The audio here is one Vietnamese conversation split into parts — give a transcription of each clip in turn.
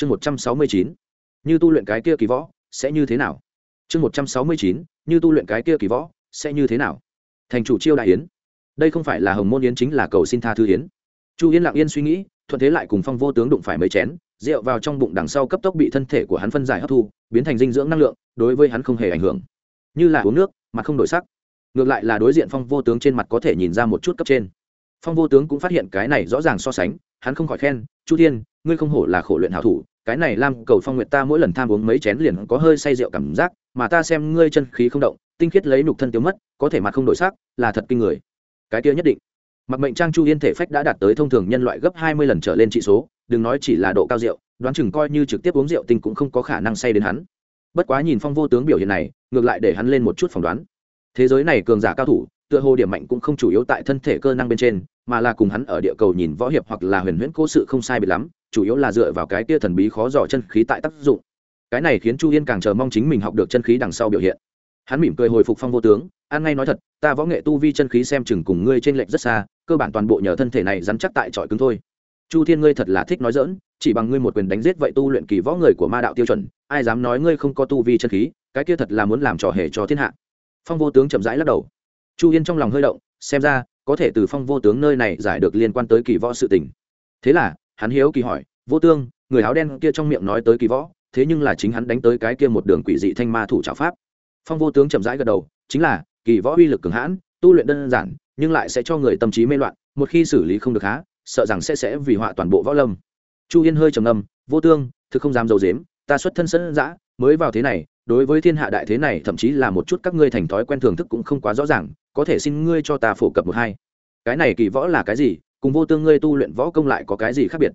chương một trăm sáu mươi chín, như tu luyện cái kia kỳ võ, sẽ như thế nào? Chương một trăm sáu mươi chín, như tu luyện cái kia kỳ võ, sẽ như thế nào? Thành chủ chiêu đại yến. Đây không phải là hồng môn yến chính là cầu xin tha thư yến. Chu yên lặng yên suy nghĩ, thuận thế lại cùng phong vô tướng đụng phải mấy chén, rượu vào trong bụng đằng sau cấp tốc bị thân thể của hắn phân giải hấp thu, biến thành dinh dưỡng năng lượng, đối với hắn không hề ảnh hưởng. Như là uống nước, mà không đổi sắc. Ngược lại là đối diện phong vô tướng trên mặt có thể nhìn ra một chút cấp trên. Phong vô tướng cũng phát hiện cái này rõ ràng so sánh, hắn không khỏi khen, chu thiên ngươi không hổ là khổ luyện hảo thủ, cái này lam cầu phong nguyệt ta mỗi lần tham uống mấy chén liền có hơi say rượu cảm giác, mà ta xem ngươi chân khí không động, tinh khiết lấy nục thân tiêu mất, có thể mặt không đổi sắc, là thật kinh người. Cái kia nhất định. Mặc mệnh trang chu yên thể phách đã đạt tới thông thường nhân loại gấp hai mươi lần trở lên trị số, đừng nói chỉ là độ cao rượu, đoán chừng coi như trực tiếp uống rượu tinh cũng không có khả năng say đến hắn. Bất quá nhìn phong vô tướng biểu hiện này, ngược lại để hắn lên một chút phỏng đoán. Thế giới này cường giả cao thủ, tựa hồ điểm mạnh cũng không chủ yếu tại thân thể cơ năng bên trên, mà là cùng hắn ở địa cầu nhìn võ hiệp hoặc là huyền huyễn cố sự không sai biệt lắm chủ yếu là dựa vào cái kia thần bí khó dò chân khí tại tác dụng. Cái này khiến chu yên càng chờ mong chính mình học được chân khí đằng sau biểu hiện. Hắn mỉm cười hồi phục phong vô tướng, an ngay nói thật, ta võ nghệ tu vi chân khí xem chừng cùng ngươi trên lệnh rất xa, cơ bản toàn bộ nhờ thân thể này rắn chắc tại trọi cứng thôi. Chu thiên, ngươi thật là thích nói dỡn chỉ bằng ngươi một quyền đánh giết vậy tu luyện kỳ võ người của ma đạo tiêu chuẩn, ai dám nói ngươi không có tu vi chân khí, cái kia thật là muốn làm trò hề cho thiên hạ. Phong vô tướng chậm rãi lắc đầu. Chu yên trong lòng hơi động, xem ra, có thể từ phong vô tướng nơi này giải được liên quan tới kỳ võ sự tình. Thế là hắn hiếu kỳ hỏi, vô tương, người áo đen kia trong miệng nói tới kỳ võ, thế nhưng là chính hắn đánh tới cái kia một đường quỷ dị thanh ma thủ trào pháp. Phong vô tướng chậm rãi gật đầu, chính là, kỳ võ uy lực cường hãn, tu luyện đơn giản, nhưng lại sẽ cho người tâm trí mê loạn, một khi xử lý không được há, sợ rằng sẽ sẽ vì họa toàn bộ võ lâm. Chu yên hơi trầm ngâm, vô tương, thực không dám d i ấ u dếm ta xuất thân sân giã mới vào thế này, đối với thiên hạ đại thế này, thậm chí là một chút các ngươi thành thói quen thường thức cũng không quá rõ ràng, có thể xin ngươi cho ta phổ cập một hai. Cái này kỳ võ là cái gì? Cùng vô tương ngươi tu luyện võ công lại có cái gì khác biệt?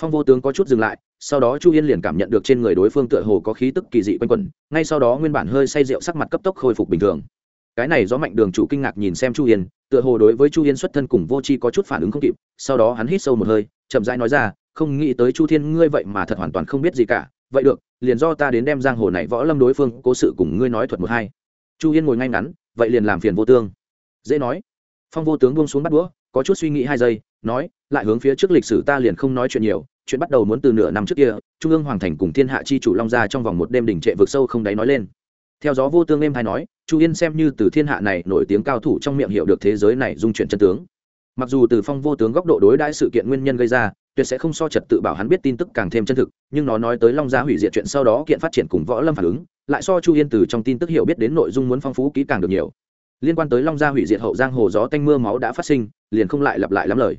Phong vô tướng có chút dừng lại, sau đó chu yên liền cảm nhận được trên người đối phương tựa hồ có khí tức kỳ dị quanh quẩn, ngay sau đó nguyên bản hơi say rượu sắc mặt cấp tốc khôi phục bình thường. Cái này do mạnh đường chủ kinh ngạc nhìn xem chu yên, tựa hồ đối với chu yên xuất thân cùng vô c h i có chút phản ứng không kịp, sau đó hắn hít sâu một hơi, chậm rãi nói ra, không nghĩ tới chu thiên ngươi vậy mà thật hoàn toàn không biết gì cả. Vậy được, liền do ta đến đem giang hồ này võ lâm đối phương cố sự cùng ngươi nói thuật một hai. Chu yên ngồi ngay ngắn, vậy liền làm phiền vô tương. Dễ nói. Phong vô tướng buông xuống bắt đũa có chút suy nghĩ hai giây, nói, lại hướng phía trước lịch sử ta liền không nói chuyện nhiều, chuyện bắt đầu muốn từ nửa năm trước kia, trung ương hoàng thành cùng thiên hạ chi chủ long gia trong vòng một đêm đỉnh trệ vực sâu không đáy nói lên. Theo gió vô tương em hay nói, chu yên xem như từ thiên hạ này nổi tiếng cao thủ trong miệng hiểu được thế giới này dung chuyển chân tướng. Mặc dù từ phong vô tướng góc độ đối đãi sự kiện nguyên nhân gây ra, tuyệt sẽ không so trật tự bảo hắn biết tin tức càng thêm chân thực, nhưng nó nói tới long gia hủy diệt chuyện sau đó kiện phát triển cùng võ lâm phản ứng, lại so chu yên từ trong tin tức hiểu biết đến nội dung muốn phong phú kỹ càng được nhiều liên quan tới long gia hủy diệt hậu giang hồ gió tanh mưa máu đã phát sinh, liền không lại lặp lại lắm lời.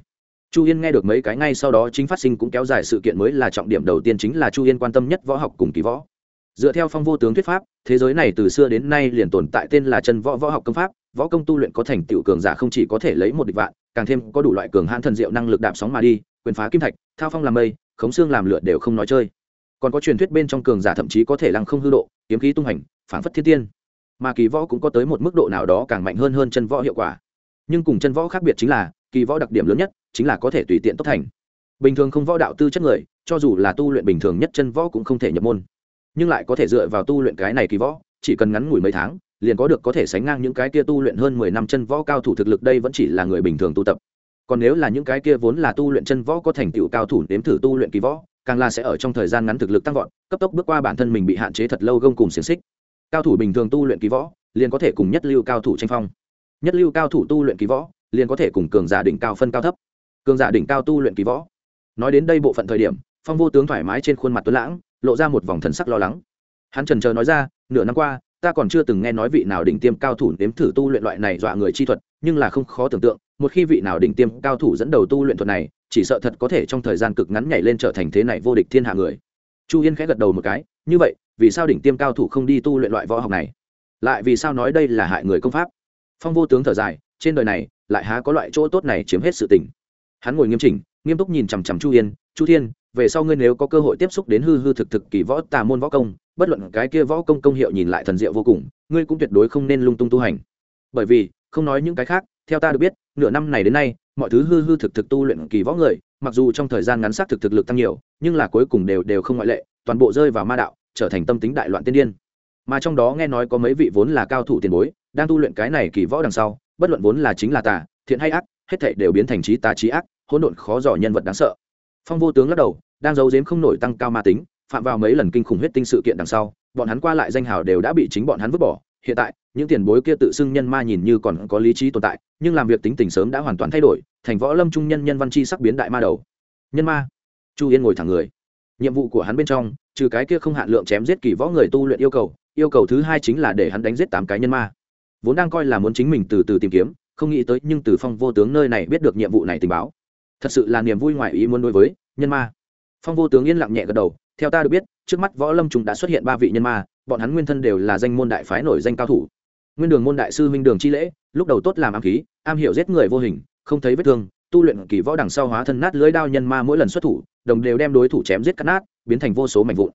Chu yên nghe được mấy cái ngay sau đó chính phát sinh cũng kéo dài sự kiện mới là trọng điểm đầu tiên chính là chu yên quan tâm nhất võ học cùng kỳ võ. Dựa theo phong vô tướng thuyết pháp, thế giới này từ xưa đến nay liền tồn tại tên là chân võ võ học công pháp, võ công tu luyện có thành tựu cường giả không chỉ có thể lấy một địch vạn, càng thêm có đủ loại cường hãn thần diệu năng lực đạp sóng mà đi, quyền phá kim thạch, thao phong làm mây, khống xương làm lượt đều không nói chơi. Còn có truyền thuyết bên trong cường giả thậm chí có thể lăng không hư độ, kiếm khí tung hành phản phất thiên tiên mà kỳ võ cũng có tới một mức độ nào đó càng mạnh hơn hơn chân võ hiệu quả. Nhưng cùng chân võ khác biệt chính là, kỳ võ đặc điểm lớn nhất chính là có thể tùy tiện tốc thành. Bình thường không võ đạo tư chất người, cho dù là tu luyện bình thường nhất chân võ cũng không thể nhập môn. Nhưng lại có thể dựa vào tu luyện cái này kỳ võ, chỉ cần ngắn ngủi mấy tháng, liền có được có thể sánh ngang những cái kia tu luyện hơn mười năm chân võ cao thủ thực lực đây vẫn chỉ là người bình thường tu tập. Còn nếu là những cái kia vốn là tu luyện chân võ có thành tựu cao thủ nếm thử tu luyện kỳ võ, càng là sẽ ở trong thời gian ngắn thực lực tăng vọt, cấp tốc bước qua bản thân mình bị hạn chế thật lâu gông cùng xiềng xích cao thủ bình thường tu luyện ký võ, liền có thể cùng nhất lưu cao thủ tranh phong. Nhất lưu cao thủ tu luyện ký võ, liền có thể cùng cường giả đỉnh cao phân cao thấp. Cường giả đỉnh cao tu luyện ký võ. Nói đến đây bộ phận thời điểm, phong vô tướng thoải mái trên khuôn mặt tuấn lãng, lộ ra một vòng thần sắc lo lắng. Hắn trần chờ nói ra, nửa năm qua, ta còn chưa từng nghe nói vị nào đỉnh tiêm cao thủ nếm thử tu luyện loại này dọa người chi thuật, nhưng là không khó tưởng tượng, một khi vị nào đỉnh tiêm cao thủ dẫn đầu tu luyện thuật này, chỉ sợ thật có thể trong thời gian cực ngắn nhảy lên trở thành thế này vô địch thiên hạ người. Chu yên khẽ gật đầu một cái, như vậy vì sao đỉnh tiêm cao thủ không đi tu luyện loại võ học này? Lại vì sao nói đây là hại người công pháp? Phong vô tướng thở dài, trên đời này lại há có loại chỗ tốt này chiếm hết sự tình. Hắn ngồi nghiêm chỉnh, nghiêm túc nhìn chằm chằm chu yên, chu thiên, về sau ngươi nếu có cơ hội tiếp xúc đến hư hư thực thực kỳ võ tà môn võ công, bất luận cái kia võ công công hiệu nhìn lại thần diệu vô cùng, ngươi cũng tuyệt đối không nên lung tung tu hành. Bởi vì, không nói những cái khác, theo ta được biết, nửa năm này đến nay, mọi thứ hư hư thực thực tu luyện kỳ võ người, mặc dù trong thời gian ngắn xác thực thực lực tăng nhiều, nhưng là cuối cùng đều đều không ngoại lệ, toàn bộ rơi vào ma đạo trở thành tâm tính đại loạn tiên điên. Mà trong đó nghe nói có mấy vị vốn là cao thủ tiền bối, đang tu luyện cái này kỳ võ đằng sau, bất luận vốn là chính là tà, thiện hay ác, hết thảy đều biến thành trí tà trí ác, hỗn độn khó dò nhân vật đáng sợ. Phong vô tướng lắc đầu, đang giấu giếm không nổi tăng cao ma tính, phạm vào mấy lần kinh khủng huyết tinh sự kiện đằng sau, bọn hắn qua lại danh hào đều đã bị chính bọn hắn vứt bỏ. Hiện tại, những tiền bối kia tự xưng nhân ma nhìn như còn có lý trí tồn tại, nhưng làm việc tính tình sớm đã hoàn toàn thay đổi, thành võ lâm trung nhân nhân văn chi sắc biến đại ma đầu. Nhân ma. Chu yên ngồi thẳng người nhiệm vụ của hắn bên trong, trừ cái kia không hạn lượng chém giết kỳ võ người tu luyện yêu cầu yêu cầu thứ hai chính là để hắn đánh giết tám cái nhân ma. Vốn đang coi là muốn chính mình từ từ tìm kiếm, không nghĩ tới nhưng từ phong vô tướng nơi này biết được nhiệm vụ này tình báo. Thật sự là niềm vui ngoài ý muốn đối với nhân ma. Phong vô tướng yên lặng nhẹ gật đầu, theo ta được biết, trước mắt võ lâm chúng đã xuất hiện ba vị nhân ma, bọn hắn nguyên thân đều là danh môn đại phái nổi danh cao thủ. Nguyên đường môn đại sư minh đường chi lễ, lúc đầu tốt làm am khí, am hiểu giết người vô hình, không thấy vết thương tu luyện kỳ võ đằng sau hóa thân nát lưới đao nhân ma mỗi lần xuất thủ, đồng đều đem đối thủ chém giết cắt nát, biến thành vô số mảnh vụn.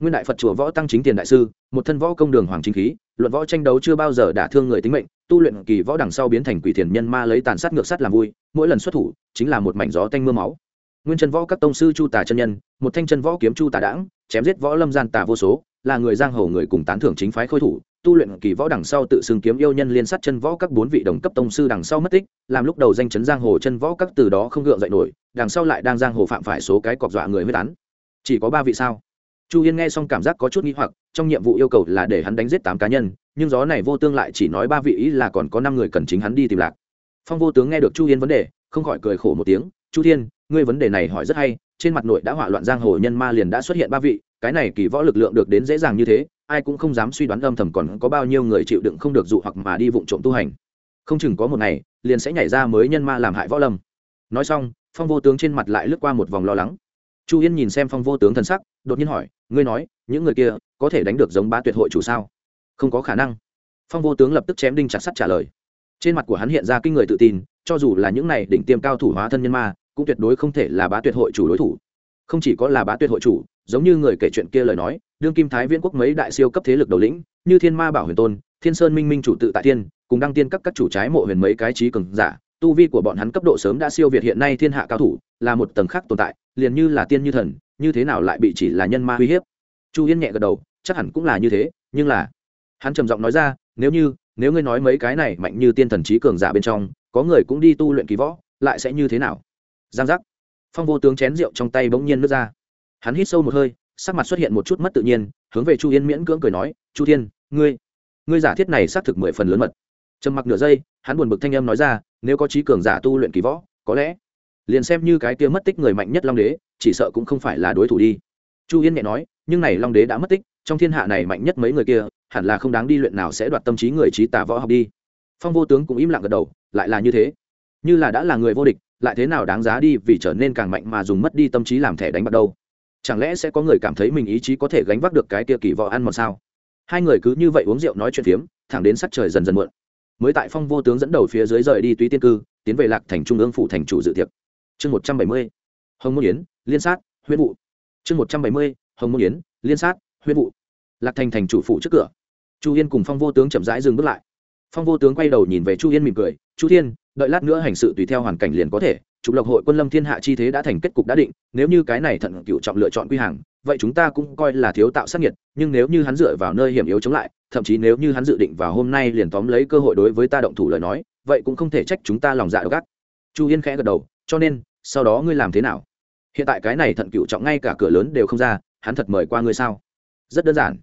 Nguyên đại phật chùa võ tăng chính tiền đại sư, một thân võ công đường hoàng chính khí, luận võ tranh đấu chưa bao giờ đả thương người tính mệnh, tu luyện kỳ võ đằng sau biến thành quỷ thiền nhân ma lấy tàn sát ngược sát làm vui, mỗi lần xuất thủ chính là một mảnh gió tanh mưa máu. Nguyên chân võ các tông sư chu tà chân nhân, một thanh chân võ kiếm chu tà đãng, chém giết võ lâm gian tà vô số là người giang hồ người cùng tán thưởng chính phái khôi thủ, tu luyện kỳ võ đằng sau tự xưng kiếm yêu nhân liên sát chân võ các bốn vị đồng cấp tông sư đằng sau mất tích, làm lúc đầu danh chấn giang hồ chân võ các từ đó không gượng dậy nổi, đằng sau lại đang giang hồ phạm phải số cái cọc dọa người huyết án chỉ có ba vị sao? Chu yên nghe xong cảm giác có chút nghi hoặc, trong nhiệm vụ yêu cầu là để hắn đánh giết tám cá nhân, nhưng gió này vô tương lại chỉ nói ba vị ý là còn có năm người cần chính hắn đi tìm lạc. Phong vô tướng nghe được chu yên vấn đề, không khỏi cười khổ một tiếng. Chu thiên, ngươi vấn đề này hỏi rất hay, trên mặt nội đã hỏa loạn giang hồ nhân ma liền đã xuất hiện ba vị cái này kỳ võ lực lượng được đến dễ dàng như thế, ai cũng không dám suy đoán âm thầm còn có bao nhiêu người chịu đựng không được dụ hoặc mà đi vụng trộm tu hành. Không chừng có một ngày, liền sẽ nhảy ra mới nhân ma làm hại võ lâm. Nói xong, phong vô tướng trên mặt lại lướt qua một vòng lo lắng. Chu yên nhìn xem phong vô tướng thần sắc, đột nhiên hỏi, ngươi nói, những người kia có thể đánh được giống ba tuyệt hội chủ sao? Không có khả năng. Phong vô tướng lập tức chém đinh chặt sắt trả lời. Trên mặt của hắn hiện ra kinh người tự tin, cho dù là những này đỉnh tiêm cao thủ hóa thân nhân ma, cũng tuyệt đối không thể là bá tuyệt hội chủ đối thủ. Không chỉ có là bá tuyệt hội chủ giống như người kể chuyện kia lời nói, đương kim thái viễn quốc mấy đại siêu cấp thế lực đầu lĩnh, như thiên ma bảo huyền tôn, thiên sơn minh minh chủ tự tại thiên, cùng đăng tiên các các chủ trái mộ huyền mấy cái trí cường giả, tu vi của bọn hắn cấp độ sớm đã siêu việt hiện nay thiên hạ cao thủ, là một tầng khác tồn tại, liền như là tiên như thần, như thế nào lại bị chỉ là nhân ma uy hiếp? Chu yên nhẹ gật đầu, chắc hẳn cũng là như thế, nhưng là, hắn trầm giọng nói ra, nếu như, nếu ngươi nói mấy cái này mạnh như tiên thần trí cường giả bên trong, có người cũng đi tu luyện kỳ võ, lại sẽ như thế nào? Giang giác. Phong vô tướng chén rượu trong tay bỗng nhiên nước ra hắn hít sâu một hơi, sắc mặt xuất hiện một chút mất tự nhiên, hướng về chu yên miễn cưỡng cười nói, chu thiên, ngươi ngươi giả thiết này xác thực mười phần lớn mật. Trầm mặc nửa giây, hắn buồn bực thanh âm nói ra, nếu có trí cường giả tu luyện kỳ võ, có lẽ liền xem như cái kia mất tích người mạnh nhất long đế, chỉ sợ cũng không phải là đối thủ đi. Chu yên nhẹ nói, nhưng này long đế đã mất tích, trong thiên hạ này mạnh nhất mấy người kia, hẳn là không đáng đi luyện nào sẽ đoạt tâm trí người trí tả võ học đi. Phong vô tướng cũng im lặng gật đầu, lại là như thế. Như là đã là người vô địch, lại thế nào đáng giá đi vì trở nên càng mạnh mà dùng mất đi tâm trí làm thẻ đánh bắt đâu? Chẳng lẽ sẽ có người cảm thấy mình ý chí có thể gánh vác được cái kia kỳ võ ăn một sao? Hai người cứ như vậy uống rượu nói chuyện phiếm, thẳng đến sắc trời dần dần muộn. Mới tại phong vô tướng dẫn đầu phía dưới rời đi túy tiên cư, tiến về lạc thành trung ương phủ thành chủ dự tiệc. Chương một trăm bảy mươi, hồng môn yến, liên sát huyết vụ chương một trăm bảy mươi, hồng môn yến, liên sát huyết vụ lạc thành thành chủ phủ trước cửa. Chu yên cùng phong vô tướng chậm rãi dừng bước lại. Phong vô tướng quay đầu nhìn về chu yên mỉm cười, chu thiên, đợi lát nữa hành sự tùy theo hoàn cảnh liền có thể trục lộc hội quân lâm thiên hạ chi thế đã thành kết cục đã định, nếu như cái này thận cựu trọng lựa chọn quy hàng, vậy chúng ta cũng coi là thiếu tạo sát nhiệt nhưng nếu như hắn dựa vào nơi hiểm yếu chống lại, thậm chí nếu như hắn dự định vào hôm nay liền tóm lấy cơ hội đối với ta động thủ lời nói, vậy cũng không thể trách chúng ta lòng dạ gắt chu yên khẽ gật đầu, cho nên, sau đó ngươi làm thế nào? Hiện tại cái này thận cựu trọng ngay cả cửa lớn đều không ra, hắn thật mời qua ngươi sao? Rất đơn giản.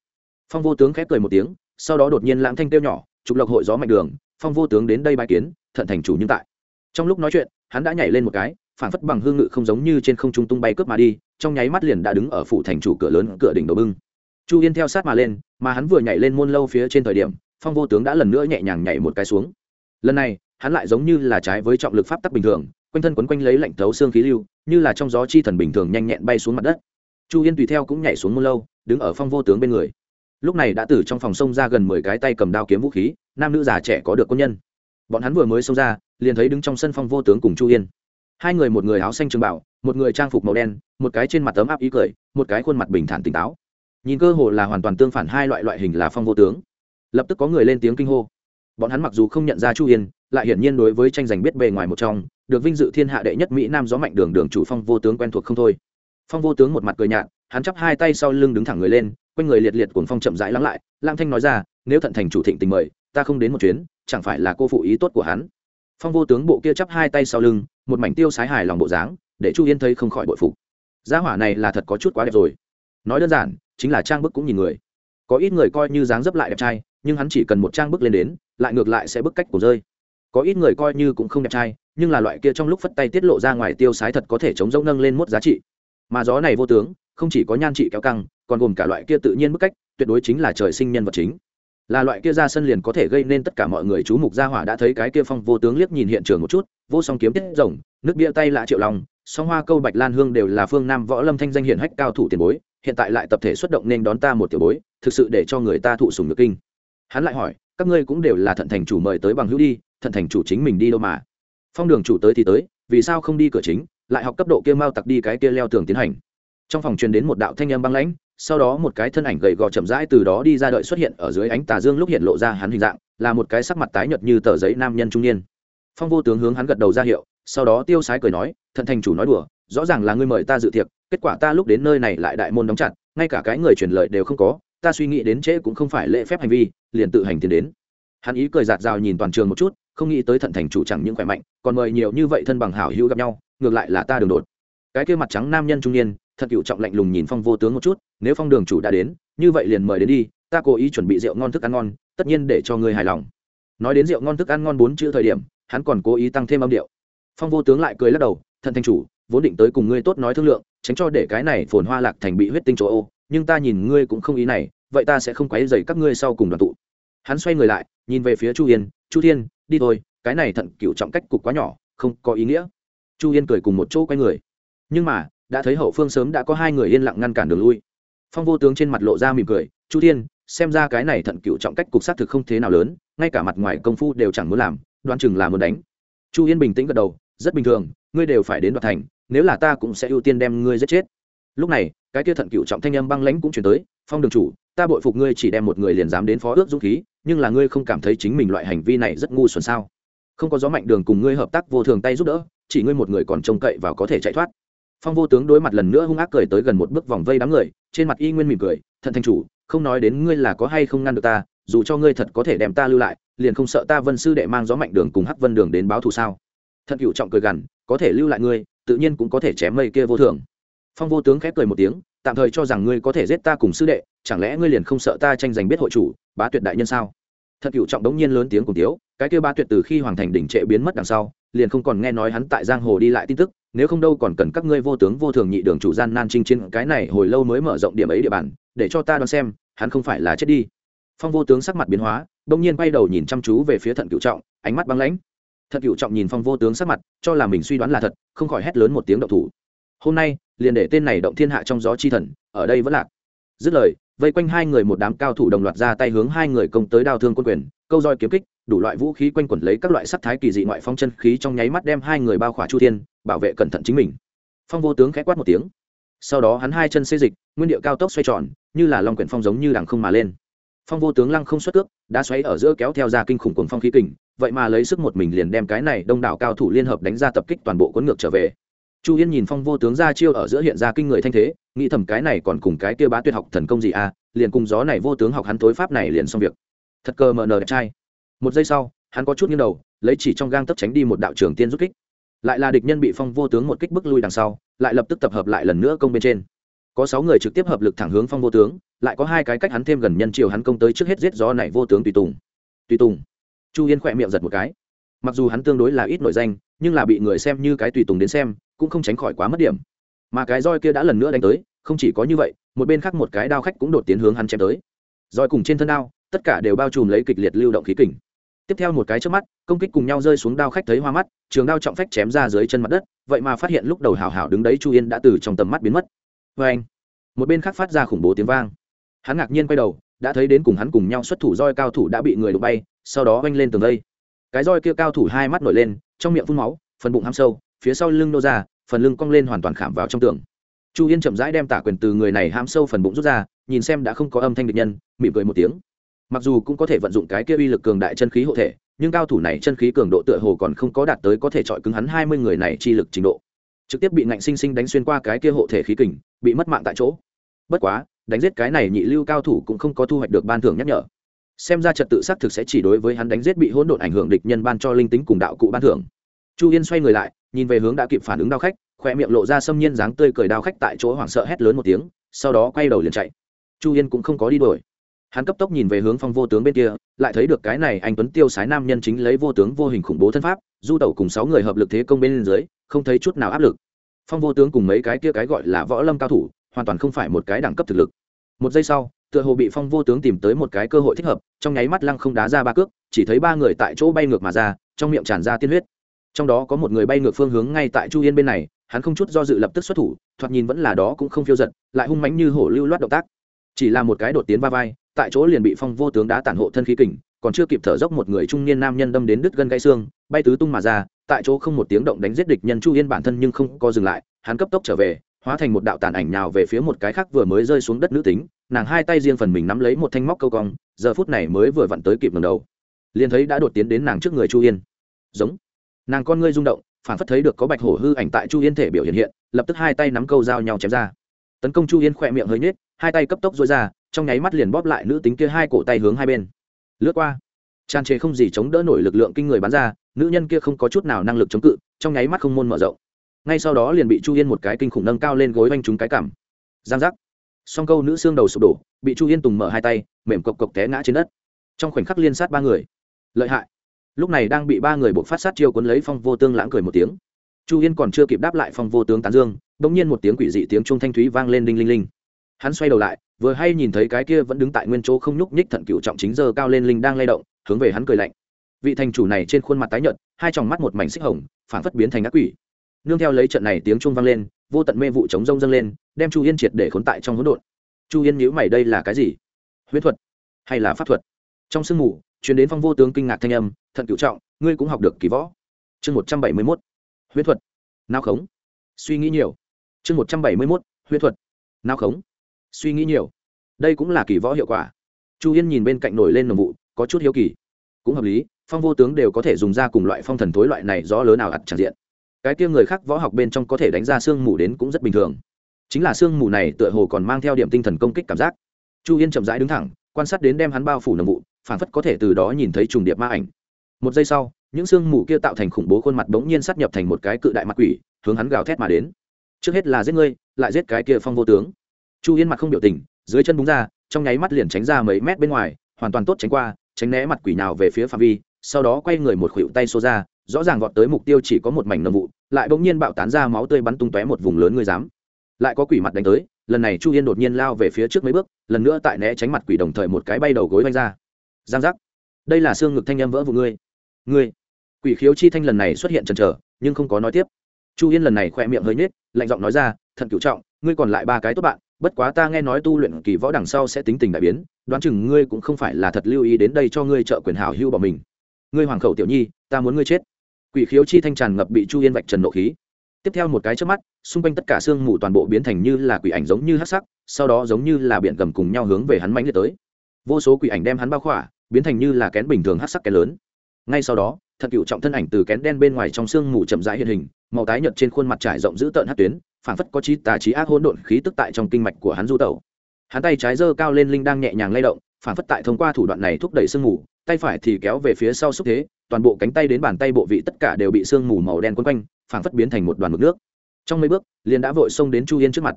Phong vô tướng khép cười một tiếng, sau đó đột nhiên lãng thanh tiêu nhỏ, trục lộc hội gió mạnh đường, phong vô tướng đến đây bài kiến, thận thành chủ nhưng tại. Trong lúc nói chuyện hắn đã nhảy lên một cái, phản phất bằng hương ngự không giống như trên không trung tung bay cướp mà đi, trong nháy mắt liền đã đứng ở phủ thành chủ cửa lớn cửa đỉnh đầu bưng. Chu yên theo sát mà lên, mà hắn vừa nhảy lên môn lâu phía trên thời điểm, phong vô tướng đã lần nữa nhẹ nhàng nhảy một cái xuống. Lần này, hắn lại giống như là trái với trọng lực pháp tắc bình thường, quanh thân quấn quanh lấy lạnh thấu xương khí lưu, như là trong gió chi thần bình thường nhanh nhẹn bay xuống mặt đất. Chu yên tùy theo cũng nhảy xuống môn lâu, đứng ở phong vô tướng bên người. Lúc này đã từ trong phòng sông ra gần mười cái tay cầm đao kiếm vũ khí, nam nữ già trẻ có được quân nhân. Bọn hắn vừa mới xông ra liền thấy đứng trong sân phong vô tướng cùng chu yên. Hai người một người áo xanh trường bảo, một người trang phục màu đen, một cái trên mặt tấm áp ý cười, một cái khuôn mặt bình thản tỉnh táo. Nhìn cơ hồ là hoàn toàn tương phản hai loại loại hình là phong vô tướng. Lập tức có người lên tiếng kinh hô. Bọn hắn mặc dù không nhận ra chu yên, lại hiển nhiên đối với tranh giành biết bề ngoài một trong, được vinh dự thiên hạ đệ nhất mỹ nam gió mạnh đường đường chủ phong vô tướng quen thuộc không thôi. Phong vô tướng một mặt cười nhạt, hắn chắp hai tay sau lưng đứng thẳng người lên, quanh người liệt liệt cuồng phong chậm rãi lắng lại lang thanh nói ra, nếu thận thành chủ thịnh tình mời, ta không đến một chuyến, chẳng phải là cô phụ ý tốt của hắn phong vô tướng bộ kia chắp hai tay sau lưng, một mảnh tiêu sái hài lòng bộ dáng, để chu yên thấy không khỏi bội phục. Gia hỏa này là thật có chút quá đẹp rồi. Nói đơn giản, chính là trang bức cũng nhìn người. Có ít người coi như dáng dấp lại đẹp trai, nhưng hắn chỉ cần một trang bức lên đến, lại ngược lại sẽ bức cách của rơi. Có ít người coi như cũng không đẹp trai, nhưng là loại kia trong lúc phất tay tiết lộ ra ngoài tiêu sái thật có thể chống rỗng nâng lên mốt giá trị. Mà gió này vô tướng, không chỉ có nhan trị kéo căng, còn gồm cả loại kia tự nhiên bức cách, tuyệt đối chính là trời sinh nhân vật chính là loại kia ra sân liền có thể gây nên tất cả mọi người chú mục gia hỏa đã thấy cái kia phong vô tướng liếc nhìn hiện trường một chút, vô song kiếm tiết rồng, nước bia tay lạ triệu lòng song hoa câu bạch lan hương đều là phương nam võ lâm thanh danh hiển hách cao thủ tiền bối, hiện tại lại tập thể xuất động nên đón ta một tiểu bối, thực sự để cho người ta thụ sùng nước kinh. Hắn lại hỏi, các ngươi cũng đều là thận thành chủ mời tới bằng hữu đi, thận thành chủ chính mình đi đâu mà? Phong đường chủ tới thì tới, vì sao không đi cửa chính, lại học cấp độ kia mau tặc đi cái kia leo tường tiến hành. Trong phòng truyền đến một đạo thanh âm băng lãnh sau đó một cái thân ảnh gầy gò chậm rãi từ đó đi ra đợi xuất hiện ở dưới ánh tà dương lúc hiện lộ ra hắn hình dạng, là một cái sắc mặt tái nhợt như tờ giấy nam nhân trung niên. Phong vô tướng hướng hắn gật đầu ra hiệu, sau đó tiêu sái cười nói, thận thành chủ nói đùa, rõ ràng là ngươi mời ta dự tiệc, kết quả ta lúc đến nơi này lại đại môn đóng chặt, ngay cả cái người truyền lời đều không có, ta suy nghĩ đến trễ cũng không phải lễ phép hành vi, liền tự hành tiến đến. Hắn ý cười giạt rào nhìn toàn trường một chút, không nghĩ tới thận thành chủ chẳng những khỏe mạnh, còn mời nhiều như vậy thân bằng hảo hữu gặp nhau, ngược lại là ta đường đột. Cái kia mặt trắng nam nhân trung niên thật cựu trọng lạnh lùng nhìn phong vô tướng một chút, nếu phong đường chủ đã đến, như vậy liền mời đến đi, ta cố ý chuẩn bị rượu ngon thức ăn ngon, tất nhiên để cho ngươi hài lòng. Nói đến rượu ngon thức ăn ngon bốn chữ thời điểm, hắn còn cố ý tăng thêm âm điệu. Phong vô tướng lại cười lắc đầu, thần thanh chủ, vốn định tới cùng ngươi tốt nói thương lượng, tránh cho để cái này phồn hoa lạc thành bị huyết tinh chỗ ô, nhưng ta nhìn ngươi cũng không ý này, vậy ta sẽ không quấy dày các ngươi sau cùng đoàn tụ. Hắn xoay người lại, nhìn về phía chu yên, chu thiên, đi thôi, cái này thận cựu trọng cách cục quá nhỏ, không có ý nghĩa. Chu yên cười cùng một chỗ quay người. Nhưng mà đã thấy hậu phương sớm đã có hai người yên lặng ngăn cản đường lui. Phong vô tướng trên mặt lộ ra mỉm cười, chu thiên, xem ra cái này thận cựu trọng cách cục xác thực không thế nào lớn, ngay cả mặt ngoài công phu đều chẳng muốn làm đoan chừng là muốn đánh. Chu yên bình tĩnh gật đầu, rất bình thường, ngươi đều phải đến đoạt thành, nếu là ta cũng sẽ ưu tiên đem ngươi giết chết. Lúc này, cái kia thận cựu trọng thanh âm băng lãnh cũng chuyển tới, phong đường chủ, ta bội phục ngươi chỉ đem một người liền dám đến phó ước dũng khí, nhưng là ngươi không cảm thấy chính mình loại hành vi này rất ngu xuẩn sao? Không có gió mạnh đường cùng ngươi hợp tác vô thường tay giúp đỡ, chỉ ngươi một người còn trông cậy và có thể chạy thoát phong vô tướng đối mặt lần nữa hung ác cười tới gần một bước vòng vây đám người, trên mặt y nguyên mỉm cười, thận thanh chủ, không nói đến ngươi là có hay không ngăn được ta, dù cho ngươi thật có thể đem ta lưu lại, liền không sợ ta vân sư đệ mang gió mạnh đường cùng hắc vân đường đến báo thù sao? Thận cựu trọng cười gằn, có thể lưu lại ngươi, tự nhiên cũng có thể chém mây kia vô thường. Phong vô tướng khép cười một tiếng, tạm thời cho rằng ngươi có thể giết ta cùng sư đệ, chẳng lẽ ngươi liền không sợ ta tranh giành biết hội chủ, bá tuyệt đại nhân sao? Thật cựu trọng đống nhiên lớn tiếng cùng tiếu cái kêu bá tuyệt từ khi hoàng thành đỉnh trệ biến mất đằng sau, liền không còn nghe nói hắn tại giang hồ đi lại tin tức nếu không đâu còn cần các ngươi vô tướng vô thường nhị đường chủ gian nan chinh trên cái này hồi lâu mới mở rộng điểm ấy địa bàn, để cho ta đoán xem, hắn không phải là chết đi. Phong vô tướng sắc mặt biến hóa đông nhiên quay đầu nhìn chăm chú về phía thận cựu trọng, ánh mắt băng lãnh. Thận cựu trọng nhìn phong vô tướng sắc mặt, cho là mình suy đoán là thật, không khỏi hét lớn một tiếng động thủ. Hôm nay, liền để tên này động thiên hạ trong gió chi thần, ở đây vẫn lạc. Dứt lời, vây quanh hai người một đám cao thủ đồng loạt ra tay hướng hai người công tới đao thương quân quyền, câu roi kiếm kích đủ loại vũ khí quanh quẩn lấy các loại sắc thái kỳ dị ngoại phong chân khí trong nháy mắt đem hai người bao khỏa chu thiên, bảo vệ cẩn thận chính mình. Phong vô tướng khẽ quát một tiếng. Sau đó hắn hai chân xê dịch, nguyên điệu cao tốc xoay tròn, như là long quyển phong giống như đằng không mà lên. Phong vô tướng lăng không xuất cước đã xoáy ở giữa kéo theo ra kinh khủng cuồng phong khí kình, vậy mà lấy sức một mình liền đem cái này đông đảo cao thủ liên hợp đánh ra tập kích toàn bộ cuốn ngược trở về. Chu yên nhìn phong vô tướng ra chiêu ở giữa hiện ra kinh người thanh thế, nghĩ thầm cái này còn cùng cái kia bá tuyệt học thần công gì à liền cùng gió này vô tướng học hắn tối pháp này liền xong việc. Thật cơ mờ nờ đẹp trai một giây sau, hắn có chút nghiêng đầu, lấy chỉ trong gang tấp tránh đi một đạo trường tiên rút kích. Lại là địch nhân bị phong vô tướng một kích bức lui đằng sau, lại lập tức tập hợp lại lần nữa công bên trên. Có sáu người trực tiếp hợp lực thẳng hướng phong vô tướng, lại có hai cái cách hắn thêm gần nhân chiều hắn công tới trước hết giết gió này vô tướng tùy tùng. Tùy tùng. Chu yên khỏe miệng giật một cái. Mặc dù hắn tương đối là ít nổi danh, nhưng là bị người xem như cái tùy tùng đến xem, cũng không tránh khỏi quá mất điểm. Mà cái roi kia đã lần nữa đánh tới, không chỉ có như vậy, một bên khác một cái đao khách cũng đột tiến hướng hắn chém tới. Roi cùng trên thân đao, tất cả đều bao trùm lấy kịch liệt lưu động khí kình tiếp theo một cái trước mắt, công kích cùng nhau rơi xuống đao khách thấy hoa mắt, trường đao trọng phách chém ra dưới chân mặt đất, vậy mà phát hiện lúc đầu hào hào đứng đấy chu yên đã từ trong tầm mắt biến mất. Vê anh, một bên khác phát ra khủng bố tiếng vang. Hắn ngạc nhiên quay đầu, đã thấy đến cùng hắn cùng nhau xuất thủ roi cao thủ đã bị người đụng bay, sau đó oanh lên tường đây cái roi kia cao thủ hai mắt nổi lên, trong miệng phun máu, phần bụng hăm sâu, phía sau lưng nô ra, phần lưng cong lên hoàn toàn khảm vào trong tường. Chu yên chậm rãi đem tả quyền từ người này hám sâu phần bụng rút ra, nhìn xem đã không có âm thanh địch nhân, mỉm cười một tiếng mặc dù cũng có thể vận dụng cái kia uy lực cường đại chân khí hộ thể, nhưng cao thủ này chân khí cường độ tựa hồ còn không có đạt tới có thể chọi cứng hắn hai mươi người này chi lực trình độ. Trực tiếp bị ngạnh sinh sinh đánh xuyên qua cái kia hộ thể khí kình, bị mất mạng tại chỗ. Bất quá, đánh giết cái này nhị lưu cao thủ cũng không có thu hoạch được ban thưởng nhắc nhở. Xem ra trật tự xác thực sẽ chỉ đối với hắn đánh giết bị hỗn độn ảnh hưởng địch nhân ban cho linh tính cùng đạo cụ ban thưởng. Chu yên xoay người lại, nhìn về hướng đã kịp phản ứng đao khách khoe miệng lộ ra xâm nhiên dáng tươi cười đao khách tại chỗ hoảng sợ hét lớn một tiếng, sau đó quay đầu liền chạy. Chu yên cũng không có đi đuổi hắn cấp tốc nhìn về hướng phong vô tướng bên kia lại thấy được cái này anh tuấn tiêu sái nam nhân chính lấy vô tướng vô hình khủng bố thân pháp du tẩu cùng sáu người hợp lực thế công bên dưới không thấy chút nào áp lực. Phong vô tướng cùng mấy cái kia cái gọi là võ lâm cao thủ hoàn toàn không phải một cái đẳng cấp thực lực. Một giây sau tựa hồ bị phong vô tướng tìm tới một cái cơ hội thích hợp trong nháy mắt lăng không đá ra ba cước chỉ thấy ba người tại chỗ bay ngược mà ra trong miệng tràn ra tiên huyết. Trong đó có một người bay ngược phương hướng ngay tại chu yên bên này hắn không chút do dự lập tức xuất thủ thoạt nhìn vẫn là đó cũng không phiêu giận, lại hung mánh như hổ lưu loát động tác. Chỉ là một cái đột tiến ba vai tại chỗ liền bị phong vô tướng đá tản hộ thân khí kình, còn chưa kịp thở dốc một người trung niên nam nhân đâm đến đứt gân gãy xương, bay tứ tung mà ra, tại chỗ không một tiếng động đánh giết địch nhân chu yên bản thân nhưng không có dừng lại, hắn cấp tốc trở về, hóa thành một đạo tàn ảnh nào về phía một cái khác vừa mới rơi xuống đất nữ tính, nàng hai tay riêng phần mình nắm lấy một thanh móc câu cong, giờ phút này mới vừa vặn tới kịp ngầm đầu. Liền thấy đã đột tiến đến nàng trước người chu yên. Giống. Nàng con ngươi rung động, phản phất thấy được có bạch hổ hư ảnh tại chu yên thể biểu hiện hiện, lập tức hai tay nắm câu dao nhau chém ra. Tấn công chu yên khỏe miệng hơi nhếch hai tay cấp tốc dối ra, trong nháy mắt liền bóp lại nữ tính kia hai cổ tay hướng hai bên. Lướt qua, tràn trề không gì chống đỡ nổi lực lượng kinh người bắn ra, nữ nhân kia không có chút nào năng lực chống cự, trong nháy mắt không môn mở rộng. Ngay sau đó liền bị chu yên một cái kinh khủng nâng cao lên gối oanh trúng cái cảm giang giác. Song câu nữ xương đầu sụp đổ, bị chu yên tùng mở hai tay, mềm cộc cộc té ngã trên đất. Trong khoảnh khắc liên sát ba người. Lợi hại. Lúc này đang bị ba người buộc phát sát chiêu cuốn lấy phong vô tương lãng cười một tiếng. Chu yên còn chưa kịp đáp lại phong vô tướng tán dương đ ỗ n g nhiên một tiếng quỷ dị tiếng trung thanh thúy vang lên đinh linh linh hắn xoay đầu lại, vừa hay nhìn thấy cái kia vẫn đứng tại nguyên chỗ không nhúc nhích thận cựu trọng chính giờ cao lên linh đang lay động, hướng về hắn cười lạnh. Vị thành chủ này trên khuôn mặt tái nhợt, hai tròng mắt một mảnh xích hồng phản phất biến thành ác quỷ. Nương theo lấy trận này tiếng trung vang lên, vô tận mê vụ chống rông dâng lên, đem chu yên triệt để khốn tại trong hỗn độn. Chu yên nhữ mày, đây là cái gì? Huyết thuật hay là pháp thuật? Trong sương mù chuyến đến phong vô tướng kinh ngạc thanh âm, thận cựu trọng, ngươi cũng học được kỳ võ. Chương một trăm bảy mươi mốt. Huyết thuật. Nao khống. Suy nghĩ nhiều. Chương một trăm bảy mươi mốt. Huyết thuật. Nao khống suy nghĩ nhiều. Đây cũng là kỳ võ hiệu quả. Chu yên nhìn bên cạnh nổi lên nồng vụ, có chút hiếu kỳ. Cũng hợp lý, phong vô tướng đều có thể dùng ra cùng loại phong thần thối loại này do lớn nào ặt tràn diện. Cái kia người khác võ học bên trong có thể đánh ra sương mù đến cũng rất bình thường. Chính là sương mù này tựa hồ còn mang theo điểm tinh thần công kích cảm giác. Chu yên chậm rãi đứng thẳng, quan sát đến đem hắn bao phủ nồng vụ phản phất có thể từ đó nhìn thấy trùng điệp ma ảnh. Một giây sau, những sương mù kia tạo thành khủng bố khuôn mặt bỗng nhiên sát nhập thành một cái cự đại mặt quỷ, hướng hắn gào thét mà đến. Trước hết là giết ngươi, lại giết cái kia phong vô tướng chu yên mặt không biểu tình, dưới chân búng ra, trong nháy mắt liền tránh ra mấy mét bên ngoài, hoàn toàn tốt tránh qua, tránh né mặt quỷ nào về phía phạm vi, sau đó quay người một khuỷu tay xô ra, rõ ràng vọt tới mục tiêu chỉ có một mảnh nồng vụ, lại bỗng nhiên bạo tán ra máu tươi bắn tung tóe một vùng lớn ngươi dám. Lại có quỷ mặt đánh tới, lần này chu yên đột nhiên lao về phía trước mấy bước, lần nữa tại né tránh mặt quỷ đồng thời một cái bay đầu gối vanh ra. Giang giác. Đây là xương ngực thanh em vỡ vụ ngươi. Ngươi. Quỷ khiếu chi thanh lần này xuất hiện chần chờ, nhưng không có nói tiếp. Chu yên lần này khỏe miệng hơi nhếch, lạnh giọng nói ra, thận cửu trọng, ngươi còn lại ba cái tốt bạn bất quá ta nghe nói tu luyện kỳ võ đằng sau sẽ tính tình đại biến, đoán chừng ngươi cũng không phải là thật lưu ý đến đây cho ngươi trợ quyền hảo hưu bỏ mình. Ngươi hoàng khẩu tiểu nhi, ta muốn ngươi chết. Quỷ khiếu chi thanh tràn ngập bị chu yên vạch trần nộ khí. Tiếp theo một cái trước mắt, xung quanh tất cả xương mù toàn bộ biến thành như là quỷ ảnh giống như hắc sắc, sau đó giống như là biển gầm cùng nhau hướng về hắn mãnh liệt tới. Vô số quỷ ảnh đem hắn bao khỏa, biến thành như là kén bình thường hắc sắc kén lớn. Ngay sau đó, thật cựu trọng thân ảnh từ kén đen bên ngoài trong xương mù chậm rãi hiện hình, màu tái nhợt trên khuôn mặt trải rộng giữ tợn hát tuyến phảng phất có trí tà trí ác hỗn độn khí tức tại trong kinh mạch của hắn du tẩu. Hắn tay trái giơ cao lên linh đang nhẹ nhàng lay động, phảng phất tại thông qua thủ đoạn này thúc đẩy sương mù, tay phải thì kéo về phía sau xúc thế, toàn bộ cánh tay đến bàn tay bộ vị tất cả đều bị sương mù màu đen quấn quanh, phảng phất biến thành một đoàn mực nước. Trong mấy bước, liền đã vội xông đến chu yên trước mặt.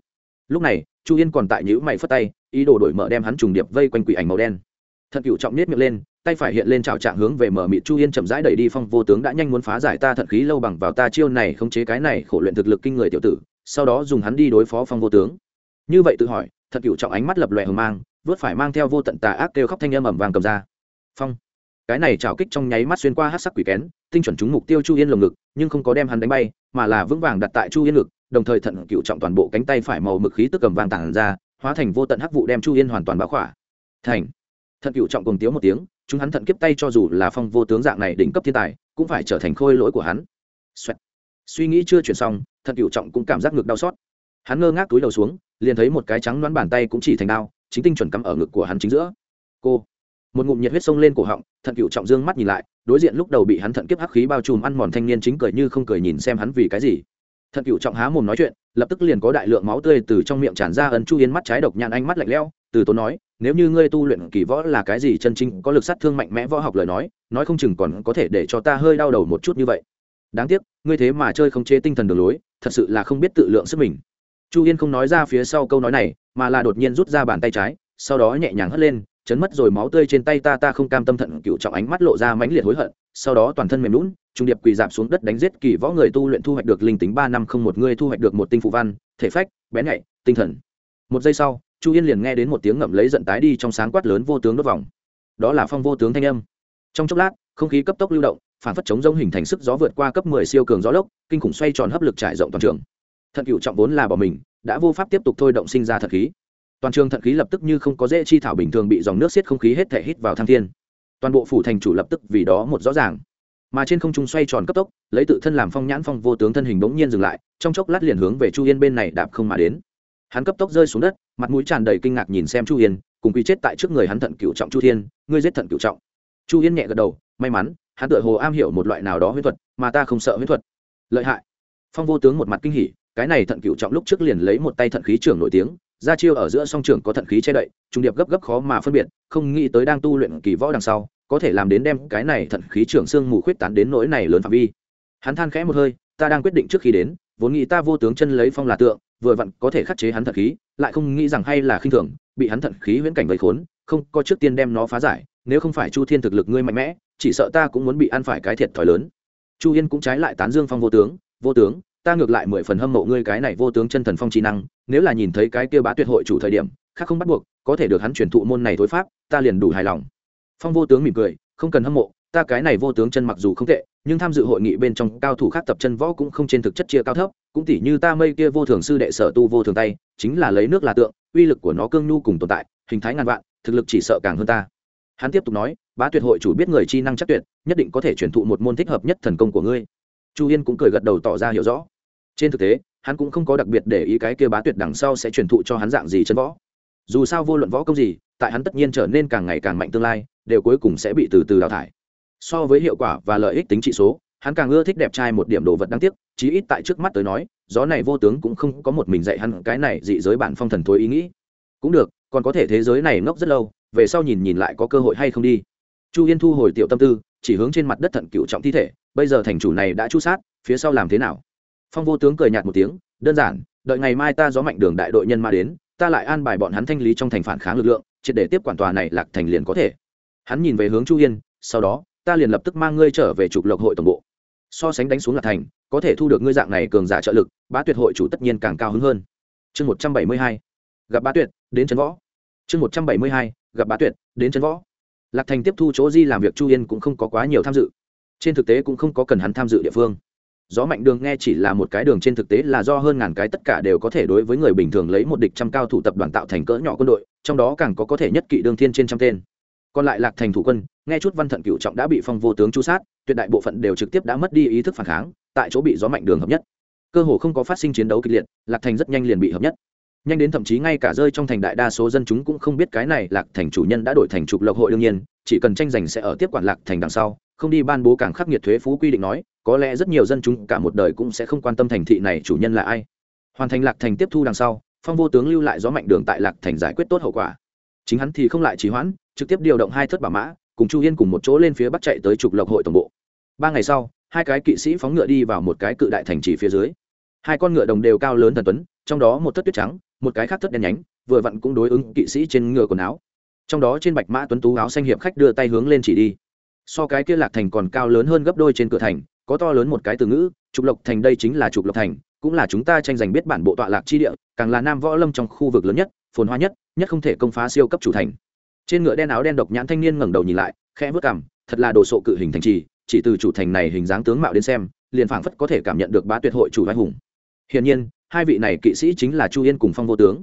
Lúc này, chu yên còn tại nhữ mày phất tay, ý đồ đổi mở đem hắn trùng điệp vây quanh quỷ ảnh màu đen. Thận cựu trọng nết miệng lên, tay phải hiện lên trào trạng hướng về mở mịt chu yên chậm rãi đẩy đi phong vô tướng đã nhanh muốn phá giải ta thận khí lâu bằng vào ta chiêu này khống chế cái này khổ luyện thực lực kinh người tiểu tử sau đó dùng hắn đi đối phó phong vô tướng. Như vậy tự hỏi, thật cựu trọng ánh mắt lập lòe hờ mang, vớt phải mang theo vô tận tà ác kêu khóc thanh âm ẩm vàng cầm ra. Phong. Cái này trào kích trong nháy mắt xuyên qua hát sắc quỷ kén, tinh chuẩn trúng mục tiêu chu yên lồng ngực, nhưng không có đem hắn đánh bay, mà là vững vàng đặt tại chu yên ngực, đồng thời thận cựu trọng toàn bộ cánh tay phải màu mực khí tức cầm vàng tản ra, hóa thành vô tận hắc vụ đem chu yên hoàn toàn báo khỏa. Thành. Thận cựu trọng cùng tiếu một tiếng, chúng hắn thận kiếp tay cho dù là phong vô tướng dạng này đỉnh cấp thiên tài, cũng phải trở thành khôi lỗi của hắn. Xoẹt. suy nghĩ chưa chuyển xong thận cựu trọng cũng cảm giác ngực đau xót. Hắn ngơ ngác túi đầu xuống, liền thấy một cái trắng đoán bàn tay cũng chỉ thành đao, chính tinh chuẩn cắm ở ngực của hắn chính giữa. Cô, một ngụm nhiệt huyết sông lên cổ họng thận cựu trọng dương mắt nhìn lại, đối diện lúc đầu bị hắn thận kiếp hắc khí bao trùm ăn mòn thanh niên chính cười như không cười nhìn xem hắn vì cái gì. Thận cựu trọng há mồm nói chuyện, lập tức liền có đại lượng máu tươi từ trong miệng tràn ra ấn chu yên mắt trái độc nhạn anh mắt lạnh lẽo, từ tốn nói, nếu như ngươi tu luyện kỳ võ là cái gì chân chính, có lực sát thương mạnh mẽ võ học lời nói nói không chừng còn có thể để cho ta hơi đau đầu một chút như vậy. Đáng tiếc, ngươi thế mà chơi không chế tinh thần đường lối thật sự là không biết tự lượng sức mình. Chu yên không nói ra phía sau câu nói này, mà là đột nhiên rút ra bàn tay trái, sau đó nhẹ nhàng hất lên, chấn mất rồi máu tươi trên tay ta ta không cam tâm thận cựu trọng ánh mắt lộ ra mãnh liệt hối hận, sau đó toàn thân mềm lún trung điệp quỳ dạp xuống đất đánh giết kỳ võ người tu luyện thu hoạch được linh tính ba năm không một người thu hoạch được một tinh phụ văn, thể phách, bén nhạy, tinh thần. Một giây sau, chu yên liền nghe đến một tiếng ngậm lấy giận tái đi trong sáng quát lớn vô tướng đốt vòng. Đó là phong vô tướng thanh âm. Trong chốc lát, không khí cấp tốc lưu động phản phất chống rông hình thành sức gió vượt qua cấp 10 siêu cường gió lốc, kinh khủng xoay tròn hấp lực trải rộng toàn trường. Thận cửu trọng vốn là bỏ mình, đã vô pháp tiếp tục thôi động sinh ra thật khí. Toàn trường thận khí lập tức như không có dễ chi thảo bình thường bị dòng nước xiết không khí hết thể hít vào thăng thiên. Toàn bộ phủ thành chủ lập tức vì đó một rõ ràng. Mà trên không trung xoay tròn cấp tốc, lấy tự thân làm phong nhãn phong vô tướng thân hình bỗng nhiên dừng lại, trong chốc lát liền hướng về chu yên bên này đạp không mà đến. Hắn cấp tốc rơi xuống đất, mặt mũi tràn đầy kinh ngạc nhìn xem chu yên, cùng quy chết tại trước người hắn thận cửu trọng chu thiên, ngươi giết thận cửu trọng. Chu yên nhẹ gật đầu, may mắn hắn tựa hồ am hiểu một loại nào đó huyễn thuật, mà ta không sợ huyễn thuật. Lợi hại. Phong vô tướng một mặt kinh hỉ, cái này thận cựu trọng lúc trước liền lấy một tay thận khí trưởng nổi tiếng, ra chiêu ở giữa song trưởng có thận khí che đậy, trung điệp gấp gấp khó mà phân biệt, không nghĩ tới đang tu luyện kỳ võ đằng sau, có thể làm đến đem cái này thận khí trưởng xương mù khuyết tán đến nỗi này lớn phạm vi. Hắn than khẽ một hơi, ta đang quyết định trước khi đến, vốn nghĩ ta vô tướng chân lấy phong là tượng, vừa vặn có thể khắc chế hắn thận khí, lại không nghĩ rằng hay là khinh thường, bị hắn thận khí huyễn cảnh vây khốn, không có trước tiên đem nó phá giải, nếu không phải chu thiên thực lực ngươi mạnh mẽ chỉ sợ ta cũng muốn bị ăn phải cái thiệt thòi lớn. Chu yên cũng trái lại tán dương phong vô tướng vô tướng, ta ngược lại mười phần hâm mộ ngươi cái này vô tướng chân thần phong trí năng, nếu là nhìn thấy cái kia bá tuyệt hội chủ thời điểm, khác không bắt buộc, có thể được hắn truyền thụ môn này thối pháp, ta liền đủ hài lòng. Phong vô tướng mỉm cười, không cần hâm mộ, ta cái này vô tướng chân mặc dù không tệ, nhưng tham dự hội nghị bên trong cao thủ khác tập chân võ cũng không trên thực chất chia cao thấp, cũng tỉ như ta mây kia vô thường sư đệ sở tu vô thường tay, chính là lấy nước là tượng, uy lực của nó cương nhu cùng tồn tại, hình thái ngàn vạn, thực lực chỉ sợ càng hơn ta hắn tiếp tục nói, bá tuyệt hội chủ biết người chi năng chắc tuyệt, nhất định có thể truyền thụ một môn thích hợp nhất thần công của ngươi. Chu yên cũng cười gật đầu tỏ ra hiểu rõ. Trên thực tế, hắn cũng không có đặc biệt để ý cái kia bá tuyệt đằng sau sẽ truyền thụ cho hắn dạng gì chân võ. Dù sao vô luận võ công gì, tại hắn tất nhiên trở nên càng ngày càng mạnh tương lai, đều cuối cùng sẽ bị từ từ đào thải. So với hiệu quả và lợi ích tính trị số, hắn càng ưa thích đẹp trai một điểm đồ vật đáng tiếc, chí ít tại trước mắt tới nói, gió này vô tướng cũng không có một mình dạy hắn cái này dị giới bản phong thần thối ý nghĩ. Cũng được, còn có thể thế giới này ngốc rất lâu về sau nhìn nhìn lại có cơ hội hay không đi. Chu yên thu hồi tiểu tâm tư, chỉ hướng trên mặt đất thận cựu trọng thi thể, bây giờ thành chủ này đã chu sát, phía sau làm thế nào? Phong vô tướng cười nhạt một tiếng, đơn giản, đợi ngày mai ta gió mạnh đường đại đội nhân ma đến, ta lại an bài bọn hắn thanh lý trong thành phản kháng lực lượng, triệt để tiếp quản tòa này lạc thành liền có thể. Hắn nhìn về hướng chu yên, sau đó, ta liền lập tức mang ngươi trở về trục lộc hội tổng bộ. So sánh đánh xuống lạc thành, có thể thu được ngươi dạng này cường giả trợ lực, bá tuyệt hội chủ tất nhiên càng cao hứng hơn. Chương một trăm bảy mươi hai, gặp bá tuyệt, đến trấn võ chương một trăm bảy mươi hai, gặp bá tuyệt, đến trấn võ. Lạc thành tiếp thu chỗ di làm việc chu yên cũng không có quá nhiều tham dự. Trên thực tế cũng không có cần hắn tham dự địa phương. Gió mạnh đường nghe chỉ là một cái đường trên thực tế là do hơn ngàn cái tất cả đều có thể đối với người bình thường lấy một địch trăm cao thủ tập đoàn tạo thành cỡ nhỏ quân đội, trong đó càng có có thể nhất kỵ đương thiên trên trăm tên. Còn lại lạc thành thủ quân, nghe chút văn thận cựu trọng đã bị phong vô tướng chu sát, tuyệt đại bộ phận đều trực tiếp đã mất đi ý thức phản kháng, tại chỗ bị gió mạnh đường hợp nhất. Cơ hồ không có phát sinh chiến đấu kịch liệt, lạc thành rất nhanh liền bị hợp nhất nhanh đến thậm chí ngay cả rơi trong thành đại đa số dân chúng cũng không biết cái này lạc thành chủ nhân đã đổi thành trục lộc hội đương nhiên, chỉ cần tranh giành sẽ ở tiếp quản lạc thành đằng sau, không đi ban bố càng khắc nghiệt thuế phú quy định nói, có lẽ rất nhiều dân chúng cả một đời cũng sẽ không quan tâm thành thị này chủ nhân là ai. Hoàn thành lạc thành tiếp thu đằng sau, phong vô tướng lưu lại gió mạnh đường tại lạc thành giải quyết tốt hậu quả. Chính hắn thì không lại trì hoãn, trực tiếp điều động hai thất bảo mã, cùng chu yên cùng một chỗ lên phía bắc chạy tới trục lộc hội tổng bộ. Ba ngày sau, hai cái kỵ sĩ phóng ngựa đi vào một cái cự đại thành trì phía dưới. Hai con ngựa đồng đều cao lớn thần tuấn, trong đó một thất tuyết trắng một cái khác thất đen nhánh, vừa vặn cũng đối ứng kỵ sĩ trên ngựa quần áo. Trong đó trên bạch mã tuấn tú áo xanh hiệp khách đưa tay hướng lên chỉ đi. So cái kia lạc thành còn cao lớn hơn gấp đôi trên cửa thành, có to lớn một cái từ ngữ, trục lộc thành đây chính là trục lộc thành, cũng là chúng ta tranh giành biết bản bộ tọa lạc chi địa, càng là nam võ lâm trong khu vực lớn nhất, phồn hoa nhất nhất không thể công phá siêu cấp chủ thành. Trên ngựa đen áo đen độc nhãn thanh niên ngẩng đầu nhìn lại, khẽ vớt cằm, thật là đồ sộ cự hình thành trì, chỉ từ chủ thành này hình dáng tướng mạo đến xem, liền phảng phất có thể cảm nhận được bá tuyệt hội chủ vai hùng. Hiển nhiên hai vị này kỵ sĩ chính là chu yên cùng phong vô tướng.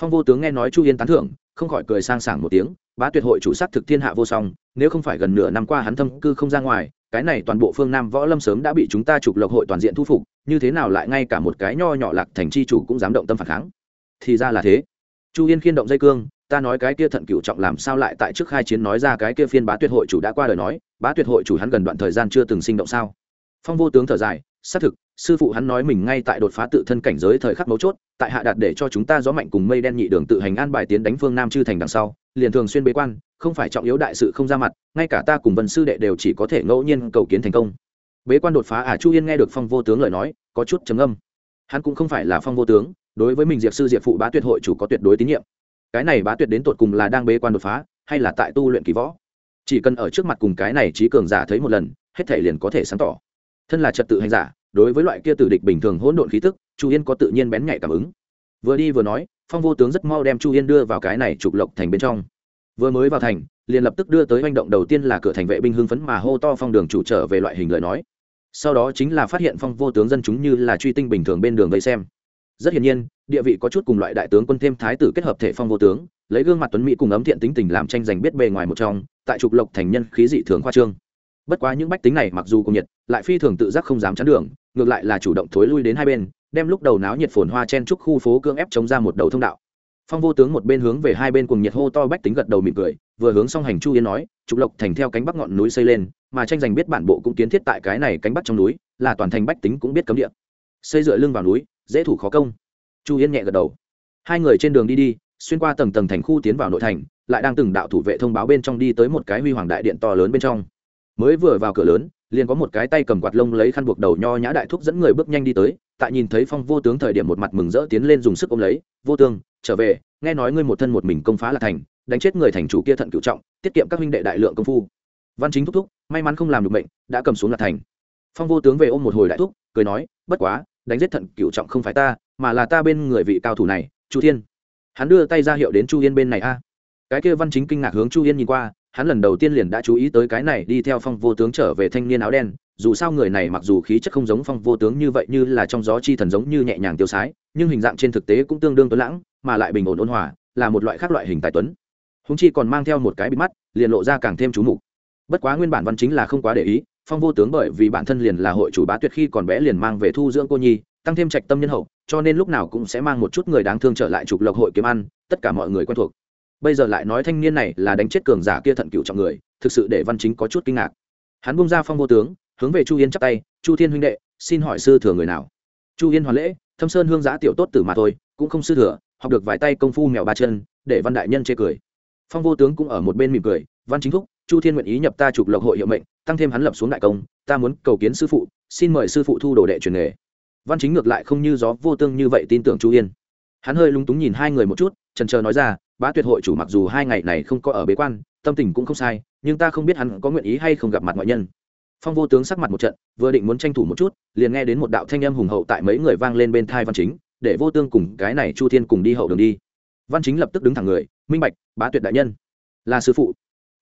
Phong vô tướng nghe nói chu yên tán thưởng, không khỏi cười sang sảng một tiếng, bá tuyệt hội chủ sắc thực thiên hạ vô song, nếu không phải gần nửa năm qua hắn thâm cư không ra ngoài, cái này toàn bộ phương nam võ lâm sớm đã bị chúng ta trục lộc hội toàn diện thu phục, như thế nào lại ngay cả một cái nho nhỏ lạc thành chi chủ cũng dám động tâm phản kháng? Thì ra là thế. Chu yên khiên động dây cương, ta nói cái kia thận cựu trọng làm sao lại tại trước khai chiến nói ra cái kia phiên bá tuyệt hội chủ đã qua đời nói, bá tuyệt hội chủ hắn gần đoạn thời gian chưa từng sinh động sao? Phong vô tướng thở dài, xác thực sư phụ hắn nói mình ngay tại đột phá tự thân cảnh giới thời khắc mấu chốt, tại hạ đạt để cho chúng ta gió mạnh cùng mây đen nhị đường tự hành an bài tiến đánh phương nam chư thành đằng sau, liền thường xuyên bế quan, không phải trọng yếu đại sự không ra mặt, ngay cả ta cùng vân sư đệ đều chỉ có thể ngẫu nhiên cầu kiến thành công. Bế quan đột phá à chu yên nghe được phong vô tướng lời nói, có chút trầm âm hắn cũng không phải là phong vô tướng, đối với mình diệp sư diệp phụ bá tuyệt hội chủ có tuyệt đối tín nhiệm. Cái này bá tuyệt đến tột cùng là đang bế quan đột phá, hay là tại tu luyện kỳ võ? Chỉ cần ở trước mặt cùng cái này trí cường giả thấy một lần, hết thể liền có thể sáng tỏ. Thân là trật tự hành giả đối với loại kia tử địch bình thường hỗn độn khí tức, chu yên có tự nhiên bén nhạy cảm ứng. Vừa đi vừa nói, phong vô tướng rất mau đem chu yên đưa vào cái này trục lộc thành bên trong. Vừa mới vào thành, liền lập tức đưa tới hành động đầu tiên là cửa thành vệ binh hưng phấn mà hô to phong đường chủ trở về loại hình lời nói. Sau đó chính là phát hiện phong vô tướng dân chúng như là truy tinh bình thường bên đường vây xem. Rất hiển nhiên, địa vị có chút cùng loại đại tướng quân thêm thái tử kết hợp thể phong vô tướng, lấy gương mặt tuấn mỹ cùng ấm thiện tính tình làm tranh giành biết bề ngoài một trong, tại trục lộc thành nhân khí dị thường khoa trương. Bất quá những bách tính này mặc dù cùng nhiệt, lại phi thường tự giác không dám chắn đường ngược lại là chủ động thối lui đến hai bên, đem lúc đầu náo nhiệt phồn hoa chen trúc khu phố cưỡng ép chống ra một đầu thông đạo. Phong vô tướng một bên hướng về hai bên cùng nhiệt hô to bách tính gật đầu mỉm cười, vừa hướng song hành chu yên nói, trục lộc thành theo cánh bắc ngọn núi xây lên, mà tranh giành biết bản bộ cũng kiến thiết tại cái này cánh bắc trong núi, là toàn thành bách tính cũng biết cấm địa. Xây dựa lưng vào núi, dễ thủ khó công. Chu yên nhẹ gật đầu. Hai người trên đường đi đi, xuyên qua tầng tầng thành khu tiến vào nội thành, lại đang từng đạo thủ vệ thông báo bên trong đi tới một cái huy hoàng đại điện to lớn bên trong mới vừa vào cửa lớn, liền có một cái tay cầm quạt lông lấy khăn buộc đầu nho nhã đại thúc dẫn người bước nhanh đi tới, tại nhìn thấy phong vô tướng thời điểm một mặt mừng rỡ tiến lên dùng sức ôm lấy, vô tướng, trở về, nghe nói ngươi một thân một mình công phá là thành, đánh chết người thành chủ kia thận cựu trọng, tiết kiệm các huynh đệ đại lượng công phu. Văn chính thúc thúc, may mắn không làm được bệnh đã cầm xuống là thành. Phong vô tướng về ôm một hồi đại thúc, cười nói, bất quá, đánh giết thận cựu trọng không phải ta, mà là ta bên người vị cao thủ này, chu thiên. Hắn đưa tay ra hiệu đến chu yên bên này a. Cái kia văn chính kinh ngạc hướng chu yên nhìn qua hắn lần đầu tiên liền đã chú ý tới cái này đi theo phong vô tướng trở về thanh niên áo đen, dù sao người này mặc dù khí chất không giống phong vô tướng như vậy như là trong gió chi thần giống như nhẹ nhàng tiêu sái, nhưng hình dạng trên thực tế cũng tương đương tuấn lãng, mà lại bình ổn ôn hòa, là một loại khác loại hình tài tuấn. Húng chi còn mang theo một cái bịt mắt, liền lộ ra càng thêm chú mục. Bất quá nguyên bản văn chính là không quá để ý, phong vô tướng bởi vì bản thân liền là hội chủ bá tuyệt khi còn bé liền mang về thu dưỡng cô nhi, tăng thêm trạch tâm nhân hậu, cho nên lúc nào cũng sẽ mang một chút người đáng thương trở lại trục lộc hội kiếm ăn, tất cả mọi người quen thuộc bây giờ lại nói thanh niên này là đánh chết cường giả kia thận cựu trọng người, thực sự để văn chính có chút kinh ngạc. Hắn bung ra phong vô tướng, hướng về chu yên chắp tay, chu thiên huynh đệ, xin hỏi sư thừa người nào? Chu yên hoàn lễ, thâm sơn hương giã tiểu tốt tử mà thôi, cũng không sư thừa, học được vài tay công phu mèo ba chân, để văn đại nhân chê cười. Phong vô tướng cũng ở một bên mỉm cười, văn chính thúc, chu thiên nguyện ý nhập ta trục lộc hội hiệu mệnh, tăng thêm hắn lập xuống đại công, ta muốn cầu kiến sư phụ, xin mời sư phụ thu đồ đệ truyền nghề. Văn chính ngược lại không như gió vô tương như vậy tin tưởng chu yên hắn hơi lúng túng nhìn hai người một chút trần trờ nói ra, bá tuyệt hội chủ mặc dù hai ngày này không có ở bế quan, tâm tình cũng không sai, nhưng ta không biết hắn có nguyện ý hay không gặp mặt ngoại nhân. Phong vô tướng sắc mặt một trận, vừa định muốn tranh thủ một chút, liền nghe đến một đạo thanh âm hùng hậu tại mấy người vang lên bên thai văn chính, để vô tương cùng cái này chu thiên cùng đi hậu đường đi. Văn chính lập tức đứng thẳng người, minh bạch, bá tuyệt đại nhân. Là sư phụ.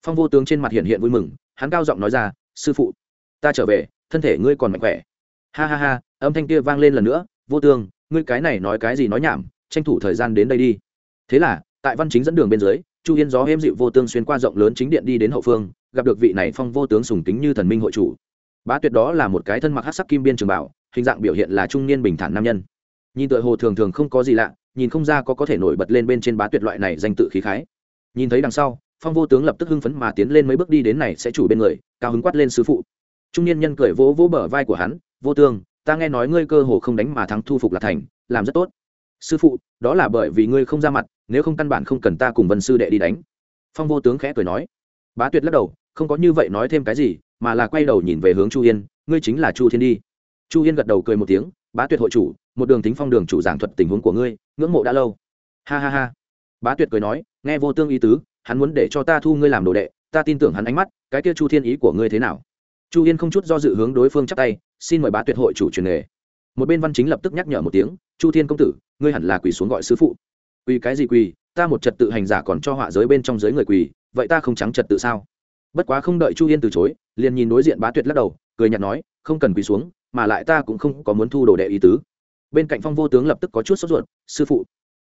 Phong vô tướng trên mặt hiện hiện vui mừng, hắn cao giọng nói ra, sư phụ, ta trở về, thân thể ngươi còn mạnh khỏe. Ha ha ha, âm thanh kia vang lên lần nữa, vô tương, ngươi cái này nói cái gì nói nhảm tranh thủ thời gian đến đây đi. Thế là, tại văn chính dẫn đường bên dưới, chu yên gió êm dịu vô tương xuyên qua rộng lớn chính điện đi đến hậu phương, gặp được vị này phong vô tướng sùng kính như thần minh hội chủ. Bá tuyệt đó là một cái thân mặc hát sắc kim biên trường bảo, hình dạng biểu hiện là trung niên bình thản nam nhân. Nhìn tựa hồ thường thường không có gì lạ, nhìn không ra có có thể nổi bật lên bên trên bá tuyệt loại này danh tự khí khái. Nhìn thấy đằng sau, phong vô tướng lập tức hưng phấn mà tiến lên mấy bước đi đến này sẽ chủ bên người, cao hứng quát lên sư phụ. Trung niên nhân cười vỗ vỗ bờ vai của hắn, vô tương, ta nghe nói ngươi cơ hồ không đánh mà thắng thu phục là thành, làm rất tốt sư phụ, đó là bởi vì ngươi không ra mặt, nếu không căn bản không cần ta cùng vân sư đệ đi đánh. Phong vô tướng khẽ cười nói. Bá tuyệt lắc đầu, không có như vậy nói thêm cái gì, mà là quay đầu nhìn về hướng chu yên, ngươi chính là chu thiên đi. Chu yên gật đầu cười một tiếng, bá tuyệt hội chủ, một đường tính phong đường chủ giảng thuật tình huống của ngươi, ngưỡng mộ đã lâu. Ha ha ha. Bá tuyệt cười nói, nghe vô tương ý tứ, hắn muốn để cho ta thu ngươi làm đồ đệ, ta tin tưởng hắn ánh mắt, cái kia chu thiên ý của ngươi thế nào? Chu yên không chút do dự hướng đối phương chắp tay, xin mời bá tuyệt hội chủ truyền nghề một bên văn chính lập tức nhắc nhở một tiếng, chu thiên công tử, ngươi hẳn là quỳ xuống gọi sư phụ. Quỳ cái gì quỳ? Ta một trật tự hành giả còn cho họa giới bên trong giới người quỳ, vậy ta không trắng trật tự sao? Bất quá không đợi chu yên từ chối, liền nhìn đối diện bá tuyệt lắc đầu, cười nhạt nói, không cần quỳ xuống, mà lại ta cũng không có muốn thu đồ đệ ý tứ. Bên cạnh phong vô tướng lập tức có chút sốt ruột sư phụ.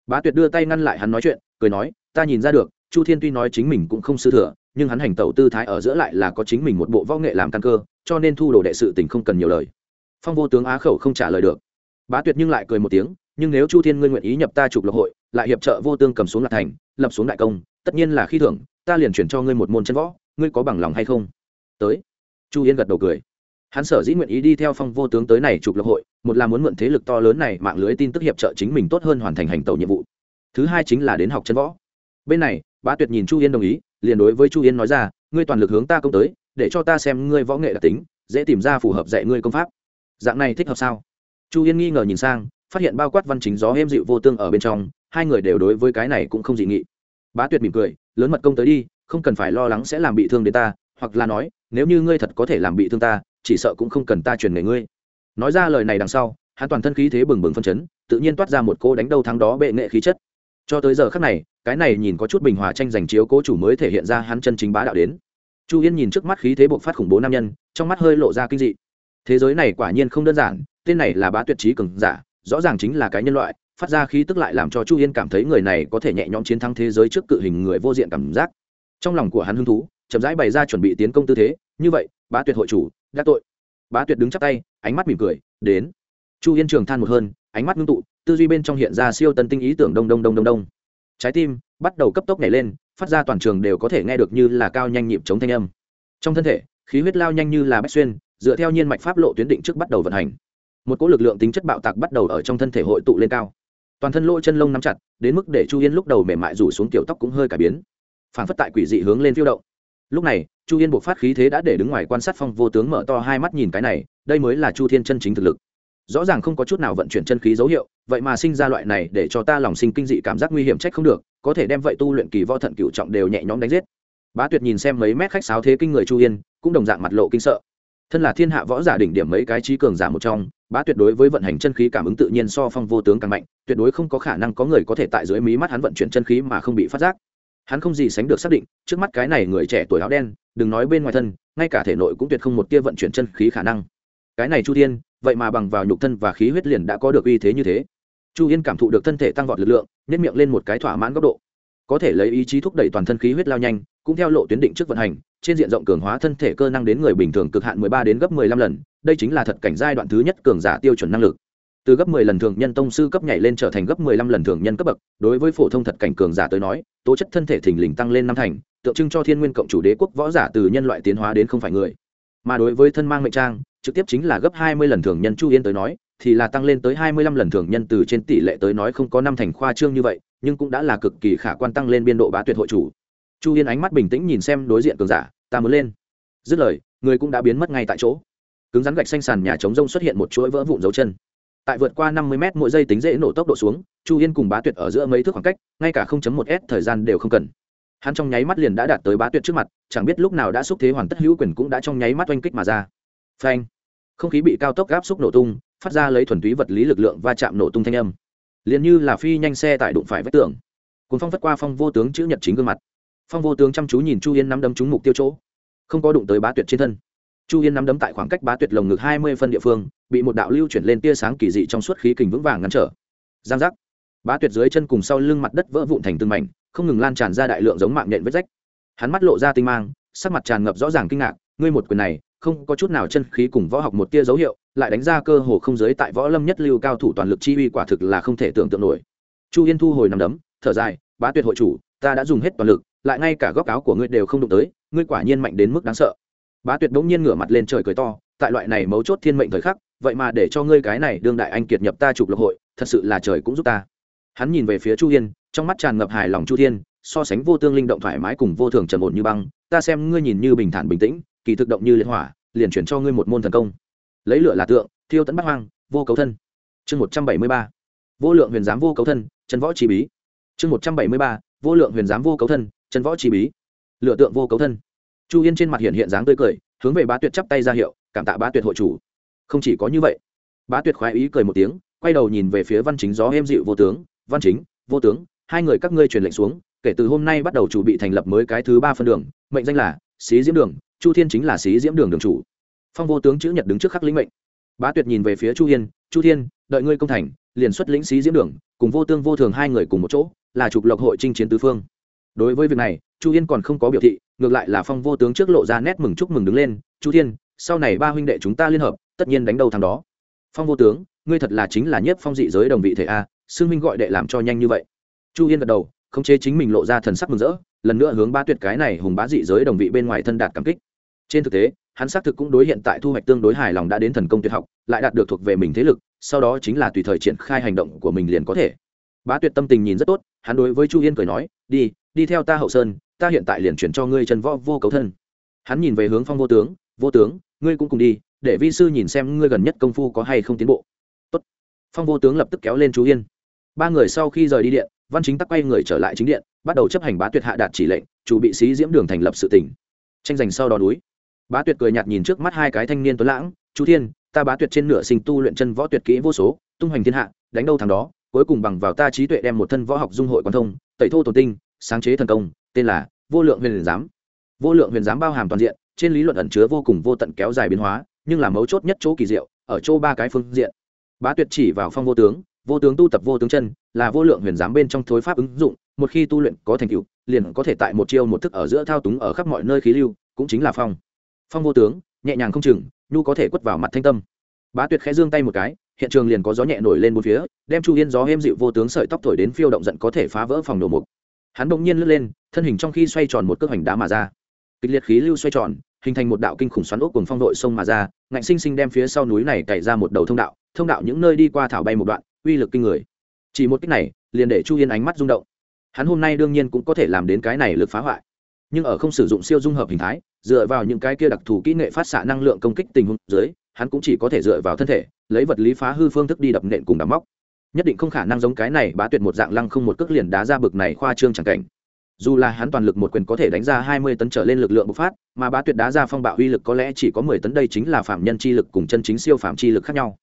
Bá tuyệt đưa tay ngăn lại hắn nói chuyện, cười nói, ta nhìn ra được, chu thiên tuy nói chính mình cũng không sư thừa, nhưng hắn hành tẩu tư thái ở giữa lại là có chính mình một bộ võ nghệ làm căn cơ, cho nên thu đồ đệ sự tình không cần nhiều lời phong vô tướng á khẩu không trả lời được. Bá tuyệt nhưng lại cười một tiếng, nhưng nếu chu thiên ngươi nguyện ý nhập ta trục lộc hội, lại hiệp trợ vô tương cầm xuống lạc thành, lập xuống đại công, tất nhiên là khi thưởng, ta liền chuyển cho ngươi một môn chân võ, ngươi có bằng lòng hay không? Tới. Chu yên gật đầu cười. Hắn sở dĩ nguyện ý đi theo phong vô tướng tới này trục lộc hội, một là muốn mượn thế lực to lớn này mạng lưới tin tức hiệp trợ chính mình tốt hơn hoàn thành hành tẩu nhiệm vụ. Thứ hai chính là đến học chân võ. Bên này, bá tuyệt nhìn chu yên đồng ý, liền đối với chu yên nói ra, ngươi toàn lực hướng ta công tới, để cho ta xem ngươi võ nghệ đặc tính, dễ tìm ra phù hợp dạy ngươi công pháp dạng này thích hợp sao? Chu yên nghi ngờ nhìn sang, phát hiện bao quát văn chính gió êm dịu vô tương ở bên trong, hai người đều đối với cái này cũng không dị nghị. Bá tuyệt mỉm cười, lớn mật công tới đi, không cần phải lo lắng sẽ làm bị thương đến ta, hoặc là nói, nếu như ngươi thật có thể làm bị thương ta, chỉ sợ cũng không cần ta truyền nghề ngươi. Nói ra lời này đằng sau, hắn toàn thân khí thế bừng bừng phân chấn, tự nhiên toát ra một cô đánh đầu thắng đó bệ nghệ khí chất. Cho tới giờ khác này, cái này nhìn có chút bình hòa tranh giành chiếu cố chủ mới thể hiện ra hắn chân chính bá đạo đến. Chu yên nhìn trước mắt khí thế bộc phát khủng bố nam nhân, trong mắt hơi lộ ra kinh dị thế giới này quả nhiên không đơn giản, tên này là bá tuyệt trí cường giả, rõ ràng chính là cái nhân loại, phát ra khí tức lại làm cho chu yên cảm thấy người này có thể nhẹ nhõm chiến thắng thế giới trước cự hình người vô diện cảm giác. Trong lòng của hắn hứng thú, chậm rãi bày ra chuẩn bị tiến công tư thế, như vậy, bá tuyệt hội chủ đã tội. Bá tuyệt đứng chắp tay, ánh mắt mỉm cười, đến. Chu yên trường than một hơn, ánh mắt ngưng tụ, tư duy bên trong hiện ra siêu tân tinh ý tưởng đông đông đông đông đông. Trái tim bắt đầu cấp tốc nhảy lên, phát ra toàn trường đều có thể nghe được như là cao nhanh nhịp chống thanh âm. Trong thân thể, khí huyết lao nhanh như là bách xuyên dựa theo nhiên mạch pháp lộ tuyến định trước bắt đầu vận hành. Một cỗ lực lượng tính chất bạo tạc bắt đầu ở trong thân thể hội tụ lên cao. Toàn thân lỗ chân lông nắm chặt, đến mức để chu yên lúc đầu mềm mại rủ xuống tiểu tóc cũng hơi cải biến. Phản phất tại quỷ dị hướng lên phiêu động. Lúc này, chu yên buộc phát khí thế đã để đứng ngoài quan sát phong vô tướng mở to hai mắt nhìn cái này, đây mới là chu thiên chân chính thực lực. Rõ ràng không có chút nào vận chuyển chân khí dấu hiệu, vậy mà sinh ra loại này để cho ta lòng sinh kinh dị cảm giác nguy hiểm trách không được, có thể đem vậy tu luyện kỳ võ thận cựu trọng đều nhẹ nhõm đánh giết. Bá tuyệt nhìn xem mấy mét khách sáo thế kinh người chu yên, cũng đồng dạng mặt lộ kinh sợ thân là thiên hạ võ giả đỉnh điểm mấy cái trí cường giả một trong, bá tuyệt đối với vận hành chân khí cảm ứng tự nhiên so phong vô tướng càng mạnh, tuyệt đối không có khả năng có người có thể tại dưới mí mắt hắn vận chuyển chân khí mà không bị phát giác. Hắn không gì sánh được xác định, trước mắt cái này người trẻ tuổi áo đen, đừng nói bên ngoài thân, ngay cả thể nội cũng tuyệt không một tia vận chuyển chân khí khả năng. Cái này chu thiên, vậy mà bằng vào nhục thân và khí huyết liền đã có được uy thế như thế. Chu yên cảm thụ được thân thể tăng vọt lực lượng nhét miệng lên một cái thỏa mãn góc độ. Có thể lấy ý chí thúc đẩy toàn thân khí huyết lao nhanh, cũng theo lộ tuyến định trước vận hành trên diện rộng cường hóa thân thể cơ năng đến người bình thường cực hạn 13 đến gấp 15 lần, đây chính là thật cảnh giai đoạn thứ nhất cường giả tiêu chuẩn năng lực. Từ gấp 10 lần thường nhân tông sư cấp nhảy lên trở thành gấp 15 lần thường nhân cấp bậc, đối với phổ thông thật cảnh cường giả tới nói, tố chất thân thể thình lình tăng lên năm thành, tượng trưng cho thiên nguyên cộng chủ đế quốc võ giả từ nhân loại tiến hóa đến không phải người. Mà đối với thân mang mệnh trang, trực tiếp chính là gấp 20 lần thường nhân chu yên tới nói, thì là tăng lên tới 25 lần thường nhân từ trên tỷ lệ tới nói không có năm thành khoa trương như vậy, nhưng cũng đã là cực kỳ khả quan tăng lên biên độ bá tuyệt hội chủ chu yên ánh mắt bình tĩnh nhìn xem đối diện cường giả, ta muốn lên. Dứt lời, người cũng đã biến mất ngay tại chỗ. Cứng rắn gạch xanh sàn nhà chống rông xuất hiện một chuỗi vỡ vụn dấu chân. Tại vượt qua năm mươi m mỗi giây tính dễ nổ tốc độ xuống, chu yên cùng bá tuyệt ở giữa mấy thước khoảng cách, ngay cả 0.1 s thời gian đều không cần. Hắn trong nháy mắt liền đã đạt tới bá tuyệt trước mặt, chẳng biết lúc nào đã xúc thế hoàn tất hữu quyền cũng đã trong nháy mắt oanh kích mà ra. Phanh! Không khí bị cao tốc gáp xúc nổ tung, phát ra lấy thuần túy vật lý lực lượng va chạm nổ tung thanh âm. Liền như là phi nhanh xe tại đụng phải vách tường. Cùng phong vất qua phong vô tướng chữ nhật chính gương mặt phong vô tướng chăm chú nhìn chu yên nắm đấm trúng mục tiêu chỗ. Không có đụng tới bá tuyệt trên thân. Chu yên nắm đấm tại khoảng cách bá tuyệt lồng ngực hai mươi phân địa phương, bị một đạo lưu chuyển lên tia sáng kỳ dị trong suốt khí kình vững vàng ngăn trở. Giang giác. Bá tuyệt dưới chân cùng sau lưng mặt đất vỡ vụn thành từng mảnh, không ngừng lan tràn ra đại lượng giống mạng nhện vết rách. Hắn mắt lộ ra tinh mang, sắc mặt tràn ngập rõ ràng kinh ngạc, ngươi một quyền này, không có chút nào chân khí cùng võ học một tia dấu hiệu, lại đánh ra cơ hồ không giới tại võ lâm nhất lưu cao thủ toàn lực chi uy quả thực là không thể tưởng tượng nổi. Chu yên thu hồi nằm đấm, thở dài, bá tuyệt hội chủ, ta đã dùng hết toàn lực lại ngay cả góc áo của ngươi đều không đụng tới, ngươi quả nhiên mạnh đến mức đáng sợ. Bá tuyệt bỗng nhiên ngửa mặt lên trời cười to, tại loại này mấu chốt thiên mệnh thời khắc, vậy mà để cho ngươi cái này đương đại anh kiệt nhập ta chụp lộc hội, thật sự là trời cũng giúp ta. Hắn nhìn về phía chu yên trong mắt tràn ngập hài lòng chu thiên, so sánh vô tương linh động thoải mái cùng vô thường trầm ổn như băng, ta xem ngươi nhìn như bình thản bình tĩnh, kỳ thực động như liên hỏa, liền chuyển cho ngươi một môn thần công. Lấy lửa là tượng, thiêu tấn bắt hoang, vô cấu thân. Chương một trăm bảy mươi ba. Vô lượng huyền giám vô cấu thân, chân võ chi bí. Chương một trăm bảy mươi ba. Vô lượng huyền giám vô cấu thân chân võ chi bí lựa tượng vô cấu thân. Chu yên trên mặt hiện hiện dáng tươi cười, hướng về bá tuyệt chắp tay ra hiệu, cảm tạ bá tuyệt hội chủ. Không chỉ có như vậy, bá tuyệt khoái ý cười một tiếng, quay đầu nhìn về phía văn chính gió êm dịu vô tướng, văn chính, vô tướng, hai người các ngươi truyền lệnh xuống, kể từ hôm nay bắt đầu chủ bị thành lập mới cái thứ ba phân đường, mệnh danh là xí diễm đường, chu thiên chính là xí diễm đường đường chủ. Phong vô tướng chữ nhật đứng trước khắc lĩnh mệnh. Bá tuyệt nhìn về phía chu hiên chu thiên, đợi ngươi công thành, liền xuất lĩnh xí diễm đường, cùng vô tương vô thường hai người cùng một chỗ, là trục lộc hội chinh chiến tứ phương đối với việc này, chu yên còn không có biểu thị, ngược lại là phong vô tướng trước lộ ra nét mừng chúc mừng đứng lên, chu thiên, sau này ba huynh đệ chúng ta liên hợp, tất nhiên đánh đầu thằng đó. Phong vô tướng, ngươi thật là chính là nhất phong dị giới đồng vị thể a, xưng minh gọi đệ làm cho nhanh như vậy. Chu yên gật đầu, khống chế chính mình lộ ra thần sắc mừng rỡ, lần nữa hướng ba tuyệt cái này hùng bá dị giới đồng vị bên ngoài thân đạt cảm kích. Trên thực tế, hắn xác thực cũng đối hiện tại thu hoạch tương đối hài lòng đã đến thần công tuyệt học, lại đạt được thuộc về mình thế lực, sau đó chính là tùy thời triển khai hành động của mình liền có thể. Bá tuyệt tâm tình nhìn rất tốt, hắn đối với chu yên cười nói, đi đi theo ta hậu sơn, ta hiện tại liền chuyển cho ngươi chân võ vô cấu thân. Hắn nhìn về hướng phong vô tướng vô tướng, ngươi cũng cùng đi, để vi sư nhìn xem ngươi gần nhất công phu có hay không tiến bộ. Tốt. phong vô tướng lập tức kéo lên chú yên. Ba người sau khi rời đi điện, văn chính tắc quay người trở lại chính điện, bắt đầu chấp hành bá tuyệt hạ đạt chỉ lệnh, chủ bị sĩ diễm đường thành lập sự tỉnh. Tranh giành sau đó núi. Bá tuyệt cười nhạt nhìn trước mắt hai cái thanh niên tuấn lãng chú thiên, ta bá tuyệt trên nửa sinh tu luyện chân võ tuyệt kỹ vô số, tung hoành thiên hạ, đánh đâu thằng đó, cuối cùng bằng vào ta trí tuệ đem một thân võ học dung hội quan thông, tẩy thô tổ tinh sáng chế thần công, tên là vô lượng huyền giám. Vô lượng huyền giám bao hàm toàn diện, trên lý luận ẩn chứa vô cùng vô tận kéo dài biến hóa, nhưng là mấu chốt nhất chỗ kỳ diệu, ở chỗ ba cái phương diện. Bá tuyệt chỉ vào phong vô tướng vô tướng tu tập vô tướng chân, là vô lượng huyền giám bên trong thối pháp ứng dụng, một khi tu luyện có thành tựu, liền có thể tại một chiêu một thức ở giữa thao túng ở khắp mọi nơi khí lưu, cũng chính là phong. Phong vô tướng, nhẹ nhàng không chừng, nhu có thể quất vào mặt thanh tâm. Bá tuyệt khẽ giương tay một cái, hiện trường liền có gió nhẹ nổi lên bốn phía, đem chu yên gió êm dịu vô tướng sợi tóc thổi đến phiêu động giận có thể phá vỡ phòng đổ mục hắn bỗng nhiên lướt lên, thân hình trong khi xoay tròn một cước hành đá mà ra. Kịch liệt khí lưu xoay tròn, hình thành một đạo kinh khủng xoắn ốc cùng phong đội sông mà ra, ngạnh sinh sinh đem phía sau núi này cày ra một đầu thông đạo thông đạo những nơi đi qua thảo bay một đoạn, uy lực kinh người. Chỉ một cách này, liền để chu yên ánh mắt rung động. Hắn hôm nay đương nhiên cũng có thể làm đến cái này lực phá hoại. Nhưng ở không sử dụng siêu dung hợp hình thái, dựa vào những cái kia đặc thù kỹ nghệ phát xạ năng lượng công kích tình huống dưới, hắn cũng chỉ có thể dựa vào thân thể, lấy vật lý phá hư phương thức đi đập nện cùng đắm móc nhất định không khả năng giống cái này bá tuyệt một dạng lăng không một cước liền đá ra bực này khoa trương chẳng cảnh. Dù là hắn toàn lực một quyền có thể đánh ra hai mươi tấn trở lên lực lượng bộc phát, mà bá tuyệt đá ra phong bạo uy lực có lẽ chỉ có mười tấn đây chính là phạm nhân chi lực cùng chân chính siêu phạm chi lực khác nhau.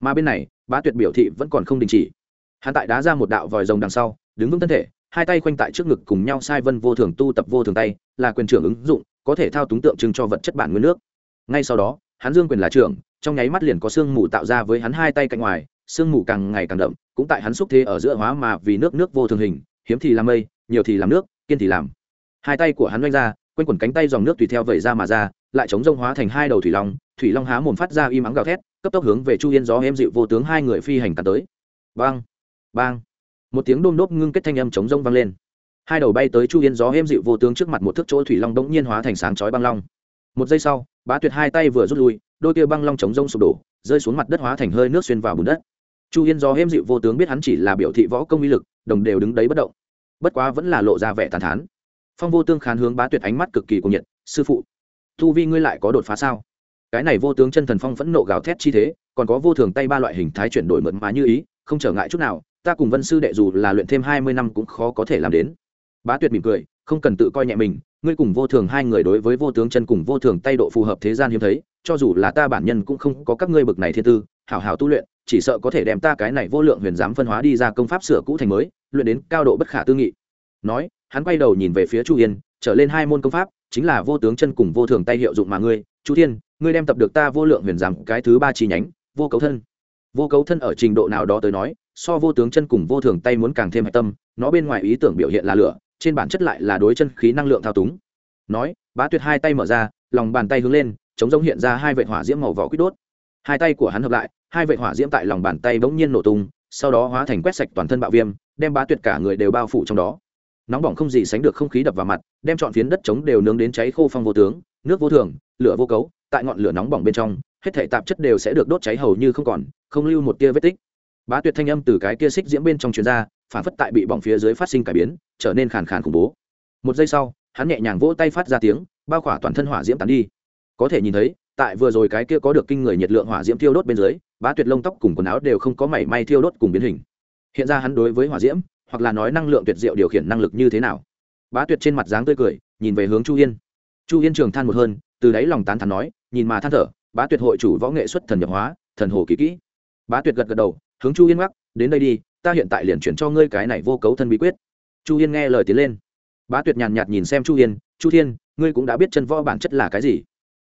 Mà bên này, bá tuyệt biểu thị vẫn còn không đình chỉ. Hắn tại đá ra một đạo vòi rồng đằng sau, đứng vững thân thể, hai tay khoanh tại trước ngực cùng nhau sai vân vô thường tu tập vô thường tay, là quyền trưởng ứng dụng, có thể thao túng tượng trưng cho vật chất bản nguyên nước. Ngay sau đó, hắn dương quyền là trưởng, trong nháy mắt liền có sương mù tạo ra với hắn hai tay cạnh ngoài sương mù càng ngày càng đậm, cũng tại hắn xúc thế ở giữa hóa mà vì nước nước vô thường hình, hiếm thì làm mây, nhiều thì làm nước, kiên thì làm. Hai tay của hắn doanh ra, quanh quẩn cánh tay dòng nước tùy theo vẩy ra mà ra, lại chống rông hóa thành hai đầu thủy long thủy long há mồm phát ra im ắng gào thét, cấp tốc hướng về chu yên gió Em dịu vô tướng hai người phi hành tàn tới. Bang bang. Một tiếng đôm đốp ngưng kết thanh âm chống rông vang lên. Hai đầu bay tới chu yên gió Em dịu vô tướng trước mặt một thước chỗ thủy long đống nhiên hóa thành sáng chói băng long. Một giây sau, bá tuyệt hai tay vừa rút lui, đôi kia băng long chống rông sụp đổ, rơi xuống mặt đất hóa thành hơi nước xuyên vào bùn đất chu yên do hêm dịu vô tướng biết hắn chỉ là biểu thị võ công uy lực, đồng đều đứng đấy bất động. Bất quá vẫn là lộ ra vẻ tàn thán. Phong vô tương khán hướng bá tuyệt ánh mắt cực kỳ cuồng nhiệt, sư phụ thu vi ngươi lại có đột phá sao? Cái này vô tướng chân thần phong vẫn nộ gào thét chi thế, còn có vô thường tay ba loại hình thái chuyển đổi mượn mà như ý, không trở ngại chút nào, ta cùng vân sư đệ dù là luyện thêm hai mươi năm cũng khó có thể làm đến. Bá tuyệt mỉm cười, không cần tự coi nhẹ mình, ngươi cùng vô thường hai người đối với vô tướng chân cùng vô thường tay độ phù hợp thế gian hiếm thấy, cho dù là ta bản nhân cũng không có các ngươi bực này thiên tư, hảo hảo tu luyện chỉ sợ có thể đem ta cái này vô lượng huyền giám phân hóa đi ra công pháp sửa cũ thành mới, luyện đến cao độ bất khả tư nghị. Nói, hắn quay đầu nhìn về phía chu yên, trở lên hai môn công pháp, chính là vô tướng chân cùng vô thường tay hiệu dụng mà ngươi. Chu thiên, ngươi đem tập được ta vô lượng huyền giám cái thứ ba chi nhánh, vô cấu thân. Vô cấu thân ở trình độ nào đó tới nói, so vô tướng chân cùng vô thường tay muốn càng thêm hạch tâm, nó bên ngoài ý tưởng biểu hiện là lửa, trên bản chất lại là đối chân khí năng lượng thao túng. Nói, bá tuyệt hai tay mở ra, lòng bàn tay hướng lên, chống giống hiện ra hai vệ hỏa diễm màu vỏ quýt đốt. Hai tay của hắn hợp lại hai vệ hỏa diễm tại lòng bàn tay bỗng nhiên nổ tung, sau đó hóa thành quét sạch toàn thân bạo viêm, đem bá tuyệt cả người đều bao phủ trong đó. Nóng bỏng không gì sánh được không khí đập vào mặt, đem chọn phiến đất trống đều nướng đến cháy khô phong vô tướng, nước vô thường, lửa vô cấu, tại ngọn lửa nóng bỏng bên trong, hết thể tạp chất đều sẽ được đốt cháy hầu như không còn, không lưu một tia vết tích. Bá tuyệt thanh âm từ cái kia xích diễm bên trong chuyền ra, phản phất tại bị bỏng phía dưới phát sinh cải biến, trở nên khàn khàn khủng bố. Một giây sau, hắn nhẹ nhàng vỗ tay phát ra tiếng, bao khỏa toàn thân hỏa diễm tàn đi. Có thể nhìn thấy, tại vừa rồi cái kia có được kinh người nhiệt lượng hỏa diễm thiêu đốt bên dưới bá tuyệt lông tóc cùng quần áo đều không có mảy may thiêu đốt cùng biến hình. Hiện ra hắn đối với hỏa diễm, hoặc là nói năng lượng tuyệt diệu điều khiển năng lực như thế nào. Bá tuyệt trên mặt dáng tươi cười, nhìn về hướng chu yên. Chu yên trường than một hơn, từ đáy lòng tán thắn nói, nhìn mà than thở, bá tuyệt hội chủ võ nghệ xuất thần nhập hóa, thần hồ kỹ kỹ. Bá tuyệt gật gật đầu, hướng chu yên gác đến đây đi, ta hiện tại liền chuyển cho ngươi cái này vô cấu thân bí quyết. Chu yên nghe lời tiến lên. Bá tuyệt nhàn nhạt nhìn xem chu yên, chu thiên, ngươi cũng đã biết chân võ bản chất là cái gì?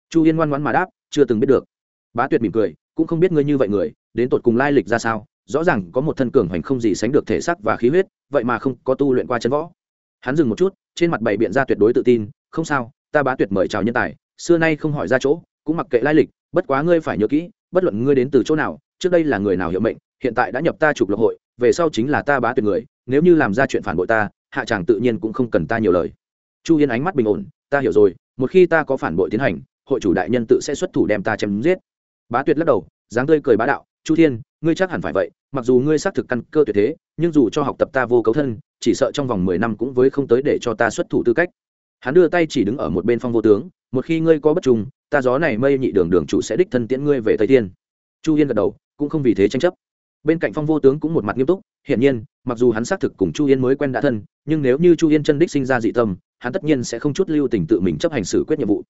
Chu yên ngoan ngoãn mà đáp, chưa từng biết được. Bá tuyệt mỉm cười cũng không biết ngươi như vậy người, đến tột cùng lai lịch ra sao, rõ ràng có một thân cường hoành không gì sánh được thể xác và khí huyết, vậy mà không có tu luyện qua chân võ. Hắn dừng một chút, trên mặt bày biện ra tuyệt đối tự tin, không sao, ta bá tuyệt mời chào nhân tài, xưa nay không hỏi ra chỗ, cũng mặc kệ lai lịch, bất quá ngươi phải nhớ kỹ, bất luận ngươi đến từ chỗ nào, trước đây là người nào hiệu mệnh, hiện tại đã nhập ta trục lộc hội, về sau chính là ta bá tuyệt người, nếu như làm ra chuyện phản bội ta, hạ chàng tự nhiên cũng không cần ta nhiều lời. Chu yên ánh mắt bình ổn, ta hiểu rồi, một khi ta có phản bội tiến hành, hội chủ đại nhân tự sẽ xuất thủ đem ta chém giết bá tuyệt lắc đầu, dáng tươi cười bá đạo, chu thiên, ngươi chắc hẳn phải vậy, mặc dù ngươi xác thực căn cơ tuyệt thế, nhưng dù cho học tập ta vô cấu thân, chỉ sợ trong vòng mười năm cũng với không tới để cho ta xuất thủ tư cách. Hắn đưa tay chỉ đứng ở một bên phong vô tướng, một khi ngươi có bất trùng, ta gió này mây nhị đường đường chủ sẽ đích thân tiễn ngươi về tây thiên. Chu yên gật đầu, cũng không vì thế tranh chấp. Bên cạnh phong vô tướng cũng một mặt nghiêm túc, hiển nhiên, mặc dù hắn xác thực cùng chu yên mới quen đã thân, nhưng nếu như chu yên chân đích sinh ra dị tâm, hắn tất nhiên sẽ không chút lưu tình tự mình chấp hành xử quyết nhiệm vụ.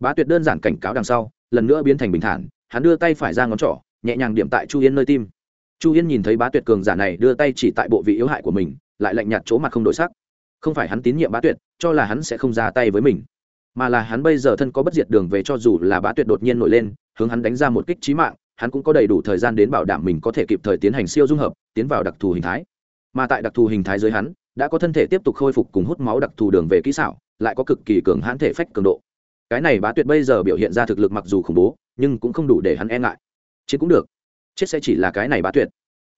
Bá tuyệt đơn giản cảnh cáo đằng sau, lần nữa biến thành bình thản hắn đưa tay phải ra ngón trỏ, nhẹ nhàng điểm tại chu yên nơi tim. Chu yên nhìn thấy bá tuyệt cường giả này đưa tay chỉ tại bộ vị yếu hại của mình, lại lạnh nhạt chỗ mặt không đổi sắc. Không phải hắn tín nhiệm bá tuyệt, cho là hắn sẽ không ra tay với mình, mà là hắn bây giờ thân có bất diệt đường về cho dù là bá tuyệt đột nhiên nổi lên, hướng hắn đánh ra một kích trí mạng, hắn cũng có đầy đủ thời gian đến bảo đảm mình có thể kịp thời tiến hành siêu dung hợp, tiến vào đặc thù hình thái. Mà tại đặc thù hình thái dưới hắn, đã có thân thể tiếp tục khôi phục cùng hút máu đặc thù đường về kỹ xảo, lại có cực kỳ cường hãn thể phách cường độ. Cái này bá tuyệt bây giờ biểu hiện ra thực lực mặc dù khủng bố nhưng cũng không đủ để hắn e ngại. Chết cũng được. Chết sẽ chỉ là cái này bá tuyệt.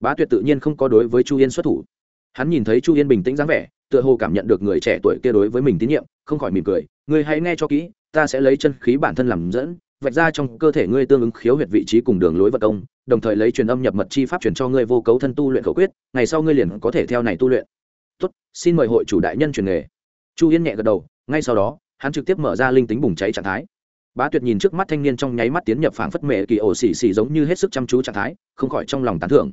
Bá tuyệt tự nhiên không có đối với chu yên xuất thủ. Hắn nhìn thấy chu yên bình tĩnh dáng vẻ, tựa hồ cảm nhận được người trẻ tuổi kia đối với mình tín nhiệm, không khỏi mỉm cười. Người hãy nghe cho kỹ, ta sẽ lấy chân khí bản thân làm dẫn, vạch ra trong cơ thể ngươi tương ứng khiếu huyệt vị trí cùng đường lối vật công, đồng thời lấy truyền âm nhập mật chi pháp truyền cho ngươi vô cấu thân tu luyện khẩu quyết, ngày sau ngươi liền có thể theo này tu luyện. Tốt, xin mời hội chủ đại nhân truyền nghề. Chu yên nhẹ gật đầu, ngay sau đó, hắn trực tiếp mở ra linh tính bùng cháy trạng thái bá tuyệt nhìn trước mắt thanh niên trong nháy mắt tiến nhập phảng phất mệ kỳ ổ xì xì giống như hết sức chăm chú trạng thái, không khỏi trong lòng tán thưởng.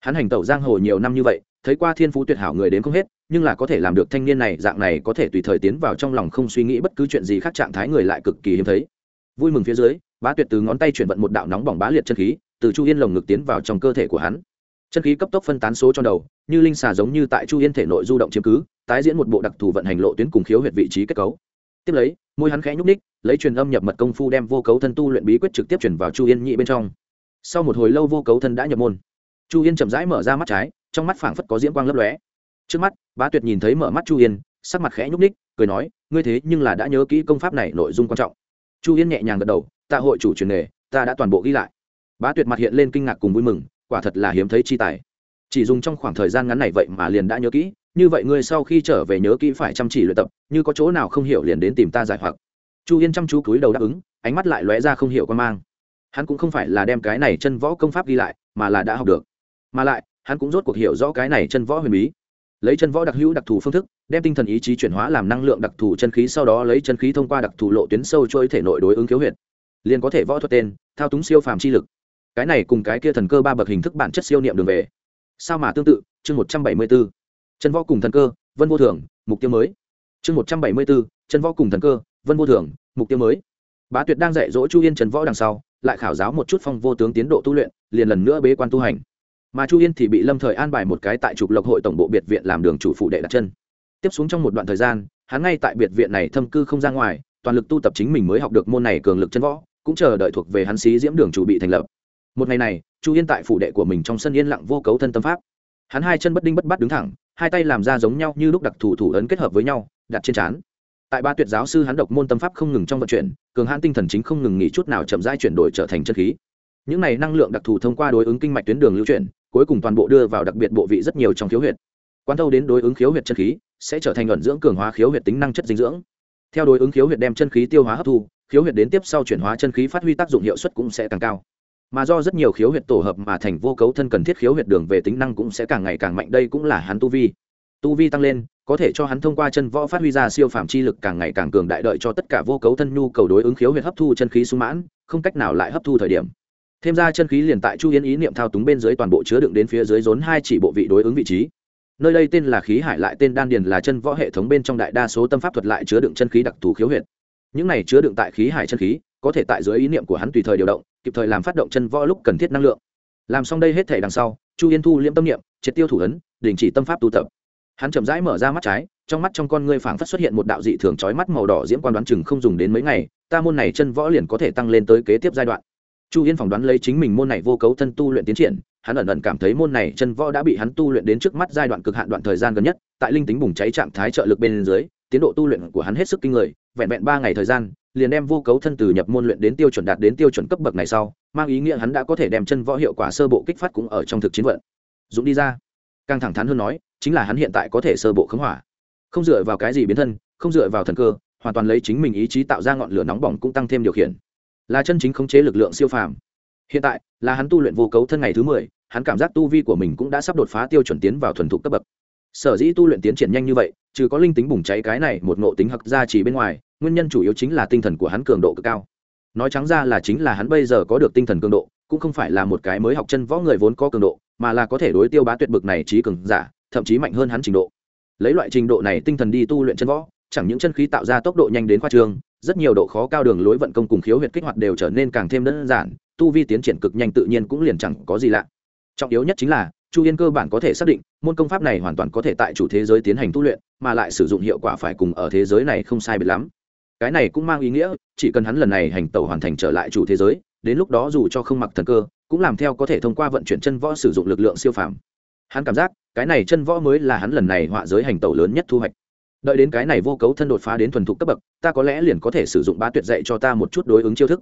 Hắn hành tẩu giang hồ nhiều năm như vậy, thấy qua thiên phú tuyệt hảo người đến không hết, nhưng là có thể làm được thanh niên này, dạng này có thể tùy thời tiến vào trong lòng không suy nghĩ bất cứ chuyện gì khác trạng thái người lại cực kỳ hiếm thấy. Vui mừng phía dưới, bá tuyệt từ ngón tay chuyển vận một đạo nóng bỏng bá liệt chân khí, từ chu yên lồng ngực tiến vào trong cơ thể của hắn. Chân khí cấp tốc phân tán số trong đầu, như linh xà giống như tại chu yên thể nội du động chiếm cứ, tái diễn một bộ đặc thù vận hành lộ tuyến cùng khiếu huyệt vị trí kết cấu tiếp lấy, môi hắn khẽ nhúc ních lấy truyền âm nhập mật công phu đem vô cấu thân tu luyện bí quyết trực tiếp chuyển vào chu yên nhị bên trong. Sau một hồi lâu vô cấu thân đã nhập môn. Chu yên chậm rãi mở ra mắt trái, trong mắt phảng phất có diễm quang lấp lóe. Trước mắt, bá tuyệt nhìn thấy mở mắt chu yên, sắc mặt khẽ nhúc ních cười nói, ngươi thế nhưng là đã nhớ kỹ công pháp này nội dung quan trọng. Chu yên nhẹ nhàng gật đầu, tạ hội chủ truyền nghề, ta đã toàn bộ ghi lại. Bá tuyệt mặt hiện lên kinh ngạc cùng vui mừng, quả thật là hiếm thấy chi tài. Chỉ dùng trong khoảng thời gian ngắn này vậy mà liền đã nhớ kỹ như vậy ngươi sau khi trở về nhớ kỹ phải chăm chỉ luyện tập, như có chỗ nào không hiểu liền đến tìm ta giải hoặc. Chu yên chăm chú cúi đầu đáp ứng, ánh mắt lại lóe ra không hiểu quan mang. Hắn cũng không phải là đem cái này chân võ công pháp ghi lại, mà là đã học được. Mà lại, hắn cũng rốt cuộc hiểu rõ cái này chân võ huyền bí. Lấy chân võ đặc hữu đặc thù phương thức, đem tinh thần ý chí chuyển hóa làm năng lượng đặc thù chân khí, sau đó lấy chân khí thông qua đặc thù lộ tuyến sâu trôi thể nội đối ứng khiếu huyệt. Liền có thể võ thuật tên, thao túng siêu phàm chi lực. Cái này cùng cái kia thần cơ ba bậc hình thức bản chất siêu niệm đường về. Sao mà tương tự? Chương một trăm bảy mươi bốn chân võ cùng thần cơ, vân vô thường, mục tiêu mới. Chương một trăm bảy mươi bốn chân võ cùng thần cơ, vân vô thường, mục tiêu mới. Bá tuyệt đang dạy dỗ chu yên trần võ đằng sau, lại khảo giáo một chút phong vô tướng tiến độ tu luyện, liền lần nữa bế quan tu hành. Mà chu yên thì bị lâm thời an bài một cái tại trục lộc hội tổng bộ biệt viện làm đường chủ phụ đệ đặt chân. Tiếp xuống trong một đoạn thời gian, hắn ngay tại biệt viện này thâm cư không ra ngoài, toàn lực tu tập chính mình mới học được môn này cường lực chân võ, cũng chờ đợi thuộc về hắn xí diễm đường chủ bị thành lập. Một ngày này, chu yên tại phủ đệ của mình trong sân yên lặng vô cấu thân tâm pháp hắn hai chân bất đinh bất bắt đứng thẳng, hai tay làm ra giống nhau như lúc đặc thủ thủ ấn kết hợp với nhau, đặt trên trán. Tại ba tuyệt giáo sư hắn độc môn tâm pháp không ngừng trong vận chuyển, cường hãn tinh thần chính không ngừng nghỉ chút nào chậm rãi chuyển đổi trở thành chân khí. Những này năng lượng đặc thù thông qua đối ứng kinh mạch tuyến đường lưu chuyển, cuối cùng toàn bộ đưa vào đặc biệt bộ vị rất nhiều trong khiếu huyệt. Quan thâu đến đối ứng khiếu huyệt chân khí, sẽ trở thành luận dưỡng cường hóa khiếu huyệt tính năng chất dinh dưỡng. Theo đối ứng khiếu huyệt đem chân khí tiêu hóa hấp thu, khiếu huyệt đến tiếp sau chuyển hóa chân khí phát huy tác dụng hiệu suất cũng sẽ càng cao mà do rất nhiều khiếu huyệt tổ hợp mà thành vô cấu thân cần thiết khiếu huyệt đường về tính năng cũng sẽ càng ngày càng mạnh, đây cũng là hắn tu vi. Tu vi tăng lên, có thể cho hắn thông qua chân võ phát huy ra siêu phạm chi lực càng ngày càng cường đại đợi cho tất cả vô cấu thân nhu cầu đối ứng khiếu huyệt hấp thu chân khí sung mãn, không cách nào lại hấp thu thời điểm. Thêm ra chân khí liền tại chu yến ý niệm thao túng bên dưới toàn bộ chứa đựng đến phía dưới rốn hai chỉ bộ vị đối ứng vị trí. Nơi đây tên là khí hải lại tên đan điền là chân võ hệ thống bên trong đại đa số tâm pháp thuật lại chứa đựng chân khí đặc thù khiếu huyệt. Những này chứa đựng tại khí hải chân khí, có thể tại dưới ý niệm của hắn tùy thời điều động kịp thời làm phát động chân võ lúc cần thiết năng lượng. Làm xong đây hết thể đằng sau, chu yên thu liễm tâm niệm, triệt tiêu thủ ấn, đình chỉ tâm pháp tu tập. Hắn chậm rãi mở ra mắt trái, trong mắt trong con ngươi phảng phất xuất hiện một đạo dị thường trói mắt màu đỏ diễm quan đoán chừng không dùng đến mấy ngày, ta môn này chân võ liền có thể tăng lên tới kế tiếp giai đoạn. Chu yên phỏng đoán lấy chính mình môn này vô cấu thân tu luyện tiến triển, hắn ẩn ẩn cảm thấy môn này chân võ đã bị hắn tu luyện đến trước mắt giai đoạn cực hạn đoạn thời gian gần nhất, tại linh tính bùng cháy trạng thái trợ lực bên dưới, tiến độ tu luyện của hắn hết sức kinh người, vẹn vẹn ba ngày thời gian liền đem vô cấu thân từ nhập môn luyện đến tiêu chuẩn đạt đến tiêu chuẩn cấp bậc này sau, mang ý nghĩa hắn đã có thể đem chân võ hiệu quả sơ bộ kích phát cũng ở trong thực chiến vận. Dũng đi ra. Càng thẳng thắn hơn nói, chính là hắn hiện tại có thể sơ bộ khống hỏa. Không dựa vào cái gì biến thân, không dựa vào thần cơ, hoàn toàn lấy chính mình ý chí tạo ra ngọn lửa nóng bỏng cũng tăng thêm điều khiển. Là chân chính khống chế lực lượng siêu phàm. Hiện tại, là hắn tu luyện vô cấu thân ngày thứ mười, hắn cảm giác tu vi của mình cũng đã sắp đột phá tiêu chuẩn tiến vào thuần thục cấp bậc sở dĩ tu luyện tiến triển nhanh như vậy, trừ có linh tính bùng cháy cái này một ngộ tính hặc ra chỉ bên ngoài, nguyên nhân chủ yếu chính là tinh thần của hắn cường độ cực cao. Nói trắng ra là chính là hắn bây giờ có được tinh thần cường độ, cũng không phải là một cái mới học chân võ người vốn có cường độ, mà là có thể đối tiêu bá tuyệt bực này trí cường giả, thậm chí mạnh hơn hắn trình độ. Lấy loại trình độ này tinh thần đi tu luyện chân võ, chẳng những chân khí tạo ra tốc độ nhanh đến khoa trường, rất nhiều độ khó cao đường lối vận công cùng khiếu huyệt kích hoạt đều trở nên càng thêm đơn giản, tu vi tiến triển cực nhanh tự nhiên cũng liền chẳng có gì lạ. Trọng yếu nhất chính là chu yên cơ bản có thể xác định, môn công pháp này hoàn toàn có thể tại chủ thế giới tiến hành tu luyện, mà lại sử dụng hiệu quả phải cùng ở thế giới này không sai biệt lắm. Cái này cũng mang ý nghĩa, chỉ cần hắn lần này hành tẩu hoàn thành trở lại chủ thế giới, đến lúc đó dù cho không mặc thần cơ, cũng làm theo có thể thông qua vận chuyển chân võ sử dụng lực lượng siêu phàm. Hắn cảm giác, cái này chân võ mới là hắn lần này họa giới hành tẩu lớn nhất thu hoạch. Đợi đến cái này vô cấu thân đột phá đến thuần thục cấp bậc, ta có lẽ liền có thể sử dụng bá tuyệt dạy cho ta một chút đối ứng chiêu thức.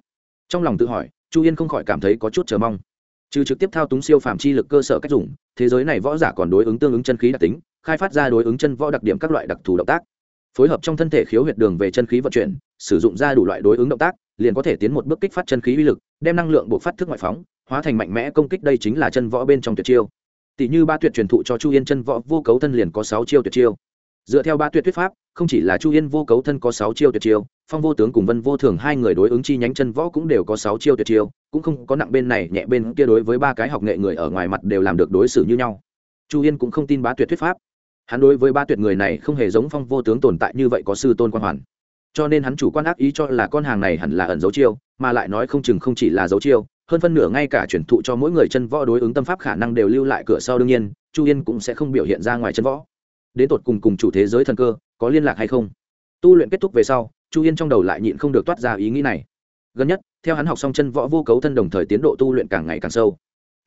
Trong lòng tự hỏi, chu yên không khỏi cảm thấy có chút chờ mong trừ trực tiếp thao túng siêu phạm chi lực cơ sở cách dùng, thế giới này võ giả còn đối ứng tương ứng chân khí đặc tính, khai phát ra đối ứng chân võ đặc điểm các loại đặc thù động tác. Phối hợp trong thân thể khiếu huyệt đường về chân khí vận chuyển, sử dụng ra đủ loại đối ứng động tác, liền có thể tiến một bước kích phát chân khí uy lực, đem năng lượng buộc phát thức ngoại phóng, hóa thành mạnh mẽ công kích đây chính là chân võ bên trong tuyệt chiêu. Tỷ như ba tuyệt truyền thụ cho chu yên chân võ, vô cấu thân liền có sáu chiêu tuyệt chiêu dựa theo ba tuyệt thuyết pháp, không chỉ là chu yên vô cấu thân có sáu chiêu tuyệt chiêu, phong vô tướng cùng vân vô thường hai người đối ứng chi nhánh chân võ cũng đều có sáu chiêu tuyệt chiêu, cũng không có nặng bên này, nhẹ bên kia đối với ba cái học nghệ người ở ngoài mặt đều làm được đối xử như nhau. Chu yên cũng không tin bá tuyệt thuyết pháp. Hắn đối với ba tuyệt người này không hề giống phong vô tướng tồn tại như vậy có sư tôn quan hoàn. Cho nên hắn chủ quan ác ý cho là con hàng này hẳn là ẩn dấu chiêu, mà lại nói không chừng không chỉ là dấu chiêu, hơn phân nửa ngay cả chuyển thụ cho mỗi người chân võ đối ứng tâm pháp khả năng đều lưu lại cửa sau đương nhiên, chu yên cũng sẽ không biểu hiện ra ngoài chân võ đến tột cùng cùng chủ thế giới thần cơ có liên lạc hay không? Tu luyện kết thúc về sau, chu yên trong đầu lại nhịn không được toát ra ý nghĩ này. Gần nhất, theo hắn học xong chân võ vô cấu thân đồng thời tiến độ tu luyện càng ngày càng sâu.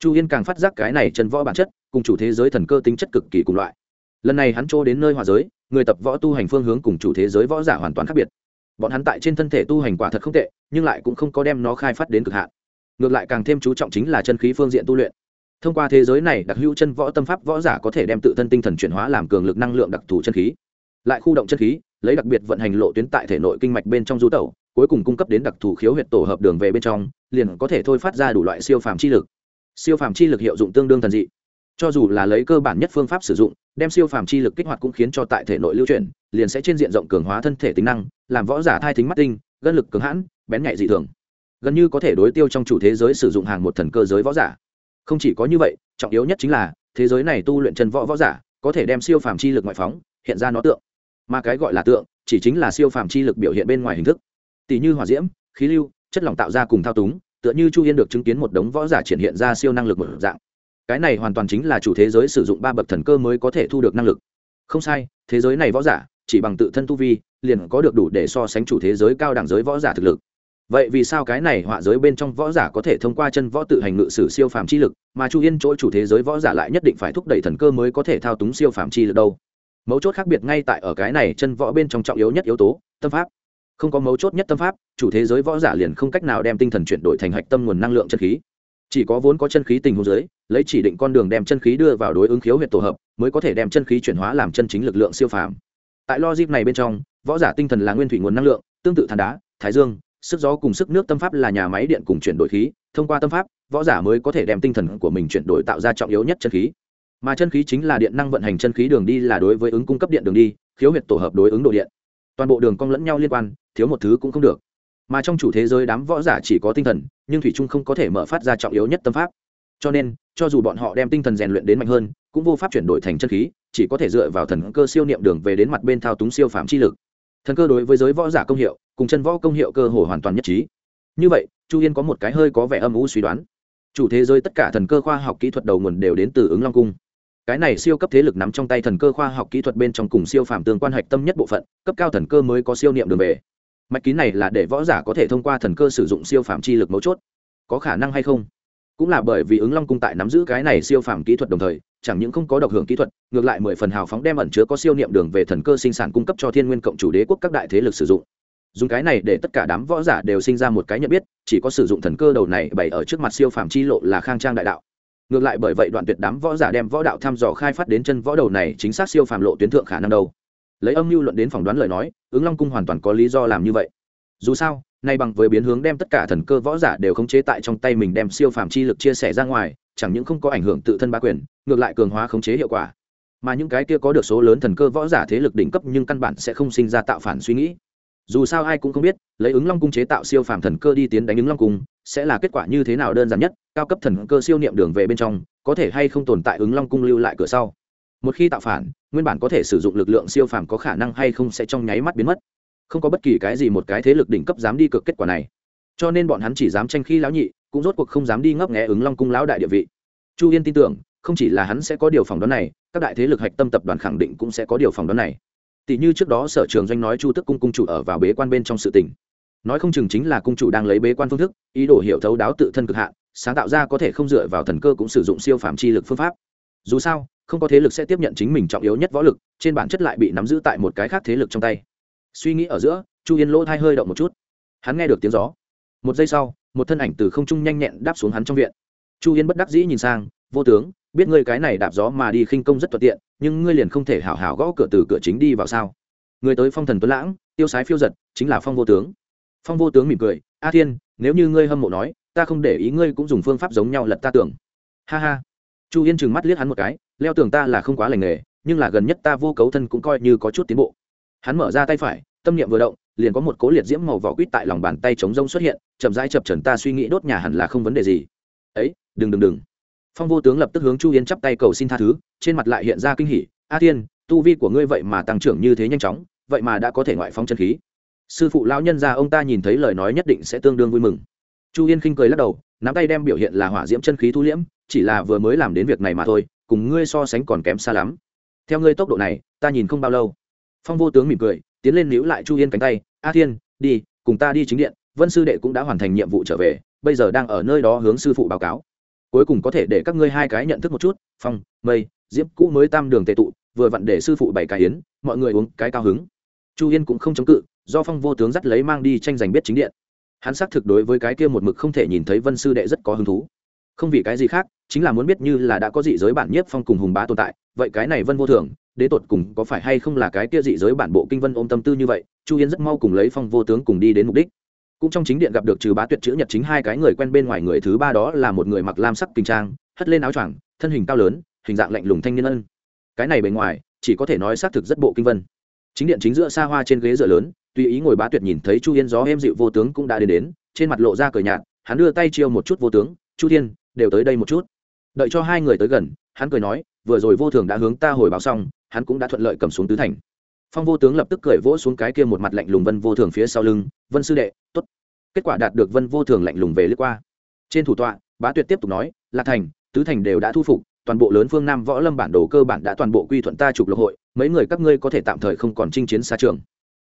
Chu yên càng phát giác cái này chân võ bản chất, cùng chủ thế giới thần cơ tính chất cực kỳ cùng loại. Lần này hắn trô đến nơi hòa giới, người tập võ tu hành phương hướng cùng chủ thế giới võ giả hoàn toàn khác biệt. Bọn hắn tại trên thân thể tu hành quả thật không tệ, nhưng lại cũng không có đem nó khai phát đến cực hạn. Ngược lại càng thêm chú trọng chính là chân khí phương diện tu luyện thông qua thế giới này đặc hữu chân võ tâm pháp võ giả có thể đem tự thân tinh thần chuyển hóa làm cường lực năng lượng đặc thù chân khí. Lại khu động chân khí, lấy đặc biệt vận hành lộ tuyến tại thể nội kinh mạch bên trong du tẩu, cuối cùng cung cấp đến đặc thù khiếu huyệt tổ hợp đường về bên trong, liền có thể thôi phát ra đủ loại siêu phàm chi lực. Siêu phàm chi lực hiệu dụng tương đương thần dị. Cho dù là lấy cơ bản nhất phương pháp sử dụng, đem siêu phàm chi lực kích hoạt cũng khiến cho tại thể nội lưu chuyển, liền sẽ trên diện rộng cường hóa thân thể tính năng, làm võ giả thai thính mắt tinh, gân lực cường hãn, bén nhạy dị thường. Gần như có thể đối tiêu trong chủ thế giới sử dụng hàng một thần cơ giới võ giả không chỉ có như vậy, trọng yếu nhất chính là, thế giới này tu luyện chân võ võ giả, có thể đem siêu phàm chi lực ngoại phóng, hiện ra nó tượng. Mà cái gọi là tượng, chỉ chính là siêu phàm chi lực biểu hiện bên ngoài hình thức. Tỷ như hỏa diễm, khí lưu, chất lỏng tạo ra cùng thao túng, tựa như chu yên được chứng kiến một đống võ giả triển hiện ra siêu năng lực một dạng. Cái này hoàn toàn chính là chủ thế giới sử dụng ba bậc thần cơ mới có thể thu được năng lực. Không sai, thế giới này võ giả, chỉ bằng tự thân tu vi, liền có được đủ để so sánh chủ thế giới cao đẳng giới võ giả thực lực vậy vì sao cái này họa giới bên trong võ giả có thể thông qua chân võ tự hành ngự sử siêu phàm chi lực, mà chu yên chỗ chủ thế giới võ giả lại nhất định phải thúc đẩy thần cơ mới có thể thao túng siêu phàm chi lực đâu? Mấu chốt khác biệt ngay tại ở cái này chân võ bên trong trọng yếu nhất yếu tố, tâm pháp. Không có mấu chốt nhất tâm pháp, chủ thế giới võ giả liền không cách nào đem tinh thần chuyển đổi thành hạch tâm nguồn năng lượng chân khí. Chỉ có vốn có chân khí tình huống giới, lấy chỉ định con đường đem chân khí đưa vào đối ứng khiếu huyệt tổ hợp, mới có thể đem chân khí chuyển hóa làm chân chính lực lượng siêu phàm. Tại logic này bên trong, võ giả tinh thần là nguyên thủy nguồn năng lượng, tương tự than đá, thái dương sức gió cùng sức nước tâm pháp là nhà máy điện cùng chuyển đổi khí, thông qua tâm pháp, võ giả mới có thể đem tinh thần của mình chuyển đổi tạo ra trọng yếu nhất chân khí. Mà chân khí chính là điện năng vận hành chân khí đường đi là đối với ứng cung cấp điện đường đi, khiếu huyệt tổ hợp đối ứng độ điện. Toàn bộ đường cong lẫn nhau liên quan, thiếu một thứ cũng không được. Mà trong chủ thế giới đám võ giả chỉ có tinh thần, nhưng thủy trung không có thể mở phát ra trọng yếu nhất tâm pháp. Cho nên, cho dù bọn họ đem tinh thần rèn luyện đến mạnh hơn, cũng vô pháp chuyển đổi thành chân khí, chỉ có thể dựa vào thần cơ siêu niệm đường về đến mặt bên thao túng siêu phạm chi lực. Thần cơ đối với giới võ giả công hiệu cùng chân võ công hiệu cơ hồ hoàn toàn nhất trí. Như vậy, chu yên có một cái hơi có vẻ âm u suy đoán. Chủ thế giới tất cả thần cơ khoa học kỹ thuật đầu nguồn đều đến từ ứng long cung. Cái này siêu cấp thế lực nắm trong tay thần cơ khoa học kỹ thuật bên trong cùng siêu phạm tương quan hạch tâm nhất bộ phận, cấp cao thần cơ mới có siêu niệm đường về. Mạch kín này là để võ giả có thể thông qua thần cơ sử dụng siêu phạm chi lực mấu chốt. Có khả năng hay không? Cũng là bởi vì ứng long cung tại nắm giữ cái này siêu phạm kỹ thuật đồng thời, chẳng những không có độc hưởng kỹ thuật, ngược lại mười phần hào phóng đem ẩn chứa có siêu niệm đường về thần cơ sinh sản cung cấp cho thiên nguyên cộng chủ đế quốc các đại thế lực sử dụng dùng cái này để tất cả đám võ giả đều sinh ra một cái nhận biết, chỉ có sử dụng thần cơ đầu này bày ở trước mặt siêu phàm chi lộ là khang trang đại đạo. Ngược lại bởi vậy đoạn tuyệt đám võ giả đem võ đạo thăm dò khai phát đến chân võ đầu này chính xác siêu phàm lộ tuyến thượng khả năng đâu. Lấy âm mưu luận đến phỏng đoán lời nói, ứng long cung hoàn toàn có lý do làm như vậy. Dù sao, nay bằng với biến hướng đem tất cả thần cơ võ giả đều khống chế tại trong tay mình đem siêu phàm chi lực chia sẻ ra ngoài, chẳng những không có ảnh hưởng tự thân ba quyền, ngược lại cường hóa khống chế hiệu quả. Mà những cái kia có được số lớn thần cơ võ giả thế lực đỉnh cấp nhưng căn bản sẽ không sinh ra tạo phản suy nghĩ dù sao ai cũng không biết, lấy ứng long cung chế tạo siêu phàm thần cơ đi tiến đánh ứng long cung, sẽ là kết quả như thế nào đơn giản nhất, cao cấp thần cơ siêu niệm đường về bên trong, có thể hay không tồn tại ứng long cung lưu lại cửa sau. Một khi tạo phản, nguyên bản có thể sử dụng lực lượng siêu phàm có khả năng hay không sẽ trong nháy mắt biến mất. Không có bất kỳ cái gì một cái thế lực đỉnh cấp dám đi cực kết quả này. Cho nên bọn hắn chỉ dám tranh khi lão nhị, cũng rốt cuộc không dám đi ngấp nghé ứng long cung lão đại địa vị. Chu yên tin tưởng, không chỉ là hắn sẽ có điều phòng đoán này, các đại thế lực hạch tâm tập đoàn khẳng định cũng sẽ có điều phòng đoán này tỷ như trước đó sở trường doanh nói chu tức cung cung chủ ở vào bế quan bên trong sự tình. Nói không chừng chính là cung chủ đang lấy bế quan phương thức, ý đồ hiểu thấu đáo tự thân cực hạn, sáng tạo ra có thể không dựa vào thần cơ cũng sử dụng siêu phạm chi lực phương pháp. Dù sao, không có thế lực sẽ tiếp nhận chính mình trọng yếu nhất võ lực, trên bản chất lại bị nắm giữ tại một cái khác thế lực trong tay. Suy nghĩ ở giữa, chu yên lỗ thai hơi động một chút. Hắn nghe được tiếng gió. Một giây sau, một thân ảnh từ không trung nhanh nhẹn đáp xuống hắn trong viện. Chu yên bất đắc dĩ nhìn sang, vô tướng biết ngươi cái này đạp gió mà đi khinh công rất thuận tiện, nhưng ngươi liền không thể hảo hảo gõ cửa từ cửa chính đi vào sao? Người tới phong thần tuấn lãng, tiêu sái phiêu giật, chính là phong vô tướng. Phong vô tướng mỉm cười, a thiên, nếu như ngươi hâm mộ nói, ta không để ý ngươi cũng dùng phương pháp giống nhau lật ta tưởng. Ha ha. Chu yên chừng mắt liếc hắn một cái, leo tường ta là không quá lành nghề, nhưng là gần nhất ta vô cấu thân cũng coi như có chút tiến bộ. Hắn mở ra tay phải, tâm niệm vừa động, liền có một cố liệt diễm màu vỏ quýt tại lòng bàn tay chống rông xuất hiện, chậm rãi chập trần ta suy nghĩ đốt nhà hẳn là không vấn đề gì. Ấy, đừng đừng đừng phong vô tướng lập tức hướng chu Yến chắp tay cầu xin tha thứ, trên mặt lại hiện ra kinh hỉ. A tiên tu vi của ngươi vậy mà tăng trưởng như thế nhanh chóng, vậy mà đã có thể ngoại phong chân khí. Sư phụ lão nhân ra ông ta nhìn thấy lời nói nhất định sẽ tương đương vui mừng. Chu yên khinh cười lắc đầu, nắm tay đem biểu hiện là hỏa diễm chân khí thu liễm, chỉ là vừa mới làm đến việc này mà thôi, cùng ngươi so sánh còn kém xa lắm. Theo ngươi tốc độ này, ta nhìn không bao lâu. Phong vô tướng mỉm cười, tiến lên níu lại chu yên cánh tay. A thiên, đi, cùng ta đi chính điện, vân sư đệ cũng đã hoàn thành nhiệm vụ trở về, bây giờ đang ở nơi đó hướng sư phụ báo cáo cuối cùng có thể để các ngươi hai cái nhận thức một chút, phong, mây, diễm, cũ mới tam đường tệ tụ, vừa vặn để sư phụ bảy cái yến, mọi người uống cái cao hứng. Chu yên cũng không chống cự, do phong vô tướng dắt lấy mang đi tranh giành biết chính điện. Hắn xác thực đối với cái kia một mực không thể nhìn thấy vân sư đệ rất có hứng thú. Không vì cái gì khác, chính là muốn biết như là đã có dị giới bản nhiếp phong cùng hùng bá tồn tại, vậy cái này vân vô thường, đế tột cùng có phải hay không là cái kia dị giới bản bộ kinh vân ôm tâm tư như vậy, chu yên rất mau cùng lấy phong vô tướng cùng đi đến mục đích cũng trong chính điện gặp được trừ bá tuyệt chữ nhật chính hai cái người quen bên ngoài người thứ ba đó là một người mặc lam sắc kinh trang, hất lên áo choàng, thân hình cao lớn, hình dạng lạnh lùng thanh niên ân. Cái này bề ngoài, chỉ có thể nói xác thực rất bộ kinh vân. Chính điện chính giữa xa hoa trên ghế dựa lớn, tùy ý ngồi bá tuyệt nhìn thấy chu yên gió êm dịu vô tướng cũng đã đến đến, trên mặt lộ ra cờ nhạt, hắn đưa tay chiêu một chút vô tướng, chu thiên, đều tới đây một chút. Đợi cho hai người tới gần, hắn cười nói, vừa rồi vô thường đã hướng ta hồi báo xong, hắn cũng đã thuận lợi cầm xuống tứ thành phong vô tướng lập tức cười vỗ xuống cái kia một mặt lạnh lùng vân vô thường phía sau lưng, vân sư đệ t ố t kết quả đạt được vân vô thường lạnh lùng về lướt qua. Trên thủ tọa, bá tuyệt tiếp tục nói, lạc thành, tứ thành đều đã thu phục, toàn bộ lớn phương nam võ lâm bản đồ cơ bản đã toàn bộ quy thuận ta trục lộc hội, mấy người các ngươi có thể tạm thời không còn chinh chiến xa trường.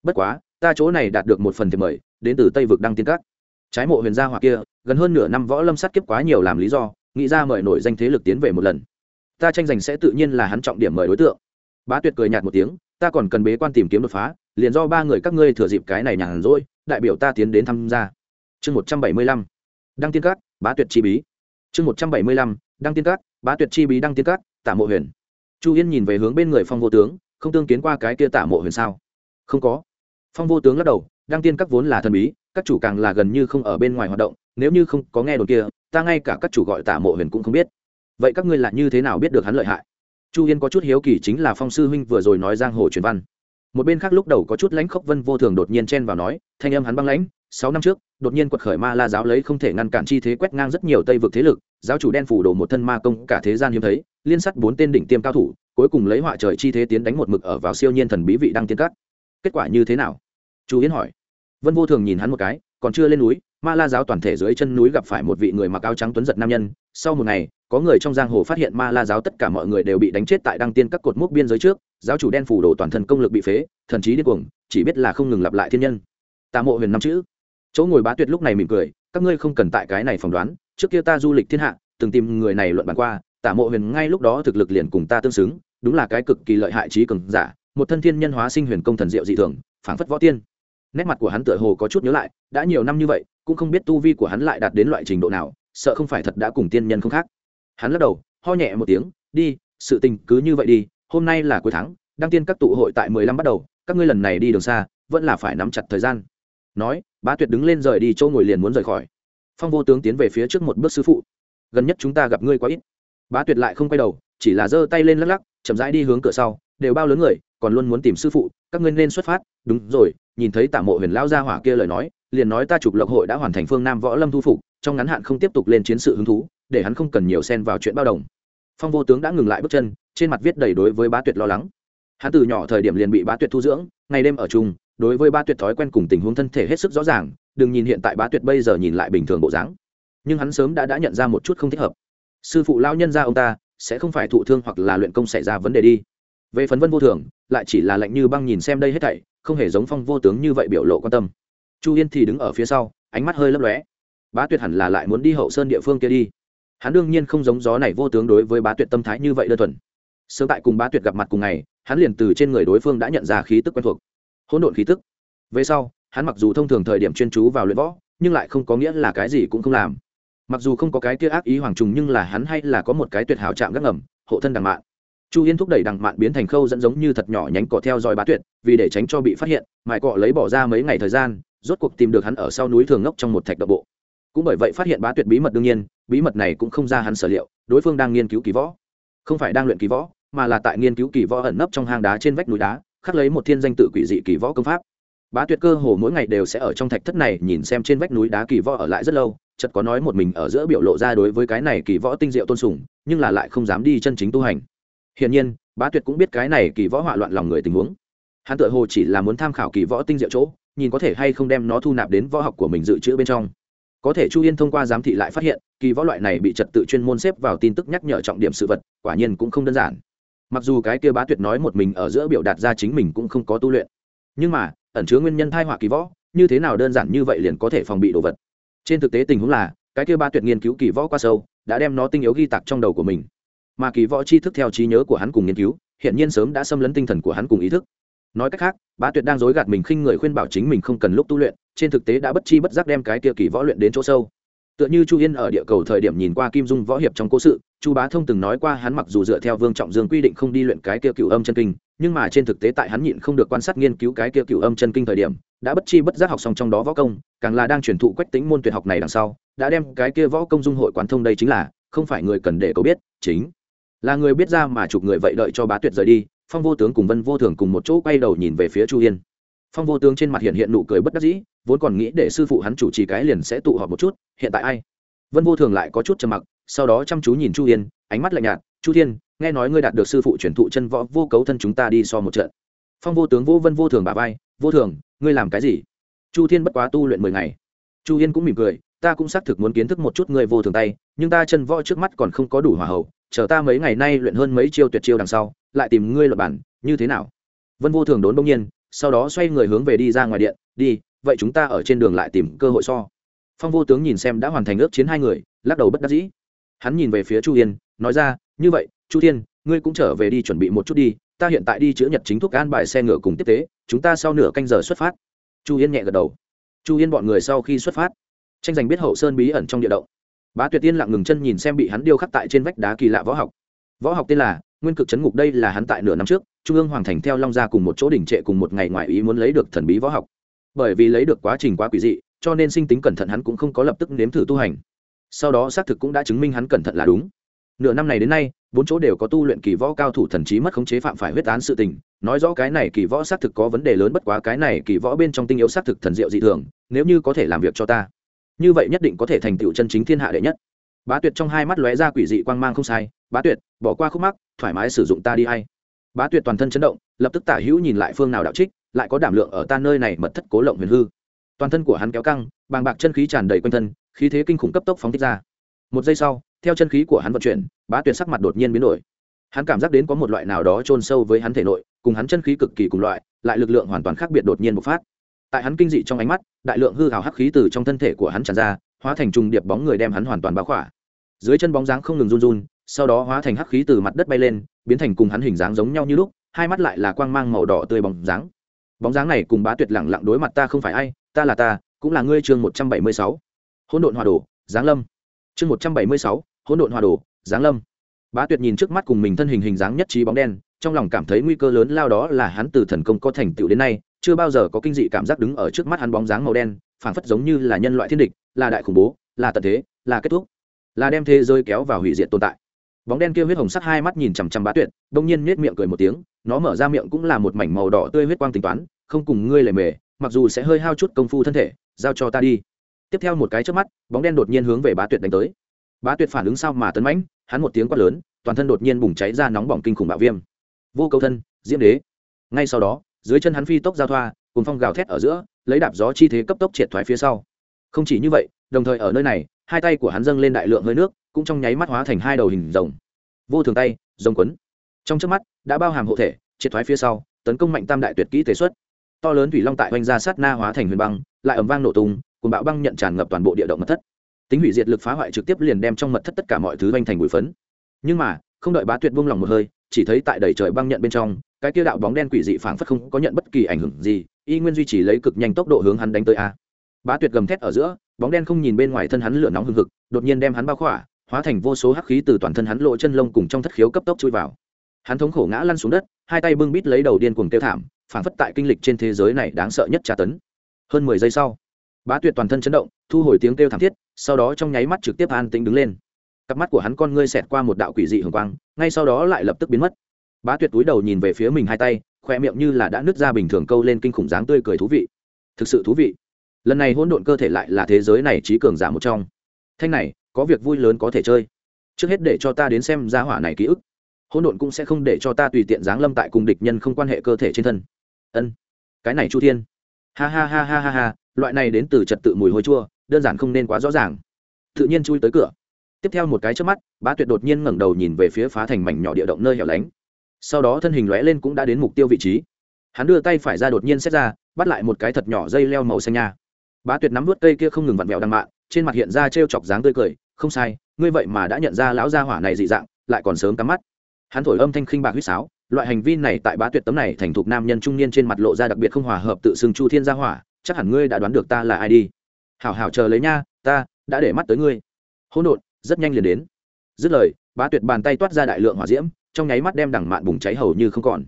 Bất quá, ta chỗ này đạt được một phần thì mời, đến từ tây vực đăng tiên các. Trái mộ huyền gia hoặc kia, gần hơn nửa năm võ lâm sát kiếp quá nhiều làm lý do, nghĩ ra mời nổi danh thế lực tiến về một lần. Ta tranh giành sẽ tự nhiên là hắn trọng điểm mời đối tượng. Bá tuyệt cười nhạt một tiếng ta còn cần bế quan tìm kiếm đột phá, liền do ba người các ngươi thừa dịp cái này nhàn rỗi, đại biểu ta tiến đến tham gia. Chương một trăm bảy mươi lăm. Đăng tiên cát bá tuyệt chi bí. Chương một trăm bảy mươi lăm, đăng tiên cát bá tuyệt chi bí đăng tiên cát tả mộ huyền. Chu yên nhìn về hướng bên người phong vô tướng, không tương kiến qua cái kia tả mộ huyền sao? Không có. Phong vô tướng lắc đầu, đăng tiên các vốn là thần bí, các chủ càng là gần như không ở bên ngoài hoạt động, nếu như không có nghe đồn kia, ta ngay cả các chủ gọi tả mộ huyền cũng không biết. Vậy các ngươi là như thế nào biết được hắn lợi hại? Chu yên có chút hiếu kỳ chính là phong sư huynh vừa rồi nói giang hồ truyền văn. Một bên khác lúc đầu có chút lãnh khốc vân vô thường đột nhiên chen vào nói, thanh âm hắn băng lãnh, sáu năm trước, đột nhiên quật khởi ma la giáo lấy không thể ngăn cản chi thế quét ngang rất nhiều tây vực thế lực, giáo chủ đen phủ đổ một thân ma công, cả thế gian hiếm thấy, liên sắt bốn tên đỉnh tiêm cao thủ, cuối cùng lấy họa trời chi thế tiến đánh một mực ở vào siêu nhiên thần bí vị đăng tiến cắt kết quả như thế nào? Chu yến hỏi. Vân vô thường nhìn hắn một cái, còn chưa lên núi, ma la giáo toàn thể dưới chân núi gặp phải một vị người mặc áo trắng tuấn giật nam nhân, sau một ngày có người trong giang hồ phát hiện ma la giáo tất cả mọi người đều bị đánh chết tại đăng tiên các cột mốc biên giới trước, giáo chủ đen phủ đổ toàn thân công lực bị phế, thần trí điên cuồng, chỉ biết là không ngừng lặp lại thiên nhân. Tà mộ huyền năm chữ. Chỗ ngồi bá tuyệt lúc này mỉm cười, các ngươi không cần tại cái này phỏng đoán, trước kia ta du lịch thiên hạ, từng tìm người này luận bàn qua tả mộ huyền ngay lúc đó thực lực liền cùng ta tương xứng, đúng là cái cực kỳ lợi hại trí cường giả, một thân thiên nhân hóa sinh huyền công thần diệu dị thường, phảng phất võ tiên. Nét mặt của hắn tựa hồ có chút nhớ lại, đã nhiều năm như vậy, cũng không biết tu vi của hắn lại đạt đến loại trình độ nào, sợ không phải thật đã cùng tiên nhân không khác hắn lắc đầu, ho nhẹ một tiếng, đi, sự tình cứ như vậy đi, hôm nay là cuối tháng, đăng tiên các tụ hội tại mười lăm bắt đầu, các ngươi lần này đi đường xa, vẫn là phải nắm chặt thời gian. Nói, bá tuyệt đứng lên rời đi chỗ ngồi liền muốn rời khỏi. Phong vô tướng tiến về phía trước một bước sư phụ. Gần nhất chúng ta gặp ngươi quá ít. Bá tuyệt lại không quay đầu, chỉ là giơ tay lên lắc lắc, chậm rãi đi hướng cửa sau, đều bao lớn người, còn luôn muốn tìm sư phụ, các ngươi nên xuất phát. Đúng rồi, nhìn thấy tả mộ huyền lao gia hỏa kia lời nói, liền nói ta chụp lộc hội đã hoàn thành phương nam võ lâm thu phục, trong ngắn hạn không tiếp tục lên chiến sự hứng thú để hắn không cần nhiều xen vào chuyện bao đồng. Phong vô tướng đã ngừng lại bước chân, trên mặt viết đầy đối với bá tuyệt lo lắng. Hắn từ nhỏ thời điểm liền bị bá tuyệt thu dưỡng, ngày đêm ở chung, đối với bá tuyệt thói quen cùng tình huống thân thể hết sức rõ ràng, đừng nhìn hiện tại bá tuyệt bây giờ nhìn lại bình thường bộ dáng. Nhưng hắn sớm đã đã nhận ra một chút không thích hợp. Sư phụ lao nhân ra ông ta, sẽ không phải thụ thương hoặc là luyện công xảy ra vấn đề đi. Về phần vân vô thường, lại chỉ là lạnh như băng nhìn xem đây hết thảy, không hề giống phong vô tướng như vậy biểu lộ quan tâm. Chu yên thì đứng ở phía sau, ánh mắt hơi lấp lóe. Bá tuyệt hẳn là lại muốn đi hậu sơn địa phương kia đi hắn đương nhiên không giống gió này vô tướng đối với bá tuyệt tâm thái như vậy đơn thuần. Sớm tại cùng bá tuyệt gặp mặt cùng ngày, hắn liền từ trên người đối phương đã nhận ra khí tức quen thuộc. Hỗn độn khí tức. Về sau, hắn mặc dù thông thường thời điểm chuyên chú vào luyện võ, nhưng lại không có nghĩa là cái gì cũng không làm. Mặc dù không có cái kia ác ý hoàng trùng, nhưng là hắn hay là có một cái tuyệt hảo chạm gác ngầm, hộ thân đằng mạn. Chu yên thúc đẩy đằng mạn biến thành khâu dẫn giống như thật nhỏ nhánh cỏ theo dõi bá tuyệt, vì để tránh cho bị phát hiện mại cọ lấy bỏ ra mấy ngày thời gian, rốt cuộc tìm được hắn ở sau núi thường ngốc trong một thạch đậu bộ cũng bởi vậy phát hiện bá tuyệt bí mật đương nhiên, bí mật này cũng không ra hắn sở liệu, đối phương đang nghiên cứu kỳ võ. Không phải đang luyện kỳ võ, mà là tại nghiên cứu kỳ võ ẩn nấp trong hang đá trên vách núi đá, khắc lấy một thiên danh tự quỷ dị kỳ võ công pháp. Bá tuyệt cơ hồ mỗi ngày đều sẽ ở trong thạch thất này nhìn xem trên vách núi đá kỳ võ ở lại rất lâu, chợt có nói một mình ở giữa biểu lộ ra đối với cái này kỳ võ tinh diệu tôn sùng, nhưng là lại không dám đi chân chính tu hành. Hiển nhiên, bá tuyệt cũng biết cái này kỳ võ họa loạn lòng người tình huống. Hắn tự hồ chỉ là muốn tham khảo kỳ võ tinh diệu chỗ, nhìn có thể hay không đem nó thu nạp đến võ học của mình dự trữ bên trong có thể chu yên thông qua giám thị lại phát hiện, kỳ võ loại này bị trật tự chuyên môn xếp vào tin tức nhắc nhở trọng điểm sự vật, quả nhiên cũng không đơn giản. Mặc dù cái kia bá tuyệt nói một mình ở giữa biểu đạt ra chính mình cũng không có tu luyện. Nhưng mà, ẩn chứa nguyên nhân thai họa kỳ võ, như thế nào đơn giản như vậy liền có thể phòng bị đồ vật. Trên thực tế tình huống là, cái kia bá tuyệt nghiên cứu kỳ võ qua sâu, đã đem nó tinh yếu ghi tặc trong đầu của mình. Mà kỳ võ tri thức theo trí nhớ của hắn cùng nghiên cứu hiện nhiên sớm đã xâm lấn tinh thần của hắn cùng ý thức nói cách khác, bá tuyệt đang dối gạt mình khinh người khuyên bảo chính mình không cần lúc tu luyện, trên thực tế đã bất chi bất giác đem cái kia kỳ võ luyện đến chỗ sâu. Tựa như chu yên ở địa cầu thời điểm nhìn qua kim dung võ hiệp trong cố sự, chu bá thông từng nói qua hắn mặc dù dựa theo vương trọng dương quy định không đi luyện cái kia cựu âm chân kinh, nhưng mà trên thực tế tại hắn nhịn không được quan sát nghiên cứu cái kia cựu âm chân kinh thời điểm, đã bất chi bất giác học xong trong đó võ công, càng là đang truyền thụ quách tính môn tuyệt học này đằng sau, đã đem cái kia võ công dung hội quán thông đây chính là, không phải người cần để có biết, chính là người biết ra mà chụp người vậy đợi cho bá tuyệt rời đi phong vô tướng cùng vân vô thường cùng một chỗ quay đầu nhìn về phía chu yên phong vô tướng trên mặt hiện hiện nụ cười bất đắc dĩ vốn còn nghĩ để sư phụ hắn chủ trì cái liền sẽ tụ họp một chút hiện tại ai vân vô thường lại có chút trầm mặc sau đó chăm chú nhìn chu yên ánh mắt lạnh nhạt chu thiên nghe nói ngươi đạt được sư phụ truyền thụ chân võ vô cấu thân chúng ta đi so một trận phong vô tướng vô vân vô thường bà vai vô thường ngươi làm cái gì chu thiên bất quá tu luyện mười ngày chu yên cũng mỉm cười ta cũng xác thực muốn kiến thức một chút ngươi vô thường tay, nhưng ta chân võ trước mắt còn không có đủ hòa hậu chờ ta mấy ngày nay luyện hơn mấy chiêu tuyệt chiêu đằng sau, lại tìm ngươi luật bản, như thế nào? Vân vô thường đốn đông nhiên, sau đó xoay người hướng về đi ra ngoài điện, đi, vậy chúng ta ở trên đường lại tìm cơ hội so. Phong vô tướng nhìn xem đã hoàn thành ước chiến hai người, lắc đầu bất đắc dĩ. Hắn nhìn về phía chu yên, nói ra, như vậy, chu thiên, ngươi cũng trở về đi chuẩn bị một chút đi, ta hiện tại đi chữa nhật chính thuốc an bài xe ngựa cùng tiếp tế, chúng ta sau nửa canh giờ xuất phát. Chu yên nhẹ gật đầu. Chu yên bọn người sau khi xuất phát tranh giành biết hậu sơn bí ẩn trong địa động. Bá tuyệt tiên lặng ngừng chân nhìn xem bị hắn điêu khắc tại trên vách đá kỳ lạ võ học. Võ học tên là nguyên cực chấn ngục, đây là hắn tại nửa năm trước, trung ương hoàng thành theo long gia cùng một chỗ đỉnh trệ cùng một ngày ngoài ý muốn lấy được thần bí võ học. Bởi vì lấy được quá trình quá quỷ dị, cho nên sinh tính cẩn thận hắn cũng không có lập tức nếm thử tu hành. Sau đó xác thực cũng đã chứng minh hắn cẩn thận là đúng. Nửa năm này đến nay, bốn chỗ đều có tu luyện kỳ võ cao thủ thần trí mất khống chế phạm phải huyết án sự tình, nói rõ cái này kỳ võ xác thực có vấn đề lớn bất quá cái này kỳ võ bên trong tinh yếu xác thực thần diệu dị thường, nếu như có thể làm việc cho ta như vậy nhất định có thể thành tựu chân chính thiên hạ đệ nhất. Bá tuyệt trong hai mắt lóe ra quỷ dị quang mang không sai, bá tuyệt, bỏ qua khúc mắc, thoải mái sử dụng ta đi hay. Bá tuyệt toàn thân chấn động, lập tức tả hữu nhìn lại phương nào đạo trích, lại có đảm lượng ở ta nơi này mật thất cố lộng huyền hư. Toàn thân của hắn kéo căng, bàng bạc chân khí tràn đầy quanh thân, khí thế kinh khủng cấp tốc phóng thích ra. Một giây sau, theo chân khí của hắn vận chuyển, bá tuyệt sắc mặt đột nhiên biến đổi. Hắn cảm giác đến có một loại nào đó trôn sâu với hắn thể nội, cùng hắn chân khí cực kỳ cùng loại, lại lực lượng hoàn toàn khác biệt đột nhiên bộc phát tại hắn kinh dị trong ánh mắt, đại lượng hư hào hắc khí từ trong thân thể của hắn tràn ra, hóa thành trùng điệp bóng người đem hắn hoàn toàn bao khỏa. Dưới chân bóng dáng không ngừng run run, sau đó hóa thành hắc khí từ mặt đất bay lên, biến thành cùng hắn hình dáng giống nhau như lúc, hai mắt lại là quang mang màu đỏ tươi bóng dáng. Bóng dáng này cùng bá tuyệt lẳng lặng đối mặt ta không phải ai, ta là ta, cũng là ngươi chương một trăm bảy mươi sáu. Hỗn độn hòa đồ, giáng lâm. Chương một trăm bảy mươi sáu, hỗn độn hòa đồ, giáng lâm. Bá tuyệt nhìn trước mắt cùng mình thân hình hình dáng nhất trí bóng đen, trong lòng cảm thấy nguy cơ lớn lao đó là hắn từ thần công có thành tựu đến nay chưa bao giờ có kinh dị cảm giác đứng ở trước mắt hắn bóng dáng màu đen, phảng phất giống như là nhân loại thiên địch, là đại khủng bố, là tận thế, là kết thúc, là đem thế giới kéo vào hủy diệt tồn tại. Bóng đen kia huyết hồng sắc hai mắt nhìn chằm chằm bá tuyệt đông nhiên nết miệng cười một tiếng, nó mở ra miệng cũng là một mảnh màu đỏ tươi huyết quang tính toán, không cùng ngươi lề mề, mặc dù sẽ hơi hao chút công phu thân thể, giao cho ta đi. Tiếp theo một cái trước mắt, bóng đen đột nhiên hướng về bá tuyệt đánh tới. Bá tuyệt phản ứng sao mà tấn mãnh, hắn một tiếng quát lớn, toàn thân đột nhiên bùng cháy ra nóng bỏng kinh khủng bạo viêm. Vô cầu thân diễm đế. Ngay sau đó dưới chân hắn phi tốc giao thoa, cùng phong gào thét ở giữa, lấy đạp gió chi thế cấp tốc triệt thoái phía sau. Không chỉ như vậy, đồng thời ở nơi này, hai tay của hắn dâng lên đại lượng hơi nước, cũng trong nháy mắt hóa thành hai đầu hình rồng. Vô thường tay, rồng quấn. Trong trước mắt, đã bao hàm hộ thể, triệt thoái phía sau, tấn công mạnh tam đại tuyệt kỹ thể xuất. To lớn thủy long tại oanh ra sát na hóa thành huyền băng, lại ẩm vang nổ tung cùng bạo băng nhận tràn ngập toàn bộ địa động mật thất. Tính hủy diệt lực phá hoại trực tiếp liền đem trong mật thất tất cả mọi thứ oanh thành bụi phấn. Nhưng mà, không đợi bá tuyệt buông lòng một hơi, chỉ thấy tại đầy trời băng nhận bên trong cái kia đạo bóng đen quỷ dị phảng phất không có nhận bất kỳ ảnh hưởng gì, y nguyên duy trì lấy cực nhanh tốc độ hướng hắn đánh tới a. Bá tuyệt gầm thét ở giữa, bóng đen không nhìn bên ngoài thân hắn lửa nóng hừng hực, đột nhiên đem hắn bao khỏa, hóa thành vô số hắc khí từ toàn thân hắn lộ chân lông cùng trong thất khiếu cấp tốc chui vào. Hắn thống khổ ngã lăn xuống đất, hai tay bưng bít lấy đầu điên cuồng tiêu thảm, phảng phất tại kinh lịch trên thế giới này đáng sợ nhất tra tấn. Hơn mười giây sau, bá tuyệt toàn thân chấn động, thu hồi tiếng kêu thảm thiết, sau đó trong nháy mắt trực tiếp an tĩnh đứng lên. Cặp mắt của hắn con ngươi xẹt qua một đạo quỷ dị hường quang, ngay sau đó lại lập tức biến mất bá tuyệt túi đầu nhìn về phía mình hai tay, khoe miệng như là đã nứt ra bình thường câu lên kinh khủng dáng tươi cười thú vị. Thực sự thú vị. Lần này hỗn độn cơ thể lại là thế giới này trí cường giả một trong. Thanh này, có việc vui lớn có thể chơi. Trước hết để cho ta đến xem giá hỏa này ký ức. Hỗn độn cũng sẽ không để cho ta tùy tiện giáng lâm tại cùng địch nhân không quan hệ cơ thể trên thân. Ân. Cái này chu thiên. Ha ha ha ha ha ha, loại này đến từ trật tự mùi hôi chua, đơn giản không nên quá rõ ràng. Tự nhiên chui tới cửa. Tiếp theo một cái trước mắt, bá tuyệt đột nhiên ngẩng đầu nhìn về phía phá thành mảnh nhỏ địa động nơi hẻo lánh sau đó thân hình lóe lên cũng đã đến mục tiêu vị trí. Hắn đưa tay phải ra đột nhiên xét ra, bắt lại một cái thật nhỏ dây leo màu xanh nha. Bá tuyệt nắm vớt cây kia không ngừng vặn vẹo đằng mạ trên mặt hiện ra t r e o chọc dáng tươi cười, không sai, ngươi vậy mà đã nhận ra lão gia hỏa này dị dạng, lại còn sớm cắm mắt. Hắn thổi âm thanh khinh bạc huýt sáo, loại hành vi này tại bá tuyệt tấm này thành thục nam nhân trung niên trên mặt lộ ra đặc biệt không hòa hợp tự xưng chu thiên gia hỏa, chắc hẳn ngươi đã đoán được ta là ai đi. Hảo hảo chờ lấy nha, ta đã để mắt tới ngươi. Hỗn độn, rất nhanh liền đến. Dứt lời bá tuyệt bàn tay toát ra đại lượng hỏa diễm, trong nháy mắt đem đằng mạn bùng cháy hầu như không còn.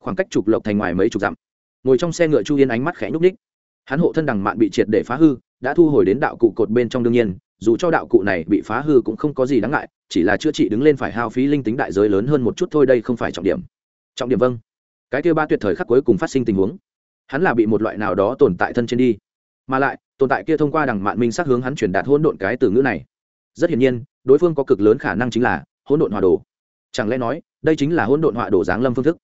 Khoảng cách trục lộc thành ngoài mấy chục dặm, ngồi trong xe ngựa chu yên ánh mắt khẽ nhúc ních hắn hộ thân đằng mạn bị triệt để phá hư, đã thu hồi đến đạo cụ cột bên trong đương nhiên, dù cho đạo cụ này bị phá hư cũng không có gì đáng ngại, chỉ là chữa trị đứng lên phải hao phí linh tính đại giới lớn hơn một chút thôi đây không phải trọng điểm. Trọng điểm vâng. Cái kia ba tuyệt thời khắc cuối cùng phát sinh tình huống. Hắn là bị một loại nào đó tồn tại thân trên đi. Mà lại, tồn tại kia thông qua đằng mạn minh sắc hướng hắn truyền đạt hỗn độn cái từ ngữ này rất hiển nhiên, đối phương có cực lớn khả năng chính là hỗn độn hòa đồ. Chẳng lẽ nói, đây chính là hỗn độn họa đồ giáng lâm phương thức?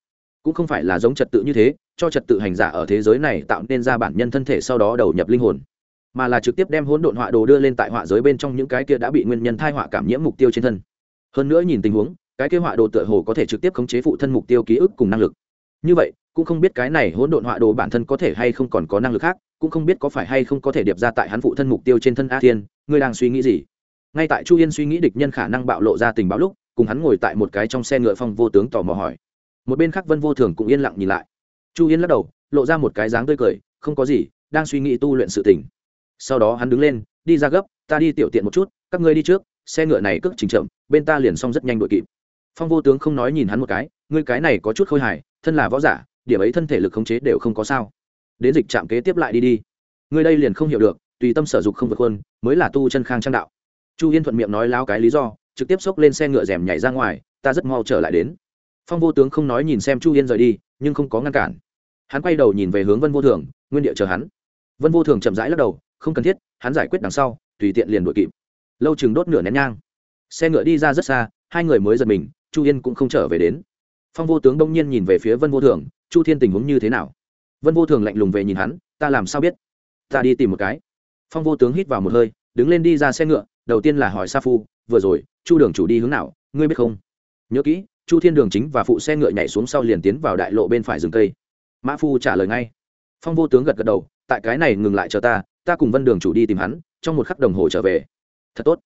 Cũng không phải là giống trật tự như thế, cho trật tự hành giả ở thế giới này tạo nên ra bản nhân thân thể sau đó đầu nhập linh hồn, mà là trực tiếp đem hỗn độn họa đồ đưa lên tại họa giới bên trong những cái kia đã bị nguyên nhân thai họa cảm nhiễm mục tiêu trên thân. Hơn nữa nhìn tình huống, cái kia họa đồ tựa hồ có thể trực tiếp khống chế phụ thân mục tiêu ký ức cùng năng lực. Như vậy, cũng không biết cái này hỗn độn họa đồ bản thân có thể hay không còn có năng lực khác, cũng không biết có phải hay không có thể điệp ra tại hắn phụ thân mục tiêu trên thân a thiên, ngươi đang suy nghĩ gì? Ngay tại chu yên suy nghĩ địch nhân khả năng bạo lộ ra tình báo lúc, cùng hắn ngồi tại một cái trong xe ngựa phong vô tướng tò mò hỏi. Một bên khác vân vô thường cũng yên lặng nhìn lại. Chu yên lắc đầu, lộ ra một cái dáng tươi cười, không có gì, đang suy nghĩ tu luyện sự tình. Sau đó hắn đứng lên, đi ra gấp, ta đi tiểu tiện một chút, các ngươi đi trước, xe ngựa này cước trình chậm, bên ta liền xong rất nhanh đội kịp. Phong vô tướng không nói nhìn hắn một cái, ngươi cái này có chút khôi hài, thân là võ giả, điểm ấy thân thể lực khống chế đều không có sao. Đến dịch trạm kế tiếp lại đi đi. Ngươi đây liền không hiểu được, tùy tâm sở dục không vượt hơn mới là tu chân khang trang đạo chu yên thuận miệng nói lao cái lý do, trực tiếp xốc lên xe ngựa rèm nhảy ra ngoài, ta rất mau trở lại đến. Phong vô tướng không nói nhìn xem chu yên rời đi, nhưng không có ngăn cản. Hắn quay đầu nhìn về hướng vân vô thường, nguyên địa chờ hắn. Vân vô thường chậm rãi lắc đầu, không cần thiết, hắn giải quyết đằng sau, tùy tiện liền đuổi kịp. Lâu chừng đốt nửa nén nhang. Xe ngựa đi ra rất xa, hai người mới giật mình, chu yên cũng không trở về đến. Phong vô tướng đông nhiên nhìn về phía vân vô thường, chu thiên tình huống như thế nào? Vân vô thường lạnh lùng về nhìn hắn, ta làm sao biết? Ta đi tìm một cái. Phong vô tướng hít vào một hơi, đứng lên đi ra xe ngựa đầu tiên là hỏi sa phu, vừa rồi, chu đường chủ đi hướng nào? Ngươi biết không? Nhớ kỹ, chu thiên đường chính và phụ xe ngựa nhảy xuống sau liền tiến vào đại lộ bên phải rừng cây. Mã phu trả lời ngay. Phong vô tướng gật gật đầu, tại cái này ngừng lại chờ ta ta cùng vân đường chủ đi tìm hắn, trong một khắc đồng hồ trở về. Thật tốt.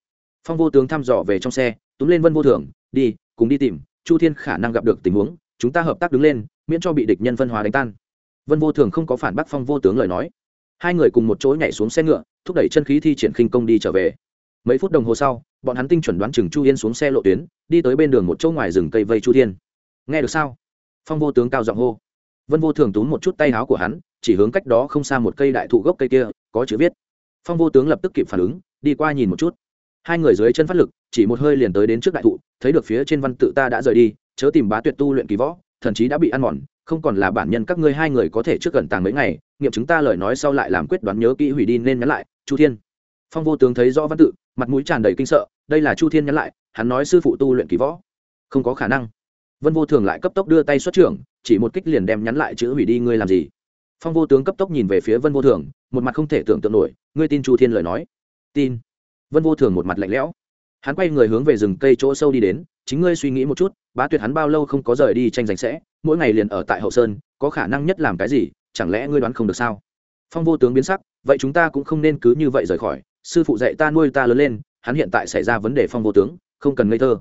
Phong vô tướng thăm dò về trong xe, túm lên vân vô thường đi, cùng đi tìm, chu thiên khả năng gặp được tình huống, chúng ta hợp tác đứng lên, miễn cho bị địch nhân phân hóa đánh tan. Vân vô thường không có phản bác phong vô tướng lời nói. Hai người cùng một chỗ nhảy xuống xe ngựa, thúc đẩy chân khí thi triển khinh công đi trở về mấy phút đồng hồ sau, bọn hắn tinh chuẩn đoán chừng chu yên xuống xe lộ tuyến, đi tới bên đường một chỗ ngoài rừng cây vây chu thiên. Nghe được sao? Phong vô tướng cao giọng hô. Vân vô thường túm một chút tay áo của hắn, chỉ hướng cách đó không xa một cây đại thụ gốc cây kia, có chữ viết. Phong vô tướng lập tức kịp phản ứng, đi qua nhìn một chút. Hai người dưới chân phát lực, chỉ một hơi liền tới đến trước đại thụ, thấy được phía trên văn tự ta đã rời đi, chớ tìm bá tuyệt tu luyện kỳ võ, thần chí đã bị ăn mòn, không còn là bản nhân các ngươi hai người có thể trước gần tàng mấy ngày, nghiệm chứng ta lời nói sau lại làm quyết đoán nhớ kỹ hủy đi nên nhắn lại, chu thiên phong vô tướng thấy rõ văn tự, mặt mũi tràn đầy kinh sợ, đây là chu thiên nhắn lại, hắn nói sư phụ tu luyện kỳ võ. Không có khả năng. Vân vô thường lại cấp tốc đưa tay xuất trưởng, chỉ một kích liền đem nhắn lại chữ hủy đi, ngươi làm gì? Phong vô tướng cấp tốc nhìn về phía vân vô thường, một mặt không thể tưởng tượng nổi, ngươi tin chu thiên lời nói? Tin. Vân vô thường một mặt lạnh lẽo. Hắn quay người hướng về rừng cây chỗ sâu đi đến, chính ngươi suy nghĩ một chút, bá tuyệt hắn bao lâu không có rời đi tranh giành sẽ, mỗi ngày liền ở tại hậu sơn, có khả năng nhất làm cái gì, chẳng lẽ ngươi đoán không được sao? Phong vô tướng biến sắc, vậy chúng ta cũng không nên cứ như vậy rời khỏi sư phụ dạy ta nuôi ta lớn lên, hắn hiện tại xảy ra vấn đề phong vô tướng, không cần ngây thơ.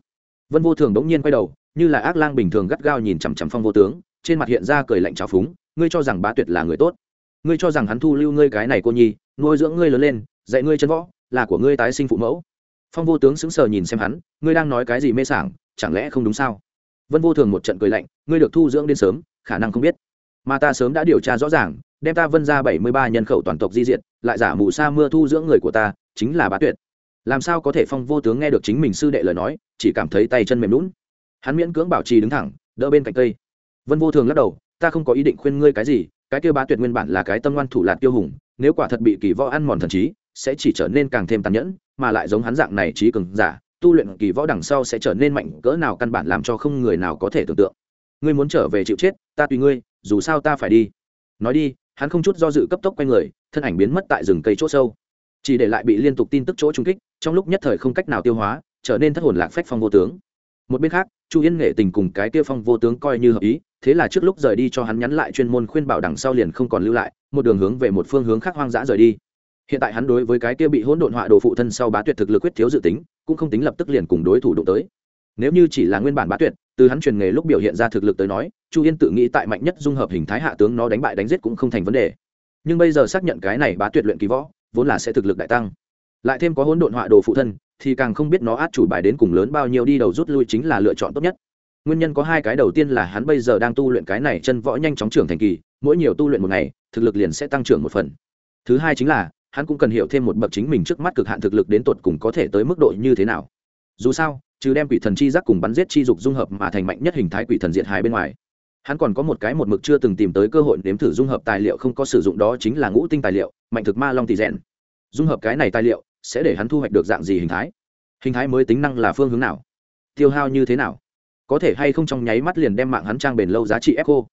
Vân vô thường đống nhiên quay đầu, như là ác lang bình thường gắt gao nhìn chằm chằm phong vô tướng, trên mặt hiện ra cười lạnh trào phúng, ngươi cho rằng bá tuyệt là người tốt. Ngươi cho rằng hắn thu lưu ngươi cái này cô nhi, nuôi dưỡng ngươi lớn lên, dạy ngươi chân võ, là của ngươi tái sinh phụ mẫu. Phong vô tướng sững sờ nhìn xem hắn, ngươi đang nói cái gì mê sảng, chẳng lẽ không đúng sao? Vân vô thường một trận cười lạnh, ngươi được thu dưỡng đến sớm, khả năng không biết mà ta sớm đã điều tra rõ ràng, đem ta vân ra bảy mươi ba nhân khẩu toàn tộc di diệt, lại giả mù sa mưa thu dưỡng người của ta, chính là bá tuyệt. Làm sao có thể phong vô tướng nghe được chính mình sư đệ lời nói, chỉ cảm thấy tay chân mềm lún hắn miễn cưỡng bảo trì đứng thẳng, đỡ bên cạnh cây. Vân vô thường lắc đầu, ta không có ý định khuyên ngươi cái gì, cái kêu bá tuyệt nguyên bản là cái tâm ngoan thủ lạc tiêu hùng, nếu quả thật bị kỳ võ ăn mòn thần trí, sẽ chỉ trở nên càng thêm tàn nhẫn, mà lại giống hắn dạng này trí cường giả, tu luyện kỳ võ đằng sau sẽ trở nên mạnh cỡ nào căn bản làm cho không người nào có thể tưởng tượng. Ngươi muốn trở về chịu chết, ta tùy ngươi dù sao ta phải đi. Nói đi, hắn không chút do dự cấp tốc quay người, thân ảnh biến mất tại rừng cây chỗ sâu. Chỉ để lại bị liên tục tin tức chỗ trung kích, trong lúc nhất thời không cách nào tiêu hóa, trở nên thất hồn lạc phách phong vô tướng. Một bên khác, chu yên nghệ tình cùng cái tiêu phong vô tướng coi như hợp ý, thế là trước lúc rời đi cho hắn nhắn lại chuyên môn khuyên bảo đằng sau liền không còn lưu lại, một đường hướng về một phương hướng khác hoang dã rời đi. Hiện tại hắn đối với cái kia bị hỗn độn họa đồ phụ thân sau bá tuyệt thực lực quyết thiếu dự tính, cũng không tính lập tức liền cùng đối thủ đụng tới nếu như chỉ là nguyên bản bá tuyệt, từ hắn truyền nghề lúc biểu hiện ra thực lực tới nói, chu yên tự nghĩ tại mạnh nhất dung hợp hình thái hạ tướng nó đánh bại đánh giết cũng không thành vấn đề. Nhưng bây giờ xác nhận cái này bá tuyệt luyện kỳ võ, vốn là sẽ thực lực đại tăng. Lại thêm có hỗn độn họa đồ phụ thân, thì càng không biết nó át chủ bài đến cùng lớn bao nhiêu đi đầu rút lui chính là lựa chọn tốt nhất. Nguyên nhân có hai cái đầu tiên là hắn bây giờ đang tu luyện cái này chân võ nhanh chóng trưởng thành kỳ, mỗi nhiều tu luyện một ngày, thực lực liền sẽ tăng trưởng một phần. Thứ hai chính là, hắn cũng cần hiểu thêm một bậc chính mình trước mắt cực hạn thực lực đến tột cùng có thể tới mức độ như thế nào dù sao, trừ đem quỷ thần chi giác cùng bắn giết chi dục dung hợp mà thành mạnh nhất hình thái quỷ thần diện hài bên ngoài, hắn còn có một cái một mực chưa từng tìm tới cơ hội nếm thử dung hợp tài liệu không có sử dụng đó chính là ngũ tinh tài liệu, mạnh thực ma long tỷ rèn. Dung hợp cái này tài liệu sẽ để hắn thu hoạch được dạng gì hình thái? Hình thái mới tính năng là phương hướng nào? Tiêu hao như thế nào? Có thể hay không trong nháy mắt liền đem mạng hắn trang bền lâu giá trị ép cô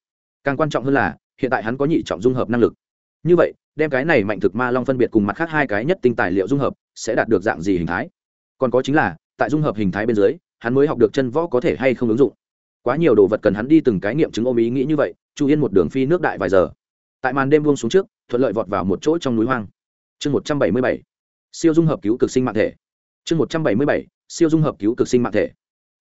càng quan trọng hơn là, hiện tại hắn có nhị trọng dung hợp năng lực. Như vậy, đem cái này mạnh thực ma long phân biệt cùng mặt khác hai cái nhất tinh tài liệu dung hợp sẽ đạt được dạng gì hình thái? Còn có chính là tại dung hợp hình thái bên dưới, hắn mới học được chân võ có thể hay không ứng dụng. Quá nhiều đồ vật cần hắn đi từng cái nghiệm chứng ôm ý nghĩ như vậy, chu yên một đường phi nước đại vài giờ. Tại màn đêm buông xuống trước, thuận lợi vọt vào một chỗ trong núi hoang. Chương một trăm bảy mươi bảy. Siêu dung hợp cứu cực sinh mạng thể. Chương một trăm bảy mươi bảy. Siêu dung hợp cứu cực sinh mạng thể.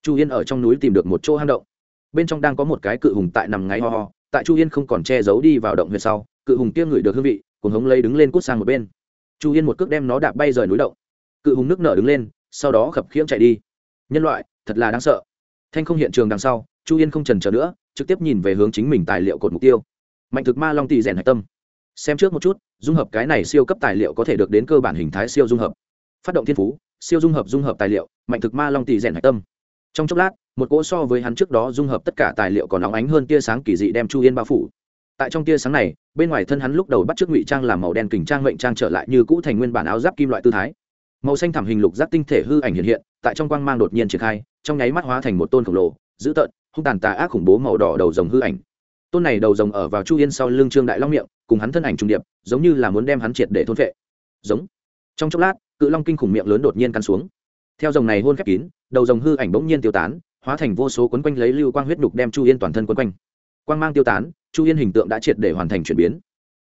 Chu yên ở trong núi tìm được một chỗ hang động. Bên trong đang có một cái cự hùng tại nằm ngáy ho ho, tại chu yên không còn che giấu đi vào động huyệt sau, cự hùng kia ngửi được hương vị cùng hống lấy đứng lên cút sang một bên. Chu yên một cước đem nó đạp bay rời núi động. Cự hùng nước nở đứng lên sau đó khập khiễng chạy đi. Nhân loại, thật là đáng sợ. Thanh không hiện trường đằng sau, chu yên không trần trở nữa, trực tiếp nhìn về hướng chính mình tài liệu cột mục tiêu. Mạnh thực ma long tỷ rèn hạch tâm. Xem trước một chút, dung hợp cái này siêu cấp tài liệu có thể được đến cơ bản hình thái siêu dung hợp. Phát động thiên phú, siêu dung hợp dung hợp tài liệu, mạnh thực ma long tỷ rèn hạch tâm. Trong chốc lát, một cỗ so với hắn trước đó dung hợp tất cả tài liệu còn óng ánh hơn tia sáng kỳ dị đem chu yên bao phủ. Tại trong tia sáng này, bên ngoài thân hắn lúc đầu bắt trước ngụy trang làm màu đen kình trang mệnh trang trở lại như cũ thành nguyên bản áo giáp kim loại tư thái màu xanh thảm hình lục giác tinh thể hư ảnh hiện hiện, tại trong quang mang đột nhiên triển khai, trong nháy mắt hóa thành một tôn khổng lồ, dữ tợn, hung tàn tà ác khủng bố màu đỏ đầu rồng hư ảnh. Tôn này đầu rồng ở vào chu yên sau lưng trương đại long miệng, cùng hắn thân ảnh trung điệp, giống như là muốn đem hắn triệt để thôn vệ giống. Trong chốc lát, cự long kinh khủng miệng lớn đột nhiên căn xuống. Theo dòng này hôn khép kín, đầu rồng hư ảnh bỗng nhiên tiêu tán, hóa thành vô số quấn quanh lấy lưu quang huyết đục đem chu yên toàn thân quấn quanh. Quang mang tiêu tán, chu yên hình tượng đã triệt để hoàn thành chuyển biến.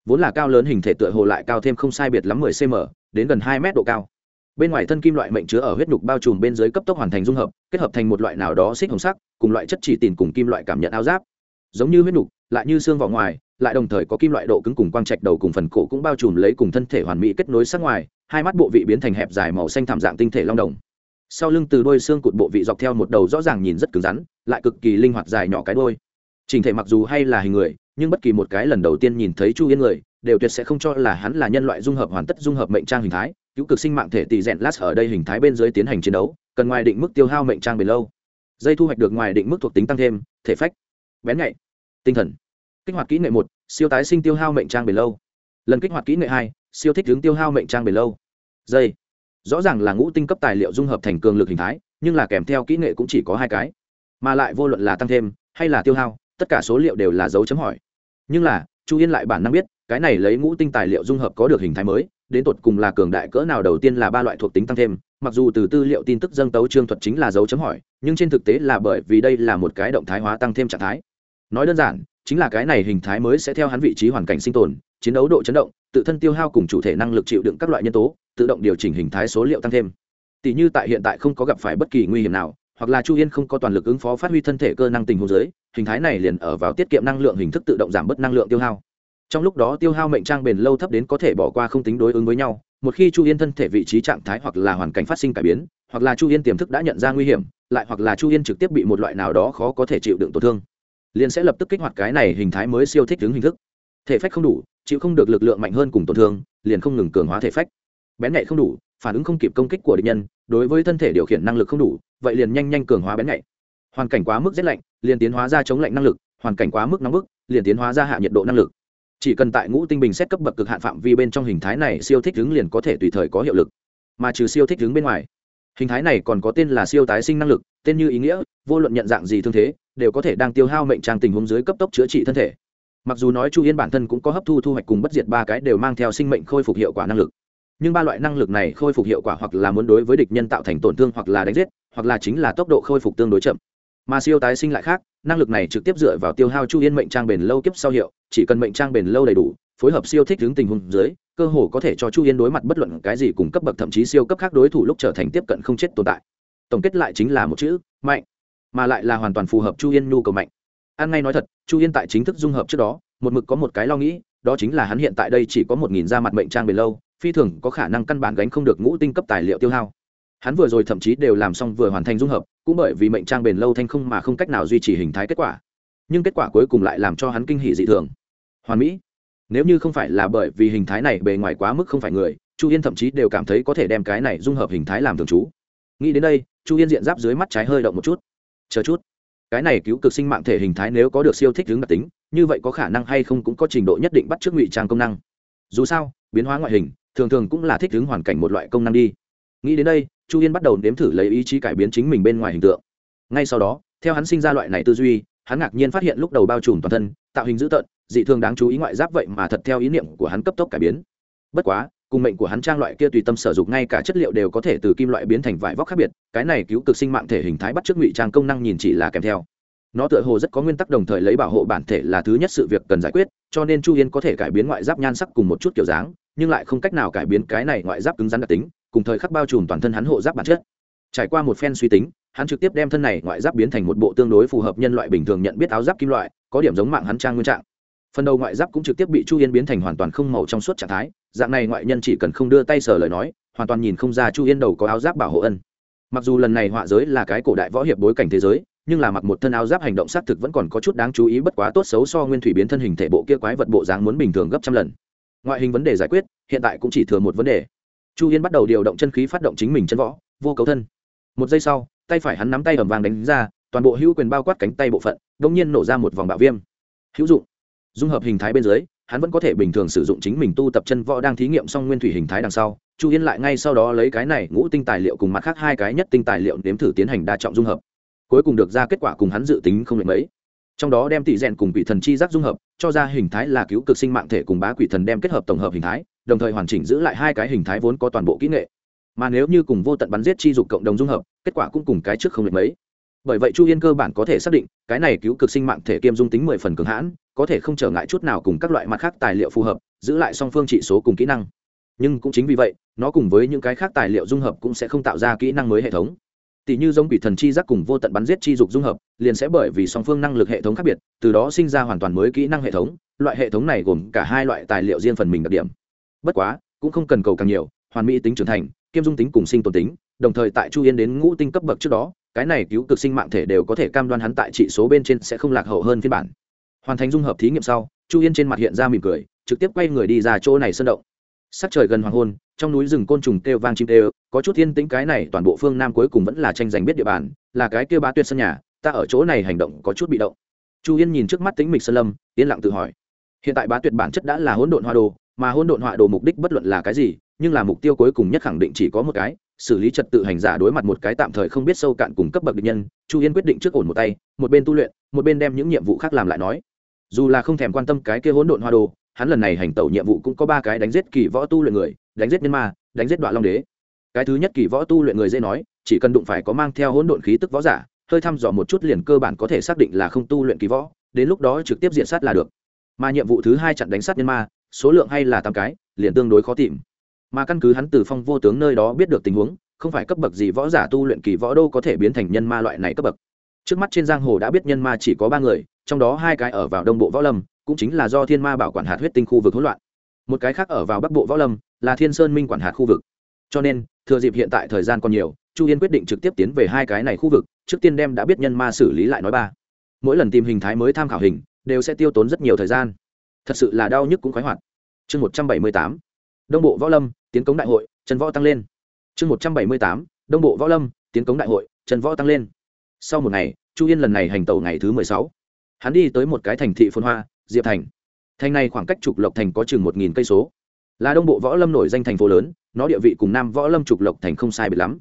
Vốn là cao lớn hình thể tựa hồ lại cao thêm không sai biệt lắm mười cm đến gần hai mét độ cao bên ngoài thân kim loại mệnh chứa ở huyết nhục bao trùm bên dưới cấp tốc hoàn thành dung hợp, kết hợp thành một loại nào đó xích hồng sắc, cùng loại chất chỉ tìm cùng kim loại cảm nhận áo giáp. Giống như huyết nhục, lại như xương vào ngoài, lại đồng thời có kim loại độ cứng cùng quang trạch đầu cùng phần cổ cũng bao trùm lấy cùng thân thể hoàn mỹ kết nối sát ngoài, hai mắt bộ vị biến thành hẹp dài màu xanh thảm dạng tinh thể long đồng. Sau lưng từ đôi xương cụt bộ vị dọc theo một đầu rõ ràng nhìn rất cứng rắn, lại cực kỳ linh hoạt dài nhỏ cái đôi. Trình thể mặc dù hay là hình người, nhưng bất kỳ một cái lần đầu tiên nhìn thấy chu yên người, đều tuyệt sẽ không cho là hắn là nhân loại dung hợp hoàn tất dung hợp mệnh trang hình thái cứu cực sinh mạng thể tỷ rèn lát ở đây hình thái bên dưới tiến hành chiến đấu, cần ngoài định mức tiêu hao mệnh trang bền lâu. Dây thu hoạch được ngoài định mức thuộc tính tăng thêm, thể phách, bén nhạy, tinh thần. Kích hoạt kỹ nghệ một, siêu tái sinh tiêu hao mệnh trang bền lâu. Lần kích hoạt kỹ nghệ hai, siêu thích hướng tiêu hao mệnh trang bền lâu. Dây. Rõ ràng là ngũ tinh cấp tài liệu dung hợp thành cường lực hình thái, nhưng là kèm theo kỹ nghệ cũng chỉ có hai cái. Mà lại vô luận là tăng thêm, hay là tiêu hao, tất cả số liệu đều là dấu chấm hỏi. Nhưng là, chu yên lại bản năng biết, cái này lấy ngũ tinh tài liệu dung hợp có được hình thái mới đến tột cùng là cường đại cỡ nào đầu tiên là ba loại thuộc tính tăng thêm, mặc dù từ tư liệu tin tức dâng tấu trương thuật chính là dấu chấm hỏi, nhưng trên thực tế là bởi vì đây là một cái động thái hóa tăng thêm trạng thái. Nói đơn giản, chính là cái này hình thái mới sẽ theo hắn vị trí hoàn cảnh sinh tồn, chiến đấu độ chấn động, tự thân tiêu hao cùng chủ thể năng lực chịu đựng các loại nhân tố, tự động điều chỉnh hình thái số liệu tăng thêm. Tỷ như tại hiện tại không có gặp phải bất kỳ nguy hiểm nào, hoặc là chu yên không có toàn lực ứng phó phát huy thân thể cơ năng tình huống giới hình thái này liền ở vào tiết kiệm năng lượng hình thức tự động giảm bớt năng lượng tiêu hao trong lúc đó tiêu hao mệnh trang bền lâu thấp đến có thể bỏ qua không tính đối ứng với nhau, một khi chu yên thân thể vị trí trạng thái hoặc là hoàn cảnh phát sinh cải biến, hoặc là chu yên tiềm thức đã nhận ra nguy hiểm, lại hoặc là chu yên trực tiếp bị một loại nào đó khó có thể chịu đựng tổn thương, liền sẽ lập tức kích hoạt cái này hình thái mới siêu thích ứng hình thức. Thể phách không đủ, chịu không được lực lượng mạnh hơn cùng tổn thương, liền không ngừng cường hóa thể phách. Bén nhạy không đủ, phản ứng không kịp công kích của địch nhân, đối với thân thể điều khiển năng lực không đủ, vậy liền nhanh nhanh cường hóa bén nhạy. Hoàn cảnh quá mức rét lạnh, liền tiến hóa ra chống lạnh năng lực, hoàn cảnh quá mức nóng bức, liền tiến hóa ra hạ nhiệt độ năng lực chỉ cần tại ngũ tinh bình xét cấp bậc cực hạn phạm vi bên trong hình thái này siêu thích ứng liền có thể tùy thời có hiệu lực. Mà trừ siêu thích ứng bên ngoài, hình thái này còn có tên là siêu tái sinh năng lực, tên như ý nghĩa, vô luận nhận dạng gì thương thế, đều có thể đang tiêu hao mệnh trang tình huống dưới cấp tốc chữa trị thân thể. Mặc dù nói chu yên bản thân cũng có hấp thu thu hoạch cùng bất diệt ba cái đều mang theo sinh mệnh khôi phục hiệu quả năng lực. Nhưng ba loại năng lực này khôi phục hiệu quả hoặc là muốn đối với địch nhân tạo thành tổn thương hoặc là đánh giết, hoặc là chính là tốc độ khôi phục tương đối chậm. Mà siêu tái sinh lại khác năng lực này trực tiếp dựa vào tiêu hao chu yên mệnh trang bền lâu kiếp sau hiệu, chỉ cần mệnh trang bền lâu đầy đủ, phối hợp siêu thích hướng tình huống dưới, cơ hồ có thể cho chu yên đối mặt bất luận cái gì cùng cấp bậc thậm chí siêu cấp khác đối thủ lúc trở thành tiếp cận không chết tồn tại. Tổng kết lại chính là một chữ, mạnh, mà lại là hoàn toàn phù hợp chu yên nhu cầu mạnh. An ngay nói thật, chu yên tại chính thức dung hợp trước đó, một mực có một cái lo nghĩ, đó chính là hắn hiện tại đây chỉ có một nghìn da mặt mệnh trang bền lâu, phi thường có khả năng căn bản gánh không được ngũ tinh cấp tài liệu tiêu hao hắn vừa rồi thậm chí đều làm xong vừa hoàn thành dung hợp, cũng bởi vì mệnh trang bền lâu thanh không mà không cách nào duy trì hình thái kết quả. Nhưng kết quả cuối cùng lại làm cho hắn kinh hỉ dị thường. Hoàn mỹ, nếu như không phải là bởi vì hình thái này bề ngoài quá mức không phải người, chu yên thậm chí đều cảm thấy có thể đem cái này dung hợp hình thái làm thường trú. Nghĩ đến đây, chu yên diện giáp dưới mắt trái hơi động một chút. Chờ chút. Cái này cứu cực sinh mạng thể hình thái nếu có được siêu thích hướng đặc tính, như vậy có khả năng hay không cũng có trình độ nhất định bắt trước ngụy trang công năng. Dù sao, biến hóa ngoại hình, thường thường cũng là thích ứng hoàn cảnh một loại công năng đi. Nghĩ đến đây chu yên bắt đầu nếm thử lấy ý chí cải biến chính mình bên ngoài hình tượng. Ngay sau đó, theo hắn sinh ra loại này tư duy, hắn ngạc nhiên phát hiện lúc đầu bao trùm toàn thân, tạo hình dữ tợn, dị thường đáng chú ý ngoại giáp vậy mà thật theo ý niệm của hắn cấp tốc cải biến. Bất quá, cùng mệnh của hắn trang loại kia tùy tâm sử dụng ngay cả chất liệu đều có thể từ kim loại biến thành vải vóc khác biệt, cái này cứu cực sinh mạng thể hình thái bắt trước ngụy trang công năng nhìn chỉ là kèm theo. Nó tựa hồ rất có nguyên tắc đồng thời lấy bảo hộ bản thể là thứ nhất sự việc cần giải quyết, cho nên chu yên có thể cải biến ngoại giáp nhan sắc cùng một chút kiểu dáng, nhưng lại không cách nào cải biến cái này ngoại giáp cứng rắn đặc tính cùng thời khắc bao trùm toàn thân hắn hộ giáp bản chất. Trải qua một phen suy tính, hắn trực tiếp đem thân này ngoại giáp biến thành một bộ tương đối phù hợp nhân loại bình thường nhận biết áo giáp kim loại, có điểm giống mạng hắn trang nguyên trạng. Phần đầu ngoại giáp cũng trực tiếp bị chu yên biến thành hoàn toàn không màu trong suốt trạng thái, dạng này ngoại nhân chỉ cần không đưa tay sờ lời nói, hoàn toàn nhìn không ra chu yên đầu có áo giáp bảo hộ ân. Mặc dù lần này họa giới là cái cổ đại võ hiệp bối cảnh thế giới, nhưng là mặc một thân áo giáp hành động xác thực vẫn còn có chút đáng chú ý bất quá tốt xấu so nguyên thủy biến thân hình thể bộ kia quái vật bộ dáng muốn bình thường gấp trăm lần. Ngoại hình vấn đề giải quyết, hiện tại cũng chỉ thừa một vấn đề chu yên bắt đầu điều động chân khí phát động chính mình chân võ, vô cấu thân. Một giây sau, tay phải hắn nắm tay ẩm vàng đánh ra, toàn bộ hữu quyền bao quát cánh tay bộ phận đ ỗ n g nhiên nổ ra một vòng bạo viêm. Hữu dụng. Dung hợp hình thái bên dưới, hắn vẫn có thể bình thường sử dụng chính mình tu tập chân võ đang thí nghiệm xong nguyên thủy hình thái đằng sau. Chu yên lại ngay sau đó lấy cái này ngũ tinh tài liệu cùng mặt khác hai cái nhất tinh tài liệu nếm thử tiến hành đa trọng dung hợp. Cuối cùng được ra kết quả cùng hắn dự tính không lệch mấy. Trong đó đem tỷ rèn cùng quỷ thần chi giác dung hợp, cho ra hình thái là cứu cực sinh mạng thể cùng bá quỷ thần đem kết hợp tổng hợp hình thái đồng thời hoàn chỉnh giữ lại hai cái hình thái vốn có toàn bộ kỹ nghệ. Mà nếu như cùng vô tận bắn giết chi dục cộng đồng dung hợp, kết quả cũng cùng cái trước không lệch mấy. Bởi vậy chu yên cơ bản có thể xác định, cái này cứu cực sinh mạng thể kiêm dung tính mười phần cường hãn, có thể không trở ngại chút nào cùng các loại mặt khác tài liệu phù hợp, giữ lại song phương trị số cùng kỹ năng. Nhưng cũng chính vì vậy, nó cùng với những cái khác tài liệu dung hợp cũng sẽ không tạo ra kỹ năng mới hệ thống. Tỷ như giống quỷ thần chi giác cùng vô tận bắn giết chi dục dung hợp, liền sẽ bởi vì song phương năng lực hệ thống khác biệt, từ đó sinh ra hoàn toàn mới kỹ năng hệ thống. Loại hệ thống này gồm cả hai loại tài liệu riêng phần mình đặc điểm bất quá, cũng không cần cầu càng nhiều, hoàn mỹ tính trưởng thành, kiêm dung tính cùng sinh tồn tính, đồng thời tại chu yên đến ngũ tinh cấp bậc trước đó, cái này cứu cực sinh mạng thể đều có thể cam đoan hắn tại trị số bên trên sẽ không lạc hậu hơn phiên bản. Hoàn thành dung hợp thí nghiệm sau, chu yên trên mặt hiện ra mỉm cười, trực tiếp quay người đi ra chỗ này sơn động. Sắc trời gần hoàng hôn, trong núi rừng côn trùng kêu vang chim kêu, có chút thiên tĩnh cái này, toàn bộ phương nam cuối cùng vẫn là tranh giành biết địa bàn, là cái kêu ba tuyệt sân nhà, ta ở chỗ này hành động có chút bị động. Chu yên nhìn trước mắt tính mịch sơn lâm, yên lặng tự hỏi. Hiện tại bá tuyệt bản chất đã là hỗn độn hoa đồ mà hôn độn họa đồ mục đích bất luận là cái gì, nhưng là mục tiêu cuối cùng nhất khẳng định chỉ có một cái, xử lý trật tự hành giả đối mặt một cái tạm thời không biết sâu cạn cùng cấp bậc địch nhân, chu yên quyết định trước ổn một tay, một bên tu luyện, một bên đem những nhiệm vụ khác làm lại nói. Dù là không thèm quan tâm cái kia hỗn độn hoa đồ, hắn lần này hành tẩu nhiệm vụ cũng có ba cái đánh giết kỳ võ tu luyện người, đánh giết nhân ma, đánh giết đoạn long đế. Cái thứ nhất kỳ võ tu luyện người dễ nói, chỉ cần đụng phải có mang theo hỗn độn khí tức võ giả, hơi thăm dò một chút liền cơ bản có thể xác định là không tu luyện kỳ võ, đến lúc đó trực tiếp diện sát là được. Mà nhiệm vụ thứ hai chặn đánh sát nhân ma số lượng hay là tám cái, liền tương đối khó tìm. Mà căn cứ hắn từ phong vô tướng nơi đó biết được tình huống, không phải cấp bậc gì võ giả tu luyện kỳ võ đô có thể biến thành nhân ma loại này cấp bậc. Trước mắt trên giang hồ đã biết nhân ma chỉ có ba người, trong đó hai cái ở vào đông bộ võ lâm, cũng chính là do thiên ma bảo quản hạt huyết tinh khu vực hỗn loạn. Một cái khác ở vào bắc bộ võ lâm, là thiên sơn minh quản hạt khu vực. Cho nên, thừa dịp hiện tại thời gian còn nhiều, chu yên quyết định trực tiếp tiến về hai cái này khu vực, trước tiên đem đã biết nhân ma xử lý lại nói ba. Mỗi lần tìm hình thái mới tham khảo hình, đều sẽ tiêu tốn rất nhiều thời gian thật sự là đau nhức cũng khoái hoạt. Chương một trăm bảy mươi tám, đông bộ võ lâm, tiến cống đại hội, trần võ tăng lên. Chương một trăm bảy mươi tám, đông bộ võ lâm, tiến cống đại hội, trần võ tăng lên. Sau một ngày, chu yên lần này hành tẩu ngày thứ mười sáu. Hắn đi tới một cái thành thị phồn hoa, diệp thành. Thành này khoảng cách trục lộc thành có chừng một nghìn cây số. Là đông bộ võ lâm nổi danh thành phố lớn, nó địa vị cùng nam võ lâm trục lộc thành không sai biệt lắm.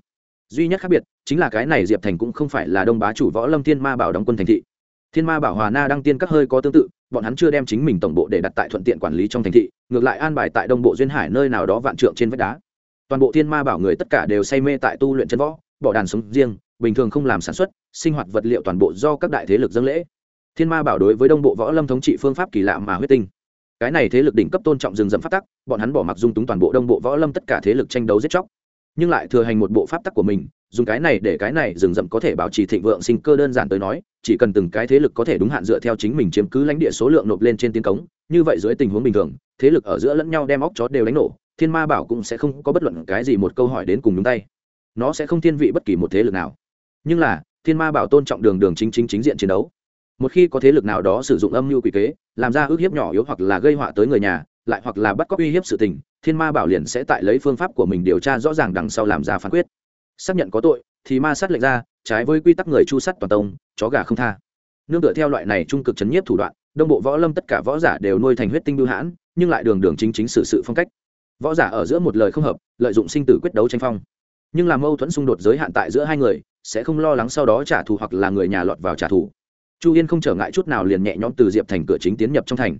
Duy nhất khác biệt, chính là cái này diệp thành cũng không phải là đông bá chủ võ lâm thiên ma bảo đóng quân thành thị. Thiên ma bảo hòa na đăng tiên các hơi có tương tự bọn hắn chưa đem chính mình tổng bộ để đặt tại thuận tiện quản lý trong thành thị, ngược lại an bài tại đông bộ duyên hải nơi nào đó vạn trượng trên vách đá. Toàn bộ thiên ma bảo người tất cả đều say mê tại tu luyện chân võ, bỏ đàn sống riêng, bình thường không làm sản xuất, sinh hoạt vật liệu toàn bộ do các đại thế lực dâng lễ. Thiên ma bảo đối với đông bộ võ lâm thống trị phương pháp kỳ lạ mà huyết tinh. Cái này thế lực đỉnh cấp tôn trọng rừng rậm phát tắc, bọn hắn bỏ mặc dung túng toàn bộ đông bộ võ lâm tất cả thế lực tranh đấu giết chóc nhưng lại thừa hành một bộ pháp tắc của mình, dùng cái này để cái này rừng rậm có thể bảo trì thịnh vượng sinh cơ đơn giản tới nói, chỉ cần từng cái thế lực có thể đúng hạn dựa theo chính mình chiếm cứ lãnh địa số lượng nộp lên trên tiến cống, như vậy dưới tình huống bình thường, thế lực ở giữa lẫn nhau đem óc chó đều đánh nổ, thiên ma bảo cũng sẽ không có bất luận cái gì một câu hỏi đến cùng đúng tay. Nó sẽ không thiên vị bất kỳ một thế lực nào. Nhưng là, thiên ma bảo tôn trọng đường đường chính chính chính diện chiến đấu. Một khi có thế lực nào đó sử dụng âm mưu quỷ kế, làm ra ước hiếp nhỏ yếu hoặc là gây họa tới người nhà, lại hoặc là bắt cóc uy hiếp sự tình thiên ma bảo liền sẽ tại lấy phương pháp của mình điều tra rõ ràng đằng sau làm ra phán quyết. Xác nhận có tội, thì ma sát lệnh ra, trái với quy tắc người chu sắt toàn tông, chó gà không tha. Nương tựa theo loại này trung cực chấn nhiếp thủ đoạn, đông bộ võ lâm tất cả võ giả đều nuôi thành huyết tinh bưu hãn, nhưng lại đường đường chính chính sự sự phong cách. Võ giả ở giữa một lời không hợp, lợi dụng sinh tử quyết đấu tranh phong. Nhưng làm mâu thuẫn xung đột giới hạn tại giữa hai người, sẽ không lo lắng sau đó trả thù hoặc là người nhà lọt vào trả thù. Chu yên không trở ngại chút nào liền nhẹ nhõm từ diệp thành cửa chính tiến nhập trong thành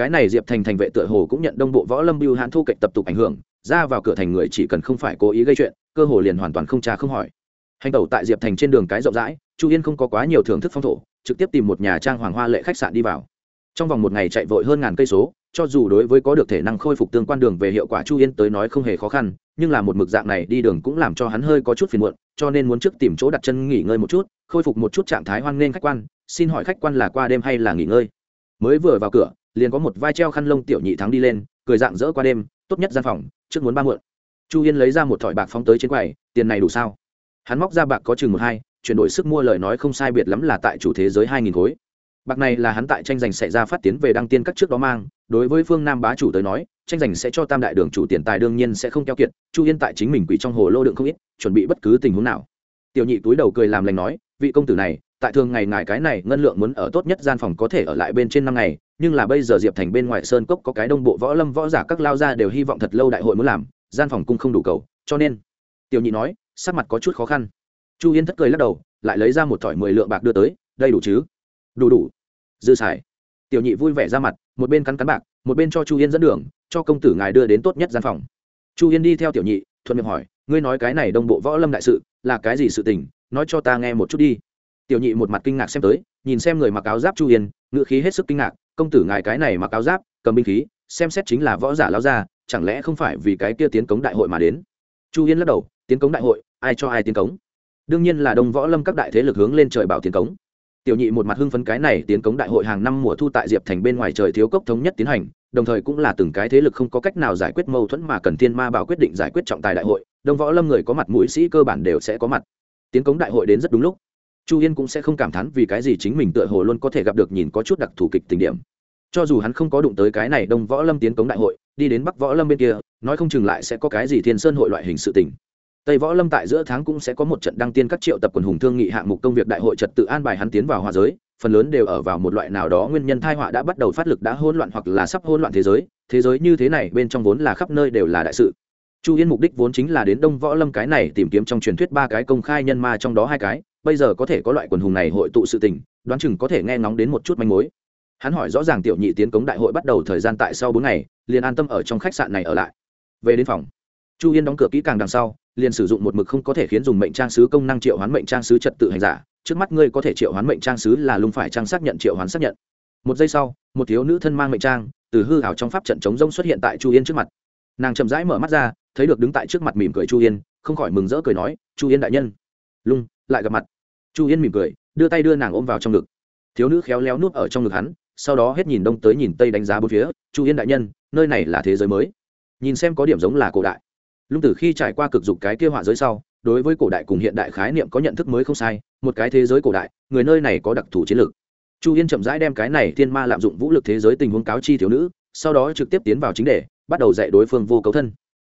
cái này diệp thành thành vệ tựa hồ cũng nhận đông bộ võ lâm bưu hãn thu kệch tập tục ảnh hưởng, ra vào cửa thành người chỉ cần không phải cố ý gây chuyện, cơ hồ liền hoàn toàn không tra không hỏi. Hành tẩu tại diệp thành trên đường cái rộng rãi, chu yên không có quá nhiều thưởng thức phong thổ, trực tiếp tìm một nhà trang hoàng hoa lệ khách sạn đi vào. Trong vòng một ngày chạy vội hơn ngàn cây số, cho dù đối với có được thể năng khôi phục tương quan đường về hiệu quả chu yên tới nói không hề khó khăn, nhưng là một mực dạng này đi đường cũng làm cho hắn hơi có chút phiền muộn, cho nên muốn trước tìm chỗ đặt chân nghỉ ngơi một chút, khôi phục một chút trạng thái hoan nghênh khách quan, xin hỏi khách quan là qua đêm hay là nghỉ ngơi? Mới vừa vào cửa liền có một vai treo khăn lông tiểu nhị thắng đi lên, cười dạng dỡ qua đêm, tốt nhất gian phòng, trước muốn ba muộn. Chu yên lấy ra một thỏi bạc phóng tới trên quầy, tiền này đủ sao? Hắn móc ra bạc có chừng một hai, chuyển đổi sức mua lời nói không sai biệt lắm là tại chủ thế giới hai nghìn khối. Bạc này là hắn tại tranh giành xảy ra phát tiến về đăng tiên các trước đó mang, đối với phương nam bá chủ tới nói, tranh giành sẽ cho tam đại đường chủ tiền tài đương nhiên sẽ không keo kiệt, chu yên tại chính mình quỷ trong hồ lô đựng không ít, chuẩn bị bất cứ tình huống nào. Tiểu nhị túi đầu cười làm lành nói, vị công tử này tại thường ngày ngài cái này ngân lượng muốn ở tốt nhất gian phòng có thể ở lại bên trên năm ngày, nhưng là bây giờ diệp thành bên ngoài sơn cốc có cái đông bộ võ lâm võ giả các lao ra đều hy vọng thật lâu đại hội muốn làm, gian phòng cung không đủ cầu, cho nên, tiểu nhị nói, sắc mặt có chút khó khăn. Chu yên thất cười lắc đầu, lại lấy ra một thỏi mười lượng bạc đưa tới, đây đủ chứ? Đủ đủ. Dư xài. Tiểu nhị vui vẻ ra mặt, một bên cắn cắn bạc, một bên cho chu yên dẫn đường, cho công tử ngài đưa đến tốt nhất gian phòng. Chu yên đi theo tiểu nhị, thuận miệng hỏi, ngươi nói cái này đông bộ võ lâm đại sự, là cái gì sự tình? Nói cho ta nghe một chút đi tiểu nhị một mặt kinh ngạc xem tới, nhìn xem người mặc áo giáp chu yên ngựa khí hết sức kinh ngạc, công tử ngài cái này mặc áo giáp, cầm binh khí, xem xét chính là võ giả lao ra chẳng lẽ không phải vì cái kia tiến cống đại hội mà đến? Chu yên lắc đầu, tiến cống đại hội, ai cho ai tiến cống? Đương nhiên là đông võ lâm các đại thế lực hướng lên trời bảo tiến cống. Tiểu nhị một mặt hưng phấn cái này tiến cống đại hội hàng năm mùa thu tại diệp thành bên ngoài trời thiếu cốc thống nhất tiến hành, đồng thời cũng là từng cái thế lực không có cách nào giải quyết mâu thuẫn mà cần thiên ma bảo quyết định giải quyết trọng tài đại hội, đông võ lâm người có mặt mũi sĩ cơ bản đều sẽ có mặt. Tiến cống đại hội đến rất đúng lúc chu yên cũng sẽ không cảm thán vì cái gì chính mình tựa hồ luôn có thể gặp được nhìn có chút đặc thù kịch tình điểm. Cho dù hắn không có đụng tới cái này đông võ lâm tiến cống đại hội, đi đến bắc võ lâm bên kia, nói không chừng lại sẽ có cái gì thiên sơn hội loại hình sự tình. Tây võ lâm tại giữa tháng cũng sẽ có một trận đăng tiên các triệu tập quần hùng thương nghị hạng mục công việc đại hội trật tự an bài hắn tiến vào hòa giới, phần lớn đều ở vào một loại nào đó nguyên nhân thai họa đã bắt đầu phát lực đã hỗn loạn hoặc là sắp hỗn loạn thế giới thế giới như thế này bên trong vốn là khắp nơi đều là đại sự. Chu yên mục đích vốn chính là đến đông võ lâm cái này tìm kiếm trong truyền thuyết ba cái công khai nhân ma trong đó hai cái bây giờ có thể có loại quần hùng này hội tụ sự tình, đoán chừng có thể nghe ngóng đến một chút manh mối. Hắn hỏi rõ ràng tiểu nhị tiến cống đại hội bắt đầu thời gian tại sau bốn ngày, liền an tâm ở trong khách sạn này ở lại. Về đến phòng, chu yên đóng cửa kỹ càng đằng sau, liền sử dụng một mực không có thể khiến dùng mệnh trang sứ công năng triệu hoán mệnh trang sứ trật tự hành giả. Trước mắt ngươi có thể triệu hoán mệnh trang sứ là lùng phải trang xác nhận, triệu hoán xác nhận. Một giây sau, một thiếu nữ thân mang mệnh trang, từ hư hảo trong pháp trận chống rông xuất hiện tại chu yên trước mặt. Nàng chậm rãi mở mắt ra, thấy được đứng tại trước mặt mỉm cười chu yên, không khỏi mừng rỡ cười nói, chu yên đại nhân. Lung lại gặp mặt. Chu yên mỉm cười, đưa tay đưa nàng ôm vào trong ngực. Thiếu nữ khéo léo nuốt ở trong ngực hắn, sau đó hết nhìn đông tới nhìn tây đánh giá bốn phía, chu yên đại nhân, nơi này là thế giới mới. Nhìn xem có điểm giống là cổ đại. Lung từ khi trải qua cực dục cái kia họa giới sau, đối với cổ đại cùng hiện đại khái niệm có nhận thức mới không sai, một cái thế giới cổ đại, người nơi này có đặc thù chiến lược. Chu yên chậm rãi đem cái này thiên ma lạm dụng vũ lực thế giới tình huống cáo chi thiếu nữ, sau đó trực tiếp tiến vào chính đề, bắt đầu dạy đối phương vô cấu thân.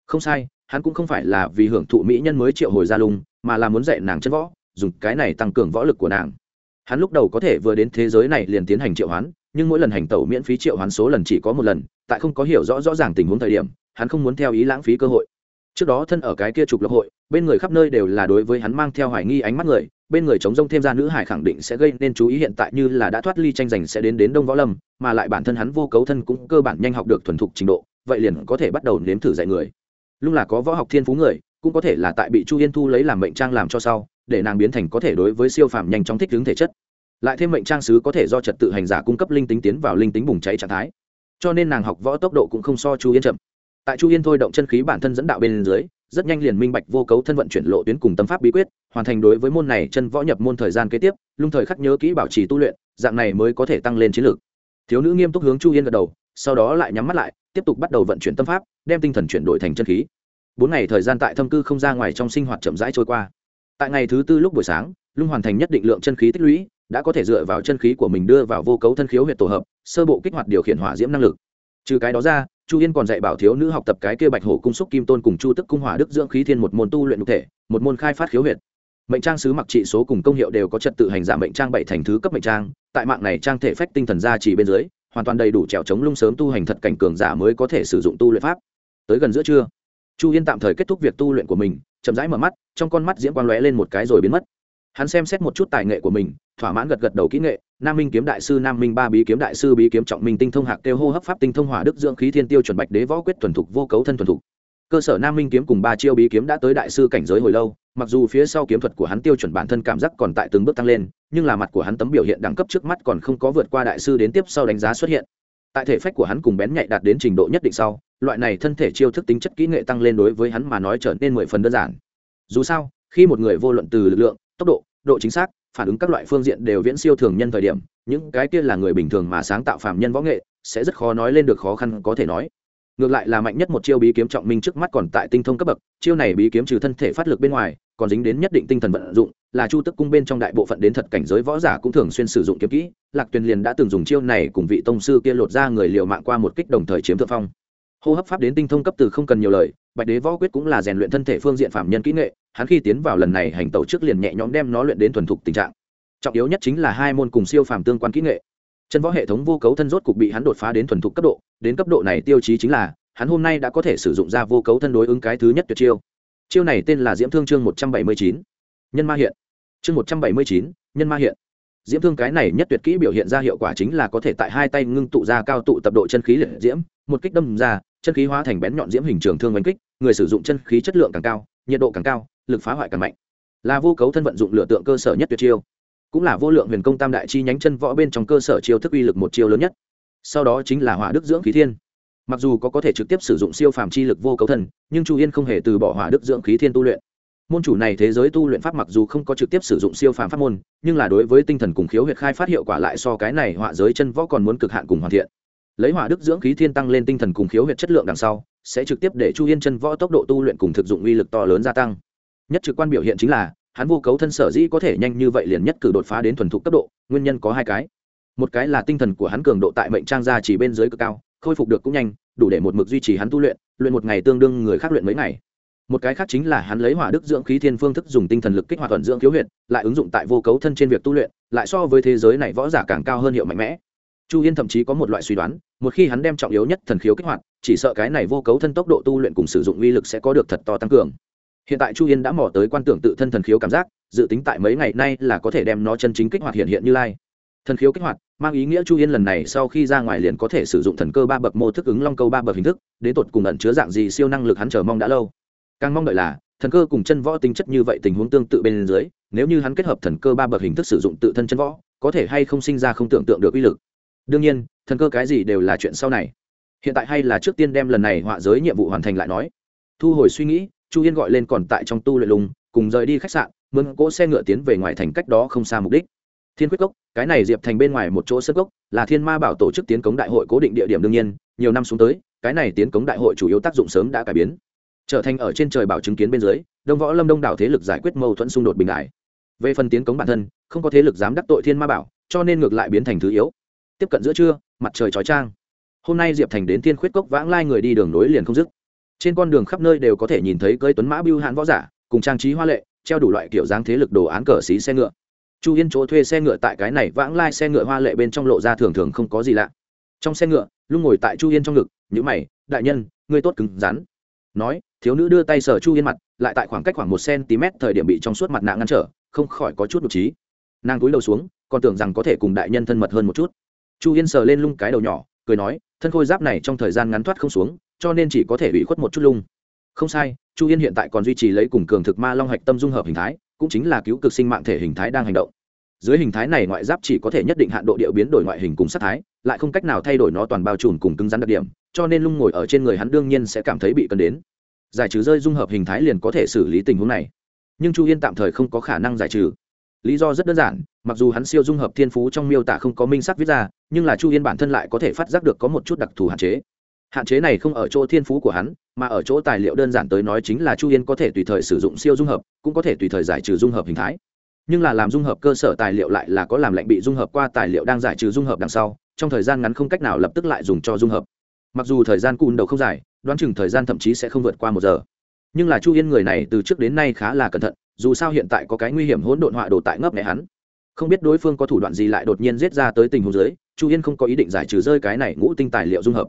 Không sai, hắn cũng không phải là vì hưởng thụ mỹ nhân mới triệu hồi ra lùng mà là muốn dạy nàng chân võ dùng cái này tăng cường võ lực của nàng. Hắn lúc đầu có thể vừa đến thế giới này liền tiến hành triệu hoán, nhưng mỗi lần hành tẩu miễn phí triệu hoán số lần chỉ có một lần, tại không có hiểu rõ rõ ràng tình huống thời điểm, hắn không muốn theo ý lãng phí cơ hội. Trước đó thân ở cái kia trục lập hội, bên người khắp nơi đều là đối với hắn mang theo hoài nghi ánh mắt người, bên người chống rông thêm ra nữ hải khẳng định sẽ gây nên chú ý hiện tại như là đã thoát ly tranh giành sẽ đến đến đông võ lâm, mà lại bản thân hắn vô cấu thân cũng cơ bản nhanh học được thuần thục trình độ, vậy liền có thể bắt đầu nếm thử dạy người. Lúc là có võ học thiên phú người cũng có thể là tại bị chu yên thu lấy làm mệnh trang làm cho sau, để nàng biến thành có thể đối với siêu phàm nhanh chóng thích ứng thể chất. Lại thêm mệnh trang sứ có thể do trật tự hành giả cung cấp linh tính tiến vào linh tính bùng cháy trạng thái. Cho nên nàng học võ tốc độ cũng không so chu yên chậm. Tại chu yên thôi động chân khí bản thân dẫn đạo bên dưới, rất nhanh liền minh bạch vô cấu thân vận chuyển lộ tuyến cùng tâm pháp bí quyết, hoàn thành đối với môn này chân võ nhập môn thời gian kế tiếp, lung thời khắc nhớ kỹ bảo trì tu luyện, dạng này mới có thể tăng lên chiến lược. Thiếu nữ nghiêm túc hướng chu yên gật đầu, sau đó lại nhắm mắt lại, tiếp tục bắt đầu vận chuyển tâm pháp, đem tinh thần chuyển đổi thành chân khí bốn ngày thời gian tại thâm cư không ra ngoài trong sinh hoạt chậm rãi trôi qua. Tại ngày thứ tư lúc buổi sáng, lung hoàn thành nhất định lượng chân khí tích lũy, đã có thể dựa vào chân khí của mình đưa vào vô cấu thân khiếu huyệt tổ hợp, sơ bộ kích hoạt điều khiển hỏa diễm năng lực. Trừ cái đó ra, chu yên còn dạy bảo thiếu nữ học tập cái kia bạch hổ cung xúc kim tôn cùng chu tức cung hỏa đức dưỡng khí thiên một môn tu luyện cụ thể, một môn khai phát khiếu huyệt. Mệnh trang sứ mặc trị số cùng công hiệu đều có trật tự hành giả mệnh trang bảy thành thứ cấp mệnh trang, tại mạng này trang thể phách tinh thần ra chỉ bên dưới, hoàn toàn đầy đủ trèo chống lung sớm tu hành thật cảnh cường giả mới có thể sử dụng tu luyện pháp. Tới gần giữa trưa chu yên tạm thời kết thúc việc tu luyện của mình, chậm rãi mở mắt, trong con mắt diễm quang lóe lên một cái rồi biến mất. Hắn xem xét một chút tài nghệ của mình, thỏa mãn gật gật đầu kỹ nghệ, nam minh kiếm đại sư, nam minh ba bí kiếm đại sư, bí kiếm trọng minh tinh thông hạc tiêu hô hấp pháp tinh thông hỏa đức dưỡng khí thiên tiêu chuẩn bạch đế võ quyết thuần thục, vô cấu thân thuần thục. Cơ sở nam minh kiếm cùng ba chiêu bí kiếm đã tới đại sư cảnh giới hồi lâu, mặc dù phía sau kiếm thuật của hắn tiêu chuẩn bản thân cảm giác còn tại từng bước tăng lên, nhưng là mặt của hắn tấm biểu hiện đẳng cấp trước mắt còn không có vượt qua đại sư đến tiếp sau đánh giá xuất hiện tại thể phách của hắn cùng bén nhạy đạt đến trình độ nhất định sau, loại này thân thể chiêu thức tính chất kỹ nghệ tăng lên đối với hắn mà nói trở nên mười phần đơn giản. Dù sao, khi một người vô luận từ lực lượng, tốc độ độ chính xác, phản ứng các loại phương diện đều viễn siêu thường nhân thời điểm, những cái kia là người bình thường mà sáng tạo phạm nhân võ nghệ, sẽ rất khó nói lên được khó khăn có thể nói ngược lại là mạnh nhất một chiêu bí kiếm trọng minh trước mắt còn tại tinh thông cấp bậc, chiêu này bí kiếm trừ thân thể phát lực bên ngoài, còn dính đến nhất định tinh thần vận dụng, là chu tức cung bên trong đại bộ phận đến thật cảnh giới võ giả cũng thường xuyên sử dụng kiếm kỹ, lạc tuyền liền đã từng dùng chiêu này cùng vị tông sư kia lột ra người liều mạng qua một kích đồng thời chiếm thượng phong. Hô hấp pháp đến tinh thông cấp từ không cần nhiều lời, bạch đế võ quyết cũng là rèn luyện thân thể phương diện phạm nhân kỹ nghệ, hắn khi tiến vào lần này hành tẩu trước liền nhẹ nhõm đem nó luyện đến thuần thục tình trạng. Trọng yếu nhất chính là hai môn cùng siêu phàm tương quan kỹ nghệ chân võ hệ thống vô cấu thân rốt cục bị hắn đột phá đến thuần thục cấp độ, đến cấp độ này tiêu chí chính là, hắn hôm nay đã có thể sử dụng ra vô cấu thân đối ứng cái thứ nhất tuyệt chiêu. Chiêu này tên là diễm thương chương một trăm bảy mươi chín. Nhân ma hiện. Chương một trăm bảy mươi chín, nhân ma hiện. Diễm thương cái này nhất tuyệt kỹ biểu hiện ra hiệu quả chính là có thể tại hai tay ngưng tụ ra cao tụ tập độ chân khí liệt diễm, một kích đâm ra, chân khí hóa thành bén nhọn diễm hình trường thương oanh kích, người sử dụng chân khí chất lượng càng cao, nhiệt độ càng cao, lực phá hoại càng mạnh. Là vô cấu thân vận dụng lựa tượng cơ sở nhất tuyệt chiêu cũng là vô lượng huyền công tam đại chi nhánh chân võ bên trong cơ sở chiêu thức uy lực một chiêu lớn nhất. Sau đó chính là hỏa đức dưỡng khí thiên. Mặc dù có có thể trực tiếp sử dụng siêu phàm chi lực vô cấu thần, nhưng chu yên không hề từ bỏ hỏa đức dưỡng khí thiên tu luyện. Môn chủ này thế giới tu luyện pháp mặc dù không có trực tiếp sử dụng siêu phàm pháp môn nhưng là đối với tinh thần cùng khiếu huyệt khai phát hiệu quả lại so cái này họa giới chân võ còn muốn cực hạn cùng hoàn thiện. Lấy hỏa đức dưỡng khí thiên tăng lên tinh thần cùng khiếu huyệt chất lượng đằng sau sẽ trực tiếp để chu yên chân võ tốc độ tu luyện cùng thực dụng uy lực to lớn gia tăng. Nhất trực quan biểu hiện chính là hắn vô cấu thân sở dĩ có thể nhanh như vậy liền nhất cử đột phá đến thuần thục cấp độ, nguyên nhân có hai cái. Một cái là tinh thần của hắn cường độ tại mệnh trang gia chỉ bên dưới cực cao, khôi phục được cũng nhanh, đủ để một mực duy trì hắn tu luyện luyện một ngày tương đương người khác luyện mấy ngày. Một cái khác chính là hắn lấy hỏa đức dưỡng khí thiên phương thức dùng tinh thần lực kích hoạt thuận dưỡng khiếu huyện lại ứng dụng tại vô cấu thân trên việc tu luyện, lại so với thế giới này võ giả càng cao hơn hiệu mạnh mẽ. Chu yên thậm chí có một loại suy đoán, một khi hắn đem trọng yếu nhất thần khiếu kích hoạt, chỉ sợ cái này vô cấu thân tốc độ tu luyện cùng sử dụng uy lực sẽ có được thật to tăng cường hiện tại chu yên đã mò tới quan tưởng tự thân thần khiếu cảm giác, dự tính tại mấy ngày nay là có thể đem nó chân chính kích hoạt hiện hiện như lai. Thần khiếu kích hoạt, mang ý nghĩa chu yên lần này sau khi ra ngoài liền có thể sử dụng thần cơ ba bậc mô thức ứng long câu ba bậc hình thức, đến tột cùng ẩn chứa dạng gì siêu năng lực hắn chờ mong đã lâu. Càng mong đợi là, thần cơ cùng chân võ tính chất như vậy tình huống tương tự bên dưới, nếu như hắn kết hợp thần cơ ba bậc hình thức sử dụng tự thân chân võ, có thể hay không sinh ra không tưởng tượng được uy lực. Đương nhiên, thần cơ cái gì đều là chuyện sau này. Hiện tại hay là trước tiên đem lần này họa giới nhiệm vụ hoàn thành lại nói. Thu hồi suy nghĩ chu yên gọi lên còn tại trong tu luyện lùng, cùng rời đi khách sạn, mướn cỗ xe ngựa tiến về ngoài thành cách đó không xa mục đích. Thiên quyết cốc, cái này diệp thành bên ngoài một chỗ sân cốc, là thiên ma bảo tổ chức tiến cống đại hội cố định địa điểm đương nhiên, nhiều năm xuống tới, cái này tiến cống đại hội chủ yếu tác dụng sớm đã cải biến. Trở thành ở trên trời bảo chứng kiến bên dưới, đông võ lâm đông đảo thế lực giải quyết mâu thuẫn xung đột bình đại. Về phần tiến cống bản thân, không có thế lực dám đắc tội thiên ma bảo, cho nên ngược lại biến thành thứ yếu. Tiếp cận giữa trưa, mặt trời chói trang hôm nay diệp thành đến thiên khuyết cốc vãng lai người đi đường nối liền không dứt trên con đường khắp nơi đều có thể nhìn thấy cơi tuấn mã biêu hãn võ giả, cùng trang trí hoa lệ, treo đủ loại kiểu dáng thế lực đồ án cờ xí xe ngựa. Chu yên chỗ thuê xe ngựa tại cái này vãng lai xe ngựa hoa lệ bên trong lộ ra thường thường không có gì lạ. Trong xe ngựa lúc ngồi tại chu yên trong ngực, nhữ mày, đại nhân, ngươi tốt cứng rắn. Nói, thiếu nữ đưa tay sờ chu yên mặt, lại tại khoảng cách khoảng một cm thời điểm bị trong suốt mặt nạ ngăn trở, không khỏi có chút đ trí nàng túi đầu xuống, còn tưởng rằng có thể cùng đại nhân thân mật hơn một chút. Chu yên sờ lên lung cái đầu nhỏ, cười nói, thân khôi giáp này trong thời gian ngắn thoát không xuống cho nên chỉ có thể bị khuất một chút lung. Không sai, chu yên hiện tại còn duy trì lấy cùng cường thực ma long hạch tâm dung hợp hình thái, cũng chính là cứu cực sinh mạng thể hình thái đang hành động. Dưới hình thái này ngoại giáp chỉ có thể nhất định hạn độ địa biến đổi ngoại hình cùng sắc thái, lại không cách nào thay đổi nó toàn bao trùm cùng cứng rắn đặc điểm, cho nên lung ngồi ở trên người hắn đương nhiên sẽ cảm thấy bị cân đến. Giải trừ rơi dung hợp hình thái liền có thể xử lý tình huống này. Nhưng chu yên tạm thời không có khả năng giải trừ. Lý do rất đơn giản, mặc dù hắn siêu dung hợp thiên phú trong miêu tả không có minh sắc viết ra, nhưng là chu yên bản thân lại có thể phát giác được có một chút đặc thù hạn chế hạn chế này không ở chỗ thiên phú của hắn, mà ở chỗ tài liệu đơn giản tới nói chính là chu yên có thể tùy thời sử dụng siêu dung hợp, cũng có thể tùy thời giải trừ dung hợp hình thái. Nhưng là làm dung hợp cơ sở tài liệu lại là có làm lệnh bị dung hợp qua tài liệu đang giải trừ dung hợp đằng sau, trong thời gian ngắn không cách nào lập tức lại dùng cho dung hợp. Mặc dù thời gian cùn đầu không dài, đoán chừng thời gian thậm chí sẽ không vượt qua một giờ. Nhưng là chu yên người này từ trước đến nay khá là cẩn thận, dù sao hiện tại có cái nguy hiểm hỗn độn họa đồ tại ngấp nghẽ hắn. Không biết đối phương có thủ đoạn gì lại đột nhiên giết ra tới tình huống dưới, chu yên không có ý định giải trừ rơi cái này ngũ tinh tài liệu dung hợp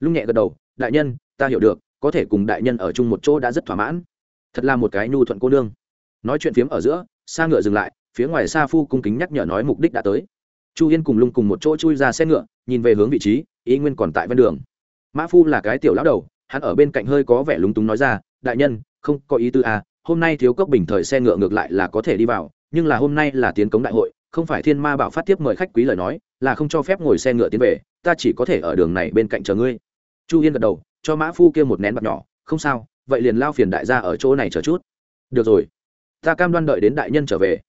lung nhẹ gật đầu đại nhân ta hiểu được có thể cùng đại nhân ở chung một chỗ đã rất thỏa mãn. Thật là một cái nhu thuận cô nương. Nói chuyện phiếm ở giữa xa ngựa dừng lại phía ngoài xa phu cung kính nhắc nhở nói mục đích đã tới. Chu yên cùng lung cùng một chỗ chui ra xe ngựa nhìn về hướng vị trí ý nguyên còn tại ven đường. Mã phu là cái tiểu lão đầu hắn ở bên cạnh hơi có vẻ lúng túng nói ra đại nhân không có ý tư à, hôm nay thiếu cốc bình thời xe ngựa ngược lại là có thể đi vào nhưng là hôm nay là tiến cống đại hội không phải thiên ma bảo phát tiếp mời khách quý lời nói là không cho phép ngồi xe ngựa tiến về ta chỉ có thể ở đường này bên cạnh chờ ngươi chu yên gật đầu, cho mã phu kia một nén bạc nhỏ, không sao, vậy liền lao phiền đại gia ở chỗ này chờ chút. Được rồi, ta cam đoan đợi đến đại nhân trở về.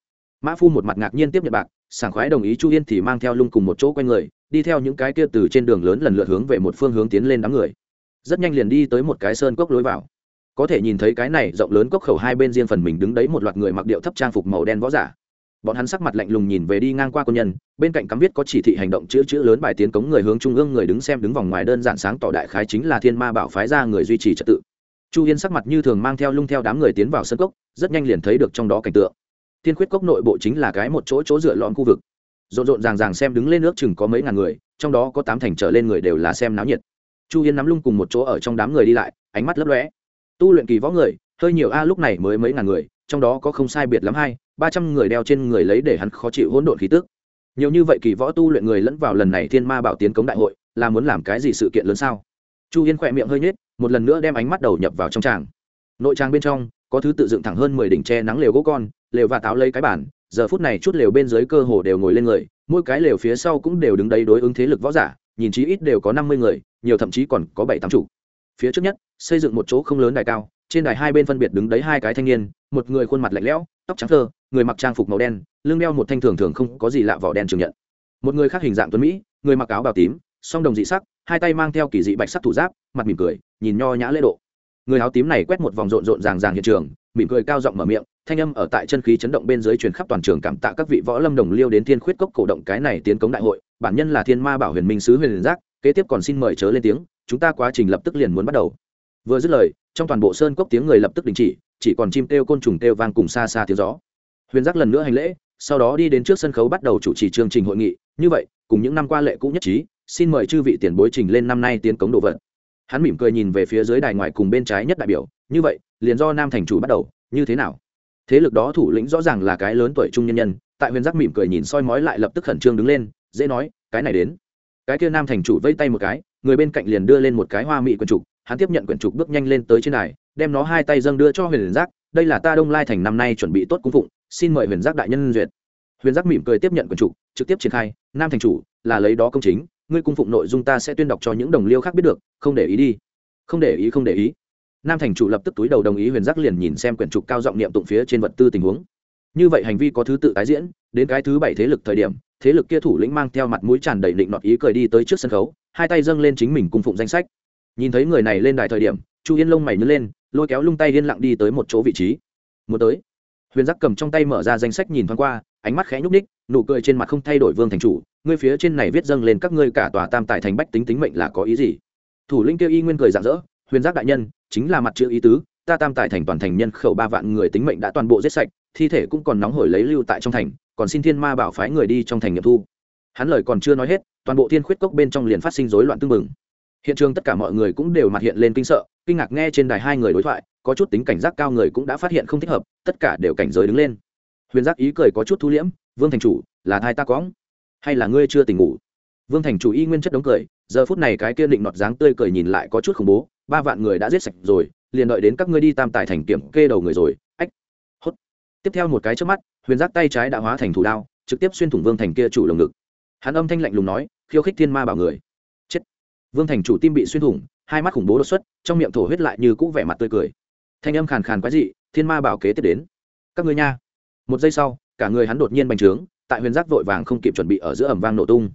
Mã phu một mặt ngạc nhiên tiếp nhận bạc, sảng khoái đồng ý chu yên thì mang theo lung cùng một chỗ quanh người, đi theo những cái kia từ trên đường lớn lần lượt hướng về một phương hướng tiến lên đám người. Rất nhanh liền đi tới một cái sơn cốc lối vào. Có thể nhìn thấy cái này rộng lớn cốc khẩu hai bên riêng phần mình đứng đấy một loạt người mặc điệu thấp trang phục màu đen võ giả bọn hắn sắc mặt lạnh lùng nhìn về đi ngang qua quân nhân, bên cạnh cắm viết có chỉ thị hành động chữ chữ lớn bài tiến cống người hướng trung ương người đứng xem đứng vòng ngoài đơn giản sáng tỏ đại khái chính là thiên ma bảo phái ra người duy trì trật tự. Chu yên sắc mặt như thường mang theo lung theo đám người tiến vào sân cốc, rất nhanh liền thấy được trong đó cảnh tượng. Thiên khuyết cốc nội bộ chính là cái một chỗ chỗ dựa lõm khu vực. Rộn rộn ràng ràng xem đứng lên nước chừng có mấy ngàn người, trong đó có tám thành trở lên người đều là xem náo nhiệt. Chu yên nắm lung cùng một chỗ ở trong đám người đi lại, ánh mắt lấp lóe. Tu luyện kỳ võ người, hơi nhiều a, lúc này mới mấy ngàn người, trong đó có không sai biệt lắm hai ba trăm người đeo trên người lấy để hắn khó chịu hỗn độn khí tức. Nhiều như vậy kỳ võ tu luyện người lẫn vào lần này thiên ma bảo tiến cống đại hội, là muốn làm cái gì sự kiện lớn sao? Chu yên khỏe miệng hơi nhếch, một lần nữa đem ánh mắt đầu nhập vào trong tràng. Nội tràng bên trong, có thứ tự dựng thẳng hơn mười đỉnh tre nắng lều gỗ con, lều và táo lấy cái bản giờ phút này chút lều bên dưới cơ hồ đều ngồi lên người, mỗi cái lều phía sau cũng đều đứng đấy đối ứng thế lực võ giả, nhìn chí ít đều có năm mươi người, nhiều thậm chí còn có bảy tám chủ phía trước nhất, xây dựng một chỗ không lớn đài cao trên đài hai bên phân biệt đứng đấy hai cái thanh niên, một người khuôn mặt lạnh lẽo, tóc trắng thơ, người mặc trang phục màu đen, lưng đeo một thanh thường thường không có gì lạ vỏ đen trường nhận. Một người khác hình dạng tuấn mỹ, người mặc áo bào tím, song đồng dị sắc, hai tay mang theo kỳ dị bạch sắc thủ giáp, mặt mỉm cười, nhìn nho nhã lễ độ. Người áo tím này quét một vòng rộn rộn ràng ràng hiện trường, mỉm cười cao giọng mở miệng, thanh âm ở tại chân khí chấn động bên dưới truyền khắp toàn trường cảm tạ các vị võ lâm đồng liêu đến thiên khuyết cốc cổ động cái này tiến cống đại hội, bản nhân là thiên ma bảo huyền minh sứ huyền giác, kế tiếp còn xin mời chớ lên tiếng, chúng ta quá trình lập tức liền muốn bắt đầu vừa dứt lời, trong toàn bộ sơn cốc tiếng người lập tức đình chỉ chỉ còn chim kêu côn trùng kêu vang cùng xa xa tiếng gió. Huyền giác lần nữa hành lễ, sau đó đi đến trước sân khấu bắt đầu chủ trì chương trình hội nghị. Như vậy, cùng những năm qua lệ cũ nhất trí, xin mời chư vị tiền bối trình lên năm nay tiến cống đồ vật. Hắn mỉm cười nhìn về phía dưới đài ngoài cùng bên trái nhất đại biểu, như vậy, liền do nam thành chủ bắt đầu, như thế nào? Thế lực đó thủ lĩnh rõ ràng là cái lớn tuổi trung nhân nhân, tại huyền giác mỉm cười nhìn soi mói lại lập tức khẩn trương đứng lên, dễ nói, cái này đến. Cái kia nam thành chủ vây tay một cái, người bên cạnh liền đưa lên một cái hoa mị quần trục hắn tiếp nhận quyển trục bước nhanh lên tới trên đài, đem nó hai tay dâng đưa cho huyền giác, đây là ta đông lai thành năm nay chuẩn bị tốt cung phụng, xin mời huyền giác đại nhân duyệt. Huyền giác mỉm cười tiếp nhận quyển trục, trực tiếp triển khai, nam thành chủ, là lấy đó công chính, ngươi cung phụng nội dung ta sẽ tuyên đọc cho những đồng liêu khác biết được, không để ý đi. Không để ý, không để ý. Nam thành chủ lập tức túi đầu đồng ý, huyền giác liền nhìn xem quyển trục cao giọng niệm tụng phía trên vật tư tình huống. Như vậy hành vi có thứ tự tái diễn, đến cái thứ bảy thế lực thời điểm, thế lực kia thủ lĩnh mang theo mặt mũi tràn đầy định nọt ý cười đi tới trước sân khấu, hai tay dâng lên chính mình cung phụng danh sách nhìn thấy người này lên đài thời điểm, chu yên lông mày nhớ lên, lôi kéo lung tay yên lặng đi tới một chỗ vị trí. Muốn tới. Huyền giác cầm trong tay mở ra danh sách nhìn thoáng qua, ánh mắt khẽ nhúc ních nụ cười trên mặt không thay đổi vương thành chủ, ngươi phía trên này viết dâng lên các ngươi cả tòa tam tài thành bách tính tính mệnh là có ý gì? Thủ Linh kêu y nguyên cười rạng rỡ, huyền giác đại nhân, chính là mặt chữ ý tứ, ta tam tài thành toàn thành nhân khẩu ba vạn người tính mệnh đã toàn bộ giết sạch, thi thể cũng còn nóng hổi lấy lưu tại trong thành, còn xin thiên ma bảo phái người đi trong thành nghiệm thu. Hắn lời còn chưa nói hết, toàn bộ thiên khuyết cốc bên trong liền phát sinh rối loạn tương mừng hiện trường tất cả mọi người cũng đều mặt hiện lên kinh sợ, kinh ngạc nghe trên đài hai người đối thoại, có chút tính cảnh giác cao người cũng đã phát hiện không thích hợp, tất cả đều cảnh giới đứng lên. Huyền giác ý cười có chút thu liễm, vương thành chủ, là thai ta cóng hay là ngươi chưa tỉnh ngủ? Vương thành chủ y nguyên chất đống cười, giờ phút này cái kia định nọt dáng tươi cười nhìn lại có chút khủng bố, ba vạn người đã giết sạch rồi, liền đợi đến các ngươi đi tam tài thành kiểm kê đầu người rồi. Ách, hốt. Tiếp theo một cái trước mắt, huyền giác tay trái đã hóa thành thủ đao, trực tiếp xuyên thủng vương thành kia chủ lồng ngực. Hắn âm thanh lạnh lùng nói, khiêu khích thiên ma bảo người vương thành chủ tim bị xuyên thủng, hai mắt khủng bố đột xuất, trong miệng thổ huyết lại như cũ vẻ mặt tươi cười. Thanh âm khàn khàn quái dị, thiên ma bảo kế tiếp đến. Các ngươi nha. Một giây sau, cả người hắn đột nhiên bành trướng, tại huyền giác vội vàng không kịp chuẩn bị ở giữa ẩm vang nổ tung.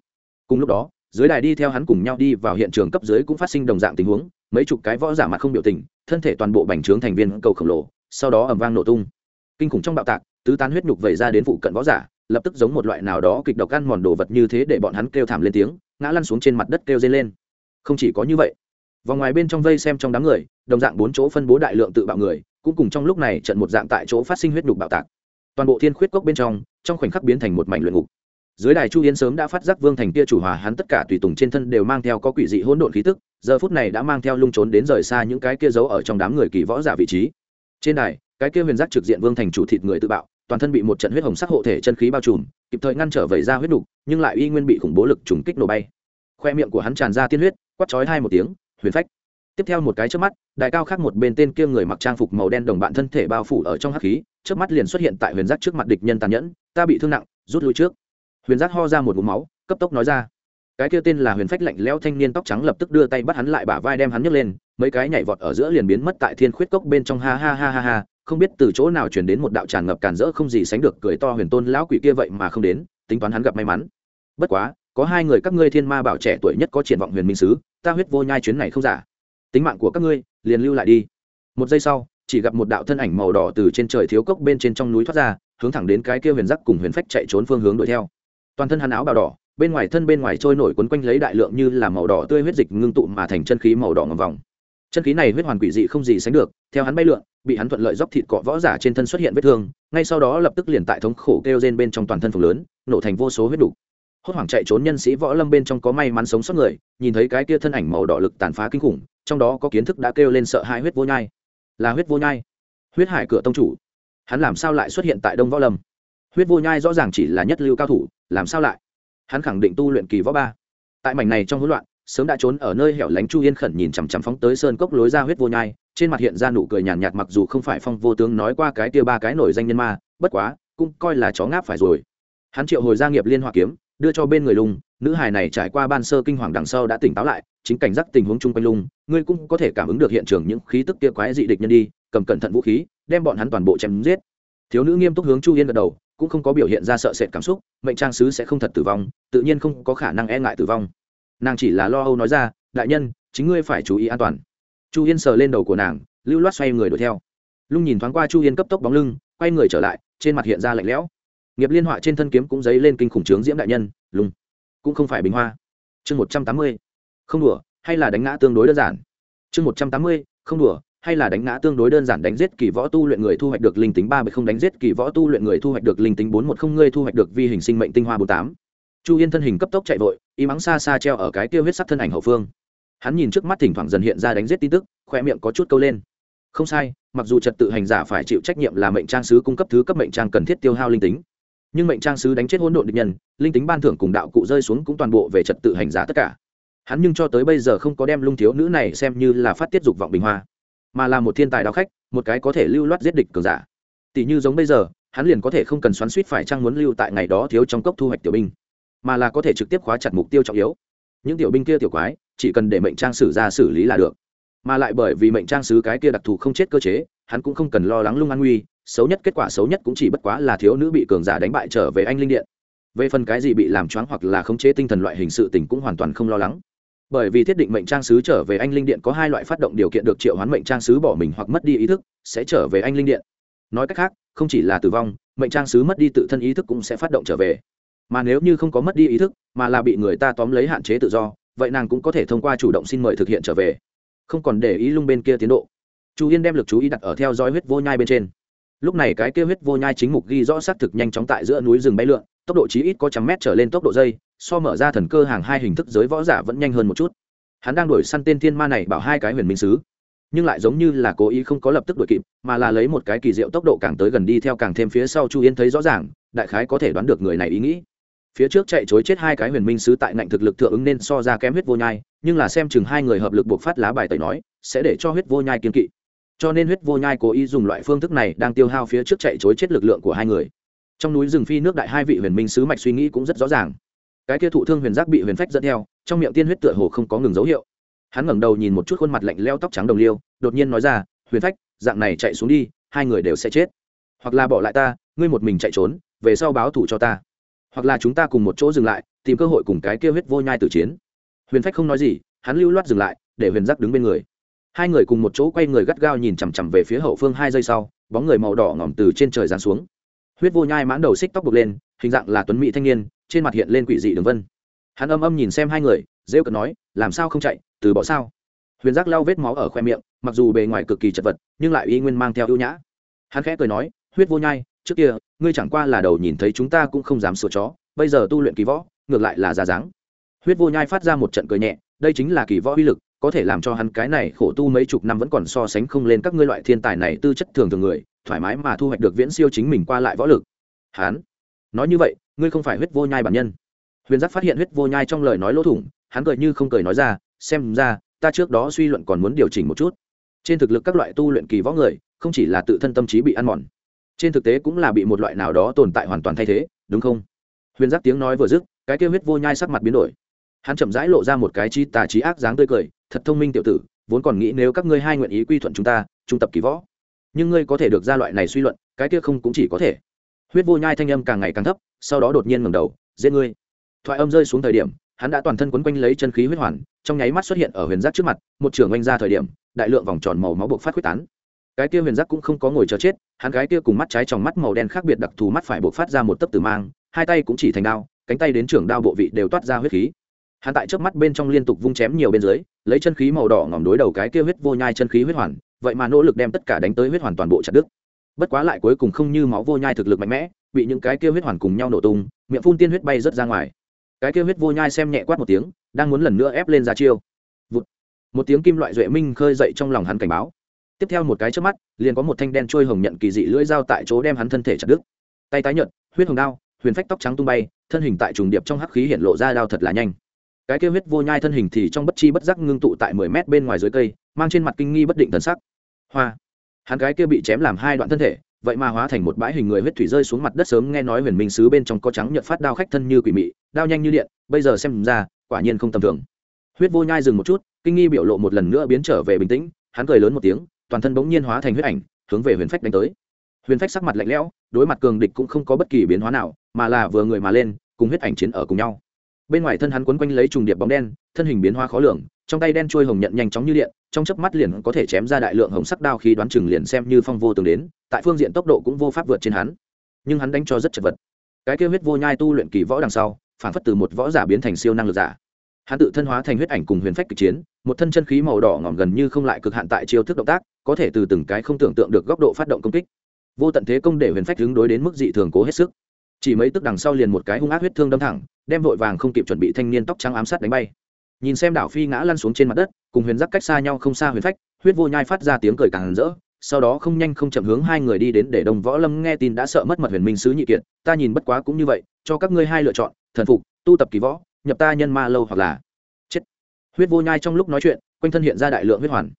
Cùng lúc đó, dưới đài đi theo hắn cùng nhau đi vào hiện trường cấp dưới cũng phát sinh đồng dạng tình huống, mấy chục cái võ giả mặt không biểu tình, thân thể toàn bộ bành trướng thành viên cầu khổng lồ, sau đó ẩm vang nổ tung. Kinh khủng trong bạo tạc, tứ tán huyết nhục vẩy ra đến phụ cận võ giả, lập tức giống một loại nào đó kịch độc ăn mòn đồ vật như thế để bọn hắn kêu thảm lên tiếng, ngã lăn xuống trên mặt đất kêu dây lên không chỉ có như vậy, vòng ngoài bên trong vây xem trong đám người, đồng dạng bốn chỗ phân bố đại lượng tự bạo người, cũng cùng trong lúc này trận một dạng tại chỗ phát sinh huyết nhục bạo tạc. Toàn bộ thiên khuyết cốc bên trong trong khoảnh khắc biến thành một mảnh luyện ngục. Dưới đài chu yến sớm đã phát giác vương thành kia chủ hòa hắn tất cả tùy tùng trên thân đều mang theo có quỷ dị hỗn độn khí tức, giờ phút này đã mang theo lung trốn đến rời xa những cái kia giấu ở trong đám người kỳ võ giả vị trí. Trên đài, cái kia huyền giác trực diện vương thành chủ thịt người tự bạo, toàn thân bị một trận huyết hồng sắc hộ thể chân khí bao trùm, kịp thời ngăn trở vẩy ra huyết đục nhưng lại uy nguyên bị khủng bố lực trùng kích nổ bay khoe miệng của hắn tràn ra tiên huyết quắt chói hai một tiếng, huyền phách. Tiếp theo một cái trước mắt, đại cao khác một bên tên kia người mặc trang phục màu đen đồng bạn thân thể bao phủ ở trong hắc khí trước mắt liền xuất hiện tại huyền giác trước mặt địch nhân tàn nhẫn, ta bị thương nặng, rút lui trước. Huyền giác ho ra một vùng máu, cấp tốc nói ra. Cái kia tên là huyền phách lạnh lẽo thanh niên tóc trắng lập tức đưa tay bắt hắn lại bả vai đem hắn nhấc lên, mấy cái nhảy vọt ở giữa liền biến mất tại thiên khuyết cốc bên trong, ha ha ha ha ha. Không biết từ chỗ nào truyền đến một đạo tràn ngập cản rỡ không gì sánh được cười to huyền tôn lão quỷ kia vậy mà không đến, tính toán hắn gặp may mắn. Bất quá có hai người các ngươi thiên ma bảo trẻ tuổi nhất có triển vọng huyền minh sứ, ta huyết vô nhai chuyến này không giả. Tính mạng của các ngươi, liền lưu lại đi. Một giây sau, chỉ gặp một đạo thân ảnh màu đỏ từ trên trời thiếu cốc bên trên trong núi thoát ra, hướng thẳng đến cái kia huyền giác cùng huyền phách chạy trốn phương hướng đuổi theo. Toàn thân hắn áo bào đỏ, bên ngoài thân bên ngoài trôi nổi quấn quanh lấy đại lượng như là màu đỏ tươi huyết dịch ngưng tụ mà thành chân khí màu đỏ ngầm vòng. Chân khí này huyết hoàn quỷ dị không gì sánh được, theo hắn bay lượn, bị hắn thuận lợi dốc thịt cọ võ giả trên thân xuất hiện vết thương, ngay sau đó lập tức liền tại thống khổ kêu trên bên trong toàn thân phồng lớn, nổ thành vô số huyết đủ hốt hoảng chạy trốn nhân sĩ võ lâm bên trong có may mắn sống sót người nhìn thấy cái kia thân ảnh màu đỏ lực tàn phá kinh khủng trong đó có kiến thức đã kêu lên sợ hãi huyết vô nhai. Là huyết vô nhai. Huyết hải cửa tông chủ. Hắn làm sao lại xuất hiện tại đông võ lâm? Huyết vô nhai rõ ràng chỉ là nhất lưu cao thủ làm sao lại? Hắn khẳng định tu luyện kỳ võ ba. Tại mảnh này trong hỗn loạn sớm đã trốn ở nơi hẻo lánh chu yên khẩn nhìn chằm chằm phóng tới sơn cốc lối ra huyết vô nhai trên mặt hiện ra nụ cười nhàn nhạt, nhạt mặc dù không phải phong vô tướng nói qua cái tia ba cái nổi danh nhân ma bất quá cũng coi là chó ngáp phải rồi. Hắn triệu hồi gia nghiệp liên hoa kiếm đưa cho bên người lùng nữ hài này trải qua ban sơ kinh hoàng đằng sau đã tỉnh táo lại, chính cảnh giác tình huống chung quanh lung, ngươi cũng có thể cảm ứng được hiện trường những khí tức kia quái dị địch nhân đi, cầm cẩn thận vũ khí, đem bọn hắn toàn bộ chém giết. Thiếu nữ nghiêm túc hướng chu yên gật đầu, cũng không có biểu hiện ra sợ sệt cảm xúc, mệnh trang sứ sẽ không thật tử vong, tự nhiên không có khả năng e ngại tử vong. Nàng chỉ là lo âu nói ra, đại nhân, chính ngươi phải chú ý an toàn. Chu yên sờ lên đầu của nàng, lưu loát xoay người đuổi theo. Lung nhìn thoáng qua chu yên cấp tốc bóng lưng, quay người trở lại, trên mặt hiện ra lạnh lẽo nghiệp liên họa trên thân kiếm cũng dấy lên kinh khủng trướng diễm đại nhân, lùng. Cũng không phải bình hoa. Chương một trăm tám mươi. Không đùa, hay là đánh ngã tương đối đơn giản. Chương một trăm tám mươi. Không đùa, hay là đánh ngã tương đối đơn giản đánh giết kỳ võ tu luyện người thu hoạch được linh tính ba mươi không đánh giết kỳ võ tu luyện người thu hoạch được linh tính bốn một không ngươi thu hoạch được vi hình sinh mệnh tinh hoa bốn tám. Chu yên thân hình cấp tốc chạy vội, y mắng xa xa treo ở cái kia huyết sắc thân ảnh hậu phương. Hắn nhìn trước mắt thỉnh thoảng dần hiện ra đánh giết tin tức khoe miệng có chút câu lên. Không sai, mặc dù trật tự hành giả phải chịu trách nhiệm là mệnh trang sứ cung cấp thứ cấp mệnh trang cần thiết tiêu hao linh tính nhưng mệnh trang sứ đánh chết hỗn độn địch nhân, linh tính ban thưởng cùng đạo cụ rơi xuống cũng toàn bộ về trật tự hành giá tất cả. Hắn nhưng cho tới bây giờ không có đem lung thiếu nữ này xem như là phát tiết dục vọng bình hoa, mà là một thiên tài đạo khách, một cái có thể lưu loát giết địch cường giả. Tỷ như giống bây giờ, hắn liền có thể không cần xoắn suýt phải trang muốn lưu tại ngày đó thiếu trong cốc thu hoạch tiểu binh, mà là có thể trực tiếp khóa chặt mục tiêu trọng yếu. Những tiểu binh kia tiểu quái, chỉ cần để mệnh trang sử ra xử lý là được. Mà lại bởi vì mệnh trang sứ cái kia đặc thù không chết cơ chế, hắn cũng không cần lo lắng lung an nguy xấu nhất kết quả xấu nhất cũng chỉ bất quá là thiếu nữ bị cường giả đánh bại trở về anh linh điện. Về phần cái gì bị làm choáng hoặc là khống chế tinh thần loại hình sự tình cũng hoàn toàn không lo lắng. Bởi vì thiết định mệnh trang sứ trở về anh linh điện có hai loại phát động điều kiện được triệu hoán mệnh trang sứ bỏ mình hoặc mất đi ý thức, sẽ trở về anh linh điện. Nói cách khác, không chỉ là tử vong, mệnh trang sứ mất đi tự thân ý thức cũng sẽ phát động trở về. Mà nếu như không có mất đi ý thức, mà là bị người ta tóm lấy hạn chế tự do, vậy nàng cũng có thể thông qua chủ động xin mời thực hiện trở về. Không còn để ý lung bên kia tiến độ. Chú yên đem lực chú ý đặt ở theo dõi huyết vô nhai bên trên lúc này cái kia huyết vô nhai chính mục ghi rõ xác thực nhanh chóng tại giữa núi rừng bay lượn, tốc độ chí ít có trăm mét trở lên tốc độ dây, so mở ra thần cơ hàng hai hình thức giới võ giả vẫn nhanh hơn một chút. Hắn đang đuổi săn tên thiên ma này bảo hai cái huyền minh sứ, nhưng lại giống như là cố ý không có lập tức đuổi kịp, mà là lấy một cái kỳ diệu tốc độ càng tới gần đi theo càng thêm phía sau chu yên thấy rõ ràng, đại khái có thể đoán được người này ý nghĩ. Phía trước chạy chối chết hai cái huyền minh sứ tại ngạnh thực lực thượng ứng nên so ra kém huyết vô nhai, nhưng là xem chừng hai người hợp lực buộc phát lá bài tẩy nói, sẽ để cho huyết vô nhai kiên kỵ cho nên huyết vô nhai cố ý dùng loại phương thức này đang tiêu hao phía trước chạy chối chết lực lượng của hai người. Trong núi rừng phi nước đại hai vị huyền minh sứ mạch suy nghĩ cũng rất rõ ràng. Cái kia thụ thương huyền giác bị huyền phách dẫn theo, trong miệng tiên huyết tựa hồ không có ngừng dấu hiệu. Hắn ngẩng đầu nhìn một chút khuôn mặt lạnh leo tóc trắng đồng liêu, đột nhiên nói ra, huyền phách, dạng này chạy xuống đi, hai người đều sẽ chết. Hoặc là bỏ lại ta, ngươi một mình chạy trốn, về sau báo thủ cho ta. Hoặc là chúng ta cùng một chỗ dừng lại, tìm cơ hội cùng cái kia huyết vô nhai tử chiến. Huyền phách không nói gì, hắn lưu loát dừng lại, để huyền giác đứng bên người hai người cùng một chỗ quay người gắt gao nhìn chằm chằm về phía hậu phương hai giây sau, bóng người màu đỏ ngỏm từ trên trời giáng xuống. Huyết vô nhai mãn đầu xích tóc buộc lên, hình dạng là tuấn mỹ thanh niên, trên mặt hiện lên quỷ dị đường vân. Hắn âm âm nhìn xem hai người, rêu cợt nói, làm sao không chạy? Từ bỏ sao? Huyền giác lau vết máu ở khoe miệng, mặc dù bề ngoài cực kỳ chật vật, nhưng lại y nguyên mang theo ưu nhã. Hắn khẽ cười nói, huyết vô nhai, trước kia, ngươi chẳng qua là đầu nhìn thấy chúng ta cũng không dám sửa chó, bây giờ tu luyện kỳ võ, ngược lại là ra dáng. Huyết vô nhai phát ra một trận cười nhẹ, đây chính là kỳ võ uy lực có thể làm cho hắn cái này khổ tu mấy chục năm vẫn còn so sánh không lên các ngươi loại thiên tài này tư chất thường thường người, thoải mái mà thu hoạch được viễn siêu chính mình qua lại võ lực. Hắn, nói như vậy, ngươi không phải huyết vô nhai bản nhân. Huyền giác phát hiện huyết vô nhai trong lời nói lỗ thủng, hắn cười như không cười nói ra, xem ra, ta trước đó suy luận còn muốn điều chỉnh một chút. Trên thực lực các loại tu luyện kỳ võ người, không chỉ là tự thân tâm trí bị ăn mòn, trên thực tế cũng là bị một loại nào đó tồn tại hoàn toàn thay thế, đúng không? Huyền giác tiếng nói vừa dứt, cái kêu huyết vô nhai sắc mặt biến đổi. Hắn chậm rãi lộ ra một cái chi tà trí ác dáng tươi cười thật thông minh tiểu tử, vốn còn nghĩ nếu các ngươi hai nguyện ý quy thuận chúng ta, trung tập kỳ võ. Nhưng ngươi có thể được ra loại này suy luận, cái kia không cũng chỉ có thể. Huyết vô nhai thanh âm càng ngày càng thấp, sau đó đột nhiên ngẩng đầu, giết ngươi. Thoại âm rơi xuống thời điểm, hắn đã toàn thân quấn quanh lấy chân khí huyết hoàn, trong nháy mắt xuất hiện ở huyền giác trước mặt, một trường oanh ra thời điểm, đại lượng vòng tròn màu máu buộc phát quyết tán. Cái kia huyền giác cũng không có ngồi chờ chết, hắn cái kia cùng mắt trái trong mắt màu đen khác biệt đặc thù mắt phải buộc phát ra một tấc tử mang, hai tay cũng chỉ thành đao, cánh tay đến trưởng đao bộ vị đều toát ra huyết khí hắn tại trước mắt bên trong liên tục vung chém nhiều bên dưới, lấy chân khí màu đỏ ngòm đối đầu cái kia huyết vô nhai chân khí huyết hoàn, vậy mà nỗ lực đem tất cả đánh tới huyết hoàn toàn bộ chặt đứt. Bất quá lại cuối cùng không như máu vô nhai thực lực mạnh mẽ, bị những cái kia huyết hoàn cùng nhau nổ tung, miệng phun tiên huyết bay rớt ra ngoài. Cái kia huyết vô nhai xem nhẹ quát một tiếng, đang muốn lần nữa ép lên ra chiêu. Vụt. một tiếng kim loại duệ minh khơi dậy trong lòng hắn cảnh báo. Tiếp theo một cái trước mắt, liền có một thanh đen trôi hồng nhận kỳ dị lưỡi dao tại chỗ đem hắn thân thể chặt đứt. Tay tái nhợt, huyết hồng đao, huyền phách tóc trắng tung bay, thân hình tại trùng điệp trong hắc khí hiện lộ ra đao thật là nhanh cái kêu huyết vô nhai thân hình thì trong bất chi bất giác ngưng tụ tại mười mét bên ngoài dưới cây, mang trên mặt kinh nghi bất định thần sắc. Hoa! Hắn cái kia bị chém làm hai đoạn thân thể, vậy mà hóa thành một bãi hình người huyết thủy rơi xuống mặt đất sớm nghe nói huyền minh sứ bên trong có trắng nhợt phát đao khách thân như quỷ mị, đao nhanh như điện, bây giờ xem ra, quả nhiên không tầm thường. Huyết vô nhai dừng một chút, kinh nghi biểu lộ một lần nữa biến trở về bình tĩnh, hắn cười lớn một tiếng, toàn thân bỗng nhiên hóa thành huyết ảnh, hướng về huyền phách đánh tới. Huyền phách sắc mặt lạnh lẽo, đối mặt cường địch cũng không có bất kỳ biến hóa nào, mà là vừa người mà lên, cùng huyết ảnh chiến ở cùng nhau bên ngoài thân hắn quấn quanh lấy trùng điệp bóng đen, thân hình biến hóa khó lường, trong tay đen trôi hồng nhận nhanh chóng như điện, trong chớp mắt liền có thể chém ra đại lượng hồng sắc đao khi đoán chừng liền xem như phong vô tường đến, tại phương diện tốc độ cũng vô pháp vượt trên hắn. Nhưng hắn đánh cho rất chật vật. Cái kêu huyết vô nhai tu luyện kỳ võ đằng sau, phản phất từ một võ giả biến thành siêu năng lực giả. Hắn tự thân hóa thành huyết ảnh cùng huyền phách kịch chiến, một thân chân khí màu đỏ ngỏm gần như không lại cực hạn tại chiêu thức động tác, có thể từ từng cái không tưởng tượng được góc độ phát động công kích. Vô tận thế công để huyền phách hướng đối đến mức dị thường cố hết sức chỉ mấy tức đằng sau liền một cái hung ác huyết thương đâm thẳng, đem vội vàng không kịp chuẩn bị thanh niên tóc trắng ám sát đánh bay. Nhìn xem đảo phi ngã lăn xuống trên mặt đất, cùng huyền giác cách xa nhau không xa huyền phách, huyết vô nhai phát ra tiếng cười càng rỡ, sau đó không nhanh không chậm hướng hai người đi đến để đồng võ lâm nghe tin đã sợ mất mật huyền minh sứ nhị kiện ta nhìn bất quá cũng như vậy, cho các ngươi hai lựa chọn, thần phục, tu tập kỳ võ, nhập ta nhân ma lâu hoặc là chết. Huyết vô nhai trong lúc nói chuyện, quanh thân hiện ra đại lượng huyết hoàn.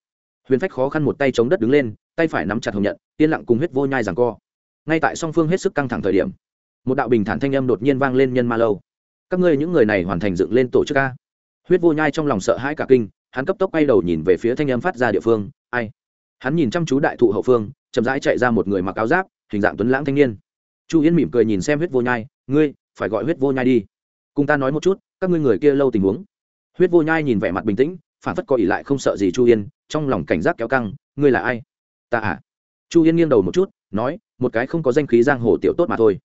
Huyền phách khó khăn một tay chống đất đứng lên, tay phải nắm chặt hồng nhận, yên lặng cùng huyết vô nhai rằng co. Ngay tại song phương hết sức căng thẳng thời điểm một đạo bình thản thanh âm đột nhiên vang lên nhân ma lâu. Các ngươi những người này hoàn thành dựng lên tổ chức a. Huyết vô nhai trong lòng sợ hãi cả kinh, hắn cấp tốc quay đầu nhìn về phía thanh âm phát ra địa phương, ai? Hắn nhìn chăm chú đại thụ hậu phương, chậm rãi chạy ra một người mặc áo giáp, hình dạng tuấn lãng thanh niên. Chu yến mỉm cười nhìn xem huyết vô nhai, ngươi, phải gọi huyết vô nhai đi. Cùng ta nói một chút, các ngươi người kia lâu tình huống. Huyết vô nhai nhìn vẻ mặt bình tĩnh, phản phất có ỉ lại không sợ gì chu yên, trong lòng cảnh giác kéo căng, ngươi là ai? Ta à. Chu yên nghiêng đầu một chút, nói, một cái không có danh khí giang hồ tiểu tốt mà thôi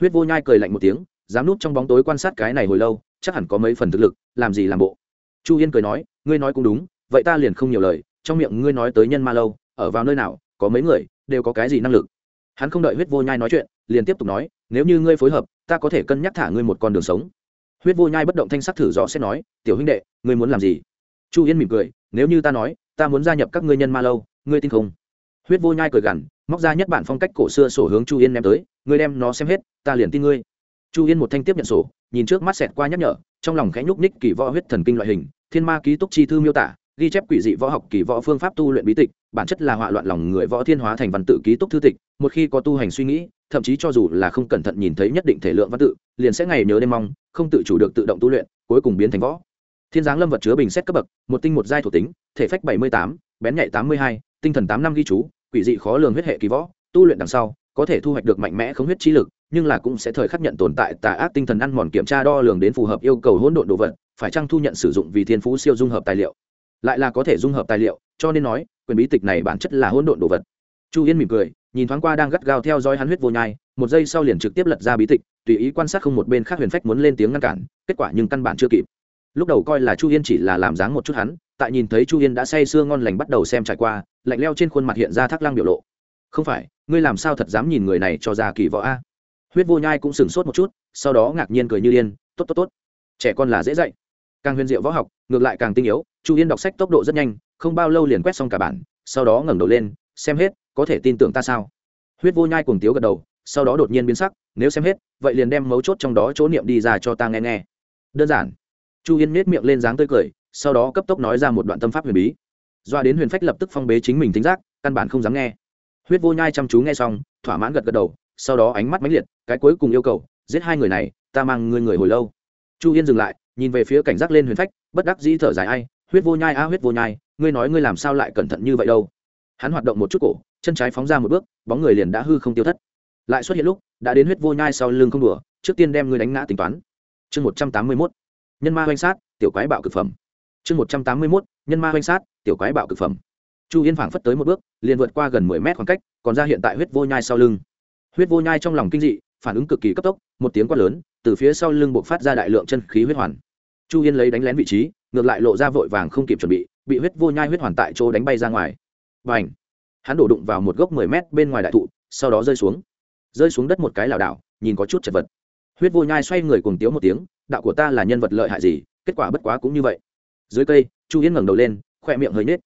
huyết vô nhai cười lạnh một tiếng, dám núp trong bóng tối quan sát cái này hồi lâu, chắc hẳn có mấy phần thực lực, làm gì làm bộ. Chu yên cười nói, ngươi nói cũng đúng, vậy ta liền không nhiều lời, trong miệng ngươi nói tới nhân ma lâu, ở vào nơi nào, có mấy người, đều có cái gì năng lực. Hắn không đợi huyết vô nhai nói chuyện, liền tiếp tục nói, nếu như ngươi phối hợp, ta có thể cân nhắc thả ngươi một con đường sống. Huyết vô nhai bất động thanh sắc thử rõ sẽ nói, tiểu huynh đệ, ngươi muốn làm gì? Chu yên mỉm cười, nếu như ta nói, ta muốn gia nhập các ngươi nhân ma lâu, ngươi tin không? Huyết vô nhai cười gằn móc ra nhất bản phong cách cổ xưa sổ hướng chu yên ném tới, ngươi đem nó xem hết, ta liền tin ngươi. Chu yên một thanh tiếp nhận sổ, nhìn trước mắt xẹt qua nhắc nhở, trong lòng khẽ nhúc ních kỳ võ huyết thần kinh loại hình, thiên ma ký túc chi thư miêu tả, ghi chép quỷ dị võ học, kỳ võ phương pháp tu luyện bí tịch, bản chất là họa loạn lòng người võ thiên hóa thành văn tự ký túc thư tịch, một khi có tu hành suy nghĩ, thậm chí cho dù là không cẩn thận nhìn thấy nhất định thể lượng văn tự, liền sẽ ngày nhớ đêm mong, không tự chủ được tự động tu luyện, cuối cùng biến thành võ. Thiên giáng lâm vật chứa bình xét cấp bậc, một tinh một giai thuộc tính, thể phách bảy mươi tám, bén nhạy tám mươi hai, tinh thần tám năm ghi chú quỷ dị khó lường huyết hệ kỳ võ, tu luyện đằng sau, có thể thu hoạch được mạnh mẽ không huyết trí lực, nhưng là cũng sẽ thời khắc nhận tồn tại tà ác tinh thần ăn mòn kiểm tra đo lường đến phù hợp yêu cầu hỗn độn đồ vật, phải chăng thu nhận sử dụng vì thiên phú siêu dung hợp tài liệu. Lại là có thể dung hợp tài liệu, cho nên nói, quyền bí tịch này bản chất là hỗn độn đồ vật. Chu yên mỉm cười, nhìn thoáng qua đang gắt gao theo dõi hắn huyết vô nhai, một giây sau liền trực tiếp lật ra bí tịch, tùy ý quan sát không một bên khác huyền phách muốn lên tiếng ngăn cản, kết quả nhưng căn bản chưa kịp lúc đầu coi là chu yên chỉ là làm dáng một chút hắn, tại nhìn thấy chu yên đã say sưa ngon lành bắt đầu xem trải qua, lạnh leo trên khuôn mặt hiện ra thác lăng biểu lộ. Không phải, ngươi làm sao thật dám nhìn người này cho ra kỳ võ a? Huyết vô nhai cũng sửng sốt một chút, sau đó ngạc nhiên cười như điên, tốt tốt tốt. Trẻ con là dễ dạy. Càng huyền diệu võ học, ngược lại càng tinh yếu, chu yên đọc sách tốc độ rất nhanh, không bao lâu liền quét xong cả bản, sau đó ngẩng đầu lên, xem hết, có thể tin tưởng ta sao? Huyết vô nhai cùng tiếu gật đầu, sau đó đột nhiên biến sắc, nếu xem hết, vậy liền đem mấu chốt trong đó chỗ niệm đi ra cho ta nghe nghe. Đơn giản chu yên nết miệng lên dáng tươi cười, sau đó cấp tốc nói ra một đoạn tâm pháp huyền bí. Doa đến huyền phách lập tức phong bế chính mình tính giác, căn bản không dám nghe. Huyết vô nhai chăm chú nghe xong, thỏa mãn gật gật đầu, sau đó ánh mắt mãnh liệt, cái cuối cùng yêu cầu, giết hai người này, ta mang ngươi người hồi lâu. Chu yên dừng lại, nhìn về phía cảnh giác lên huyền phách, bất đắc dĩ thở dài ai, huyết vô nhai a, huyết vô nhai, ngươi nói ngươi làm sao lại cẩn thận như vậy đâu? Hắn hoạt động một chút cổ, chân trái phóng ra một bước, bóng người liền đã hư không tiêu thất. Lại xuất hiện lúc, đã đến huyết vô nhai sau lưng không đùa, trước tiên đem ngươi đánh ngã tính toán. Chương một trăm tám mươi mốt nhân ma oanh sát, tiểu quái bạo cực phẩm. Chương một trăm tám mươi mốt, nhân ma oanh sát, tiểu quái bạo cực phẩm. Chu yên phảng phất tới một bước, liền vượt qua gần mười mét khoảng cách, còn ra hiện tại huyết vô nhai sau lưng. Huyết vô nhai trong lòng kinh dị, phản ứng cực kỳ cấp tốc, một tiếng quát lớn, từ phía sau lưng buộc phát ra đại lượng chân khí huyết hoàn. Chu yên lấy đánh lén vị trí, ngược lại lộ ra vội vàng không kịp chuẩn bị bị huyết vô nhai huyết hoàn tại chỗ đánh bay ra ngoài. Và ảnh hắn đổ đụng vào một gốc mười mét bên ngoài đại thụ, sau đó rơi xuống. Rơi xuống đất một cái lảo đảo, nhìn có chút chật vật huyết vô nhai xoay người cùng tiếu một tiếng, đạo của ta là nhân vật lợi hại gì, kết quả bất quá cũng như vậy. Dưới cây, chu yên ngẩng đầu lên khoe miệng hơi nết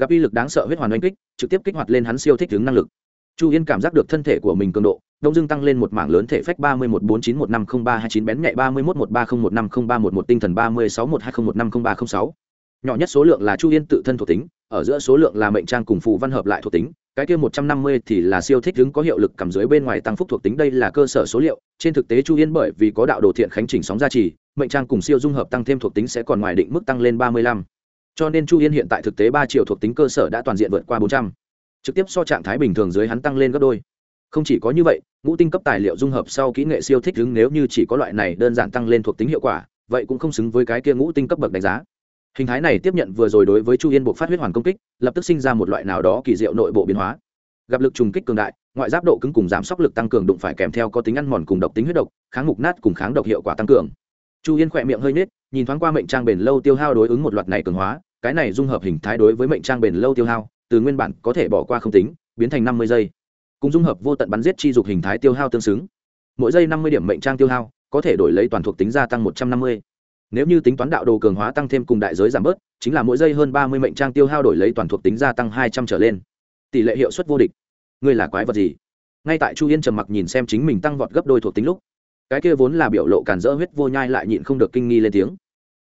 gặp uy lực đáng sợ huyết hoàn oanh kích, trực tiếp kích hoạt lên hắn siêu thích ứng năng lực. Chu yên cảm giác được thân thể của mình cường độ, đông dương tăng lên một mảng lớn thể phách ba mươi một bốn chín một năm không ba hai chín bén nhạy ba mươi một một ba không một năm không ba một một, tinh thần ba mươi sáu một hai không một năm không ba không sáu nhỏ nhất số lượng là chu yên tự thân thuộc tính, ở giữa số lượng là mệnh trang cùng phù văn hợp lại thuộc tính, cái kia một trăm năm mươi thì là siêu thích ứng có hiệu lực cầm dưới bên ngoài tăng phúc thuộc tính, đây là cơ sở số liệu. Trên thực tế chu yên bởi vì có đạo đồ thiện khánh chỉnh sóng gia trì, mệnh trang cùng siêu dung hợp tăng thêm thuộc tính sẽ còn ngoài định mức tăng lên ba mươi lăm. Cho nên chu yên hiện tại thực tế ba triệu thuộc tính cơ sở đã toàn diện vượt qua bốn trăm. Trực tiếp so trạng thái bình thường dưới hắn tăng lên gấp đôi. Không chỉ có như vậy, ngũ tinh cấp tài liệu dung hợp sau kỹ nghệ siêu thích ứng nếu như chỉ có loại này đơn giản tăng lên thuộc tính hiệu quả, vậy cũng không xứng với cái kia ngũ tinh cấp bậc đánh giá hình thái này tiếp nhận vừa rồi đối với chu yên buộc phát huyết hoàn công kích, lập tức sinh ra một loại nào đó kỳ diệu nội bộ biến hóa. Gặp lực trùng kích cường đại, ngoại giáp độ cứng cùng giảm sốc lực tăng cường đụng phải kèm theo có tính ăn mòn cùng độc tính huyết độc, kháng mục nát cùng kháng độc hiệu quả tăng cường. Chu yên khỏe miệng hơi nết nhìn thoáng qua mệnh trang bền lâu tiêu hao đối ứng một loạt này cường hóa, cái này dung hợp hình thái đối với mệnh trang bền lâu tiêu hao, từ nguyên bản có thể bỏ qua không tính, biến thành năm mươi giây. Cùng dung hợp vô tận bắn giết chi dục hình thái tiêu hao tương xứng. Mỗi giây năm mươi điểm mệnh trang tiêu hao, có thể đổi lấy toàn thuộc tính gia tăng một trăm năm mươi nếu như tính toán đạo đồ cường hóa tăng thêm cùng đại giới giảm bớt, chính là mỗi giây hơn ba mươi mệnh trang tiêu hao đổi lấy toàn thuộc tính gia tăng hai trăm trở lên. Tỷ lệ hiệu suất vô địch. Ngươi là quái vật gì? Ngay tại chu yên trầm mặc nhìn xem chính mình tăng vọt gấp đôi thuộc tính lúc, cái kia vốn là biểu lộ cản dỡ huyết vô nhai lại nhịn không được kinh nghi lên tiếng.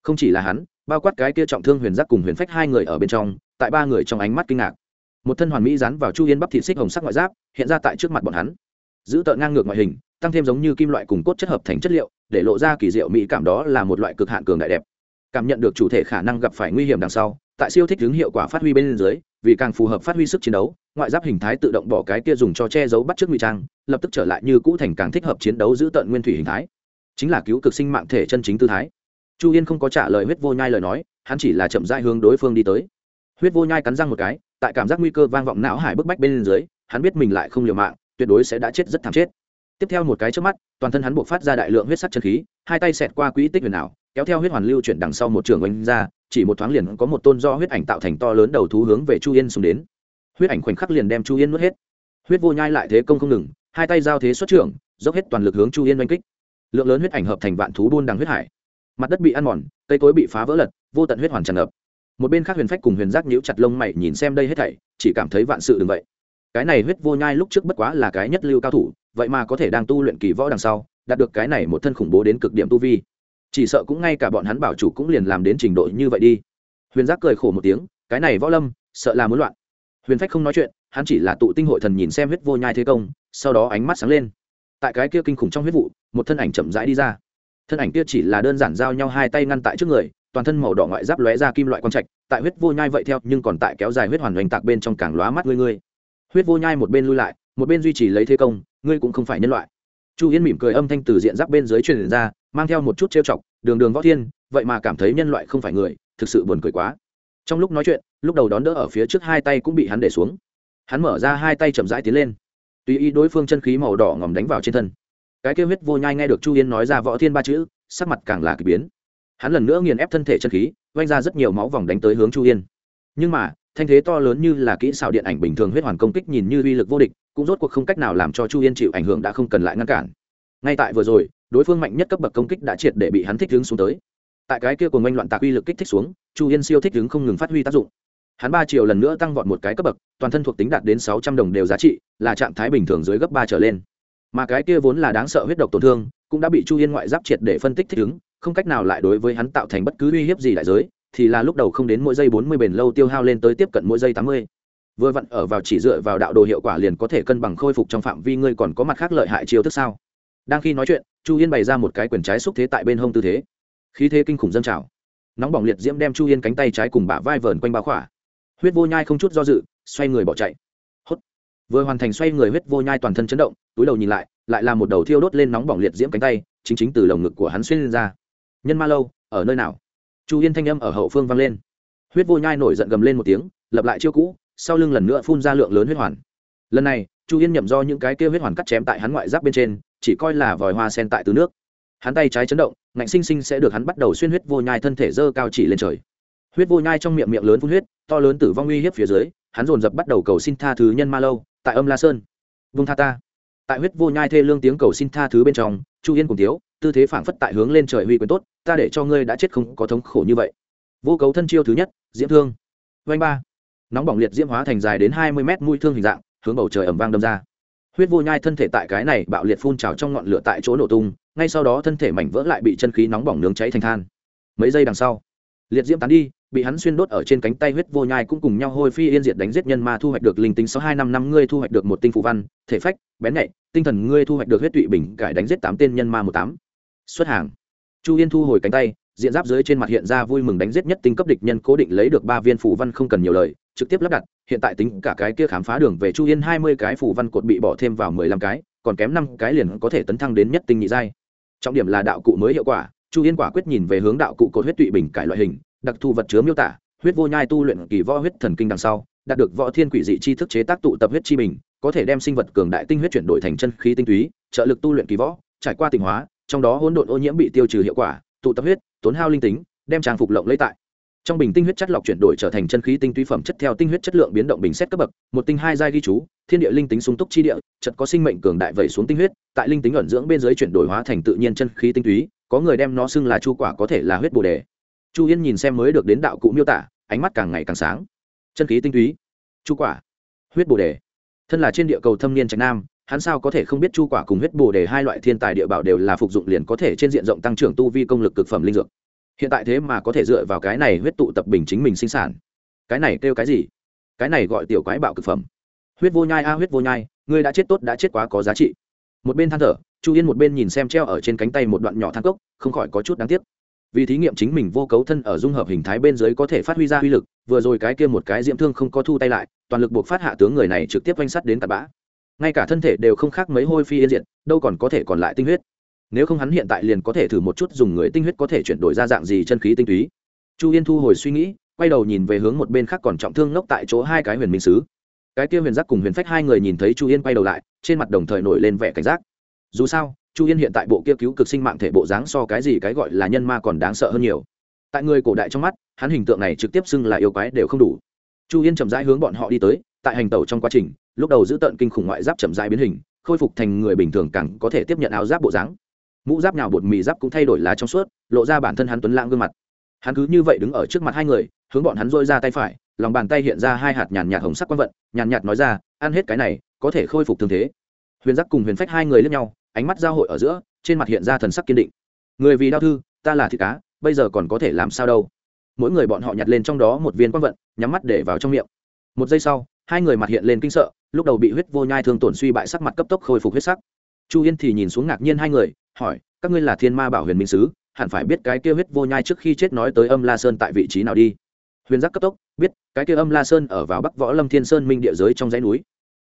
Không chỉ là hắn, bao quát cái kia trọng thương huyền giác cùng huyền phách hai người ở bên trong, tại ba người trong ánh mắt kinh ngạc. Một thân hoàn mỹ dán vào chu yên bắp thịt xích hồng sắc ngoại giáp, hiện ra tại trước mặt bọn hắn. Giữ tợn ngang ngược ngoại hình, tăng thêm giống như kim loại cùng cốt chất hợp thành chất liệu để lộ ra kỳ diệu mỹ cảm đó là một loại cực hạn cường đại đẹp. Cảm nhận được chủ thể khả năng gặp phải nguy hiểm đằng sau, tại siêu thích ứng hiệu quả phát huy bên dưới, vì càng phù hợp phát huy sức chiến đấu, ngoại giáp hình thái tự động bỏ cái kia dùng cho che giấu bắt trước ngụy trang, lập tức trở lại như cũ thành càng thích hợp chiến đấu giữ tận nguyên thủy hình thái. Chính là cứu cực sinh mạng thể chân chính tư thái. Chu yên không có trả lời huyết vô nhai lời nói, hắn chỉ là chậm dại hướng đối phương đi tới. Huyết vô nhai cắn răng một cái, tại cảm giác nguy cơ vang vọng não hải bức bách bên dưới, hắn biết mình lại không liều mạng, tuyệt đối sẽ đã chết rất thảm chết tiếp theo một cái trước mắt, toàn thân hắn buộc phát ra đại lượng huyết sắc chân khí, hai tay xẹt qua quỹ tích huyền ảo, kéo theo huyết hoàn lưu chuyển đằng sau một trường oanh ra, chỉ một thoáng liền có một tôn do huyết ảnh tạo thành to lớn đầu thú hướng về chu yên xuống đến. Huyết ảnh khoảnh khắc liền đem chu yên nuốt hết. Huyết vô nhai lại thế công không ngừng, hai tay giao thế xuất trưởng, dốc hết toàn lực hướng chu yên oanh kích. Lượng lớn huyết ảnh hợp thành vạn thú buôn đằng huyết hải. Mặt đất bị ăn mòn, cây cối bị phá vỡ lật, vô tận huyết hoàn tràn ngập. Một bên khác huyền phách cùng huyền giác nhíu chặt lông mày nhìn xem đây hết thảy, chỉ cảm thấy vạn sự đừng vậy cái này huyết vô nhai lúc trước bất quá là cái nhất lưu cao thủ, vậy mà có thể đang tu luyện kỳ võ đằng sau, đạt được cái này một thân khủng bố đến cực điểm tu vi. Chỉ sợ cũng ngay cả bọn hắn bảo chủ cũng liền làm đến trình độ như vậy đi. Huyền giác cười khổ một tiếng, cái này võ lâm, sợ là muốn loạn. Huyền phách không nói chuyện, hắn chỉ là tụ tinh hội thần nhìn xem huyết vô nhai thế công, sau đó ánh mắt sáng lên. Tại cái kia kinh khủng trong huyết vụ, một thân ảnh chậm rãi đi ra. Thân ảnh kia chỉ là đơn giản giao nhau hai tay ngăn tại trước người, toàn thân màu đỏ ngoại giáp lóe ra kim loại quang trạch, tại huyết vô nhai vậy theo, nhưng còn tại kéo dài huyết hoàn hoành tạc bên trong càng lóa mắt ngươi ngươi huyết vô nhai một bên lui lại, một bên duy trì lấy thế công, ngươi cũng không phải nhân loại. Chu yên mỉm cười âm thanh từ diện giáp bên dưới truyền ra, mang theo một chút trêu chọc, đường đường võ thiên, vậy mà cảm thấy nhân loại không phải người, thực sự buồn cười quá. Trong lúc nói chuyện, lúc đầu đón đỡ ở phía trước hai tay cũng bị hắn để xuống. Hắn mở ra hai tay chậm rãi tiến lên. Tùy ý đối phương chân khí màu đỏ ngòm đánh vào trên thân. Cái kêu huyết vô nhai nghe được chu yên nói ra võ thiên ba chữ, sắc mặt càng là k ỳ biến. Hắn lần nữa nghiền ép thân thể chân khí oanh ra rất nhiều máu vòng đánh tới hướng chu yên. Nhưng mà thanh thế to lớn như là kỹ xảo điện ảnh bình thường huyết hoàn công kích nhìn như uy lực vô địch, cũng rốt cuộc không cách nào làm cho chu yên chịu ảnh hưởng đã không cần lại ngăn cản. Ngay tại vừa rồi, đối phương mạnh nhất cấp bậc công kích đã triệt để bị hắn thích hướng xuống tới. Tại cái kia cùng oanh loạn tạc uy lực kích thích xuống, chu yên siêu thích hướng không ngừng phát huy tác dụng. Hắn ba triệu lần nữa tăng vọt một cái cấp bậc, toàn thân thuộc tính đạt đến sáu trăm đồng đều giá trị, là trạng thái bình thường dưới gấp ba trở lên. Mà cái kia vốn là đáng sợ huyết độc tổn thương, cũng đã bị chu yên ngoại giáp triệt để phân tích thích ứng, không cách nào lại đối với hắn tạo thành bất cứ uy hiếp gì đại giới thì là lúc đầu không đến mỗi giây bốn mươi bền lâu tiêu hao lên tới tiếp cận mỗi giây tám mươi. Vừa vặn ở vào chỉ dựa vào đạo đồ hiệu quả liền có thể cân bằng khôi phục trong phạm vi, ngươi còn có mặt khác lợi hại chiêu thức sao? Đang khi nói chuyện, chu yên bày ra một cái quyền trái xúc thế tại bên hông tư thế. Khí thế kinh khủng dâng trào. Nóng bỏng liệt diễm đem chu yên cánh tay trái cùng bả vai vờn quanh bao khỏa. Huyết vô nhai không chút do dự, xoay người bỏ chạy. Hốt. Vừa hoàn thành xoay người, huyết vô nhai toàn thân chấn động, túi đầu nhìn lại lại là một đầu thiêu đốt lên nóng bỏng liệt diễm cánh tay, chính chính từ lồng ngực của hắn xuyên lên ra. Nhân ma lâu, ở nơi nào? Chu yên thanh âm ở hậu phương vang lên. Huyết vô nhai nổi giận gầm lên một tiếng, lập lại chiêu cũ, sau lưng lần nữa phun ra lượng lớn huyết hoàn. Lần này, chu yên nhậm do những cái kêu huyết hoàn cắt chém tại hắn ngoại giáp bên trên, chỉ coi là vòi hoa sen tại tứ nước. Hắn tay trái chấn động, ngạnh sinh sinh sẽ được hắn bắt đầu xuyên huyết vô nhai thân thể dơ cao chỉ lên trời. Huyết vô nhai trong miệng miệng lớn phun huyết, to lớn tử vong uy hiếp phía dưới, hắn dồn dập bắt đầu cầu xin tha thứ nhân ma lâu, tại âm la sơn. Vung tha ta. Tại huyết vô nhai thê lương tiếng cầu xin tha thứ bên trong, chu yên cùng tiếu tư thế phảng phất tại hướng lên trời huy quyền tốt, ta để cho ngươi đã chết không có thống khổ như vậy. Vô cấu thân chiêu thứ nhất, diễm thương. Vanh ba. Nóng bỏng liệt diễm hóa thành dài đến hai mươi mét mũi thương hình dạng, hướng bầu trời ẩm vang đâm ra. Huyết vô nhai thân thể tại cái này bạo liệt phun trào trong ngọn lửa tại chỗ nổ tung, ngay sau đó thân thể mảnh vỡ lại bị chân khí nóng bỏng nướng cháy thành than. Mấy giây đằng sau, liệt diễm tán đi, bị hắn xuyên đốt ở trên cánh tay huyết vô nhai cũng cùng nhau hôi phi yên diệt đánh giết nhân ma thu hoạch được linh tính sáu hai năm năm ngươi thu hoạch được một tinh phụ văn, thể phách, bén nhạy, tinh thần ngươi thu hoạch được huyết tụy bình cải đánh giết tám tên nhân ma một tám xuất hàng. Chu yên thu hồi cánh tay, diện giáp dưới trên mặt hiện ra vui mừng đánh giết nhất tinh cấp địch nhân cố định lấy được ba viên phù văn không cần nhiều lời, trực tiếp lắp đặt, hiện tại tính cả cái kia khám phá đường về chu yên hai mươi cái phù văn cột bị bỏ thêm vào mười lăm cái, còn kém năm cái liền có thể tấn thăng đến nhất tinh nhị giai. Trọng điểm là đạo cụ mới hiệu quả, chu yên quả quyết nhìn về hướng đạo cụ cột huyết tụy bình cải loại hình, đặc thù vật chứa miêu tả, huyết vô nhai tu luyện kỳ võ huyết thần kinh đằng sau, đạt được võ thiên quỷ dị chi thức chế tác tụ tập huyết chi bình, có thể đem sinh vật cường đại tinh huyết chuyển đổi thành chân khí tinh túy, trợ lực tu luyện kỳ võ, trải qua tình hóa trong đó hỗn độn ô nhiễm bị tiêu trừ hiệu quả, tụ tập huyết, tốn hao linh tính, đem trang phục lộng lấy tại. Trong bình tinh huyết chất lọc chuyển đổi trở thành chân khí tinh túy phẩm chất theo tinh huyết chất lượng biến động bình xét cấp bậc, một tinh hai giai ghi chú, thiên địa linh tính sung túc chi địa chật có sinh mệnh cường đại vẩy xuống tinh huyết, tại linh tính ẩn dưỡng bên dưới chuyển đổi hóa thành tự nhiên chân khí tinh túy, có người đem nó xưng là chu quả có thể là huyết bồ đề. Chu yên nhìn xem mới được đến đạo cụ miêu tả, ánh mắt càng ngày càng sáng. Chân khí tinh túy, chu quả, huyết bồ đề. Thân là trên địa cầu thâm niên trạch nam hắn sao có thể không biết chu quả cùng huyết bồ đề hai loại thiên tài địa bảo đều là phục dụng liền có thể trên diện rộng tăng trưởng tu vi công lực cực phẩm linh dược. Hiện tại thế mà có thể dựa vào cái này huyết tụ tập bình chính mình sinh sản. Cái này kêu cái gì? Cái này gọi tiểu quái bạo cực phẩm. Huyết vô nhai a, huyết vô nhai, ngươi đã chết tốt, đã chết quá có giá trị. Một bên than thở, chu yên một bên nhìn xem treo ở trên cánh tay một đoạn nhỏ than cốc, không khỏi có chút đáng tiếc. Vì thí nghiệm chính mình vô cấu thân ở dung hợp hình thái bên dưới có thể phát huy ra uy lực, vừa rồi cái kia một cái diễm thương không có thu tay lại, toàn lực buộc phát hạ tướng người này trực tiếp oanh sắt đến tạt bã ngay cả thân thể đều không khác mấy hôi phi yên diện đâu còn có thể còn lại tinh huyết. Nếu không hắn hiện tại liền có thể thử một chút dùng người tinh huyết có thể chuyển đổi ra dạng gì chân khí tinh túy. Chu yên thu hồi suy nghĩ, quay đầu nhìn về hướng một bên khác còn trọng thương ngốc tại chỗ hai cái huyền minh sứ. Cái kia huyền giác cùng huyền phách hai người nhìn thấy chu yên quay đầu lại, trên mặt đồng thời nổi lên vẻ cảnh giác. Dù sao, chu yên hiện tại bộ kia cứu cực sinh mạng thể bộ dáng so cái gì cái gọi là nhân ma còn đáng sợ hơn nhiều. Tại người cổ đại trong mắt, hắn hình tượng này trực tiếp xưng là yêu quái đều không đủ. Chu yên chậm rãi hướng bọn họ đi tới tại hành tẩu trong quá trình, lúc đầu giữ tận kinh khủng ngoại giáp chậm rãi biến hình, khôi phục thành người bình thường càng có thể tiếp nhận áo giáp bộ dáng. Mũ giáp nào bột mì giáp cũng thay đổi lá trong suốt, lộ ra bản thân hắn tuấn lãng gương mặt. Hắn cứ như vậy đứng ở trước mặt hai người, hướng bọn hắn dôi ra tay phải, lòng bàn tay hiện ra hai hạt nhàn nhạt hồng sắc quang vận, nhàn nhạt nói ra, ăn hết cái này, có thể khôi phục thương thế. Huyền giác cùng huyền phách hai người lướt nhau, ánh mắt giao hội ở giữa, trên mặt hiện ra thần sắc kiên định. Người vì đau thư, ta là thịt cá, bây giờ còn có thể làm sao đâu? Mỗi người bọn họ nhặt lên trong đó một viên quang vận, nhắm mắt để vào trong miệng. Một giây sau hai người mặt hiện lên kinh sợ, lúc đầu bị huyết vô nhai thương tổn suy bại sắc mặt cấp tốc khôi phục huyết sắc. Chu yên thì nhìn xuống ngạc nhiên hai người, hỏi, các ngươi là thiên ma bảo huyền minh sứ, hẳn phải biết cái kia huyết vô nhai trước khi chết nói tới âm la sơn tại vị trí nào đi? Huyền giác cấp tốc, biết, cái kia âm la sơn ở vào bắc võ lâm thiên sơn minh địa giới trong dãy núi.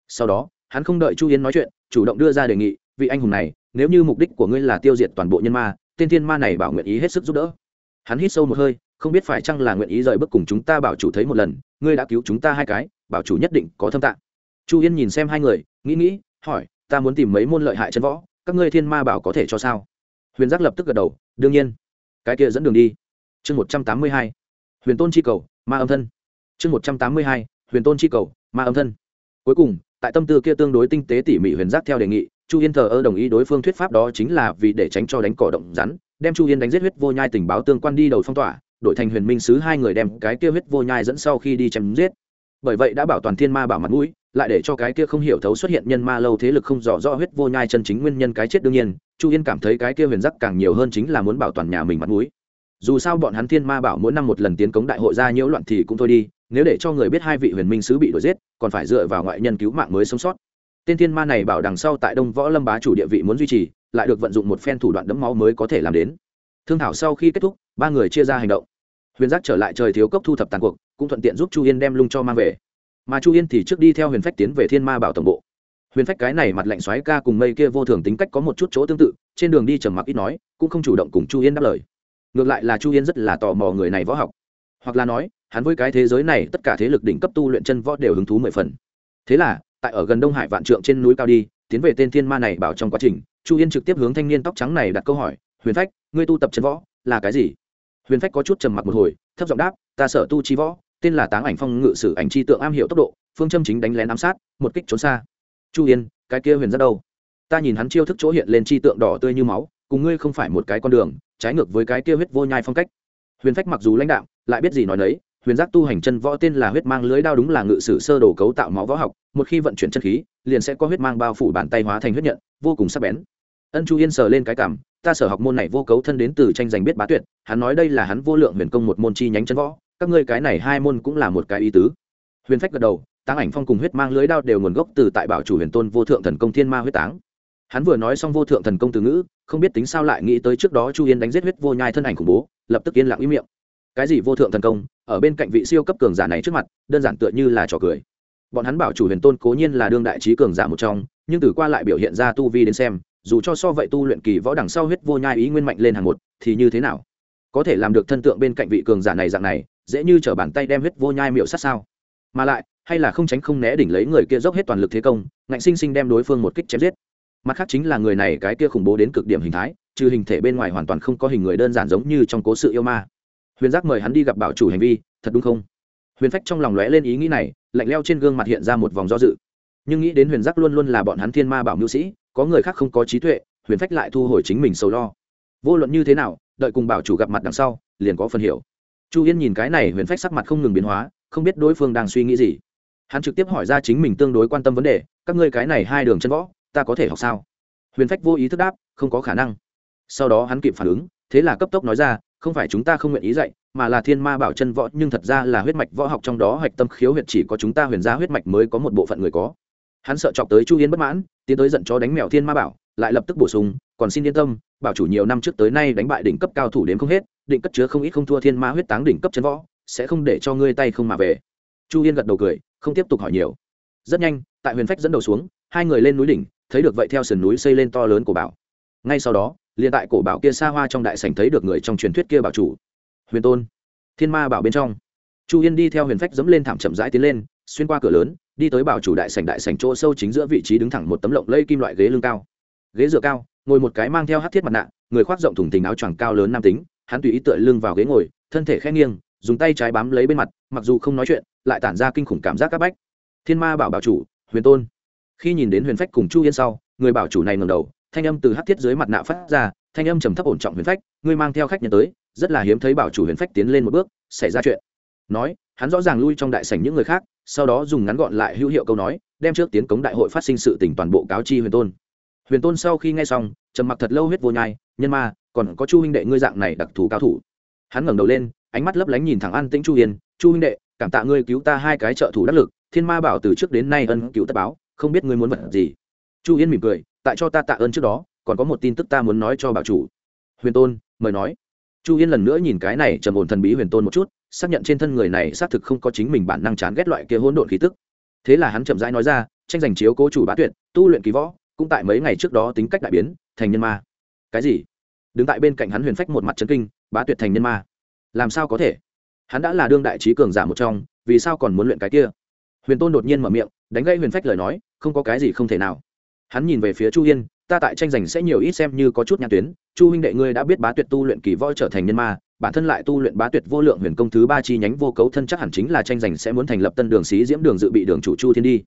Sau đó, hắn không đợi chu yên nói chuyện, chủ động đưa ra đề nghị, vị anh hùng này, nếu như mục đích của ngươi là tiêu diệt toàn bộ nhân ma, tên thiên ma này bảo nguyện ý hết sức giúp đỡ. Hắn hít sâu một hơi, không biết phải chăng là nguyện ý rời bước cùng chúng ta bảo chủ thấy một lần, ngươi đã cứu chúng ta hai cái bảo chủ nhất định có thâm tạng. Chu yên nhìn xem hai người, nghĩ nghĩ, hỏi, ta muốn tìm mấy môn lợi hại chân võ, các ngươi thiên ma bảo có thể cho sao? Huyền giác lập tức gật đầu, đương nhiên. Cái kia dẫn đường đi. Chương một trăm tám mươi hai, huyền tôn chi cầu, ma âm thân. Chương một trăm tám mươi hai, huyền tôn chi cầu, ma âm thân. Cuối cùng, tại tâm tư kia tương đối tinh tế tỉ mỉ huyền giác theo đề nghị, chu yên thờ ơ đồng ý đối phương thuyết pháp đó chính là vì để tránh cho đánh cỏ động rắn, đem chu yên đánh giết huyết vô nhai tình báo tương quan đi đầu phong tỏa, đổi thành huyền minh sứ hai người đem cái kia huyết vô nhai dẫn sau khi đi chém giết bởi vậy đã bảo toàn thiên ma bảo mặt mũi, lại để cho cái kia không hiểu thấu xuất hiện nhân ma lâu thế lực không rõ rõ huyết vô nhai chân chính nguyên nhân cái chết đương nhiên, chu yên cảm thấy cái kia huyền giác càng nhiều hơn chính là muốn bảo toàn nhà mình mặt mũi. Dù sao bọn hắn thiên ma bảo mỗi năm một lần tiến cống đại hội ra nhiễu loạn thì cũng thôi đi, nếu để cho người biết hai vị huyền minh sứ bị đuổi giết, còn phải dựa vào ngoại nhân cứu mạng mới sống sót. Tên thiên ma này bảo đằng sau tại đông võ lâm bá chủ địa vị muốn duy trì, lại được vận dụng một phen thủ đoạn đẫm máu mới có thể làm đến. Thương thảo sau khi kết thúc, ba người chia ra hành động. Huyền giác trở lại trời thiếu cốc thu thập tàn cuộc cũng thuận tiện giúp chu yên đem lung cho mang về. Mà chu yên thì trước đi theo huyền phách tiến về thiên ma bảo tổng bộ. Huyền phách cái này mặt lạnh xoáy ca cùng mây kia vô thường tính cách có một chút chỗ tương tự, trên đường đi trầm mặc ít nói, cũng không chủ động cùng chu yên đáp lời. Ngược lại là chu yên rất là tò mò người này võ học. Hoặc là nói, hắn với cái thế giới này tất cả thế lực đỉnh cấp tu luyện chân võ đều hứng thú mười phần. Thế là, tại ở gần đông hải vạn trượng trên núi cao đi, tiến về tên thiên ma này bảo trong quá trình, chu yên trực tiếp hướng thanh niên tóc trắng này đặt câu hỏi, huyền phách, ngươi tu tập chân võ là cái gì? Huyền phách có chút trầm mặc một hồi, thấp giọng đáp, ta sở tu chi võ tên là táng ảnh phong ngự sử ảnh chi tượng am hiểu tốc độ, phương châm chính đánh lén ám sát, một kích trốn xa. Chu yên, cái kia huyền rất đâu? Ta nhìn hắn chiêu thức chỗ hiện lên chi tượng đỏ tươi như máu, cùng ngươi không phải một cái con đường, trái ngược với cái kia huyết vô nhai phong cách. Huyền phách mặc dù lãnh đạo lại biết gì nói nấy, huyền giác tu hành chân võ tên là huyết mang lưới đao đúng là ngự sử sơ đồ cấu tạo máu võ học, một khi vận chuyển chân khí, liền sẽ có huyết mang bao phủ bàn tay hóa thành huyết nhận, vô cùng sắc bén. Ân chu yên sờ lên cái cảm, ta sở học môn này vô cấu thân đến từ tranh giành biết bá tuyệt, hắn nói đây là hắn vô lượng huyền công một môn chi nhánh chân võ các ngươi cái này hai môn cũng là một cái ý tứ. Huyền phách gật đầu, táng ảnh phong cùng huyết mang lưới đao đều nguồn gốc từ tại bảo chủ huyền tôn vô thượng thần công thiên ma huyết táng. Hắn vừa nói xong vô thượng thần công từ ngữ, không biết tính sao lại nghĩ tới trước đó chu yên đánh giết huyết vô nhai thân ảnh khủng bố, lập tức yên lặng ý miệng. Cái gì vô thượng thần công, ở bên cạnh vị siêu cấp cường giả này trước mặt, đơn giản tựa như là trò cười. Bọn hắn bảo chủ huyền tôn cố nhiên là đương đại trí cường giả một trong, nhưng từ qua lại biểu hiện ra tu vi đến xem, dù cho so vậy tu luyện kỳ võ đằng sau huyết vô nhai ý nguyên mạnh lên hàng một, thì như thế nào? Có thể làm được thân tượng bên cạnh vị cường giả này dạng này dễ như chở bàn tay đem huyết vô nhai miệu sát sao? Mà lại, hay là không tránh không né đỉnh lấy người kia dốc hết toàn lực thế công, ngạnh sinh sinh đem đối phương một kích chém giết. Mặt khác chính là người này cái kia khủng bố đến cực điểm hình thái, trừ hình thể bên ngoài hoàn toàn không có hình người đơn giản giống như trong cố sự yêu ma. Huyền giác mời hắn đi gặp bảo chủ hành vi, thật đúng không? Huyền phách trong lòng lóe lên ý nghĩ này, lạnh leo trên gương mặt hiện ra một vòng do dự. Nhưng nghĩ đến huyền giác luôn luôn là bọn hắn thiên ma bảo mưu sĩ, có người khác không có trí tuệ, huyền phách lại thu hồi chính mình sầu lo. Vô luận như thế nào, đợi cùng bảo chủ gặp mặt đằng sau, liền có phần hiểu chu yên nhìn cái này huyền phách sắc mặt không ngừng biến hóa, không biết đối phương đang suy nghĩ gì. Hắn trực tiếp hỏi ra chính mình tương đối quan tâm vấn đề, các ngươi cái này hai đường chân võ, ta có thể học sao? Huyền phách vô ý thức đáp, không có khả năng. Sau đó hắn kịp phản ứng, thế là cấp tốc nói ra, không phải chúng ta không nguyện ý dạy, mà là thiên ma bảo chân võ, nhưng thật ra là huyết mạch võ học trong đó hạch tâm khiếu huyệt chỉ có chúng ta huyền gia huyết mạch mới có một bộ phận người có. Hắn sợ chọc tới chu yên bất mãn, tiến tới giận chó đánh mèo thiên ma bảo, lại lập tức bổ sung, còn xin yên tâm, bảo chủ nhiều năm trước tới nay đánh bại đỉnh cấp cao thủ đến không hết định cất chứa không ít không thua thiên ma huyết táng đỉnh cấp chân võ, sẽ không để cho ngươi tay không mà về. Chu yên gật đầu cười, không tiếp tục hỏi nhiều. Rất nhanh, tại huyền phách dẫn đầu xuống, hai người lên núi đỉnh, thấy được vậy theo sườn núi xây lên to lớn của bảo. Ngay sau đó, liền tại cổ bảo kia xa hoa trong đại sảnh thấy được người trong truyền thuyết kia bảo chủ, huyền tôn. Thiên ma bảo bên trong, chu yên đi theo huyền phách dẫm lên thảm chậm rãi tiến lên, xuyên qua cửa lớn, đi tới bảo chủ đại sảnh đại sảnh chỗ sâu chính giữa vị trí đứng thẳng một tấm lộng lây kim loại ghế lưng cao. Ghế dựa cao, ngồi một cái mang theo hát thiết mặt nạ, người khoác rộng thùng tình áo choàng cao lớn nam tính hắn tùy ý tựa lưng vào ghế ngồi, thân thể khẽ nghiêng, dùng tay trái bám lấy bên mặt, mặc dù không nói chuyện, lại tản ra kinh khủng cảm giác c áp bách. Thiên ma bảo bảo chủ, huyền tôn. Khi nhìn đến huyền phách cùng chu yên sau, người bảo chủ này ngầm đầu, thanh âm từ hát thiết dưới mặt nạ phát ra, thanh âm trầm thấp ổn trọng huyền phách, ngươi mang theo khách nhân tới, rất là hiếm thấy bảo chủ huyền phách tiến lên một bước, xảy ra chuyện. Nói, hắn rõ ràng lui trong đại sảnh những người khác, sau đó dùng ngắn gọn lại hữu hiệu câu nói, đem trước tiến cống đại hội phát sinh sự tỉnh toàn bộ cáo chi huyền tôn. Huyền tôn sau khi nghe xong, trầm mặc thật lâu huyết vô nhai, nhân ma còn có chu huynh đệ ngươi dạng này đặc thù cao thủ. Hắn ngẩng đầu lên, ánh mắt lấp lánh nhìn thẳng an tĩnh chu hiền chu huynh đệ, cảm tạ ngươi cứu ta hai cái trợ thủ đắc lực, thiên ma bảo từ trước đến nay ân cứu tất báo, không biết ngươi muốn vật gì. Chu yên mỉm cười, tại cho ta tạ ơn trước đó, còn có một tin tức ta muốn nói cho bảo chủ. Huyền tôn, mời nói. Chu yên lần nữa nhìn cái này trầm ổn thần bí huyền tôn một chút, xác nhận trên thân người này xác thực không có chính mình bản năng chán ghét loại kia hỗn độn khí tức. Thế là hắn chậm rãi nói ra, tranh giành chiếu cố chủ bá tuyệt, tu luyện kỳ võ, cũng tại mấy ngày trước đó tính cách đại biến, thành nhân ma. Cái gì? Đứng tại bên cạnh hắn huyền phách một mặt trấn kinh, bá tuyệt thành nhân ma. Làm sao có thể? Hắn đã là đương đại trí cường giả một trong, vì sao còn muốn luyện cái kia? Huyền tôn đột nhiên mở miệng, đánh gây huyền phách lời nói, không có cái gì không thể nào. Hắn nhìn về phía chu yên ta tại tranh giành sẽ nhiều ít xem như có chút nhãn tuyến, chu huynh đệ ngươi đã biết bá tuyệt tu luyện kỳ võ trở thành nhân ma, bản thân lại tu luyện bá tuyệt vô lượng huyền công thứ ba chi nhánh vô cấu thân chắc hẳn chính là tranh giành sẽ muốn thành lập tân đường xí diễm đường dự bị đường chủ chu thiên đi.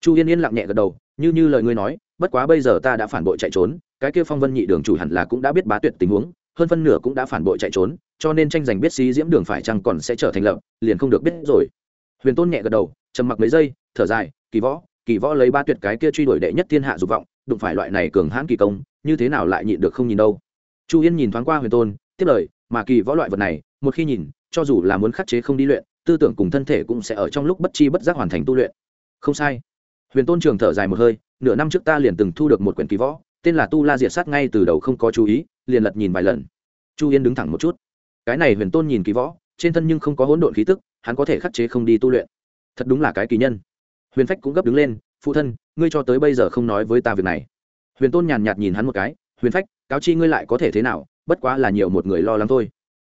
Chu yên yên lặng nhẹ gật đầu, như như lời ngươi nói bất quá bây giờ ta đã phản bội chạy trốn, cái kia phong vân nhị đường chủ hẳn là cũng đã biết bá tuyệt tình huống, hơn phân nửa cũng đã phản bội chạy trốn, cho nên tranh giành biết xí diễm đường phải chăng còn sẽ trở thành lập, liền không được biết rồi. Huyền tôn nhẹ gật đầu, trầm mặc mấy giây, thở dài, kỳ võ kỳ võ lấy ba tuyệt cái kia truy đuổi đệ nhất thiên hạ dục vọng, đụng phải loại này cường hãn kỳ công, như thế nào lại nhịn được không nhìn đâu. Chu yên nhìn thoáng qua huyền tôn, tiếp lời, mà kỳ võ loại vật này, một khi nhìn, cho dù là muốn khắc chế không đi luyện, tư tưởng cùng thân thể cũng sẽ ở trong lúc bất chi bất giác hoàn thành tu luyện. Không sai. Huyền tôn trường thở dài một hơi nửa năm trước ta liền từng thu được một quyển kỳ võ, tên là tu la diệt sát ngay từ đầu không có chú ý, liền lật nhìn vài lần. Chu yên đứng thẳng một chút. Cái này huyền tôn nhìn kỳ võ, trên thân nhưng không có hỗn độn khí tức, hắn có thể khắc chế không đi tu luyện. Thật đúng là cái kỳ nhân. Huyền phách cũng gấp đứng lên, phụ thân, ngươi cho tới bây giờ không nói với ta việc này. Huyền tôn nhàn nhạt nhìn hắn một cái, huyền phách, cáo chi ngươi lại có thể thế nào, bất quá là nhiều một người lo lắng thôi.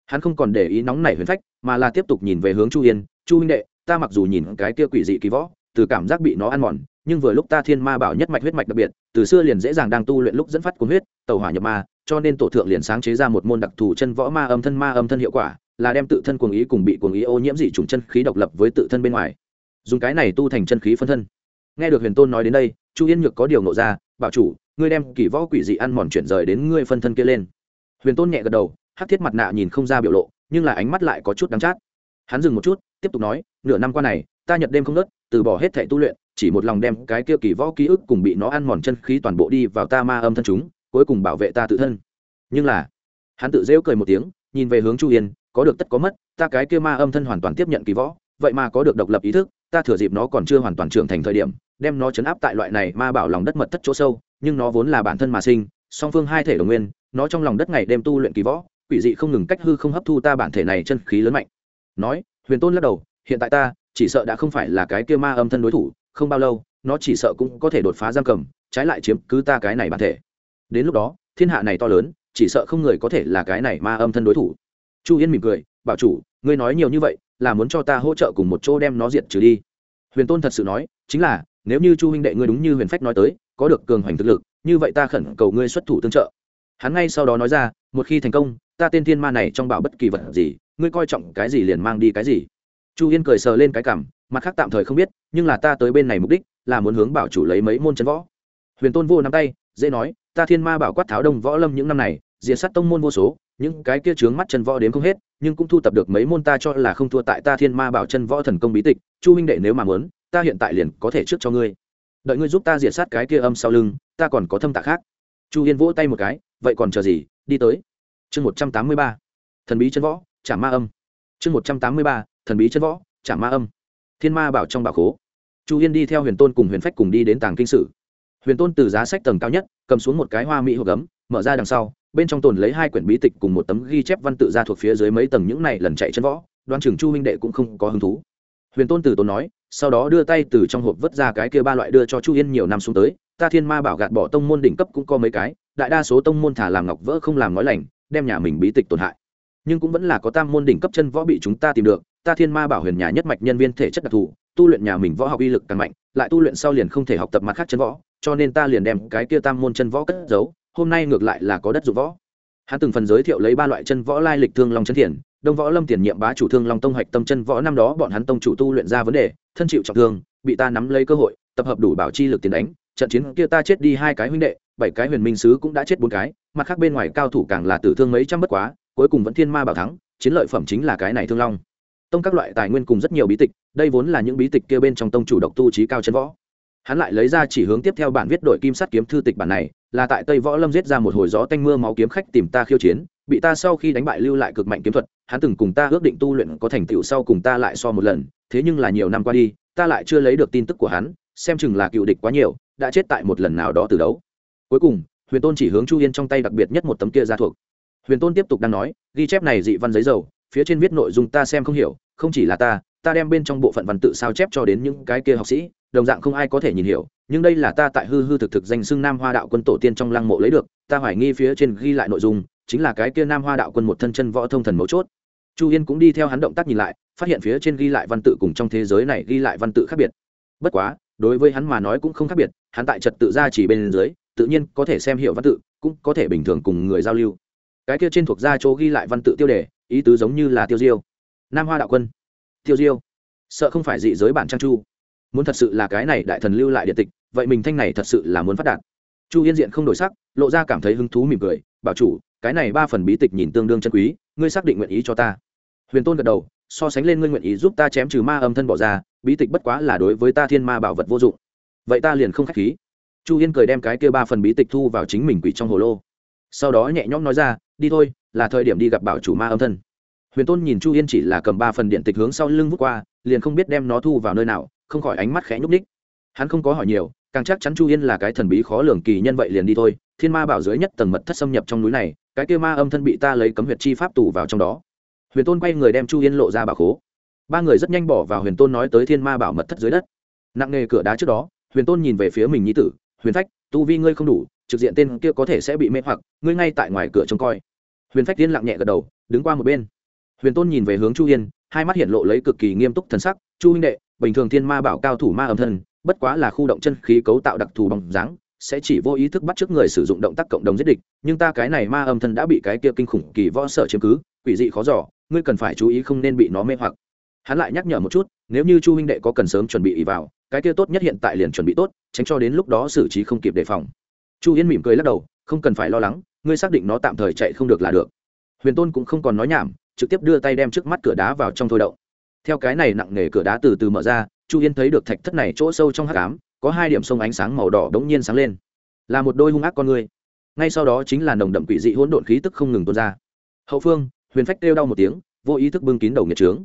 Hắn không còn để ý nóng nảy huyền phách, mà là tiếp tục nhìn về hướng chu yên, chu huynh đệ, ta mặc dù nhìn cái kia quỷ dị kỳ võ, từ cảm giác bị nó ăn mòn nhưng vừa lúc ta thiên ma bảo nhất mạch huyết mạch đặc biệt, từ xưa liền dễ dàng đang tu luyện lúc dẫn phát cuốn huyết, tàu hỏa nhập ma, cho nên tổ thượng liền sáng chế ra một môn đặc thù chân võ ma âm thân ma âm thân hiệu quả, là đem tự thân cuồng ý cùng bị cuồng ý ô nhiễm dị trùng chân khí độc lập với tự thân bên ngoài. Dùng cái này tu thành chân khí phân thân. Nghe được huyền tôn nói đến đây, chu yên nhược có điều nộ ra, bảo chủ, ngươi đem kỳ võ quỷ dị ăn mòn chuyển rời đến ngươi phân thân kia lên. Huyền tôn nhẹ gật đầu, hắc thiết mặt nạ nhìn không ra biểu lộ, nhưng là ánh mắt lại có chút đắng chát. Hắn dừng một chút, tiếp tục nói, nửa năm qua này, ta nhật đêm không nớt từ bỏ hết thẻ tu luyện chỉ một lòng đem cái kia kỳ võ ký ức cùng bị nó ăn mòn chân khí toàn bộ đi vào ta ma âm thân chúng, cuối cùng bảo vệ ta tự thân. Nhưng là, hắn tự rêu cười một tiếng, nhìn về hướng chu yên, có được tất có mất, ta cái kia ma âm thân hoàn toàn tiếp nhận kỳ võ, vậy mà có được độc lập ý thức, ta thừa dịp nó còn chưa hoàn toàn trưởng thành thời điểm, đem nó chấn áp tại loại này ma bảo lòng đất mật thất chỗ sâu, nhưng nó vốn là bản thân mà sinh, song phương hai thể đồng nguyên, nó trong lòng đất ngày đêm tu luyện kỳ võ, quỷ dị không ngừng cách hư không hấp thu ta bản thể này chân khí lớn mạnh. Nói, huyền tôn lắc đầu, hiện tại ta chỉ sợ đã không phải là cái kia ma âm thân đối thủ không bao lâu, nó chỉ sợ cũng có thể đột phá giam cầm, trái lại chiếm cứ ta cái này bản thể. Đến lúc đó, thiên hạ này to lớn, chỉ sợ không người có thể là cái này ma âm thân đối thủ. Chu yên mỉm cười, bảo chủ, ngươi nói nhiều như vậy, là muốn cho ta hỗ trợ cùng một chỗ đem nó diệt trừ đi. Huyền tôn thật sự nói, chính là, nếu như chu huynh đệ ngươi đúng như huyền phách nói tới, có được cường hoành thực lực, như vậy ta khẩn cầu ngươi xuất thủ tương trợ. Hắn ngay sau đó nói ra, một khi thành công, ta tên thiên ma này trong bảo bất kỳ vật gì, ngươi coi trọng cái gì liền mang đi cái gì. Chu yên cười sờ lên cái cảm mặt khác tạm thời không biết, nhưng là ta tới bên này mục đích là muốn hướng bảo chủ lấy mấy môn chân võ. Huyền tôn vô nắm tay, dễ nói, ta thiên ma bảo quát tháo đông võ lâm những năm này, diệt sát tông môn vô số, những cái kia trướng mắt chân võ đến không hết, nhưng cũng thu tập được mấy môn ta cho là không thua tại ta thiên ma bảo chân võ thần công bí tịch, chu huynh đệ nếu mà muốn, ta hiện tại liền có thể trước cho ngươi. Đợi ngươi giúp ta diệt sát cái kia âm sau lưng, ta còn có thâm tạ khác. Chu yên vỗ tay một cái, vậy còn chờ gì, đi tới. Chương một trăm tám mươi ba, thần bí chân võ trả ma âm. Chương một trăm tám mươi ba, thần bí chân võ trả ma âm thiên ma bảo trong bảo khố. Chu yên đi theo huyền tôn cùng huyền phách cùng đi đến tàng kinh sử. Huyền tôn từ giá sách tầng cao nhất, cầm xuống một cái hoa mỹ hộp gấm, mở ra đằng sau, bên trong tồn lấy hai quyển bí tịch cùng một tấm ghi chép văn tự ra thuộc phía dưới mấy tầng những này lần chạy chân võ, đoan trường chu huynh đệ cũng không có hứng thú. Huyền tôn từ tốn nói, sau đó đưa tay từ trong hộp vứt ra cái kia ba loại đưa cho chu yên nhiều năm xuống tới, ta thiên ma bảo gạt bỏ tông môn đỉnh cấp cũng có mấy cái, đại đa số tông môn thả làm ngọc vỡ không làm nói lành, đem nhà mình bí tịch tổn hại. Nhưng cũng vẫn là có tam môn đỉnh cấp chân võ bị chúng ta tìm được ta thiên ma bảo huyền nhà nhất mạch nhân viên thể chất đặc thù, tu luyện nhà mình võ học uy lực càng mạnh, lại tu luyện sau liền không thể học tập mặt khác chân võ, cho nên ta liền đem cái kia tam môn chân võ cất giấu, hôm nay ngược lại là có đất dụng võ. Hắn từng phần giới thiệu lấy ba loại chân võ lai lịch thương long chân thiền, đông võ lâm tiền nhiệm bá chủ thương long tông hạch tâm chân võ năm đó bọn hắn tông chủ tu luyện ra vấn đề, thân chịu trọng thương, bị ta nắm lấy cơ hội, tập hợp đủ bảo chi lực tiền đánh, trận chiến kia ta chết đi hai cái huynh đệ, bảy cái huyền minh sứ cũng đã chết bốn cái, mặt khác bên ngoài cao thủ càng là tử thương mấy trăm bất quá, cuối cùng vẫn thiên ma bảo thắng, chiến lợi phẩm chính là cái này thương long tông các loại tài nguyên cùng rất nhiều bí tịch, đây vốn là những bí tịch kia bên trong tông chủ độc tu trí cao chân võ. Hắn lại lấy ra chỉ hướng tiếp theo bản viết đội kim sắt kiếm thư tịch bản này, là tại tây võ lâm giết ra một hồi gió tanh mưa máu kiếm khách tìm ta khiêu chiến, bị ta sau khi đánh bại lưu lại cực mạnh kiếm thuật, hắn từng cùng ta ước định tu luyện có thành tựu sau cùng ta lại so một lần, thế nhưng là nhiều năm qua đi, ta lại chưa lấy được tin tức của hắn, xem chừng là cựu địch quá nhiều, đã chết tại một lần nào đó từ đấu. Cuối cùng, huyền tôn chỉ hướng chu yên trong tay đặc biệt nhất một tấm kia ra thuộc. Huyền tôn tiếp tục đang nói, ghi chép này dị văn giấy dầu, phía trên viết nội dung ta xem không hiểu không chỉ là ta ta đem bên trong bộ phận văn tự sao chép cho đến những cái kia học sĩ, đồng dạng không ai có thể nhìn hiểu, nhưng đây là ta tại hư hư thực thực danh xưng nam hoa đạo quân tổ tiên trong lăng mộ lấy được, ta hoài nghi phía trên ghi lại nội dung, chính là cái kia nam hoa đạo quân một thân chân võ thông thần mấu chốt. Chu yên cũng đi theo hắn động tác nhìn lại, phát hiện phía trên ghi lại văn tự cùng trong thế giới này ghi lại văn tự khác biệt. Bất quá, đối với hắn mà nói cũng không khác biệt, hắn tại trật tự ra chỉ bên dưới, tự nhiên có thể xem hiểu văn tự, cũng có thể bình thường cùng người giao lưu. Cái kia trên thuộc gia chỗ ghi lại văn tự tiêu đề, ý tứ giống như là tiêu diêu nam hoa đạo quân. Tiêu diêu, sợ không phải dị giới bản trang chu. Muốn thật sự là cái này đại thần lưu lại điện tịch, vậy mình thanh này thật sự là muốn phát đạt. Chu yên diện không đổi sắc, lộ ra cảm thấy hứng thú mỉm cười, bảo chủ, cái này ba phần bí tịch nhìn tương đương chân quý, ngươi xác định nguyện ý cho ta. Huyền tôn gật đầu, so sánh lên ngươi nguyện ý giúp ta chém trừ ma âm thân bỏ ra, bí tịch bất quá là đối với ta thiên ma bảo vật vô dụng. Vậy ta liền không k h á c h khí. Chu yên cười đem cái kia ba phần bí tịch thu vào chính mình quỷ trong hồ lô. Sau đó nhẹ nhõm nói ra, đi thôi, là thời điểm đi gặp bảo chủ ma âm thân huyền tôn nhìn chu yên chỉ là cầm ba phần điện tịch hướng sau lưng vút qua, liền không biết đem nó thu vào nơi nào, không khỏi ánh mắt khẽ nhúc ních hắn không có hỏi nhiều, càng chắc chắn chu yên là cái thần bí khó lường kỳ nhân vậy liền đi thôi, thiên ma bảo dưới nhất tầng mật thất xâm nhập trong núi này, cái kia ma âm thân bị ta lấy cấm huyệt chi pháp tù vào trong đó. Huyền tôn quay người đem chu yên lộ ra bà khố. Ba người rất nhanh bỏ vào huyền tôn nói tới thiên ma bảo mật thất dưới đất. Nặng nghề cửa đá trước đó, huyền tôn nhìn về phía mình nhi tử, huyền phách, tu vi ngươi không đủ, trực diện tên kia có thể sẽ bị mê hoặc, ngươi ngay tại ngoài cửa trông coi. Huyền phách tiên lặng nhẹ gật đầu, đứng qua một bên huyền tôn nhìn về hướng chu yên, hai mắt hiện lộ lấy cực kỳ nghiêm túc thần sắc. Chu huynh đệ, bình thường thiên ma bảo cao thủ ma âm thân bất quá là khu động chân khí cấu tạo đặc thù bằng dáng, sẽ chỉ vô ý thức bắt trước người sử dụng động tác cộng đồng giết địch, nhưng ta cái này ma âm thân đã bị cái kia kinh khủng kỳ võ sợ chiếm cứ, quỷ dị khó giỏ ngươi cần phải chú ý không nên bị nó mê hoặc. Hắn lại nhắc nhở một chút, nếu như chu huynh đệ có cần sớm chuẩn bị ý vào, cái kia tốt nhất hiện tại liền chuẩn bị tốt, tránh cho đến lúc đó xử trí không kịp đề phòng. Chu yên mỉm cười lắc đầu, không cần phải lo lắng, ngươi xác định nó tạm thời chạy không được là được. Huyền tôn cũng không còn nói nhảm trực tiếp đưa tay đem trước mắt cửa đá vào trong thôi động. Theo cái này nặng nề cửa đá từ từ mở ra, chu yên thấy được thạch thất này chỗ sâu trong hát cám có hai điểm sông ánh sáng màu đỏ đống nhiên sáng lên. Là một đôi hung ác con người. Ngay sau đó chính là nồng đậm quỷ dị hỗn độn khí tức không ngừng tuôn ra. Hậu phương, huyền phách kêu đau một tiếng, vô ý thức bưng kín đầu nghiệt trướng.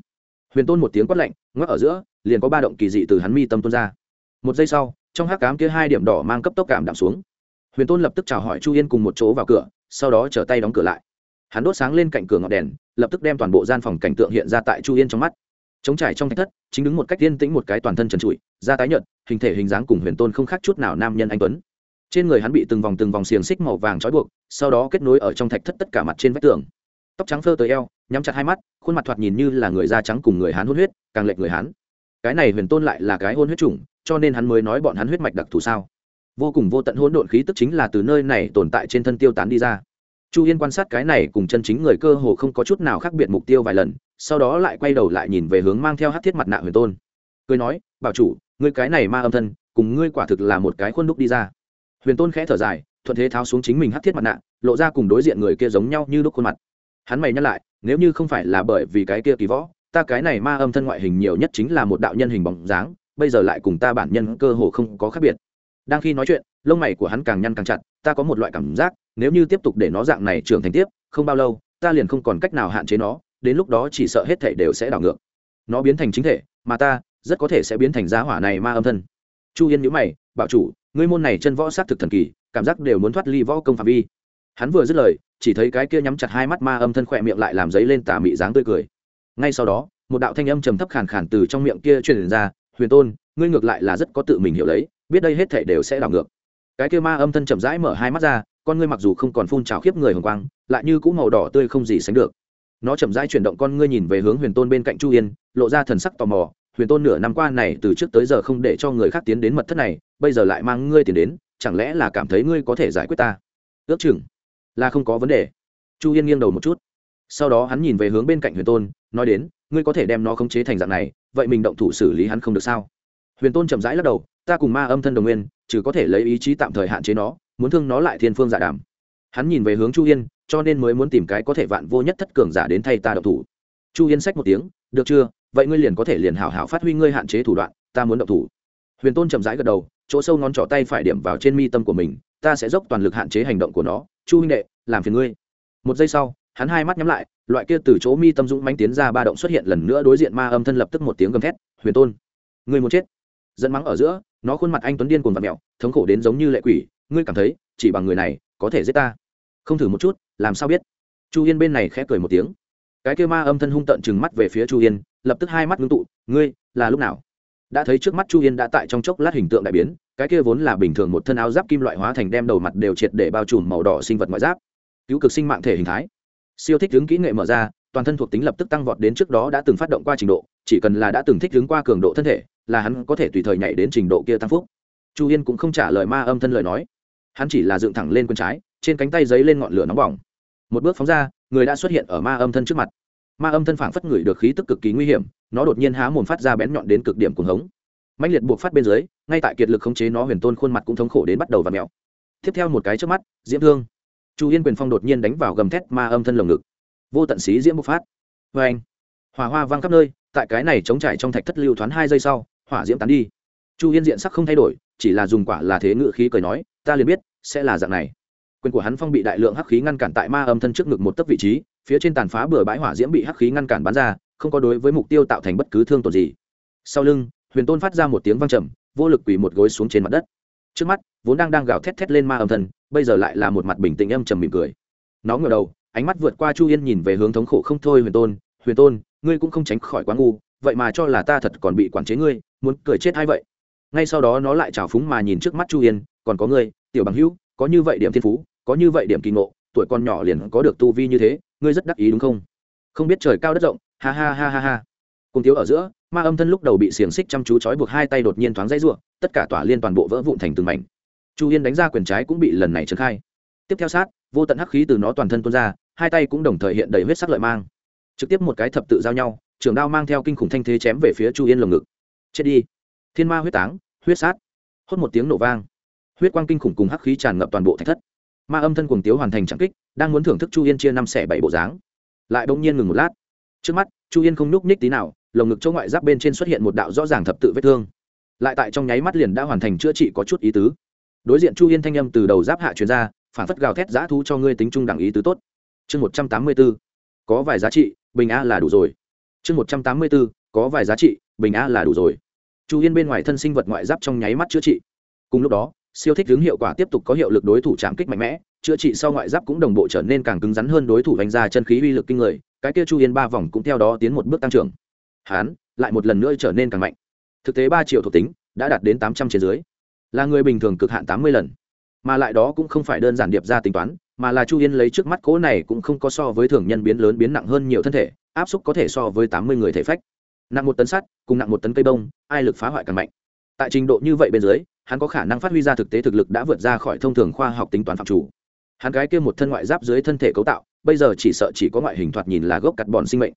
Huyền tôn một tiếng quát lạnh, ngoắc ở giữa, liền có ba động kỳ dị từ hắn mi tâm tuôn ra. Một giây sau, trong hát cám kia hai điểm đỏ mang cấp tốc cảm đạm xuống. Huyền tôn lập tức chào hỏi chu yên cùng một chỗ vào cửa, sau đó trở tay đóng cửa lại. Hắn đốt sáng lên cạnh cửa ngọn đèn lập tức đem toàn bộ gian phòng cảnh tượng hiện ra tại chu yên trong mắt. Chống trải trong thạch thất, chính đứng một cách tiên tĩnh một cái toàn thân trần trụi, da tái nhợt, hình thể hình dáng cùng huyền tôn không khác chút nào nam nhân anh tuấn. Trên người hắn bị từng vòng từng vòng xiềng xích màu vàng trói buộc, sau đó kết nối ở trong thạch thất tất cả mặt trên vách tường. Tóc trắng phơ tới eo, nhắm chặt hai mắt, khuôn mặt thoạt nhìn như là người da trắng cùng người hán hôn huyết, càng lệch người hán. Cái này huyền tôn lại là cái hôn huyết chủng, cho nên hắn mới nói bọn hắn huyết mạch đặc thù sao? Vô cùng vô tận hỗn độn khí tức chính là từ nơi này tồn tại trên thân tiêu tán đi ra chu yên quan sát cái này cùng chân chính người cơ hồ không có chút nào khác biệt mục tiêu vài lần, sau đó lại quay đầu lại nhìn về hướng mang theo hát thiết mặt nạ huyền tôn. Cười nói, bảo chủ, ngươi cái này ma âm thân, cùng ngươi quả thực là một cái khuôn đúc đi ra. Huyền tôn khẽ thở dài, thuận thế tháo xuống chính mình hát thiết mặt nạ, lộ ra cùng đối diện người kia giống nhau như đúc khuôn mặt. Hắn mày nhắc lại, nếu như không phải là bởi vì cái kia kỳ võ, ta cái này ma âm thân ngoại hình nhiều nhất chính là một đạo nhân hình bóng dáng, bây giờ lại cùng ta bản nhân cơ hồ không có khác biệt. Đang khi nói chuyện lông mày của hắn càng nhăn càng chặt, ta có một loại cảm giác, nếu như tiếp tục để nó dạng này trưởng thành tiếp, không bao lâu, ta liền không còn cách nào hạn chế nó, đến lúc đó chỉ sợ hết thể đều sẽ đảo ngược. Nó biến thành chính thể, mà ta rất có thể sẽ biến thành giá hỏa này ma âm thân. Chu yên nhữ mày, bảo chủ, ngươi môn này chân võ s á t thực thần kỳ, cảm giác đều muốn thoát ly võ công phạm vi. Hắn vừa dứt lời, chỉ thấy cái kia nhắm chặt hai mắt ma âm thân khỏe miệng lại làm giấy lên tà mị dáng tươi cười. Ngay sau đó, một đạo thanh âm trầm thấp khàn khàn từ trong miệng kia truyền ra, huyền tôn, ngươi ngược lại là rất có tự mình hiểu lấy biết đây hết thể đều sẽ đảo ngược cái kia ma âm thân chậm rãi mở hai mắt ra, con ngươi mặc dù không còn phun trào khiếp người hồng quang, lại như cũng màu đỏ tươi không gì sánh được. Nó chậm rãi chuyển động con ngươi nhìn về hướng huyền tôn bên cạnh chu yên, lộ ra thần sắc tò mò, huyền tôn nửa năm qua này từ trước tới giờ không để cho người khác tiến đến mật thất này, bây giờ lại mang ngươi tiền đến, chẳng lẽ là cảm thấy ngươi có thể giải quyết ta? Ước chừng là không có vấn đề. Chu yên nghiêng đầu một chút. Sau đó hắn nhìn về hướng bên cạnh huyền tôn, nói đến, ngươi có thể đem nó khống chế thành dạng này, vậy mình động thủ xử lý hắn không được sao? Huyền tôn chậm rãi lắc đầu, ta cùng ma âm thân đồng nguyên chứ có thể lấy ý chí tạm thời hạn chế nó, muốn thương nó lại thiên phương giả đàm hắn nhìn về hướng chu yên, cho nên mới muốn tìm cái có thể vạn vô nhất thất cường giả đến thay ta động thủ. Chu yên sách một tiếng, được chưa? Vậy ngươi liền có thể liền hảo hảo phát huy ngươi hạn chế thủ đoạn, ta muốn động thủ. Huyền tôn chậm rãi gật đầu, chỗ sâu ngón trỏ tay phải điểm vào trên mi tâm của mình, ta sẽ dốc toàn lực hạn chế hành động của nó. Chu huynh đệ, làm phiền ngươi. Một giây sau, hắn hai mắt nhắm lại, loại kia từ chỗ mi tâm dũng manh tiến ra ba động xuất hiện lần nữa đối diện ma âm thân lập tức một tiếng gầm thét, huyền tôn, ngươi muốn chết? Dẫn mắng ở giữa nó khuôn mặt anh tuấn điên cuồng vặn mẹo, thống khổ đến giống như lệ quỷ. Ngươi cảm thấy, chỉ bằng người này, có thể giết ta. Không thử một chút, làm sao biết? Chu yên bên này khẽ cười một tiếng. Cái kêu ma âm thân hung tận chừng mắt về phía chu yên lập tức hai mắt ngưng tụ. Ngươi, là lúc nào? Đã thấy trước mắt chu yên đã tại trong chốc lát hình tượng đại biến, cái kia vốn là bình thường một thân áo giáp kim loại hóa thành đem đầu mặt đều triệt để bao trùm màu đỏ sinh vật ngoại giáp. Cứu cực sinh mạng thể hình thái. Siêu thích hướng kỹ nghệ mở ra, toàn thân thuộc tính lập tức tăng vọt đến trước đó đã từng phát động qua trình độ, chỉ cần là đã từng thích hướng qua cường độ thân thể là hắn có thể tùy thời nhảy đến trình độ kia tăng phúc. Chu yên cũng không trả lời ma âm thân lời nói. Hắn chỉ là dựng thẳng lên quân trái, trên cánh tay giấy lên ngọn lửa nóng bỏng. Một bước phóng ra, người đã xuất hiện ở ma âm thân trước mặt. Ma âm thân phảng phất ngửi được khí tức cực kỳ nguy hiểm, nó đột nhiên há mồm phát ra bén nhọn đến cực điểm cuồng hống. Mạnh liệt buộc phát bên dưới, ngay tại kiệt lực khống chế nó huyền tôn khuôn mặt cũng thống khổ đến bắt đầu và mèo. Tiếp theo một cái trước mắt, diễm thương. Chu yên quyền phong đột nhiên đánh vào gầm thét ma âm thân lồng ngực. Vô tận xí diễm bộc phát. Vê anh hòa hoa vang khắp nơi, tại cái này chống trải trong thạch thất lưu thoáng hai giây sau hỏa diễm tán đi. Chu yên diện sắc không thay đổi, chỉ là dùng quả là thế ngự khí cười nói, ta liền biết, sẽ là dạng này. Quyền của hắn phong bị đại lượng hắc khí ngăn cản tại ma âm thân trước ngực một tấc vị trí, phía trên tàn phá bừa bãi hỏa diễm bị hắc khí ngăn cản bắn ra, không có đối với mục tiêu tạo thành bất cứ thương tổn gì. Sau lưng, huyền tôn phát ra một tiếng vang trầm, vô lực quỳ một gối xuống trên mặt đất. Trước mắt, vốn đang đang gào thét thét lên ma âm thân, bây giờ lại là một mặt bình tĩnh âm trầm mỉm cười. Nó ngửa đầu, ánh mắt vượt qua chu yên nhìn về hướng thống khổ không thôi huyền tôn huyền tôn ngươi cũng không tránh khỏi quá ngu, vậy mà cho là ta thật còn bị quản chế ngươi, muốn cười chết hay vậy? Ngay sau đó nó lại trào phúng mà nhìn trước mắt chu yên, còn có ngươi, tiểu bằng hữu, có như vậy điểm thiên phú, có như vậy điểm kỳ ngộ, tuổi con nhỏ liền có được tu vi như thế, ngươi rất đắc ý đúng không? Không biết trời cao đất rộng, ha ha ha ha ha. Cùng thiếu ở giữa, ma âm thân lúc đầu bị xiềng xích chăm chú trói buộc hai tay đột nhiên thoáng dãy ruộng tất cả tỏa liên toàn bộ vỡ vụn thành từng mảnh. Chu yên đánh ra quyền trái cũng bị lần này trấn khai. Tiếp theo sát, vô tận hắc khí từ nó toàn thân tuôn ra, hai tay cũng đồng thời hiện đầy huyết sắc lợi mang trực tiếp một cái thập tự giao nhau, trường đao mang theo kinh khủng thanh thế chém về phía chu yên lồng ngực. Chết đi. Thiên ma huyết táng, huyết sát. Hốt một tiếng nổ vang. Huyết quang kinh khủng cùng hắc khí tràn ngập toàn bộ thạch thất. Ma âm thân cuồng tiếu hoàn thành trạng kích, đang muốn thưởng thức chu yên chia năm xẻ bảy bộ dáng. Lại bỗng nhiên ngừng một lát. Trước mắt, chu yên không nhúc nhích tí nào, lồng ngực chỗ ngoại giáp bên trên xuất hiện một đạo rõ ràng thập tự vết thương. Lại tại trong nháy mắt liền đã hoàn thành chữa trị có chút ý tứ. Đối diện chu yên thanh âm từ đầu giáp hạ truyền ra, phản phất gào thét giã thu cho ngươi tính trung đẳng ý tứ tốt. Chương một trăm tám mươi b ố có vài giá trị bình a là đủ rồi. Chương một trăm tám mươi bốn có vài giá trị, bình a là đủ rồi. Chu yên bên ngoài thân sinh vật ngoại giáp trong nháy mắt chữa trị. Cùng lúc đó, siêu thích hướng hiệu quả tiếp tục có hiệu lực đối thủ chạm kích mạnh mẽ, chữa trị sau ngoại giáp cũng đồng bộ trở nên càng cứng rắn hơn đối thủ đánh ra chân khí uy lực kinh người, cái kia chu yên ba vòng cũng theo đó tiến một bước tăng trưởng. Hán, lại một lần nữa trở nên càng mạnh. Thực tế ba triệu thuộc tính đã đạt đến tám trăm trên dưới, là người bình thường cực hạn tám mươi lần. Mà lại đó cũng không phải đơn giản điệp ra tính toán mà là chu yên lấy trước mắt cỗ này cũng không có so với thường nhân biến lớn biến nặng hơn nhiều thân thể, áp xúc có thể so với tám mươi người thể phách. Nặng một tấn sắt, cùng nặng một tấn cây bông, ai lực phá hoại càng mạnh. Tại trình độ như vậy bên dưới, hắn có khả năng phát huy ra thực tế thực lực đã vượt ra khỏi thông thường khoa học tính toán phạm chủ. Hắn gái kia một thân ngoại giáp dưới thân thể cấu tạo, bây giờ chỉ sợ chỉ có ngoại hình thoạt nhìn là gốc cắt bòn sinh mệnh.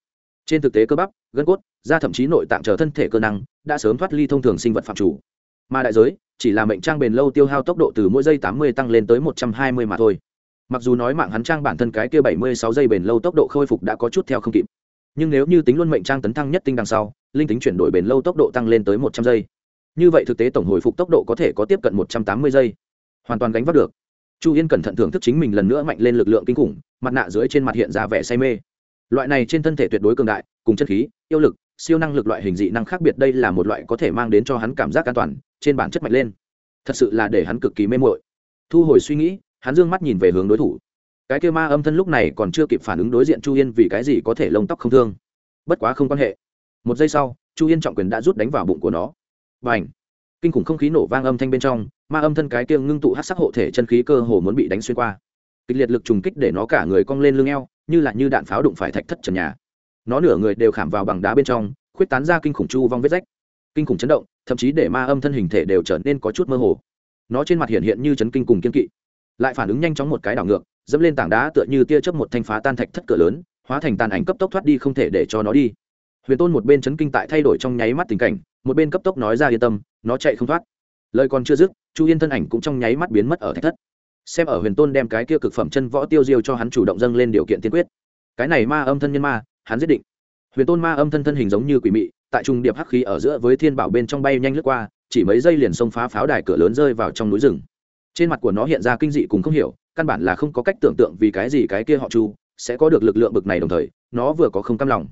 Trên thực tế cơ bắp, gân cốt, da thậm chí nội tạng chờ thân thể cơ năng, đã sớm thoát ly thông thường sinh vật phạm chủ. Mà đại giới, chỉ là mệnh trang bền lâu tiêu hao tốc độ từ mỗi giây tám mươi tăng lên tới một trăm hai mươi mà thôi mặc dù nói mạng hắn trang bản thân cái kia bảy mươi sáu giây bền lâu tốc độ khôi phục đã có chút theo không kịp, nhưng nếu như tính luôn mệnh trang tấn thăng nhất tinh đằng sau, linh tính chuyển đổi bền lâu tốc độ tăng lên tới một trăm giây. Như vậy thực tế tổng hồi phục tốc độ có thể có tiếp cận một trăm tám mươi giây. Hoàn toàn gánh vác được. Chu yên cẩn thận thưởng thức chính mình lần nữa mạnh lên lực lượng kinh khủng, mặt nạ dưới trên mặt hiện ra vẻ say mê. Loại này trên thân thể tuyệt đối cường đại, cùng chất khí, yêu lực, siêu năng lực loại hình dị năng khác biệt đây là một loại có thể mang đến cho hắn cảm giác an toàn, trên bản chất mạnh lên. Thật sự là để hắn cực kỳ mê mội thu hồi suy nghĩ hắn Dương mắt nhìn về hướng đối thủ. Cái kêu ma âm thân lúc này còn chưa kịp phản ứng đối diện chu yên vì cái gì có thể lông tóc không thương. Bất quá không quan hệ. Một giây sau, chu yên trọng quyền đã rút đánh vào bụng của nó. B à n h kinh khủng không khí nổ vang âm thanh bên trong, ma âm thân cái kia ngưng tụ hát sắc hộ thể chân khí cơ hồ muốn bị đánh xuyên qua. Kịch liệt lực trùng kích để nó cả người cong lên lưng eo, như là như đạn pháo đụng phải thạch thất trần nhà. Nó nửa người đều khảm vào bằng đá bên trong, khuyết tán ra kinh khủng chu vong vết rách. Kinh khủng chấn động, thậm chí để ma âm thân hình thể đều trở nên có chút mơ hồ. Nó trên mặt hiện hiện như chấn kinh cùng kiên kỵ lại phản ứng nhanh chóng một cái đảo ngược, dẫm lên tảng đá tựa như tia chớp một thanh phá tan thạch thất cửa lớn, hóa thành tàn ảnh cấp tốc thoát đi không thể để cho nó đi. Huyền tôn một bên chấn kinh tại thay đổi trong nháy mắt tình cảnh, một bên cấp tốc nói ra yên tâm, nó chạy không thoát. Lời còn chưa dứt, chu yên thân ảnh cũng trong nháy mắt biến mất ở thạch thất. Xem ở huyền tôn đem cái kia cực phẩm chân võ tiêu diêu cho hắn chủ động dâng lên điều kiện tiên quyết. Cái này ma âm thân nhân ma, hắn giết định. Huyền tôn ma âm thân thân hình giống như quỷ mị, tại trung điệp hắc khí ở giữa với thiên bảo bên trong bay nhanh lướt qua, chỉ mấy giây liền xông phá pháo đài cửa lớn rơi vào trong núi rừng trên mặt của nó hiện ra kinh dị cùng không hiểu, căn bản là không có cách tưởng tượng vì cái gì cái kia họ chu sẽ có được lực lượng bực này đồng thời, nó vừa có không cam lòng.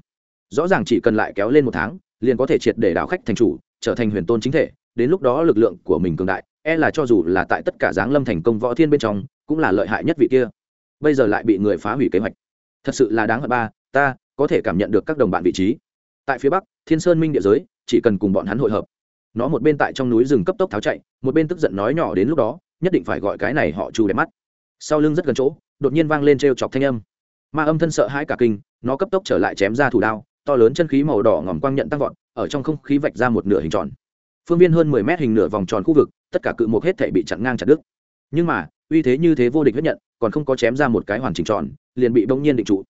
Rõ ràng chỉ cần lại kéo lên một tháng, liền có thể triệt để đảo khách thành chủ, trở thành huyền tôn chính thể. Đến lúc đó lực lượng của mình cường đại e là cho dù là tại tất cả giáng lâm thành công võ thiên bên trong, cũng là lợi hại nhất vị kia. Bây giờ lại bị người phá hủy kế hoạch. Thật sự là đáng hận ba, ta có thể cảm nhận được các đồng bạn vị trí. Tại phía bắc, thiên sơn minh địa giới, chỉ cần cùng bọn hắn hội hợp. Nó một bên tại trong núi rừng cấp tốc tháo chạy, một bên tức giận nói nhỏ đến lúc đó nhất định phải gọi cái này họ chu đẹp mắt. Sau lưng rất gần chỗ, đột nhiên vang lên t r e o chọc thanh âm. Ma âm thân sợ hãi cả kinh, nó cấp tốc trở lại chém ra thủ đao, to lớn chân khí màu đỏ ngòm quang nhận tăng vọt, ở trong không khí vạch ra một nửa hình tròn. Phương viên hơn mười mét hình nửa vòng tròn khu vực, tất cả cự mục hết thể bị chặn ngang chặt đứt. Nhưng mà, uy thế như thế vô địch huyết nhận, còn không có chém ra một cái hoàn chỉnh tròn, liền bị bỗng nhiên định trụ.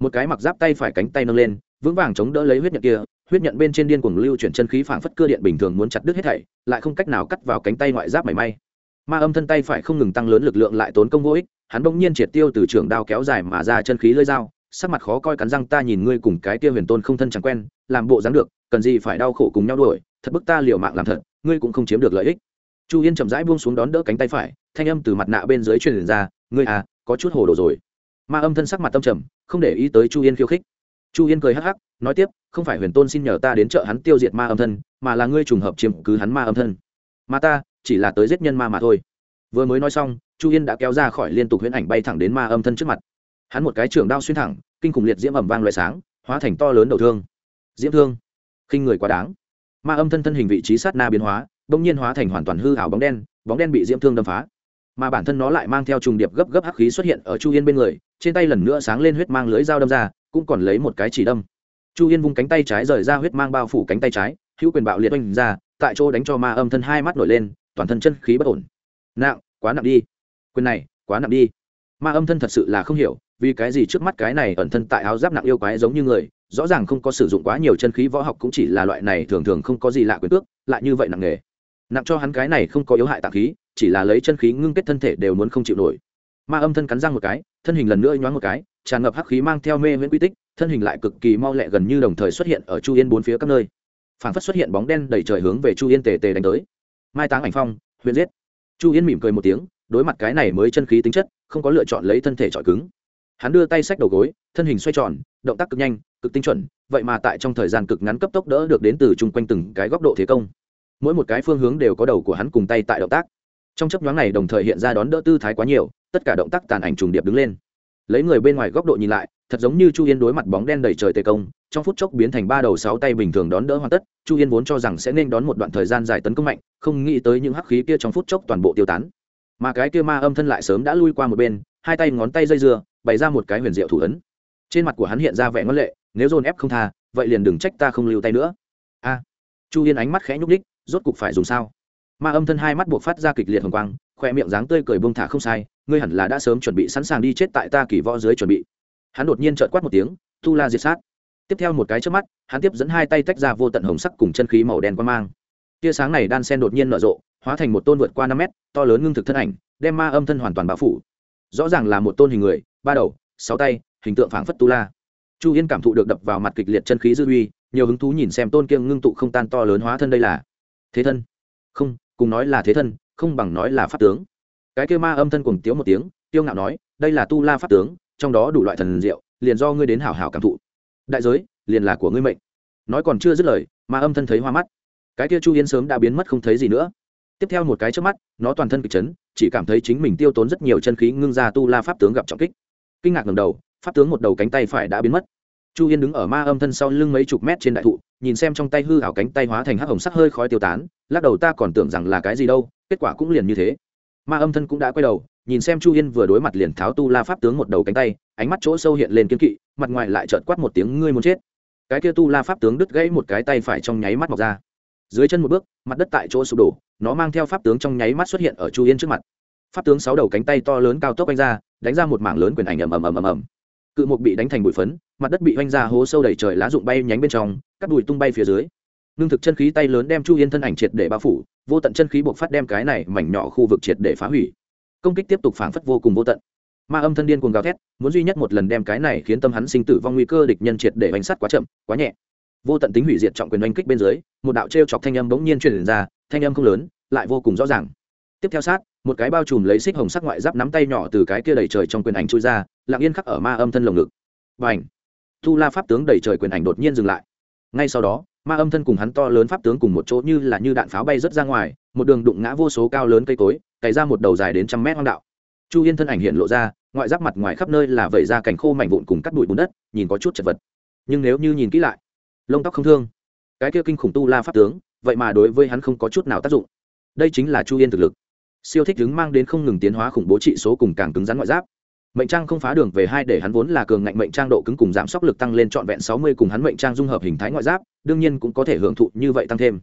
Một cái mặc giáp tay phải cánh tay nâng lên, vững vàng chống đỡ lấy huyết nhận kia, huyết nhận bên trên điên cuồng lưu chuyển chân khí phảng phất cơ điện bình thường muốn chặt đứt hết thảy, lại không cách nào cắt vào cánh tay ngoại giáp mảy may ma âm thân tay phải không ngừng tăng lớn lực lượng lại tốn công vô ích, hắn bỗng nhiên triệt tiêu từ trường đao kéo dài mà ra chân khí lơi dao, sắc mặt khó coi cắn răng, ta nhìn ngươi cùng cái kia huyền tôn không thân chẳng quen, làm bộ dáng được, cần gì phải đau khổ cùng nhau đuổi, thật bức ta liều mạng làm thật, ngươi cũng không chiếm được lợi ích. Chu yên chậm rãi buông xuống đón đỡ cánh tay phải, thanh âm từ mặt nạ bên dưới truyền ra, ngươi à có chút hồ đồ rồi. Ma âm thân sắc mặt tâm trầm, không để ý tới chu yên khiêu khích. Chu yên cười hắc hắc, nói tiếp, không phải huyền tôn xin nhờ ta đến chợ hắn tiêu diệt ma âm thân, mà là ngươi trùng hợp chiếm cứ hắn ma âm thân. Mà ta chỉ là tới giết nhân ma mà thôi. Vừa mới nói xong, chu yên đã kéo ra khỏi liên tục huyễn ảnh bay thẳng đến ma âm thân trước mặt. Hắn một cái trường đao xuyên thẳng, kinh khủng liệt diễm ẩm vang loại sáng, hóa thành to lớn đầu thương. Diễm thương. Khinh người quá đáng. Ma âm thân thân hình vị trí sát na biến hóa, bỗng nhiên hóa thành hoàn toàn hư hảo bóng đen bóng đen bị diễm thương đâm phá. Mà bản thân nó lại mang theo trùng điệp gấp gấp hắc khí xuất hiện ở chu yên bên người, trên tay lần nữa sáng lên huyết mang lưới dao đâm ra, cũng còn lấy một cái chỉ đâm. Chu yên vung cánh tay trái rời ra huyết mang bao phủ cánh tay trái, hữu quyền bạo liệt oanh ra, tại chỗ đánh cho ma âm thân hai mắt nổi lên toàn thân chân khí bất ổn. Nặng, quá nặng đi. Quyền này, quá nặng đi. Ma âm thân thật sự là không hiểu, vì cái gì trước mắt cái này ẩn thân tại áo giáp nặng yêu quái giống như người, rõ ràng không có sử dụng quá nhiều chân khí võ học cũng chỉ là loại này thường thường không có gì lạ quyền cước, lại như vậy nặng nghề. Nặng cho hắn cái này không có yếu hại tạng khí, chỉ là lấy chân khí ngưng kết thân thể đều muốn không chịu nổi. Ma âm thân cắn răng một cái, thân hình lần nữa nhoáng một cái, tràn ngập hắc khí mang theo mê nguyễn quy tích, thân hình lại cực kỳ mau lẹ gần như đồng thời xuất hiện ở chu yên bốn phía các nơi. Phản phất xuất hiện bóng đen đầy trời hướng về chu yên tề tề đánh tới mai táng ảnh phong huyện giết. Chu yên mỉm cười một tiếng, đối mặt cái này mới chân khí tính chất, không có lựa chọn lấy thân thể trọi cứng. Hắn đưa tay sách đầu gối, thân hình xoay tròn, động tác cực nhanh, cực tinh chuẩn, vậy mà tại trong thời gian cực ngắn cấp tốc đỡ được đến từ chung quanh từng cái góc độ thế công. Mỗi một cái phương hướng đều có đầu của hắn cùng tay tại động tác. Trong chấp nhoáng này đồng thời hiện ra đón đỡ tư thái quá nhiều, tất cả động tác tàn ảnh trùng điệp đứng lên. Lấy người bên ngoài góc độ nhìn lại, thật giống như chu yên đối mặt bóng đen đầy trời tê công trong phút chốc biến thành ba đầu sáu tay bình thường đón đỡ hoàn tất, chu yên vốn cho rằng sẽ nên đón một đoạn thời gian dài tấn công mạnh, không nghĩ tới những hắc khí kia trong phút chốc toàn bộ tiêu tán. Mà cái kia ma âm thân lại sớm đã lui qua một bên, hai tay ngón tay dây dưa, bày ra một cái huyền diệu thủ ấn. Trên mặt của hắn hiện ra vẻ ngân lệ, nếu dồn ép không tha, vậy liền đừng trách ta không lưu tay nữa. A. Chu yên ánh mắt khẽ nhúc đích rốt cục phải dùng sao? Ma âm thân hai mắt buộc phát ra kịch liệt hồng quang, khoe miệng dáng tươi cười bông thả không sai, ngươi hẳn là đã sớm chuẩn bị sẵn sàng đi chết tại ta kỳ võ dưới chuẩn bị. Hắn đột nhiên trợn quát một tiếng, tu la diệt sát tiếp theo một cái trước mắt, hắn tiếp dẫn hai tay tách ra vô tận hồng sắc cùng chân khí màu đen quang mang. Tia sáng này đan sen đột nhiên nở rộ, hóa thành một tôn vượt qua năm mét, to lớn ngưng thực thân ảnh, đem ma âm thân hoàn toàn bao phủ. Rõ ràng là một tôn hình người, ba đầu, sáu tay, hình tượng phảng phất tu la. Chu yên cảm thụ được đập vào mặt kịch liệt chân khí dư uy, nhiều hứng thú nhìn xem tôn kiêng ngưng tụ không tan to lớn hóa thân đây là. Thế thân. Không, cùng nói là thế thân, không bằng nói là pháp tướng. Cái kêu ma âm thân cùng tiếu một tiếng tiêu ngạo nói, đây là tu la pháp tướng, trong đó đủ loại thần diệu, liền do ngươi đến hảo hảo cảm thụ đại giới, liền là của ngươi mệnh. Nói còn chưa dứt lời ma âm thân thấy hoa mắt. Cái kia chu yên sớm đã biến mất không thấy gì nữa. Tiếp theo một cái trước mắt, nó toàn thân kịch chấn, chỉ cảm thấy chính mình tiêu tốn rất nhiều chân khí ngưng ra tu la pháp tướng gặp trọng kích. Kinh ngạc ngầm đầu, pháp tướng một đầu cánh tay phải đã biến mất. Chu yên đứng ở ma âm thân sau lưng mấy chục mét trên đại thụ, nhìn xem trong tay hư hảo cánh tay hóa thành hắc hồng sắc hơi khói tiêu tán, lắc đầu ta còn tưởng rằng là cái gì đâu, kết quả cũng liền như thế. Ma âm thân cũng đã quay đầu nhìn xem chu yên vừa đối mặt liền tháo tu la pháp tướng một đầu cánh tay, ánh mắt chỗ sâu hiện lên kiên kỵ, mặt ngoài lại trợt quát một tiếng, ngươi muốn chết? Cái kia tu la pháp tướng đứt gãy một cái tay phải trong nháy mắt mọc ra. Dưới chân một bước, mặt đất tại chỗ sụp đổ, nó mang theo pháp tướng trong nháy mắt xuất hiện ở chu yên trước mặt. Pháp tướng sáu đầu cánh tay to lớn cao tốc anh ra, đánh ra một mảng lớn quyền ảnh ầm ầm ầm ầm ầm. Cự mục bị đánh thành bụi phấn, mặt đất bị oanh ra hố sâu đầy trời lá rụng bay nhánh bên trong cắt đùi tung bay phía dưới. Nương thực chân khí tay lớn đem chu yên thân ảnh triệt để bao phủ, vô tận chân khí buộc phát đem cái này mảnh nhỏ khu vực triệt để phá hủy công kích tiếp tục phảng phất vô cùng vô tận. Ma âm thân điên cuồng gào thét, muốn duy nhất một lần đem cái này khiến tâm hắn sinh tử vong nguy cơ địch nhân triệt để bánh sắt quá chậm, quá nhẹ. Vô tận tính hủy diệt trọng quyền oanh kích bên dưới, một đạo t r e o chọc thanh âm bỗng nhiên truyền ra, thanh âm không lớn, lại vô cùng rõ ràng. Tiếp theo sát, một cái bao trùm lấy xích hồng sắc ngoại giáp nắm tay nhỏ từ cái kia đầy trời trong quyền ảnh trôi ra, lặng yên khắc ở ma âm thân lồng ngực. Và ảnh tu la pháp tướng đầy trời quyền ảnh đột nhiên dừng lại. Ngay sau đó, ma âm thân cùng hắn to lớn pháp tướng cùng một chỗ như là như đạn pháo bay rớt ra ngoài một đường đụng ngã vô số cao lớn cây cối, cày ra một đầu dài đến trăm mét hoang đạo. Chu yên thân ảnh hiện lộ ra, ngoại giáp mặt ngoài khắp nơi là vẩy ra cảnh khô mảnh vụn cùng cắt bụi bùn đất, nhìn có chút chật vật. Nhưng nếu như nhìn kỹ lại, lông tóc không thương. Cái kia kinh khủng tu la pháp tướng, vậy mà đối với hắn không có chút nào tác dụng. Đây chính là chu yên thực lực. Siêu thích đứng mang đến không ngừng tiến hóa khủng bố trị số cùng càng cứng rắn ngoại giáp. Mệnh trang không phá đường về hai để hắn vốn là cường ngạnh mệnh trang độ cứng cùng giảm sốc lực tăng lên trọn vẹn sáu mươi cùng hắn mệnh trang dung hợp hình thái ngoại giáp, đương nhiên cũng có thể hưởng thụ như vậy tăng thêm.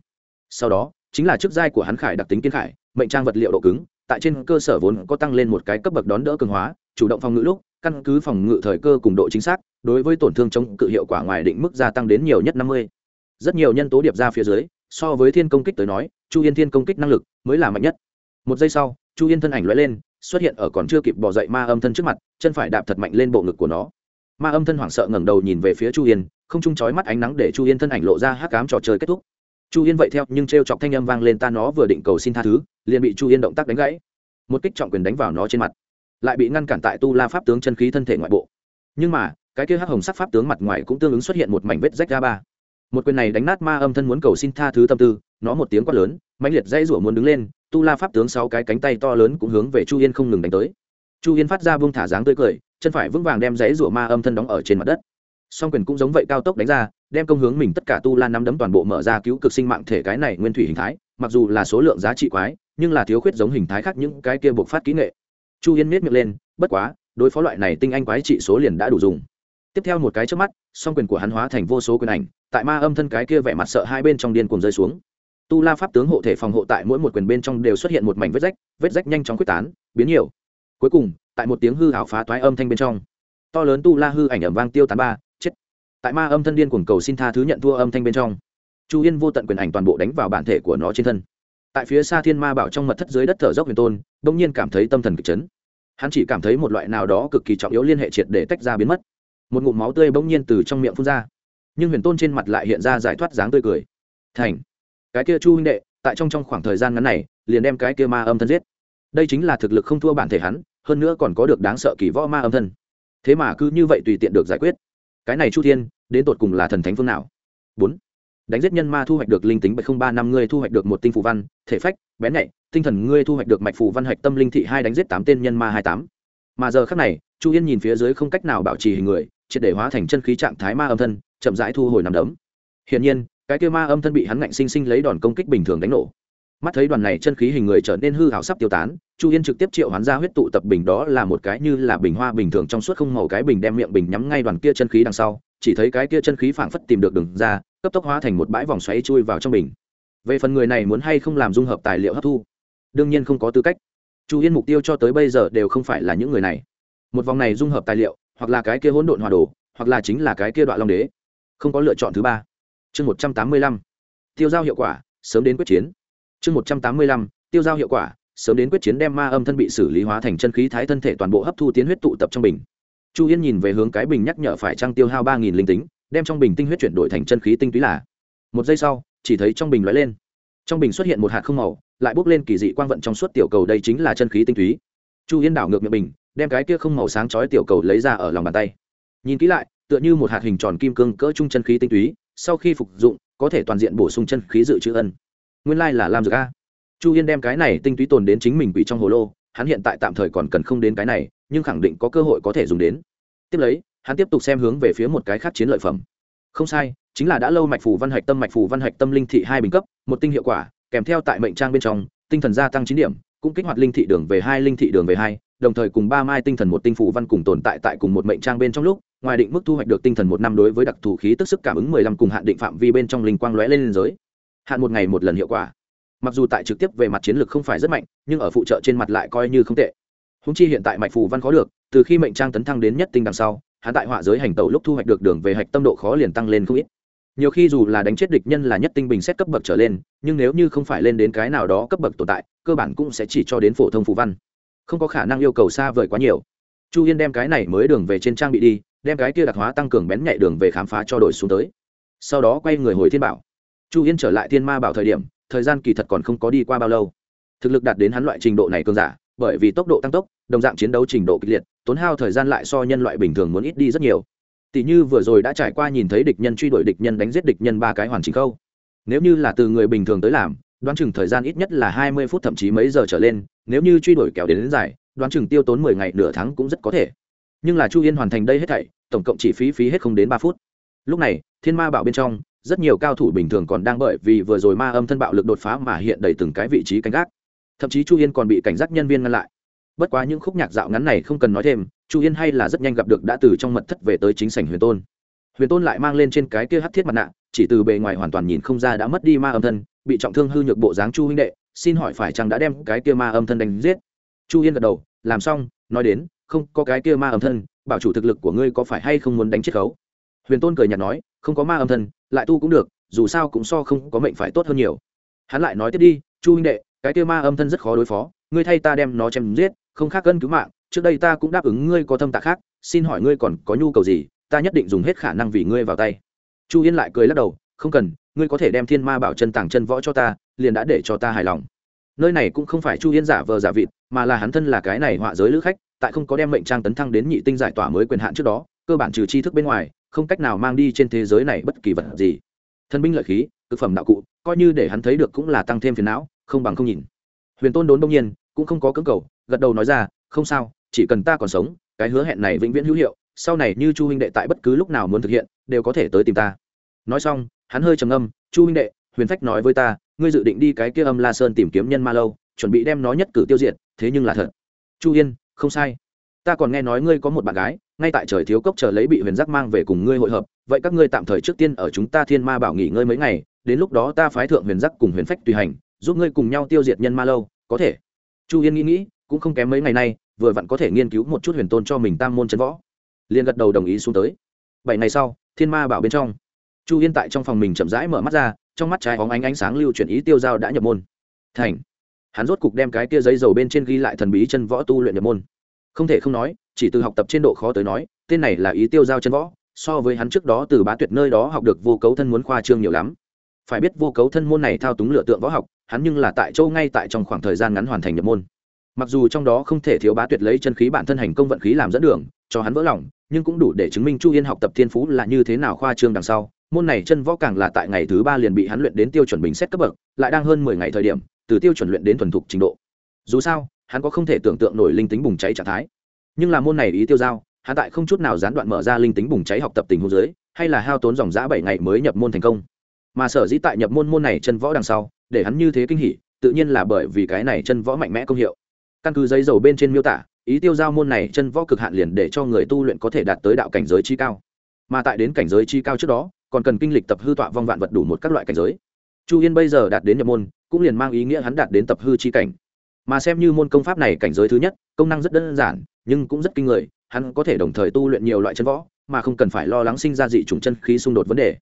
Sau đó chính là chức giai của hắn khải đặc tính kiên khải, mệnh trang vật liệu độ cứng, tại trên cơ sở vốn có tăng lên một cái cấp bậc đón đỡ cường hóa, chủ động phòng ngự lúc, căn cứ phòng ngự thời cơ cùng độ chính xác, đối với tổn thương chống cự hiệu quả ngoài định mức gia tăng đến nhiều nhất năm mươi. Rất nhiều nhân tố điệp ra phía dưới, so với thiên công kích tới nói, chu yên thiên công kích năng lực mới là mạnh nhất. Một giây sau, chu yên thân ảnh lóe lên, xuất hiện ở còn chưa kịp bỏ dậy ma âm thân trước mặt, chân phải đạp thật mạnh lên bộ ngực của nó. Ma âm thân hoảng sợ ngẩng đầu nhìn về phía chu yên, không chung trói mắt ánh nắng để chu yên thân ảnh lộ ra hát cám trò chơi kết thúc chu yên vậy theo, nhưng t r e o chọc thanh âm vang lên, ta nó vừa định cầu xin tha thứ, liền bị chu yên động tác đánh gãy. Một kích trọng quyền đánh vào nó trên mặt, lại bị ngăn cản tại tu la pháp tướng chân khí thân thể ngoại bộ. Nhưng mà, cái kia hắc hồng sắc pháp tướng mặt ngoài cũng tương ứng xuất hiện một mảnh vết rách ra ba. Một quyền này đánh nát ma âm thân muốn cầu xin tha thứ tâm tư, nó một tiếng quát lớn, mãnh liệt dây rủa muốn đứng lên, tu la pháp tướng sáu cái cánh tay to lớn cũng hướng về chu yên không ngừng đánh tới. Chu yên phát ra vương thả dáng tươi cười, chân phải vững vàng đem dãy rủa ma âm thân đóng ở trên mặt đất. Song quyền cũng giống vậy cao tốc đánh ra đem công hướng mình tất cả tu la năm đấm toàn bộ mở ra cứu cực sinh mạng thể cái này nguyên thủy hình thái, mặc dù là số lượng giá trị quái, nhưng là thiếu khuyết giống hình thái khác những cái kia buộc phát kỹ nghệ. Chu yên miết miệng lên, bất quá, đối phó loại này tinh anh quái trị số liền đã đủ dùng. Tiếp theo một cái trước mắt, song quyền của hắn hóa thành vô số quyền ảnh, tại ma âm thân cái kia vẻ mặt sợ hai bên trong điên cuồng rơi xuống. Tu la pháp tướng hộ thể phòng hộ tại mỗi một quyền bên trong đều xuất hiện một mảnh vết rách vết rách nhanh chóng quyết tán, biến nhiều. Cuối cùng, tại một tiếng hư hảo phá toái âm thanh bên trong, to lớn tu la hư ảnh ẩm vang tiêu tán ba tại ma âm thân điên cuồng cầu xin tha thứ nhận thua âm thanh bên trong, chu yên vô tận quyền ảnh toàn bộ đánh vào bản thể của nó trên thân. Tại phía xa thiên ma bảo trong mật thất dưới đất thở dốc huyền tôn đ ỗ n g nhiên cảm thấy tâm thần kịch chấn. Hắn chỉ cảm thấy một loại nào đó cực kỳ trọng yếu liên hệ triệt để tách ra biến mất. Một ngụm máu tươi bỗng nhiên từ trong miệng phun ra. Nhưng huyền tôn trên mặt lại hiện ra giải thoát dáng tươi cười. Thành, cái kia chu huynh đệ, tại trong trong khoảng thời gian ngắn này, liền đem cái kia ma âm thân giết. Đây chính là thực lực không thua bản thể hắn, hơn nữa còn có được đáng sợ kỳ võ ma âm thân. Thế mà cứ như vậy tùy tiện được giải quyết cái này chu thiên, đến tột cùng là thần thánh phương nào? Bốn, đánh giết nhân ma thu hoạch được linh tính bảy không ba năm, ngươi thu hoạch được một tinh phù văn, thể phách, bén nhạy, tinh thần ngươi thu hoạch được mạch phù văn hạch tâm linh thị hai đánh giết tám tên nhân ma hai tám. Mà giờ khác này, chu yên nhìn phía dưới không cách nào bảo trì hình người, triệt để hóa thành chân khí trạng thái ma âm thân, chậm rãi thu hồi nằm đấm. Hiển nhiên, cái kêu ma âm thân bị hắn ngạnh sinh sinh lấy đòn công kích bình thường đánh nổ mắt thấy đoàn này chân khí hình người trở nên hư hào sắp tiêu tán, chu yên trực tiếp triệu hoán ra huyết tụ tập bình đó là một cái như là bình hoa bình thường trong suốt không màu cái bình đem miệng bình nhắm ngay đoàn kia chân khí đằng sau, chỉ thấy cái kia chân khí phảng phất tìm được đường ra, cấp tốc hóa thành một bãi vòng xoáy chui vào trong bình. Về phần người này muốn hay không làm dung hợp tài liệu hấp thu, đương nhiên không có tư cách. Chu yên mục tiêu cho tới bây giờ đều không phải là những người này. Một vòng này dung hợp tài liệu, hoặc là cái kia hỗn độn hòa đồ, hoặc là chính là cái kia đoạn long đế. Không có lựa chọn thứ ba. Chương một trăm tám mươi lăm. Tiêu giao hiệu quả, sớm đến quyết chiến chương một trăm tám mươi lăm, tiêu giao hiệu quả, sớm đến quyết chiến đem ma âm thân bị xử lý hóa thành chân khí thái thân thể toàn bộ hấp thu tiến huyết tụ tập trong bình. Chu yên nhìn về hướng cái bình nhắc nhở phải trăng tiêu hao ba nghìn linh tính, đem trong bình tinh huyết chuyển đổi thành chân khí tinh túy là. Một giây sau, chỉ thấy trong bình lóe lên. Trong bình xuất hiện một hạt không màu, lại bốc lên kỳ dị quang vận trong suốt tiểu cầu đây chính là chân khí tinh túy. Chu yên đảo ngược miệng bình, đem cái kia không màu sáng chói tiểu cầu lấy ra ở lòng bàn tay. Nhìn kỹ lại, tựa như một hạt hình tròn kim cương cỡ trung chân khí tinh túy, sau khi phục dụng, có thể toàn diện bổ sung chân khí dự trữ ân nguyên lai là làm dược a. Chu yên đem cái này tinh túy tồn đến chính mình quỷ trong hồ lô, hắn hiện tại tạm thời còn cần không đến cái này, nhưng khẳng định có cơ hội có thể dùng đến. Tiếp lấy, hắn tiếp tục xem hướng về phía một cái khác chiến lợi phẩm. Không sai, chính là đã lâu mạch phù văn hạch tâm, mạch phù văn hạch tâm linh thị hai bình cấp, một tinh hiệu quả, kèm theo tại mệnh trang bên trong, tinh thần gia tăng chín điểm, cũng kích hoạt linh thị đường về hai, linh thị đường về hai, đồng thời cùng ba mai tinh thần một tinh phù văn cùng tồn tại tại cùng một mệnh trang bên trong lúc, ngoài định mức thu hoạch được tinh thần một năm đối với đặc thù khí tức sức cảm ứng mười lăm cùng hạn định phạm vi bên trong linh quang lóe lên liên giới hạn một ngày một lần hiệu quả. Mặc dù tại trực tiếp về mặt chiến lược không phải rất mạnh, nhưng ở phụ trợ trên mặt lại coi như không tệ. Húng chi hiện tại mạch phù văn khó được, từ khi mệnh trang tấn thăng đến nhất tinh đằng sau, hắn tại họa giới hành tẩu lúc thu hoạch được đường về hạch tâm độ khó liền tăng lên không ít. Nhiều khi dù là đánh chết địch nhân là nhất tinh bình xét cấp bậc trở lên, nhưng nếu như không phải lên đến cái nào đó cấp bậc tồn tại, cơ bản cũng sẽ chỉ cho đến phổ thông phù văn. Không có khả năng yêu cầu xa vời quá nhiều. Chu yên đem cái này mới đường về trên trang bị đi, đem cái kia đặc hóa tăng cường bén nhạy đường về khám phá cho đổi xuống tới. Sau đó quay người hồi thiên bảo chu yên trở lại thiên ma bảo thời điểm thời gian kỳ thật còn không có đi qua bao lâu. Thực lực đạt đến hắn loại trình độ này cơn giả bởi vì tốc độ tăng tốc đồng dạng chiến đấu trình độ kịch liệt tốn hao thời gian lại so nhân loại bình thường muốn ít đi rất nhiều. Tỷ như vừa rồi đã trải qua nhìn thấy địch nhân truy đuổi địch nhân đánh giết địch nhân ba cái hoàn chỉnh khâu. Nếu như là từ người bình thường tới làm đoán chừng thời gian ít nhất là hai mươi phút thậm chí mấy giờ trở lên nếu như truy đuổi kéo đến, đến dài đoán chừng tiêu tốn mười ngày nửa tháng cũng rất có thể. Nhưng là chu yên hoàn thành đây hết thảy tổng cộng chỉ phí phí hết không đến ba phút. Lúc này thiên ma bảo bên trong rất nhiều cao thủ bình thường còn đang bởi vì vừa rồi ma âm thân bạo lực đột phá mà hiện đầy từng cái vị trí canh gác. Thậm chí chu yên còn bị cảnh giác nhân viên ngăn lại. Bất quá những khúc nhạc dạo ngắn này không cần nói thêm, chu yên hay là rất nhanh gặp được đã từ trong mật thất về tới chính sảnh huyền tôn. Huyền tôn lại mang lên trên cái kia hắt thiết mặt nạ, chỉ từ bề ngoài hoàn toàn nhìn không ra đã mất đi ma âm thân, bị trọng thương hư nhược bộ dáng chu huynh đệ, xin hỏi phải chăng đã đem cái kia ma âm thân đánh giết? Chu yên gật đầu, làm xong, nói đến, không có cái kia ma âm thân, bảo chủ thực lực của ngươi có phải hay không muốn đánh chiết khấu? Huyền tôn cười nhạt nói, không có ma âm thân lại tu cũng được, dù sao cũng so không có mệnh phải tốt hơn nhiều. Hắn lại nói tiếp đi, chu huynh đệ, cái kia ma âm thân rất khó đối phó, ngươi thay ta đem nó chém giết, không khác gân cứu mạng, trước đây ta cũng đáp ứng ngươi có thâm tạ khác, xin hỏi ngươi còn có nhu cầu gì, ta nhất định dùng hết khả năng vì ngươi vào tay. Chu yên lại cười lắc đầu, không cần, ngươi có thể đem thiên ma bảo chân tàng chân võ cho ta, liền đã để cho ta hài lòng. Nơi này cũng không phải chu yên giả vờ giả vịt, mà là hắn thân là cái này họa giới lữ khách, tại không có đem mệnh trang tấn thăng đến nhị tinh giải tỏa mới quyền hạn trước đó, cơ bản trừ tri thức bên ngoài không cách nào mang đi trên thế giới này bất kỳ vật gì. Thân binh lợi khí thực phẩm đạo cụ, coi như để hắn thấy được cũng là tăng thêm phiền não, không bằng không nhìn. Huyền tôn đốn đông nhiên, cũng không có cưỡng cầu, gật đầu nói ra, không sao, chỉ cần ta còn sống, cái hứa hẹn này vĩnh viễn hữu hiệu, sau này như chu huynh đệ tại bất cứ lúc nào muốn thực hiện, đều có thể tới tìm ta. Nói xong, hắn hơi trầm âm chu huynh đệ, huyền phách nói với ta, ngươi dự định đi cái kia âm la sơn tìm kiếm nhân ma lâu, chuẩn bị đem nó nhất cử tiêu diệt, thế nhưng là thật. Chu yên, không sai. Ta còn nghe nói ngươi có một bạn gái ngay tại trời thiếu cốc chờ lấy bị huyền giác mang về cùng ngươi hội hợp, vậy các ngươi tạm thời trước tiên ở chúng ta thiên ma bảo nghỉ ngơi mấy ngày, đến lúc đó ta phái thượng huyền giác cùng huyền phách tùy hành, giúp ngươi cùng nhau tiêu diệt nhân ma lâu, có thể. Chu yên nghĩ nghĩ, cũng không kém mấy ngày nay, vừa vặn có thể nghiên cứu một chút huyền tôn cho mình tam môn chân võ. Liền gật đầu đồng ý xuống tới. Bảy ngày sau, thiên ma bảo bên trong, chu yên tại trong phòng mình chậm rãi mở mắt ra, trong mắt trái hóng ánh ánh sáng lưu chuyển ý tiêu giao đã nhập môn. Thành, hắn rốt cục đem cái kia giấy dầu bên trên ghi lại thần bí chân võ tu luyện nhập môn. Không thể không nói chỉ từ học tập trên độ khó tới nói, tên này là ý tiêu giao chân võ, so với hắn trước đó từ bá tuyệt nơi đó học được vô cấu thân muốn khoa trương nhiều lắm. Phải biết vô cấu thân môn này thao túng lựa tượng võ học, hắn nhưng là tại châu ngay tại trong khoảng thời gian ngắn hoàn thành nhập môn. Mặc dù trong đó không thể thiếu bá tuyệt lấy chân khí bản thân hành công vận khí làm dẫn đường, cho hắn vỡ lòng, nhưng cũng đủ để chứng minh chu yên học tập thiên phú là như thế nào khoa trương đằng sau. Môn này chân võ càng là tại ngày thứ ba liền bị hắn luyện đến tiêu chuẩn bình xét cấp bậc, lại đang hơn mười ngày thời điểm, từ tiêu chuẩn luyện đến thuần thục trình độ. Dù sao, hắn có không thể tưởng tượng nổi linh tính bùng cháy trạng thái nhưng là môn này ý tiêu giao hạ tại không chút nào gián đoạn mở ra linh tính bùng cháy học tập tình huống dưới, hay là hao tốn dòng giã bảy ngày mới nhập môn thành công. Mà sở dĩ tại nhập môn môn này chân võ đằng sau, để hắn như thế kinh hỉ, tự nhiên là bởi vì cái này chân võ mạnh mẽ công hiệu. Căn cứ giấy dầu bên trên miêu tả, ý tiêu giao môn này chân võ cực hạn liền để cho người tu luyện có thể đạt tới đạo cảnh giới chi cao. Mà tại đến cảnh giới chi cao trước đó, còn cần kinh lịch tập hư tọa vong vạn vật đủ một các loại cảnh giới. Chu yên bây giờ đạt đến nhập môn, cũng liền mang ý nghĩa hắn đạt đến tập hư chi cảnh. Mà xem như môn công pháp này cảnh giới thứ nhất, công năng rất đơn giản nhưng cũng rất kinh người, hắn có thể đồng thời tu luyện nhiều loại chân võ, mà không cần phải lo lắng sinh ra dị chủng chân khí xung đột vấn đề.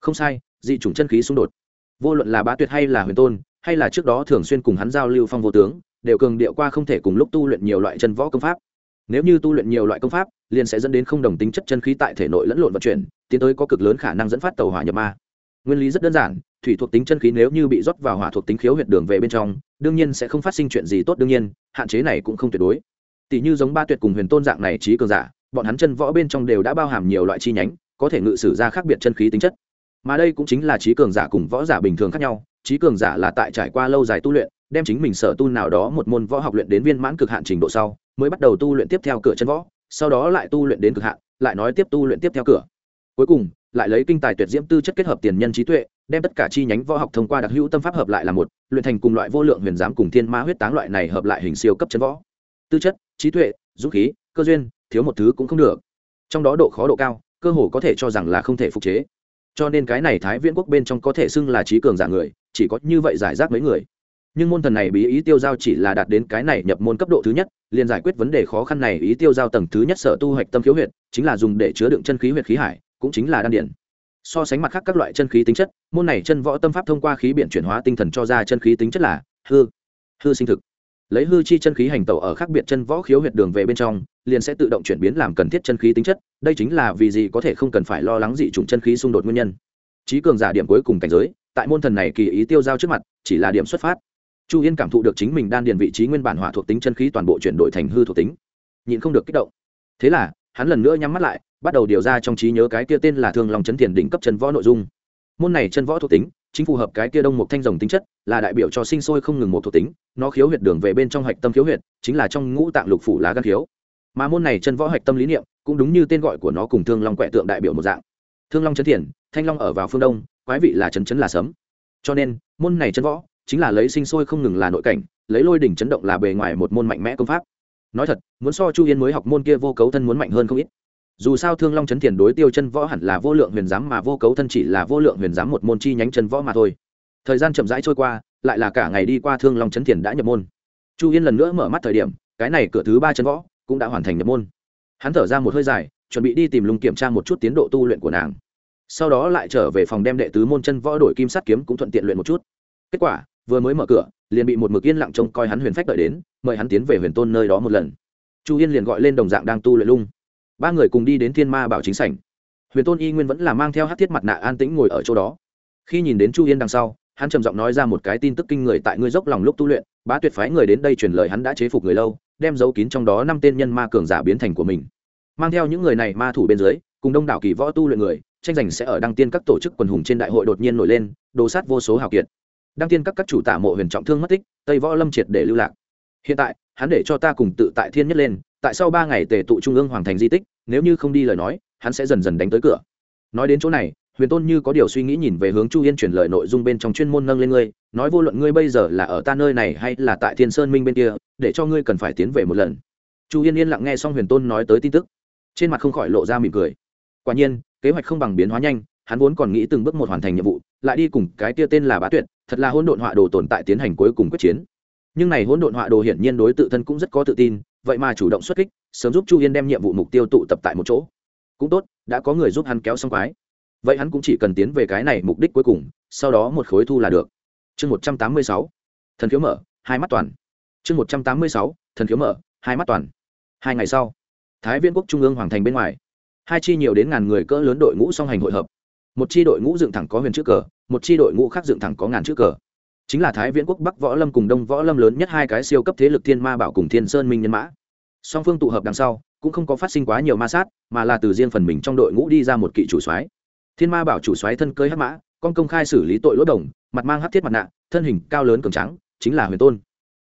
Không sai, dị chủng chân khí xung đột. Vô luận là bá tuyệt hay là huyền tôn, hay là trước đó thường xuyên cùng hắn giao lưu phong vô tướng, đều cường điệu qua không thể cùng lúc tu luyện nhiều loại chân võ công pháp. Nếu như tu luyện nhiều loại công pháp, liền sẽ dẫn đến không đồng tính chất chân khí tại thể nội lẫn lộn vận chuyển, tiến tới có cực lớn khả năng dẫn phát tàu hỏa nhập ma. Nguyên lý rất đơn giản, thủy thuộc tính chân khí nếu như bị rót vào hỏa thuộc tính khiếu huyệt đường về bên trong, đương nhiên sẽ không phát sinh chuyện gì tốt đương nhiên, hạn chế này cũng không tuyệt đối tỷ như giống ba tuyệt cùng huyền tôn dạng này trí cường giả, bọn hắn chân võ bên trong đều đã bao hàm nhiều loại chi nhánh, có thể ngự sử ra khác biệt chân khí tính chất. Mà đây cũng chính là trí cường giả cùng võ giả bình thường khác nhau, trí cường giả là tại trải qua lâu dài tu luyện, đem chính mình sở tu nào đó một môn võ học luyện đến viên mãn cực hạn trình độ sau, mới bắt đầu tu luyện tiếp theo cửa chân võ, sau đó lại tu luyện đến cực hạn, lại nói tiếp tu luyện tiếp theo cửa. Cuối cùng, lại lấy kinh tài tuyệt diễm tư chất kết hợp tiền nhân trí tuệ, đem tất cả chi nhánh võ học thông qua đặc hữu tâm pháp hợp lại là một, luyện thành cùng loại vô lượng huyền giám cùng thiên ma huyết táng loại này hợp lại hình siêu cấp chân võ. Tư chất trí tuệ, dũng khí, cơ duyên, thiếu một thứ cũng không được. Trong đó độ khó độ cao, cơ hồ có thể cho rằng là không thể phục chế. Cho nên cái này thái viễn quốc bên trong có thể xưng là trí cường giả người, chỉ có như vậy giải rác mấy người. Nhưng môn thần này bí ý tiêu giao chỉ là đạt đến cái này nhập môn cấp độ thứ nhất, liền giải quyết vấn đề khó khăn này ý tiêu giao tầng thứ nhất sở tu hoạch tâm khiếu huyệt, chính là dùng để chứa đựng chân khí huyệt khí hải, cũng chính là đan điển. So sánh mặt khác các loại chân khí tính chất, môn này chân võ tâm pháp thông qua khí biển chuyển hóa tinh thần cho ra chân khí tính chất là hư hư sinh thực lấy hư chi chân khí hành tẩu ở khác biệt chân võ khiếu huyệt đường về bên trong, liền sẽ tự động chuyển biến làm cần thiết chân khí tính chất, đây chính là vì gì có thể không cần phải lo lắng dị chủng chân khí xung đột nguyên nhân. Trí cường giả điểm cuối cùng cảnh giới, tại môn thần này kỳ ý tiêu giao trước mặt, chỉ là điểm xuất phát. Chu yên cảm thụ được chính mình đan điền vị trí nguyên bản hỏa thuộc tính chân khí toàn bộ chuyển đổi thành hư thuộc tính. Nhịn không được kích động. Thế là, hắn lần nữa nhắm mắt lại, bắt đầu điều ra trong trí nhớ cái kia tên là thương lòng chấn thiền đỉnh cấp chân võ nội dung. Môn này chân võ thuộc tính chính phù hợp cái kia đông một thanh rồng tính chất, là đại biểu cho sinh sôi không ngừng một thuộc tính, nó khiếu huyệt đường về bên trong hạch tâm khiếu huyệt, chính là trong ngũ tạng lục phủ lá gan khiếu. Mà môn này chân võ hạch tâm lý niệm, cũng đúng như tên gọi của nó cùng thương long quẹ tượng đại biểu một dạng. Thương long chấn thiền thanh long ở vào phương đông, quái vị là chấn chấn là sấm. Cho nên, môn này chân võ, chính là lấy sinh sôi không ngừng là nội cảnh, lấy lôi đỉnh chấn động là bề ngoài một môn mạnh mẽ công pháp. Nói thật, muốn so chu yên mới học môn kia vô cấu thân muốn mạnh hơn không ít dù sao thương long chấn thiền đối tiêu chân võ hẳn là vô lượng huyền giám mà vô cấu thân chỉ là vô lượng huyền giám một môn chi nhánh chân võ mà thôi. Thời gian chậm rãi trôi qua, lại là cả ngày đi qua thương long chấn thiền đã nhập môn. Chu yên lần nữa mở mắt thời điểm, cái này cửa thứ ba chân võ cũng đã hoàn thành nhập môn. Hắn thở ra một hơi dài, chuẩn bị đi tìm lùng kiểm tra một chút tiến độ tu luyện của nàng. Sau đó lại trở về phòng đem đệ tứ môn chân võ đổi kim sắt kiếm cũng thuận tiện luyện một chút. Kết quả, vừa mới mở cửa, liền bị một mực yên lặng trông coi hắn huyền phách đợi đến, mời hắn tiến về huyền tôn nơi đó một lần. Chu yên liền gọi lên đồng dạng đang tu luyện lung ba người cùng đi đến thiên ma bảo chính sảnh. Huyền tôn y nguyên vẫn là mang theo hát thiết mặt nạ an tĩnh ngồi ở chỗ đó. Khi nhìn đến chu yên đằng sau, hắn trầm giọng nói ra một cái tin tức kinh người tại ngươi dốc lòng lúc tu luyện, bá tuyệt phái người đến đây truyền lời hắn đã chế phục người lâu, đem dấu kín trong đó năm tên nhân ma cường giả biến thành của mình. Mang theo những người này ma thủ bên dưới, cùng đông đảo kỳ võ tu luyện người, tranh giành sẽ ở đăng tiên các tổ chức quần hùng trên đại hội đột nhiên nổi lên, đồ sát vô số hào kiệt. Đăng tiên các các chủ tả mộ huyền trọng thương mất tích, tây võ lâm triệt để lưu lạc. Hiện tại, hắn để cho ta cùng tự tại thiên nhất lên tại sau ba ngày tề tụ trung ương hoàng thành di tích, nếu như không đi lời nói, hắn sẽ dần dần đánh tới cửa. Nói đến chỗ này, huyền tôn như có điều suy nghĩ nhìn về hướng chu yên chuyển lời nội dung bên trong chuyên môn nâng lên ngươi, nói vô luận ngươi bây giờ là ở ta nơi này hay là tại thiên sơn minh bên kia, để cho ngươi cần phải tiến về một lần. Chu yên yên lặng nghe xong huyền tôn nói tới tin tức, trên mặt không khỏi lộ ra mỉm cười. Quả nhiên, kế hoạch không bằng biến hóa nhanh, hắn vốn còn nghĩ từng bước một hoàn thành nhiệm vụ, lại đi cùng cái tia tên là bá tuyệt, thật là hỗn độn họa đồ tồn tại tiến hành cuối cùng quyết chiến. Nhưng này hỗn độn họa đồ hiển nhiên đối tự thân cũng rất có tự tin vậy mà chủ động xuất kích, sớm giúp chu yên đem nhiệm vụ mục tiêu tụ tập tại một chỗ. Cũng tốt, đã có người giúp hắn kéo xong quái. Vậy hắn cũng chỉ cần tiến về cái này mục đích cuối cùng, sau đó một khối thu là được. Chương một trăm tám mươi sáu, thần khiếu mở, hai mắt toàn. Chương một trăm tám mươi sáu, thần khiếu mở, hai mắt toàn. Hai ngày sau, thái viên quốc trung ương hoàng thành bên ngoài, hai chi nhiều đến ngàn người cỡ lớn đội ngũ song hành hội hợp. Một chi đội ngũ dựng thẳng có huyền chữ cờ, một chi đội ngũ khác dựng thẳng có ngàn chữ cờ chính là thái viễn quốc bắc võ lâm cùng đông võ lâm lớn nhất hai cái siêu cấp thế lực thiên ma bảo cùng thiên sơn minh nhân mã. Song phương tụ hợp đằng sau, cũng không có phát sinh quá nhiều ma sát, mà là từ riêng phần mình trong đội ngũ đi ra một kỵ chủ soái. Thiên ma bảo chủ soái thân cơi hắc mã, con công khai xử lý tội lỗ đồng, mặt mang hắc thiết mặt nạ, thân hình cao lớn cường trắng chính là huyền tôn.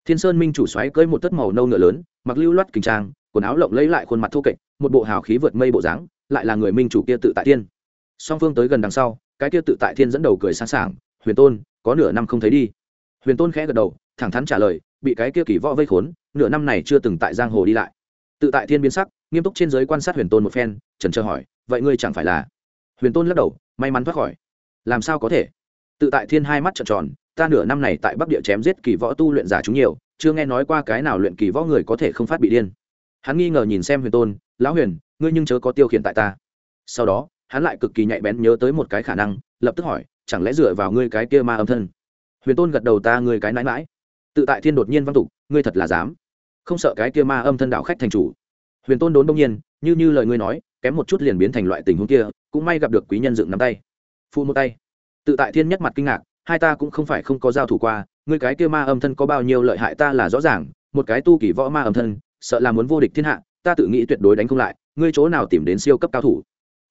Thiên sơn minh chủ soái cưỡi một tất màu nâu ngựa lớn, mặc lưu loát kình trang, quần áo lộng lấy lại khuôn mặt thô kệch, một bộ hào khí vượt mây bộ dáng, lại là người minh chủ kia tự tại thiên. Song phương tới gần đằng sau, cái kia tự tại thiên dẫn đầu cười sáng sảng huyền tôn, có nửa năm không thấy đi. Huyền tôn khẽ gật đầu, thẳng thắn trả lời, bị cái kia kỳ võ vây khốn, nửa năm này chưa từng tại giang hồ đi lại. Tự tại thiên biến sắc, nghiêm túc trên giới quan sát huyền tôn một phen, trần trơ hỏi, vậy ngươi chẳng phải là? Huyền tôn lắc đầu, may mắn thoát khỏi. Làm sao có thể? Tự tại thiên hai mắt trợn tròn, ta nửa năm này tại bắc địa chém giết kỳ võ tu luyện giả chúng nhiều, chưa nghe nói qua cái nào luyện kỳ võ người có thể không phát bị điên. Hắn nghi ngờ nhìn xem huyền tôn, lão huyền, ngươi nhưng chớ có tiêu khiển tại ta. Sau đó, hắn lại cực kỳ nhạy bén nhớ tới một cái khả năng, lập tức hỏi chẳng lẽ dựa vào ngươi cái kia ma âm thân? Huyền tôn gật đầu, ta ngươi cái mãi mãi tự tại thiên đột nhiên văn tục, ngươi thật là dám. Không sợ cái kia ma âm thân đạo khách thành chủ. Huyền tôn đốn đông nhiên, như như lời ngươi nói, kém một chút liền biến thành loại tình huống kia, cũng may gặp được quý nhân dựng nắm tay. Phụ một tay. Tự tại thiên nhất mặt kinh ngạc, hai ta cũng không phải không có giao thủ qua, ngươi cái kia ma âm thân có bao nhiêu lợi hại ta là rõ ràng, một cái tu kỳ võ ma âm thân, sợ là muốn vô địch thiên hạ, ta tự nghĩ tuyệt đối đánh không lại, ngươi chỗ nào tìm đến siêu cấp cao thủ?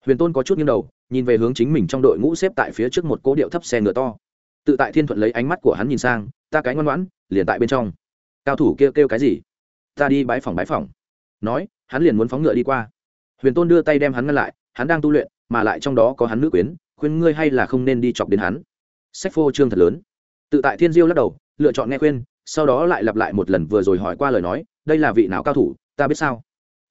Huyền tôn có chút nghiêng đầu, nhìn về hướng chính mình trong đội ngũ xếp tại phía trước một cố điệu thấp xe ngựa to. Tự tại thiên thuận lấy ánh mắt của hắn nhìn sang, ta cái ngoan ngoãn, liền tại bên trong. Cao thủ kêu kêu cái gì? Ta đi bãi phòng bãi phòng. Nói, hắn liền muốn phóng ngựa đi qua. Huyền tôn đưa tay đem hắn ngăn lại, hắn đang tu luyện, mà lại trong đó có hắn nữ quyến, khuyên ngươi hay là không nên đi chọc đến hắn. Sách phô trương thật lớn. Tự tại thiên diêu lắc đầu, lựa chọn nghe khuyên, sau đó lại lặp lại một lần vừa rồi hỏi qua lời nói, đây là vị nào cao thủ? Ta biết sao?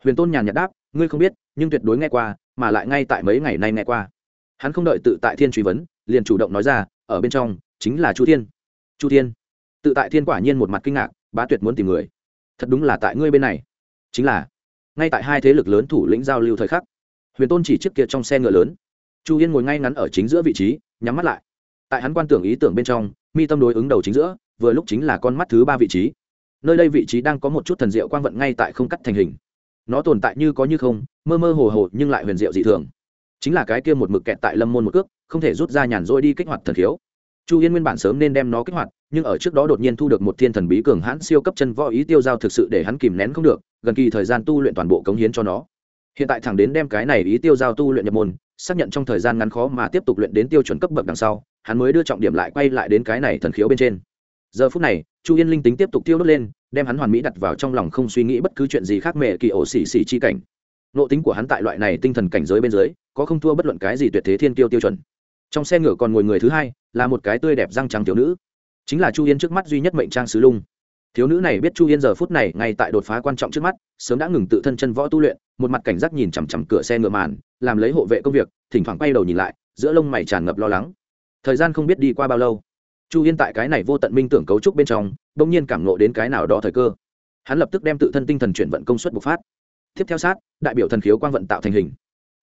Huyền tôn nhàn nhạt đáp, ngươi không biết, nhưng tuyệt đối nghe qua mà lại ngay tại mấy ngày nay nghe qua. Hắn không đợi tự tại thiên truy vấn, liền chủ động nói ra, ở bên trong, chính là chu thiên. Chu thiên? Tự tại thiên quả nhiên một mặt kinh ngạc, bá tuyệt muốn tìm người. Thật đúng là tại ngươi bên này. Chính là. Ngay tại hai thế lực lớn thủ lĩnh giao lưu thời khắc, huyền tôn chỉ trước kia trong xe ngựa lớn. Chu yên ngồi ngay ngắn ở chính giữa vị trí, nhắm mắt lại. Tại hắn quan tưởng ý tưởng bên trong, mi tâm đối ứng đầu chính giữa, vừa lúc chính là con mắt thứ ba vị trí. Nơi đây vị trí đang có một chút thần diệu quang vận ngay tại không cắt thành hình. Nó tồn tại như có như không mơ mơ hồ hồ nhưng lại huyền diệu dị thường. Chính là cái kia một mực kẹt tại lâm môn một cước, không thể rút ra nhàn rỗi đi kích hoạt thần thiếu chu yên nguyên bản sớm nên đem nó kích hoạt, nhưng ở trước đó đột nhiên thu được một thiên thần bí cường hãn siêu cấp chân võ ý tiêu giao thực sự để hắn kìm nén không được, gần kỳ thời gian tu luyện toàn bộ cống hiến cho nó. Hiện tại thẳng đến đem cái này ý tiêu giao tu luyện nhập môn, xác nhận trong thời gian ngắn khó mà tiếp tục luyện đến tiêu chuẩn cấp bậc đằng sau, hắn mới đưa trọng điểm lại quay lại đến cái này thần khiếu bên trên. Giờ phút này, chu yên linh tính tiếp tục tiêu đốt lên, đem hắn hoàn mỹ đặt vào trong lòng không suy nghĩ bất cứ chuyện gì khác mẹ kỳ ổ xỉ xỉ chi cảnh nộ tính của hắn tại loại này tinh thần cảnh giới bên dưới, có không thua bất luận cái gì tuyệt thế thiên tiêu tiêu chuẩn. Trong xe ngựa còn ngồi người thứ hai, là một cái tươi đẹp răng trắng thiếu nữ. Chính là chu yên trước mắt duy nhất mệnh trang sứ lung. Thiếu nữ này biết chu yên giờ phút này ngay tại đột phá quan trọng trước mắt, sớm đã ngừng tự thân chân võ tu luyện, một mặt cảnh giác nhìn chằm chằm cửa xe ngựa màn, làm lấy hộ vệ công việc, thỉnh thoảng quay đầu nhìn lại, giữa lông mày tràn ngập lo lắng. Thời gian không biết đi qua bao lâu, chu yên tại cái này vô tận minh tưởng cấu trúc bên trong đ ỗ n g nhiên cảm nộ đến cái nào đó thời cơ. Hắn lập tức đem tự thân tinh thần chuyển vận công suất bộc phát tiếp theo sát, đại biểu thần khiếu quang vận tạo thành hình.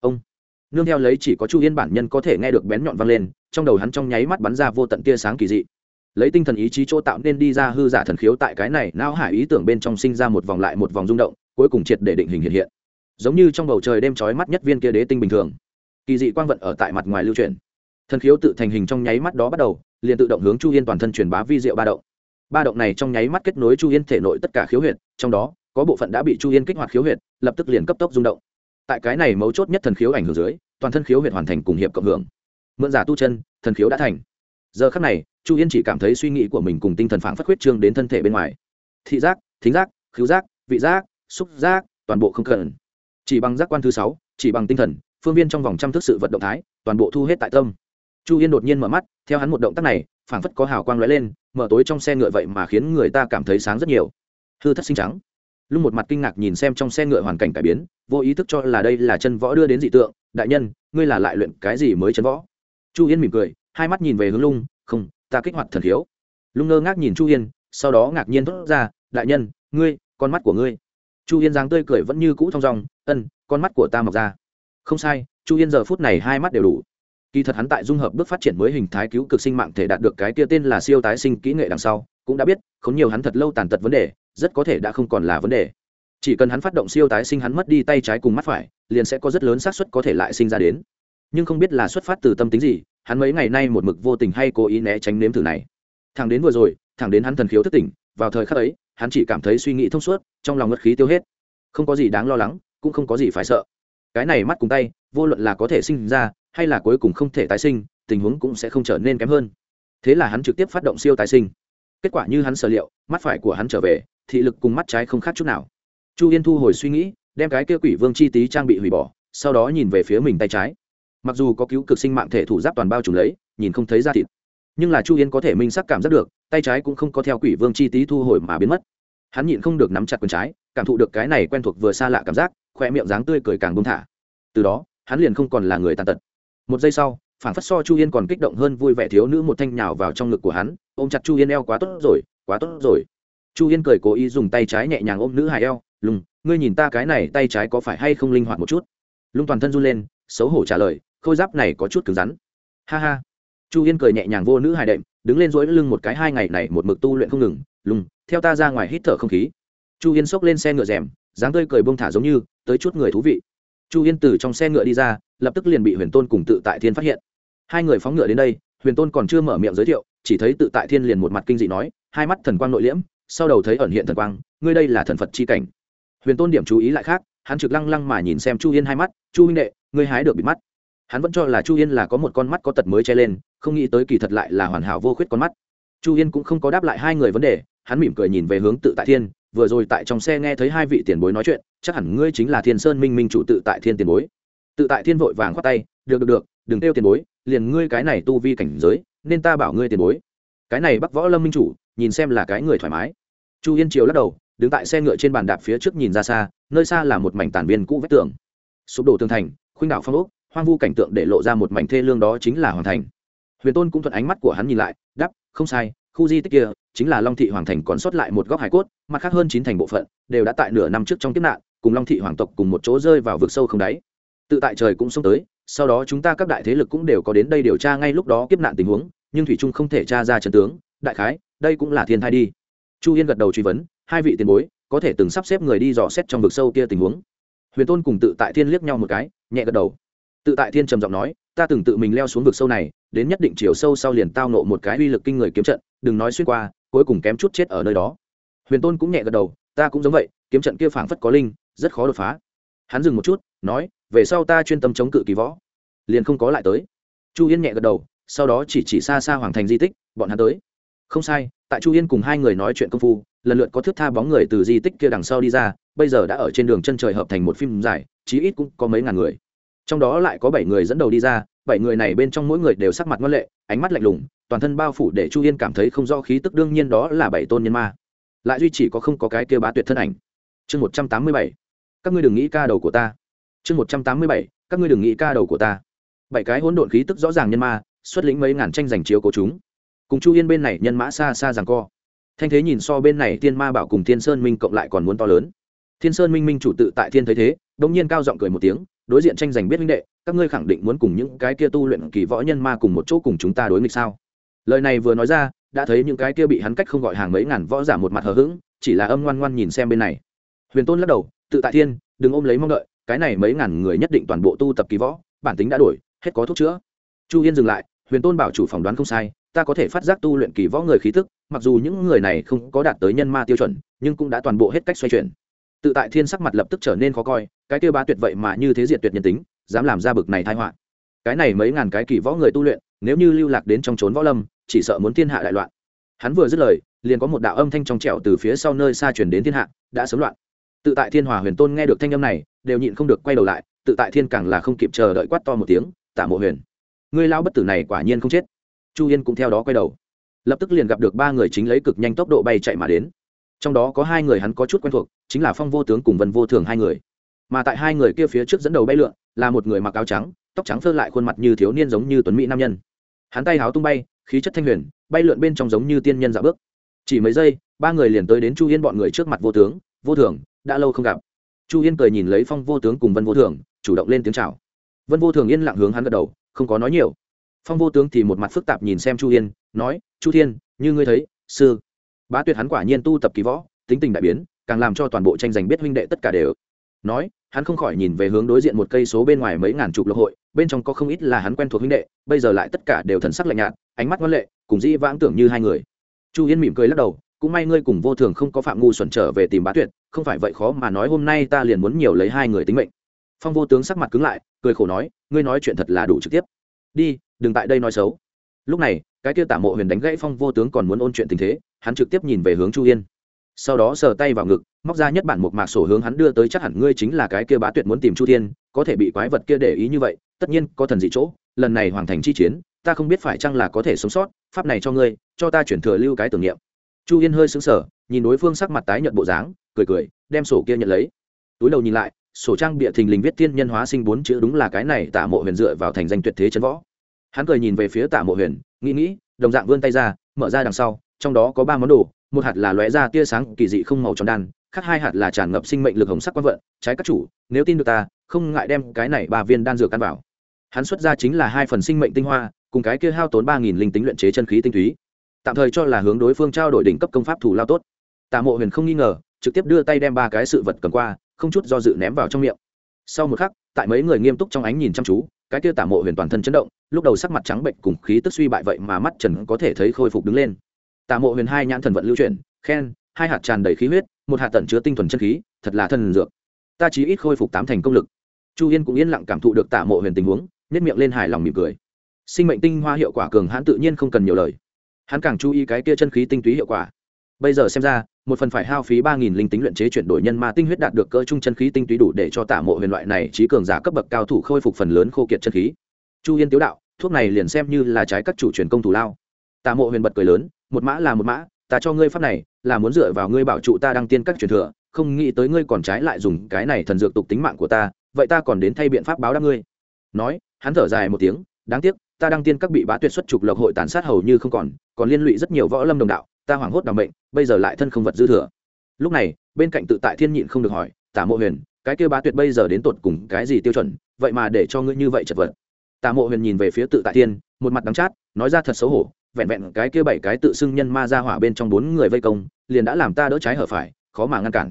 Ông. Nương theo lấy chỉ có chu yên bản nhân có thể nghe được bén nhọn vang lên, trong đầu hắn trong nháy mắt bắn ra vô tận tia sáng kỳ dị. Lấy tinh thần ý chí chỗ tạo nên đi ra hư giả thần khiếu tại cái này não hải ý tưởng bên trong sinh ra một vòng lại một vòng rung động, cuối cùng triệt để định hình hiện hiện. Giống như trong bầu trời đêm trói mắt nhất viên kia đế tinh bình thường. Kỳ dị quang vận ở tại mặt ngoài lưu truyền thần khiếu tự thành hình trong nháy mắt đó bắt đầu, liền tự động hướng chu yên toàn thân truyền bá vi diệu ba động. Ba động này trong nháy mắt kết nối chu yên thể nội tất cả khiếu huyện trong đó có bộ phận đã bị chu yên kích hoạt khiếu huyệt, lập tức liền cấp tốc rung động. Tại cái này mấu chốt nhất thần khiếu ảnh hưởng dưới, toàn thân khiếu huyệt hoàn thành cùng hiệp cộng hưởng. Mượn giả tu chân, thần khiếu đã thành. Giờ khắc này, chu yên chỉ cảm thấy suy nghĩ của mình cùng tinh thần phản phất huyết trương đến thân thể bên ngoài. Thị giác, thính giác khiếu giác, vị giác, xúc giác, toàn bộ không cần. Chỉ bằng giác quan thứ sáu, chỉ bằng tinh thần, phương viên trong vòng trăm thức sự vận động thái, toàn bộ thu hết tại tâm. Chu yên đột nhiên mở mắt, theo hắn một động tác này, phảng phất có hào quang lóe lên, mở tối trong xe ngựa vậy mà khiến người ta cảm thấy sáng rất nhiều. Hư thất sinh trắng lúc một mặt kinh ngạc nhìn xem trong xe ngựa hoàn cảnh cải biến, vô ý thức cho là đây là chân võ đưa đến dị tượng, đại nhân, ngươi là lại luyện cái gì mới chân võ? Chu yên mỉm cười, hai mắt nhìn về hướng lung, không, ta kích hoạt thần thiếu lung ngơ ngác nhìn chu yên, sau đó ngạc nhiên thốt ra, đại nhân, ngươi, con mắt của ngươi. Chu yên dáng tươi cười vẫn như cũ thong dong, ân, con mắt của ta mọc ra. Không sai. Chu yên giờ phút này hai mắt đều đủ. Kỳ thật hắn tại dung hợp bước phát triển mới hình thái cứu cực sinh mạng thể đạt được cái kia tên là siêu tái sinh kỹ nghệ đằng sau, cũng đã biết, khốn nhiều hắn thật lâu tàn tật vấn đề rất có thể đã không còn là vấn đề. Chỉ cần hắn phát động siêu tái sinh hắn mất đi tay trái cùng mắt phải, liền sẽ có rất lớn xác suất có thể lại sinh ra đến. Nhưng không biết là xuất phát từ tâm tính gì, hắn mấy ngày nay một mực vô tình hay cố ý né tránh nếm thử này. Thẳng đến vừa rồi, thẳng đến hắn thần khiếu thức tỉnh, vào thời khắc ấy, hắn chỉ cảm thấy suy nghĩ thông suốt, trong lòng ngất khí tiêu hết. Không có gì đáng lo lắng, cũng không có gì phải sợ. Cái này mắt cùng tay, vô luận là có thể sinh ra, hay là cuối cùng không thể tái sinh, tình huống cũng sẽ không trở nên kém hơn. Thế là hắn trực tiếp phát động siêu tái sinh. Kết quả như hắn sở liệu, mắt phải của hắn trở về thị lực cùng mắt trái không khác chút nào. Chu yên thu hồi suy nghĩ, đem cái kia quỷ vương chi tý trang bị hủy bỏ, sau đó nhìn về phía mình tay trái. Mặc dù có cứu cực sinh mạng thể thủ giáp toàn bao trùm lấy, nhìn không thấy da thịt. Nhưng là chu yên có thể minh sắc cảm giác được, tay trái cũng không có theo quỷ vương chi tý thu hồi mà biến mất. Hắn nhịn không được nắm chặt quần trái, cảm thụ được cái này quen thuộc vừa xa lạ cảm giác, khoe miệng dáng tươi cười càng bông thả. Từ đó, hắn liền không còn là người tàn tật. Một giây sau phản phất so chu yên còn kích động hơn vui vẻ thiếu nữ một thanh nhào vào trong ngực của hắn, ôm chặt chu yên eo quá tốt rồi, quá tốt rồi chu yên cười cố ý dùng tay trái nhẹ nhàng ôm nữ hài eo, lùng, ngươi nhìn ta cái này tay trái có phải hay không linh hoạt một chút? Lung toàn thân run lên, xấu hổ trả lời, khôi giáp này có chút cứng rắn. Ha ha. Chu yên cười nhẹ nhàng vô nữ hài đệm, đứng lên dối lưng một cái hai ngày này một mực tu luyện không ngừng, lùng, theo ta ra ngoài hít thở không khí. Chu yên xốc lên xe ngựa rèm, dáng tươi cười bông thả giống như, tới chút người thú vị. Chu yên từ trong xe ngựa đi ra, lập tức liền bị huyền tôn cùng tự tại thiên phát hiện. Hai người phóng ngựa đến đây, huyền tôn còn chưa mở miệng giới thiệu, chỉ thấy tự tại thiên liền một mặt kinh dị nói, hai mắt thần quang nội liễm sau đầu thấy ẩn hiện thần quang, ngươi đây là thần phật c h i cảnh. Huyền tôn điểm chú ý lại khác, hắn trực lăng lăng mà nhìn xem chu yên hai mắt, chu huynh đệ, ngươi hái được bịt mắt. Hắn vẫn cho là chu yên là có một con mắt có tật mới che lên, không nghĩ tới kỳ thật lại là hoàn hảo vô khuyết con mắt. Chu yên cũng không có đáp lại hai người vấn đề, hắn mỉm cười nhìn về hướng tự tại thiên, vừa rồi tại trong xe nghe thấy hai vị tiền bối nói chuyện, chắc hẳn ngươi chính là thiên sơn minh minh chủ tự tại thiên tiền bối. Tự tại thiên vội vàng khoát tay, được được được, đừng kêu tiền bối, liền ngươi cái này tu vi cảnh giới, nên ta bảo ngươi tiền bối. Cái này bắc võ lâm minh chủ nhìn xem là cái người thoải mái. Chu yên triều lắc đầu, đứng tại xe ngựa trên bàn đạp phía trước nhìn ra xa, nơi xa là một mảnh tàn viên cũ vách tường. Sụp đổ tường thành, khuynh đảo phong ốc, hoang vu cảnh tượng để lộ ra một mảnh thê lương đó chính là hoàng thành. Huyền tôn cũng thuận ánh mắt của hắn nhìn lại đắp không sai, khu di tích kia chính là long thị hoàng thành còn sót lại một góc hải cốt, mặt khác hơn chín thành bộ phận đều đã tại nửa năm trước trong kiếp nạn, cùng long thị hoàng tộc cùng một chỗ rơi vào vực sâu không đáy. Tự tại trời cũng xông tới, sau đó chúng ta các đại thế lực cũng đều có đến đây điều tra ngay lúc đó kiếp nạn tình huống, nhưng thủy trung không thể tra ra trận tướng đại khái, đây cũng là thiên thai đi. Chu yên gật đầu truy vấn, hai vị tiền bối, có thể từng sắp xếp người đi dò xét trong vực sâu kia tình huống. Huyền tôn cùng tự tại thiên liếc nhau một cái, nhẹ gật đầu. Tự tại thiên trầm giọng nói, ta từng tự mình leo xuống vực sâu này, đến nhất định chiều sâu sau liền tao nộ một cái uy lực kinh người kiếm trận, đừng nói xuyên qua, cuối cùng kém chút chết ở nơi đó. Huyền tôn cũng nhẹ gật đầu, ta cũng giống vậy, kiếm trận kia phảng phất có linh, rất khó đột phá. Hắn dừng một chút, nói, về sau ta chuyên tâm chống cự kỳ võ. Liền không có lại tới. Chu yên nhẹ gật đầu, sau đó chỉ chỉ xa xa hoàng thành di tích, bọn hắn tới không sai, tại chu yên cùng hai người nói chuyện công phu, lần lượt có thước tha bóng người từ di tích kia đằng sau đi ra, bây giờ đã ở trên đường chân trời hợp thành một phim dài, chí ít cũng có mấy ngàn người. Trong đó lại có bảy người dẫn đầu đi ra, bảy người này bên trong mỗi người đều sắc mặt ngoan lệ, ánh mắt lạnh lùng, toàn thân bao phủ để chu yên cảm thấy không do khí tức đương nhiên đó là bảy tôn nhân ma. Lại duy chỉ có không có cái kia bá tuyệt thân ảnh. Chương một trăm tám mươi bảy, các ngươi đừng nghĩ ca đầu của ta. Chương một trăm tám mươi bảy, các ngươi đừng nghĩ ca đầu của ta. Bảy cái hỗn độn khí tức rõ ràng nhân ma, xuất lĩnh mấy ngàn tranh giành chiếu của chúng cùng chu yên bên này nhân mã xa xa rằng co. Thanh thế nhìn so bên này tiên ma bảo cùng thiên sơn minh cộng lại còn muốn to lớn. Thiên sơn minh minh chủ tự tại thiên thấy thế đ ỗ n g nhiên cao giọng cười một tiếng, đối diện tranh giành biết minh đệ, các ngươi khẳng định muốn cùng những cái kia tu luyện kỳ võ nhân ma cùng một chỗ cùng chúng ta đối nghịch sao? Lời này vừa nói ra, đã thấy những cái kia bị hắn cách không gọi hàng mấy ngàn võ giả một mặt hờ hững, chỉ là âm ngoan ngoan nhìn xem bên này. Huyền tôn lắc đầu, tự tại thiên, đừng ôm lấy mong đợi, cái này mấy ngàn người nhất định toàn bộ tu tập kỳ võ, bản tính đã đổi, hết có thuốc chữa. Chu yên dừng lại, huyền tôn bảo chủ phỏng đoán không sai ta có thể phát giác tu luyện kỳ võ người khí tức, mặc dù những người này không có đạt tới nhân ma tiêu chuẩn, nhưng cũng đã toàn bộ hết cách xoay chuyển. Tự tại thiên sắc mặt lập tức trở nên khó coi, cái tiêu bá tuyệt vậy mà như thế diệt tuyệt nhân tính, dám làm ra bực này thai họa. Cái này mấy ngàn cái kỳ võ người tu luyện, nếu như lưu lạc đến trong trốn võ lâm, chỉ sợ muốn thiên hạ đại loạn. Hắn vừa dứt lời, liền có một đạo âm thanh trong trẻo từ phía sau nơi xa chuyển đến thiên hạ, đã sớm loạn. Tự tại thiên hòa huyền tôn nghe được thanh âm này, đều nhịn không được quay đầu lại, tự tại thiên càng là không kịp chờ đợi quát to một tiếng, tạ mộ huyền, ngươi lao bất tử này quả nhiên không chết chu yên cũng theo đó quay đầu. Lập tức liền gặp được ba người chính lấy cực nhanh tốc độ bay chạy mà đến. Trong đó có hai người hắn có chút quen thuộc, chính là phong vô tướng cùng vân vô thường hai người. Mà tại hai người kia phía trước dẫn đầu bay lượn, là một người mặc áo trắng, tóc trắng phơ lại khuôn mặt như thiếu niên giống như tuấn mỹ nam nhân. Hắn tay háo tung bay, khí chất thanh huyền, bay lượn bên trong giống như tiên nhân dạ bước. Chỉ mấy giây, ba người liền tới đến chu yên bọn người trước mặt vô tướng, vô thường, đã lâu không gặp. Chu yên cười nhìn lấy phong vô tướng cùng vân vô thường, chủ động lên tiếng c h à o vân vô thường yên lặng hướng hắn gật đầu, không có nói nhiều phong vô tướng thì một mặt phức tạp nhìn xem chu yên nói, chu thiên, như ngươi thấy, sư. Bá tuyệt hắn quả nhiên tu tập kỳ võ, tính tình đại biến, càng làm cho toàn bộ tranh giành biết huynh đệ tất cả đều. Nói, hắn không khỏi nhìn về hướng đối diện một cây số bên ngoài mấy ngàn chục lộc hội, bên trong có không ít là hắn quen thuộc huynh đệ, bây giờ lại tất cả đều thần sắc lạnh nhạt, ánh mắt ngoan lệ, cùng dĩ vãng tưởng như hai người. Chu yên mỉm cười lắc đầu, cũng may ngươi cùng vô thường không có phạm ngu xuẩn trở về tìm bá tuyệt, không phải vậy khó mà nói hôm nay ta liền muốn nhiều lấy hai người tính mệnh. Phong vô tướng sắc mặt cứng lại, cười khổ nói, ngươi nói chuyện thật là đủ trực tiếp. Đi đừng tại đây nói xấu. Lúc này, cái kia tả mộ huyền đánh gãy phong vô tướng còn muốn ôn chuyện tình thế, hắn trực tiếp nhìn về hướng chu yên. Sau đó sờ tay vào ngực, móc ra nhất bản một mạc sổ hướng hắn đưa tới, chắc hẳn ngươi chính là cái kia bá tuyệt muốn tìm chu thiên, có thể bị quái vật kia để ý như vậy, tất nhiên có thần dị chỗ, lần này hoàn thành chi chiến, ta không biết phải chăng là có thể sống sót, pháp này cho ngươi, cho ta chuyển thừa lưu cái tưởng niệm. Chu yên hơi xứng sở nhìn đối phương sắc mặt tái nhợt bộ dáng, cười cười, đem sổ kia nhận lấy. Túi đầu nhìn lại, sổ trang bịa thình lình viết thiên nhân hóa sinh bốn chữ đúng là cái này tả mộ huyền dựa vào thành danh tuyệt thế chân võ hắn cười nhìn về phía tả mộ huyền, nghĩ nghĩ, đồng dạng vươn tay ra, mở ra đằng sau, trong đó có ba món đồ, một hạt là lóe ra tia sáng kỳ dị không màu tròn đan, khác hai hạt là tràn ngập sinh mệnh lực hồng sắc quang vận, trái các chủ, nếu tin được ta, không ngại đem cái này ba viên đan dược căn vào. Hắn xuất ra chính là hai phần sinh mệnh tinh hoa, cùng cái kia hao tốn ba nghìn linh tính luyện chế chân khí tinh túy. Tạm thời cho là hướng đối phương trao đổi đỉnh cấp công pháp thủ lao tốt. Tạ mộ huyền không nghi ngờ, trực tiếp đưa tay đem ba cái sự vật cầm qua, không chút do dự ném vào trong miệng. Sau một khắc, tại mấy người nghiêm túc trong ánh nhìn chăm chú cái kia tả mộ huyền toàn thân chấn động, lúc đầu sắc mặt trắng bệnh cùng khí tức suy bại vậy mà mắt trần có thể thấy khôi phục đứng lên. Tả mộ huyền hai nhãn thần vận lưu chuyển, khen, hai hạt tràn đầy khí huyết, một hạt tẩn chứa tinh thuần chân khí, thật là thần dược. Ta chỉ ít khôi phục tám thành công lực. Chu yên cũng yên lặng cảm thụ được tả mộ huyền tình huống nếp miệng lên hài lòng mỉm cười. Sinh mệnh tinh hoa hiệu quả cường hãn tự nhiên không cần nhiều lời. Hắn càng chú ý cái kia chân khí tinh túy hiệu quả. Bây giờ xem ra một phần phải hao phí ba nghìn linh tính luyện chế chuyển đổi nhân ma tinh huyết đạt được cỡ trung chân khí tinh túy đủ để cho tả mộ huyền loại này trí cường giả cấp bậc cao thủ khôi phục phần lớn khô kiệt chân khí. Chu yên tiếu đạo, thuốc này liền xem như là trái các chủ truyền công thủ lao. Tả mộ huyền bật cười lớn, một mã là một mã, ta cho ngươi pháp này, là muốn dựa vào ngươi bảo trụ ta đăng tiên các truyền thừa, không nghĩ tới ngươi còn trái lại dùng cái này thần dược tục tính mạng của ta, vậy ta còn đến thay biện pháp báo đáp ngươi. Nói, hắn thở dài một tiếng, đáng tiếc, ta đăng tiên các bị bá tuyệt xuất trục lộc hội tàn sát hầu như không còn còn liên lụy rất nhiều võ lâm đồng đạo ta hoảng hốt đ à bệnh, mệnh bây giờ lại thân không vật dư thừa. Lúc này bên cạnh tự tại thiên nhịn không được hỏi tả mộ huyền cái kêu bá tuyệt bây giờ đến tột cùng cái gì tiêu chuẩn vậy mà để cho ngươi như vậy chật vật? Tả mộ huyền nhìn về phía tự tại thiên một mặt đắng chát nói ra thật xấu hổ vẹn vẹn cái kia bảy cái tự xưng nhân ma ra hỏa bên trong bốn người vây công liền đã làm ta đỡ trái hở phải khó mà ngăn cản.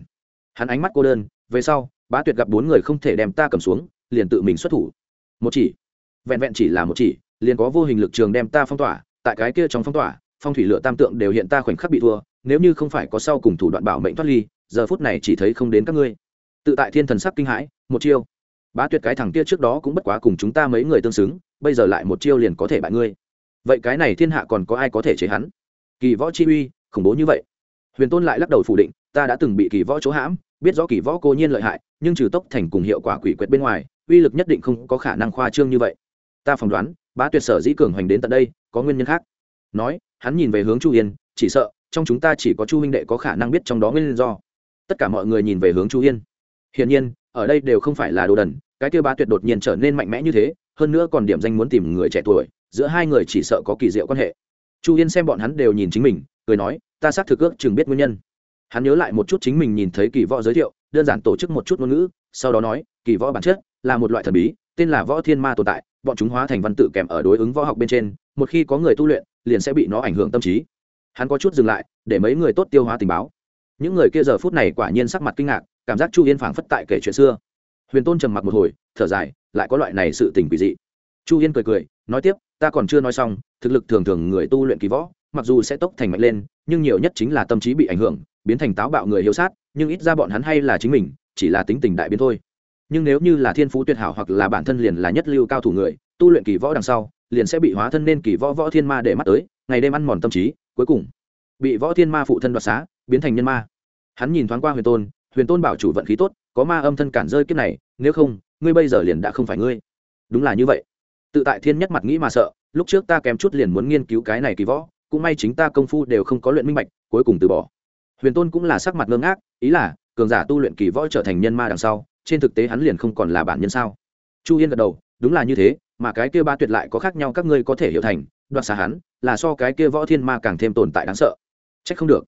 Hắn ánh mắt cô đơn về sau bá tuyệt gặp bốn người không thể đem ta cầm xuống liền tự mình xuất thủ. Một chỉ. Vẹn vẹn chỉ là một chỉ liền có vô hình lực trường đem ta phong tỏa tại cái kia trong phong tỏa phong thủy lựa tam tượng đều hiện ta khoảnh khắc bị thua, nếu như không phải có sau cùng thủ đoạn bảo mệnh thoát ly, giờ phút này chỉ thấy không đến các ngươi. Tự tại thiên thần sắc kinh hãi, một chiêu. Bá tuyệt cái thằng kia trước đó cũng bất quá cùng chúng ta mấy người tương xứng, bây giờ lại một chiêu liền có thể bại ngươi. Vậy cái này thiên hạ còn có ai có thể chế hắn? Kỳ võ chi uy, khủng bố như vậy. Huyền tôn lại lắc đầu phủ định, ta đã từng bị kỳ võ chỗ hãm, biết rõ kỳ võ cô nhiên lợi hại, nhưng trừ tốc thành cùng hiệu quả quỷ quyệt bên ngoài, uy lực nhất định không có khả năng khoa trương như vậy. Ta phỏng đoán, bá tuyệt sở dĩ cường hoành đến tận đây, có nguyên nhân khác. Nói hắn nhìn về hướng chu yên, chỉ sợ, trong chúng ta chỉ có chu huynh đệ có khả năng biết trong đó nguyên do. Tất cả mọi người nhìn về hướng chu yên. Hiển nhiên, ở đây đều không phải là đồ đần, cái kêu bá tuyệt đột nhiên trở nên mạnh mẽ như thế, hơn nữa còn điểm danh muốn tìm người trẻ tuổi, giữa hai người chỉ sợ có kỳ diệu quan hệ. Chu yên xem bọn hắn đều nhìn chính mình, cười nói, ta xác thực ước chừng biết nguyên nhân. Hắn nhớ lại một chút chính mình nhìn thấy kỳ võ giới thiệu, đơn giản tổ chức một chút ngôn ngữ, sau đó nói, kỳ võ bản chất là một loại thần bí, tên là võ thiên ma tồn tại, bọn chúng hóa thành văn tự kèm ở đối ứng võ học bên trên, một khi có người tu luyện liền sẽ bị nó ảnh hưởng tâm trí. Hắn có chút dừng lại, để mấy người tốt tiêu hóa tình báo. Những người kia giờ phút này quả nhiên sắc mặt kinh ngạc, cảm giác chu yên phảng phất tại kể chuyện xưa. Huyền tôn trầm mặc một hồi, thở dài, lại có loại này sự tình quỷ dị. Chu yên cười cười, nói tiếp, ta còn chưa nói xong, thực lực thường thường người tu luyện kỳ võ, mặc dù sẽ tốc thành mạnh lên, nhưng nhiều nhất chính là tâm trí bị ảnh hưởng, biến thành táo bạo người hiếu sát, nhưng ít ra bọn hắn hay là chính mình, chỉ là tính tình đại biến thôi. Nhưng nếu như là thiên phú tuyệt hảo hoặc là bản thân liền là nhất lưu cao thủ người, tu luyện kỳ võ đằng sau liền sẽ bị hóa thân nên kỳ võ võ thiên ma để mắt tới, ngày đêm ăn mòn tâm trí, cuối cùng bị võ thiên ma phụ thân đoạt xá, biến thành nhân ma. Hắn nhìn thoáng qua huyền tôn huyền tôn bảo chủ vận khí tốt, có ma âm thân cản rơi kiếp này, nếu không, ngươi bây giờ liền đã không phải ngươi. Đúng là như vậy. Tự tại thiên nhất mặt nghĩ mà sợ, lúc trước ta kém chút liền muốn nghiên cứu cái này kỳ võ, cũng may chính ta công phu đều không có luyện minh bạch, cuối cùng từ bỏ. Huyền tôn cũng là sắc mặt ngơ ngác, ý là, cường giả tu luyện kỳ võ trở thành nhân ma đằng sau, trên thực tế hắn liền không còn là bản nhân sao? Chu yên gật đầu, đúng là như thế mà cái kia ba tuyệt lại có khác nhau các ngươi có thể hiểu thành, đoạt xá hắn, là so cái kia võ thiên ma càng thêm tồn tại đáng sợ. Trách không được.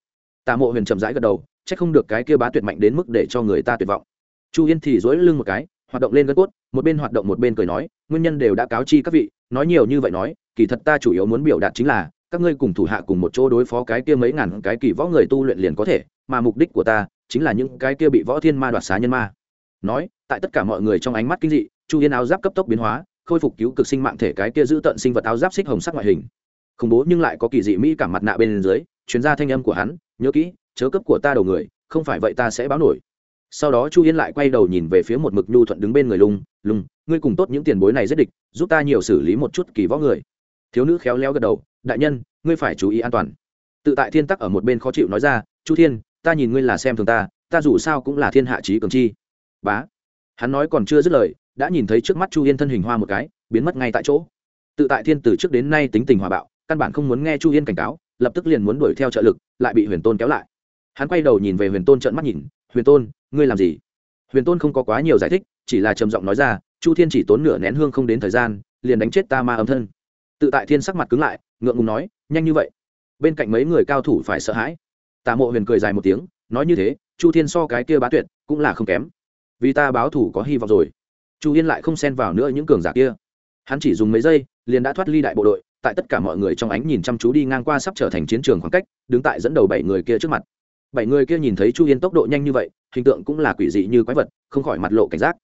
Tà mộ huyền chậm rãi gật đầu, trách không được cái kia bá tuyệt mạnh đến mức để cho người ta tuyệt vọng. Chu yên thì dối lưng một cái, hoạt động lên gân cốt, một bên hoạt động một bên cười nói, nguyên nhân đều đã cáo chi các vị, nói nhiều như vậy nói, kỳ thật ta chủ yếu muốn biểu đạt chính là, các ngươi cùng thủ hạ cùng một chỗ đối phó cái kia mấy ngàn cái kỳ võ người tu luyện liền có thể, mà mục đích của ta, chính là những cái kia bị võ thiên ma đoạt xá nhân ma. Nói, tại tất cả mọi người trong ánh mắt kinh dị, chu yên áo giáp cấp tốc biến hóa khôi phục cứu cực sinh mạng thể cái kia giữ tận sinh vật áo giáp xích hồng sắc ngoại hình. Khủng bố nhưng lại có kỳ dị mỹ cảm mặt nạ bên dưới chuyên gia thanh âm của hắn, nhớ kỹ, chớ cấp của ta đầu người, không phải vậy ta sẽ báo nổi. Sau đó chu yên lại quay đầu nhìn về phía một mực nhu thuận đứng bên người lung lung, ngươi cùng tốt những tiền bối này rất địch, giúp ta nhiều xử lý một chút kỳ võ người. Thiếu nữ khéo léo gật đầu, đại nhân, ngươi phải chú ý an toàn. Tự tại thiên tắc ở một bên khó chịu nói ra, chu thiên, ta nhìn ngươi là xem thường ta ta dù sao cũng là thiên hạ trí cường chi. Bá. Hắn nói còn chưa dứt lời đã nhìn thấy trước mắt chu yên thân hình hoa một cái, biến mất ngay tại chỗ. Tự tại thiên từ trước đến nay tính tình hòa bạo, căn bản không muốn nghe chu yên cảnh cáo, lập tức liền muốn đuổi theo trợ lực, lại bị huyền tôn kéo lại. Hắn quay đầu nhìn về huyền tôn trợn mắt nhìn, huyền tôn, ngươi làm gì? Huyền tôn không có quá nhiều giải thích, chỉ là trầm giọng nói ra, chu thiên chỉ tốn nửa nén hương không đến thời gian, liền đánh chết ta ma âm thân. Tự tại thiên sắc mặt cứng lại, ngượng ngùng nói, nhanh như vậy, bên cạnh mấy người cao thủ phải sợ hãi. Tà mộ huyền cười dài một tiếng, nói như thế, chu thiên so cái kia bá tuyệt cũng là không kém. Vì ta báo thủ có hy vọng rồi chu yên lại không xen vào nữa những cường giả kia. Hắn chỉ dùng mấy giây, liền đã thoát ly đại bộ đội, tại tất cả mọi người trong ánh nhìn chăm chú đi ngang qua sắp trở thành chiến trường khoảng cách, đứng tại dẫn đầu bảy người kia trước mặt. Bảy người kia nhìn thấy chu yên tốc độ nhanh như vậy, hình tượng cũng là quỷ dị như quái vật, không khỏi mặt lộ cảnh giác.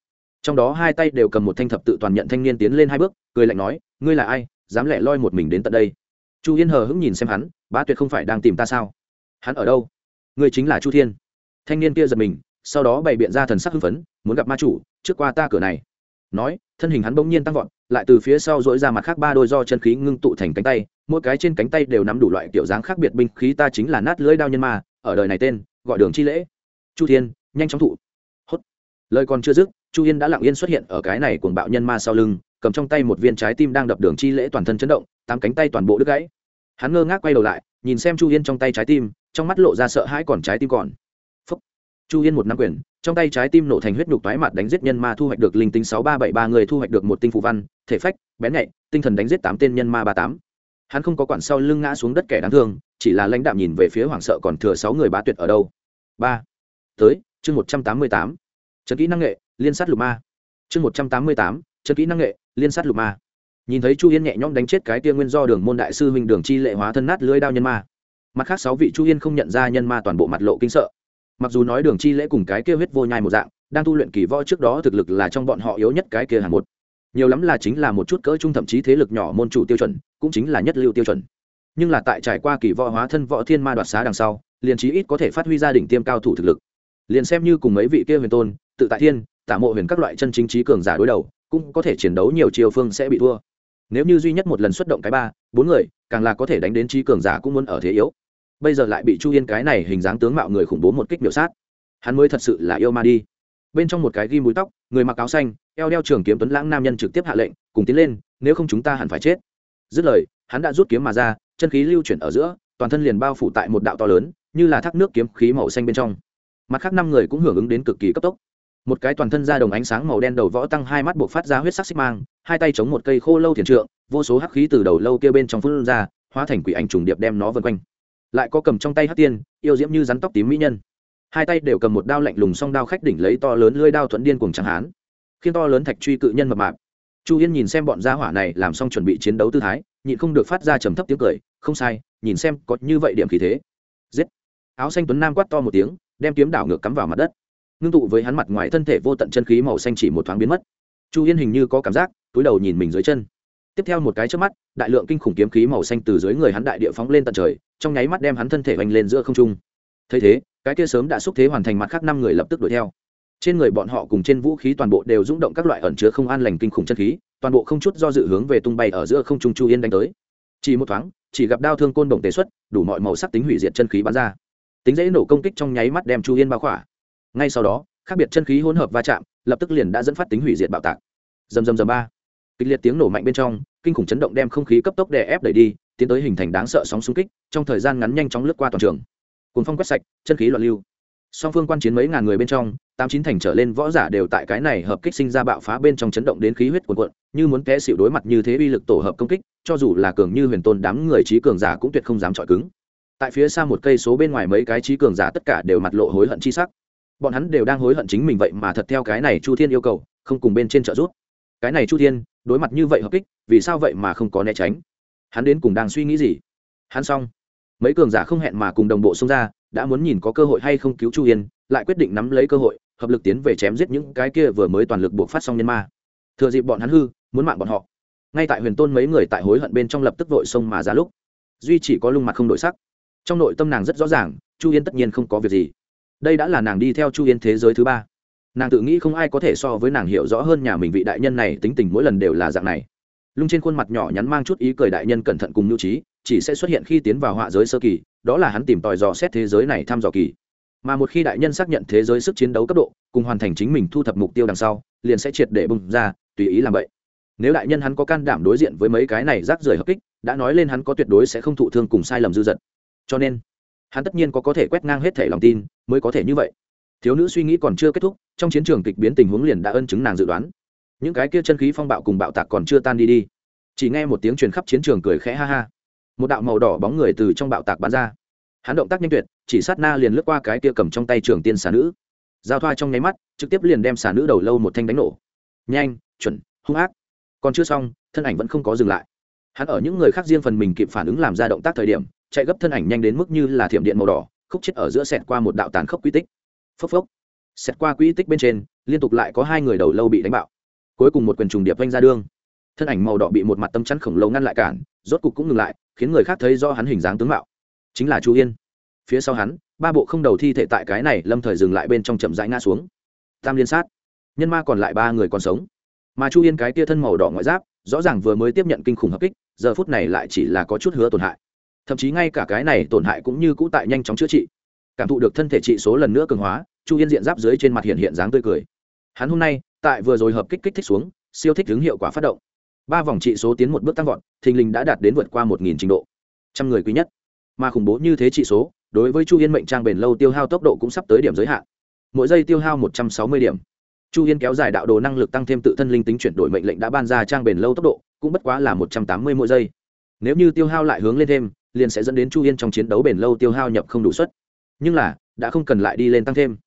Trong đó hai tay đều cầm một thanh thập tự toàn nhận thanh niên tiến lên hai bước, cười lạnh nói, ngươi là ai? Dám lẻ loi một mình đến tận đây? Chu yên hờ hững nhìn xem hắn, bá tuyệt không phải đang tìm ta sao? Hắn ở đâu? Ngươi chính là chu thiên. Thanh niên kia giật mình sau đó bày biện ra thần sắc hưng phấn, muốn gặp ma chủ, trước qua ta cửa này. Nói, thân hình hắn bỗng nhiên tăng vọt, lại từ phía sau dỗi ra mặt khác ba đôi do chân khí ngưng tụ thành cánh tay, mỗi cái trên cánh tay đều nắm đủ loại kiểu dáng khác biệt binh khí, ta chính là nát lưỡi đao nhân ma, ở đời này tên, gọi đường chi lễ. Chu thiên, nhanh chóng thụ. Hốt. Lời còn chưa dứt, chu yên đã lặng yên xuất hiện ở cái này cuồng bạo nhân ma sau lưng, cầm trong tay một viên trái tim đang đập đường chi lễ toàn thân chấn động, tám cánh tay toàn bộ đứt gãy. Hắn ngơ ngác quay đầu lại, nhìn xem chu yên trong tay trái tim, trong mắt lộ ra sợ hãi còn trái tim còn chu yên một năm quyền, trong tay trái tim nổ thành huyết nhục toái mặt đánh giết nhân ma thu hoạch được linh tinh sáu ba bảy ba người thu hoạch được một tinh phụ văn, thể phách, bén nhạy, tinh thần đánh giết tám tên nhân ma ba tám. Hắn không có quản sau lưng ngã xuống đất kẻ đáng thương, chỉ là lãnh đạm nhìn về phía hoảng sợ còn thừa sáu người bá tuyệt ở đâu. Ba. Tới, chương một trăm tám mươi tám. Trần kỹ năng nghệ, liên sát lục ma. Chương một trăm tám mươi tám trần kỹ năng nghệ, liên sát lục ma. Nhìn thấy chu yên nhẹ nhõm đánh chết cái tia nguyên do đường môn đại sư huynh đường chi lệ hóa thân nát lưới đao nhân ma. Mặt khác sáu vị chu yên không nhận ra nhân ma toàn bộ mặt lộ kinh sợ mặc dù nói đường chi lễ cùng cái kia huyết vô nhai một dạng, đang tu luyện kỳ võ trước đó thực lực là trong bọn họ yếu nhất cái kia hàng một. Nhiều lắm là chính là một chút cỡ trung thậm chí thế lực nhỏ môn chủ tiêu chuẩn, cũng chính là nhất lưu tiêu chuẩn. Nhưng là tại trải qua kỳ võ hóa thân võ thiên ma đoạt xá đằng sau, liền chí ít có thể phát huy gia đình tiêm cao thủ thực lực. Liền xem như cùng mấy vị kia huyền tôn, tự tại thiên, tả mộ huyền các loại chân chính trí cường giả đối đầu, cũng có thể chiến đấu nhiều chiều phương sẽ bị thua. Nếu như duy nhất một lần xuất động cái ba, bốn người, càng là có thể đánh đến trí cường giả cũng muốn ở thế yếu bây giờ lại bị chu yên cái này hình dáng tướng mạo người khủng bố một kích biểu sát. Hắn mới thật sự là yêu ma đi. Bên trong một cái ghi mũi tóc, người mặc áo xanh, eo đeo trường kiếm tuấn lãng nam nhân trực tiếp hạ lệnh, cùng tiến lên, nếu không chúng ta hẳn phải chết. Dứt lời, hắn đã rút kiếm mà ra, chân khí lưu chuyển ở giữa, toàn thân liền bao phủ tại một đạo to lớn, như là thác nước kiếm khí màu xanh bên trong. Mặt khác năm người cũng hưởng ứng đến cực kỳ cấp tốc. Một cái toàn thân ra đồng ánh sáng màu đen đầu võ tăng hai mắt buộc phát ra huyết sắc xích mang, hai tay chống một cây khô lâu thiền trượng, vô số hắc khí từ đầu lâu kia bên trong phun ra, hóa thành quỷ ảnh trùng điệp đem nó vân quanh lại có cầm trong tay hắc tiên, yêu diễm như rắn tóc tím mỹ nhân. Hai tay đều cầm một đao lạnh lùng song đao khách đỉnh lấy to lớn lưỡi đao thuận điên cùng chẳng hán. Khiến to lớn thạch truy cự nhân mập mạp. Chu yên nhìn xem bọn gia hỏa này làm xong chuẩn bị chiến đấu tư thái, nhịn không được phát ra trầm thấp tiếng cười, không sai, nhìn xem có như vậy điểm khí thế. Giết! Áo xanh tuấn nam quát to một tiếng, đem kiếm đảo ngược cắm vào mặt đất. Ngưng tụ với hắn mặt ngoài thân thể vô tận chân khí màu xanh chỉ một thoáng biến mất. Chu yên hình như có cảm giác, túi đầu nhìn mình dưới chân. Tiếp theo một cái trước mắt, đại lượng kinh khủng kiếm khí màu xanh từ dưới người hắn đại địa phóng lên tận trời trong nháy mắt đem hắn thân thể vành lên giữa không trung. Thấy thế, cái kia sớm đã xúc thế hoàn thành mặt khác năm người lập tức đuổi theo. Trên người bọn họ cùng trên vũ khí toàn bộ đều rung động các loại ẩn chứa không an lành kinh khủng chân khí, toàn bộ không chút do dự hướng về tung bay ở giữa không trung chu yên đánh tới. Chỉ một thoáng, chỉ gặp đao thương côn đồng tế xuất, đủ mọi màu sắc tính hủy diệt chân khí bắn ra. Tính dễ nổ công kích trong nháy mắt đem chu yên bao khỏa. Ngay sau đó, khác biệt chân khí hỗn hợp va chạm, lập tức liền đã dẫn phát tính hủy diệt bạo tạc. Dầm dầm dầm ba. Kịch liệt tiếng nổ mạnh bên trong, kinh khủng chấn động đem không khí cấp tốc đè ép đẩy đi tiến tới hình thành đáng sợ sóng xung kích, trong thời gian ngắn nhanh chóng lướt qua toàn trường. Cùng phong quét sạch, chân khí loạn lưu. Song phương quan chiến mấy ngàn người bên trong, tám chín thành trở lên võ giả đều tại cái này hợp kích sinh ra bạo phá bên trong chấn động đến khí huyết cuồn cuộn, như muốn té xịu đối mặt như thế uy lực tổ hợp công kích, cho dù là cường như huyền tôn đám người trí cường giả cũng tuyệt không dám chọi cứng. Tại phía xa một cây số bên ngoài mấy cái trí cường giả tất cả đều mặt lộ hối hận chi sắc. Bọn hắn đều đang hối hận chính mình vậy mà thật theo cái này chu thiên yêu cầu, không cùng bên trên trợ giúp. Cái này chu thiên, đối mặt như vậy hợp kích, vì sao vậy mà không có né tránh? Hắn đến cùng đang suy nghĩ gì? Hắn xong. Mấy cường giả không hẹn mà cùng đồng bộ xông ra, đã muốn nhìn có cơ hội hay không cứu chu yên, lại quyết định nắm lấy cơ hội, hợp lực tiến về chém giết những cái kia vừa mới toàn lực buộc phát xong nhân ma. Thừa dịp bọn hắn hư, muốn mạng bọn họ. Ngay tại huyền tôn mấy người tại hối hận bên trong lập tức vội xông mà ra lúc, duy chỉ có lung mặt không đổi sắc. Trong nội tâm nàng rất rõ ràng, chu yên tất nhiên không có việc gì. Đây đã là nàng đi theo chu yên thế giới thứ ba. Nàng tự nghĩ không ai có thể so với nàng hiểu rõ hơn nhà mình vị đại nhân này, tính tình mỗi lần đều là dạng này lung trên khuôn mặt nhỏ nhắn mang chút ý cười đại nhân cẩn thận cùng nhu trí, chỉ sẽ xuất hiện khi tiến vào họa giới sơ kỳ, đó là hắn tìm tòi dò xét thế giới này thăm dò kỳ. Mà một khi đại nhân xác nhận thế giới sức chiến đấu cấp độ, cùng hoàn thành chính mình thu thập mục tiêu đằng sau, liền sẽ triệt để bùng ra, tùy ý làm vậy. Nếu đại nhân hắn có can đảm đối diện với mấy cái này rác rưởi hợp kích, đã nói lên hắn có tuyệt đối sẽ không thụ thương cùng sai lầm dư dật. Cho nên, hắn tất nhiên có có thể quét ngang hết thể lòng tin, mới có thể như vậy. Thiếu nữ suy nghĩ còn chưa kết thúc, trong chiến trường kịch biến tình huống liền đã ân chứng nàng dự đoán những cái kia chân khí phong bạo cùng bạo tạc còn chưa tan đi đi. Chỉ nghe một tiếng truyền khắp chiến trường cười khẽ ha ha. Một đạo màu đỏ bóng người từ trong bạo tạc bắn ra. Hắn động tác nhanh tuyệt, chỉ sát na liền lướt qua cái kia cầm trong tay trường tiên xà nữ. Giao thoa trong nháy mắt, trực tiếp liền đem xà nữ đầu lâu một thanh đánh nổ. Nhanh, chuẩn, hung ác. Còn chưa xong, thân ảnh vẫn không có dừng lại. Hắn ở những người khác riêng phần mình kịp phản ứng làm ra động tác thời điểm, chạy gấp thân ảnh nhanh đến mức như là thiểm điện màu đỏ, khúc chết ở giữa sẹt qua một đạo tàn khốc quy tích. Phốc phốc. Sẹt qua quy tích bên trên, liên tục lại có hai người đầu lâu bị đánh bạo cuối cùng một quyền trùng điệp vanh ra đương thân ảnh màu đỏ bị một mặt tâm chắn khổng lồ ngăn lại cản, rốt cục cũng ngừng lại, khiến người khác thấy do hắn hình dáng tướng mạo. Chính là chu yên. Phía sau hắn, ba bộ không đầu thi thể tại cái này lâm thời dừng lại bên trong chậm rãi ngã xuống. Tam liên sát. Nhân ma còn lại ba người còn sống. Mà chu yên cái tia thân màu đỏ ngoại giáp, rõ ràng vừa mới tiếp nhận kinh khủng hợp kích, giờ phút này lại chỉ là có chút hứa tổn hại. Thậm chí ngay cả cái này tổn hại cũng như cũ tại nhanh chóng chữa trị. Cảm thụ được thân thể trị số lần nữa cường hóa, chu yên diện giáp dưới trên mặt hiện hiện dáng tươi cười. Hắn hôm nay tại vừa rồi hợp kích kích thích xuống, siêu thích hướng hiệu quả phát động. Ba vòng trị số tiến một bước tăng vọt, thình lình đã đạt đến vượt qua một nghìn trình độ. Trăm người quý nhất. Mà khủng bố như thế trị số, đối với chu yên mệnh trang bền lâu tiêu hao tốc độ cũng sắp tới điểm giới hạn. Mỗi giây tiêu hao một trăm sáu mươi điểm. Chu yên kéo dài đạo đồ năng lực tăng thêm tự thân linh tính chuyển đổi mệnh lệnh đã ban ra trang bền lâu tốc độ, cũng bất quá là một trăm tám mươi mỗi giây. Nếu như tiêu hao lại hướng lên thêm, liền sẽ dẫn đến chu yên trong chiến đấu bền lâu tiêu hao nhập không đủ suất. Nhưng là, đã không cần lại đi lên tăng thêm.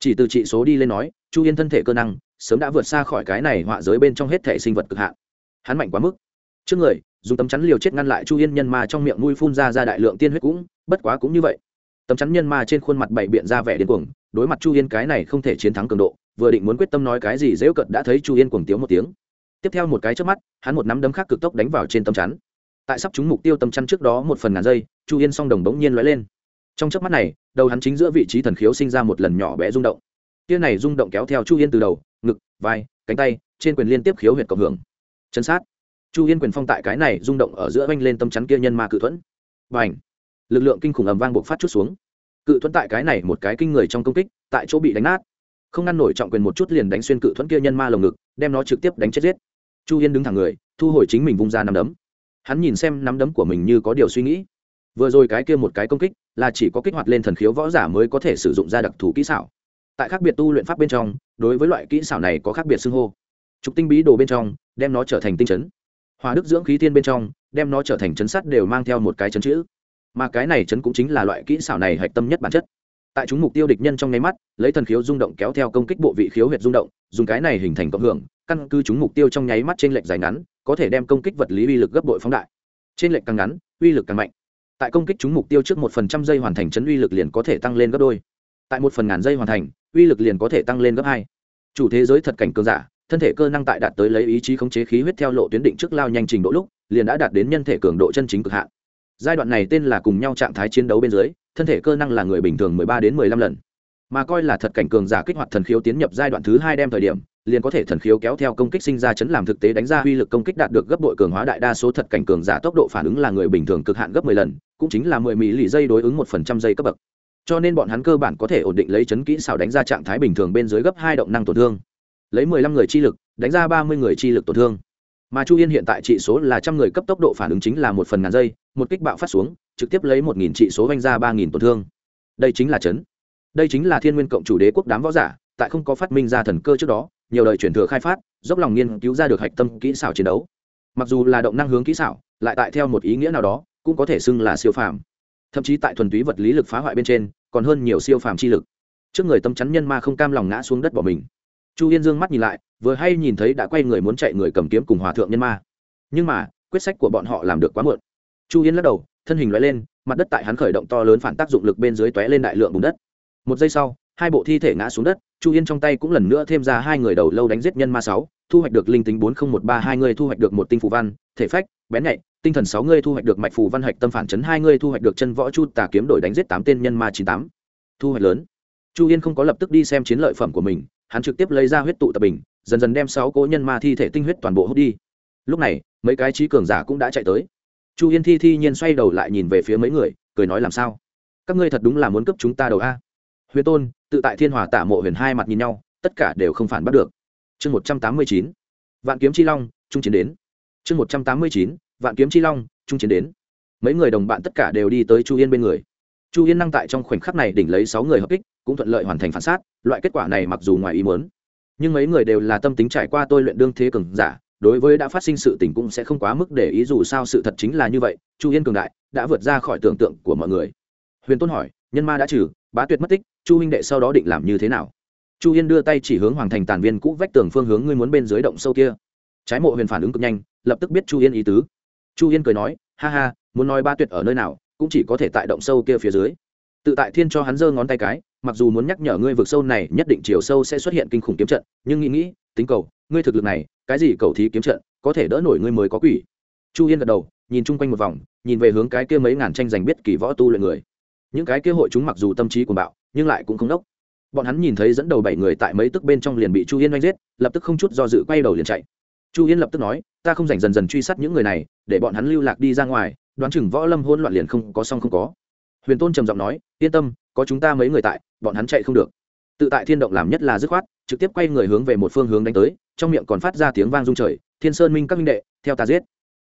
Chỉ từ trị số đi lên nói, chu yên thân thể cơ năng sớm đã vượt xa khỏi cái này họa giới bên trong hết thể sinh vật cực hạn. Hắn mạnh quá mức. Trước người, dùng tấm chắn liều chết ngăn lại chu yên nhân ma trong miệng nuôi phun ra ra đại lượng tiên huyết cũng, bất quá cũng như vậy. Tấm chắn nhân ma trên khuôn mặt bảy biện ra vẻ điên cuồng, đối mặt chu yên cái này không thể chiến thắng cường độ, vừa định muốn quyết tâm nói cái gì dễu cận đã thấy chu yên cuồng tiếng một tiếng. Tiếp theo một cái trước mắt, hắn một nắm đấm khác cực tốc đánh vào trên tấm chắn. Tại sắp trúng mục tiêu tấm chắn trước đó một phần ngàn giây, chu yên song đồng bỗng nhiên lóe lên. Trong chớp mắt này, đầu hắn chính giữa vị trí thần khiếu sinh ra một lần nhỏ bé rung động tia này rung động kéo theo chu yên từ đầu, ngực, vai, cánh tay, trên quyền liên tiếp khiếu huyệt cộng hưởng. Chân sát. Chu yên quyền phong tại cái này rung động ở giữa oanh lên tâm chắn kia nhân ma cự thuẫn. Và ảnh lực lượng kinh khủng ầm vang buộc phát chút xuống. Cự thuẫn tại cái này một cái kinh người trong công kích, tại chỗ bị đánh nát. Không ngăn nổi trọng quyền một chút liền đánh xuyên cự thuẫn kia nhân ma lồng ngực, đem nó trực tiếp đánh chết giết. Chu yên đứng thẳng người, thu hồi chính mình vung ra nắm đấm. Hắn nhìn xem nắm đấm của mình như có điều suy nghĩ. Vừa rồi cái kia một cái công kích, là chỉ có kích hoạt lên thần khiếu võ giả mới có thể sử dụng ra đặc thù kỹ xảo tại khác biệt tu luyện pháp bên trong, đối với loại kỹ xảo này có khác biệt xưng hô. Trục tinh bí đồ bên trong, đem nó trở thành tinh chấn. Hòa đức dưỡng khí thiên bên trong, đem nó trở thành chấn sắt đều mang theo một cái chấn chữ. Mà cái này chấn cũng chính là loại kỹ xảo này hạch tâm nhất bản chất. Tại chúng mục tiêu địch nhân trong nháy mắt, lấy thần khiếu rung động kéo theo công kích bộ vị khiếu huyệt rung động, dùng cái này hình thành cộng hưởng, căn cứ chúng mục tiêu trong nháy mắt trên lệnh dài ngắn, có thể đem công kích vật lý uy lực gấp bội phóng đại. Trên lệnh càng ngắn, uy lực càng mạnh. Tại công kích chúng mục tiêu trước một phần trăm giây hoàn thành chấn uy lực liền có thể tăng lên gấp đôi. Tại một phần ngàn giây hoàn thành uy lực liền có thể tăng lên gấp hai. Chủ thế giới thật cảnh cường giả, thân thể cơ năng tại đạt tới lấy ý chí khống chế khí huyết theo lộ tuyến định trước lao nhanh trình độ lúc, liền đã đạt đến nhân thể cường độ chân chính cực hạn. Giai đoạn này tên là cùng nhau trạng thái chiến đấu bên dưới, thân thể cơ năng là người bình thường 13 đến 15 lần. Mà coi là thật cảnh cường giả kích hoạt thần khiếu tiến nhập giai đoạn thứ hai đem thời điểm, liền có thể thần khiếu kéo theo công kích sinh ra chấn làm thực tế đánh ra uy lực công kích đạt được gấp bội cường hóa đại đa số thật cảnh cường giả tốc độ phản ứng là người bình thường cực hạn gấp 10 lần, cũng chính là 10 mỹ lì giây đối ứng một phần trăm giây cấp bậc cho nên bọn hắn cơ bản có thể ổn định lấy chấn kỹ xảo đánh ra trạng thái bình thường bên dưới gấp hai động năng tổn thương. Lấy 15 người chi lực, đánh ra 30 người chi lực tổn thương. Mà chu yên hiện tại trị số là trăm người cấp tốc độ phản ứng chính là một phần ngàn giây, một kích bạo phát xuống, trực tiếp lấy một nghìn trị số vanh ra ba nghìn tổn thương. Đây chính là chấn. Đây chính là thiên nguyên cộng chủ đế quốc đám võ giả, tại không có phát minh ra thần cơ trước đó, nhiều đời chuyển thừa khai phát, dốc lòng nghiên cứu ra được hạch tâm kỹ xảo chiến đấu. Mặc dù là động năng hướng kỹ xảo, lại tại theo một ý nghĩa nào đó, cũng có thể xưng là siêu phàm thậm chí tại thuần túy vật lý lực phá hoại bên trên, còn hơn nhiều siêu phàm chi lực. Trước người tâm chắn nhân ma không cam lòng ngã xuống đất bỏ mình. Chu yên dương mắt nhìn lại, vừa hay nhìn thấy đã quay người muốn chạy người cầm kiếm cùng hòa thượng nhân ma. Nhưng mà, quyết sách của bọn họ làm được quá muộn. Chu yên lắc đầu, thân hình loại lên, mặt đất tại hắn khởi động to lớn phản tác dụng lực bên dưới tóe lên đại lượng bùn đất. Một giây sau, hai bộ thi thể ngã xuống đất, chu yên trong tay cũng lần nữa thêm ra hai người đầu lâu đánh giết nhân ma sáu, thu hoạch được linh tính bốn nghìn một ba hai người thu hoạch được một tinh phù văn, thể phách, bén nhạy tinh thần sáu ngươi thu hoạch được mạch phù văn hạch, tâm phản chấn hai ngươi thu hoạch được chân võ chu tà kiếm đổi đánh giết tám tên nhân ma chín tám. Thu hoạch lớn. Chu yên không có lập tức đi xem chiến lợi phẩm của mình, hắn trực tiếp lấy ra huyết tụ tập bình, dần dần đem sáu cỗ nhân ma thi thể tinh huyết toàn bộ hút đi. Lúc này, mấy cái trí cường giả cũng đã chạy tới. Chu yên thi thi nhiên xoay đầu lại nhìn về phía mấy người, cười nói làm sao? Các ngươi thật đúng là muốn cướp chúng ta đầu a. Huyền tôn, tự tại thiên hòa tả mộ huyền hai mặt nhìn nhau, tất cả đều không phản bắt được. Chương một trăm tám mươi chín. Vạn kiếm chi long, trung chiến đến. Chương một trăm tám mươi chín vạn kiếm chi long, trung chiến đến. Mấy người đồng bạn tất cả đều đi tới chu yên bên người. Chu yên năng tại trong khoảnh khắc này đỉnh lấy sáu người hợp kích, cũng thuận lợi hoàn thành phản sát, loại kết quả này mặc dù ngoài ý muốn, nhưng mấy người đều là tâm tính trải qua tôi luyện đương thế cường giả, đối với đã phát sinh sự tình cũng sẽ không quá mức để ý dù sao sự thật chính là như vậy, chu yên cường đại, đã vượt ra khỏi tưởng tượng của mọi người. Huyền tôn hỏi, nhân ma đã trừ, bá tuyệt mất tích, chu huynh đệ sau đó định làm như thế nào? Chu yên đưa tay chỉ hướng hoàng thành tàn viên cũ vách tường phương hướng ngươi muốn bên dưới động sâu kia. Trái mộ huyền phản ứng cực nhanh, lập tức biết chu yên ý tứ chu yên cười nói, ha ha, muốn nói ba tuyệt ở nơi nào, cũng chỉ có thể tại động sâu kia phía dưới. Tự tại thiên cho hắn giơ ngón tay cái, mặc dù muốn nhắc nhở ngươi vực sâu này, nhất định chiều sâu sẽ xuất hiện kinh khủng kiếm trận, nhưng nghĩ nghĩ, tính cầu, ngươi thực lực này, cái gì cầu thí kiếm trận, có thể đỡ nổi ngươi mới có quỷ. Chu yên gật đầu, nhìn chung quanh một vòng, nhìn về hướng cái kia mấy ngàn tranh giành biết kỳ võ tu luyện người. Những cái kia hội chúng mặc dù tâm trí của bạo, nhưng lại cũng không đốc. Bọn hắn nhìn thấy dẫn đầu bảy người tại mấy tức bên trong liền bị chu yên oanh giết, lập tức không chút do dự quay đầu liền chạy chu yên lập tức nói, ta không dành dần dần truy sát những người này, để bọn hắn lưu lạc đi ra ngoài, đoán chừng võ lâm hôn loạn liền không có xong không có. Huyền tôn trầm giọng nói, yên tâm, có chúng ta mấy người tại, bọn hắn chạy không được. Tự tại thiên động làm nhất là dứt khoát, trực tiếp quay người hướng về một phương hướng đánh tới, trong miệng còn phát ra tiếng vang rung trời, thiên sơn minh các minh đệ, theo ta giết.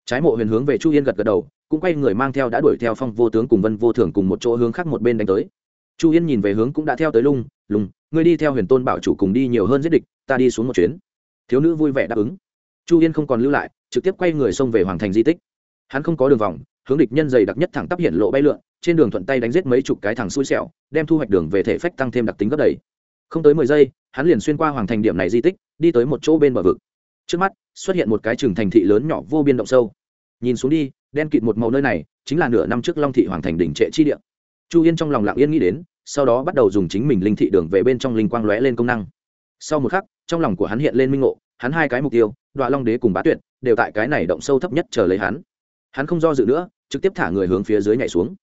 Trái mộ huyền hướng về chu yên gật gật đầu, cũng quay người mang theo đã đuổi theo phong vô tướng cùng vân vô thường cùng một chỗ hướng khác một bên đánh tới. Chu yên nhìn về hướng cũng đã theo tới lung lùng ngươi đi theo huyền tôn bảo chủ cùng đi nhiều hơn giết địch, ta đi xuống một chuyến. Thiếu nữ vui vẻ đáp ứng chu yên không còn lưu lại, trực tiếp quay người xông về hoàng thành di tích. Hắn không có đường vòng, hướng địch nhân dày đặc nhất thẳng tắp hiện lộ bay lượn, trên đường thuận tay đánh giết mấy chục cái thằng xui xẻo, đem thu hoạch đường về thể phách tăng thêm đặc tính gấp đầy. Không tới mười giây, hắn liền xuyên qua hoàng thành điểm này di tích, đi tới một chỗ bên bờ vực. Trước mắt, xuất hiện một cái trường thành thị lớn nhỏ vô biên động sâu. Nhìn xuống đi, đen kịt một màu nơi này, chính là nửa năm trước long thị hoàng thành đỉnh trệ chi địa. Chu yên trong lòng lặng yên nghĩ đến, sau đó bắt đầu dùng chính mình linh thị đường về bên trong linh quang lóe lên công năng. Sau một khắc, trong lòng của hắn hiện lên minh ngộ hắn hai cái mục tiêu đoạn long đế cùng bá tuyệt đều tại cái này động sâu thấp nhất chờ lấy hắn. Hắn không do dự nữa, trực tiếp thả người hướng phía dưới nhảy xuống.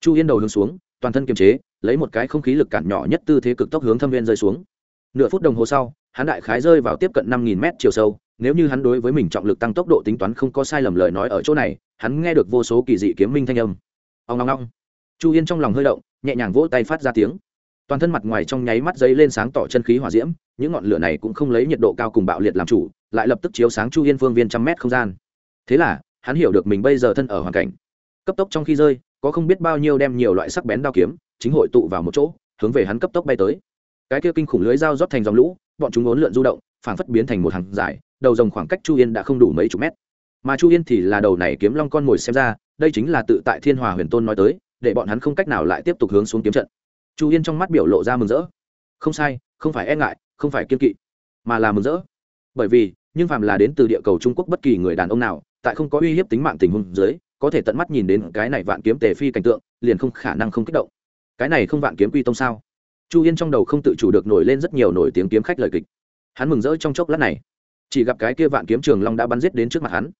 Chu yên đầu hướng xuống, toàn thân kiềm chế, lấy một cái không khí lực cản nhỏ nhất tư thế cực tốc hướng thâm viên rơi xuống. Nửa phút đồng hồ sau, hắn đại khái rơi vào tiếp cận năm nghìn mét chiều sâu, nếu như hắn đối với mình trọng lực tăng tốc độ tính toán không có sai lầm lời nói ở chỗ này, hắn nghe được vô số kỳ dị kiếm minh thanh âm. Ông ngong ngong chu yên trong lòng hơi động, nhẹ nhàng vỗ tay phát ra tiếng. Toàn thân mặt ngoài trong nháy mắt dấy lên sáng tỏ chân khí hỏa diễm những ngọn lửa này cũng không lấy nhiệt độ cao cùng bạo liệt làm chủ, lại lập tức chiếu sáng chu yên phương viên trăm mét không gian. Thế là, hắn hiểu được mình bây giờ thân ở hoàn cảnh. Cấp tốc trong khi rơi, có không biết bao nhiêu đem nhiều loại sắc bén đao kiếm, chính hội tụ vào một chỗ, hướng về hắn cấp tốc bay tới. Cái kia kinh khủng lưới dao rót thành dòng lũ, bọn chúng ốn lượn du động, phảng phất biến thành một hàng dài, đầu dòng khoảng cách chu yên đã không đủ mấy chục mét. Mà chu yên thì là đầu này kiếm long con mồi xem ra, đây chính là tự tại thiên hòa huyền tôn nói tới, để bọn hắn không cách nào lại tiếp tục hướng xuống kiếm trận. Chu yên trong mắt biểu lộ ra mừng rỡ. Không sai, không phải e ngại không phải kiên kỵ, mà là mừng rỡ. Bởi vì, nhưng phàm là đến từ địa cầu trung quốc bất kỳ người đàn ông nào, tại không có uy hiếp tính mạng tình huống dưới, có thể tận mắt nhìn đến cái này vạn kiếm tề phi cảnh tượng, liền không khả năng không kích động. Cái này không vạn kiếm quy tông sao? Chu yên trong đầu không tự chủ được nổi lên rất nhiều nổi tiếng kiếm khách lời kịch. Hắn mừng rỡ trong chốc lát này. Chỉ gặp cái kia vạn kiếm trường long đã bắn giết đến trước mặt hắn.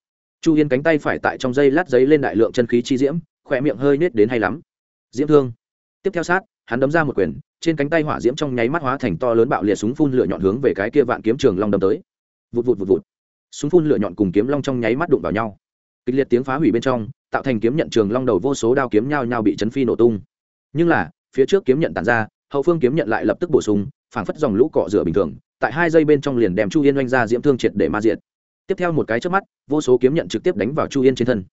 Chu yên cánh tay phải tại trong dây lát giấy lên đại lượng chân khí chi diễm, khỏe miệng hơi nết đến hay lắm. Diễm thương. Tiếp theo sát, hắn đấm ra một quyền trên cánh tay hỏa diễm trong nháy mắt hóa thành to lớn bạo liệt súng phun lửa nhọn hướng về cái kia vạn kiếm trường long đâm tới. Vụt vụt vụt vụt. Súng phun lửa nhọn cùng kiếm long trong nháy mắt đụng vào nhau. Kịch liệt tiếng phá hủy bên trong, tạo thành kiếm nhận trường long đầu vô số đao kiếm nhau nhau bị chấn phi nổ tung. Nhưng là, phía trước kiếm nhận tàn ra, hậu phương kiếm nhận lại lập tức bổ sung, phảng phất dòng lũ cọ rửa bình thường, tại hai giây bên trong liền đem chu yên oanh ra diễm thương triệt để ma diệt. Tiếp theo một cái trước mắt, vô số kiếm nhận trực tiếp đánh vào chu yên trên thân.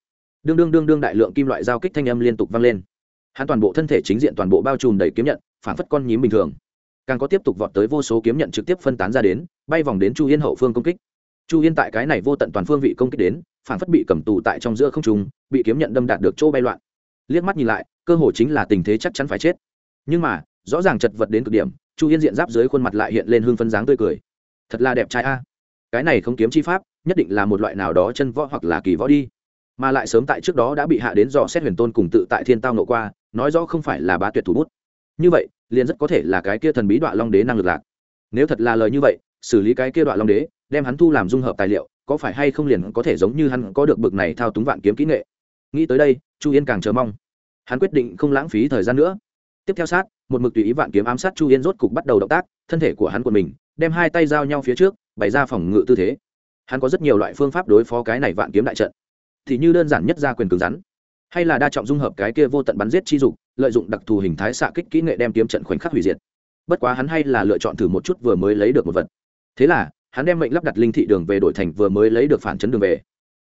Đương đương đương đương đại lượng kim loại giao kích thanh âm liên tục vang lên. Hắn toàn bộ thân thể chính diện toàn bộ bao trùm đầy kiếm nhận. Phản phất con nhím bình thường. Càng có tiếp tục vọt tới vô số kiếm nhận trực tiếp phân tán ra đến, bay vòng đến chu yên hậu phương công kích. Chu yên tại cái này vô tận toàn phương vị công kích đến phản phất bị cầm tù tại trong giữa không trung, bị kiếm nhận đâm đạt được chỗ bay loạn. Liếc mắt nhìn lại, cơ hội chính là tình thế chắc chắn phải chết. Nhưng mà, rõ ràng chật vật đến cực điểm, chu yên diện giáp dưới khuôn mặt lại hiện lên hương phân dáng tươi cười. Thật là đẹp trai a. Cái này không kiếm chi pháp, nhất định là một loại nào đó chân võ hoặc là kỳ võ đi. Mà lại sớm tại trước đó đã bị hạ đến dò xét huyền tôn cùng tự tại thiên tao nộ qua, nói rõ không phải là bá tuyệt thủ bút như vậy, liền rất có thể là cái kia thần bí đoạn long đế năng lực lạc. Nếu thật là lời như vậy, xử lý cái kia đoạn long đế, đem hắn thu làm dung hợp tài liệu, có phải hay không liền có thể giống như hắn có được bực này thao túng vạn kiếm kỹ nghệ? Nghĩ tới đây, chu yên càng chờ mong. Hắn quyết định không lãng phí thời gian nữa. Tiếp theo sát, một mực tùy ý vạn kiếm ám sát chu yên rốt cục bắt đầu động tác, thân thể của hắn của mình, đem hai tay giao nhau phía trước, bày ra phòng ngự tư thế. Hắn có rất nhiều loại phương pháp đối phó cái này vạn kiếm đại trận. Thì như đơn giản nhất ra quyền cứng rắn hay là đa trọng dung hợp cái kia vô tận bắn giết chi dục, lợi dụng đặc thù hình thái xạ kích kỹ nghệ đem kiếm trận khoảnh khắc hủy diệt. Bất quá hắn hay là lựa chọn thử một chút vừa mới lấy được một vật. Thế là, hắn đem mệnh lắp đặt linh thị đường về đổi thành vừa mới lấy được phản chấn đường về.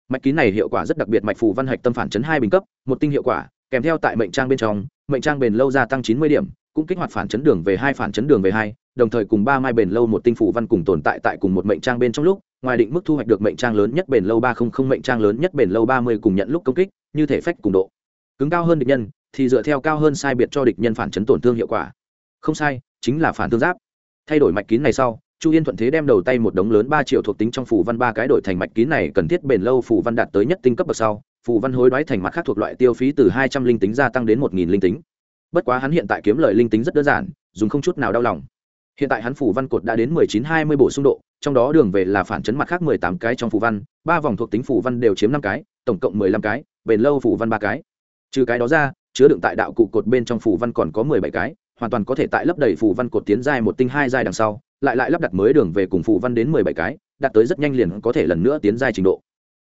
Mạch kín này hiệu quả rất đặc biệt, mạch phù văn hạch tâm phản chấn hai bình cấp, một tinh hiệu quả, kèm theo tại mệnh trang bên trong, mệnh trang bền lâu gia tăng chín mươi điểm, cũng kích hoạt phản chấn đường về hai, phản chấn đường về hai, đồng thời cùng ba mai bền lâu một tinh phù văn cùng tồn tại tại cùng một mệnh trang bên trong lúc ngoài định mức thu hoạch được mệnh trang lớn nhất bền lâu ba không không, mệnh trang lớn nhất bền lâu ba mươi cùng nhận lúc công kích, như thể phách cùng độ. Cứng cao hơn địch nhân, thì dựa theo cao hơn sai biệt cho địch nhân phản chấn tổn thương hiệu quả. Không sai, chính là phản thương giáp. Thay đổi mạch kín này sau, chu yên thuận thế đem đầu tay một đống lớn ba triệu thuộc tính trong phủ văn ba cái đổi thành mạch kín này cần thiết bền lâu phủ văn đạt tới nhất tinh cấp bậc sau phủ văn hối đoái thành mặt khác thuộc loại tiêu phí từ hai trăm linh tính gia tăng đến một nghìn linh tính. Bất quá hắn hiện tại kiếm lợi linh tính rất đơn giản, dùng không chút nào đau lòng. Hiện tại hắn phủ văn cột đã đến mười chín hai mươi bộ xung độ trong đó đường về là phản chấn mặt khác mười tám cái trong phủ văn, ba vòng thuộc tính phủ văn đều chiếm năm cái, tổng cộng mười lăm cái, bền lâu phủ văn ba cái. Trừ cái đó ra, chứa đựng tại đạo cụ cột bên trong phủ văn còn có mười bảy cái, hoàn toàn có thể tại lấp đầy phủ văn cột tiến dài một tinh hai dài đằng sau, lại lại lắp đặt mới đường về cùng phủ văn đến mười bảy cái, đạt tới rất nhanh liền có thể lần nữa tiến dài trình độ.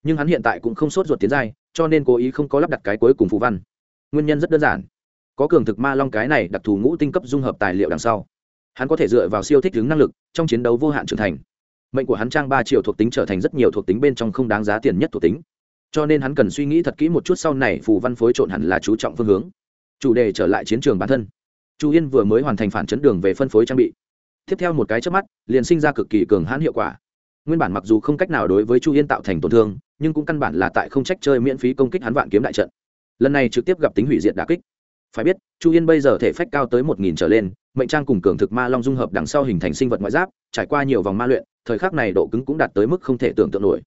Nhưng hắn hiện tại cũng không sốt ruột tiến dài cho nên cố ý không có lắp đặt cái cuối cùng phủ văn. Nguyên nhân rất đơn giản. Có cường thực ma long cái này đặc thù ngũ tinh cấp dung hợp tài liệu đằng sau. Hắn có thể dựa vào siêu thích ứng năng lực, trong chiến đấu vô hạn trưởng thành mệnh của hắn trang ba triệu thuộc tính trở thành rất nhiều thuộc tính bên trong không đáng giá tiền nhất thuộc tính. Cho nên hắn cần suy nghĩ thật kỹ một chút sau này phù văn phối trộn hẳn là chú trọng phương hướng. Chủ đề trở lại chiến trường bản thân. Chu yên vừa mới hoàn thành phản chấn đường về phân phối trang bị. Tiếp theo một cái trước mắt, liền sinh ra cực kỳ cường hãn hiệu quả. Nguyên bản mặc dù không cách nào đối với chu yên tạo thành tổn thương, nhưng cũng căn bản là tại không trách chơi miễn phí công kích hắn vạn kiếm đại trận. Lần này trực tiếp gặp tính hủy diệt đà kích. Phải biết, chu yên bây giờ thể phách cao tới một nghìn trở lên, mệnh trang cùng cường thực ma long dung hợp đằng sau hình thành sinh vật ngoại giáp, trải qua nhiều vòng ma luyện thời khắc này độ cứng cũng đạt tới mức không thể tưởng tượng nổi.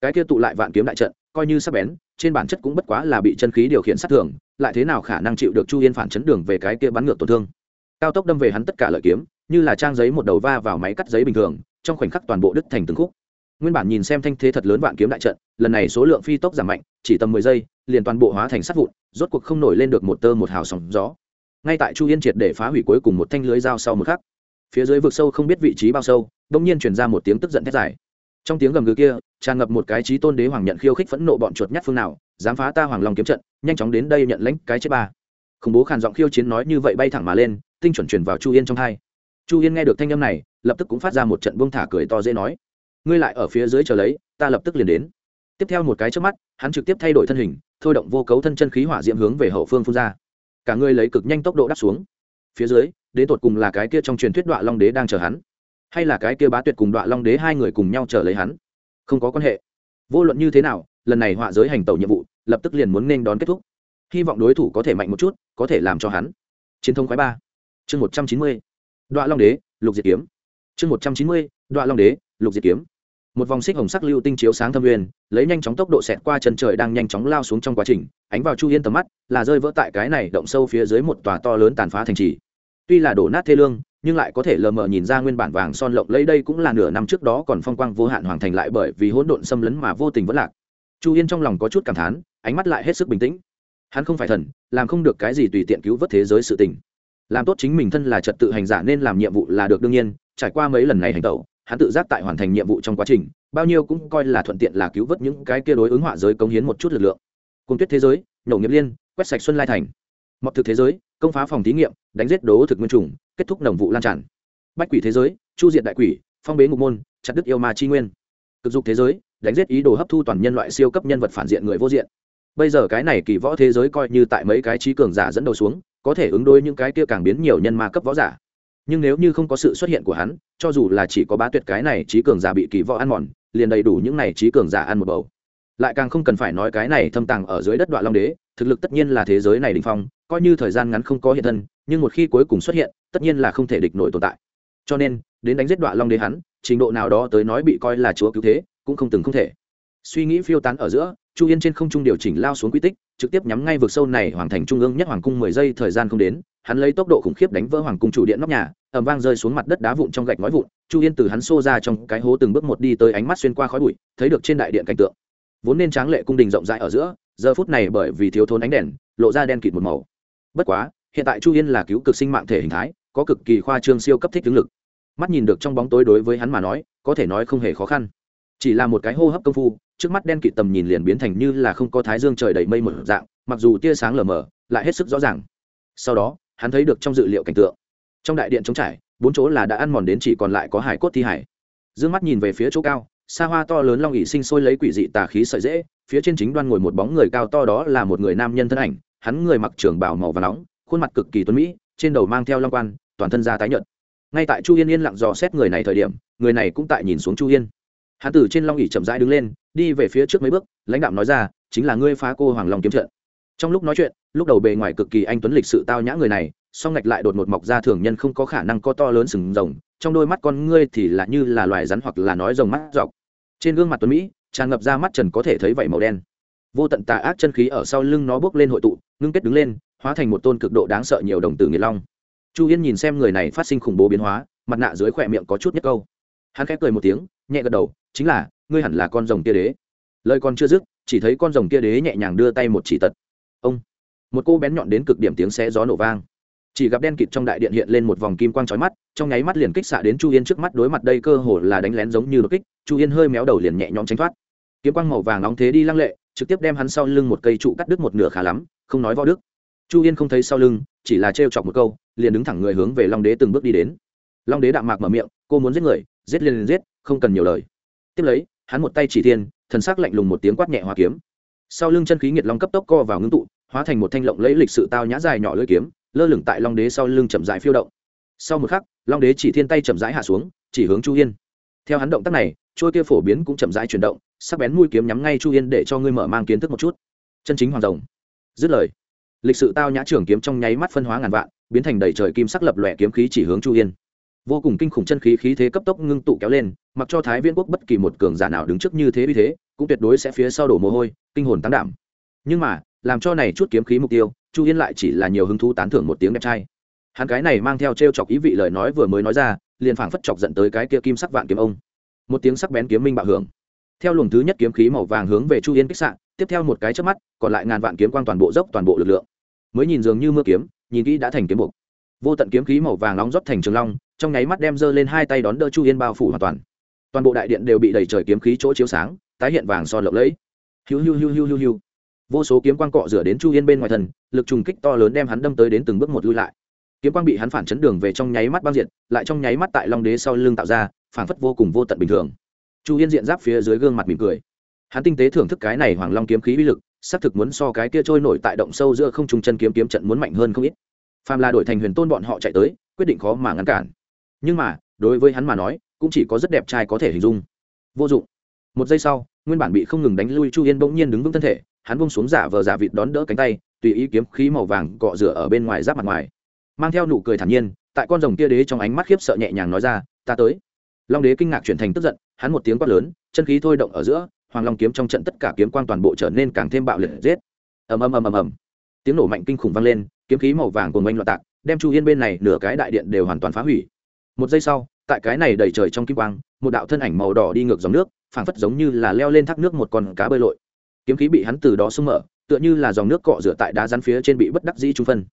Cái kia tụ lại vạn kiếm đại trận, coi như sắp bén, trên bản chất cũng bất quá là bị chân khí điều khiển sát thường, lại thế nào khả năng chịu được chu yên phản chấn đường về cái kia bắn ngược tổn thương. Cao tốc đâm về hắn tất cả lợi kiếm, như là trang giấy một đầu va vào máy cắt giấy bình thường, trong khoảnh khắc toàn bộ đứt thành từng khúc. Nguyên bản nhìn xem thanh thế thật lớn vạn kiếm đại trận, lần này số lượng phi tốc giảm mạnh, chỉ tầm mười giây, liền toàn bộ hóa thành sắt vụn, rốt cuộc không nổi lên được một tơ một hào sóng gió. Ngay tại chu yên triệt để phá hủy cuối cùng một thanh lưới dao sau một khắc, phía dưới vực sâu không biết vị trí bao sâu đông nhiên truyền ra một tiếng tức giận thét dài. Trong tiếng gầm gừ kia, tràn ngập một cái trí tôn đế hoàng nhận khiêu khích phẫn nộ bọn chuột nhát phương nào, dám phá ta hoàng long kiếm trận, nhanh chóng đến đây nhận lãnh cái chết ba. Khủng bố khàn giọng khiêu chiến nói như vậy bay thẳng mà lên, tinh chuẩn truyền vào chu yên trong hai. Chu yên nghe được thanh âm này, lập tức cũng phát ra một trận buông thả cười to dễ nói. Ngươi lại ở phía dưới chờ lấy, ta lập tức liền đến. Tiếp theo một cái trước mắt, hắn trực tiếp thay đổi thân hình, thôi động vô cấu thân chân khí hỏa diễm hướng về hậu phương phun ra. Cả ngươi lấy cực nhanh tốc độ đáp xuống. Phía dưới, đến tột cùng là cái kia trong truyền thuyết đoạn long đế đang chờ hắn hay là cái kia bá tuyệt cùng đoạn long đế hai người cùng nhau trở lấy hắn? Không có quan hệ. Vô luận như thế nào, lần này họa giới hành tẩu nhiệm vụ, lập tức liền muốn nên đón kết thúc. Hy vọng đối thủ có thể mạnh một chút, có thể làm cho hắn. Chiến thông khoái ba. Chương một trăm chín mươi. Đoạn long đế, lục diệt kiếm. Chương một trăm chín mươi. Đoạn long đế, lục diệt kiếm. Một vòng xích hồng sắc lưu tinh chiếu sáng thâm uyên lấy nhanh chóng tốc độ xẹt qua chân trời đang nhanh chóng lao xuống trong quá trình, ánh vào chu yên tầm mắt, là rơi vỡ tại cái này động sâu phía dưới một tòa to lớn tàn phá thành trì. Tuy là đổ nát thê lương nhưng lại có thể lờ mờ nhìn ra nguyên bản vàng son lộng lấy đây cũng là nửa năm trước đó còn phong quang vô hạn hoàn thành lại bởi vì hỗn độn xâm lấn mà vô tình vẫn lạc. Chu yên trong lòng có chút cảm thán, ánh mắt lại hết sức bình tĩnh. Hắn không phải thần, làm không được cái gì tùy tiện cứu vớt thế giới sự tình. Làm tốt chính mình thân là trật tự hành giả nên làm nhiệm vụ là được đương nhiên, trải qua mấy lần này hành tẩu, hắn tự giác tại hoàn thành nhiệm vụ trong quá trình, bao nhiêu cũng coi là thuận tiện là cứu vớt những cái kia đối ứng họa giới cống hiến một chút lực lượng. Cung tuyết thế giới nhổ nghiệp liên, quét sạch xuân lai thành. Mọc thực thế giới công phá phòng thí nghiệm, đánh giết đố thực nguyên trùng, kết thúc nồng vụ lan tràn. Bách quỷ thế giới, chu diện đại quỷ, phong bế ngục môn, chặt đức yêu ma chi nguyên. Cực dục thế giới, đánh giết ý đồ hấp thu toàn nhân loại siêu cấp nhân vật phản diện người vô diện. Bây giờ cái này kỳ võ thế giới coi như tại mấy cái trí cường giả dẫn đầu xuống, có thể ứng đối những cái kia càng biến nhiều nhân ma cấp võ giả. Nhưng nếu như không có sự xuất hiện của hắn, cho dù là chỉ có bá tuyệt cái này trí cường giả bị kỳ võ ăn mòn, liền đầy đủ những này trí cường giả ăn một bầu lại càng không cần phải nói cái này thâm tàng ở dưới đất đoạn long đế, thực lực tất nhiên là thế giới này đình phong, coi như thời gian ngắn không có hiện thân, nhưng một khi cuối cùng xuất hiện, tất nhiên là không thể địch nổi tồn tại. Cho nên, đến đánh giết đoạn long đế hắn, trình độ nào đó tới nói bị coi là chúa cứu thế, cũng không từng không thể. Suy nghĩ phiêu tán ở giữa, chu yên trên không trung điều chỉnh lao xuống quy tích, trực tiếp nhắm ngay vực sâu này hoàn thành trung ương nhất hoàng cung mười giây thời gian không đến, hắn lấy tốc độ khủng khiếp đánh vỡ hoàng cung chủ điện nóc nhà ẩm vang rơi xuống mặt đất đá vụn trong gạch nói vụn, chu yên từ hắn xô ra trong cái hố từng bước một đi tới ánh mắt xuyên qua khói bụi, thấy được trên đại điện cảnh tượng vốn nên tráng lệ cung đình rộng rãi ở giữa, giờ phút này bởi vì thiếu thốn ánh đèn, lộ ra đen kịt một màu. Bất quá, hiện tại chu yên là cứu cực sinh mạng thể hình thái, có cực kỳ khoa trương siêu cấp thích tướng lực. Mắt nhìn được trong bóng tối đối với hắn mà nói, có thể nói không hề khó khăn. Chỉ là một cái hô hấp công phu, trước mắt đen kịt tầm nhìn liền biến thành như là không có thái dương trời đầy mây một dạng, mặc dù tia sáng lờ mờ, lại hết sức rõ ràng. Sau đó, hắn thấy được trong dự liệu cảnh tượng. Trong đại điện trống trải, bốn chỗ là đã ăn mòn đến chỉ còn lại có hải cốt thi hải d ư ơ n g mắt nhìn về phía chỗ cao xa hoa to lớn long ỉ sinh sôi lấy quỷ dị tà khí sợi dễ phía trên chính đoan ngồi một bóng người cao to đó là một người nam nhân thân ảnh, hắn người mặc trường bảo màu và nóng, khuôn mặt cực kỳ tuấn mỹ, trên đầu mang theo long quan, toàn thân da tái nhợt. Ngay tại chu yên yên lặng dò xét người này thời điểm, người này cũng tại nhìn xuống chu yên. Hắn từ trên long ỉ chậm rãi đứng lên, đi về phía trước mấy bước, lãnh đạo nói ra, chính là ngươi phá cô hoàng long kiếm trận. Trong lúc nói chuyện, lúc đầu bề ngoài cực kỳ anh tuấn lịch sự tao nhã người này, song ngạch lại đột ngột mọc ra thường nhân không có khả năng có to lớn sừng rồng trong đôi mắt con ngươi thì là như là loài rắn hoặc là nói rồng mắt dọc. Trên gương mặt tuấn mỹ, tràn ngập ra mắt trần có thể thấy vảy màu đen. Vô tận tà ác chân khí ở sau lưng nó bước lên hội tụ, ngưng kết đứng lên, hóa thành một tôn cực độ đáng sợ nhiều đồng tử nghiệt long. Chu yên nhìn xem người này phát sinh khủng bố biến hóa, mặt nạ dưới khỏe miệng có chút nhất câu. Hắn khẽ cười một tiếng, nhẹ gật đầu, chính là, ngươi hẳn là con rồng kia đế. Lời còn chưa dứt, chỉ thấy con rồng kia đế nhẹ nhàng đưa tay một chỉ tật. Ông! Một cô bén nhọn đến cực điểm tiếng xe gió nổ vang chỉ gặp đen kịt trong đại điện hiện lên một vòng kim quang trói mắt, trong nháy mắt liền kích xạ đến chu yên trước mắt đối mặt đây cơ hồ là đánh lén giống như đột kích, chu yên hơi méo đầu liền nhẹ nhõm tránh thoát. Kiếm quang màu vàng nóng thế đi lăng lệ, trực tiếp đem hắn sau lưng một cây trụ cắt đứt một nửa khá lắm, không nói võ đức. Chu yên không thấy sau lưng, chỉ là trêu chọc một câu, liền đứng thẳng người hướng về long đế từng bước đi đến. Long đế đạm mạc mở miệng, cô muốn giết người, giết liền liền giết, không cần nhiều lời. Tiếp lấy, hắn một tay chỉ thiên, thần sắc lạnh lùng một tiếng quát nhẹ hoa kiếm. Sau lưng chân khí nhiệt long cấp tốc co vào ngưng tụ, hóa thành một thanh lộng lấy lịch sự tao nhã dài nhỏ lưỡi kiếm lơ lửng tại long đế sau lưng chậm rãi phiêu động. Sau một khắc, long đế chỉ thiên tay chậm rãi hạ xuống, chỉ hướng chu yên theo hắn động tác này trôi kia phổ biến cũng chậm rãi chuyển động, sắc bén mũi kiếm nhắm ngay chu yên để cho ngươi mở mang kiến thức một chút. Chân chính hoàng rồng. Dứt lời, lịch sự tao nhã trưởng kiếm trong nháy mắt phân hóa ngàn vạn, biến thành đầy trời kim sắc lập lòe kiếm khí chỉ hướng chu yên vô cùng kinh khủng chân khí khí thế cấp tốc ngưng tụ kéo lên, mặc cho thái viễn quốc bất kỳ một cường giả nào đứng trước như thế vì thế, cũng tuyệt đối sẽ phía sau đổ mồ hôi, kinh hồn tăng đảm. Nhưng mà, làm cho này chút kiếm khí mục tiêu chu yên lại chỉ là nhiều hứng thú tán thưởng một tiếng đẹp trai. Hắn cái này mang theo t r e o chọc ý vị lời nói vừa mới nói ra, liền phảng phất chọc dẫn tới cái kia kim sắc vạn kiếm ông. Một tiếng sắc bén kiếm minh bạo hưởng. Theo luồng thứ nhất kiếm khí màu vàng hướng về chu yên kích sạn tiếp theo một cái trước mắt, còn lại ngàn vạn kiếm quang toàn bộ dốc, toàn bộ lực lượng. Mới nhìn dường như mưa kiếm, nhìn kỹ đã thành kiếm buộc. Vô tận kiếm khí màu vàng nóng rót thành trường long, trong nháy mắt đem giơ lên hai tay đón đỡ chu yên bao phủ hoàn toàn. Toàn bộ đại điện đều bị đầy trời kiếm khí chỗ chiếu sáng, tái hiện vàng son lộng lẫy. Hiu hiu hiu hiu hiu hiu vô số kiếm quang cọ rửa đến chu yên bên ngoài thần, lực trùng kích to lớn đem hắn đâm tới đến từng bước một lui lại. Kiếm quang bị hắn phản chấn đường về trong nháy mắt băng diện lại trong nháy mắt tại long đế sau lưng tạo ra, phản phất vô cùng vô tận bình thường. Chu yên diện giáp phía dưới gương mặt mỉm cười. Hắn tinh tế thưởng thức cái này hoàng long kiếm khí uy lực, xác thực muốn so cái kia trôi nổi tại động sâu giữa không trung chân kiếm kiếm trận muốn mạnh hơn không ít. Phàm là đổi thành huyền tôn bọn họ chạy tới, quyết định khó mà ngăn cản. Nhưng mà, đối với hắn mà nói, cũng chỉ có rất đẹp trai có thể hình dung. Vô dụng. Một giây sau, nguyên bản bị không ngừng đánh lui chu yên bỗng nhiên đứng vững thân thể hắn bông xuống giả vờ giả vịt đón đỡ cánh tay, tùy ý kiếm khí màu vàng cọ rửa ở bên ngoài giáp mặt ngoài. Mang theo nụ cười thản nhiên, tại con rồng kia đế trong ánh mắt khiếp sợ nhẹ nhàng nói ra, ta tới. Long đế kinh ngạc chuyển thành tức giận, hắn một tiếng quát lớn, chân khí thôi động ở giữa, hoàng long kiếm trong trận tất cả kiếm quang toàn bộ trở nên càng thêm bạo liệt giết. Ầm ầm ầm ầm ầm. Tiếng nổ mạnh kinh khủng vang lên, kiếm khí màu vàng cùng oanh loạn tạc, đem chu yên bên này nửa cái đại điện đều hoàn toàn phá hủy. Một giây sau, tại cái này đầy trời trong kim quang, một đạo thân ảnh màu đỏ đi ngược dòng nước, phảng phất giống như là leo lên thác nước một con cá bơi lội kiếm khí bị hắn từ đó sung mở, tựa như là dòng nước cọ rửa tại đá rắn phía trên bị bất đắc dĩ trung phân.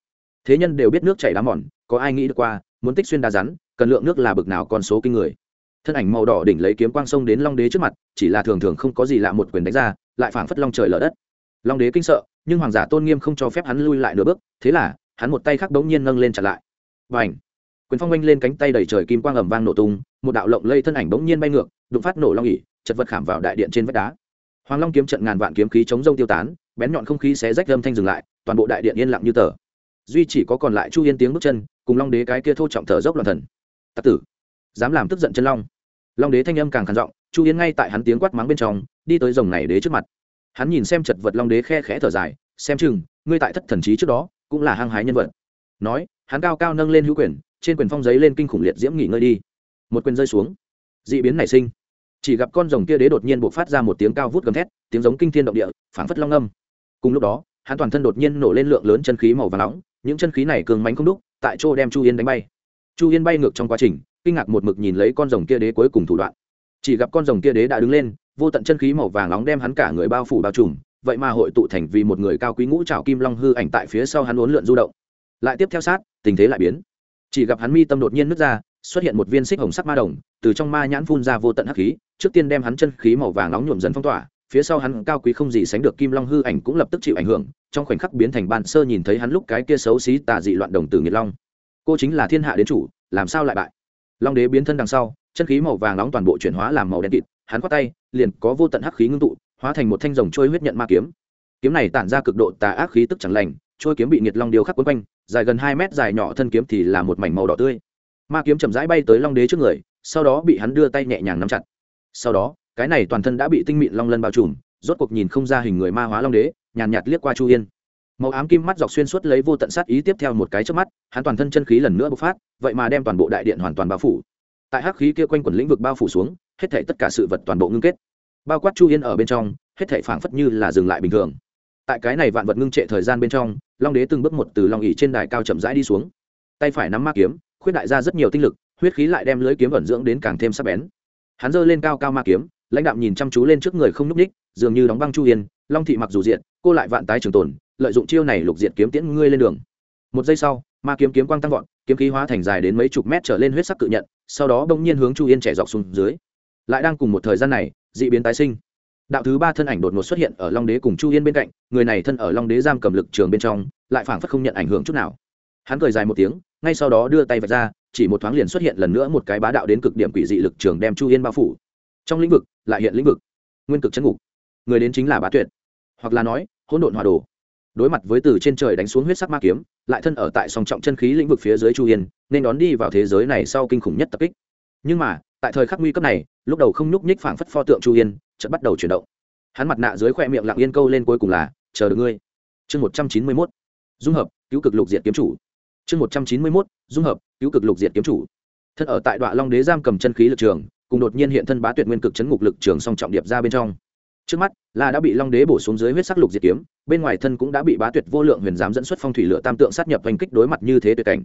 Thế nhân đều biết nước chảy đá mòn, có ai nghĩ được qua, muốn tích xuyên đá rắn, cần lượng nước là bực nào con số kinh người. Thân ảnh màu đỏ đỉnh lấy kiếm quang sông đến long đế trước mặt, chỉ là thường thường không có gì lạ một quyền đánh ra, lại phảng phất long trời lở đất. Long đế kinh sợ, nhưng hoàng giả tôn nghiêm không cho phép hắn lui lại nửa bước, thế là, hắn một tay khác đống nhiên nâng lên chặn lại. Và ảnh quyền phong oanh lên cánh tay đầy trời kim quang ầm vang nổ tung, một đạo lộng lây thân ảnh bỗng nhiên bay ngược, đụng phát nổ long ỉ, chật vật khảm vào đại điện trên vách đá hoàng long kiếm trận ngàn vạn kiếm khí chống rông tiêu tán, bén nhọn không khí xé rách âm thanh dừng lại, toàn bộ đại điện yên lặng như tờ. Duy chỉ có còn lại chu yên tiếng bước chân, cùng long đế cái kia thô trọng thở dốc loạn thần. Tặc tử, dám làm tức giận chân long. Long đế thanh âm càng khàn giọng, chu yên ngay tại hắn tiếng quát mắng bên trong, đi tới rồng này đế trước mặt. Hắn nhìn xem chật vật long đế khe khẽ thở dài, xem chừng, ngươi tại thất thần trí trước đó, cũng là hăng hái nhân vật. Nói, hắn cao cao nâng lên hữu quyền, trên quyền phong giấy lên kinh khủng liệt diễm nghỉ ngơi đi. Một quyền rơi xuống. D ị biến nảy sinh chỉ gặp con rồng kia đế đột nhiên buộc phát ra một tiếng cao vút gầm thét, tiếng giống kinh thiên động địa, phảng phất long âm. Cùng lúc đó, hắn toàn thân đột nhiên nổ lên lượng lớn chân khí màu và nóng, những chân khí này cường mánh không đúc, tại chỗ đem chu yên đánh bay. Chu yên bay ngược trong quá trình, kinh ngạc một mực nhìn lấy con rồng kia đế cuối cùng thủ đoạn. Chỉ gặp con rồng kia đế đã đứng lên, vô tận chân khí màu vàng nóng đem hắn cả người bao phủ bao trùm, vậy mà hội tụ thành vì một người cao quý ngũ trào kim long hư ảnh tại phía sau hắn uốn lượn du động. Lại tiếp theo sát, tình thế lại biến. Chỉ gặp hắn mi tâm đột nhiên nứt ra xuất hiện một viên xích hồng sắc ma đồng, từ trong ma nhãn phun ra vô tận hắc khí, trước tiên đem hắn chân khí màu vàng nóng nhuộm dần phong tỏa, phía sau hắn cao quý không gì sánh được kim long hư ảnh cũng lập tức chịu ảnh hưởng, trong khoảnh khắc biến thành ban sơ nhìn thấy hắn lúc cái kia xấu xí tà dị loạn đồng tử nghiệt long. Cô chính là thiên hạ đến chủ, làm sao lại bại? Long đế biến thân đằng sau, chân khí màu vàng nóng toàn bộ chuyển hóa làm màu đen kịt, hắn khoát tay, liền có vô tận hắc khí ngưng tụ, hóa thành một thanh rồng trôi huyết nhận ma kiếm. Kiếm này tản ra cực độ tà ác khí tức chẳng lành, trôi kiếm bị nghiệt long điêu khắc quấn quanh, dài gần hai mét dài nhỏ thân kiếm thì là một mảnh màu đỏ tươi ma kiếm chậm rãi bay tới long đế trước người, sau đó bị hắn đưa tay nhẹ nhàng nắm chặt. Sau đó, cái này toàn thân đã bị tinh mịn long lân bao trùm, rốt cuộc nhìn không ra hình người ma hóa long đế, nhàn nhạt liếc qua chu yên. Màu ám kim mắt dọc xuyên suốt lấy vô tận sát ý tiếp theo một cái trước mắt, hắn toàn thân chân khí lần nữa bộc phát, vậy mà đem toàn bộ đại điện hoàn toàn bao phủ. Tại hắc khí kia quanh quẩn lĩnh vực bao phủ xuống, hết thể tất cả sự vật toàn bộ ngưng kết. Bao quát chu yên ở bên trong, hết thể phảng phất như là dừng lại bình thường. Tại cái này vạn vật ngưng trệ thời gian bên trong, long đế từng bước một từ long ỉ trên đài cao chậm rãi đi xuống. Tay phải nắm ma kiếm khuyết đại ra rất nhiều tinh lực, huyết khí lại đem lưới kiếm ẩn dưỡng đến càng thêm sắc bén. Hắn giơ lên cao cao ma kiếm, lãnh đạo nhìn chăm chú lên trước người không núp ních dường như đóng băng chu yên, long thị mặc dù diện cô lại vạn tái trường tồn, lợi dụng chiêu này lục diện kiếm tiễn ngươi lên đường. Một giây sau, ma kiếm kiếm quang tăng vọt, kiếm khí hóa thành dài đến mấy chục mét trở lên huyết sắc cự nhận, sau đó bỗng nhiên hướng chu yên trẻ dọc xuống dưới. Lại đang cùng một thời gian này, dị biến tái sinh. Đạo thứ ba thân ảnh đột ngột xuất hiện ở long đế cùng chu yên bên cạnh, người này thân ở long đế giam cầm lực trường bên trong, lại phảng phất không nhận ảnh hưởng chút nào. Hắn cười dài một tiếng ngay sau đó đưa tay vạch ra, chỉ một thoáng liền xuất hiện lần nữa một cái bá đạo đến cực điểm quỷ dị lực trường đem chu yên bao phủ. Trong lĩnh vực, lại hiện lĩnh vực. Nguyên cực chân ngục. Người đến chính là bá tuyệt. Hoặc là nói, hỗn độn hòa đồ. Đối mặt với từ trên trời đánh xuống huyết sắc ma kiếm, lại thân ở tại song trọng chân khí lĩnh vực phía dưới chu yên, nên đón đi vào thế giới này sau kinh khủng nhất tập kích. Nhưng mà, tại thời khắc nguy cấp này, lúc đầu không nhúc nhích phảng phất pho tượng chu yên, chợt bắt đầu chuyển động. Hắn mặt nạ dưới khoe miệng lặng yên câu lên cuối cùng là, chờ được ngươi. Chương một trăm chín mươi mốt. Dung hợp, cứu cực lục diệt kiếm chủ chương một trăm chín mươi mốt, dung hợp, cứu cực lục diệt kiếm chủ. Thân ở tại đoạn long đế giam cầm chân khí lực trường, cùng đột nhiên hiện thân bá tuyệt nguyên cực chấn ngục lực trường song trọng điệp ra bên trong. Trước mắt, là đã bị long đế bổ xuống dưới huyết sắc lục diệt kiếm, bên ngoài thân cũng đã bị bá tuyệt vô lượng huyền giám dẫn xuất phong thủy lửa tam tượng sát nhập hành kích đối mặt như thế tuyệt cảnh.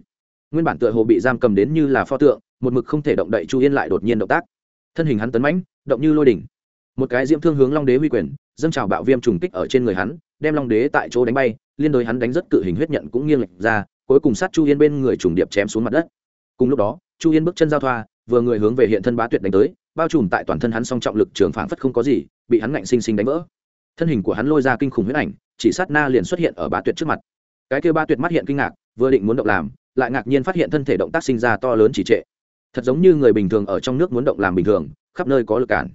Nguyên bản tựa hồ bị giam cầm đến như là pho tượng, một mực không thể động đậy chu yên lại đột nhiên động tác. Thân hình hắn tấn mãnh, động như lôi đỉnh. Một cái diễm thương hướng long đế huy quyền, dâng trào bạo viêm trùng kích ở trên người hắn, đem long đế tại chỗ đánh bay, liên đối hắn đánh rất cự hình huyết nhận cũng nghiêng lệch ra cuối cùng sát chu yên bên người trùng điệp chém xuống mặt đất. Cùng lúc đó, chu yên bước chân giao thoa, vừa người hướng về hiện thân bá tuyệt đánh tới, bao trùm tại toàn thân hắn song trọng lực trường phảng phất không có gì, bị hắn ngạnh sinh sinh đánh vỡ. Thân hình của hắn lôi ra kinh khủng huyết ảnh, chỉ sát na liền xuất hiện ở bá tuyệt trước mặt. Cái kêu ba tuyệt mắt hiện kinh ngạc, vừa định muốn động làm, lại ngạc nhiên phát hiện thân thể động tác sinh ra to lớn chỉ trệ. Thật giống như người bình thường ở trong nước muốn động làm bình thường, khắp nơi có lực cản.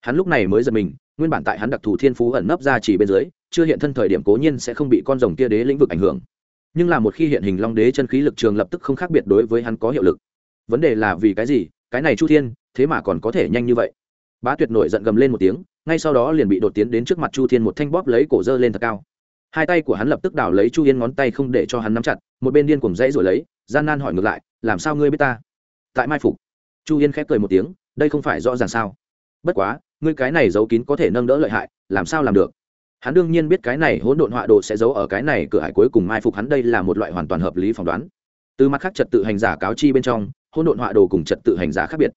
Hắn lúc này mới giật mình, nguyên bản tại hắn đặc thù thiên phú ẩn nấp ra chỉ bên dưới, chưa hiện thân thời điểm cố nhiên sẽ không bị con rồng kia đế lĩnh vực ảnh hưởng nhưng là một khi hiện hình long đế chân khí lực trường lập tức không khác biệt đối với hắn có hiệu lực. Vấn đề là vì cái gì? Cái này chu thiên, thế mà còn có thể nhanh như vậy? Bá tuyệt nổi giận gầm lên một tiếng, ngay sau đó liền bị đột tiến đến trước mặt chu thiên một thanh bóp lấy cổ dơ lên thật cao. Hai tay của hắn lập tức đảo lấy chu yên ngón tay không để cho hắn nắm chặt, một bên điên cùng dãy rồi lấy, gian nan hỏi ngược lại, làm sao ngươi biết ta? Tại mai phục, chu yên khép cười một tiếng, đây không phải rõ ràng sao? Bất quá, ngươi cái này giấu kín có thể nâng đỡ lợi hại, làm sao làm được? Hắn đương nhiên biết cái này hỗn độn họa đồ sẽ giấu ở cái này cửa hải cuối cùng mai phục hắn đây là một loại hoàn toàn hợp lý phỏng đoán. Từ mặt khác trật tự hành giả cáo chi bên trong, hỗn độn họa đồ cùng trật tự hành giả khác biệt.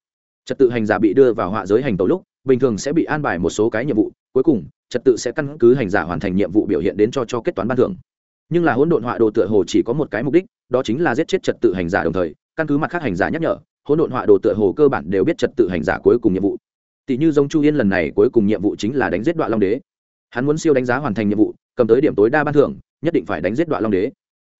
Trật tự hành giả bị đưa vào họa giới hành tàu lúc, bình thường sẽ bị an bài một số cái nhiệm vụ, cuối cùng, trật tự sẽ căn cứ hành giả hoàn thành nhiệm vụ biểu hiện đến cho cho kết toán ban thưởng. Nhưng là hỗn độn họa đồ tựa hồ chỉ có một cái mục đích, đó chính là giết chết trật tự hành giả đồng thời, căn cứ mặt khác hành giả nhắc nhở, hỗn độn họa đồ tựa hồ cơ bản đều biết trật tự hành giả cuối cùng nhiệm vụ. Tỷ như giống chu yên lần này cuối cùng nhiệm vụ chính là đánh giết đoạn long đế hắn muốn siêu đánh giá hoàn thành nhiệm vụ, cầm tới điểm tối đa ban thưởng, nhất định phải đánh giết đoạn long đế.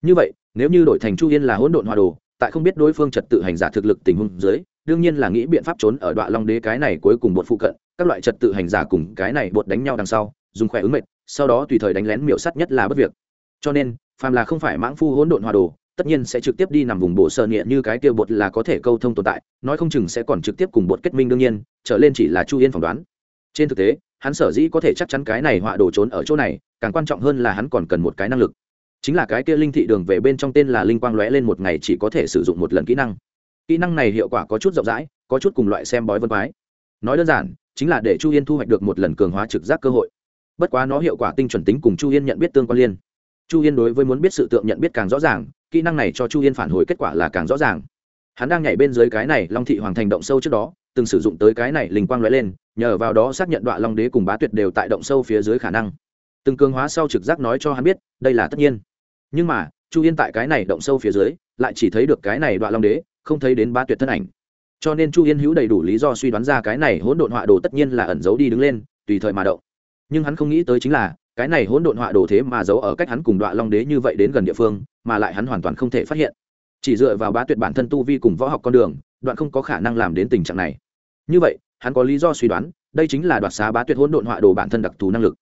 Như vậy, nếu như đổi thành chu yên là hỗn độn hòa đồ, tại không biết đối phương trật tự hành giả thực lực tình huống dưới, đương nhiên là nghĩ biện pháp trốn ở đoạn long đế cái này cuối cùng bột phụ cận, các loại trật tự hành giả cùng cái này bột đánh nhau đằng sau, dùng khỏe ứng mệt sau đó tùy thời đánh lén miểu sắt nhất là bất việc. Cho nên, phàm là không phải mãng phu hỗn độn hòa đồ, tất nhiên sẽ trực tiếp đi nằm vùng bộ sơ nghĩa như cái kia bột là có thể câu thông tồn tại, nói không chừng sẽ còn trực tiếp cùng bột kết minh đương nhiên, trở lên chỉ là chu yên phỏng đoán. Trên thực tế hắn sở dĩ có thể chắc chắn cái này họa đồ trốn ở chỗ này, càng quan trọng hơn là hắn còn cần một cái năng lực. Chính là cái kia linh thị đường về bên trong tên là linh quang lóe lên một ngày chỉ có thể sử dụng một lần kỹ năng. Kỹ năng này hiệu quả có chút rộng rãi, có chút cùng loại xem bói vân quái. Nói đơn giản, chính là để chu yên thu hoạch được một lần cường hóa trực giác cơ hội. Bất quá nó hiệu quả tinh chuẩn tính cùng chu yên nhận biết tương quan liên. Chu yên đối với muốn biết sự tượng nhận biết càng rõ ràng, kỹ năng này cho chu yên phản hồi kết quả là càng rõ ràng. Hắn đang nhảy bên dưới cái này long thị hoàng thành động sâu trước đó, từng sử dụng tới cái này linh quang lóe lên nhờ vào đó xác nhận đoạn long đế cùng bá tuyệt đều tại động sâu phía dưới khả năng. Từng cường hóa sau trực giác nói cho hắn biết, đây là tất nhiên. Nhưng mà, chu yên tại cái này động sâu phía dưới, lại chỉ thấy được cái này đoạn long đế, không thấy đến bá tuyệt thân ảnh. Cho nên chu yên hữu đầy đủ lý do suy đoán ra cái này hỗn độn họa đồ tất nhiên là ẩn giấu đi đứng lên, tùy thời mà động. Nhưng hắn không nghĩ tới chính là, cái này hỗn độn họa đồ thế mà giấu ở cách hắn cùng đoạn long đế như vậy đến gần địa phương, mà lại hắn hoàn toàn không thể phát hiện. Chỉ dựa vào bá tuyệt bản thân tu vi cùng võ học con đường, đoạn không có khả năng làm đến tình trạng này. Như vậy hắn có lý do suy đoán, đây chính là đoạt xá bá tuyệt hỗn độn họa đồ bản thân đặc thù năng lực.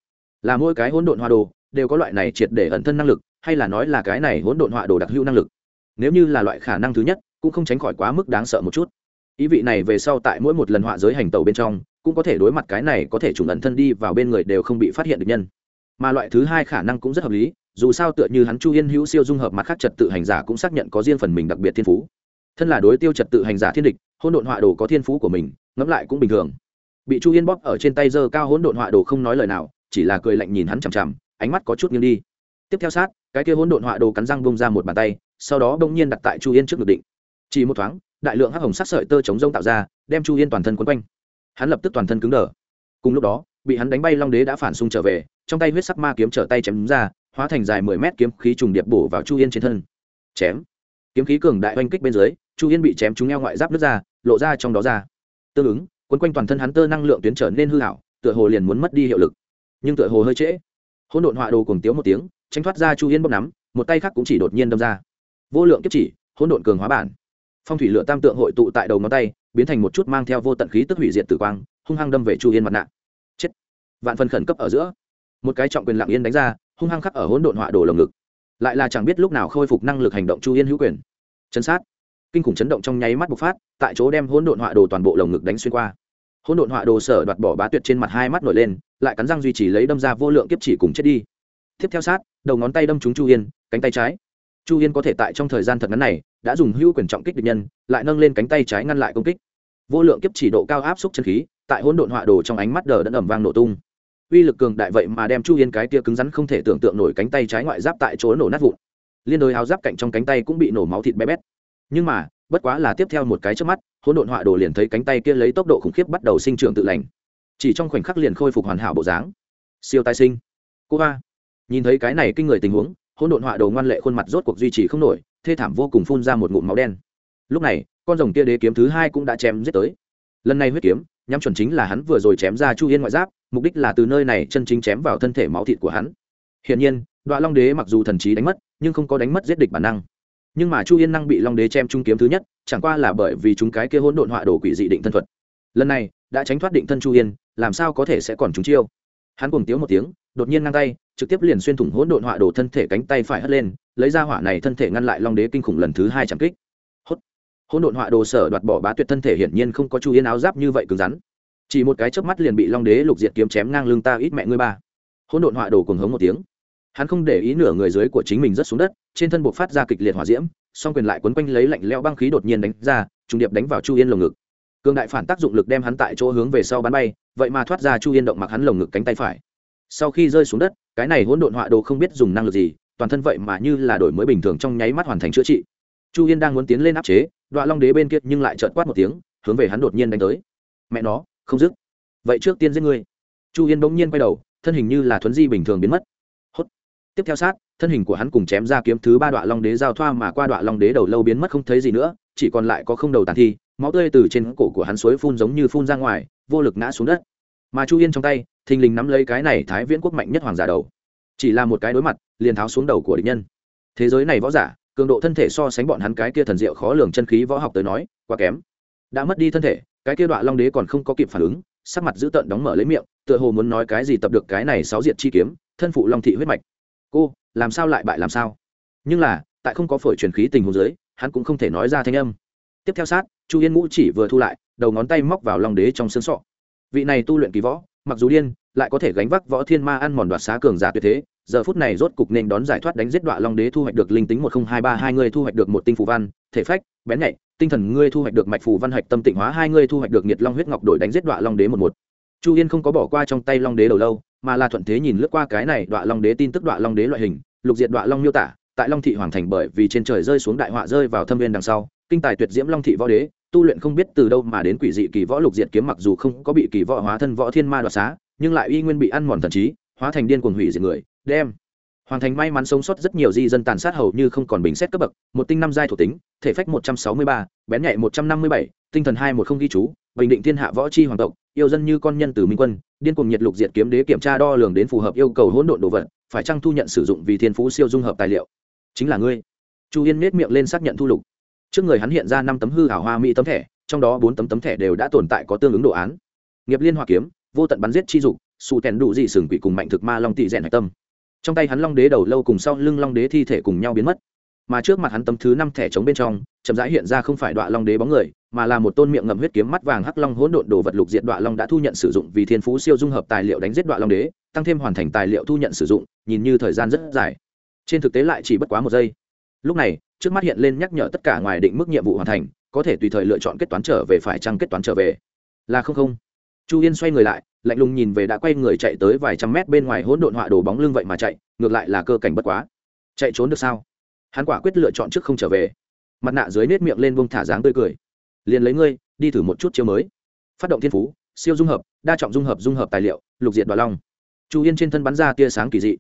Là mỗi cái hỗn độn họa đồ đều có loại này triệt để ẩn thân năng lực, hay là nói là cái này hỗn độn họa đồ đặc hữu năng lực. Nếu như là loại khả năng thứ nhất, cũng không tránh khỏi quá mức đáng sợ một chút. Ý vị này về sau tại mỗi một lần họa giới hành tàu bên trong, cũng có thể đối mặt cái này có thể trùng ẩn thân đi vào bên người đều không bị phát hiện được nhân. Mà loại thứ hai khả năng cũng rất hợp lý, dù sao tựa như hắn chu yên hữu siêu dung hợp mặt khác trật tự hành giả cũng xác nhận có riêng phần mình đặc biệt thiên phú. Thân là đối tiêu trật tự hành giả thiên địch hôn độn họa đồ có thiên phú của mình, ngẫm lại cũng bình thường. Bị chu yên bóp ở trên tay giơ cao hỗn độn họa đồ không nói lời nào, chỉ là cười lạnh nhìn hắn chằm chằm, ánh mắt có chút nghiêng đi. Tiếp theo sát, cái kia hỗn độn họa đồ cắn răng bông ra một bàn tay, sau đó bỗng nhiên đặt tại chu yên trước ngực định. Chỉ một thoáng, đại lượng hắc hồng sắc sợi tơ chống rông tạo ra, đem chu yên toàn thân quấn quanh. Hắn lập tức toàn thân cứng đờ. Cùng lúc đó, bị hắn đánh bay long đế đã phản xung trở về, trong tay huyết sắc ma kiếm trở tay chém ra, hóa thành dài mười mét kiếm khí trùng điệp bổ vào chu yên trên thân. Chém. Kiếm khí cường đại oanh kích bên dưới chu yên bị chém trúng eo ngoại giáp nước ra, lộ ra trong đó ra. Tương ứng, quấn quanh toàn thân hắn tơ năng lượng tuyến trở nên hư hảo tựa hồ liền muốn mất đi hiệu lực. Nhưng tựa hồ hơi trễ. Hỗn độn họa đồ cùng tiếu một tiếng, tránh thoát ra chu yên bốc nắm, một tay khác cũng chỉ đột nhiên đâm ra. Vô lượng kiếp chỉ, hỗn độn cường hóa bản. Phong thủy lửa tam tượng hội tụ tại đầu ngón tay, biến thành một chút mang theo vô tận khí tức hủy diệt tử quang, hung hăng đâm về chu yên mặt nạ. Chết. Vạn phần khẩn cấp ở giữa. Một cái trọng quyền lặng yên đánh ra, hung hăng khắc ở hỗn độn họa đồ lồng ngực. Lại là chẳng biết lúc nào khôi phục năng lực hành động chu yên hữu quyền. Chân sát kinh khủng chấn động trong nháy mắt bộc phát, tại chỗ đem hỗn độn họa đồ toàn bộ lồng ngực đánh xuyên qua. Hỗn độn họa đồ sở đoạt bỏ bá tuyệt trên mặt hai mắt nổi lên, lại cắn răng duy trì lấy đâm ra vô lượng kiếp chỉ cùng chết đi. Tiếp theo sát, đầu ngón tay đâm trúng chu yên cánh tay trái. Chu yên có thể tại trong thời gian thật ngắn này, đã dùng hữu quyền trọng kích địch nhân, lại nâng lên cánh tay trái ngăn lại công kích. Vô lượng kiếp chỉ độ cao áp xúc chân khí, tại hỗn độn họa đồ trong ánh mắt đờ đẫn ẩm vang nổ tung. Uy lực cường đại vậy mà đem chu yên cái tia cứng rắn không thể tưởng tượng nổi cánh tay trái ngoại giáp tại chỗ nổ nát vụn. Liên đôi áo giáp cạnh trong cánh tay cũng bị nổ máu thịt bé bét nhưng mà, bất quá là tiếp theo một cái trước mắt, hỗn độn họa đồ liền thấy cánh tay kia lấy tốc độ khủng khiếp bắt đầu sinh trưởng tự lành. Chỉ trong khoảnh khắc liền khôi phục hoàn hảo bộ dáng. Siêu tai sinh. Cô ba. Nhìn thấy cái này kinh người tình huống, hỗn độn họa đồ ngoan lệ khuôn mặt rốt cuộc duy trì không nổi, thê thảm vô cùng phun ra một ngụm máu đen. Lúc này, con rồng kia đế kiếm thứ hai cũng đã chém giết tới. Lần này huyết kiếm, nhắm chuẩn chính là hắn vừa rồi chém ra chu yên ngoại giáp, mục đích là từ nơi này chân chính chém vào thân thể máu thịt của hắn. Hiển nhiên đoạn long đế mặc dù thần trí đánh mất, nhưng không có đánh mất giết địch bản năng nhưng mà chu yên năng bị long đế chém trung kiếm thứ nhất chẳng qua là bởi vì chúng cái kia hỗn độn họa đồ quỷ dị định thân thuật lần này đã tránh thoát định thân chu yên làm sao có thể sẽ còn trúng chiêu hắn cùng tiếu một tiếng đột nhiên ngang tay trực tiếp liền xuyên thủng hỗn độn họa đồ thân thể cánh tay phải hất lên lấy ra hỏa này thân thể ngăn lại long đế kinh khủng lần thứ hai chẳng kích hốt hỗn độn họa đồ sở đoạt bỏ bá tuyệt thân thể hiển nhiên không có chu yên áo giáp như vậy cứng rắn chỉ một cái chớp mắt liền bị long đế lục diệt kiếm chém ngang lưng ta ít mẹ ngươi ba hỗn độn họa đồ cùng hống một tiếng hắn không để ý nửa người dưới của chính mình rất xuống đất, trên thân buộc phát ra kịch liệt hỏa diễm, song quyền lại quấn quanh lấy lạnh lẽo băng khí đột nhiên đánh ra, trùng điệp đánh vào chu yên lồng ngực. Cường đại phản tác dụng lực đem hắn tại chỗ hướng về sau bắn bay, vậy mà thoát ra chu yên động mặc hắn lồng ngực cánh tay phải. Sau khi rơi xuống đất, cái này hỗn độn họa đồ không biết dùng năng lực gì, toàn thân vậy mà như là đổi mới bình thường trong nháy mắt hoàn thành chữa trị. Chu yên đang muốn tiến lên áp chế đoạn long đế bên kia nhưng lại trợt quát một tiếng, hướng về hắn đột nhiên đánh tới. Mẹ nó, không dứt. Vậy trước tiên giết ngươi. Chu yên bỗng nhiên quay đầu, thân hình như là thuấn di bình thường biến mất tiếp theo sát, thân hình của hắn cùng chém ra kiếm thứ ba đoạn long đế giao thoa mà qua đoạn long đế đầu lâu biến mất không thấy gì nữa, chỉ còn lại có không đầu tàn thi, máu tươi từ trên cổ của hắn suối phun giống như phun ra ngoài, vô lực ngã xuống đất. Mà chu yên trong tay, thình lình nắm lấy cái này thái viễn quốc mạnh nhất hoàng giả đầu. Chỉ là một cái đối mặt, liền tháo xuống đầu của địch nhân. Thế giới này võ giả, cường độ thân thể so sánh bọn hắn cái kia thần diệu khó lường chân khí võ học tới nói, quá kém. Đã mất đi thân thể, cái kia đoạn long đế còn không có kịp phản ứng, sắc mặt dữ tợn đóng mở lấy miệng, tựa hồ muốn nói cái gì tập được cái này sáu diệt chi kiếm, thân phụ long thị huyết mạch cô, làm sao lại bại làm sao? Nhưng là, tại không có phổi truyền khí tình hồ dưới, hắn cũng không thể nói ra thanh âm. Tiếp theo sát, chu yên ngũ chỉ vừa thu lại, đầu ngón tay móc vào long đế trong xương sọ. Vị này tu luyện kỳ võ, mặc dù điên, lại có thể gánh vác võ thiên ma ăn mòn đoạt xá cường giả tuyệt thế, giờ phút này rốt cục nên đón giải thoát đánh giết đoạn long đế thu hoạch được linh tính một nghìn hai ba, hai ngươi thu hoạch được một tinh phù văn, thể phách, bén nhạy, tinh thần ngươi thu hoạch được mạch phù văn hạch tâm tịnh hóa, hai ngươi thu hoạch được nhiệt long huyết ngọc đổi đánh giết đoạn long đế một một. Chu yên không có bỏ qua trong tay long đế đầu lâu mà là thuận thế nhìn lướt qua cái này đoạn long đế tin tức đoạn long đế loại hình, lục diệt đoạn long miêu tả, tại long thị hoàng thành bởi vì trên trời rơi xuống đại họa rơi vào thâm viên đằng sau, kinh tài tuyệt diễm long thị võ đế, tu luyện không biết từ đâu mà đến quỷ dị kỳ võ lục diệt kiếm mặc dù không có bị kỳ võ hóa thân võ thiên ma đoạt xá, nhưng lại uy nguyên bị ăn mòn thần trí, hóa thành điên cuồng hủy diệt người, đem hoàng thành may mắn sống sót rất nhiều di dân tàn sát hầu như không còn bình xét cấp bậc, một tinh năm giai thuộc tính, thể phách một trăm sáu mươi ba, bén nhạy một trăm năm mươi bảy, tinh thần hai một không ghi chú, bình định thiên hạ võ chi hoàng tộc yêu dân như con nhân từ minh quân, điên cuồng nhiệt lục diệt kiếm đế kiểm tra đo lường đến phù hợp yêu cầu hỗn độn đồ vật, phải chăng thu nhận sử dụng vì thiên phú siêu dung hợp tài liệu? Chính là ngươi. Chu yên nết miệng lên xác nhận thu lục. Trước người hắn hiện ra năm tấm hư hảo hoa mỹ tấm thẻ, trong đó bốn tấm tấm thẻ đều đã tồn tại có tương ứng đồ án. Nghiệp liên hoa kiếm, vô tận bắn giết chi dục xù tèn đủ dị sừng quỷ cùng mạnh thực ma long tị rèn hạch tâm. Trong tay hắn long đế đầu lâu cùng sau lưng long đế thi thể cùng nhau biến mất. Mà trước mặt hắn tấm thứ năm thẻ trống bên trong, chậm rãi hiện ra không phải đoạn long đế bóng người mà là một tôn miệng ngậm huyết kiếm mắt vàng hắc long hỗn độn đồ vật lục diện đoạn long đã thu nhận sử dụng vì thiên phú siêu dung hợp tài liệu đánh giết đoạn long đế, tăng thêm hoàn thành tài liệu thu nhận sử dụng, nhìn như thời gian rất dài. Trên thực tế lại chỉ bất quá một giây. Lúc này, trước mắt hiện lên nhắc nhở tất cả ngoài định mức nhiệm vụ hoàn thành, có thể tùy thời lựa chọn kết toán trở về phải chăng kết toán trở về. Là không không. Chu yên xoay người lại, lạnh lùng nhìn về đã quay người chạy tới vài trăm mét bên ngoài hỗn độn họa đồ bóng lưng vậy mà chạy, ngược lại là cơ cảnh bất quá. Chạy trốn được sao? Hắn quả quyết lựa chọn trước không trở về. Mặt nạ dưới nết miệng lên bông thả dáng tươi cười liền lấy ngươi, đi thử một chút chiêu mới. Phát động thiên phú, siêu dung hợp, đa trọng dung hợp dung hợp tài liệu, lục diện đoà long. Chu yên trên thân bắn ra tia sáng kỳ dị.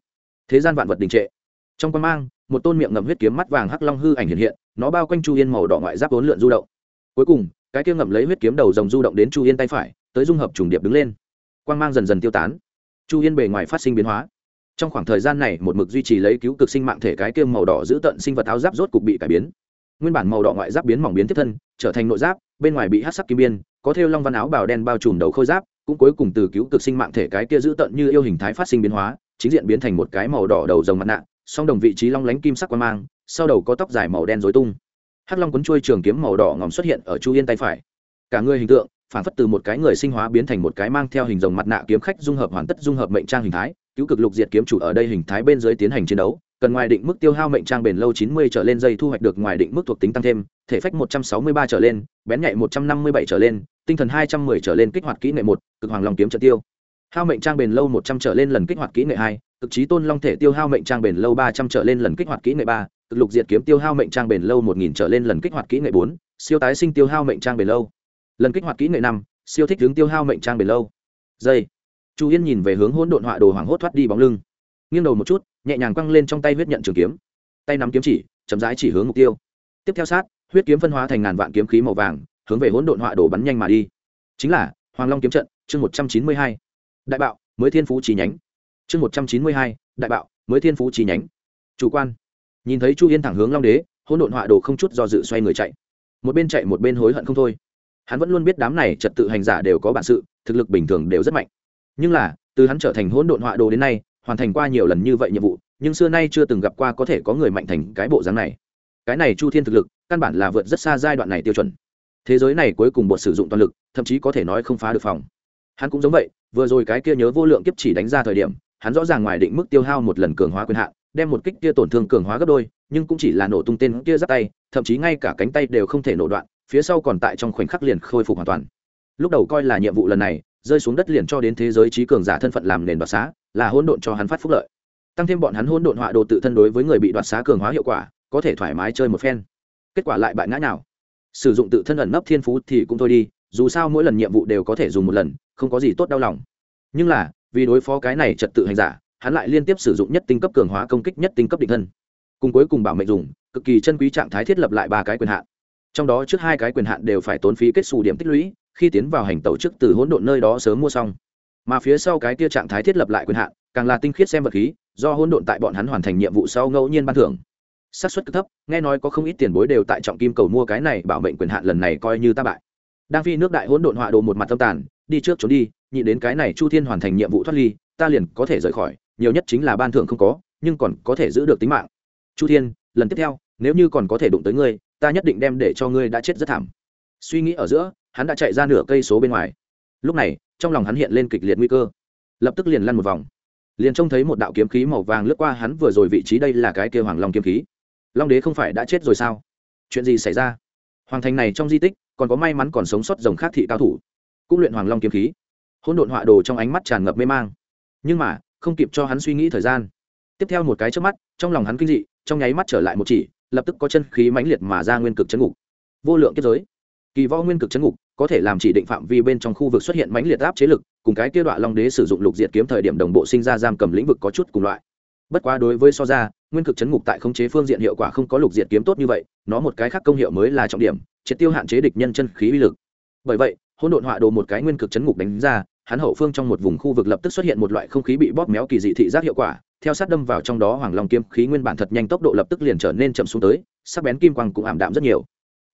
Thế gian vạn vật đình trệ. Trong quan mang, một tôn miệng ngậm huyết kiếm mắt vàng hắc long hư ảnh hiện hiện, nó bao quanh chu yên màu đỏ ngoại giáp vốn lượn du động. Cuối cùng, cái kia ngậm lấy huyết kiếm đầu dòng du động đến chu yên tay phải, tới dung hợp trùng điệp đứng lên. Quan mang dần dần tiêu tán. Chu yên bề ngoài phát sinh biến hóa. Trong khoảng thời gian này, một mực duy trì lấy cứu cực sinh mạng thể cái kia màu đỏ giữ tận sinh vật áo giáp rốt cục bị cải biến nguyên bản màu đỏ ngoại giáp biến mỏng biến tiếp thân, trở thành nội giáp, bên ngoài bị hát sắc kim biên, có thêu long văn áo bào đen bao trùm đầu khôi giáp, cũng cuối cùng từ cứu cực sinh mạng thể cái kia giữ tận như yêu hình thái phát sinh biến hóa, chính diện biến thành một cái màu đỏ đầu rồng mặt nạ, song đồng vị trí long lánh kim sắc quan mang, sau đầu có tóc dài màu đen dối tung. Hắc long quấn chuôi trường kiếm màu đỏ ngòm xuất hiện ở chu yên tay phải. Cả người hình tượng, phản phất từ một cái người sinh hóa biến thành một cái mang theo hình rồng mặt nạ kiếm khách dung hợp hoàn tất dung hợp mệnh trang hình thái, cứu cực lục diệt kiếm chủ ở đây hình thái bên dưới tiến hành chiến đấu cần ngoài định mức tiêu hao mệnh trang bền lâu 90 trở lên dây thu hoạch được ngoài định mức thuộc tính tăng thêm, thể phách 163 trở lên, bén nhạy 157 trở lên, tinh thần 210 trở lên kích hoạt kỹ nghệ một, cực hoàng long kiếm trận tiêu. Hao mệnh trang bền lâu 100 trở lên lần kích hoạt kỹ nghệ hai, cực trí tôn long thể tiêu hao mệnh trang bền lâu 300 trở lên lần kích hoạt kỹ nghệ ba, cực lục diệt kiếm tiêu hao mệnh trang bền lâu 1000 trở lên lần kích hoạt kỹ nghệ bốn, siêu tái sinh tiêu hao mệnh trang bền lâu. Lần kích hoạt kỹ nghệ năm, siêu thích hướng tiêu hao mệnh trang bền lâu. Dây chu yên nhìn về hướng hỗn độn họa đồ hoàng hốt thoát đi bóng lưng. Nghiêng đầu một chút nhẹ nhàng quăng lên trong tay huyết nhận trường kiếm. Tay nắm kiếm chỉ, chậm rãi chỉ hướng mục tiêu. Tiếp theo sát, huyết kiếm phân hóa thành ngàn vạn kiếm khí màu vàng, hướng về hỗn độn họa đồ bắn nhanh mà đi. Chính là, hoàng long kiếm trận, chương một trăm chín mươi hai. Đại bạo, mới thiên phú trí nhánh. Chương một trăm chín mươi hai, đại bạo, mới thiên phú trí nhánh. Chủ quan. Nhìn thấy chu yên thẳng hướng long đế, hỗn độn họa đồ không chút do dự xoay người chạy. Một bên chạy một bên hối hận không thôi. Hắn vẫn luôn biết đám này trật tự hành giả đều có bản sự, thực lực bình thường đều rất mạnh. Nhưng là, từ hắn trở thành hỗn độn họa đồ đến nay hoàn thành qua nhiều lần như vậy nhiệm vụ, nhưng xưa nay chưa từng gặp qua có thể có người mạnh thành cái bộ dáng này. Cái này chu thiên thực lực, căn bản là vượt rất xa giai đoạn này tiêu chuẩn. Thế giới này cuối cùng bột sử dụng toàn lực, thậm chí có thể nói không phá được phòng. Hắn cũng giống vậy, vừa rồi cái kia nhớ vô lượng kiếp chỉ đánh ra thời điểm, hắn rõ ràng ngoài định mức tiêu hao một lần cường hóa quyền hạn, đem một kích kia tổn thương cường hóa gấp đôi, nhưng cũng chỉ là nổ tung tên kia giáp tay, thậm chí ngay cả cánh tay đều không thể nổ đoạn, phía sau còn tại trong khoảnh khắc liền khôi phục hoàn toàn. Lúc đầu coi là nhiệm vụ lần này, rơi xuống đất liền cho đến thế giới trí cường giả thân phận làm nền đoạt xá là hỗn độn cho hắn phát phúc lợi. Tăng thêm bọn hắn hỗn độn họa đồ tự thân đối với người bị đoạt xá cường hóa hiệu quả, có thể thoải mái chơi một phen. Kết quả lại bại ngã nào sử dụng tự thân ẩn nấp thiên phú thì cũng thôi đi, dù sao mỗi lần nhiệm vụ đều có thể dùng một lần, không có gì tốt đau lòng. Nhưng là, vì đối phó cái này trật tự hành giả, hắn lại liên tiếp sử dụng nhất tinh cấp cường hóa công kích nhất tinh cấp định thân. Cùng cuối cùng bảo mệnh dùng, cực kỳ chân quý trạng thái thiết lập lại ba cái quyền hạn. Trong đó trước hai cái quyền hạn đều phải tốn phí kết xù điểm tích lũy, khi tiến vào hành tẩu trước từ hỗn độn nơi đó sớm mua xong mà phía sau cái kia trạng thái thiết lập lại quyền hạn, càng là tinh khiết xem vật khí, do hỗn độn tại bọn hắn hoàn thành nhiệm vụ sau ngẫu nhiên ban thưởng. Xác suất cực thấp, nghe nói có không ít tiền bối đều tại trọng kim cầu mua cái này bảo mệnh quyền hạn lần này coi như ta bại. Đang phi nước đại hỗn độn họa đồ một mặt tâm tàn, đi trước trốn đi nhị đến cái này chu thiên hoàn thành nhiệm vụ thoát ly, ta liền có thể rời khỏi, nhiều nhất chính là ban thưởng không có, nhưng còn có thể giữ được tính mạng. Chu thiên, lần tiếp theo, nếu như còn có thể đụng tới ngươi, ta nhất định đem để cho ngươi đã chết rất thảm. Suy nghĩ ở giữa, hắn đã chạy ra nửa cây số bên ngoài. Lúc này trong lòng hắn hiện lên kịch liệt nguy cơ. Lập tức liền lăn một vòng. Liền trông thấy một đạo kiếm khí màu vàng lướt qua hắn vừa rồi vị trí đây là cái kêu hoàng long kiếm khí. Long đế không phải đã chết rồi sao? Chuyện gì xảy ra? Hoàng thành này trong di tích, còn có may mắn còn sống sót dòng khác thị cao thủ. Cũng luyện hoàng long kiếm khí. Hỗn độn họa đồ trong ánh mắt tràn ngập mê mang. Nhưng mà, không kịp cho hắn suy nghĩ thời gian. Tiếp theo một cái trước mắt, trong lòng hắn kinh dị, trong nháy mắt trở lại một chỉ, lập tức có chân khí mãnh liệt mà ra nguyên cực chấn ngục. Vô lượng kết giới. Kỳ võ nguyên cực chấn ngục có thể làm chỉ định phạm vi bên trong khu vực xuất hiện mãnh liệt áp chế lực, cùng cái kia đoạn long đế sử dụng lục diệt kiếm thời điểm đồng bộ sinh ra giam cầm lĩnh vực có chút cùng loại. Bất quá đối với so ra, nguyên cực chấn ngục tại khống chế phương diện hiệu quả không có lục diệt kiếm tốt như vậy, nó một cái khác công hiệu mới là trọng điểm, triệt tiêu hạn chế địch nhân chân khí uy lực. Bởi vậy, hỗn độn họa đồ một cái nguyên cực chấn ngục đánh ra, hắn hậu phương trong một vùng khu vực lập tức xuất hiện một loại không khí bị bóp méo kỳ dị thị giác hiệu quả, theo sát đâm vào trong đó hoàng long kiếm khí nguyên bản thật nhanh tốc độ lập tức liền trở nên chậm xuống tới, sắc bén kim quang cũng ảm đạm rất nhiều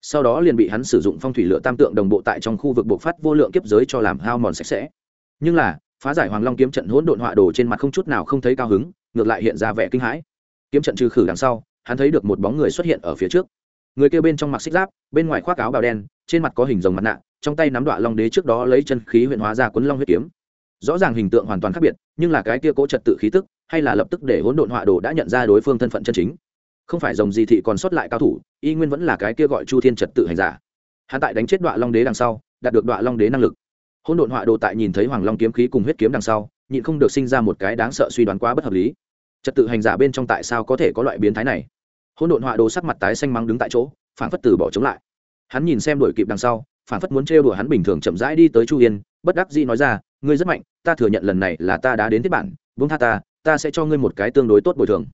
sau đó liền bị hắn sử dụng phong thủy lửa tam tượng đồng bộ tại trong khu vực bộc phát vô lượng kiếp giới cho làm hao mòn sạch sẽ. Nhưng là, phá giải hoàng long kiếm trận hỗn độn họa đồ trên mặt không chút nào không thấy cao hứng, ngược lại hiện ra vẻ kinh hãi. Kiếm trận trừ khử đằng sau, hắn thấy được một bóng người xuất hiện ở phía trước. Người kêu bên trong mặc xích giáp, bên ngoài khoác áo bào đen, trên mặt có hình rồng mặt nạ, trong tay nắm đoạn long đế trước đó lấy chân khí huyện hóa ra quấn long huyết kiếm. Rõ ràng hình tượng hoàn toàn khác biệt, nhưng là cái kia cố trật tự khí tức, hay là lập tức để hỗn độn họa đồ đã nhận ra đối phương thân phận chân chính không phải dòng gì thị còn sót lại cao thủ, y nguyên vẫn là cái kia gọi chu thiên trật tự hành giả. Hắn tại đánh chết đoạn long đế đằng sau, đạt được đoạn long đế năng lực. Hôn độn họa đồ tại nhìn thấy hoàng long kiếm khí cùng huyết kiếm đằng sau, nhịn không được sinh ra một cái đáng sợ suy đoán quá bất hợp lý. Trật tự hành giả bên trong tại sao có thể có loại biến thái này? Hôn độn họa đồ sắc mặt tái xanh mắng đứng tại chỗ phản phất từ bỏ chống lại. Hắn nhìn xem đổi kịp đằng sau phản phất muốn trêu đùa hắn bình thường chậm rãi đi tới chu yên, bất đắc dĩ nói ra, ngươi rất mạnh, ta thừa nhận lần này là ta đã đến tiếp bản vung tha ta ta sẽ cho ngươi một cái tương đối tốt bồi thường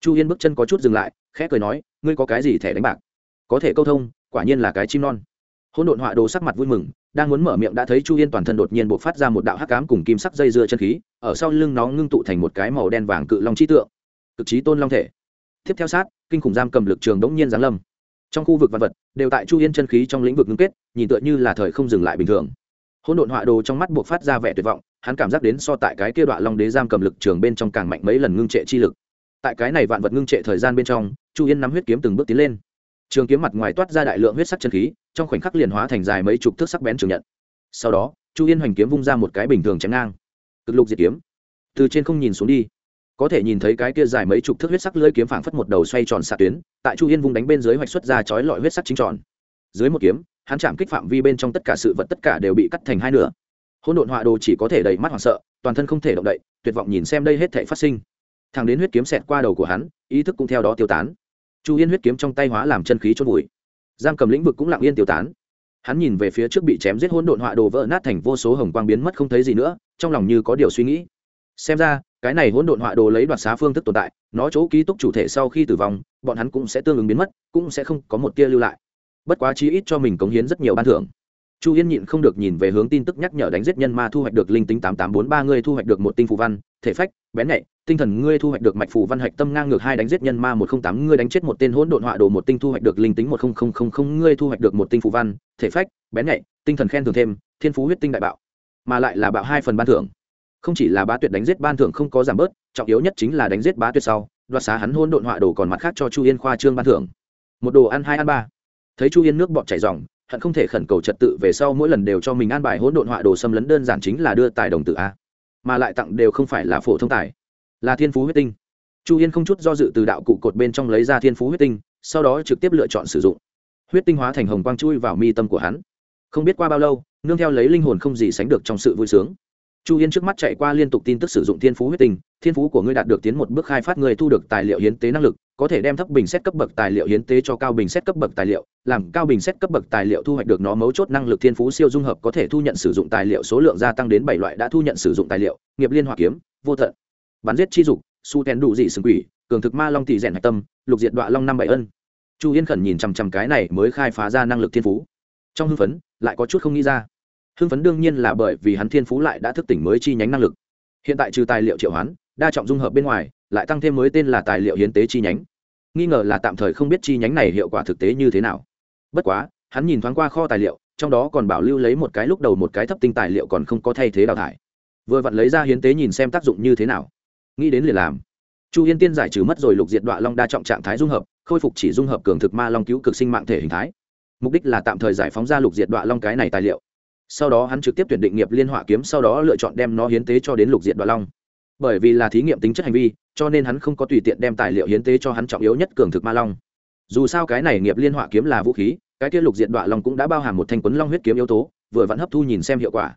chu yên bước chân có chút dừng lại, khẽ cười nói, ngươi có cái gì thẻ đánh bạc? Có thể câu thông, quả nhiên là cái chim non. Hôn độn họa đồ sắc mặt vui mừng, đang muốn mở miệng đã thấy chu yên toàn thân đột nhiên buộc phát ra một đạo hắc cám cùng kim sắc dây dưa chân khí, ở sau lưng nó ngưng tụ thành một cái màu đen vàng cự long chi tượng. Cực trí tôn long thể. Tiếp theo sát, kinh khủng giam cầm lực trường đống nhiên giáng lâm. Trong khu vực vật vật, đều tại chu yên chân khí trong lĩnh vực ngưng kết, nhìn tựa như là thời không dừng lại bình thường. Hôn độn họa đồ trong mắt buộc phát ra vẻ tuyệt vọng, hắn cảm giác đến so tại cái kia đoạn long đế giam cầm lực trường bên trong càng mạnh mấy lần ngưng trệ chi lực tại cái này vạn vật ngưng trệ thời gian bên trong, chu yên nắm huyết kiếm từng bước tiến lên. Trường kiếm mặt ngoài toát ra đại lượng huyết sắc chân khí, trong khoảnh khắc liền hóa thành dài mấy chục thước sắc bén trường nhận. Sau đó, chu yên hoành kiếm vung ra một cái bình thường chém ngang. Cực lục diệt kiếm. Từ trên không nhìn xuống đi, có thể nhìn thấy cái kia dài mấy chục thước huyết sắc lưỡi kiếm phảng phất một đầu xoay tròn xạ tuyến, tại chu yên vung đánh bên dưới hoạch xuất ra chói lọi huyết sắc chính tròn. Dưới một kiếm, hắn chạm kích phạm vi bên trong tất cả sự vật tất cả đều bị cắt thành hai nửa. Hỗn độn họa đồ chỉ có thể đầy mắt hoảng sợ, toàn thân không thể động đậy, tuyệt vọng nhìn xem đây hết thể phát sinh thằng đến huyết kiếm xẹt qua đầu của hắn, ý thức cũng theo đó tiêu tán. Chu yên huyết kiếm trong tay hóa làm chân khí chôn vùi. Giam cầm lĩnh vực cũng lặng yên tiêu tán. Hắn nhìn về phía trước bị chém giết hỗn độn họa đồ vỡ nát thành vô số hồng quang biến mất không thấy gì nữa, trong lòng như có điều suy nghĩ. Xem ra, cái này hỗn độn họa đồ lấy đoạt xá phương thức tồn tại, nó chỗ ký túc chủ thể sau khi tử vong, bọn hắn cũng sẽ tương ứng biến mất, cũng sẽ không có một tia lưu lại. Bất quá chí ít cho mình cống hiến rất nhiều ban thưởng chu yên nhịn không được nhìn về hướng tin tức nhắc nhở đánh giết nhân ma thu hoạch được linh tính tám tám bốn ba, ngươi thu hoạch được một tinh phù văn, thể phách, bén nhạy, tinh thần ngươi thu hoạch được mạch phù văn hạch tâm ngang ngược hai đánh giết nhân ma một không tám, ngươi đánh chết một tên hỗn độn họa đồ một tinh thu hoạch được linh tính một không không không không, ngươi thu hoạch được một tinh phù văn, thể phách, bén nhạy, tinh thần khen thưởng thêm, thiên phú huyết tinh đại bạo. Mà lại là bạo hai phần ban thưởng. Không chỉ là bá tuyệt đánh giết ban thưởng không có giảm bớt, trọng yếu nhất chính là đánh giết bá tuyệt sau, đoạt xá hắn hôn độn họa đồ còn mặt khác cho chu yên khoa trương ban thưởng. Một đồ ăn hai ăn ba. Thấy chu yên nước bọt chảy dòng hận không thể khẩn cầu trật tự về sau mỗi lần đều cho mình an bài hỗn độn họa đồ xâm lấn đơn giản chính là đưa tài đồng tự a. Mà lại tặng đều không phải là phổ thông tài, là thiên phú huyết tinh. Chu yên không chút do dự từ đạo cụ cột bên trong lấy ra thiên phú huyết tinh, sau đó trực tiếp lựa chọn sử dụng. Huyết tinh hóa thành hồng quang chui vào mi tâm của hắn. Không biết qua bao lâu, nương theo lấy linh hồn không gì sánh được trong sự vui sướng chu yên trước mắt chạy qua liên tục tin tức sử dụng thiên phú huyết tinh, thiên phú của ngươi đạt được tiến một bước khai phát người thu được tài liệu hiến tế năng lực, có thể đem thấp bình xét cấp bậc tài liệu hiến tế cho cao bình xét cấp bậc tài liệu, làm cao bình xét cấp bậc tài liệu thu hoạch được nó mấu chốt năng lực thiên phú siêu dung hợp có thể thu nhận sử dụng tài liệu số lượng gia tăng đến bảy loại đã thu nhận sử dụng tài liệu, nghiệp liên hỏa kiếm, vô thận, bắn giết chi dục, su tèn đủ dị sừng quỷ, cường thực ma long tỷ rèn hạch tâm, lục diệt đoạ long năm bảy ân. Chu yên khẩn nhìn chằm chằm cái này mới khai phá ra năng lực thiên phú. Trong hưng phấn, lại có chút không nghĩ ra hưng phấn đương nhiên là bởi vì hắn thiên phú lại đã thức tỉnh mới chi nhánh năng lực. Hiện tại trừ tài liệu triệu hoán, đa trọng dung hợp bên ngoài, lại tăng thêm mới tên là tài liệu hiến tế chi nhánh. Nghi ngờ là tạm thời không biết chi nhánh này hiệu quả thực tế như thế nào. Bất quá, hắn nhìn thoáng qua kho tài liệu, trong đó còn bảo lưu lấy một cái lúc đầu một cái thấp tinh tài liệu còn không có thay thế đào thải. Vừa vặn lấy ra hiến tế nhìn xem tác dụng như thế nào. Nghĩ đến liền làm. Chu yên tiên giải trừ mất rồi lục diệt đoạn long đa trọng trạng thái dung hợp, khôi phục chỉ dung hợp cường thực ma long cứu cực sinh mạng thể hình thái. Mục đích là tạm thời giải phóng ra lục diệt đoạn long cái này tài liệu sau đó hắn trực tiếp tuyển định nghiệp liên họa kiếm, sau đó lựa chọn đem nó hiến tế cho đến lục diện đoạn long. Bởi vì là thí nghiệm tính chất hành vi, cho nên hắn không có tùy tiện đem tài liệu hiến tế cho hắn trọng yếu nhất cường thực ma long. Dù sao cái này nghiệp liên họa kiếm là vũ khí, cái kia lục diện đoạn long cũng đã bao hàm một thanh quấn long huyết kiếm yếu tố, vừa vẫn hấp thu nhìn xem hiệu quả.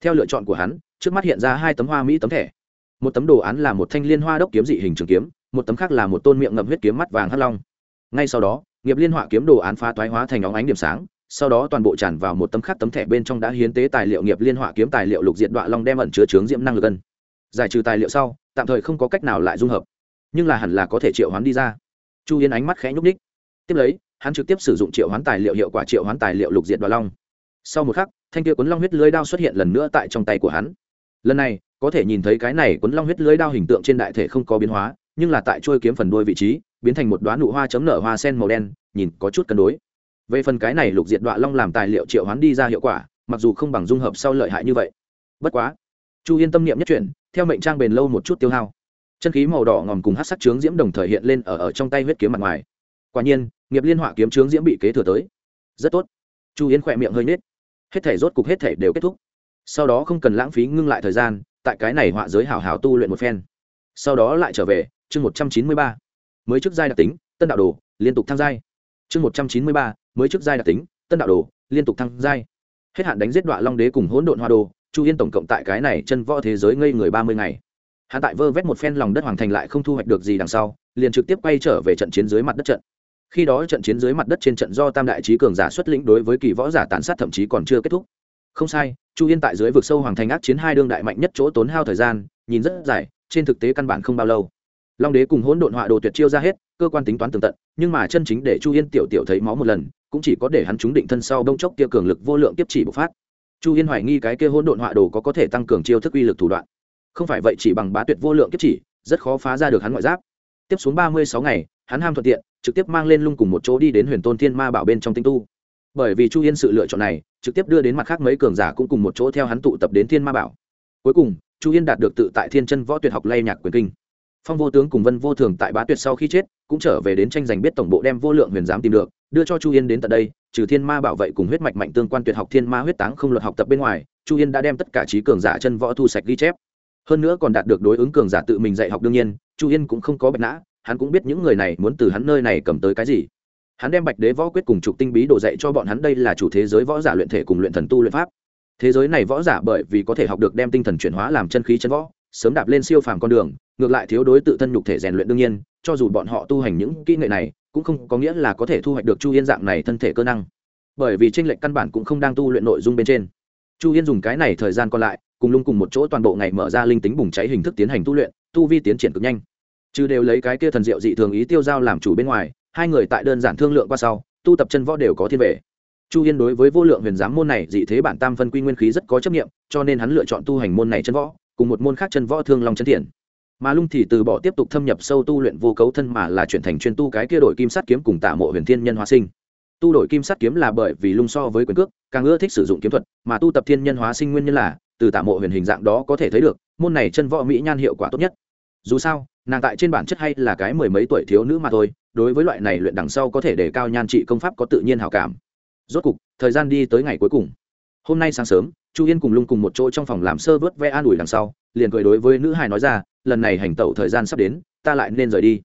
Theo lựa chọn của hắn, trước mắt hiện ra hai tấm hoa mỹ tấm thẻ. Một tấm đồ án là một thanh liên hoa đốc kiếm dị hình trường kiếm, một tấm khác là một tôn miệng ngậm huyết kiếm mắt vàng hắt long. Ngay sau đó, nghiệp liên họa kiếm đồ án phá toái hóa thành óng ánh điểm sáng sau đó toàn bộ tràn vào một tấm khác tấm thẻ bên trong đã hiến tế tài liệu nghiệp liên họa kiếm tài liệu lục diện đoạn long đem ẩn chứa chướng diễm năng lực ân. Giải trừ tài liệu sau, tạm thời không có cách nào lại dung hợp. Nhưng là hẳn là có thể triệu hoán đi ra. Chu yên ánh mắt khẽ nhúc ních tiếp lấy, hắn trực tiếp sử dụng triệu hoán tài liệu hiệu quả triệu hoán tài liệu lục diện đoạn long. Sau một khắc, thanh kia cuốn long huyết lưới đao xuất hiện lần nữa tại trong tay của hắn. Lần này, có thể nhìn thấy cái này cuốn long huyết lưới đao hình tượng trên đại thể không có biến hóa, nhưng là tại trôi kiếm phần đuôi vị trí, biến thành một đoán nụ hoa chấm nở hoa sen màu đen, nhìn có chút cân đối về phần cái này lục diện đoạ long làm tài liệu triệu hoán đi ra hiệu quả mặc dù không bằng dung hợp sau lợi hại như vậy. Bất quá chu yên tâm niệm nhất chuyển theo mệnh trang bền lâu một chút tiêu hao. Chân khí màu đỏ ngòm cùng hát sắc trướng diễm đồng thời hiện lên ở, ở trong tay huyết kiếm mặt ngoài. Quả nhiên nghiệp liên họa kiếm trướng diễm bị kế thừa tới. Rất tốt. Chu yên khỏe miệng hơi nết hết thể rốt cục hết thể đều kết thúc. Sau đó không cần lãng phí ngưng lại thời gian tại cái này họa giới hảo hảo tu luyện một phen. Sau đó lại trở về chương một trăm chín mươi ba. Mới trước giai đặc tính tân đạo đồ liên tục tham giai. Chương một trăm chín mươi ba mới trước giai đặc tính, tân đạo đồ, liên tục thăng giai. Hết hạn đánh giết đoạn long đế cùng hỗn độn hoa đồ, chu yên tổng cộng tại cái này chân võ thế giới ngây người ba mươi ngày. Hạ tại vơ vét một phen lòng đất hoàng thành lại không thu hoạch được gì đằng sau, liền trực tiếp quay trở về trận chiến dưới mặt đất trận. Khi đó trận chiến dưới mặt đất trên trận do tam đại trí cường giả xuất lĩnh đối với kỳ võ giả tàn sát thậm chí còn chưa kết thúc. Không sai, chu yên tại dưới vực sâu hoàng thành ác chiến hai đương đại mạnh nhất chỗ tốn hao thời gian, nhìn rất dài, trên thực tế căn bản không bao lâu. Long đế cùng hỗn độn họa đồ tuyệt chiêu ra hết, cơ quan tính toán tường tận, nhưng mà chân chính để chu yên tiểu tiểu thấy máu một lần cũng chỉ có để hắn trúng định thân sau đông chốc kia cường lực vô lượng tiếp chỉ bộc phát. Chu yên hoài nghi cái kia hỗn độn họa đồ có có thể tăng cường chiêu thức uy lực thủ đoạn. Không phải vậy chỉ bằng bá tuyệt vô lượng kiếp chỉ, rất khó phá ra được hắn ngoại giáp. Tiếp xuống ba mươi sáu ngày, hắn ham thuận tiện, trực tiếp mang lên lung cùng một chỗ đi đến huyền tôn thiên ma bảo bên trong tinh tu. Bởi vì chu yên sự lựa chọn này, trực tiếp đưa đến mặt khác mấy cường giả cũng cùng một chỗ theo hắn tụ tập đến thiên ma bảo. Cuối cùng, chu yên đạt được tự tại thiên chân võ tuyệt học lay nhạc quyền kinh phong vô tướng cùng vân vô thường tại bá tuyệt sau khi chết, cũng trở về đến tranh giành biết tổng bộ đem vô lượng huyền giám tìm được, đưa cho chu yên đến tận đây, trừ thiên ma bảo vệ cùng huyết mạch mạnh tương quan tuyệt học thiên ma huyết táng không luật học tập bên ngoài, chu yên đã đem tất cả trí cường giả chân võ thu sạch ghi chép. Hơn nữa còn đạt được đối ứng cường giả tự mình dạy học đương nhiên, chu yên cũng không có bạch nã, hắn cũng biết những người này muốn từ hắn nơi này cầm tới cái gì. Hắn đem bạch đế võ quyết cùng trục tinh bí đồ dạy cho bọn hắn đây là chủ thế giới võ giả luyện thể cùng luyện thần tu luyện pháp. Thế giới này võ giả bởi vì có thể học được đem tinh thần chuyển hóa làm chân khí chân võ sớm đạp lên siêu phàm con đường, ngược lại thiếu đối tự thân nhục thể rèn luyện đương nhiên, cho dù bọn họ tu hành những kỹ nghệ này, cũng không có nghĩa là có thể thu hoạch được chu yên dạng này thân thể cơ năng. Bởi vì tranh lệch căn bản cũng không đang tu luyện nội dung bên trên. Chu yên dùng cái này thời gian còn lại, cùng lung cùng một chỗ toàn bộ ngày mở ra linh tính bùng cháy hình thức tiến hành tu luyện, tu vi tiến triển cực nhanh. Chứ đều lấy cái kia thần diệu dị thường ý tiêu giao làm chủ bên ngoài, hai người tại đơn giản thương lượng qua sau, tu tập chân võ đều có thiên về chu yên đối với vô lượng huyền giám môn này dị thế bản tam phân quy nguyên khí rất có chấp nghiệm cho nên hắn lựa chọn tu hành môn này chân võ cùng một môn khác chân võ thương long chân thiện. Mà lung thì từ bỏ tiếp tục thâm nhập sâu tu luyện vô cấu thân mà là chuyển thành chuyên tu cái kia đổi kim sắt kiếm cùng tạ mộ huyền thiên nhân hóa sinh. Tu đổi kim sắt kiếm là bởi vì lung so với quyền cước, càng ưa thích sử dụng kiếm thuật, mà tu tập thiên nhân hóa sinh nguyên nhân là, từ tạ mộ huyền hình dạng đó có thể thấy được, môn này chân võ mỹ nhan hiệu quả tốt nhất. Dù sao, nàng tại trên bản chất hay là cái mười mấy tuổi thiếu nữ mà thôi, đối với loại này luyện đằng sau có thể đề cao nhan trị công pháp có tự nhiên hào cảm. Rốt cục, thời gian đi tới ngày cuối cùng hôm nay sáng sớm, chu yên cùng lung cùng một chỗ trong phòng làm sơ vớt ve an ủi đằng sau, liền cười đối với nữ hài nói ra, lần này hành tẩu thời gian sắp đến, ta lại nên rời đi.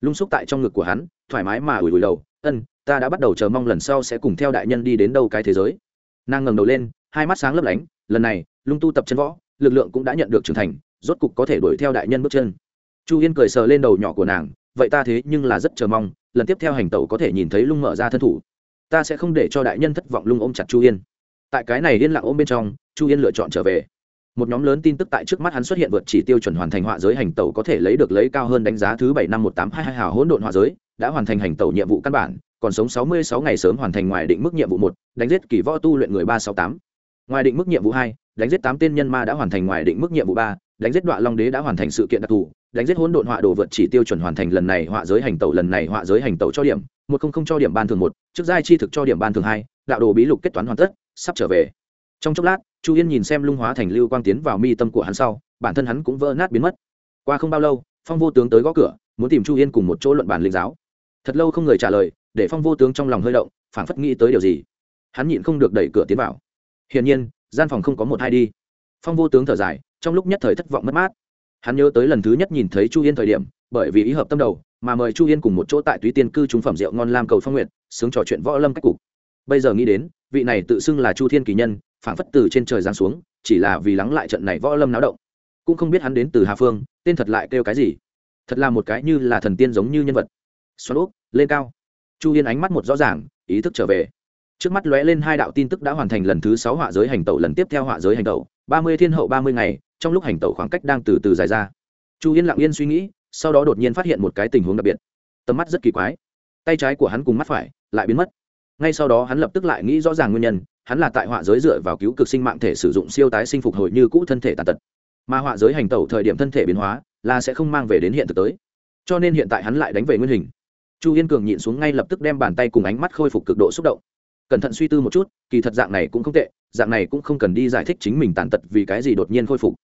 Lung xúc tại trong ngực của hắn, thoải mái mà ủi ủi đầu, ân, ta đã bắt đầu chờ mong lần sau sẽ cùng theo đại nhân đi đến đâu cái thế giới. Nàng ngẩng đầu lên, hai mắt sáng lấp lánh, lần này, lung tu tập chân võ, lực lượng cũng đã nhận được trưởng thành, rốt cục có thể đuổi theo đại nhân bước chân. Chu yên cười sờ lên đầu nhỏ của nàng, vậy ta thế nhưng là rất chờ mong, lần tiếp theo hành tẩu có thể nhìn thấy lung mở ra thân thủ. Ta sẽ không để cho đại nhân thất vọng lung ôm chặt chu yên tại cái này liên lạc ôm bên trong, chu yên lựa chọn trở về. Một nhóm lớn tin tức tại trước mắt hắn xuất hiện vượt chỉ tiêu chuẩn hoàn thành họa giới hành tẩu có thể lấy được lấy cao hơn đánh giá thứ bảy năm một tám hai hai hào hỗn độn họa giới, đã hoàn thành hành tẩu nhiệm vụ căn bản, còn sống sáu mươi sáu ngày sớm hoàn thành ngoài định mức nhiệm vụ một, đánh giết kỳ võ tu luyện người ba sáu tám. Ngoài định mức nhiệm vụ hai, đánh giết tám tên nhân ma đã hoàn thành ngoài định mức nhiệm vụ ba, đánh giết đoạn long đế đã hoàn thành sự kiện đặc thù, đánh giết hỗn độn họa đồ vượt chỉ tiêu chuẩn hoàn thành lần này họa giới hành tẩu, lần này họa giới hành tẩu cho điểm một không không cho điểm ban thường một, trước giai chi thực cho điểm ban thường hai, đạo đồ bí lục kết toán hoàn tất sắp trở về. Trong chốc lát, chu yên nhìn xem lung hóa thành lưu quang tiến vào mi tâm của hắn sau, bản thân hắn cũng vỡ nát biến mất. Qua không bao lâu, phong vô tướng tới gõ cửa, muốn tìm chu yên cùng một chỗ luận bàn linh giáo. Thật lâu không người trả lời, để phong vô tướng trong lòng hơi động, phảng phất nghĩ tới điều gì. Hắn nhịn không được đẩy cửa tiến vào. Hiển nhiên, gian phòng không có một hai đi. Phong vô tướng thở dài, trong lúc nhất thời thất vọng mất mát. Hắn nhớ tới lần thứ nhất nhìn thấy chu yên thời điểm, bởi vì ý hợp tâm đầu, mà mời chu yên cùng một chỗ tại túy tiên cư trúng phẩm rượu ngon lam cầu phong nguyện sướng trò chuyện võ lâm cách cục. Bây giờ nghĩ đến vị này tự xưng là chu thiên kỳ nhân, phảng phất từ trên trời giáng xuống, chỉ là vì lắng lại trận này võ lâm náo động. Cũng không biết hắn đến từ hà phương, tên thật lại kêu cái gì. Thật là một cái như là thần tiên giống như nhân vật. Xoắn úp lên cao. Chu yên ánh mắt một rõ ràng, ý thức trở về. Trước mắt lóe lên hai đạo tin tức đã hoàn thành lần thứ sáu họa giới hành tẩu, lần tiếp theo họa giới hành tẩu, ba mươi thiên hậu ba mươi ngày, trong lúc hành tẩu khoảng cách đang từ từ dài ra. Chu yên lặng yên suy nghĩ, sau đó đột nhiên phát hiện một cái tình huống đặc biệt. Tầm mắt rất kỳ quái. Tay trái của hắn cùng mắt phải lại biến mất ngay sau đó hắn lập tức lại nghĩ rõ ràng nguyên nhân, hắn là tại họa giới dựa vào cứu cực sinh mạng thể sử dụng siêu tái sinh phục hồi như cũ thân thể tàn tật. Mà họa giới hành tẩu thời điểm thân thể biến hóa, là sẽ không mang về đến hiện thực tới. Cho nên hiện tại hắn lại đánh về nguyên hình. Chu yên cường nhịn xuống ngay lập tức đem bàn tay cùng ánh mắt khôi phục cực độ xúc động. Cẩn thận suy tư một chút, kỳ thật dạng này cũng không tệ, dạng này cũng không cần đi giải thích chính mình tàn tật vì cái gì đột nhiên khôi phục.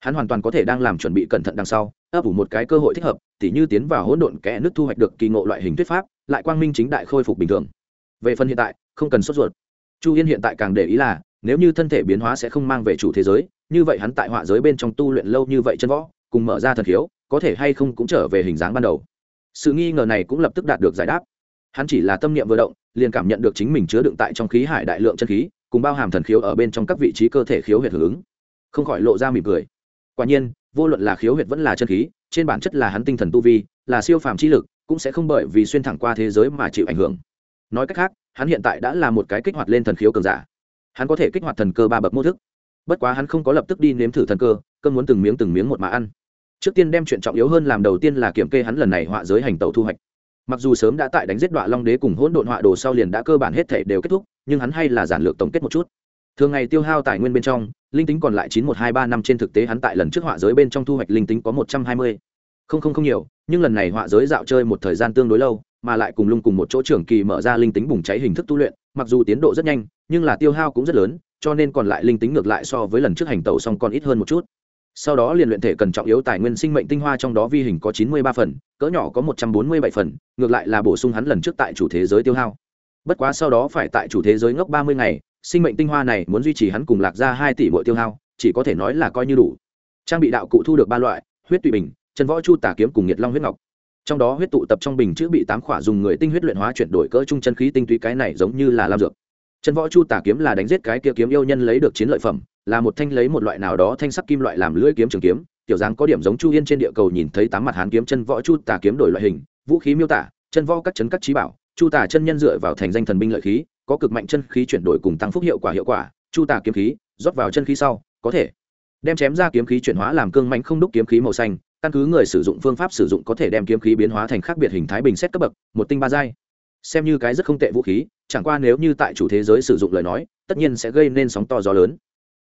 Hắn hoàn toàn có thể đang làm chuẩn bị cẩn thận đằng sau, ấp ủ một cái cơ hội thích hợp, tỉ như tiến vào hỗn độn kẽ nước thu hoạch được kỳ ngộ loại hình thuyết pháp, lại quang minh chính đại khôi phục bình thường về phần hiện tại, không cần sốt ruột. Chu yên hiện tại càng để ý là, nếu như thân thể biến hóa sẽ không mang về chủ thế giới, như vậy hắn tại họa giới bên trong tu luyện lâu như vậy chân võ, cùng mở ra thần khiếu, có thể hay không cũng trở về hình dáng ban đầu. Sự nghi ngờ này cũng lập tức đạt được giải đáp. Hắn chỉ là tâm niệm vừa động, liền cảm nhận được chính mình chứa đựng tại trong khí hải đại lượng chân khí, cùng bao hàm thần khiếu ở bên trong các vị trí cơ thể khiếu huyệt hưởng ứng. Không khỏi lộ ra mỉm cười. Quả nhiên, vô luận là khiếu huyệt vẫn là chân khí, trên bản chất là hắn tinh thần tu vi, là siêu phàm chi lực, cũng sẽ không bởi vì xuyên thẳng qua thế giới mà chịu ảnh hưởng nói cách khác, hắn hiện tại đã là một cái kích hoạt lên thần khiếu cường giả. Hắn có thể kích hoạt thần cơ ba bậc mô thức. Bất quá hắn không có lập tức đi nếm thử thần cơ, cơn muốn từng miếng từng miếng một mà ăn. Trước tiên đem chuyện trọng yếu hơn làm đầu tiên là kiểm kê hắn lần này họa giới hành tàu thu hoạch. Mặc dù sớm đã tại đánh giết đoạn long đế cùng hỗn độn họa đồ sau liền đã cơ bản hết thể đều kết thúc, nhưng hắn hay là giản lược tổng kết một chút. Thường ngày tiêu hao tài nguyên bên trong, linh tính còn lại chín một hai ba năm trên thực tế hắn tại lần trước họa giới bên trong thu hoạch linh tính có một trăm hai mươi. Không không không nhiều, nhưng lần này họa giới dạo chơi một thời gian tương đối lâu mà lại cùng lung cùng một chỗ trưởng kỳ mở ra linh tính bùng cháy hình thức tu luyện, mặc dù tiến độ rất nhanh, nhưng là tiêu hao cũng rất lớn, cho nên còn lại linh tính ngược lại so với lần trước hành tẩu xong còn ít hơn một chút. Sau đó liền luyện thể cần trọng yếu tài nguyên sinh mệnh tinh hoa trong đó vi hình có chín mươi ba phần, cỡ nhỏ có một trăm bốn mươi bảy phần, ngược lại là bổ sung hắn lần trước tại chủ thế giới tiêu hao. Bất quá sau đó phải tại chủ thế giới ngốc ba mươi ngày, sinh mệnh tinh hoa này muốn duy trì hắn cùng lạc ra hai tỷ mỗi tiêu hao, chỉ có thể nói là coi như đủ. Trang bị đạo cụ thu được ba loại, huyết tụy bình, chân võ chu tả kiếm cùng nhiệt long huyết ngọc trong đó huyết tụ tập trong bình chữ bị tám khỏa dùng người tinh huyết luyện hóa chuyển đổi cỡ trung chân khí tinh túy cái này giống như là lam dược. Chân võ chu tả kiếm là đánh giết cái kia kiếm yêu nhân lấy được chiến lợi phẩm, là một thanh lấy một loại nào đó thanh sắc kim loại làm lưỡi kiếm trường kiếm. Tiểu dáng có điểm giống chu yên trên địa cầu nhìn thấy tám mặt hán kiếm chân võ chu tả kiếm đổi loại hình, vũ khí miêu tả, chân võ các chấn các trí bảo, chu tả chân nhân dựa vào thành danh thần binh lợi khí, có cực mạnh chân khí chuyển đổi cùng tăng phúc hiệu quả hiệu quả, chu tả kiếm khí rót vào chân khí sau, có thể đem chém ra kiếm khí chuyển hóa làm cương mạnh không đúc kiếm khí màu xanh căn cứ người sử dụng phương pháp sử dụng có thể đem kiếm khí biến hóa thành khác biệt hình thái bình xét cấp bậc, một tinh ba giai. Xem như cái rất không tệ vũ khí, chẳng qua nếu như tại chủ thế giới sử dụng lời nói, tất nhiên sẽ gây nên sóng to gió lớn.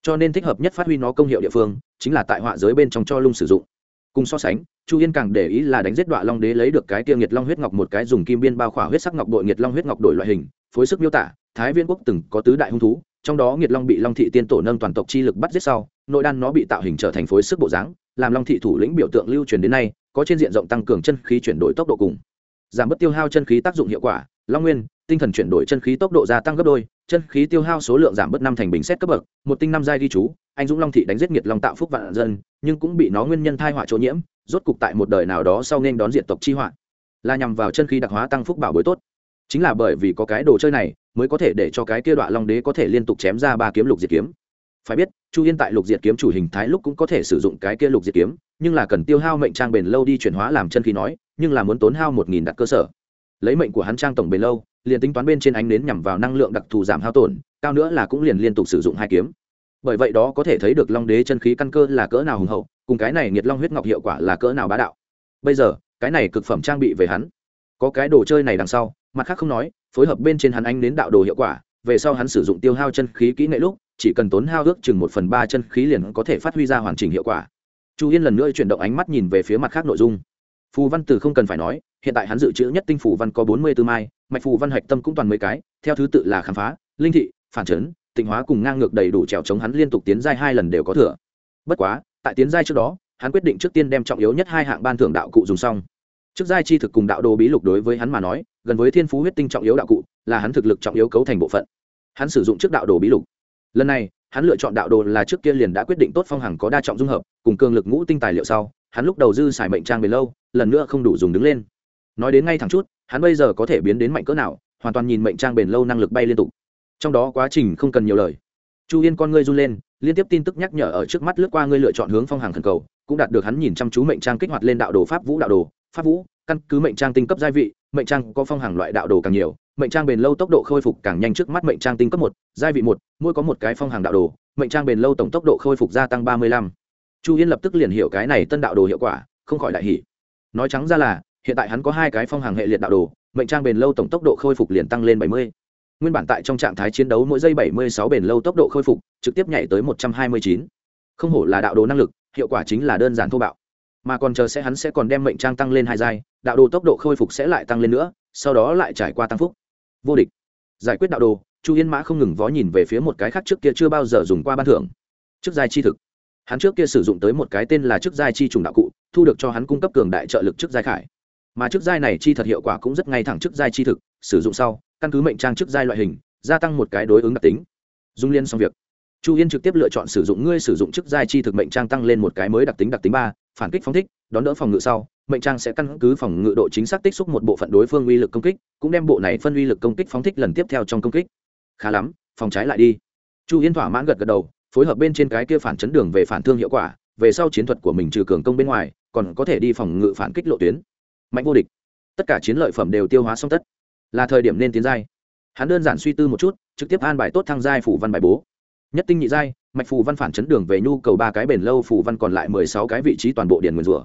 Cho nên thích hợp nhất phát huy nó công hiệu địa phương, chính là tại họa giới bên trong cho lung sử dụng. Cùng so sánh, chu yên càng để ý là đánh giết đoạn long đế lấy được cái tiêu nghiệt long huyết ngọc một cái dùng kim biên bao khỏa huyết sắc ngọc đội nghiệt long huyết ngọc đổi loại hình, phối sức miêu tả, thái viên quốc từng có tứ đại hung thú trong đó nghiệt long bị long thị tiên tổ nâng toàn tộc chi lực bắt giết sau, nội đan nó bị tạo hình trở thành phối sức bộ dáng, làm long thị thủ lĩnh biểu tượng lưu truyền đến nay, có trên diện rộng tăng cường chân khí chuyển đổi tốc độ cùng giảm bớt tiêu hao chân khí tác dụng hiệu quả. Long nguyên, tinh thần chuyển đổi chân khí tốc độ gia tăng gấp đôi, chân khí tiêu hao số lượng giảm bớt năm thành bình xét cấp bậc, một tinh năm giai ghi chú, anh dũng long thị đánh giết nghiệt long tạo phúc vạn dân, nhưng cũng bị nó nguyên nhân thai họa chỗ nhiễm, rốt cục tại một đời nào đó sau nên đón diện tộc chi họa. Là nhằm vào chân khí đặc hóa tăng phúc bảo bối tốt. Chính là bởi vì có cái đồ chơi này mới có thể để cho cái kia đoạn long đế có thể liên tục chém ra ba kiếm lục diệt kiếm. Phải biết, chu yên tại lục diệt kiếm chủ hình thái lúc cũng có thể sử dụng cái kia lục diệt kiếm, nhưng là cần tiêu hao mệnh trang bền lâu đi chuyển hóa làm chân khí nói, nhưng là muốn tốn hao một nghìn đặt cơ sở. Lấy mệnh của hắn trang tổng bền lâu, liền tính toán bên trên ánh nến nhằm vào năng lượng đặc thù giảm hao tổn, cao nữa là cũng liền liên tục sử dụng hai kiếm. Bởi vậy đó có thể thấy được long đế chân khí căn cơ là cỡ nào hùng hậu, cùng cái này nghiệt long huyết ngọc hiệu quả là cỡ nào bá đạo. Bây giờ, cái này cực phẩm trang bị về hắn có cái đồ chơi này đằng sau, mặt khác không nói, phối hợp bên trên hắn anh đến đạo đồ hiệu quả, về sau hắn sử dụng tiêu hao chân khí kỹ nghệ lúc, chỉ cần tốn hao ước chừng một phần ba chân khí liền có thể phát huy ra hoàn chỉnh hiệu quả. Chu yên lần nữa chuyển động ánh mắt nhìn về phía mặt khác nội dung. Phù văn từ không cần phải nói, hiện tại hắn dự trữ nhất tinh phù văn có bốn mươi tư mai, mạch phù văn hạch tâm cũng toàn mấy cái, theo thứ tự là khám phá, linh thị, phản chấn, tịnh hóa cùng ngang ngược đầy đủ trèo chống hắn liên tục tiến giai hai lần đều có thừa. Bất quá, tại tiến giai trước đó, hắn quyết định trước tiên đem trọng yếu nhất hai hạng ban thưởng đạo cụ dùng xong trước giai chi thực cùng đạo đồ bí lục đối với hắn mà nói, gần với thiên phú huyết tinh trọng yếu đạo cụ, là hắn thực lực trọng yếu cấu thành bộ phận. Hắn sử dụng trước đạo đồ bí lục. Lần này, hắn lựa chọn đạo đồ là trước kia liền đã quyết định tốt phong hằng có đa trọng dung hợp, cùng cường lực ngũ tinh tài liệu sau, hắn lúc đầu dư xài mệnh trang bền lâu, lần nữa không đủ dùng đứng lên. Nói đến ngay thẳng chút, hắn bây giờ có thể biến đến mạnh cỡ nào, hoàn toàn nhìn mệnh trang bền lâu năng lực bay liên tục. Trong đó quá trình không cần nhiều lời. Chu yên con ngươi run lên, liên tiếp tin tức nhắc nhở ở trước mắt lướt qua ngươi lựa chọn hướng phong hàng thần cầu, cũng đạt được hắn nhìn chăm chú mệnh trang kích hoạt lên đạo đồ pháp vũ đạo đồ pháp vũ, căn cứ mệnh trang tinh cấp gia vị, mệnh trang có phong hàng loại đạo đồ càng nhiều, mệnh trang bền lâu tốc độ khôi phục càng nhanh trước mắt mệnh trang tinh cấp một gia vị một, mỗi có một cái phong hàng đạo đồ, mệnh trang bền lâu tổng tốc độ khôi phục gia tăng ba mươi lăm. Chu yên lập tức liền hiểu cái này tân đạo đồ hiệu quả, không khỏi đại hỉ. Nói trắng ra là, hiện tại hắn có hai cái phong hàng hệ liệt đạo đồ, mệnh trang bền lâu tổng tốc độ khôi phục liền tăng lên bảy mươi. Nguyên bản tại trong trạng thái chiến đấu mỗi giây bảy mươi sáu bền lâu tốc độ khôi phục, trực tiếp nhảy tới một trăm hai mươi chín. Không hổ là đạo đồ năng lực, hiệu quả chính là đơn giản thô bạo mà còn chờ sẽ hắn sẽ còn đem mệnh trang tăng lên hai giai, đạo đồ tốc độ khôi phục sẽ lại tăng lên nữa, sau đó lại trải qua tăng phúc. Vô địch. Giải quyết đạo đồ, chu yên mã không ngừng vó nhìn về phía một cái khác trước kia chưa bao giờ dùng qua ban thưởng. Trước giai chi thực. Hắn trước kia sử dụng tới một cái tên là chức giai chi trùng đạo cụ, thu được cho hắn cung cấp cường đại trợ lực chức giai khải. Mà chức giai này chi thật hiệu quả cũng rất ngay thẳng chức giai chi thực, sử dụng sau, căn cứ mệnh trang chức giai loại hình, gia tăng một cái đối ứng đặc tính. Dung liên xong việc. Chu yên trực tiếp lựa chọn sử dụng ngươi sử dụng chức giai chi thực mệnh trang tăng lên một cái mới đặc tính đặc tính ba phản kích phóng thích, đón đỡ phòng ngự sau, mệnh trang sẽ căn cứ phòng ngự độ chính xác tích xúc một bộ phận đối phương uy lực công kích, cũng đem bộ này phân uy lực công kích phóng thích lần tiếp theo trong công kích. Khá lắm, phòng trái lại đi. Chu yên thỏa mãn gật gật đầu, phối hợp bên trên cái kia phản chấn đường về phản thương hiệu quả, về sau chiến thuật của mình trừ cường công bên ngoài, còn có thể đi phòng ngự phản kích lộ tuyến. Mạnh vô địch. Tất cả chiến lợi phẩm đều tiêu hóa xong tất. Là thời điểm nên tiến giai. Hắn đơn giản suy tư một chút, trực tiếp an bài tốt thăng giai phủ văn bài bố. Nhất tinh nhị giai mạch phù văn phản chấn đường về nhu cầu ba cái bền lâu phù văn còn lại mười sáu cái vị trí toàn bộ điền nguyên rủa.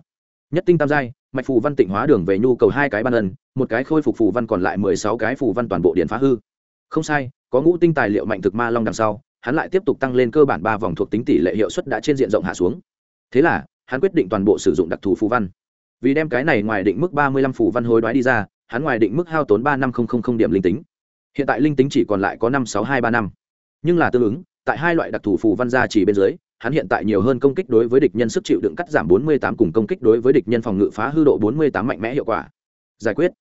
Nhất tinh tam giai, mạch phù văn tịnh hóa đường về nhu cầu hai cái ban ân, một cái khôi phục phù văn còn lại mười sáu cái phù văn toàn bộ điện phá hư. Không sai, có ngũ tinh tài liệu mạnh thực ma long đằng sau, hắn lại tiếp tục tăng lên cơ bản ba vòng thuộc tính tỷ lệ hiệu suất đã trên diện rộng hạ xuống. Thế là, hắn quyết định toàn bộ sử dụng đặc thù phù văn. Vì đem cái này ngoài định mức ba mươi lăm phù văn hối đoái đi ra, hắn ngoài định mức hao tốn ba năm không không không điểm linh tính. Hiện tại linh tính chỉ còn lại có năm sáu hai ba năm. Nhưng là tương ứng tại hai loại đặc thù phù văn gia chỉ bên dưới hắn hiện tại nhiều hơn công kích đối với địch nhân sức chịu đựng cắt giảm 48 cùng công kích đối với địch nhân phòng ngự phá hư độ 48 mạnh mẽ hiệu quả. Giải quyết.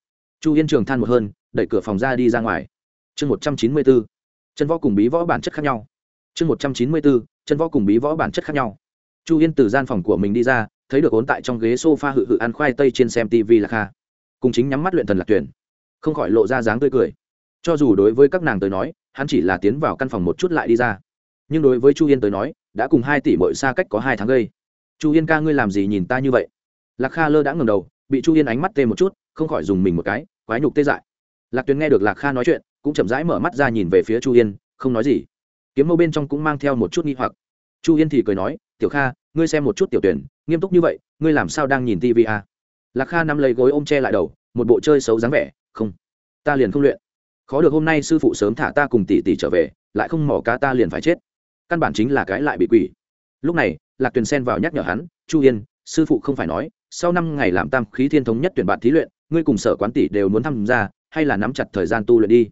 Chu Yên Trường than một hơn, đẩy cửa phòng ra đi ra ngoài. Chương 194. Chân võ cùng bí võ bản chất khác nhau. Chương 194. Chân võ cùng bí võ bản chất khác nhau. Chu Yên từ gian phòng của mình đi ra, thấy được ốn tại trong ghế sofa hự hự ăn khoai tây trên xem TV là kha. Cùng chính nhắm mắt luyện thần lạc tuyển, không khỏi lộ ra dáng tươi cười. Cho dù đối với các nàng tới nói, hắn chỉ là tiến vào căn phòng một chút lại đi ra nhưng đối với chu yên tới nói, đã cùng hai tỷ mỗi xa cách có hai tháng gây. Chu yên ca ngươi làm gì nhìn ta như vậy? Lạc kha lơ đã ngầm đầu, bị chu yên ánh mắt tê một chút, không khỏi dùng mình một cái, quái nhục tê dại. Lạc tuyền nghe được lạc kha nói chuyện, cũng chậm rãi mở mắt ra nhìn về phía chu yên, không nói gì. Kiếm mâu bên trong cũng mang theo một chút nghi hoặc. Chu yên thì cười nói, tiểu kha, ngươi xem một chút tiểu tuyển, nghiêm túc như vậy, ngươi làm sao đang nhìn tv à? lạc kha nắm lấy gối ôm che lại đầu, một bộ chơi xấu dáng vẻ, không, ta liền không luyện. Khó được hôm nay sư phụ sớm thả ta cùng tỷ tỷ trở về, lại không mỏ cá ta liền phải chết căn bản chính là cái lại bị quỷ. Lúc này, lạc tuyền xen vào nhắc nhở hắn, chu yên, sư phụ không phải nói, sau năm ngày làm tam khí thiên thống nhất tuyển bạn thí luyện, ngươi cùng sở quán tỷ đều muốn tham gia, hay là nắm chặt thời gian tu luyện đi?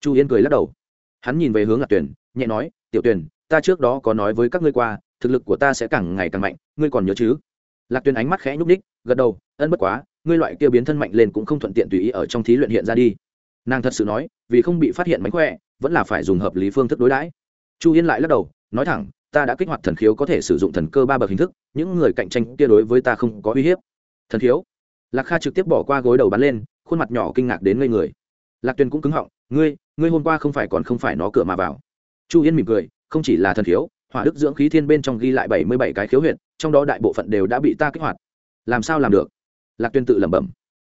Chu yên cười lắc đầu. Hắn nhìn về hướng lạc tuyền, nhẹ nói, tiểu tuyền, ta trước đó có nói với các ngươi qua, thực lực của ta sẽ càng ngày càng mạnh, ngươi còn nhớ chứ? Lạc tuyền ánh mắt khẽ nhúc ních gật đầu, ân bất quá, ngươi loại kia biến thân mạnh lên cũng không thuận tiện tùy ý ở trong thí luyện hiện ra đi. Nàng thật sự nói, vì không bị phát hiện mánh khỏe, vẫn là phải dùng hợp lý phương thức đối đãi. Chu yên lại lắc đầu nói thẳng, ta đã kích hoạt thần khiếu có thể sử dụng thần cơ ba bậc hình thức, những người cạnh tranh kia đối với ta không có uy hiếp. Thần khiếu? Lạc kha trực tiếp bỏ qua gối đầu bắn lên, khuôn mặt nhỏ kinh ngạc đến ngây người. Lạc tuyền cũng cứng họng, ngươi ngươi hôm qua không phải còn không phải nó cửa mà vào. Chu yên mỉm cười, không chỉ là thần khiếu, hỏa đức dưỡng khí thiên bên trong ghi lại bảy mươi bảy cái khiếu huyện trong đó đại bộ phận đều đã bị ta kích hoạt. Làm sao làm được? Lạc tuyền tự lẩm bẩm.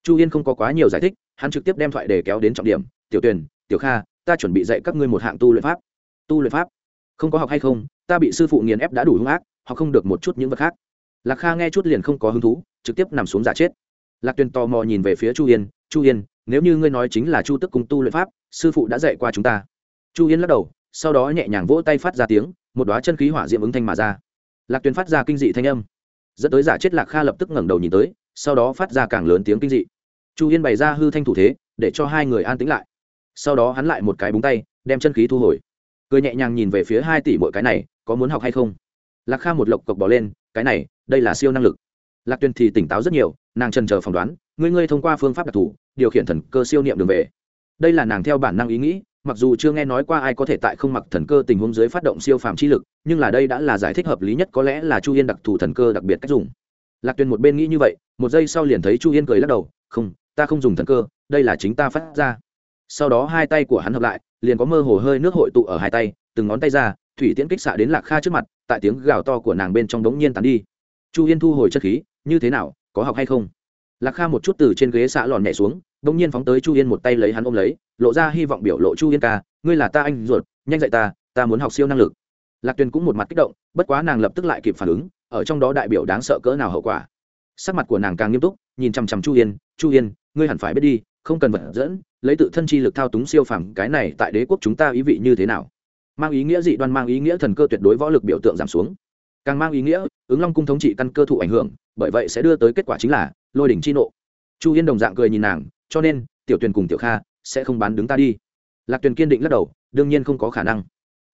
Chu yên không có quá nhiều giải thích, hắn trực tiếp đem thoại để kéo đến trọng điểm, tiểu tuyền, tiểu kha, ta chuẩn bị dạy các ngươi một hạng tu luyện pháp. Tu luyện pháp? Không có học hay không, ta bị sư phụ nghiền ép đã đủ hung ác họ không được một chút những vật khác. Lạc kha nghe chút liền không có hứng thú, trực tiếp nằm xuống giả chết. Lạc tuyền tò mò nhìn về phía chu yên chu yên, nếu như ngươi nói chính là chu tức cung tu luyện pháp, sư phụ đã dạy qua chúng ta. Chu yên lắc đầu, sau đó nhẹ nhàng vỗ tay phát ra tiếng, một đoá chân khí hỏa diệm ứng thanh mà ra. Lạc tuyền phát ra kinh dị thanh âm. Dẫn tới giả chết, lạc kha lập tức ngẩng đầu nhìn tới, sau đó phát ra càng lớn tiếng kinh dị. Chu yên bày ra hư thanh thủ thế, để cho hai người an tĩnh lại. Sau đó hắn lại một cái búng tay, đem chân khí thu hồi cười nhẹ nhàng nhìn về phía hai tỷ mỗi cái này, có muốn học hay không? Lạc kha một lộc cộc bỏ lên, cái này, đây là siêu năng lực. Lạc tuyên thì tỉnh táo rất nhiều, nàng trần chờ phỏng đoán, ngươi ngươi thông qua phương pháp đặc thù, điều khiển thần cơ siêu niệm đường về. Đây là nàng theo bản năng ý nghĩ, mặc dù chưa nghe nói qua ai có thể tại không mặc thần cơ tình huống dưới phát động siêu phàm chi lực, nhưng là đây đã là giải thích hợp lý nhất, có lẽ là chu yên đặc thù thần cơ đặc biệt cách dùng. Lạc tuyền một bên nghĩ như vậy, một giây sau liền thấy chu yên cười lắc đầu, không, ta không dùng thần cơ, đây là chính ta phát ra. Sau đó hai tay của hắn hợp lại liền có mơ hồ hơi nước hội tụ ở hai tay, từng ngón tay ra, thủy tiễn kích xạ đến lạc kha trước mặt, tại tiếng gào to của nàng bên trong đống nhiên tàn đi. Chu yên thu hồi chất khí, như thế nào, có học hay không? Lạc kha một chút từ trên ghế xạ lòn nhẹ xuống, đống nhiên phóng tới chu yên một tay lấy hắn ôm lấy, lộ ra hy vọng biểu lộ, chu yên ca, ngươi là ta anh ruột, nhanh dạy ta ta muốn học siêu năng lực. Lạc tuyền cũng một mặt kích động, bất quá nàng lập tức lại kịp phản ứng, ở trong đó đại biểu đáng sợ cỡ nào hậu quả. Sắc mặt của nàng càng nghiêm túc, nhìn chằm chằm chu yên chu yên, ngươi hẳn phải biết đi, không cần vật dẫn lấy tự thân chi lực thao túng siêu phàm, cái này tại đế quốc chúng ta ý vị như thế nào? Mang ý nghĩa dị đoan, mang ý nghĩa thần cơ tuyệt đối võ lực biểu tượng giảm xuống. Càng mang ý nghĩa, ứng long cung thống trị căn cơ thụ ảnh hưởng, bởi vậy sẽ đưa tới kết quả chính là lôi đỉnh chi nộ. Chu yên đồng dạng cười nhìn nàng, cho nên, tiểu tuyền cùng tiểu kha sẽ không bán đứng ta đi. Lạc tuyền kiên định lắc đầu, đương nhiên không có khả năng.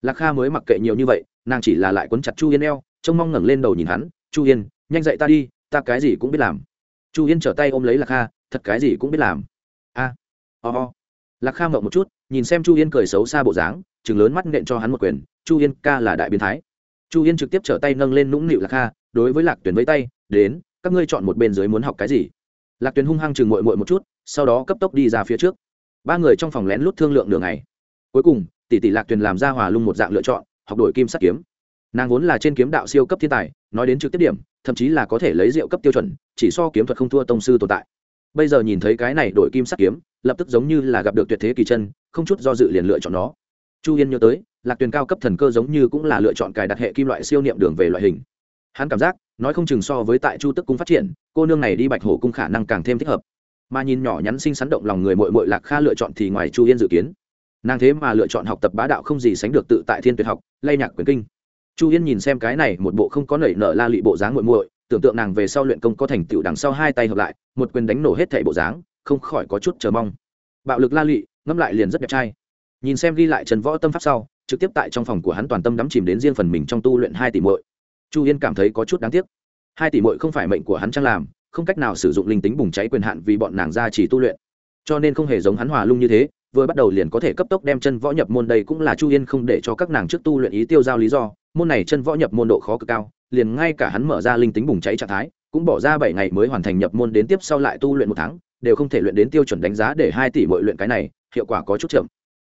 Lạc kha mới mặc kệ nhiều như vậy, nàng chỉ là lại quấn chặt chu yên eo, trông mong ngẩng lên đầu nhìn hắn, chu yên, nhanh dậy ta đi, ta cái gì cũng biết làm. Chu yên trở tay ôm lấy lạc kha, thật cái gì cũng biết làm. A ho、oh. lạc kha mộng một chút, nhìn xem chu yên cười xấu xa bộ dáng chừng lớn mắt nện cho hắn một quyền, chu yên, ca là đại biến thái. Chu yên trực tiếp trở tay nâng lên nũng nịu lạc kha, đối với lạc tuyển với tay, đến, các ngươi chọn một bên dưới muốn học cái gì? Lạc tuyền hung hăng chừng mội mội một chút, sau đó cấp tốc đi ra phía trước. Ba người trong phòng lén lút thương lượng đường này cuối cùng, tỷ tỷ lạc tuyền làm ra hòa lung một dạng lựa chọn, học đổi kim sắt kiếm. Nàng vốn là trên kiếm đạo siêu cấp thiên tài, nói đến trực tiếp điểm, thậm chí là có thể lấy rượu cấp tiêu chuẩn, chỉ so kiếm thuật không thua tông sư tồn tại bây giờ nhìn thấy cái này đổi kim sắt kiếm, lập tức giống như là gặp được tuyệt thế kỳ chân, không chút do dự liền lựa chọn nó. Chu yên nhớ tới, lạc tuyền cao cấp thần cơ giống như cũng là lựa chọn cài đặt hệ kim loại siêu niệm đường về loại hình. Hắn cảm giác, nói không chừng so với tại chu tức cung phát triển, cô nương này đi bạch hổ cung khả năng càng thêm thích hợp. Mà nhìn nhỏ nhắn xinh xắn động lòng người mội mội lạc kha lựa chọn thì ngoài chu yên dự kiến. Nàng thế mà lựa chọn học tập bá đạo không gì sánh được tự tại thiên tuyệt học, lay nhạc quyền kinh. Chu yên nhìn xem cái này một bộ không có nảy nở la lụy bộ dáng muội muội tưởng tượng nàng về sau luyện công có thành tựu đằng sau hai tay hợp lại, một quyền đánh nổ hết thảy bộ dáng, không khỏi có chút chờ mong. Bạo lực la lị, ngẫm lại liền rất đẹp trai. Nhìn xem ghi lại trần võ tâm pháp sau, trực tiếp tại trong phòng của hắn toàn tâm đắm chìm đến riêng phần mình trong tu luyện hai tỷ muội. Chu yên cảm thấy có chút đáng tiếc. Hai tỷ muội không phải mệnh của hắn trang làm, không cách nào sử dụng linh tính bùng cháy quyền hạn vì bọn nàng ra chỉ tu luyện. Cho nên không hề giống hắn hòa lung như thế, vừa bắt đầu liền có thể cấp tốc đem chân võ nhập môn đây cũng là chu yên không để cho các nàng trước tu luyện ý tiêu giao lý do. Môn này chân võ nhập môn độ khó cực cao liền ngay cả hắn mở ra linh tính bùng cháy trạng thái, cũng bỏ ra bảy ngày mới hoàn thành nhập môn đến tiếp sau lại tu luyện một tháng, đều không thể luyện đến tiêu chuẩn đánh giá để hai tỷ mỗi luyện cái này, hiệu quả có chút chậm.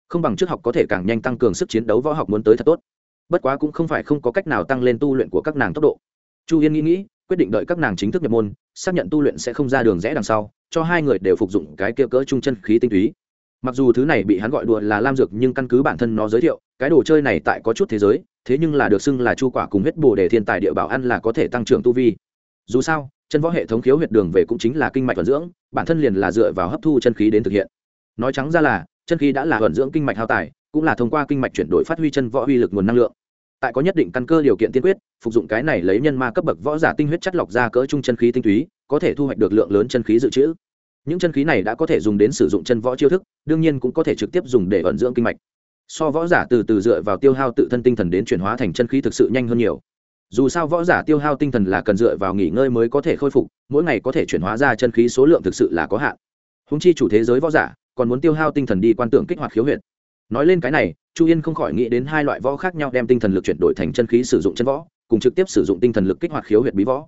Không bằng trước học có thể càng nhanh tăng cường sức chiến đấu võ học muốn tới thật tốt. Bất quá cũng không phải không có cách nào tăng lên tu luyện của các nàng tốc độ. Chu yên nghĩ nghĩ, quyết định đợi các nàng chính thức nhập môn, xác nhận tu luyện sẽ không ra đường rẽ đằng sau, cho hai người đều phục dụng cái kia cỡ trung chân khí tinh túy. Mặc dù thứ này bị hắn gọi đùa là lam dược, nhưng căn cứ bản thân nó giới thiệu, cái đồ chơi này tại có chút thế giới thế nhưng là được xưng là chu quả cùng huyết bồ để thiên tài địa bảo ăn là có thể tăng trưởng tu vi. Dù sao, chân võ hệ thống khiếu huyệt đường về cũng chính là kinh mạch vận dưỡng, bản thân liền là dựa vào hấp thu chân khí đến thực hiện. Nói trắng ra là, chân khí đã là vận dưỡng kinh mạch hao tài, cũng là thông qua kinh mạch chuyển đổi phát huy chân võ uy lực nguồn năng lượng. Tại có nhất định căn cơ điều kiện tiên quyết, phục dụng cái này lấy nhân ma cấp bậc võ giả tinh huyết chất lọc ra cỡ trung chân khí tinh túy, có thể thu hoạch được lượng lớn chân khí dự trữ. Những chân khí này đã có thể dùng đến sử dụng chân võ chiêu thức, đương nhiên cũng có thể trực tiếp dùng để vận dưỡng kinh mạch so võ giả từ từ dựa vào tiêu hao tự thân tinh thần đến chuyển hóa thành chân khí thực sự nhanh hơn nhiều. Dù sao võ giả tiêu hao tinh thần là cần dựa vào nghỉ ngơi mới có thể khôi phục, mỗi ngày có thể chuyển hóa ra chân khí số lượng thực sự là có hạn. Húng chi chủ thế giới võ giả còn muốn tiêu hao tinh thần đi quan tưởng kích hoạt khiếu huyệt. Nói lên cái này, chu yên không khỏi nghĩ đến hai loại võ khác nhau đem tinh thần lực chuyển đổi thành chân khí sử dụng chân võ, cùng trực tiếp sử dụng tinh thần lực kích hoạt khiếu huyệt bí võ.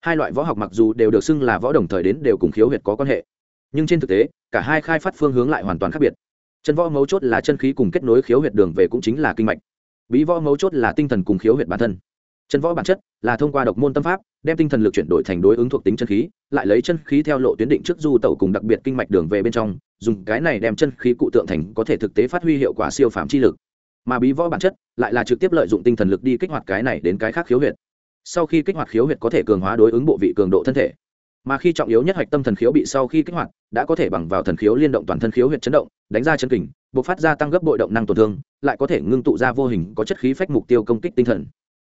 Hai loại võ học mặc dù đều được xưng là võ đồng thời đến đều cùng khiếu huyệt có quan hệ. Nhưng trên thực tế, cả hai khai phát phương hướng lại hoàn toàn khác biệt chân võ mấu chốt là chân khí cùng kết nối khiếu huyệt đường về cũng chính là kinh mạch. Bí võ mấu chốt là tinh thần cùng khiếu huyệt bản thân. Chân võ bản chất là thông qua độc môn tâm pháp, đem tinh thần lực chuyển đổi thành đối ứng thuộc tính chân khí, lại lấy chân khí theo lộ tuyến định trước du tẩu cùng đặc biệt kinh mạch đường về bên trong, dùng cái này đem chân khí cụ tượng thành có thể thực tế phát huy hiệu quả siêu phạm chi lực. Mà bí võ bản chất lại là trực tiếp lợi dụng tinh thần lực đi kích hoạt cái này đến cái khác khiếu huyệt. Sau khi kích hoạt khiếu huyệt có thể cường hóa đối ứng bộ vị cường độ thân thể mà khi trọng yếu nhất hạch tâm thần khiếu bị sau khi kích hoạt, đã có thể bằng vào thần khiếu liên động toàn thân khiếu huyệt chấn động, đánh ra chân kình, buộc phát ra tăng gấp bội động năng tổn thương, lại có thể ngưng tụ ra vô hình có chất khí phách mục tiêu công kích tinh thần.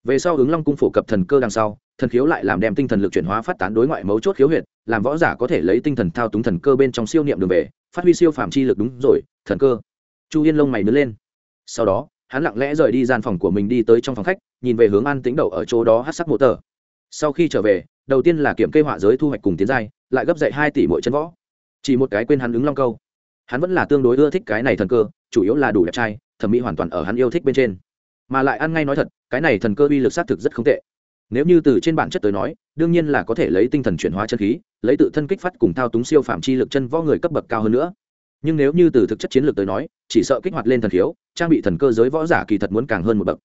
Về sau ứng long cung phổ cập thần cơ đằng sau, thần khiếu lại làm đem tinh thần lực chuyển hóa phát tán đối ngoại mấu chốt khiếu huyệt, làm võ giả có thể lấy tinh thần thao túng thần cơ bên trong siêu niệm đường về, phát huy siêu phạm chi lực đúng rồi, thần cơ. Chu yên lông mày nứt lên. Sau đó, hắn lặng lẽ rời đi gian phòng của mình đi tới trong phòng khách, nhìn về hướng an tính đầu ở chỗ đó hát sắc mô tờ. Sau khi trở về đầu tiên là kiểm kê họa giới thu hoạch cùng tiến giai, lại gấp dậy hai tỷ mỗi chân võ. Chỉ một cái quên hắn ứng long câu. Hắn vẫn là tương đối ưa thích cái này thần cơ, chủ yếu là đủ đẹp trai, thẩm mỹ hoàn toàn ở hắn yêu thích bên trên. Mà lại ăn ngay nói thật, cái này thần cơ uy lực xác thực rất không tệ. Nếu như từ trên bản chất tới nói, đương nhiên là có thể lấy tinh thần chuyển hóa chân khí, lấy tự thân kích phát cùng thao túng siêu phạm chi lực chân võ người cấp bậc cao hơn nữa. Nhưng nếu như từ thực chất chiến lược tới nói, chỉ sợ kích hoạt lên thần thiếu trang bị thần cơ giới võ giả kỳ thật muốn càng hơn một bậc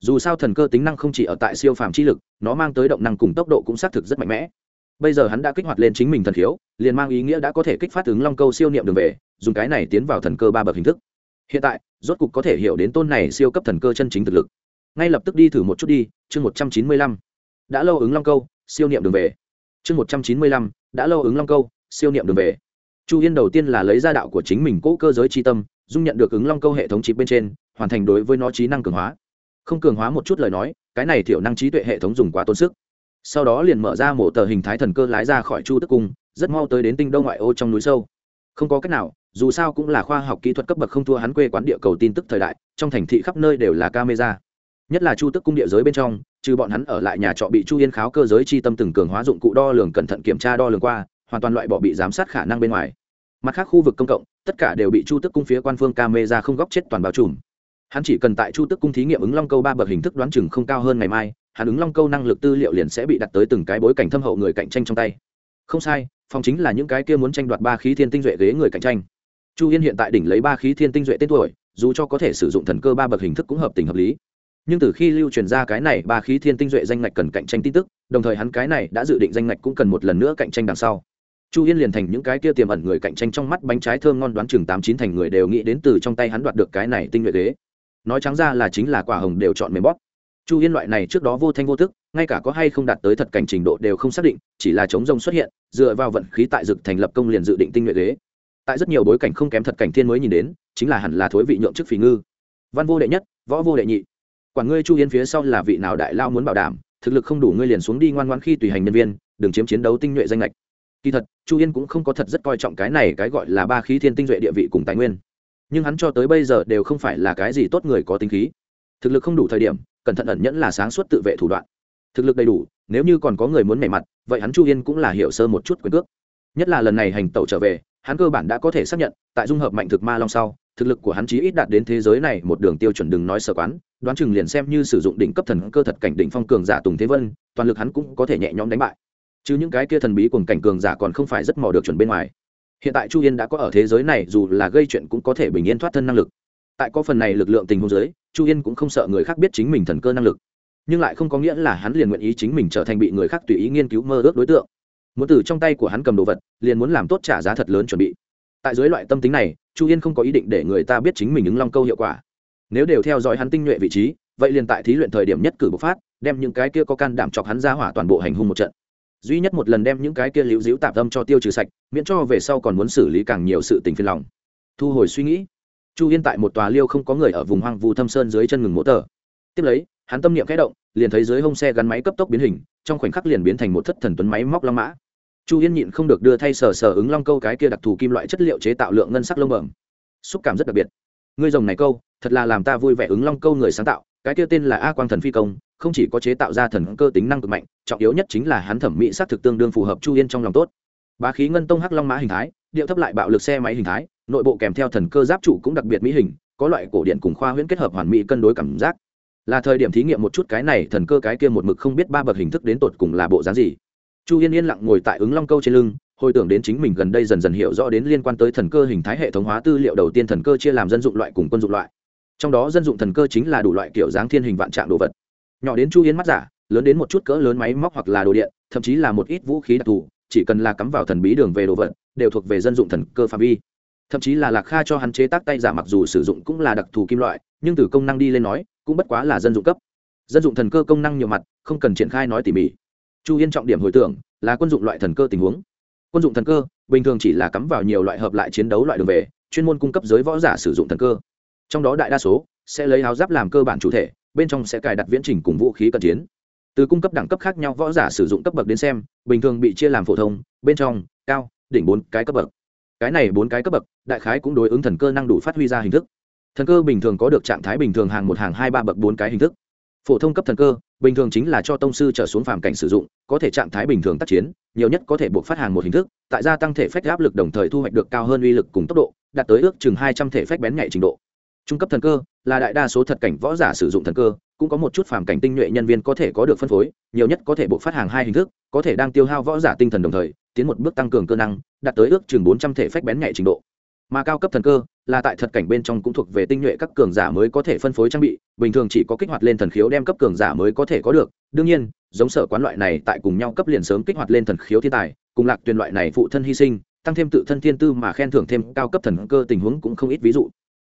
dù sao thần cơ tính năng không chỉ ở tại siêu phàm chi lực, nó mang tới động năng cùng tốc độ cũng xác thực rất mạnh mẽ. Bây giờ hắn đã kích hoạt lên chính mình thần khiếu, liền mang ý nghĩa đã có thể kích phát ứng long câu siêu niệm đường về, dùng cái này tiến vào thần cơ ba bậc hình thức. Hiện tại, rốt cục có thể hiểu đến tôn này siêu cấp thần cơ chân chính thực lực. Ngay lập tức đi thử một chút đi, chương một trăm chín mươi lăm. Đã lâu ứng long câu, siêu niệm đường về. Chương một trăm chín mươi lăm, đã lâu ứng long câu, siêu niệm đường về. Chu yên đầu tiên là lấy ra đạo của chính mình cỗ cơ giới tri tâm, dung nhận được ứng long câu hệ thống chịp bên trên, hoàn thành đối với nó trí năng cường hóa không cường hóa một chút lời nói, cái này thiểu năng trí tuệ hệ thống dùng quá tốn sức. Sau đó liền mở ra mổ tờ hình thái thần cơ lái ra khỏi chu tức cung, rất mau tới đến tinh đông ngoại ô trong núi sâu. Không có cách nào, dù sao cũng là khoa học kỹ thuật cấp bậc không thua hắn quê quán địa cầu tin tức thời đại, trong thành thị khắp nơi đều là camera. Nhất là chu tức cung địa giới bên trong, trừ bọn hắn ở lại nhà trọ bị chu yên kháo cơ giới chi tâm từng cường hóa dụng cụ đo lường cẩn thận kiểm tra đo lường qua, hoàn toàn loại bỏ bị giám sát khả năng bên ngoài. Mặt khác khu vực công cộng, tất cả đều bị chu tức cung phía quan phương camera không góc chết toàn bao trùm hắn chỉ cần tại chu tức cung thí nghiệm ứng long câu ba bậc hình thức đoán chừng không cao hơn ngày mai, hắn ứng long câu năng lực tư liệu liền sẽ bị đặt tới từng cái bối cảnh thâm hậu người cạnh tranh trong tay. Không sai, phòng chính là những cái kia muốn tranh đoạt ba khí thiên tinh duệ ghế người cạnh tranh. Chu yên hiện tại đỉnh lấy ba khí thiên tinh duệ tên tuổi, dù cho có thể sử dụng thần cơ ba bậc hình thức cũng hợp tình hợp lý. Nhưng từ khi lưu truyền ra cái này ba khí thiên tinh duệ danh ngạch cần cạnh tranh tin tức, đồng thời hắn cái này đã dự định danh ngạch cũng cần một lần nữa cạnh tranh đằng sau. Chu yên liền thành những cái kia tiềm ẩn người cạnh tranh trong mắt bánh trái thơm ngon đoán chừng tám chín thành người đều nghĩ đến từ trong tay hắn đoạt được cái này tinh nhuệ ghế nói trắng ra là chính là quả hồng đều chọn mềm bóp. Chu yên loại này trước đó vô thanh vô tức, ngay cả có hay không đạt tới thật cảnh trình độ đều không xác định, chỉ là chống rông xuất hiện, dựa vào vận khí tại dực thành lập công liền dự định tinh nhuệ ghế. Tại rất nhiều bối cảnh không kém thật cảnh thiên mới nhìn đến, chính là hẳn là thối vị nhượng chức phí ngư. Văn vô đệ nhất, võ vô đệ nhị. Quản ngươi chu yên phía sau là vị nào đại lao muốn bảo đảm, thực lực không đủ ngươi liền xuống đi ngoan ngoan khi tùy hành nhân viên, đừng chiếm chiến đấu tinh nhuệ danh lệch kỳ thật, chu yên cũng không có thật rất coi trọng cái này, cái gọi là ba khí thiên tinh duệ địa vị cùng tài nguyên nhưng hắn cho tới bây giờ đều không phải là cái gì tốt người có tính khí. Thực lực không đủ thời điểm, cẩn thận ẩn nhẫn là sáng suốt tự vệ thủ đoạn. Thực lực đầy đủ, nếu như còn có người muốn mẻ mặt, vậy hắn chu yên cũng là hiểu sơ một chút quyền cước. Nhất là lần này hành tẩu trở về, hắn cơ bản đã có thể xác nhận, tại dung hợp mạnh thực ma long sau, thực lực của hắn chí ít đạt đến thế giới này một đường tiêu chuẩn đừng nói sở quán, đoán chừng liền xem như sử dụng đỉnh cấp thần cơ thật cảnh đỉnh phong cường giả tùng thế vân, toàn lực hắn cũng có thể nhẹ nhõm đánh bại. Chứ những cái kia thần bí cùng cảnh cường giả còn không phải rất mò được chuẩn bên ngoài hiện tại chu yên đã có ở thế giới này, dù là gây chuyện cũng có thể bình yên thoát thân năng lực. Tại có phần này lực lượng tình huống giới chu yên cũng không sợ người khác biết chính mình thần cơ năng lực. Nhưng lại không có nghĩa là hắn liền nguyện ý chính mình trở thành bị người khác tùy ý nghiên cứu mơ ước đối tượng. Muốn từ trong tay của hắn cầm đồ vật, liền muốn làm tốt trả giá thật lớn chuẩn bị. Tại dưới loại tâm tính này, chu yên không có ý định để người ta biết chính mình ứng long câu hiệu quả. Nếu đều theo dõi hắn tinh nhuệ vị trí, vậy liền tại thí luyện thời điểm nhất cử bộc phát, đem những cái kia có can đảm chọc hắn ra hỏa toàn bộ hành hung một trận duy nhất một lần đem những cái kia liễu diễu tạp tâm cho tiêu trừ sạch, miễn cho về sau còn muốn xử lý càng nhiều sự tình phiền lòng. Thu hồi suy nghĩ, chu yên tại một tòa liêu không có người ở vùng hoang vu thâm sơn dưới chân ngừng mỗ tờ. Tiếp lấy, hắn tâm niệm khẽ động, liền thấy dưới hông xe gắn máy cấp tốc biến hình, trong khoảnh khắc liền biến thành một thất thần tuấn máy móc long mã. Chu yên nhịn không được đưa thay sờ sờ ứng long câu cái kia đặc thù kim loại chất liệu chế tạo lượng ngân sắc lông bẩm. Xúc cảm rất đặc biệt. Ngươi rồng này câu, thật là làm ta vui vẻ ứng long câu người sáng tạo, cái kia tên là a quang thần phi công không chỉ có chế tạo ra thần cơ tính năng cực mạnh, trọng yếu nhất chính là hắn thẩm mỹ s á c thực tương đương phù hợp chu yên trong lòng tốt. Bá khí ngân tông hắc long mã hình thái, điệu thấp lại bạo lực xe máy hình thái, nội bộ kèm theo thần cơ giáp trụ cũng đặc biệt mỹ hình, có loại cổ điện cùng khoa huyễn kết hợp hoàn mỹ cân đối cảm giác. Là thời điểm thí nghiệm một chút cái này, thần cơ cái kia một mực không biết ba bậc hình thức đến tột cùng là bộ dáng gì. Chu yên yên lặng ngồi tại ứng long câu trên lưng, hồi tưởng đến chính mình gần đây dần dần hiểu rõ đến liên quan tới thần cơ hình thái hệ thống hóa tư liệu đầu tiên thần cơ chia làm dân dụng loại cùng quân dụng loại. Trong đó dân dụng thần cơ chính là đủ loại kiểu dáng thiên hình vạn trạng đồ vật nhỏ đến chu yên mắt giả, lớn đến một chút cỡ lớn máy móc hoặc là đồ điện, thậm chí là một ít vũ khí đặc thù, chỉ cần là cắm vào thần bí đường về đồ vật, đều thuộc về dân dụng thần cơ phạm vi. Thậm chí là lạc kha cho hắn chế tác tay giả mặc dù sử dụng cũng là đặc thù kim loại, nhưng từ công năng đi lên nói, cũng bất quá là dân dụng cấp. Dân dụng thần cơ công năng nhiều mặt, không cần triển khai nói tỉ mỉ. Chu yên trọng điểm hồi tưởng, là quân dụng loại thần cơ tình huống. Quân dụng thần cơ, bình thường chỉ là cắm vào nhiều loại hợp lại chiến đấu loại đường về, chuyên môn cung cấp giới võ giả sử dụng thần cơ. Trong đó đại đa số sẽ lấy áo giáp làm cơ bản chủ thể bên trong sẽ cài đặt viễn trình cùng vũ khí cận chiến. Từ cung cấp đẳng cấp khác nhau, võ giả sử dụng cấp bậc đến xem, bình thường bị chia làm phổ thông, bên trong, cao, đỉnh bốn cái cấp bậc. Cái này bốn cái cấp bậc, đại khái cũng đối ứng thần cơ năng đủ phát huy ra hình thức. Thần cơ bình thường có được trạng thái bình thường hàng một, hàng hai, ba bậc bốn cái hình thức. Phổ thông cấp thần cơ, bình thường chính là cho tông sư trở xuống phàm cảnh sử dụng, có thể trạng thái bình thường tác chiến, nhiều nhất có thể buộc phát hàng một hình thức, tại gia tăng thể phách áp lực đồng thời thu hoạch được cao hơn uy lực cùng tốc độ, đạt tới ước chừng hai trăm thể phách bén nhạy trình độ trung cấp thần cơ, là đại đa số thật cảnh võ giả sử dụng thần cơ, cũng có một chút phàm cảnh tinh nhuệ nhân viên có thể có được phân phối, nhiều nhất có thể bộ phát hàng hai hình thức, có thể đang tiêu hao võ giả tinh thần đồng thời, tiến một bước tăng cường cơ năng, đạt tới ước chừng bốn trăm thể phách bén nhạy trình độ. Mà cao cấp thần cơ, là tại thật cảnh bên trong cũng thuộc về tinh nhuệ các cường giả mới có thể phân phối trang bị, bình thường chỉ có kích hoạt lên thần khiếu đem cấp cường giả mới có thể có được. Đương nhiên, giống sở quán loại này tại cùng nhau cấp liền sớm kích hoạt lên thần khiếu thiên tài, cùng lạc tuyền loại này phụ thân hy sinh, tăng thêm tự thân thiên tư mà khen thưởng thêm cao cấp thần cơ tình huống cũng không ít ví dụ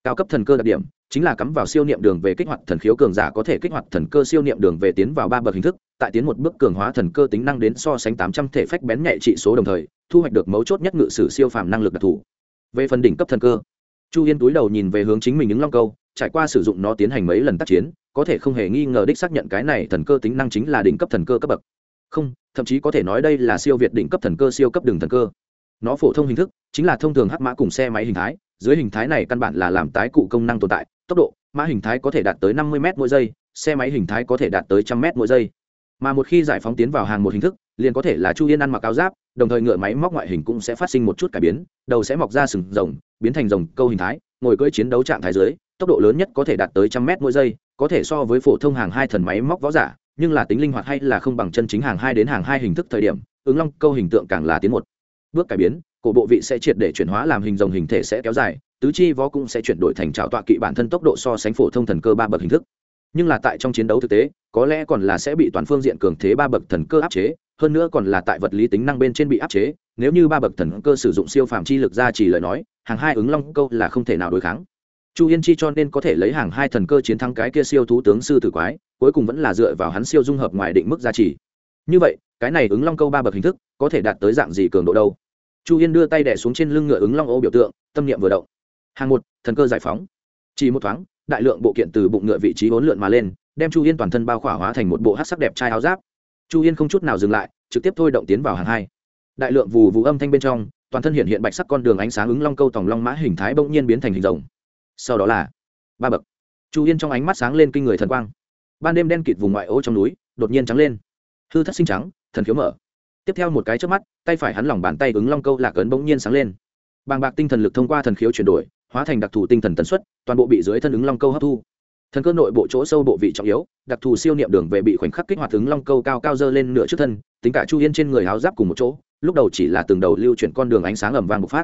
cao cấp thần cơ đặc điểm, chính là cắm vào siêu niệm đường về kích hoạt thần khiếu cường giả có thể kích hoạt thần cơ siêu niệm đường về tiến vào ba bậc hình thức, tại tiến một bước cường hóa thần cơ tính năng đến so sánh tám trăm thể phách bén nhạy trị số đồng thời, thu hoạch được mấu chốt nhất ngự sử siêu phàm năng lực đặc thù. Về phần đỉnh cấp thần cơ, chu yên túi đầu nhìn về hướng chính mình những long câu, trải qua sử dụng nó tiến hành mấy lần tác chiến, có thể không hề nghi ngờ đích xác nhận cái này thần cơ tính năng chính là đỉnh cấp thần cơ cấp bậc. Không, thậm chí có thể nói đây là siêu việt đỉnh cấp thần cơ siêu cấp đường thần cơ. Nó phổ thông hình thức chính là thông thường hắc mã cùng xe máy hình thái dưới hình thái này căn bản là làm tái cụ công năng tồn tại, tốc độ, mã hình thái có thể đạt tới năm mươi m mỗi giây, xe máy hình thái có thể đạt tới trăm m mỗi giây. Mà một khi giải phóng tiến vào hàng một hình thức, liền có thể là chu yên ăn mặc áo giáp, đồng thời ngựa máy móc ngoại hình cũng sẽ phát sinh một chút cải biến, đầu sẽ mọc ra sừng rồng, biến thành rồng câu hình thái, ngồi cưỡi chiến đấu trạng thái dưới, tốc độ lớn nhất có thể đạt tới trăm m mỗi giây, có thể so với phổ thông hàng hai thần máy móc võ giả, nhưng là tính linh hoạt hay là không bằng chân chính hàng hai đến hàng hai hình thức thời điểm, ứng long câu hình tượng càng là tiến một bước cải biến cổ bộ vị sẽ triệt để chuyển hóa làm hình rồng hình thể sẽ kéo dài, tứ chi võ cũng sẽ chuyển đổi thành trào tọa kỵ bản thân tốc độ so sánh phổ thông thần cơ ba bậc hình thức. Nhưng là tại trong chiến đấu thực tế, có lẽ còn là sẽ bị toàn phương diện cường thế ba bậc thần cơ áp chế, hơn nữa còn là tại vật lý tính năng bên trên bị áp chế, nếu như ba bậc thần cơ sử dụng siêu phàm chi lực ra chỉ lời nói, hàng hai ứng long câu là không thể nào đối kháng. Chu yên chi cho nên có thể lấy hàng hai thần cơ chiến thắng cái kia siêu thú tướng sư tử quái, cuối cùng vẫn là dựa vào hắn siêu dung hợp ngoài định mức giá trị như vậy, cái này ứng long câu ba bậc hình thức có thể đạt tới dạng gì cường độ đâu? Chu yên đưa tay đẻ xuống trên lưng ngựa ứng long ô biểu tượng, tâm niệm vừa động. Hàng một, thần cơ giải phóng. Chỉ một thoáng, đại lượng bộ kiện từ bụng ngựa vị trí hỗn lượn mà lên, đem chu yên toàn thân bao khỏa hóa thành một bộ hát sắc đẹp trai áo giáp. Chu yên không chút nào dừng lại, trực tiếp thôi động tiến vào hàng hai. Đại lượng vù vù âm thanh bên trong, toàn thân hiện hiện bạch sắc con đường ánh sáng ứng long câu tòng long mã hình thái bỗng nhiên biến thành hình rồng. Sau đó là ba bậc. Chu yên trong ánh mắt sáng lên kinh người thần quang. Ban đêm đen kịt vùng ngoại ô trong núi, đột nhiên trắng lên. Hư thất sinh trắng, thần khiếu mở tiếp theo một cái trước mắt, tay phải hắn lòng bàn tay ứng long câu lạc ấn bỗng nhiên sáng lên. Bàng bạc tinh thần lực thông qua thần khiếu chuyển đổi, hóa thành đặc thù tinh thần tần suất, toàn bộ bị dưới thân ứng long câu hấp thu. Thần cơ nội bộ chỗ sâu bộ vị trọng yếu, đặc thù siêu niệm đường về bị khoảnh khắc kích hoạt ứng long câu cao cao dơ lên nửa trước thân, tính cả chu yên trên người háo giáp cùng một chỗ, lúc đầu chỉ là từng đầu lưu chuyển con đường ánh sáng ẩm vang bộc phát.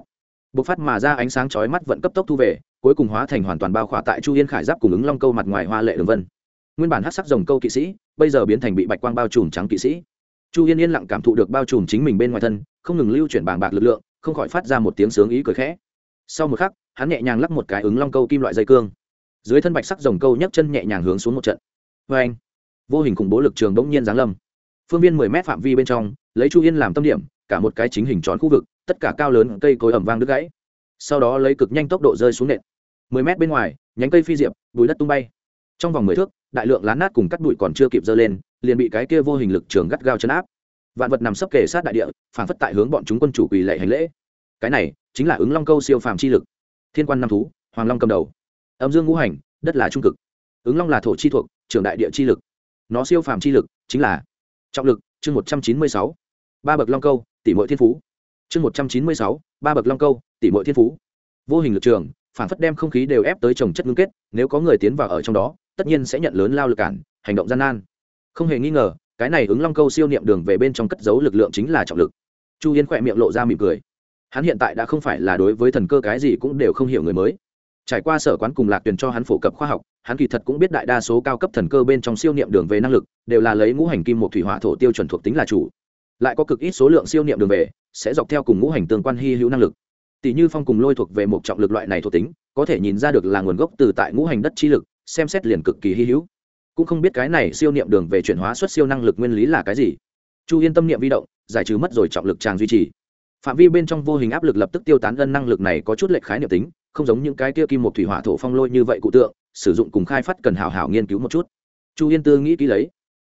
Bộc phát mà ra ánh sáng chói mắt vẫn cấp tốc thu về, cuối cùng hóa thành hoàn toàn bao khỏa tại chu yên khải giáp cùng ứng long câu mặt ngoài hoa lệ đường vân. Nguyên bản hát sắc rồng câu kỵ sĩ, bây giờ biến thành bị bạch quang bao trùm trắng kỵ sĩ chu yên yên lặng cảm thụ được bao trùm chính mình bên ngoài thân, không ngừng lưu chuyển bàng bạc lực lượng, không khỏi phát ra một tiếng sướng ý cười khẽ. Sau một khắc, hắn nhẹ nhàng lắp một cái ứng long câu kim loại dây cương. Dưới thân bạch sắc dòng câu nhấc chân nhẹ nhàng hướng xuống một trận. Vê anh vô hình khủng bố lực trường bỗng nhiên giáng lâm. Phương viên mười mét phạm vi bên trong, lấy chu yên làm tâm điểm, cả một cái chính hình tròn khu vực, tất cả cao lớn cây cối ẩm vang đứt gãy. Sau đó lấy cực nhanh tốc độ rơi xuống nện mười mét bên ngoài, nhánh cây phi diệp, bùi đất tung bay. Trong vòng mười thước đại lượng lá nát cùng cắt bụi còn chưa kịp dơ lên, liền bị cái kia vô hình lực trường gắt gao chấn áp. Vạn vật nằm sấp kề sát đại địa phản phất tại hướng bọn chúng quân chủ quỳ lệ hành lễ. Cái này chính là ứng long câu siêu phàm chi lực. Thiên quan năm thú, hoàng long cầm đầu. Âm dương ngũ hành, đất là trung cực. Ứng long là thổ chi thuộc trường đại địa chi lực. Nó siêu phàm chi lực chính là trọng lực, chương một trăm chín mươi sáu, ba bậc long câu, tỷ mỗi thiên phú. Chương một trăm chín mươi sáu, ba bậc long câu, tỷ mỗi thiên phú. Vô hình lực trường phản phất đem không khí đều ép tới trồng chất ngưng kết, nếu có người tiến vào ở trong đó tất nhiên sẽ nhận lớn lao lực cản, hành động gian nan. Không hề nghi ngờ, cái này ứng long câu siêu niệm đường về bên trong cất giấu lực lượng chính là trọng lực. Chu yên khỏe miệng lộ ra mỉm cười. Hắn hiện tại đã không phải là đối với thần cơ cái gì cũng đều không hiểu người mới. Trải qua sở quán cùng lạc tuyển cho hắn phổ cập khoa học, hắn kỳ thật cũng biết đại đa số cao cấp thần cơ bên trong siêu niệm đường về năng lực, đều là lấy ngũ hành kim một thủy hỏa thổ tiêu chuẩn thuộc tính là chủ. Lại có cực ít số lượng siêu niệm đường về, sẽ dọc theo cùng ngũ hành tương quan hy hữu năng lực. Tỷ như phong cùng lôi thuộc về một trọng lực loại này thuộc tính, có thể nhìn ra được là nguồn gốc từ tại ngũ hành đất chi lực xem xét liền cực kỳ hy hữu. Cũng không biết cái này siêu niệm đường về chuyển hóa xuất siêu năng lực nguyên lý là cái gì. Chu yên tâm niệm vi động, giải trừ mất rồi trọng lực tràng duy trì. Phạm vi bên trong vô hình áp lực lập tức tiêu tán gân năng lực này có chút lệch khái niệm tính, không giống những cái kia kim một thủy hỏa thổ phong lôi như vậy cụ tượng, sử dụng cùng khai phát cần hào hảo nghiên cứu một chút. Chu yên tư nghĩ kỹ lấy.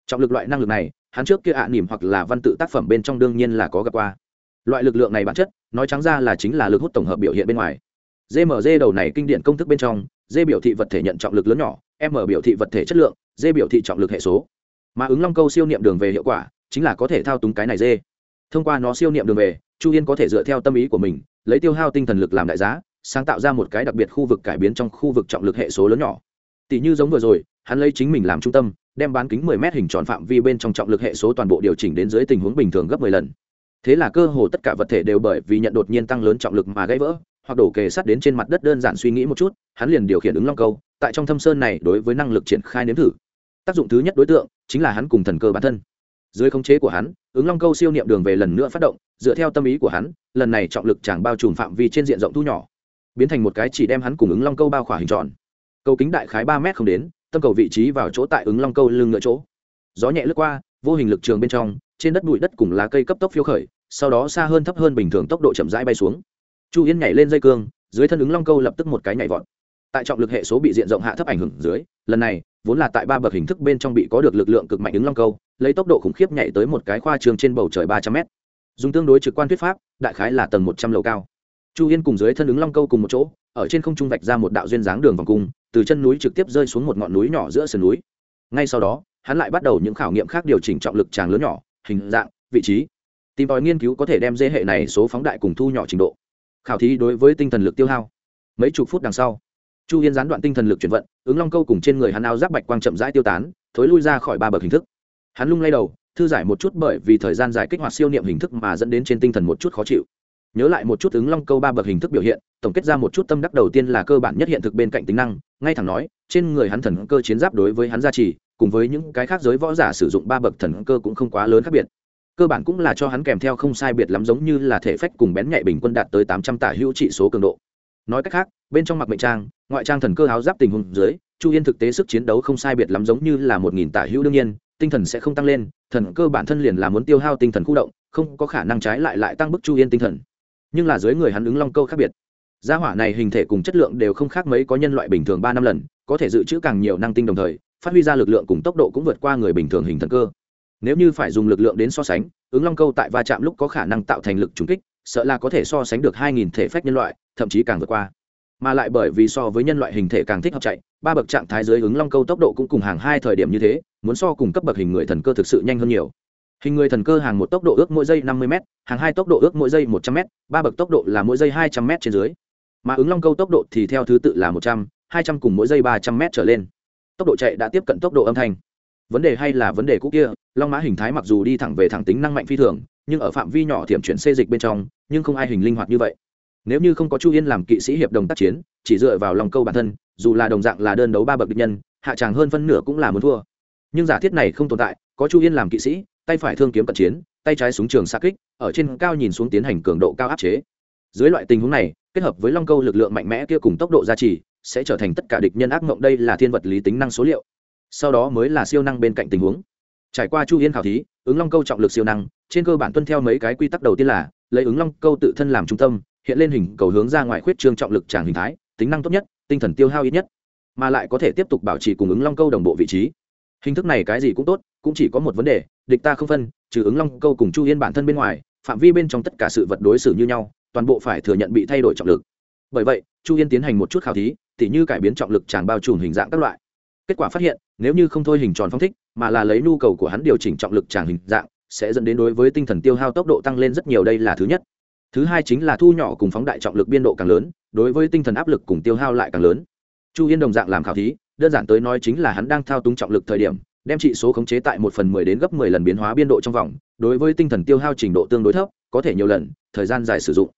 Trọng lực loại năng lực này, hắn trước kia ạ à nỉm hoặc là văn tự tác phẩm bên trong đương nhiên là có gặp qua. Loại lực lượng này bản chất, nói trắng ra là chính là lực hút tổng hợp biểu hiện bên ngoài gmg đầu này kinh điển công thức bên trong d biểu thị vật thể nhận trọng lực lớn nhỏ, m biểu thị vật thể chất lượng d biểu thị trọng lực hệ số. Mà ứng long câu siêu niệm đường về hiệu quả, chính là có thể thao túng cái này d thông qua nó siêu niệm đường về, chu yên có thể dựa theo tâm ý của mình, lấy tiêu hao tinh thần lực làm đại giá, sáng tạo ra một cái đặc biệt khu vực cải biến trong khu vực trọng lực hệ số lớn nhỏ. Tỷ như giống vừa rồi, hắn lấy chính mình làm trung tâm, đem bán kính 10 mét hình tròn phạm vi bên trong trọng lực hệ số toàn bộ điều chỉnh đến dưới tình huống bình thường gấp 10 lần. Thế là cơ hồ tất cả vật thể đều bởi vì nhận đột nhiên tăng lớn trọng lực mà gãy vỡ hoặc đổ kề sát đến trên mặt đất đơn giản suy nghĩ một chút, hắn liền điều khiển ứng long câu, tại trong thâm sơn này đối với năng lực triển khai nếm thử. Tác dụng thứ nhất đối tượng chính là hắn cùng thần cơ bản thân. Dưới khống chế của hắn, ứng long câu siêu niệm đường về lần nữa phát động, dựa theo tâm ý của hắn, lần này trọng lực chẳng bao trùm phạm vi trên diện rộng thu nhỏ, biến thành một cái chỉ đem hắn cùng ứng long câu bao khỏa hình tròn. Cầu kính đại khái ba mét không đến, tâm cầu vị trí vào chỗ tại ứng long câu lưng ngựa chỗ. Gió nhẹ lướt qua, vô hình lực trường bên trong, trên đất bụi đất cùng lá cây cấp tốc phiêu khởi, sau đó xa hơn thấp hơn bình thường tốc độ chậm rãi bay xuống chu yên nhảy lên dây cương, dưới thân ứng long câu lập tức một cái nhảy vọt. Tại trọng lực hệ số bị diện rộng hạ thấp ảnh hưởng dưới, lần này, vốn là tại ba bậc hình thức bên trong bị có được lực lượng cực mạnh ứng long câu, lấy tốc độ khủng khiếp nhảy tới một cái khoa trường trên bầu trời ba trăm mét. Dùng tương đối trực quan thuyết pháp, đại khái là tầng một trăm lầu cao. Chu yên cùng dưới thân ứng long câu cùng một chỗ, ở trên không trung vạch ra một đạo duyên dáng đường vòng cung, từ chân núi trực tiếp rơi xuống một ngọn núi nhỏ giữa sườn núi. Ngay sau đó, hắn lại bắt đầu những khảo nghiệm khác điều chỉnh trọng lực tràng lớn nhỏ, hình dạng, vị trí. Tìm tòi nghiên cứu có thể đem dê hệ này số phóng đại cùng thu nhỏ trình độ khảo thí đối với tinh thần lực tiêu hao. Mấy chục phút đằng sau, chu yên gián đoạn tinh thần lực chuyển vận, ứng long câu cùng trên người hắn áo giáp bạch quang chậm rãi tiêu tán, thối lui ra khỏi ba bậc hình thức. Hắn lung lay đầu, thư giải một chút bởi vì thời gian dài kích hoạt siêu niệm hình thức mà dẫn đến trên tinh thần một chút khó chịu. Nhớ lại một chút ứng long câu ba bậc hình thức biểu hiện, tổng kết ra một chút tâm đắc đầu tiên là cơ bản nhất hiện thực bên cạnh tính năng, ngay thẳng nói, trên người hắn thần cơ chiến giáp đối với hắn gia trì, cùng với những cái khác giới võ giả sử dụng ba bậc thần cơ cũng không quá lớn khác biệt cơ bản cũng là cho hắn kèm theo không sai biệt lắm giống như là thể phách cùng bén nhạy bình quân đạt tới tám trăm tả hữu trị số cường độ. Nói cách khác, bên trong mặc mệnh trang, ngoại trang thần cơ áo giáp tình huống dưới, chu yên thực tế sức chiến đấu không sai biệt lắm giống như là một nghìn tả hữu đương nhiên, tinh thần sẽ không tăng lên, thần cơ bản thân liền là muốn tiêu hao tinh thần khu động, không có khả năng trái lại lại tăng bức chu yên tinh thần. Nhưng là dưới người hắn ứng long câu khác biệt. Gia hỏa này hình thể cùng chất lượng đều không khác mấy có nhân loại bình thường ba năm lần, có thể dự trữ càng nhiều năng tinh đồng thời, phát huy ra lực lượng cùng tốc độ cũng vượt qua người bình thường hình thần cơ nếu như phải dùng lực lượng đến so sánh, ứng long câu tại va chạm lúc có khả năng tạo thành lực trúng kích, sợ là có thể so sánh được hai nghìn thể phách nhân loại, thậm chí càng vượt qua. Mà lại bởi vì so với nhân loại hình thể càng thích hợp chạy, ba bậc trạng thái dưới ứng long câu tốc độ cũng cùng hàng hai thời điểm như thế, muốn so cùng cấp bậc hình người thần cơ thực sự nhanh hơn nhiều. Hình người thần cơ hàng một tốc độ ước mỗi giây năm mươi m hàng hai tốc độ ước mỗi giây một trăm m ba bậc tốc độ là mỗi giây hai trăm m trên dưới. Mà ứng long câu tốc độ thì theo thứ tự là một trăm, hai trăm cùng mỗi giây ba trăm m trở lên. Tốc độ chạy đã tiếp cận tốc độ âm thanh vấn đề hay là vấn đề cũ kia, long mã hình thái mặc dù đi thẳng về thẳng tính năng mạnh phi thường, nhưng ở phạm vi nhỏ thiểm chuyển xê dịch bên trong, nhưng không ai hình linh hoạt như vậy. Nếu như không có chu yên làm kỵ sĩ hiệp đồng tác chiến, chỉ dựa vào lòng câu bản thân, dù là đồng dạng là đơn đấu ba bậc địch nhân, hạ tràng hơn phân nửa cũng là muốn thua. Nhưng giả thiết này không tồn tại, có chu yên làm kỵ sĩ, tay phải thương kiếm cận chiến, tay trái súng trường xa kích, ở trên cao nhìn xuống tiến hành cường độ cao áp chế. Dưới loại tình huống này, kết hợp với long câu lực lượng mạnh mẽ kia cùng tốc độ gia trì, sẽ trở thành tất cả địch nhân ác mộng đây là thiên vật lý tính năng số liệu sau đó mới là siêu năng bên cạnh tình huống. Trải qua chu yên khảo thí, ứng long câu trọng lực siêu năng, trên cơ bản tuân theo mấy cái quy tắc đầu tiên là, lấy ứng long câu tự thân làm trung tâm, hiện lên hình cầu hướng ra ngoài khuyết trương trọng lực tràng hình thái, tính năng tốt nhất, tinh thần tiêu hao ít nhất. Mà lại có thể tiếp tục bảo trì cùng ứng long câu đồng bộ vị trí. Hình thức này cái gì cũng tốt, cũng chỉ có một vấn đề, địch ta không phân, trừ ứng long câu cùng chu yên bản thân bên ngoài, phạm vi bên trong tất cả sự vật đối xử như nhau, toàn bộ phải thừa nhận bị thay đổi trọng lực. Bởi vậy, chu yên tiến hành một chút khảo thí, tỉ như cải biến trọng lực tràng bao trùm hình dạng các loại kết quả phát hiện, nếu như không thôi hình tròn phong thích, mà là lấy nhu cầu của hắn điều chỉnh trọng lực tràng hình dạng, sẽ dẫn đến đối với tinh thần tiêu hao tốc độ tăng lên rất nhiều đây là thứ nhất. Thứ hai chính là thu nhỏ cùng phóng đại trọng lực biên độ càng lớn, đối với tinh thần áp lực cùng tiêu hao lại càng lớn. Chu yên đồng dạng làm khảo thí, đơn giản tới nói chính là hắn đang thao túng trọng lực thời điểm, đem trị số khống chế tại một phần mười đến gấp mười lần biến hóa biên độ trong vòng, đối với tinh thần tiêu hao trình độ tương đối thấp, có thể nhiều lần, thời gian dài sử dụng.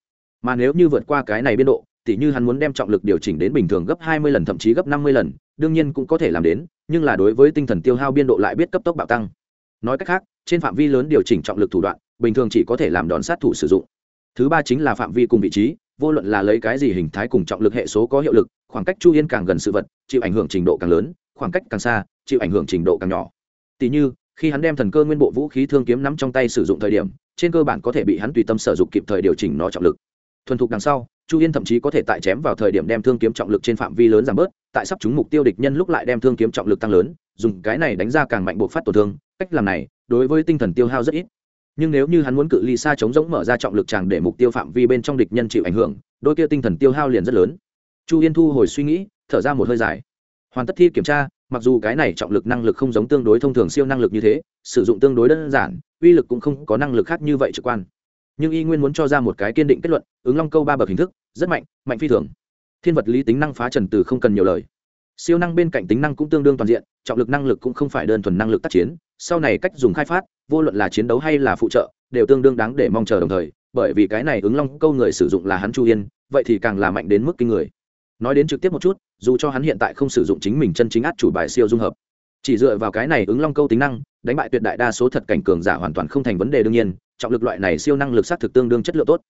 Mà nếu như vượt qua cái này biên độ tỉ như hắn muốn đem trọng lực điều chỉnh đến bình thường gấp hai mươi lần, thậm chí gấp năm mươi lần, đương nhiên cũng có thể làm đến, nhưng là đối với tinh thần tiêu hao biên độ lại biết cấp tốc bạo tăng. Nói cách khác, trên phạm vi lớn điều chỉnh trọng lực thủ đoạn, bình thường chỉ có thể làm đòn sát thủ sử dụng. Thứ ba chính là phạm vi cùng vị trí, vô luận là lấy cái gì hình thái cùng trọng lực hệ số có hiệu lực, khoảng cách chu yên càng gần sự vật, chịu ảnh hưởng trình độ càng lớn, khoảng cách càng xa, chịu ảnh hưởng trình độ càng nhỏ. Tỉ như, khi hắn đem thần cơ nguyên bộ vũ khí thương kiếm nắm trong tay sử dụng thời điểm, trên cơ bản có thể bị hắn tùy tâm sử dụng kịp thời điều chỉnh nó trọng lực. Thuần thục đằng sau chu yên thậm chí có thể tại chém vào thời điểm đem thương kiếm trọng lực trên phạm vi lớn giảm bớt, tại sắp trúng mục tiêu địch nhân lúc lại đem thương kiếm trọng lực tăng lớn, dùng cái này đánh ra càng mạnh buộc phát tổn thương, cách làm này, đối với tinh thần tiêu hao rất ít. Nhưng nếu như hắn muốn cự ly xa chống rỗng mở ra trọng lực tràng để mục tiêu phạm vi bên trong địch nhân chịu ảnh hưởng, đôi kia tinh thần tiêu hao liền rất lớn. Chu yên thu hồi suy nghĩ, thở ra một hơi dài. Hoàn tất thi kiểm tra, mặc dù cái này trọng lực năng lực không giống tương đối thông thường siêu năng lực như thế, sử dụng tương đối đơn giản, uy lực cũng không có năng lực khác như vậy trực quan nhưng y nguyên muốn cho ra một cái kiên định kết luận, ứng long câu ba bậc hình thức, rất mạnh mạnh phi thường. Thiên vật lý tính năng phá trần từ không cần nhiều lời. Siêu năng bên cạnh tính năng cũng tương đương toàn diện, trọng lực năng lực cũng không phải đơn thuần năng lực tác chiến, sau này cách dùng khai phát, vô luận là chiến đấu hay là phụ trợ, đều tương đương đáng để mong chờ đồng thời, bởi vì cái này ứng long câu người sử dụng là hắn chu yên vậy thì càng là mạnh đến mức kinh người. Nói đến trực tiếp một chút, dù cho hắn hiện tại không sử dụng chính mình chân chính át chủ bài siêu dung hợp, chỉ dựa vào cái này ứng long câu tính năng, đánh bại tuyệt đại đa số thật cảnh cường giả hoàn toàn không thành vấn đề đương nhiên trọng lực loại này siêu năng lực sát thực tương đương chất lượng tốt.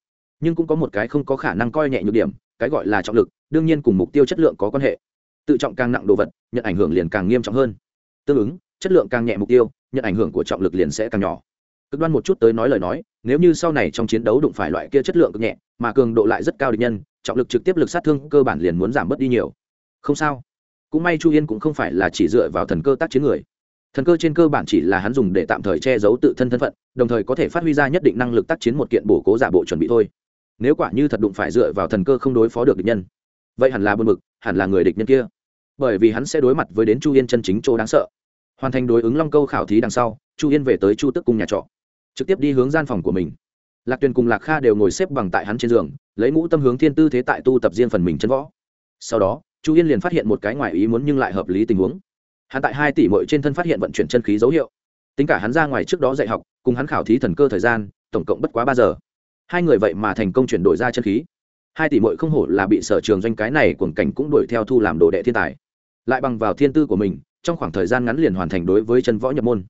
Nhưng cũng có một cái không có khả năng coi nhẹ nhược điểm, cái gọi là trọng lực, đương nhiên cùng mục tiêu chất lượng có quan hệ. Tự trọng càng nặng đồ vật, nhận ảnh hưởng liền càng nghiêm trọng hơn. Tương ứng, chất lượng càng nhẹ mục tiêu, nhận ảnh hưởng của trọng lực liền sẽ càng nhỏ. Cực đoan một chút tới nói lời nói, nếu như sau này trong chiến đấu đụng phải loại kia chất lượng cực nhẹ, mà cường độ lại rất cao địch nhân, trọng lực trực tiếp lực sát thương cơ bản liền muốn giảm bớt đi nhiều. Không sao. Cũng may chu yên cũng không phải là chỉ dựa vào thần cơ tác chiến người thần cơ trên cơ bản chỉ là hắn dùng để tạm thời che giấu tự thân thân phận, đồng thời có thể phát huy ra nhất định năng lực tác chiến một kiện bổ cố giả bộ chuẩn bị thôi. Nếu quả như thật đụng phải dựa vào thần cơ không đối phó được địch nhân, vậy hẳn là buồn mực hẳn là người địch nhân kia. Bởi vì hắn sẽ đối mặt với đến chu yên chân chính chỗ đáng sợ. Hoàn thành đối ứng long câu khảo thí đằng sau, chu yên về tới chu tức cung nhà trọ, trực tiếp đi hướng gian phòng của mình. Lạc tuyền cùng lạc kha đều ngồi xếp bằng tại hắn trên giường, lấy mũ tâm hướng thiên tư thế tại tu tập riêng phần mình chân võ. Sau đó, chu yên liền phát hiện một cái ngoài ý muốn nhưng lại hợp lý tình huống hắn tại hai tỷ mội trên thân phát hiện vận chuyển chân khí dấu hiệu. Tính cả hắn ra ngoài trước đó dạy học, cùng hắn khảo thí thần cơ thời gian, tổng cộng bất quá ba giờ. Hai người vậy mà thành công chuyển đổi ra chân khí. Hai tỷ mội không hổ là bị sở trường doanh cái này cuồng cảnh cũng đuổi theo thu làm đồ đệ thiên tài. Lại bằng vào thiên tư của mình, trong khoảng thời gian ngắn liền hoàn thành đối với chân võ nhập môn.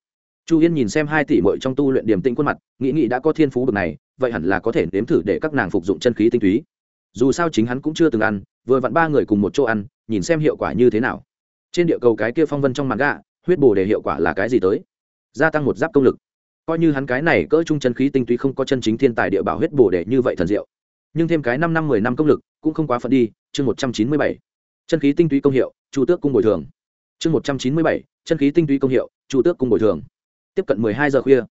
Chu yên nhìn xem hai tỷ mội trong tu luyện điềm tĩnh khuôn mặt, nghĩ nghĩ đã có thiên phú bực này, vậy hẳn là có thể nếm thử để các nàng phục dụng chân khí tinh túy. Dù sao chính hắn cũng chưa từng ăn, vừa vặn ba người cùng một chỗ ăn, nhìn xem hiệu quả như thế nào trên địa cầu cái kia phong vân trong màn gạ, huyết bồ đề hiệu quả là cái gì tới? Gia tăng một giáp công lực. Coi như hắn cái này cỡ trung chân khí tinh túy không có chân chính thiên tài địa bảo huyết bồ đề như vậy thần diệu. Nhưng thêm cái năm năm mười năm công lực, cũng không quá phận đi, chương một trăm chín mươi bảy. Chân khí tinh túy công hiệu, chu tước cung bồi thường. Chương một trăm chín mươi bảy, chân khí tinh túy công hiệu, chu tước cung bồi thường. Tiếp cận mười hai giờ khuya.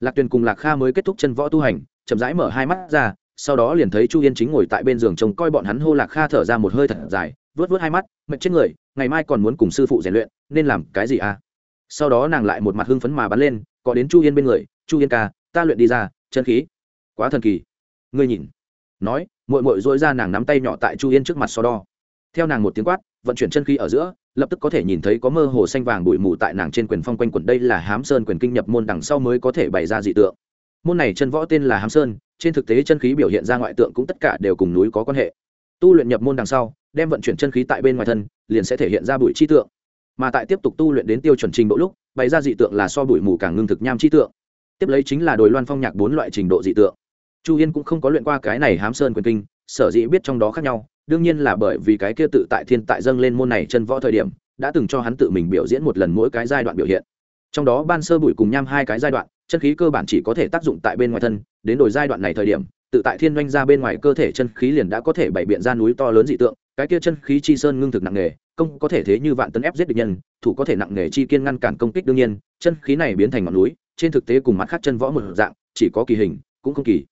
Lạc tuyền cùng lạc kha mới kết thúc chân võ tu hành, chậm rãi mở hai mắt ra sau đó liền thấy chu yên chính ngồi tại bên giường trông coi bọn hắn hô lạc kha thở ra một hơi thật dài vớt vớt hai mắt mệt chết người, ngày mai còn muốn cùng sư phụ rèn luyện, nên làm cái gì à? Sau đó nàng lại một mặt hưng phấn mà bắn lên, có đến chu yên bên người, chu yên ca, ta luyện đi ra, chân khí. Quá thần kỳ. Ngươi nhìn. Nói mội mội dỗi ra nàng nắm tay nhỏ tại chu yên trước mặt so đo. Theo nàng một tiếng quát, vận chuyển chân khí ở giữa, lập tức có thể nhìn thấy có mơ hồ xanh vàng bụi mù tại nàng trên quyền phong quanh quẩn đây là hám sơn quyền kinh nhập môn đằng sau mới có thể bày ra dị tượng. Môn này chân võ tên là hám sơn trên thực tế chân khí biểu hiện ra ngoại tượng cũng tất cả đều cùng núi có quan hệ. Tu luyện nhập môn đằng sau, đem vận chuyển chân khí tại bên ngoài thân, liền sẽ thể hiện ra bụi chi tượng. Mà tại tiếp tục tu luyện đến tiêu chuẩn trình độ lúc, bày ra dị tượng là so bụi mù càng ngưng thực nham chi tượng. Tiếp lấy chính là đồi loan phong nhạc bốn loại trình độ dị tượng. Chu yên cũng không có luyện qua cái này hám sơn quyền kinh, sở dĩ biết trong đó khác nhau, đương nhiên là bởi vì cái kia tự tại thiên tại dâng lên môn này chân võ thời điểm, đã từng cho hắn tự mình biểu diễn một lần mỗi cái giai đoạn biểu hiện. Trong đó ban sơ bụi cùng nham hai cái giai đoạn chân khí cơ bản chỉ có thể tác dụng tại bên ngoài thân, đến đổi giai đoạn này thời điểm, tự tại thiên doanh ra bên ngoài cơ thể chân khí liền đã có thể bày biện ra núi to lớn dị tượng, cái kia chân khí chi sơn ngưng thực nặng nề, công có thể thế như vạn tấn ép giết địch nhân, thủ có thể nặng nề chi kiên ngăn cản công kích đương nhiên, chân khí này biến thành ngọn núi, trên thực tế cùng mặt khác chân võ một dạng, chỉ có kỳ hình, cũng không kỳ.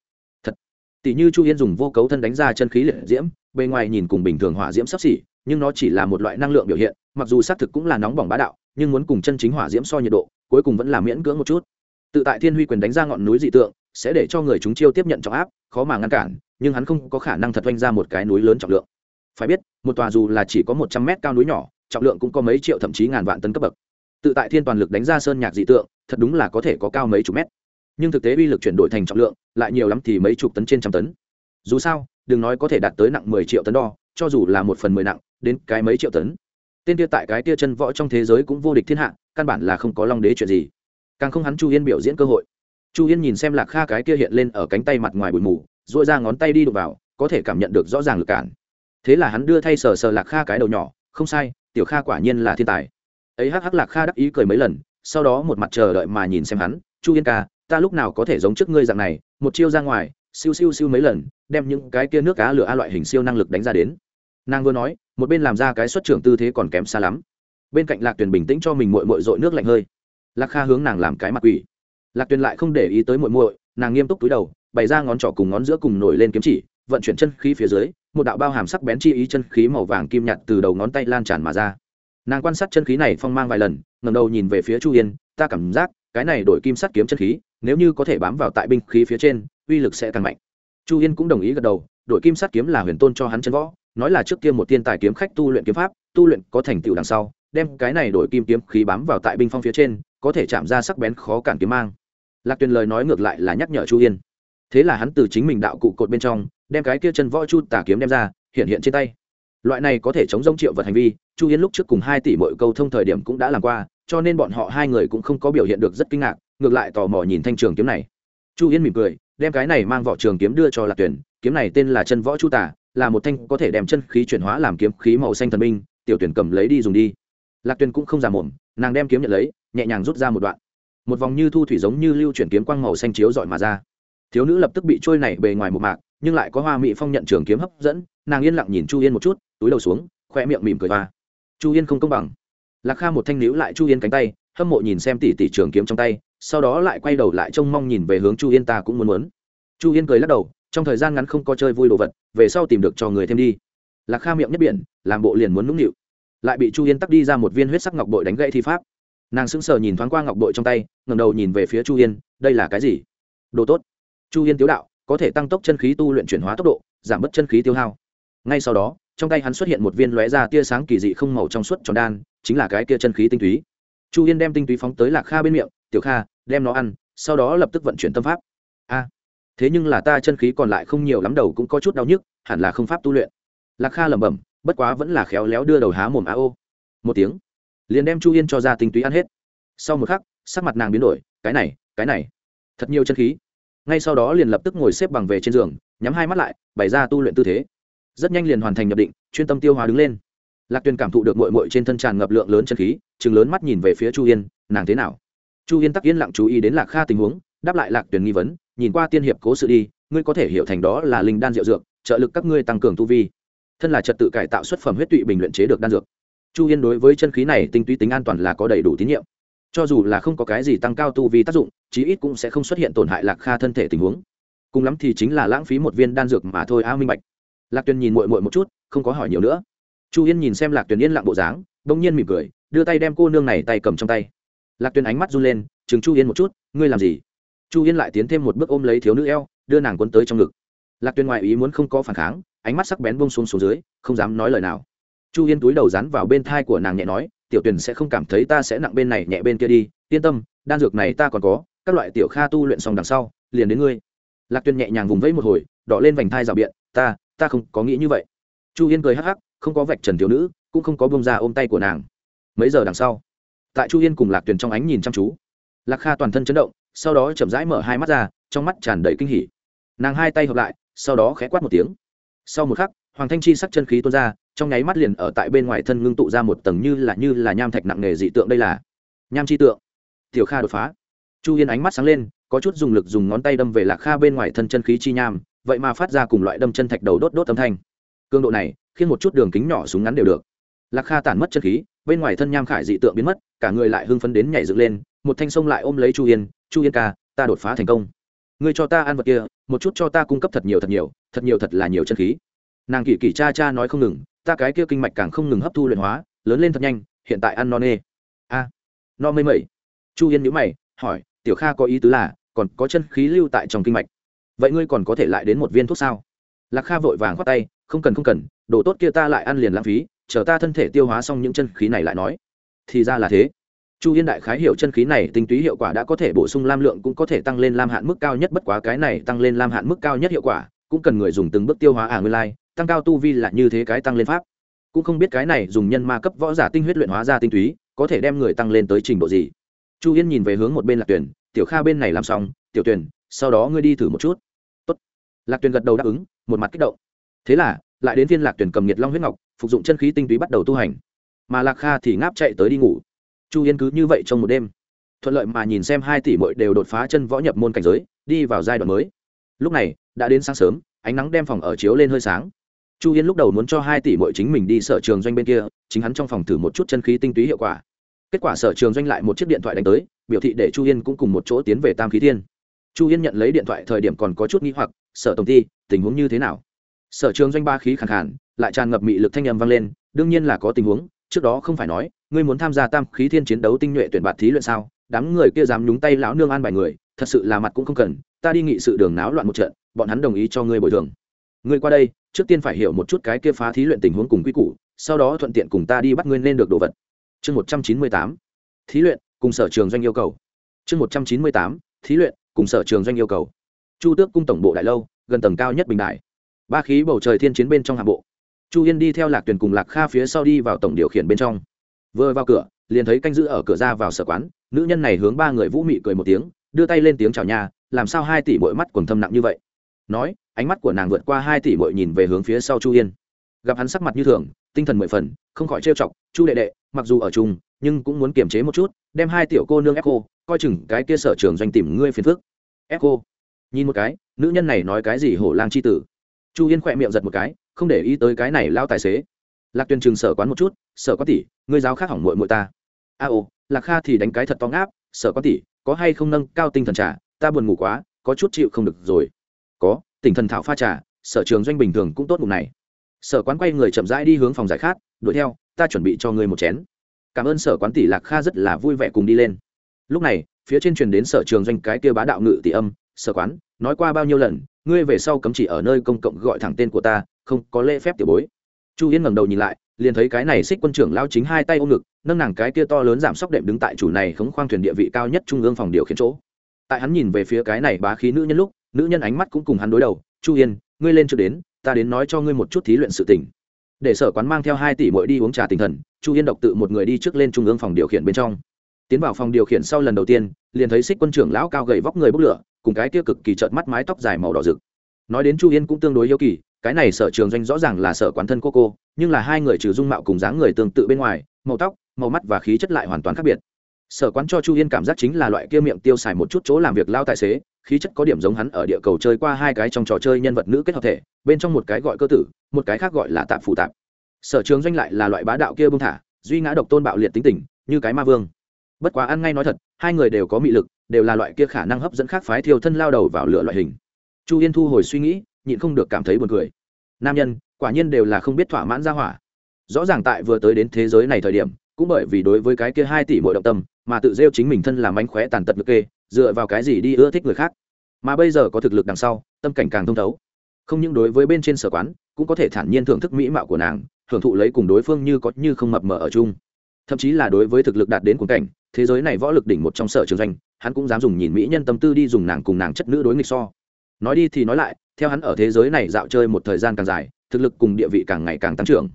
Thật. Tỷ như chu yên dùng vô cấu thân đánh ra chân khí liệt diễm, bề ngoài nhìn cùng bình thường hỏa diễm sắp xỉ, nhưng nó chỉ là một loại năng lượng biểu hiện, mặc dù xác thực cũng là nóng bỏng bá đạo, nhưng muốn cùng chân chính hỏa diễm so nhiệt độ, cuối cùng vẫn là miễn cưỡng một chút tự tại thiên huy quyền đánh ra ngọn núi dị tượng, sẽ để cho người chúng chiêu tiếp nhận trọng áp, khó mà ngăn cản, nhưng hắn không có khả năng thật oanh ra một cái núi lớn trọng lượng. Phải biết, một tòa dù là chỉ có một trăm mét cao núi nhỏ, trọng lượng cũng có mấy triệu thậm chí ngàn vạn tấn cấp bậc. Tự tại thiên toàn lực đánh ra sơn nhạc dị tượng, thật đúng là có thể có cao mấy chục mét. Nhưng thực tế uy lực chuyển đổi thành trọng lượng, lại nhiều lắm thì mấy chục tấn trên trăm tấn. Dù sao, đừng nói có thể đạt tới nặng mười triệu tấn đo, cho dù là một phần mười nặng, đến cái mấy triệu tấn. Tên kia tại cái kia chân võ trong thế giới cũng vô địch thiên hạ, căn bản là không có long đế chuyện gì càng không hắn chu yên biểu diễn cơ hội. Chu yên nhìn xem lạc kha cái kia hiện lên ở cánh tay mặt ngoài bụi mù dội ra ngón tay đi đụng vào, có thể cảm nhận được rõ ràng lực cản. Thế là hắn đưa thay sờ sờ lạc kha cái đầu nhỏ, không sai, tiểu kha quả nhiên là thiên tài. Ấy hắc hắc lạc kha đắc ý cười mấy lần, sau đó một mặt chờ đợi mà nhìn xem hắn, chu yên ca, ta lúc nào có thể giống trước ngươi dạng này, một chiêu ra ngoài, siêu siêu siêu mấy lần, đem những cái kia nước cá lửa a loại hình siêu năng lực đánh ra đến. Nàng vừa nói, một bên làm ra cái xuất trưởng tư thế còn kém xa lắm. Bên cạnh lạc tuyền bình tĩnh cho mình mội mội dội nước lạnh hơi lạc kha hướng nàng làm cái mặt quỷ. Lạc tuyền lại không để ý tới muội muội, nàng nghiêm túc túi đầu, bày ra ngón trỏ cùng ngón giữa cùng nổi lên kiếm chỉ, vận chuyển chân khí phía dưới, một đạo bao hàm sắc bén chi ý chân khí màu vàng kim nhạt từ đầu ngón tay lan tràn mà ra. Nàng quan sát chân khí này phong mang vài lần ngầm đầu nhìn về phía chu yên, ta cảm giác, cái này đổi kim sắt kiếm chân khí, nếu như có thể bám vào tại binh khí phía trên, uy lực sẽ càng mạnh. Chu yên cũng đồng ý gật đầu, đổi kim sắt kiếm là huyền tôn cho hắn chân võ, nói là trước kia một thiên tài kiếm khách tu luyện kiếm pháp, tu luyện có thành tựu đằng sau, đem cái này đổi kim kiếm khí bám vào tại binh phong phía trên có thể chạm ra sắc bén khó cản kiếm mang. Lạc tuyền lời nói ngược lại là nhắc nhở chu yên. Thế là hắn từ chính mình đạo cụ cột bên trong, đem cái kia chân võ chu tà kiếm đem ra, hiện hiện trên tay. Loại này có thể chống giống triệu vật hành vi, chu yên lúc trước cùng hai tỷ mọi câu thông thời điểm cũng đã làm qua, cho nên bọn họ hai người cũng không có biểu hiện được rất kinh ngạc, ngược lại tò mò nhìn thanh trường kiếm này. Chu yên mỉm cười, đem cái này mang vỏ trường kiếm đưa cho lạc tuyển kiếm này tên là chân võ chu tả là một thanh có thể đem chân khí chuyển hóa làm kiếm khí màu xanh thần minh, tiểu tuyển cầm lấy đi dùng đi lạc tuyền cũng không già mồm, nàng đem kiếm nhận lấy, nhẹ nhàng rút ra một đoạn. Một vòng như thu thủy giống như lưu chuyển kiếm quang màu xanh chiếu dọi mà ra. Thiếu nữ lập tức bị trôi này bề ngoài một mạc, nhưng lại có hoa mỹ phong nhận trường kiếm hấp dẫn, nàng yên lặng nhìn chu yên một chút, túi đầu xuống khoe miệng mỉm cười hoa. Chu yên không công bằng. Lạc kha một thanh níu lại chu yên cánh tay, hâm mộ nhìn xem tỷ tỷ trường kiếm trong tay, sau đó lại quay đầu lại trông mong nhìn về hướng chu yên ta cũng muốn muốn. Chu yên cười lắc đầu, trong thời gian ngắn không có chơi vui đồ vật, về sau tìm được cho người thêm đi. Lạc kha miệng nhất biển, làm bộ liền muốn nũng nịu lại bị chu yên tắc đi ra một viên huyết sắc ngọc bội đánh gãy thi pháp. Nàng sững sờ nhìn thoáng qua ngọc bội trong tay ngầm đầu nhìn về phía chu yên, đây là cái gì? Đồ tốt. Chu yên tiếu đạo, có thể tăng tốc chân khí tu luyện chuyển hóa tốc độ, giảm bớt chân khí tiêu hao. Ngay sau đó, trong tay hắn xuất hiện một viên lóe ra tia sáng kỳ dị không màu trong suốt tròn đan, chính là cái kia chân khí tinh túy. Chu yên đem tinh túy phóng tới lạc kha bên miệng, tiểu kha, đem nó ăn, sau đó lập tức vận chuyển tâm pháp. A, thế nhưng là ta chân khí còn lại không nhiều lắm, đầu cũng có chút đau nhức, hẳn là không pháp tu luyện. Lạc kha lẩm bẩm bất quá vẫn là khéo léo đưa đầu há mồm a ô. Một tiếng, liền đem chu yên cho ra tinh túy ăn hết. Sau một khắc, sắc mặt nàng biến đổi, cái này cái này. Thật nhiều chân khí. Ngay sau đó liền lập tức ngồi xếp bằng về trên giường, nhắm hai mắt lại, bày ra tu luyện tư thế. Rất nhanh liền hoàn thành nhập định, chuyên tâm tiêu hóa đứng lên. Lạc tuyền cảm thụ được mội mội trên thân tràn ngập lượng lớn chân khí chừng lớn mắt nhìn về phía chu yên, nàng thế nào? Chu yên tắc yên lặng chú ý đến lạc kha tình huống, đáp lại lạc tuyền nghi vấn, nhìn qua tiên hiệp cố sự đi, ngươi có thể hiểu thành đó là linh đan Diệu dược, trợ lực các ngươi tăng cường tu vi thân là trật tự cải tạo xuất phẩm huyết tụy bình luyện chế được đan dược. Chu yên đối với chân khí này tinh túy tính an toàn là có đầy đủ tín nhiệm. Cho dù là không có cái gì tăng cao tu vi tác dụng, chí ít cũng sẽ không xuất hiện tổn hại lạc kha thân thể tình huống. Cùng lắm thì chính là lãng phí một viên đan dược mà thôi, a minh bạch. Lạc tuyền nhìn mội mội một chút, không có hỏi nhiều nữa. Chu yên nhìn xem lạc tuyền yên lặng bộ dáng đ ỗ n g nhiên mỉm cười, đưa tay đem cô nương này tay cầm trong tay. Lạc tuyền ánh mắt run lên chừng chu yên một chút, ngươi làm gì? Chu yên lại tiến thêm một bước ôm lấy thiếu nữ eo, đưa nàng quấn tới trong ngực. Lạc tuyền ngoại ý muốn không có phản kháng ánh mắt sắc bén bông xuống xuống dưới, không dám nói lời nào. Chu yên túi đầu rán vào bên thai của nàng nhẹ nói, tiểu tuyền sẽ không cảm thấy ta sẽ nặng bên này nhẹ bên kia đi, yên tâm, đan dược này ta còn có, các loại tiểu kha tu luyện xong đằng sau, liền đến ngươi. Lạc tuyền nhẹ nhàng vùng vẫy một hồi, đỏ lên vành thai rào biện, ta ta không có nghĩ như vậy. Chu yên cười hắc hắc, không có vạch trần thiếu nữ, cũng không có bông ra ôm tay của nàng. Mấy giờ đằng sau, tại chu yên cùng lạc tuyền trong ánh nhìn chăm chú, lạc kha toàn thân chấn động, sau đó chậm rãi mở hai mắt ra, trong mắt tràn đầy kinh hỉ. Nàng hai tay hợp lại, sau đó khẽ quát một tiếng sau một khắc, hoàng thanh chi sắc chân khí tuôn ra, trong nháy mắt liền ở tại bên ngoài thân ngưng tụ ra một tầng như là như là nham thạch nặng nề dị tượng đây là nham chi tượng. Tiểu kha đột phá. Chu yên ánh mắt sáng lên, có chút dùng lực dùng ngón tay đâm về lạc kha bên ngoài thân chân khí chi nham, vậy mà phát ra cùng loại đâm chân thạch đầu đốt đốt âm thanh. Cương độ này, khiến một chút đường kính nhỏ súng ngắn đều được. Lạc kha tản mất chân khí, bên ngoài thân nham khải dị tượng biến mất, cả người lại hưng phấn đến nhảy dựng lên, một thanh sông lại ôm lấy chu yên chu yên ca, ta đột phá thành công. Ngươi cho ta ăn vật kia, một chút cho ta cung cấp thật nhiều thật nhiều thật nhiều thật là nhiều chân khí. Nàng kỳ kỳ cha cha nói không ngừng, ta cái kia kinh mạch càng không ngừng hấp thu luyện hóa, lớn lên thật nhanh, hiện tại ăn no nê. A. No mê mẩy. Chu yên nhữ mày, hỏi, tiểu kha có ý tứ là, còn có chân khí lưu tại trong kinh mạch. Vậy ngươi còn có thể lại đến một viên thuốc sao? Lạc kha vội vàng khoát tay, không cần không cần, đồ tốt kia ta lại ăn liền lãng phí, chờ ta thân thể tiêu hóa xong những chân khí này lại nói. Thì ra là thế. Chu yên đại khái hiểu chân khí này tinh túy hiệu quả đã có thể bổ sung lam lượng cũng có thể tăng lên lam hạn mức cao nhất, bất quá cái này tăng lên lam hạn mức cao nhất hiệu quả cũng cần người dùng từng bước tiêu hóa à nguyên lai, tăng cao tu vi là như thế cái tăng lên pháp. Cũng không biết cái này dùng nhân ma cấp võ giả tinh huyết luyện hóa ra tinh túy, có thể đem người tăng lên tới trình độ gì. Chu yên nhìn về hướng một bên lạc tuyển tiểu kha bên này làm xong, tiểu tuyển sau đó ngươi đi thử một chút. Tốt. lạc tuyển gật đầu đáp ứng, một mặt kích động. Thế là, lại đến viên lạc tuyển cầm nhiệt long huyết ngọc, phục dụng chân khí tinh túy bắt đầu tu hành. Mà lạc kha thì ngáp chạy tới đi ngủ. Chu yên cứ như vậy trong một đêm. Thuận lợi mà nhìn xem hai tỷ mội đều đột phá chân võ nhập môn cảnh giới, đi vào giai đoạn mới lúc này, đã đến sáng sớm, ánh nắng đem phòng ở chiếu lên hơi sáng. Chu yên lúc đầu muốn cho hai tỷ mỗi chính mình đi sở trường doanh bên kia, chính hắn trong phòng thử một chút chân khí tinh túy hiệu quả. Kết quả sở trường doanh lại một chiếc điện thoại đánh tới, biểu thị để chu yên cũng cùng một chỗ tiến về tam khí thiên. Chu yên nhận lấy điện thoại thời điểm còn có chút n g h i hoặc, sở tổng ty, tình huống như thế nào? Sở trường doanh ba khí khẳng khản lại tràn ngập mị lực thanh â m vang lên, đương nhiên là có tình huống, trước đó không phải nói, ngươi muốn tham gia tam khí thiên chiến đấu tinh nhuệ tuyển bạt thí luyện sao? Đám người kia dám nhúng tay lão nương an bài người, thật sự là mặt cũng không cần ta đi nghị sự đường náo loạn một trận, bọn hắn đồng ý cho ngươi bồi thường. Ngươi qua đây, trước tiên phải hiểu một chút cái kia phá thí luyện tình huống cùng quy củ, sau đó thuận tiện cùng ta đi bắt ngươi nên được đồ vật. Chương một trăm chín mươi tám, thí luyện, cùng sở trường doanh yêu cầu. Chương một trăm chín mươi tám, thí luyện, cùng sở trường doanh yêu cầu. Chu tước cung tổng bộ đại lâu, gần tầng cao nhất bình đại ba khí bầu trời thiên chiến bên trong hạ bộ. Chu yên đi theo lạc tuyền cùng lạc kha phía sau đi vào tổng điều khiển bên trong. Vừa vào cửa, liền thấy canh giữ ở cửa ra vào sở quán, nữ nhân này hướng ba người vũ mị cười một tiếng, đưa tay lên tiếng chào nhà làm sao hai tỷ bội mắt còn thâm nặng như vậy? Nói, ánh mắt của nàng vượt qua hai tỷ bội nhìn về hướng phía sau chu yên gặp hắn sắc mặt như thường, tinh thần mười phần, không khỏi trêu chọc, chu đệ đệ, mặc dù ở chung, nhưng cũng muốn kiềm chế một chút, đem hai tiểu cô nương ép cô coi chừng cái kia sở trường doanh tìm ngươi phiền phức. Ép cô nhìn một cái, nữ nhân này nói cái gì hổ lang c h i tử. Chu yên khỏe miệng giật một cái, không để ý tới cái này lao tài xế. Lạc tuyên trường sở quán một chút, sở có tỷ, ngươi giáo khác hỏng mội mội ta. A ô, lạc kha thì đánh cái thật to ngáp, sở có tỷ, có hay không nâng cao tinh thần trả ta buồn ngủ quá, có chút chịu không được rồi. Có, tỉnh thần thảo pha trà, sở trường doanh bình thường cũng tốt ngủ này. Sở quán quay người chậm rãi đi hướng phòng giải khát, đuổi theo, ta chuẩn bị cho ngươi một chén. Cảm ơn sở quán tỷ lạc kha rất là vui vẻ cùng đi lên. Lúc này, phía trên truyền đến sở trường doanh cái kia bá đạo ngự tỷ âm, sở quán, nói qua bao nhiêu lần, ngươi về sau cấm chỉ ở nơi công cộng gọi thẳng tên của ta, không có lễ phép tiểu bối. Chu yên ngẩng đầu nhìn lại, liền thấy cái này xích quân trưởng lao chính hai tay ôm ngực, nâng nàng cái kia to lớn giảm sóc đệm đứng tại chủ này khống khoang thuyền địa vị cao nhất trung ương phòng điều khiển chỗ tại hắn nhìn về phía cái này bá khí nữ nhân lúc, nữ nhân ánh mắt cũng cùng hắn đối đầu. Chu yên, ngươi lên chưa đến, ta đến nói cho ngươi một chút thí luyện sự tình. Để sở quán mang theo hai tỷ mỗi đi uống trà tinh thần, chu yên độc tự một người đi trước lên trung ương phòng điều khiển bên trong. Tiến vào phòng điều khiển sau lần đầu tiên, liền thấy xích quân trưởng lão cao gầy vóc người bốc lửa, cùng cái kia cực kỳ trợn mắt mái tóc dài màu đỏ rực. Nói đến chu yên cũng tương đối yêu kỳ, cái này sở trường doanh rõ ràng là sở quán thân cô cô, nhưng là hai người trừ dung mạo cùng dáng người tương tự bên ngoài, màu tóc, màu mắt và khí chất lại hoàn toàn khác biệt sở quán cho chu yên cảm giác chính là loại kia miệng tiêu xài một chút chỗ làm việc lao tài xế, khí chất có điểm giống hắn ở địa cầu chơi qua hai cái trong trò chơi nhân vật nữ kết hợp thể, bên trong một cái gọi cơ tử, một cái khác gọi là tạp phụ tạp. Sở trường doanh lại là loại bá đạo kia bưng thả, duy ngã độc tôn bạo liệt tính tình, như cái ma vương. Bất quá ăn ngay nói thật, hai người đều có mị lực, đều là loại kia khả năng hấp dẫn khác phái thiêu thân lao đầu vào lửa loại hình. Chu yên thu hồi suy nghĩ, nhịn không được cảm thấy buồn cười. Nam nhân, quả nhiên đều là không biết thỏa mãn ra hỏa. Rõ ràng tại vừa tới đến thế giới này thời điểm, cũng bởi vì đối với cái kia hai tỷ mỗi động tâm mà tự rêu chính mình thân làm mánh khóe tàn tật ngực kê, dựa vào cái gì đi ưa thích người khác. Mà bây giờ có thực lực đằng sau, tâm cảnh càng thông thấu. Không những đối với bên trên sở quán, cũng có thể thản nhiên thưởng thức mỹ mạo của nàng, hưởng thụ lấy cùng đối phương như có như không mập mờ ở chung. Thậm chí là đối với thực lực đạt đến cuồng cảnh, thế giới này võ lực đỉnh một trong sở trường doanh, hắn cũng dám dùng nhìn mỹ nhân tâm tư đi dùng nàng cùng nàng chất nữ đối nghịch so. Nói đi thì nói lại, theo hắn ở thế giới này dạo chơi một thời gian càng dài, thực lực cùng địa vị càng ngày càng tăng trưởng.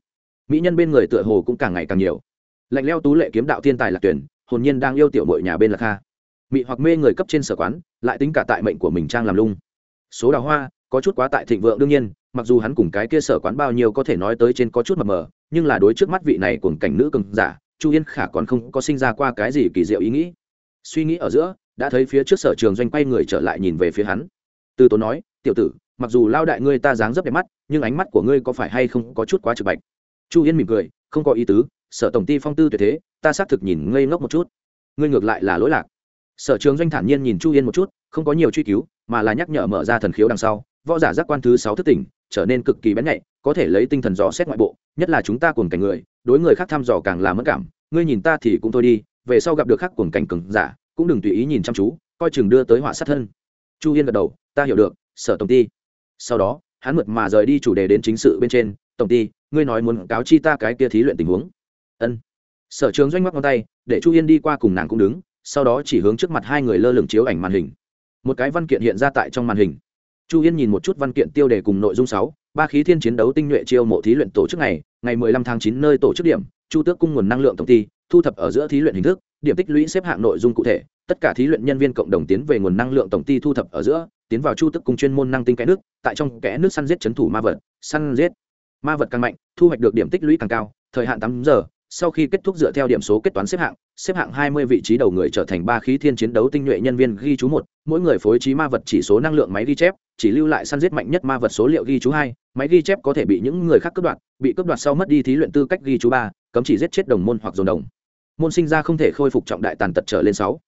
Mỹ nhân bên người tựa hồ cũng càng ngày càng nhiều. Lạnh leo tú lệ kiếm đạo thiên tài lạc tuyển hồn nhiên đang yêu tiểu mội nhà bên lạc kha. Mị hoặc mê người cấp trên sở quán, lại tính cả tại mệnh của mình trang làm lung. Số đào hoa, có chút quá tại thịnh vượng đương nhiên, mặc dù hắn cùng cái kia sở quán bao nhiêu có thể nói tới trên có chút mờ mờ, nhưng là đối trước mắt vị này cùng cảnh nữ cường giả, chu yên khả còn không có sinh ra qua cái gì kỳ diệu ý nghĩ. Suy nghĩ ở giữa, đã thấy phía trước sở trường doanh quay người trở lại nhìn về phía hắn. Từ tốn nói, tiểu tử, mặc dù lao đại ngươi ta dáng dấp đẹp mắt, nhưng ánh mắt của ngươi có phải hay không có chút quá trực bạch? Chu yên mỉm cười, không có ý tứ, sở tổng ty phong tư tuyệt thế ta xác thực nhìn ngây ngốc một chút. Ngươi ngược lại là lỗi lạc. Sở trường doanh thản nhiên nhìn chu yên một chút, không có nhiều truy cứu, mà là nhắc nhở mở ra thần khiếu đằng sau, võ giả giác quan thứ sáu thức tỉnh, trở nên cực kỳ bén nhạy, có thể lấy tinh thần dò xét ngoại bộ, nhất là chúng ta cùng cảnh người, đối người khác thăm dò càng là mất cảm, ngươi nhìn ta thì cũng thôi đi, về sau gặp được khác cùng cảnh cừng giả, cũng đừng tùy ý nhìn chăm chú, coi chừng đưa tới họa sát thân. Chu yên gật đầu, ta hiểu được, sở tổng ty. Sau đó, hắn mượt mà rời đi chủ đề đến chính sự bên trên, tổng ty, ngươi nói muốn cáo chi ta cái kia thí luyện tình huống. Ân sở trường doanh mắc ngón tay, để chu yên đi qua cùng nàng cũng đứng, sau đó chỉ hướng trước mặt hai người lơ lửng chiếu ảnh màn hình. Một cái văn kiện hiện ra tại trong màn hình. Chu yên nhìn một chút văn kiện tiêu đề cùng nội dung sáu, ba khí thiên chiến đấu tinh nhuệ chiêu mộ thí luyện tổ chức này ngày mười lăm tháng chín nơi tổ chức điểm, chu tước cung nguồn năng lượng tổng ty thu thập ở giữa thí luyện hình thức, điểm tích lũy xếp hạng nội dung cụ thể, tất cả thí luyện nhân viên cộng đồng tiến về nguồn năng lượng tổng ty thu thập ở giữa, tiến vào chu tức cung chuyên môn năng tinh kẽ nước, tại trong kẽ nước săn giết chấn thủ ma vật, săn giết. Ma vật càng mạnh, thu hoạch được điểm tích lũy càng cao, thời hạn tám giờ sau khi kết thúc dựa theo điểm số kết toán xếp hạng xếp hạng hai mươi vị trí đầu người trở thành ba khí thiên chiến đấu tinh nhuệ nhân viên ghi chú một, mỗi người phối trí ma vật chỉ số năng lượng máy ghi chép, chỉ lưu lại săn giết mạnh nhất ma vật số liệu ghi chú hai, máy ghi chép có thể bị những người khác cướp đoạt, bị cướp đoạt sau mất đi thí luyện tư cách ghi chú ba, cấm chỉ giết chết đồng môn hoặc dồn đồng. Môn sinh ra không thể khôi phục trọng đại tàn tật trở lên sáu.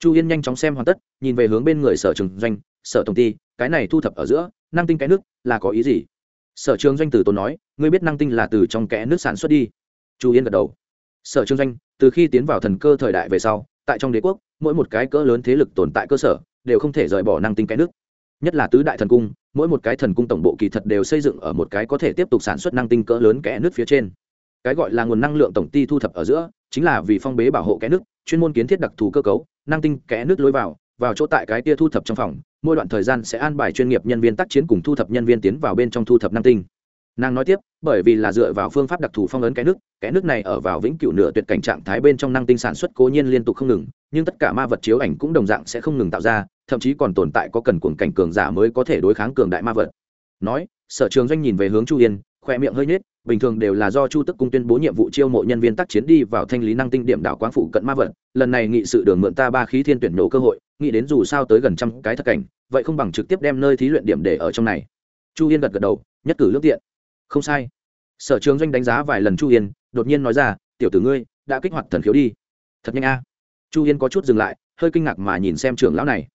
Chu yên nhanh chóng xem hoàn tất, nhìn về hướng bên người sở trường doanh, sở tổng ty, cái này thu thập ở giữa, năng tinh cái nước là có ý gì? Sở trường doanh từ tốn nói, ngươi biết năng tinh là từ trong kẽ nước sản xuất đi chu yên gật đầu. Sở Trương doanh, từ khi tiến vào thần cơ thời đại về sau, tại trong đế quốc, mỗi một cái cỡ lớn thế lực tồn tại cơ sở, đều không thể rời bỏ năng tinh cái nước. Nhất là tứ đại thần cung, mỗi một cái thần cung tổng bộ kỳ thật đều xây dựng ở một cái có thể tiếp tục sản xuất năng tinh cỡ lớn kẽ nước phía trên. Cái gọi là nguồn năng lượng tổng ty thu thập ở giữa, chính là vì phong bế bảo hộ kẽ nước, chuyên môn kiến thiết đặc thù cơ cấu, năng tinh kẽ nước lối vào vào chỗ tại cái tia thu thập trong phòng, mỗi đoạn thời gian sẽ an bài chuyên nghiệp nhân viên tác chiến cùng thu thập nhân viên tiến vào bên trong thu thập năng tinh nàng nói tiếp, bởi vì là dựa vào phương pháp đặc thù phong ấn cái nước cái nước này ở vào vĩnh cửu nửa tuyệt cảnh trạng thái bên trong năng tinh sản xuất cố nhiên liên tục không ngừng, nhưng tất cả ma vật chiếu ảnh cũng đồng dạng sẽ không ngừng tạo ra, thậm chí còn tồn tại có cần cuồng cảnh cường giả mới có thể đối kháng cường đại ma vật. Nói, sở trường doanh nhìn về hướng chu yên khoe miệng hơi nhếch, bình thường đều là do chu tức cung tuyên bố nhiệm vụ chiêu mộ nhân viên tác chiến đi vào thanh lý năng tinh điểm đảo quang phụ cận ma vật, lần này nghị sự đường mượn ta ba khí thiên tuyển nổ cơ hội, nghĩ đến dù sao tới gần trăm cái thật cảnh, vậy không bằng trực tiếp đem nơi thí luyện điểm để ở trong này. Chu yên gật gật đầu, nhất cử lương tiện không sai. Sở trường doanh đánh giá vài lần chu yên, đột nhiên nói ra, tiểu tử ngươi, đã kích hoạt thần khiếu đi. Thật nhanh a. Chu yên có chút dừng lại, hơi kinh ngạc mà nhìn xem trưởng lão này.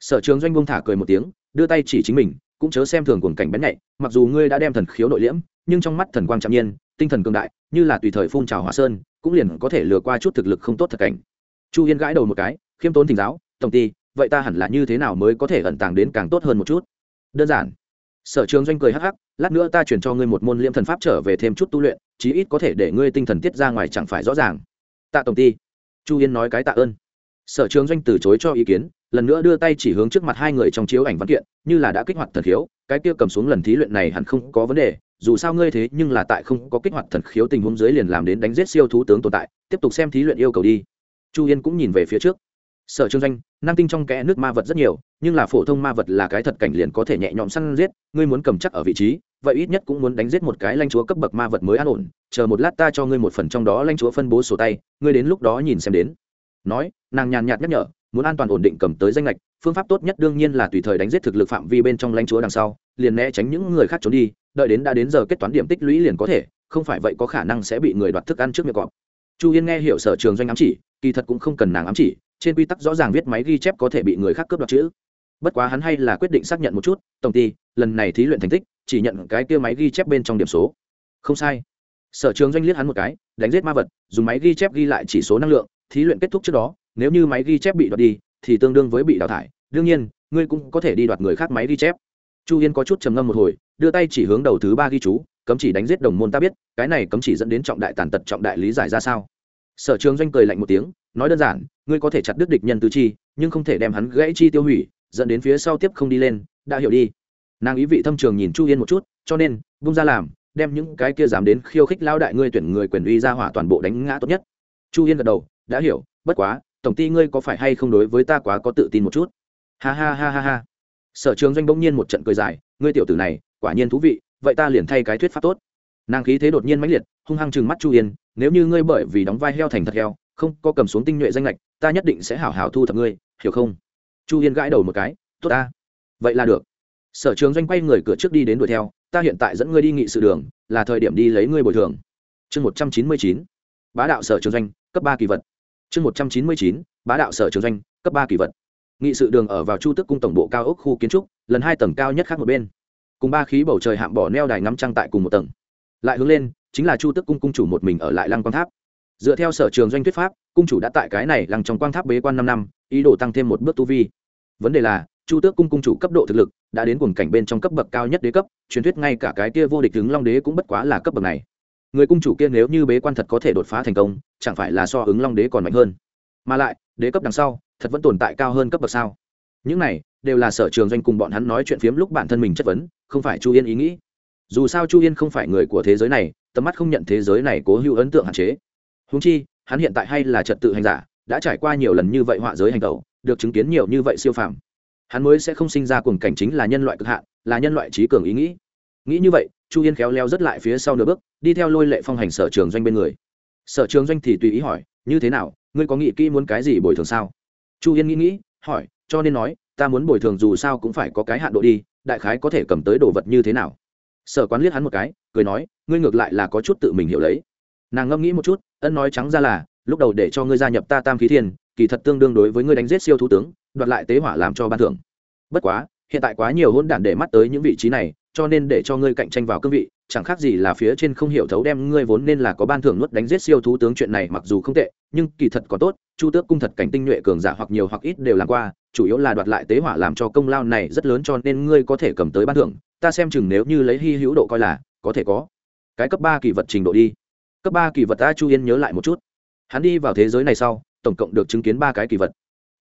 Sở trường doanh bông thả cười một tiếng, đưa tay chỉ chính mình, cũng chớ xem thường cuồng cảnh bén nhạy, mặc dù ngươi đã đem thần khiếu nội liễm, nhưng trong mắt thần quang trạm nhiên, tinh thần cường đại, như là tùy thời phun trào hòa sơn, cũng liền có thể lừa qua chút thực lực không tốt thật cảnh. Chu yên gãi đầu một cái, khiêm tốn thỉnh giáo, tổng ty, vậy ta hẳn là như thế nào mới có thể ẩn tàng đến càng tốt hơn một chút? Đơn giản sở trường doanh cười hắc hắc, lát nữa ta chuyển cho ngươi một môn liêm thần pháp trở về thêm chút tu luyện, chí ít có thể để ngươi tinh thần tiết ra ngoài chẳng phải rõ ràng. Tạ tổng ty chu yên nói cái tạ ơn. Sở trường doanh từ chối cho ý kiến, lần nữa đưa tay chỉ hướng trước mặt hai người trong chiếu ảnh văn kiện, như là đã kích hoạt thần khiếu, cái kia cầm xuống lần thí luyện này hẳn không có vấn đề, dù sao ngươi thế nhưng là tại không có kích hoạt thần khiếu tình huống dưới liền làm đến đánh giết siêu thú tướng tồn tại, tiếp tục xem thí luyện yêu cầu đi. Chu yên cũng nhìn về phía trước sở trương doanh năng tinh trong kẽ nước ma vật rất nhiều, nhưng là phổ thông ma vật là cái thật cảnh liền có thể nhẹ nhõm săn giết, ngươi muốn cầm chắc ở vị trí, vậy ít nhất cũng muốn đánh giết một cái lanh chúa cấp bậc ma vật mới an ổn, chờ một lát ta cho ngươi một phần trong đó lanh chúa phân bố sổ tay, ngươi đến lúc đó nhìn xem đến. Nói, nàng nhàn nhạt nhắc nhở, muốn an toàn ổn định cầm tới danh lệch phương pháp tốt nhất đương nhiên là tùy thời đánh giết thực lực phạm vi bên trong lãnh chúa đằng sau, liền né tránh những người khác trốn đi, đợi đến đã đến giờ kết toán điểm tích lũy liền có thể, không phải vậy có khả năng sẽ bị người đoạt thức ăn trước miệng cọp. Chu yên nghe hiểu sở trường doanh ám chỉ, kỳ thật cũng không cần nàng ám chỉ trên quy tắc rõ ràng viết máy ghi chép có thể bị người khác cướp đoạt chữ. Bất quá hắn hay là quyết định xác nhận một chút, tổng ty, lần này thí luyện thành tích, chỉ nhận cái kia máy ghi chép bên trong điểm số. Không sai. Sở trường doanh liếc hắn một cái, đánh giết ma vật, dùng máy ghi chép ghi lại chỉ số năng lượng, thí luyện kết thúc trước đó, nếu như máy ghi chép bị đoạt đi, thì tương đương với bị đào thải. Đương nhiên, ngươi cũng có thể đi đoạt người khác máy ghi chép. Chu yên có chút trầm ngâm một hồi, đưa tay chỉ hướng đầu thứ ba ghi chú, cấm chỉ đánh giết đồng môn ta biết, cái này cấm chỉ dẫn đến trọng đại tàn tật, trọng đại lý giải ra sao? Sở trường doanh cười lạnh một tiếng, nói đơn giản, ngươi có thể chặt đứt địch nhân tứ chi, nhưng không thể đem hắn gãy chi tiêu hủy, dẫn đến phía sau tiếp không đi lên, đã hiểu đi. Nàng ý vị thâm trường nhìn chu yên một chút, cho nên bung ra làm, đem những cái kia dám đến khiêu khích lao đại ngươi tuyển người quyền uy ra hỏa toàn bộ đánh ngã tốt nhất. Chu yên gật đầu, đã hiểu, bất quá, tổng ty ngươi có phải hay không đối với ta quá có tự tin một chút? Ha ha ha ha ha. Sở trường doanh bỗng nhiên một trận cười dài, ngươi tiểu tử này, quả nhiên thú vị, vậy ta liền thay cái thuyết pháp tốt nàng khí thế đột nhiên mãnh liệt, hung hăng chừng mắt chu yên, nếu như ngươi bởi vì đóng vai heo thành thật heo, không có cầm xuống tinh nhuệ danh lệch, ta nhất định sẽ hảo hảo thu thập ngươi, hiểu không? Chu yên gãi đầu một cái, tốt ta. Vậy là được. Sở trường doanh quay người cửa trước đi đến đuổi theo, ta hiện tại dẫn ngươi đi nghị sự đường, là thời điểm đi lấy ngươi bồi thường. Chương một trăm chín mươi chín, bá đạo sở trường doanh, cấp ba kỳ vật. Chương một trăm chín mươi chín, bá đạo sở trường doanh, cấp ba kỳ vật. Nghị sự đường ở vào chu tức cung tổng bộ cao ốc khu kiến trúc, lần hai tầng cao nhất khác một bên. Cùng ba khí bầu trời hạm bỏ neo đài ngắm trăng tại cùng một tầng lại hướng lên, chính là chu tức cung cung chủ một mình ở lại lăng quang tháp. Dựa theo sở trường doanh thuyết pháp, cung chủ đã tại cái này lăng trong quang tháp bế quan năm năm, ý đồ tăng thêm một bước tu vi. Vấn đề là, chu tước cung cung chủ cấp độ thực lực đã đến cùng cảnh bên trong cấp bậc cao nhất đế cấp, truyền thuyết ngay cả cái kia vô địch ứng long đế cũng bất quá là cấp bậc này. Người cung chủ kia nếu như bế quan thật có thể đột phá thành công, chẳng phải là so ứng long đế còn mạnh hơn. Mà lại, đế cấp đằng sau, thật vẫn tồn tại cao hơn cấp bậc sao? Những này đều là sở trường doanh cùng bọn hắn nói chuyện phiếm lúc bản thân mình chất vấn, không phải chu yên ý nghĩ dù sao chu yên không phải người của thế giới này, tầm mắt không nhận thế giới này cố hữu ấn tượng hạn chế. Húng chi, hắn hiện tại hay là trật tự hành giả, đã trải qua nhiều lần như vậy họa giới hành tẩu, được chứng kiến nhiều như vậy siêu phàm. Hắn mới sẽ không sinh ra cùng cảnh chính là nhân loại cực hạn, là nhân loại trí cường ý nghĩ. Nghĩ như vậy, chu yên khéo leo rất lại phía sau nửa bước, đi theo lôi lệ phong hành sở trường doanh bên người. Sở trường doanh thì tùy ý hỏi, như thế nào, ngươi có nghĩ kỹ muốn cái gì bồi thường sao? Chu yên nghĩ nghĩ, hỏi, cho nên nói, ta muốn bồi thường dù sao cũng phải có cái hạn độ đi, đại khái có thể cầm tới đồ vật như thế nào? Sở quán liếc hắn một cái, cười nói, ngươi ngược lại là có chút tự mình hiểu lấy. Nàng ngẫm nghĩ một chút, ân nói trắng ra là, lúc đầu để cho ngươi gia nhập ta tam khí thiên, kỳ thật tương đương đối với ngươi đánh giết siêu thủ tướng, đoạt lại tế hỏa làm cho ban thưởng. Bất quá, hiện tại quá nhiều hôn đản để mắt tới những vị trí này, cho nên để cho ngươi cạnh tranh vào cương vị, chẳng khác gì là phía trên không hiểu thấu đem ngươi vốn nên là có ban thưởng nuốt đánh giết siêu thú tướng chuyện này mặc dù không tệ, nhưng kỳ thật có tốt, chu tước cung thật cảnh tinh nhuệ cường giả hoặc nhiều hoặc ít đều làm qua chủ yếu là đoạt lại tế hỏa làm cho công lao này rất lớn cho nên ngươi có thể cầm tới ban thưởng, ta xem chừng nếu như lấy hy hữu độ coi là, có thể có. Cái cấp ba kỳ vật trình độ đi. Cấp ba kỳ vật ta chu yên nhớ lại một chút. Hắn đi vào thế giới này sau, tổng cộng được chứng kiến ba cái kỳ vật.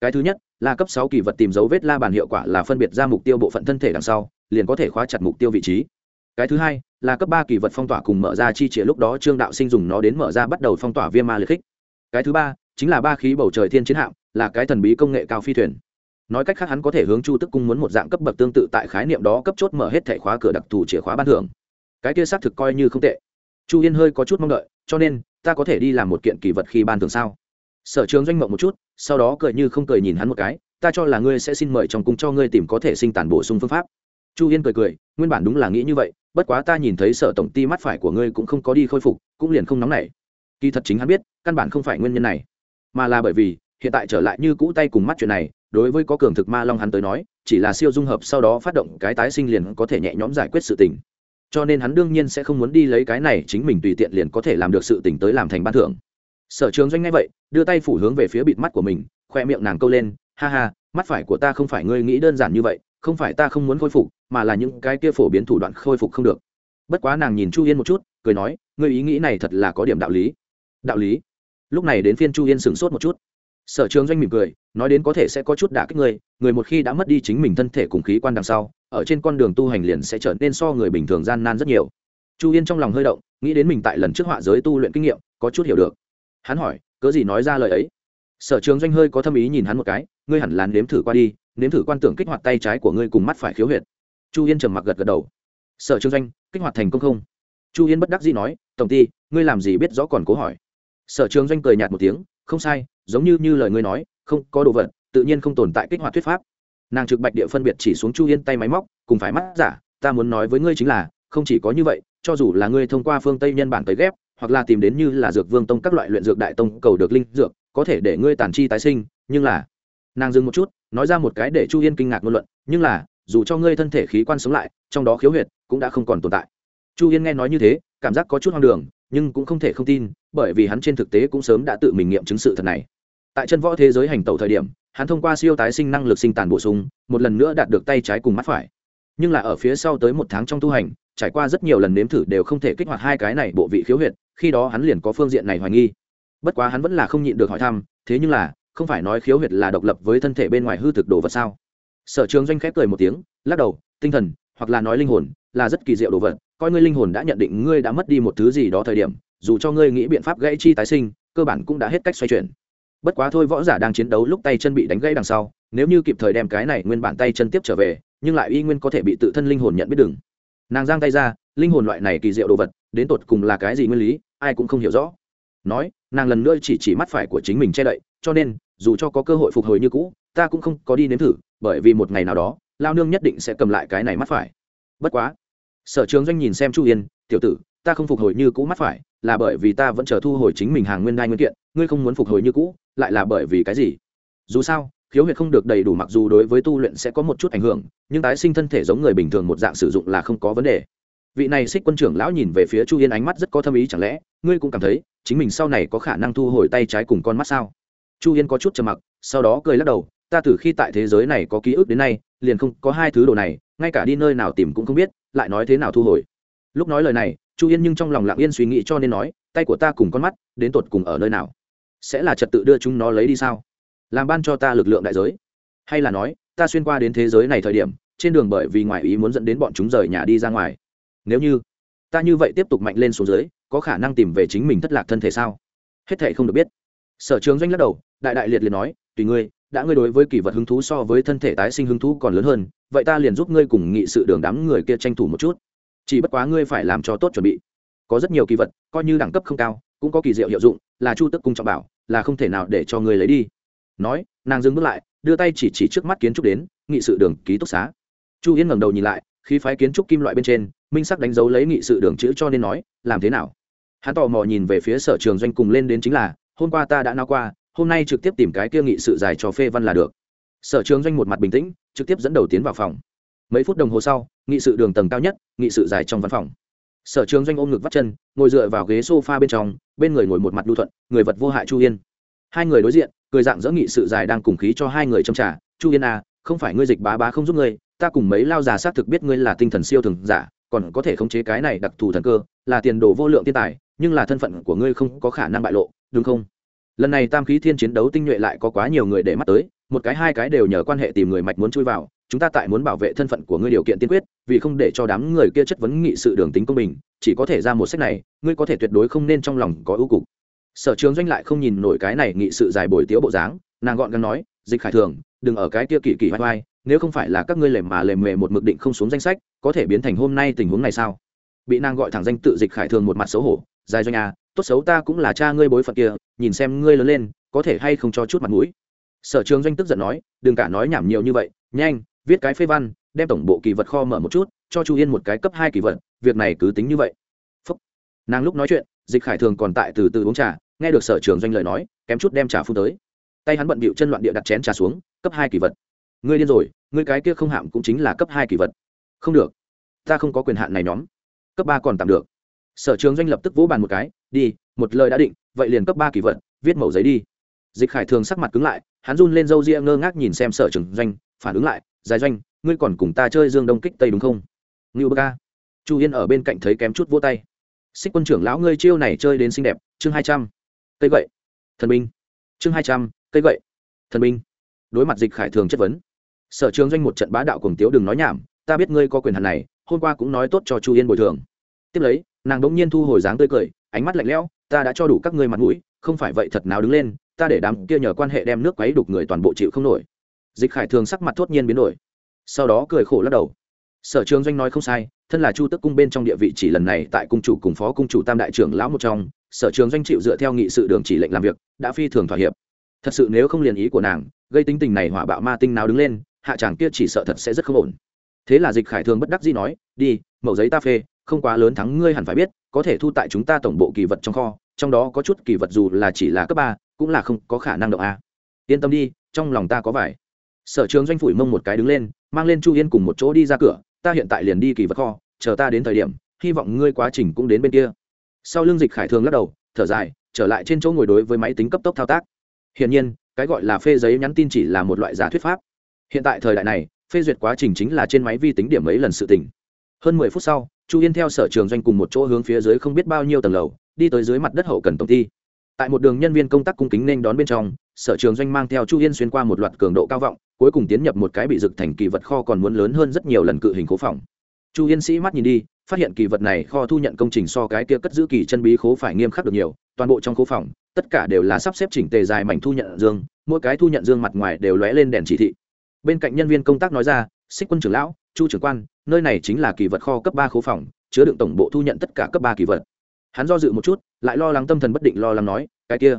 Cái thứ nhất, là cấp sáu kỳ vật tìm dấu vết la bàn hiệu quả là phân biệt ra mục tiêu bộ phận thân thể đằng sau, liền có thể khóa chặt mục tiêu vị trí. Cái thứ hai, là cấp ba kỳ vật phong tỏa cùng mở ra chi trịa lúc đó trương đạo sinh dùng nó đến mở ra bắt đầu phong tỏa viêm ma liệt khích. Cái thứ ba, chính là ba khí bầu trời thiên chiến hạm, là cái thần bí công nghệ cao phi thuyền nói cách khác hắn có thể hướng chu tức cung muốn một dạng cấp bậc tương tự tại khái niệm đó cấp chốt mở hết thẻ khóa cửa đặc thù chìa khóa ban thưởng. Cái kia xác thực coi như không tệ. Chu yên hơi có chút mong đợi, cho nên, ta có thể đi làm một kiện kỳ vật khi ban thưởng sao? Sở trường doanh mộng một chút, sau đó cười như không cười nhìn hắn một cái, ta cho là ngươi sẽ xin mời trong cung cho ngươi tìm có thể sinh tàn bổ sung phương pháp. Chu yên cười cười, nguyên bản đúng là nghĩ như vậy, bất quá ta nhìn thấy sở tổng ti mắt phải của ngươi cũng không có đi khôi phục, cũng liền không nóng nảy. Kỳ thật chính hắn biết, căn bản không phải nguyên nhân này. Mà là bởi vì, hiện tại trở lại như cũ tay cùng mắt chuyện này đối với có cường thực ma long hắn tới nói, chỉ là siêu dung hợp sau đó phát động cái tái sinh liền có thể nhẹ nhõm giải quyết sự tình. Cho nên hắn đương nhiên sẽ không muốn đi lấy cái này, chính mình tùy tiện liền có thể làm được sự tình tới làm thành ban thưởng. Sở trường doanh ngay vậy, đưa tay phủ hướng về phía bịt mắt của mình, khoe miệng nàng câu lên, ha ha, mắt phải của ta không phải ngươi nghĩ đơn giản như vậy, không phải ta không muốn khôi phục, mà là những cái kia phổ biến thủ đoạn khôi phục không được. Bất quá nàng nhìn chu yên một chút, cười nói, ngươi ý nghĩ này thật là có điểm đạo lý. Đạo lý? Lúc này đến phiên chu yên sửng sốt một chút sở trường doanh mỉm cười, nói đến có thể sẽ có chút đả kích người người một khi đã mất đi chính mình thân thể cùng khí quan đằng sau, ở trên con đường tu hành liền sẽ trở nên so người bình thường gian nan rất nhiều. Chu yên trong lòng hơi động, nghĩ đến mình tại lần trước họa giới tu luyện kinh nghiệm, có chút hiểu được. Hắn hỏi, cớ gì nói ra lời ấy? Sở trường doanh hơi có thâm ý nhìn hắn một cái, ngươi hẳn là nếm thử qua đi, nếm thử quan tưởng kích hoạt tay trái của ngươi cùng mắt phải khiếu huyệt. Chu yên trầm mặc gật gật đầu. Sở trường doanh, kích hoạt thành công không? Chu yên bất đắc dĩ nói, tổng ty ngươi làm gì biết rõ còn cố hỏi? Sở trường doanh cười nhạt một tiếng, không sai giống như như lời ngươi nói, không có đồ vật, tự nhiên không tồn tại kích hoạt thuyết pháp. Nàng trực bạch địa phân biệt chỉ xuống chu yên tay máy móc, cùng phải mắt giả, ta muốn nói với ngươi chính là, không chỉ có như vậy, cho dù là ngươi thông qua phương tây nhân bản tới ghép, hoặc là tìm đến như là dược vương tông các loại luyện dược đại tông cầu được linh dược, có thể để ngươi tàn chi tái sinh, nhưng là, nàng dừng một chút, nói ra một cái để chu yên kinh ngạc ngôn luận, nhưng là, dù cho ngươi thân thể khí quan sống lại, trong đó khiếu huyệt cũng đã không còn tồn tại. Chu yên nghe nói như thế, cảm giác có chút hoang đường, nhưng cũng không thể không tin, bởi vì hắn trên thực tế cũng sớm đã tự mình nghiệm chứng sự thật này tại chân võ thế giới hành tẩu thời điểm, hắn thông qua siêu tái sinh năng lực sinh tàn bổ sung, một lần nữa đạt được tay trái cùng mắt phải. Nhưng là ở phía sau tới một tháng trong tu hành, trải qua rất nhiều lần nếm thử đều không thể kích hoạt hai cái này bộ vị khiếu huyệt, khi đó hắn liền có phương diện này hoài nghi. Bất quá hắn vẫn là không nhịn được hỏi thăm, thế nhưng là, không phải nói khiếu huyệt là độc lập với thân thể bên ngoài hư thực đồ vật sao? Sở trường doanh khép cười một tiếng, lắc đầu, tinh thần, hoặc là nói linh hồn, là rất kỳ diệu đồ vật, coi ngươi linh hồn đã nhận định ngươi đã mất đi một thứ gì đó thời điểm, dù cho ngươi nghĩ biện pháp gãy chi tái sinh, cơ bản cũng đã hết cách xoay chuyển bất quá thôi võ giả đang chiến đấu lúc tay chân bị đánh gãy đằng sau, nếu như kịp thời đem cái này nguyên bản tay chân tiếp trở về, nhưng lại y nguyên có thể bị tự thân linh hồn nhận biết đừng nàng giang tay ra, linh hồn loại này kỳ diệu đồ vật, đến tột cùng là cái gì nguyên lý, ai cũng không hiểu rõ. Nói, nàng lần nữa chỉ chỉ mắt phải của chính mình che đậy, cho nên, dù cho có cơ hội phục hồi như cũ, ta cũng không có đi nếm thử, bởi vì một ngày nào đó, lao nương nhất định sẽ cầm lại cái này mắt phải. Bất quá, sở trường doanh nhìn xem chu yên, tiểu tử, ta không phục hồi như cũ mắt phải, là bởi vì ta vẫn chờ thu hồi chính mình hàng nguyên đai nguyên kiện, ngươi không muốn phục hồi như cũ lại là bởi vì cái gì? Dù sao, khiếu huyệt không được đầy đủ mặc dù đối với tu luyện sẽ có một chút ảnh hưởng, nhưng tái sinh thân thể giống người bình thường một dạng sử dụng là không có vấn đề. Vị này xích quân trưởng lão nhìn về phía chu yên ánh mắt rất có thâm ý, chẳng lẽ, ngươi cũng cảm thấy, chính mình sau này có khả năng thu hồi tay trái cùng con mắt sao? Chu yên có chút trầm mặc, sau đó cười lắc đầu, ta từ khi tại thế giới này có ký ức đến nay, liền không có hai thứ đồ này, ngay cả đi nơi nào tìm cũng không biết, lại nói thế nào thu hồi. Lúc nói lời này, chu yên nhưng trong lòng lặng yên suy nghĩ cho nên nói, tay của ta cùng con mắt, đến tột cùng ở nơi nào? Sẽ là trật tự đưa chúng nó lấy đi sao? Làm ban cho ta lực lượng đại giới. Hay là nói, ta xuyên qua đến thế giới này thời điểm, trên đường bởi vì ngoại ý muốn dẫn đến bọn chúng rời nhà đi ra ngoài. Nếu như ta như vậy tiếp tục mạnh lên xuống dưới, có khả năng tìm về chính mình thất lạc thân thể sao? Hết thể không được biết. Sở trường doanh lắc đầu, đại đại liệt liệt nói, tùy ngươi, đã ngươi đối với kỷ vật hứng thú so với thân thể tái sinh hứng thú còn lớn hơn, vậy ta liền giúp ngươi cùng nghị sự đường đám người kia tranh thủ một chút. Chỉ bất quá ngươi phải làm cho tốt chuẩn bị. Có rất nhiều kỳ vật, coi như đẳng cấp không cao, cũng có kỳ diệu hiệu dụng là chu tức cung trọng bảo, là không thể nào để cho ngươi lấy đi. Nói, nàng dừng bước lại, đưa tay chỉ chỉ trước mắt kiến trúc đến, nghị sự đường ký túc xá. Chu yên ngẩng đầu nhìn lại khi phái kiến trúc kim loại bên trên, minh sắc đánh dấu lấy nghị sự đường chữ cho nên nói, làm thế nào? Hắn tò mò nhìn về phía sở trường doanh cùng lên đến chính là, hôm qua ta đã nao qua, hôm nay trực tiếp tìm cái kia nghị sự dài cho phê văn là được. Sở trường doanh một mặt bình tĩnh, trực tiếp dẫn đầu tiến vào phòng. Mấy phút đồng hồ sau, nghị sự đường tầng cao nhất, nghị sự dài trong văn phòng sở trường doanh ôm ngực vắt chân, ngồi dựa vào ghế s o f a bên trong, bên người ngồi một mặt đu thuận, người vật vô hại chu yên. Hai người đối diện, cười dạng dỡ nghị sự dài đang cùng khí cho hai người châm trả. Chu yên à không phải ngươi dịch bá bá không giúp ngươi, ta cùng mấy lao già xác thực biết ngươi là tinh thần siêu thường giả, còn có thể khống chế cái này đặc thù thần cơ, là tiền đồ vô lượng thiên tài, nhưng là thân phận của ngươi không có khả năng bại lộ, đúng không? Lần này tam khí thiên chiến đấu tinh nhuệ lại có quá nhiều người để mắt tới, một cái hai cái đều nhờ quan hệ tìm người mạch muốn chui vào, chúng ta tại muốn bảo vệ thân phận của ngươi điều kiện tiên quyết vì không để cho đám người kia chất vấn nghị sự đường tính công bình, chỉ có thể ra một sách này, ngươi có thể tuyệt đối không nên trong lòng có ưu cục. Sở trường doanh lại không nhìn nổi cái này nghị sự dài bồi tiếu bộ dáng, nàng gọn gắn nói, dịch khải thường, đừng ở cái kia kỳ kỳ vai vai, nếu không phải là các ngươi lềm mà lềm mề một mực định không xuống danh sách, có thể biến thành hôm nay tình huống này sao? Bị nàng gọi thẳng danh tự dịch khải thường một mặt xấu hổ, dài doanh à tốt xấu ta cũng là cha ngươi bối phận kia, nhìn xem ngươi lớn lên, có thể hay không cho chút mặt mũi? Sở trường doanh tức giận nói, đừng cả nói nhảm nhiều như vậy, nhanh, viết cái phê văn đem tổng bộ kỳ vật kho mở một chút, cho chu yên một cái cấp hai kỳ vật, việc này cứ tính như vậy. Phúc. nàng lúc nói chuyện, dịch khải thường còn tại từ từ uống trà, nghe được sở trường doanh lời nói, kém chút đem trà phun tới. Tay hắn bận bịu chân loạn địa đặt chén trà xuống, cấp hai kỳ vật. Ngươi điên rồi, ngươi cái kia không hạm cũng chính là cấp hai kỳ vật. Không được. Ta không có quyền hạn này nhóm. Cấp ba còn tạm được. Sở trường doanh lập tức vỗ bàn một cái, đi, một lời đã định, vậy liền cấp ba kỳ vật, viết mẫu giấy đi. Dịch khải thường sắc mặt cứng lại, hắn run lên râu ria ngơ ngác nhìn xem sở trường doanh, phản ứng lại dài doanh ngươi còn cùng ta chơi dương đông kích tây đúng không? Ngưu bơ ca. Chu yên ở bên cạnh thấy kém chút vỗ tay. Xích quân trưởng lão ngươi chiêu này chơi đến xinh đẹp, chương hai trăm. Cây gậy. Thần binh. Chương hai trăm, cây gậy. Thần binh. Đối mặt dịch khải thường chất vấn. Sở trường doanh một trận bá đạo cùng tiếu đừng nói nhảm, ta biết ngươi có quyền hạn này, hôm qua cũng nói tốt cho chu yên bồi thường. Tiếp lấy, nàng đ ỗ n g nhiên thu hồi dáng tươi cười, ánh mắt lạnh lẽo, ta đã cho đủ các ngươi mặt mũi, không phải vậy thật nào đứng lên, ta để đám kia nhờ quan hệ đem nước quấy đục người toàn bộ chịu không nổi. Dịch khải thường sắc mặt thốt nhiên biến đổi sau đó cười khổ lắc đầu. Sở trường doanh nói không sai, thân là chu tức cung bên trong địa vị chỉ lần này tại cung chủ cùng phó cung chủ tam đại trưởng lão một trong, sở trường doanh chịu dựa theo nghị sự đường chỉ lệnh làm việc, đã phi thường thỏa hiệp. Thật sự nếu không liền ý của nàng, gây tính tình này hỏa bạo ma tinh nào đứng lên, hạ chàng kia chỉ sợ thật sẽ rất không ổn. Thế là dịch khải thường bất đắc dĩ nói, đi mẫu giấy ta phê, không quá lớn thắng ngươi hẳn phải biết, có thể thu tại chúng ta tổng bộ kỳ vật trong kho, trong đó có chút kỳ vật dù là chỉ là cấp ba, cũng là không có khả năng động a. Yên tâm đi, trong lòng ta có vải. Sở trường doanh phủi mông một cái đứng lên mang lên chu yên cùng một chỗ đi ra cửa, ta hiện tại liền đi kỳ vật kho, chờ ta đến thời điểm, hy vọng ngươi quá trình cũng đến bên kia. Sau lưng dịch khải thường lắc đầu, thở dài, trở lại trên chỗ ngồi đối với máy tính cấp tốc thao tác. Hiện nhiên, cái gọi là phê giấy nhắn tin chỉ là một loại giả thuyết pháp. Hiện tại thời đại này, phê duyệt quá trình chính là trên máy vi tính điểm mấy lần sự tỉnh hơn mười phút sau, chu yên theo sở trường doanh cùng một chỗ hướng phía dưới không biết bao nhiêu tầng lầu, đi tới dưới mặt đất hậu cần tổng ty tại một đường nhân viên công tác cung kính nên đón bên trong, sở trường doanh mang theo chu yên xuyên qua một loạt cường độ cao vọng cuối cùng tiến nhập một cái bị rực thành kỳ vật kho còn muốn lớn hơn rất nhiều lần cự hình cố phòng. Chu yên sĩ mắt nhìn đi, phát hiện kỳ vật này kho thu nhận công trình so cái kia cất giữ kỳ chân bí khố phải nghiêm khắc được nhiều, toàn bộ trong khố phòng, tất cả đều là sắp xếp chỉnh tề dài mảnh thu nhận dương, mỗi cái thu nhận dương mặt ngoài đều lóe lên đèn chỉ thị. Bên cạnh nhân viên công tác nói ra, xích quân trưởng lão, chu trưởng quan, nơi này chính là kỳ vật kho cấp ba khố phòng, chứa đựng tổng bộ thu nhận tất cả cấp ba kỳ vật. Hắn do dự một chút, lại lo lắng tâm thần bất định lo lắng nói, cái kia,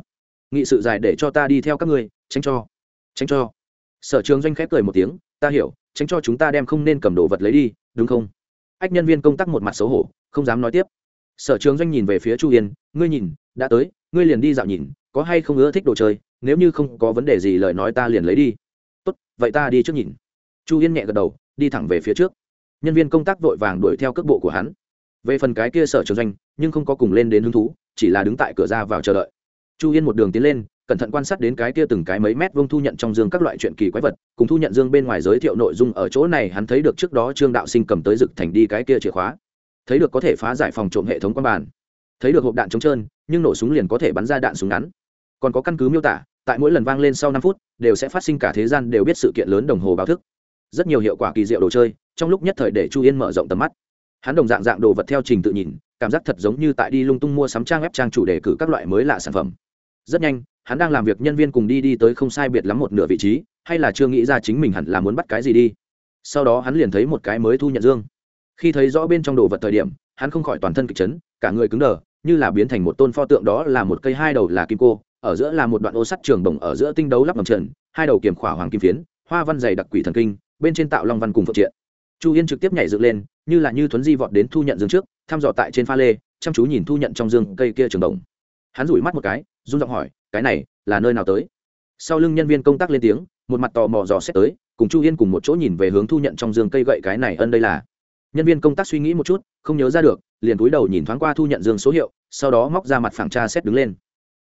nghị sự dài để cho ta đi theo các ngươi, tránh cho tránh cho sở trường doanh khép cười một tiếng, ta hiểu, tránh cho chúng ta đem không nên cầm đồ vật lấy đi, đúng không? Ách nhân viên công tác một mặt xấu hổ, không dám nói tiếp. Sở trường doanh nhìn về phía chu yên, ngươi nhìn, đã tới, ngươi liền đi dạo nhìn, có hay không ưa thích đồ chơi, nếu như không có vấn đề gì lời nói ta liền lấy đi. Tốt, vậy ta đi trước nhìn. Chu yên nhẹ gật đầu, đi thẳng về phía trước. Nhân viên công tác vội vàng đuổi theo cước bộ của hắn. Về phần cái kia sở trường doanh, nhưng không có cùng lên đến hứng thú, chỉ là đứng tại cửa ra vào chờ đợi. Chu yên một đường tiến lên cẩn thận quan sát đến cái kia từng cái mấy mét vông thu nhận trong dương các loại chuyện kỳ quái vật, cùng thu nhận dương bên ngoài giới thiệu nội dung ở chỗ này hắn thấy được trước đó trương đạo sinh cầm tới dực thành đi cái kia chìa khóa. Thấy được có thể phá giải phòng trộm hệ thống quan bàn. Thấy được hộp đạn trống trơn, nhưng nổ súng liền có thể bắn ra đạn súng ngắn. Còn có căn cứ miêu tả, tại mỗi lần vang lên sau năm phút, đều sẽ phát sinh cả thế gian đều biết sự kiện lớn đồng hồ báo thức. Rất nhiều hiệu quả kỳ diệu đồ chơi, trong lúc nhất thời để chu yên mở rộng tầm mắt. Hắn đồng dạng dạng đồ vật theo trình tự nhìn, cảm giác thật giống như tại đi lung tung mua sắm trang web trang chủ đề cử các loại mới lạ sản phẩm. Rất nhanh hắn đang làm việc nhân viên cùng đi đi tới không sai biệt lắm một nửa vị trí, hay là chưa nghĩ ra chính mình hẳn là muốn bắt cái gì đi. Sau đó hắn liền thấy một cái mới thu nhận dương. Khi thấy rõ bên trong đồ vật thời điểm, hắn không khỏi toàn thân kịch chấn, cả người cứng đờ, như là biến thành một tôn pho tượng đó là một cây hai đầu là kim cô, ở giữa là một đoạn ô sắt trường bồng ở giữa tinh đấu lắp ngầm trần, hai đầu kiềm khỏa hoàng kim phiến, hoa văn dày đặc quỷ thần kinh, bên trên tạo long văn cùng phượng triện. Chu yên trực tiếp nhảy dựng lên, như là như thuấn di vọt đến thu nhận dương trước, thăm dò tại trên pha lê, chăm chú nhìn thu nhận trong dương cây kia trường đồng. Hắn rủi mắt một cái, run giọng hỏi cái này là nơi nào tới? Sau lưng nhân viên công tác lên tiếng, một mặt tò mò dò xét tới, cùng chu yên cùng một chỗ nhìn về hướng thu nhận trong dương cây gậy cái này ân đây là. Nhân viên công tác suy nghĩ một chút, không nhớ ra được, liền cúi đầu nhìn thoáng qua thu nhận dương số hiệu, sau đó móc ra mặt phẳng tra xét đứng lên.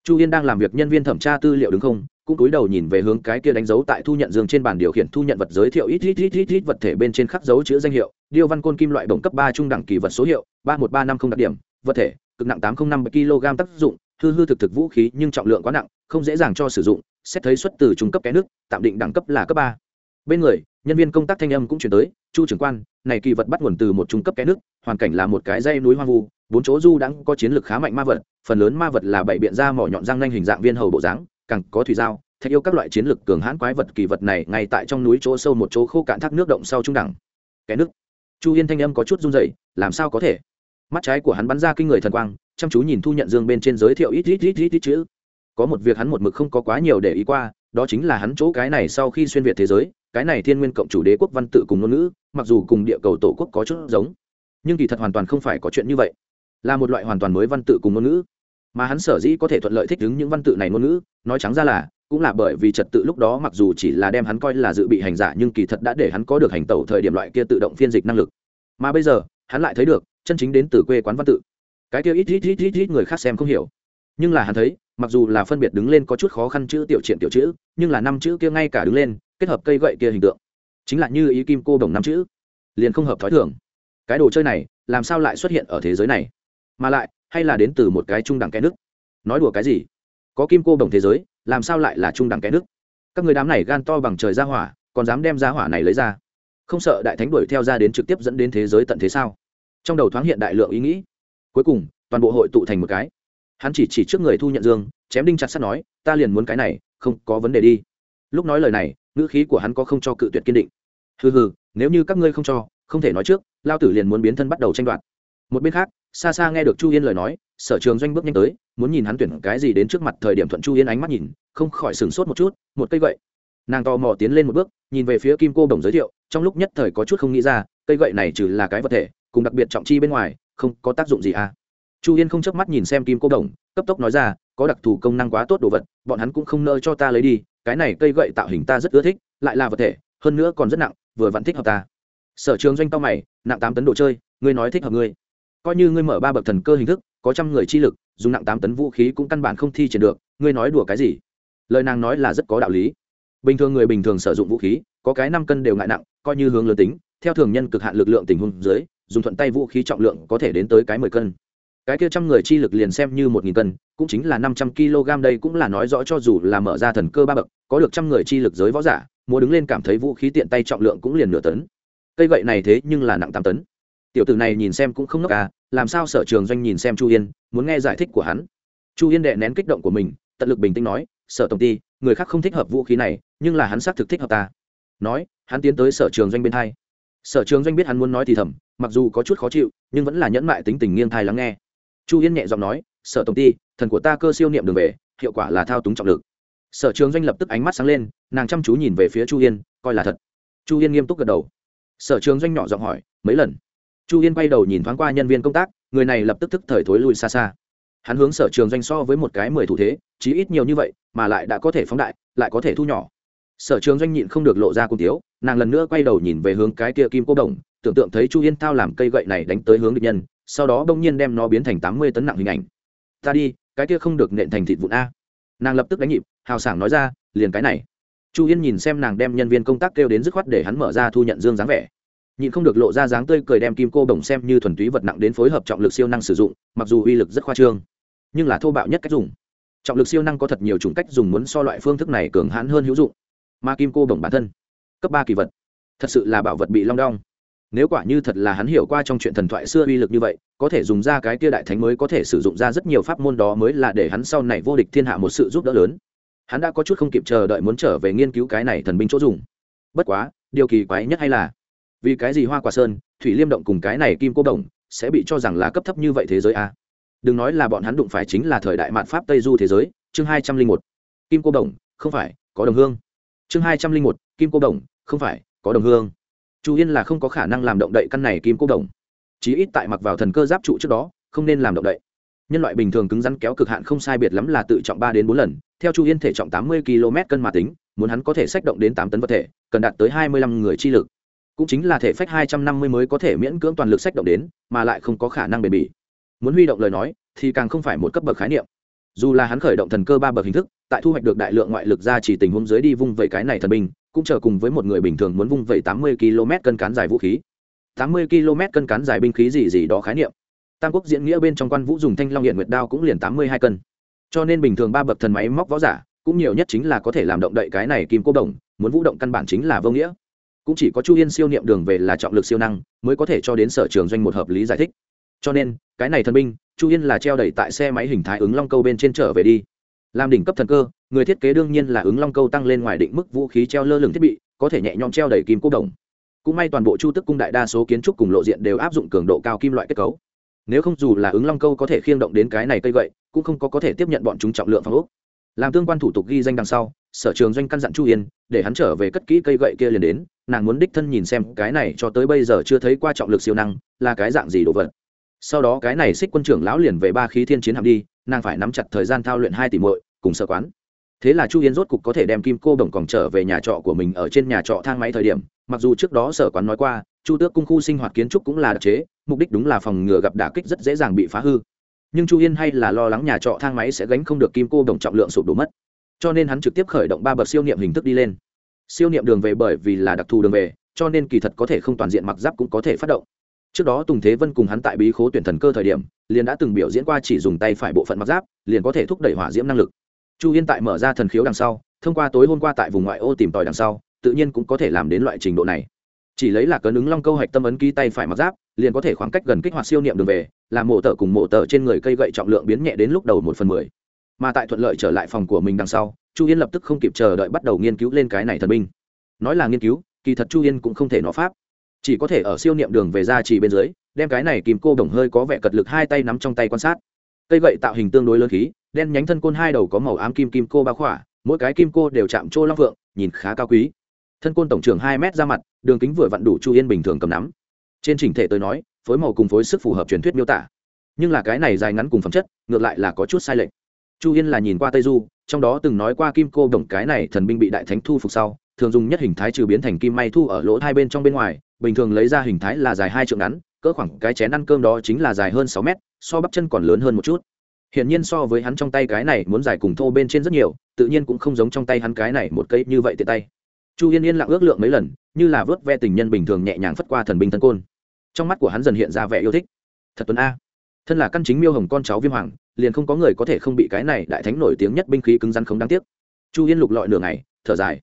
Chu yên đang làm việc nhân viên thẩm tra tư liệu đứng không, cũng cúi đầu nhìn về hướng cái kia đánh dấu tại thu nhận dương trên bàn điều khiển thu nhận vật giới thiệu ít ít ít ít ít vật thể bên trên khắc dấu chữ danh hiệu, điêu văn côn kim loại đồng cấp ba trung đẳng kỳ vật số hiệu, ba một ba năm không đặc điểm, vật thể, cực nặng tám trăm năm kg tác dụng hư hư thực thực vũ khí nhưng trọng lượng quá nặng, không dễ dàng cho sử dụng, xét thấy xuất từ trung cấp cái nước, tạm định đẳng cấp là cấp ba. Bên người, nhân viên công tác thanh âm cũng chuyển tới, chu trưởng quan, này kỳ vật bắt nguồn từ một trung cấp cái nước, hoàn cảnh là một cái dây núi hoang vu, bốn chỗ du đãng có chiến lược khá mạnh ma vật, phần lớn ma vật là bảy biện ra mỏ nhọn răng nanh hình dạng viên hầu bộ dáng, càng có thủy dao, thạch yêu các loại chiến lược cường hãn quái vật kỳ vật này ngay tại trong núi chỗ sâu một chỗ khô cạn thác nước động sau trung đẳng. Cái nước. Chu yên thanh âm có chút run dậy làm sao có thể? Mắt trái của hắn bắn ra kinh người thần quang chăm chú nhìn thu nhận dương bên trên giới thiệu ít ít ít ít ít chữ. Có một việc hắn một mực không có quá nhiều để ý qua, đó chính là hắn chỗ cái này sau khi xuyên việt thế giới, cái này thiên nguyên cộng chủ đế quốc văn tự cùng ngôn ngữ, mặc dù cùng địa cầu tổ quốc có chút giống, nhưng kỳ thật hoàn toàn không phải có chuyện như vậy. Là một loại hoàn toàn mới văn tự cùng ngôn ngữ. Mà hắn sở dĩ có thể thuận lợi thích ứng những văn tự này ngôn ngữ, nói trắng ra là, cũng là bởi vì trật tự lúc đó mặc dù chỉ là đem hắn coi là dự bị hành giả, nhưng kỳ thật đã để hắn có được hành tẩu thời điểm loại kia tự động phiên dịch năng lực. Mà bây giờ, hắn lại thấy được, chân chính đến từ quê quán văn tự cái kia ít ít ít ít ít người khác xem không hiểu. Nhưng là hắn thấy, mặc dù là phân biệt đứng lên có chút khó khăn chữ tiểu triện tiểu chữ, nhưng là năm chữ kia ngay cả đứng lên, kết hợp cây gậy kia hình tượng. Chính là như ý kim cô đồng năm chữ. Liền không hợp thói thường. Cái đồ chơi này, làm sao lại xuất hiện ở thế giới này? Mà lại, hay là đến từ một cái trung đẳng cái nước nói đùa cái gì? Có kim cô đồng thế giới, làm sao lại là trung đẳng cái nước các người đám này gan to bằng trời ra hỏa, còn dám đem ra hỏa này lấy ra? Không sợ đại thánh đuổi theo ra đến trực tiếp dẫn đến thế giới tận thế sao? Trong đầu thoáng hiện đại lượng ý nghĩ cuối cùng, toàn bộ hội tụ thành một cái. Hắn chỉ chỉ trước người thu nhận dương, chém đinh chặt sắt nói, ta liền muốn cái này, không có vấn đề đi. Lúc nói lời này, ngữ khí của hắn có không cho cự tuyệt kiên định. Hừ hừ, nếu như các ngươi không cho, không thể nói trước, lao tử liền muốn biến thân bắt đầu tranh đoạt. Một bên khác, xa xa nghe được chu yên lời nói, sở trường doanh bước nhanh tới, muốn nhìn hắn tuyển cái gì đến trước mặt thời điểm thuận chu yên ánh mắt nhìn, không khỏi sửng sốt một chút, một cây gậy. Nàng tò mò tiến lên một bước, nhìn về phía kim cô đồng giới thiệu, trong lúc nhất thời có chút không nghĩ ra, cây gậy này trừ là cái vật thể, cùng đặc biệt trọng chi bên ngoài không có tác dụng gì à? Chu yên không chớp mắt nhìn xem kim cô đồng, cấp tốc nói ra, có đặc thù công năng quá tốt đồ vật, bọn hắn cũng không nỡ cho ta lấy đi, cái này cây gậy tạo hình ta rất ưa thích, lại là vật thể, hơn nữa còn rất nặng, vừa vặn thích hợp ta. Sở trường doanh cao mày, nặng tám tấn đồ chơi, ngươi nói thích hợp ngươi. Coi như ngươi mở ba bậc thần cơ hình thức, có trăm người chi lực, dùng nặng tám tấn vũ khí cũng căn bản không thi triển được, ngươi nói đùa cái gì? Lời nàng nói là rất có đạo lý. Bình thường người bình thường sử dụng vũ khí, có cái năm cân đều ngại nặng, coi như hướng lớn tính, theo thường nhân cực hạn lực lượng tình huống dưới dùng thuận tay vũ khí trọng lượng có thể đến tới cái mười cân. Cái kia trăm người chi lực liền xem như một nghìn cân, cũng chính là năm trăm kg, đây cũng là nói rõ cho dù là mở ra thần cơ ba bậc, có được trăm người chi lực giới võ giả mua đứng lên cảm thấy vũ khí tiện tay trọng lượng cũng liền nửa tấn. Cây gậy này thế nhưng là nặng tám tấn. Tiểu tử này nhìn xem cũng không ngốc à làm sao sở trường doanh nhìn xem chu yên, muốn nghe giải thích của hắn. Chu yên đệ nén kích động của mình, tận lực bình tĩnh nói, sở tổng ty, người khác không thích hợp vũ khí này, nhưng là hắn xác thực thích hợp ta. Nói, hắn tiến tới sở trường doanh bên hai. Sở trường doanh biết hắn muốn nói thì thầm mặc dù có chút khó chịu, nhưng vẫn là nhẫn mại tính tình nghiêng thai lắng nghe. Chu yên nhẹ giọng nói, sở tổng ty thần của ta cơ siêu niệm đường về, hiệu quả là thao túng trọng lực. Sở trường doanh lập tức ánh mắt sáng lên, nàng chăm chú nhìn về phía chu yên, coi là thật. Chu yên nghiêm túc gật đầu. Sở trường doanh nhỏ giọng hỏi, mấy lần? Chu yên quay đầu nhìn thoáng qua nhân viên công tác, người này lập tức thức thời thối lui xa xa. Hắn hướng sở trường doanh so với một cái mười thủ thế, chí ít nhiều như vậy, mà lại đã có thể phóng đại, lại có thể thu nhỏ. Sở trường doanh nhịn không được lộ ra cung tiếu, nàng lần nữa quay đầu nhìn về hướng cái kia kim cô đồng tưởng tượng thấy chu yên thao làm cây gậy này đánh tới hướng địch nhân, sau đó bỗng nhiên đem nó biến thành tám mươi tấn nặng hình ảnh. Ta đi, cái kia không được nện thành thịt vụn a. Nàng lập tức đánh nhịp, hào sảng nói ra, liền cái này. Chu yên nhìn xem nàng đem nhân viên công tác kêu đến dứt khoát để hắn mở ra thu nhận dương dáng vẻ. Nhịn không được lộ ra dáng tươi cười đem kim cô đồng xem như thuần túy vật nặng đến phối hợp trọng lực siêu năng sử dụng, mặc dù uy lực rất khoa trương, nhưng là thô bạo nhất cách dùng. Trọng lực siêu năng có thật nhiều chủng cách dùng muốn so loại phương thức này cường hãn hơn hữu dụng. Mà kim cô đồng bản thân, cấp ba kỳ vật, thật sự là bảo vật bị long đong nếu quả như thật là hắn hiểu qua trong chuyện thần thoại xưa uy lực như vậy, có thể dùng ra cái kia đại thánh mới có thể sử dụng ra rất nhiều pháp môn đó mới là để hắn sau này vô địch thiên hạ một sự giúp đỡ lớn. Hắn đã có chút không kịp chờ đợi muốn trở về nghiên cứu cái này thần binh chỗ dùng. Bất quá, điều kỳ quái nhất hay là, vì cái gì hoa quả sơn, thủy liêm động cùng cái này kim cô đồng sẽ bị cho rằng là cấp thấp như vậy thế giới a? Đừng nói là bọn hắn đụng phải chính là thời đại mạn pháp tây du thế giới, chương hai trăm linh một, kim cô đồng không phải, có đồng hương. Chương hai trăm linh một, kim cô đồng không phải, có đồng hương chu yên là không có khả năng làm động đậy căn này kim cô đồng. Chí ít tại mặc vào thần cơ giáp trụ trước đó, không nên làm động đậy. Nhân loại bình thường cứng rắn kéo cực hạn không sai biệt lắm là tự trọng ba đến bốn lần, theo chu yên thể trọng tám mươi km cân mà tính, muốn hắn có thể sách động đến tám tấn vật thể, cần đạt tới hai mươi lăm người chi lực. Cũng chính là thể phách hai trăm năm mươi mới có thể miễn cưỡng toàn lực sách động đến, mà lại không có khả năng bền bỉ. Muốn huy động lời nói, thì càng không phải một cấp bậc khái niệm. Dù là hắn khởi động thần cơ ba bậc hình thức, tại thu hoạch được đại lượng ngoại lực ra chỉ tình huống dưới đi vung vẩy cái này thần binh cũng chờ cùng với một người bình thường muốn vung vẩy tám mươi km cân cán dài vũ khí. tám mươi km cân cán dài binh khí gì gì đó khái niệm. Tam quốc diễn nghĩa bên trong quan vũ dùng thanh long hiện nguyệt đao cũng liền tám mươi hai cân. Cho nên bình thường ba bậc thần máy móc võ giả, cũng nhiều nhất chính là có thể làm động đậy cái này kim cô đồng, muốn vũ động căn bản chính là vô nghĩa. Cũng chỉ có chu yên siêu niệm đường về là trọng lực siêu năng, mới có thể cho đến sở trường doanh một hợp lý giải thích. Cho nên, cái này thần binh, chu yên là treo đẩy tại xe máy hình thái ứng long câu bên trên trở về đi. Làm đỉnh cấp thần cơ người thiết kế đương nhiên là ứng long câu tăng lên ngoài định mức vũ khí treo lơ lửng thiết bị, có thể nhẹ nhõm treo đầy kim cố đồng. Cũng may toàn bộ chu tức cung đại đa số kiến trúc cùng lộ diện đều áp dụng cường độ cao kim loại kết cấu. Nếu không dù là ứng long câu có thể khiêng động đến cái này cây gậy, cũng không có có thể tiếp nhận bọn chúng trọng lượng phong ốc. Làm tương quan thủ tục ghi danh đằng sau, sở trường doanh căn dặn chu yên, để hắn trở về cất kỹ cây gậy kia liền đến, nàng muốn đích thân nhìn xem cái này cho tới bây giờ chưa thấy qua trọng lực siêu năng, là cái dạng gì đồ vật. Sau đó cái này xích quân trưởng lão liền về ba khí thiên chiến hạm đi, nàng phải nắm chặt thời gian thao luyện hai tỷ muội, cùng sở quán thế là chu yến rốt cục có thể đem kim cô đồng còn trở về nhà trọ của mình ở trên nhà trọ thang máy thời điểm, mặc dù trước đó sở quán nói qua, chu tước cung khu sinh hoạt kiến trúc cũng là đặc chế, mục đích đúng là phòng ngừa gặp đả kích rất dễ dàng bị phá hư. Nhưng chu yên hay là lo lắng nhà trọ thang máy sẽ gánh không được kim cô đồng trọng lượng sụp đổ mất. Cho nên hắn trực tiếp khởi động ba bậc siêu niệm hình thức đi lên. Siêu niệm đường về bởi vì là đặc thù đường về, cho nên kỳ thật có thể không toàn diện mặc giáp cũng có thể phát động. Trước đó tùng thế vân cùng hắn tại bí khố tuyển thần cơ thời điểm, liền đã từng biểu diễn qua chỉ dùng tay phải bộ phận mặc giáp, liền có thể thúc đẩy hỏa diễm năng lực chu yên tại mở ra thần khiếu đằng sau, thông qua tối hôm qua tại vùng ngoại ô tìm tòi đằng sau, tự nhiên cũng có thể làm đến loại trình độ này. Chỉ lấy là cấn ứng long câu hạch tâm ấn ký tay phải mặc giáp, liền có thể khoảng cách gần kích hoạt siêu niệm đường về làm mộ tờ cùng mộ tờ trên người cây gậy trọng lượng biến nhẹ đến lúc đầu một phần mười. Mà tại thuận lợi trở lại phòng của mình đằng sau, chu yên lập tức không kịp chờ đợi bắt đầu nghiên cứu lên cái này thần binh. Nói là nghiên cứu, kỳ thật chu yên cũng không thể nó pháp. Chỉ có thể ở siêu niệm đường về ra chỉ bên dưới, đem cái này kìm cô đồng hơi có vẻ cật lực hai tay nắm trong tay quan sát. Cây gậy tạo hình tương đối lớn khí đen nhánh thân côn hai đầu có màu ám kim kim cô ba khỏa, mỗi cái kim cô đều chạm trô long vượng nhìn khá cao quý. Thân côn tổng trưởng hai mét ra mặt, đường kính vừa vặn đủ chu yên bình thường cầm nắm. Trên trình thể tôi nói, phối màu cùng phối sức phù hợp truyền thuyết miêu tả. Nhưng là cái này dài ngắn cùng phẩm chất, ngược lại là có chút sai lệch. Chu yên là nhìn qua tây du, trong đó từng nói qua kim cô đồng cái này thần binh bị đại thánh thu phục sau, thường dùng nhất hình thái trừ biến thành kim may thu ở lỗ hai bên trong bên ngoài, bình thường lấy ra hình thái là dài hai trượng ngắn, cỡ khoảng cái chén ăn cơm đó chính là dài hơn sáu mét, so bắp chân còn lớn hơn một chút hiển nhiên so với hắn trong tay cái này muốn dài cùng thô bên trên rất nhiều, tự nhiên cũng không giống trong tay hắn cái này một cây như vậy tiện tay. Chu yên yên lặng ước lượng mấy lần, như là vớt ve tình nhân bình thường nhẹ nhàng phất qua thần binh thân côn. Trong mắt của hắn dần hiện ra vẻ yêu thích. Thật tuấn a. Thân là căn chính miêu hồng con cháu viêm hoàng, liền không có người có thể không bị cái này đại thánh nổi tiếng nhất binh khí cứng rắn không đáng tiếc. Chu yên lục lọi nửa ngày, thở dài.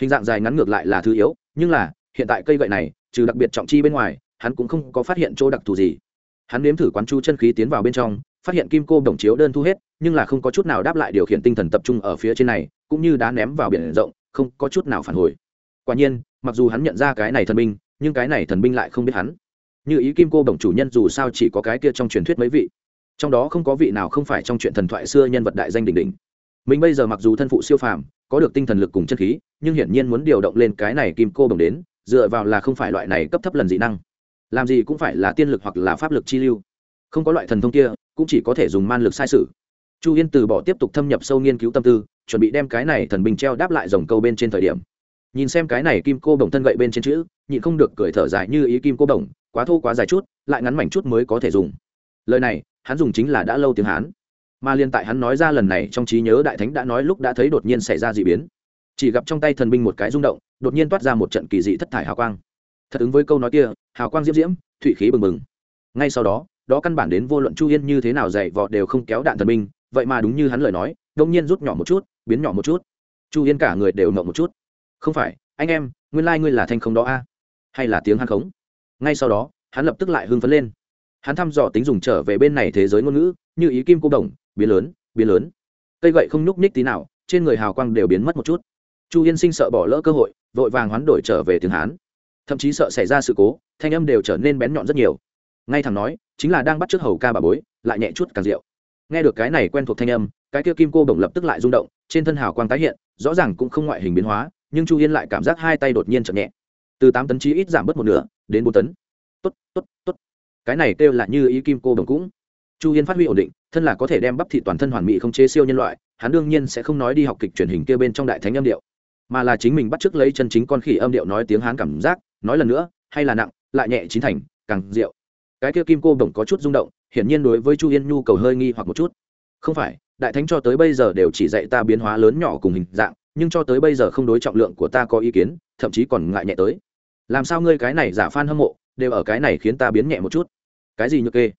Hình dạng dài ngắn ngược lại là thứ yếu, nhưng là, hiện tại cây gậy này, trừ đặc biệt trọng chi bên ngoài, hắn cũng không có phát hiện chỗ đặc thù gì. Hắn nếm thử quán chu chân khí tiến vào bên trong phát hiện kim cô đồng chiếu đơn thu hết, nhưng là không có chút nào đáp lại điều khiển tinh thần tập trung ở phía trên này, cũng như đá ném vào biển rộng, không có chút nào phản hồi. Quả nhiên, mặc dù hắn nhận ra cái này thần binh, nhưng cái này thần binh lại không biết hắn. Như ý kim cô đồng chủ nhân dù sao chỉ có cái kia trong truyền thuyết mấy vị. Trong đó không có vị nào không phải trong chuyện thần thoại xưa nhân vật đại danh đỉnh đỉnh. Mình bây giờ mặc dù thân phụ siêu phàm, có được tinh thần lực cùng chân khí, nhưng hiển nhiên muốn điều động lên cái này kim cô đồng đến, dựa vào là không phải loại này cấp thấp lần dị năng. Làm gì cũng phải là tiên lực hoặc là pháp lực chi lưu. Không có loại thần thông kia cũng chỉ có thể dùng man lực sai sự. Chu yên từ bỏ tiếp tục thâm nhập sâu nghiên cứu tâm tư, chuẩn bị đem cái này thần bình treo đáp lại dòng câu bên trên thời điểm. Nhìn xem cái này kim cô bổng thân gậy bên trên chữ, nhịn không được cười thở dài như ý kim cô bổng, quá thô quá dài chút, lại ngắn mảnh chút mới có thể dùng. Lời này, hắn dùng chính là đã lâu tiếng hán. Mà liên tại hắn nói ra lần này trong trí nhớ đại thánh đã nói lúc đã thấy đột nhiên xảy ra d ị biến. Chỉ gặp trong tay thần binh một cái rung động, đột nhiên toát ra một trận kỳ dị thất thải hào quang. Thật ứng với câu nói kia, hào quang diễm diễm, thụy khí bừng bừng. Ngay sau đó đó căn bản đến vô luận chu yên như thế nào dày vọt đều không kéo đạn thần binh, vậy mà đúng như hắn lời nói, đông nhiên rút nhỏ một chút, biến nhỏ một chút. Chu yên cả người đều nộng một chút. Không phải, anh em, nguyên lai、like、ngươi là thanh không đó a? À? Hay là tiếng hắn khống? Ngay sau đó, hắn lập tức lại hưng phấn lên. Hắn thăm dò tính dùng trở về bên này thế giới ngôn ngữ, như ý kim cô đồng, biến lớn biến lớn. Cây gậy không nhúc nhích tí nào, trên người hào quang đều biến mất một chút. Chu yên sinh sợ bỏ lỡ cơ hội, vội vàng hoán đổi trở về tiếng hán. Thậm chí sợ xảy ra sự cố, thanh âm đều trở nên bén nhọn rất nhiều. Ngay thẳng nói chính là đang bắt trước hầu ca bà bối, lại nhẹ chút càng rượu. Nghe được cái này quen thuộc thanh âm, cái kia kim cô bổng lập tức lại rung động, trên thân hào quang tái hiện, rõ ràng cũng không ngoại hình biến hóa, nhưng chu yên lại cảm giác hai tay đột nhiên chậm nhẹ. Từ tám tấn chí ít giảm bớt một nửa, đến bốn tấn. Tốt tốt tốt. Cái này kêu là như ý kim cô bổng cũng. Chu yên phát huy ổn định, thân là có thể đem bắp thị toàn thân hoàn mỹ không chế siêu nhân loại, hắn đương nhiên sẽ không nói đi học kịch truyền hình kia bên trong đại thánh âm điệu. Mà là chính mình bắt chước lấy chân chính con khỉ âm điệu nói tiếng hán cảm giác, nói lần nữa, hay là nặng, lại nhẹ chín thành, càng rượu cái kia kim cô bổng có chút rung động, hiển nhiên đối với chu yên nhu cầu hơi nghi hoặc một chút. Không phải, đại thánh cho tới bây giờ đều chỉ dạy ta biến hóa lớn nhỏ cùng hình dạng, nhưng cho tới bây giờ không đối trọng lượng của ta có ý kiến, thậm chí còn ngại nhẹ tới. Làm sao ngươi cái này giả phan hâm mộ, đều ở cái này khiến ta biến nhẹ một chút? Cái gì nhược kê?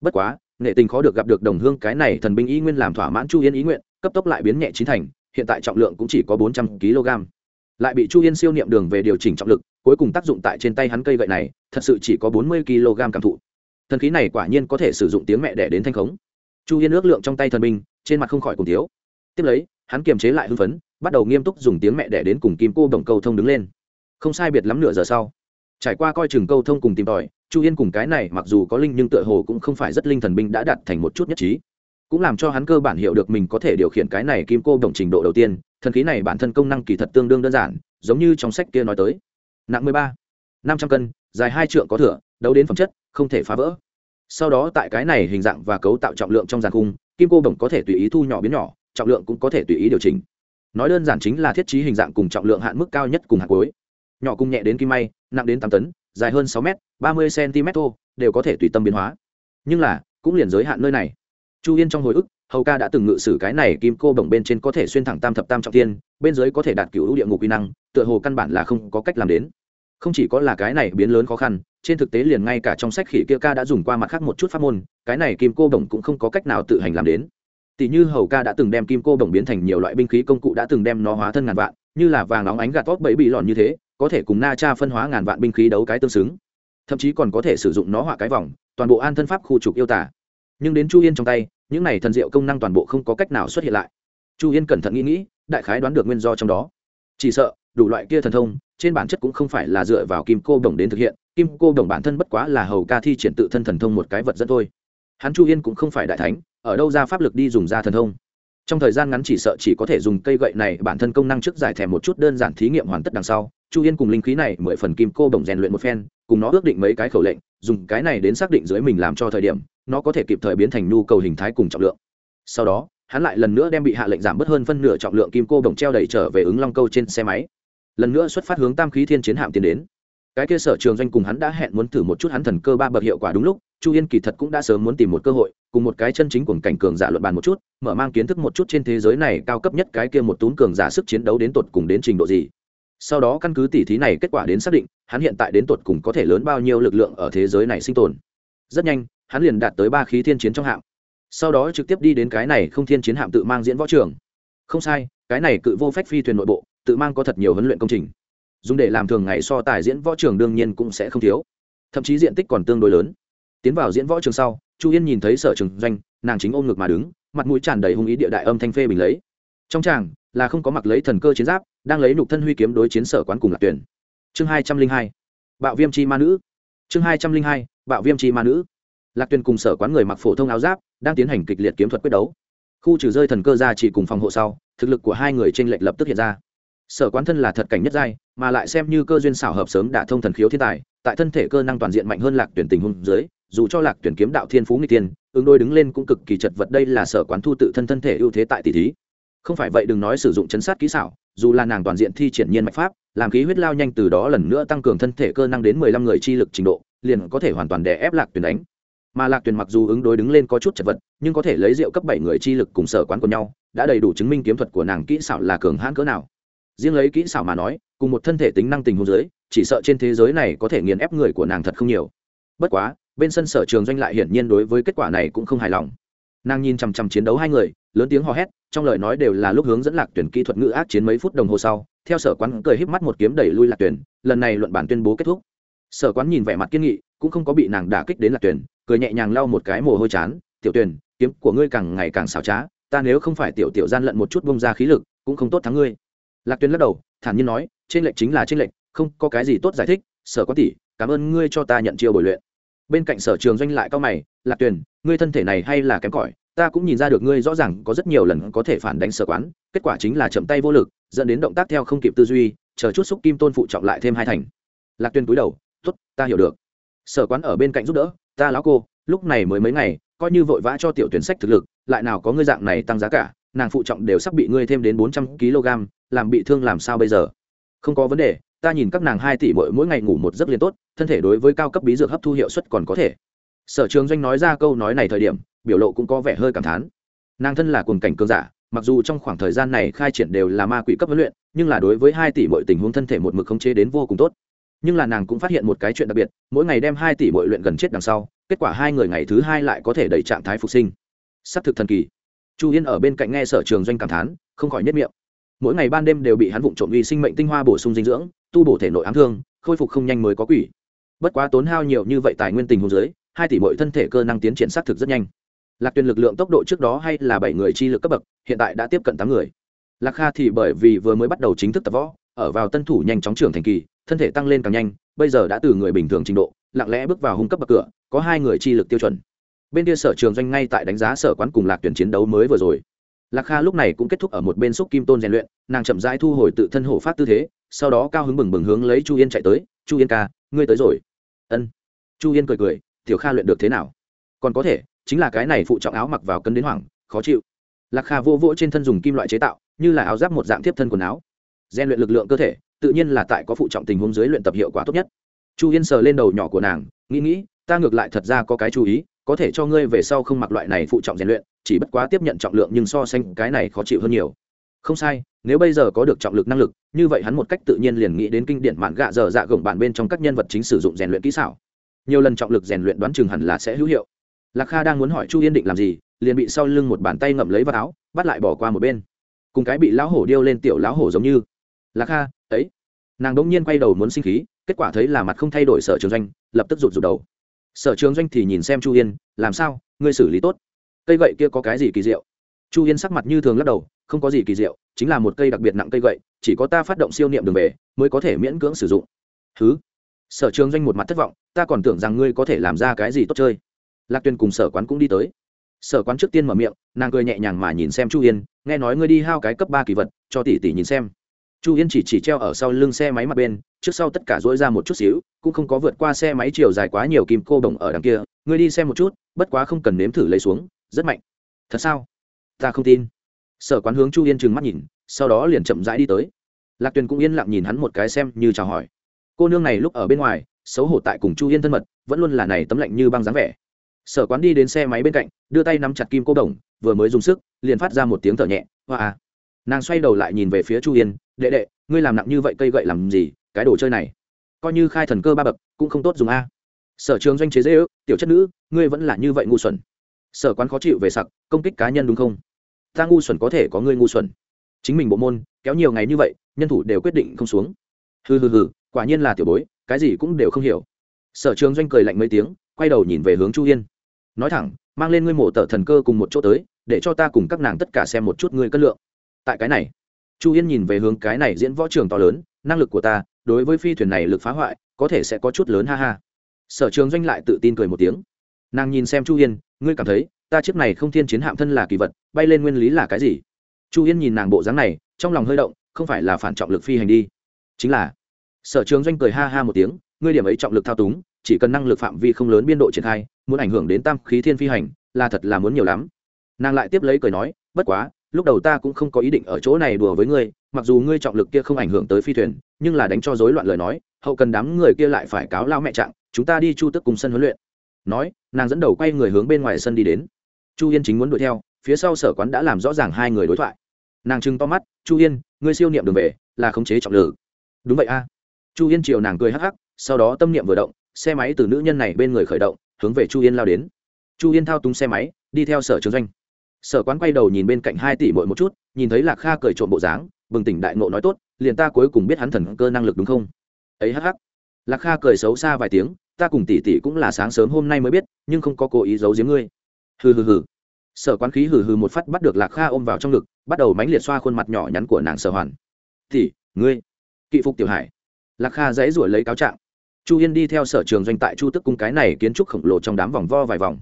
Bất quá nghệ tình khó được gặp được đồng hương cái này thần binh ý nguyên làm thỏa mãn chu yên ý nguyện, cấp tốc lại biến nhẹ chín thành, hiện tại trọng lượng cũng chỉ có bốn trăm kg. Lại bị chu yên siêu niệm đường về điều chỉnh trọng lực, cuối cùng tác dụng tại trên tay hắn cây gậy này, thật sự chỉ có bốn mươi kg cảm thụ thần khí này quả nhiên có thể sử dụng tiếng mẹ đẻ đến thanh khống. Chu yên ước lượng trong tay thần binh, trên mặt không khỏi cùng thiếu. Tiếp lấy, hắn kiềm chế lại hưng phấn, bắt đầu nghiêm túc dùng tiếng mẹ đẻ đến cùng kim cô đồng câu thông đứng lên. Không sai biệt lắm nửa giờ sau, trải qua coi chừng câu thông cùng tìm tòi, chu yên cùng cái này mặc dù có linh nhưng tựa hồ cũng không phải rất linh thần binh đã đặt thành một chút nhất trí. Cũng làm cho hắn cơ bản hiểu được mình có thể điều khiển cái này kim cô đồng trình độ đầu tiên, thần khí này bản thân công năng kỳ thật tương đương đơn giản, giống như trong sách kia nói tới. Nặng mười ba, năm trăm cân, dài hai trượng có thửa, đấu đến phẩm chất không thể phá vỡ. Sau đó tại cái này hình dạng và cấu tạo trọng lượng trong giàn khung, kim cô bổng có thể tùy ý thu nhỏ biến nhỏ, trọng lượng cũng có thể tùy ý điều chỉnh. Nói đơn giản chính là thiết trí hình dạng cùng trọng lượng hạn mức cao nhất cùng hạt cuối nhỏ cung nhẹ đến kim may, nặng đến tám tấn, dài hơn sáu m ba mươi cm thô, đều có thể tùy tâm biến hóa. Nhưng là, cũng liền giới hạn nơi này. Chu yên trong hồi ức, hầu ca đã từng ngự sử cái này kim cô bổng bên trên có thể xuyên thẳng tam thập tam trọng tiên bên dưới có thể đạt cựu địa ngục quy năng, tựa hồ căn bản là không có cách làm đến. Không chỉ có là cái này biến lớn khó khăn trên thực tế liền ngay cả trong sách khỉ kia ca đã dùng qua mặt khác một chút pháp môn, cái này kim cô bổng cũng không có cách nào tự hành làm đến. Tỷ như hầu ca đã từng đem kim cô bổng biến thành nhiều loại binh khí công cụ đã từng đem nó hóa thân ngàn vạn, như là vàng óng ánh gạt tốt bẫy bị lọn như thế, có thể cùng na cha phân hóa ngàn vạn binh khí đấu cái tương xứng. Thậm chí còn có thể sử dụng nó họa cái vòng, toàn bộ an thân pháp khu trục yêu tả. Nhưng đến chu yên trong tay, những này thần diệu công năng toàn bộ không có cách nào xuất hiện lại. Chu yên cẩn thận nghĩ nghĩ, đại khái đoán được nguyên do trong đó. Chỉ sợ, đủ loại kia thần thông, trên bản chất cũng không phải là dựa vào kim cô đồng đến thực hiện kim cô đồng bản thân bất quá là hầu ca thi triển tự thân thần thông một cái vật dẫn thôi. Hắn chu yên cũng không phải đại thánh, ở đâu ra pháp lực đi dùng ra thần thông. Trong thời gian ngắn chỉ sợ chỉ có thể dùng cây gậy này bản thân công năng trước giải thèm một chút đơn giản thí nghiệm hoàn tất đằng sau. Chu yên cùng linh khí này mười phần kim cô đồng rèn luyện một phen, cùng nó ước định mấy cái khẩu lệnh, dùng cái này đến xác định dưới mình làm cho thời điểm, nó có thể kịp thời biến thành nhu cầu hình thái cùng trọng lượng. Sau đó, hắn lại lần nữa đem bị hạ lệnh giảm bớt hơn phân nửa trọng lượng kim cô đồng treo đẩy trở về ứng long câu trên xe máy. Lần nữa xuất phát hướng tam khí thiên chiến hạm tiến đến cái kia sở trường doanh cùng hắn đã hẹn muốn thử một chút hắn thần cơ ba bậc hiệu quả đúng lúc, chu yên kỳ thật cũng đã sớm muốn tìm một cơ hội, cùng một cái chân chính của cảnh cường giả luận bàn một chút, mở mang kiến thức một chút trên thế giới này cao cấp nhất cái kia một tún cường giả sức chiến đấu đến tột cùng đến trình độ gì. Sau đó căn cứ tỉ thí này kết quả đến xác định, hắn hiện tại đến tột cùng có thể lớn bao nhiêu lực lượng ở thế giới này sinh tồn. Rất nhanh, hắn liền đạt tới ba khí thiên chiến trong hạm. Sau đó trực tiếp đi đến cái này không thiên chiến hạm tự mang diễn võ trường. Không sai, cái này cự vô phách phi thuyền nội bộ, tự mang có thật nhiều huấn luyện công trình dùng để làm thường ngày so tài diễn võ trường đương nhiên cũng sẽ không thiếu. Thậm chí diện tích còn tương đối lớn. Tiến vào diễn võ trường sau, chu yên nhìn thấy sở trường doanh, nàng chính ôm ngực mà đứng, mặt mũi tràn đầy hung ý địa đại âm thanh phê bình lấy. Trong tràng, là không có mặc lấy thần cơ chiến giáp, đang lấy nục thân huy kiếm đối chiến sở quán cùng lạc tuyển. Chương hai trăm linh hai, bạo viêm chi ma nữ. Chương hai trăm linh hai, bạo viêm chi ma nữ. Lạc tuyển cùng sở quán người mặc phổ thông áo giáp, đang tiến hành kịch liệt kiếm thuật quyết đấu. Khu trừ rơi thần cơ ra chỉ cùng phòng hộ sau, thực lực của hai người t r ê n lệch lập tức hiện ra. Sở quán thân là thật cảnh nhất giai mà lại xem như cơ duyên xảo hợp sớm đã thông thần khiếu thiên tài, tại thân thể cơ năng toàn diện mạnh hơn lạc tuyển tình huống dưới, dù cho lạc tuyển kiếm đạo thiên phú nguy tiên ứng đôi đứng lên cũng cực kỳ chật vật, đây là sở quán thu tự thân thân thể ưu thế tại tỷ thí. Không phải vậy đừng nói sử dụng chấn sát kỹ xảo, dù là nàng toàn diện thi triển nhiên mạch pháp, làm khí huyết lao nhanh từ đó lần nữa tăng cường thân thể cơ năng đến mười lăm người chi lực trình độ, liền có thể hoàn toàn đè ép lạc tuyển đánh. Mà lạc tuyển mặc dù ứng đối đứng lên có chút chật vật, nhưng có thể lấy rượu cấp bảy người chi lực cùng sở quán của nhau, đã đầy đủ chứng minh kiếm thuật của nàng kỹ xảo là cường hãn cỡ nào. Riêng lấy kỹ xảo mà nói cùng một thân thể tính năng tình huống giới chỉ sợ trên thế giới này có thể nghiền ép người của nàng thật không nhiều. Bất quá, bên sân sở trường doanh lại hiển nhiên đối với kết quả này cũng không hài lòng. Nàng nhìn chằm chằm chiến đấu hai người, lớn tiếng hò hét, trong lời nói đều là lúc hướng dẫn lạc tuyển kỹ thuật ngữ ác chiến mấy phút đồng hồ sau, theo sở quán cười híp mắt một kiếm đẩy lui lạc tuyển, lần này luận bản tuyên bố kết thúc. Sở quán nhìn vẻ mặt kiên nghị, cũng không có bị nàng đả kích đến lạc tuyển, cười nhẹ nhàng lau một cái mồ hôi chán, tiểu tuyển, kiếm của ngươi càng ngày càng xảo trá, ta nếu không phải tiểu tiểu gian lận một chút bông ra khí lực, cũng không tốt thắng ngươi. Lạc tuyển lắc đầu, thản nhiên nói trên lệnh chính là trên lệnh không có cái gì tốt giải thích sở quán tỷ cảm ơn ngươi cho ta nhận chiêu bồi luyện. Bên cạnh sở trường doanh lại cao mày lạc Tuyền, ngươi thân thể này hay là kém cỏi ta cũng nhìn ra được ngươi rõ ràng có rất nhiều lần có thể phản đánh sở quán kết quả chính là chậm tay vô lực dẫn đến động tác theo không kịp tư duy chờ chút xúc kim tôn phụ trọng lại thêm hai thành. Lạc Tuyền cúi đầu t ố t ta hiểu được. Sở quán ở bên cạnh giúp đỡ ta lão cô lúc này mới mấy ngày coi như vội vã cho tiểu tuyển sách thực lực lại nào có ngươi dạng này tăng giá cả nàng phụ trọng đều sắp bị ngươi thêm đến bốn trăm kg làm bị thương làm sao bây giờ? Không có vấn đề, ta nhìn các nàng hai tỷ mỗi mỗi ngày ngủ một giấc liền tốt, thân thể đối với cao cấp bí dược hấp thu hiệu suất còn có thể. Sở trường doanh nói ra câu nói này thời điểm, biểu lộ cũng có vẻ hơi cảm thán. Nàng thân là cùng cảnh cường giả, mặc dù trong khoảng thời gian này khai triển đều là ma quỷ cấp huấn luyện, nhưng là đối với hai tỷ mọi tình huống thân thể một mực khống chế đến vô cùng tốt. Nhưng là nàng cũng phát hiện một cái chuyện đặc biệt, mỗi ngày đem hai tỷ mọi luyện gần chết đằng sau, kết quả hai người ngày thứ hai lại có thể đẩy trạng thái phục sinh. S ắ c thực thần kỳ. Chu yên ở bên cạnh nghe sở trường doanh cảm thán, không khỏi nhất miệng mỗi ngày ban đêm đều bị hắn vụng trộm uy sinh mệnh tinh hoa bổ sung dinh dưỡng, tu bổ thể nội ám thương, khôi phục không nhanh mới có quỷ. Bất quá tốn hao nhiều như vậy tài nguyên tình hồ dưới, hai tỷ mỗi thân thể cơ năng tiến triển xác thực rất nhanh. Lạc tuyền lực lượng tốc độ trước đó hay là bảy người chi lực cấp bậc, hiện tại đã tiếp cận tám người. Lạc kha thì bởi vì vừa mới bắt đầu chính thức tập võ, ở vào tân thủ nhanh chóng trưởng thành kỳ, thân thể tăng lên càng nhanh, bây giờ đã từ người bình thường trình độ, lặng lẽ bước vào hung cấp bậc cửa, có hai người chi lực tiêu chuẩn. Bên kia sở trường doanh ngay tại đánh giá sở quán cùng lạc tuyển chiến đấu mới vừa rồi lạc kha lúc này cũng kết thúc ở một bên xúc kim tôn rèn luyện, nàng chậm rãi thu hồi tự thân hổ phát tư thế, sau đó cao hứng bừng bừng hướng lấy chu yên chạy tới, chu yên ca, ngươi tới rồi. Ân. Chu yên cười cười, tiểu kha luyện được thế nào? Còn có thể, chính là cái này phụ trọng áo mặc vào cân đến hoảng, khó chịu. Lạc kha vô vỗ trên thân dùng kim loại chế tạo, như là áo giáp một dạng tiếp thân quần áo. Rèn luyện lực lượng cơ thể, tự nhiên là tại có phụ trọng tình huống dưới luyện tập hiệu quả tốt nhất. Chu yên sờ lên đầu nhỏ của nàng, nghĩ nghĩ, ta ngược lại thật ra có cái chú ý, có thể cho ngươi về sau không mặc loại này phụ trọng rèn luyện chỉ bất quá tiếp nhận trọng lượng nhưng so sánh cái này khó chịu hơn nhiều. Không sai, nếu bây giờ có được trọng lực năng lực, như vậy hắn một cách tự nhiên liền nghĩ đến kinh điển mạn gạ dở dạ gồng bản bên trong các nhân vật chính sử dụng rèn luyện kỹ xảo. Nhiều lần trọng lực rèn luyện đoán chừng hẳn là sẽ hữu hiệu. Lạc kha đang muốn hỏi chu yên định làm gì, liền bị sau lưng một bàn tay ngậm lấy vào áo, bắt lại bỏ qua một bên. Cùng cái bị lão hổ điêu lên tiểu lão hổ giống như. Lạc kha, ấy. Nàng đỗng nhiên quay đầu muốn sinh khí, kết quả thấy là mặt không thay đổi sở trường doanh, lập tức rụt rụt đầu. Sở trường doanh thì nhìn xem chu yên, làm sao, ngươi xử lý tốt cây gậy kia có cái gì kỳ diệu? Chu yên sắc mặt như thường lắc đầu, không có gì kỳ diệu, chính là một cây đặc biệt nặng cây gậy, chỉ có ta phát động siêu niệm đường về, mới có thể miễn cưỡng sử dụng. Thứ sở trường doanh một mặt thất vọng, ta còn tưởng rằng ngươi có thể làm ra cái gì tốt chơi. Lạc tuyền cùng sở quán cũng đi tới. Sở quán trước tiên mở miệng, nàng cười nhẹ nhàng mà nhìn xem chu yên, nghe nói ngươi đi hao cái cấp ba kỳ vật, cho tỷ tỷ nhìn xem. Chu yên chỉ chỉ treo ở sau lưng xe máy mặt bên, trước sau tất cả dỗi ra một chút xíu, cũng không có vượt qua xe máy chiều dài quá nhiều kim cô đồng ở đằng kia, ngươi đi xem một chút, bất quá không cần nếm thử lấy xuống rất mạnh. Thật sao? Ta không tin. Sở quán hướng chu yên trừng mắt nhìn, sau đó liền chậm rãi đi tới. Lạc tuyền cũng yên lặng nhìn hắn một cái xem như chào hỏi. Cô nương này lúc ở bên ngoài, xấu hổ tại cùng chu yên thân mật, vẫn luôn là này tấm lạnh như băng dáng vẻ. Sở quán đi đến xe máy bên cạnh, đưa tay nắm chặt kim cô đồng, vừa mới dùng sức, liền phát ra một tiếng thở nhẹ, hoa à nàng xoay đầu lại nhìn về phía chu yên, đệ đệ, ngươi làm nặng như vậy cây gậy làm gì, cái đồ chơi này, coi như khai thần cơ ba bậc, cũng không tốt dùng a. Sở trường doanh chế dễ ước, tiểu chất nữ, ngươi vẫn là như vậy ngu xuẩn sở quán khó chịu về sặc, công kích cá nhân đúng không? Ta ngu xuẩn có thể có ngươi ngu xuẩn. Chính mình bộ môn, kéo nhiều ngày như vậy, nhân thủ đều quyết định không xuống. Hừ hừ hừ, quả nhiên là tiểu bối, cái gì cũng đều không hiểu. Sở trường doanh cười lạnh mấy tiếng, quay đầu nhìn về hướng chu yên. Nói thẳng, mang lên ngươi mộ tờ thần cơ cùng một chỗ tới, để cho ta cùng các nàng tất cả xem một chút ngươi cân lượng. Tại cái này, chu yên nhìn về hướng cái này diễn võ trường to lớn, năng lực của ta, đối với phi thuyền này lực phá hoại, có thể sẽ có chút lớn ha ha. Sở trường doanh lại tự tin cười một tiếng. Nàng nhìn xem chu yên ngươi cảm thấy, ta chiếc này không thiên chiến hạm thân là kỳ vật, bay lên nguyên lý là cái gì? Chu yên nhìn nàng bộ dáng này, trong lòng hơi động, không phải là phản trọng lực phi hành đi. Chính là, sở trường doanh cười ha ha một tiếng, ngươi điểm ấy trọng lực thao túng, chỉ cần năng lực phạm vi không lớn biên độ triển khai, muốn ảnh hưởng đến tam khí thiên phi hành, là thật là muốn nhiều lắm. Nàng lại tiếp lấy cười nói, bất quá, lúc đầu ta cũng không có ý định ở chỗ này đùa với ngươi, mặc dù ngươi trọng lực kia không ảnh hưởng tới phi thuyền, nhưng là đánh cho rối loạn lời nói, hậu cần đám người kia lại phải cáo lao mẹ trạng, chúng ta đi chu tức cùng sân huấn luyện nói, nàng dẫn đầu quay người hướng bên ngoài sân đi đến. Chu yên chính muốn đuổi theo, phía sau sở quán đã làm rõ ràng hai người đối thoại. Nàng trưng to mắt, chu yên, ngươi siêu niệm đường về, là khống chế trọng lử. Đúng vậy a. Chu yên chiều nàng cười hắc hắc, sau đó tâm niệm vừa động, xe máy từ nữ nhân này bên người khởi động, hướng về chu yên lao đến. Chu yên thao túng xe máy, đi theo sở trường doanh. Sở quán quay đầu nhìn bên cạnh hai tỷ mội một chút, nhìn thấy lạc kha cười trộm bộ dáng, bừng tỉnh đại ngộ nói tốt, liền ta cuối cùng biết hắn thần cơ năng lực đúng không? Ấy hắc hắc. Lạc kha cười xấu xa vài tiếng ta cùng tỷ tỷ cũng là sáng sớm hôm nay mới biết, nhưng không có cố ý giấu giếm ngươi. Hừ hừ hừ. Sở quán khí hừ hừ một phát bắt được lạc kha ôm vào trong ngực, bắt đầu mánh liệt xoa khuôn mặt nhỏ nhắn của nàng sở hoàn. Tỷ, ngươi. Kỵ phục tiểu hải. Lạc kha dãy ruổi lấy cáo trạng. Chu yên đi theo sở trường doanh tại chu tức cung cái này kiến trúc khổng lồ trong đám vòng vo vài vòng.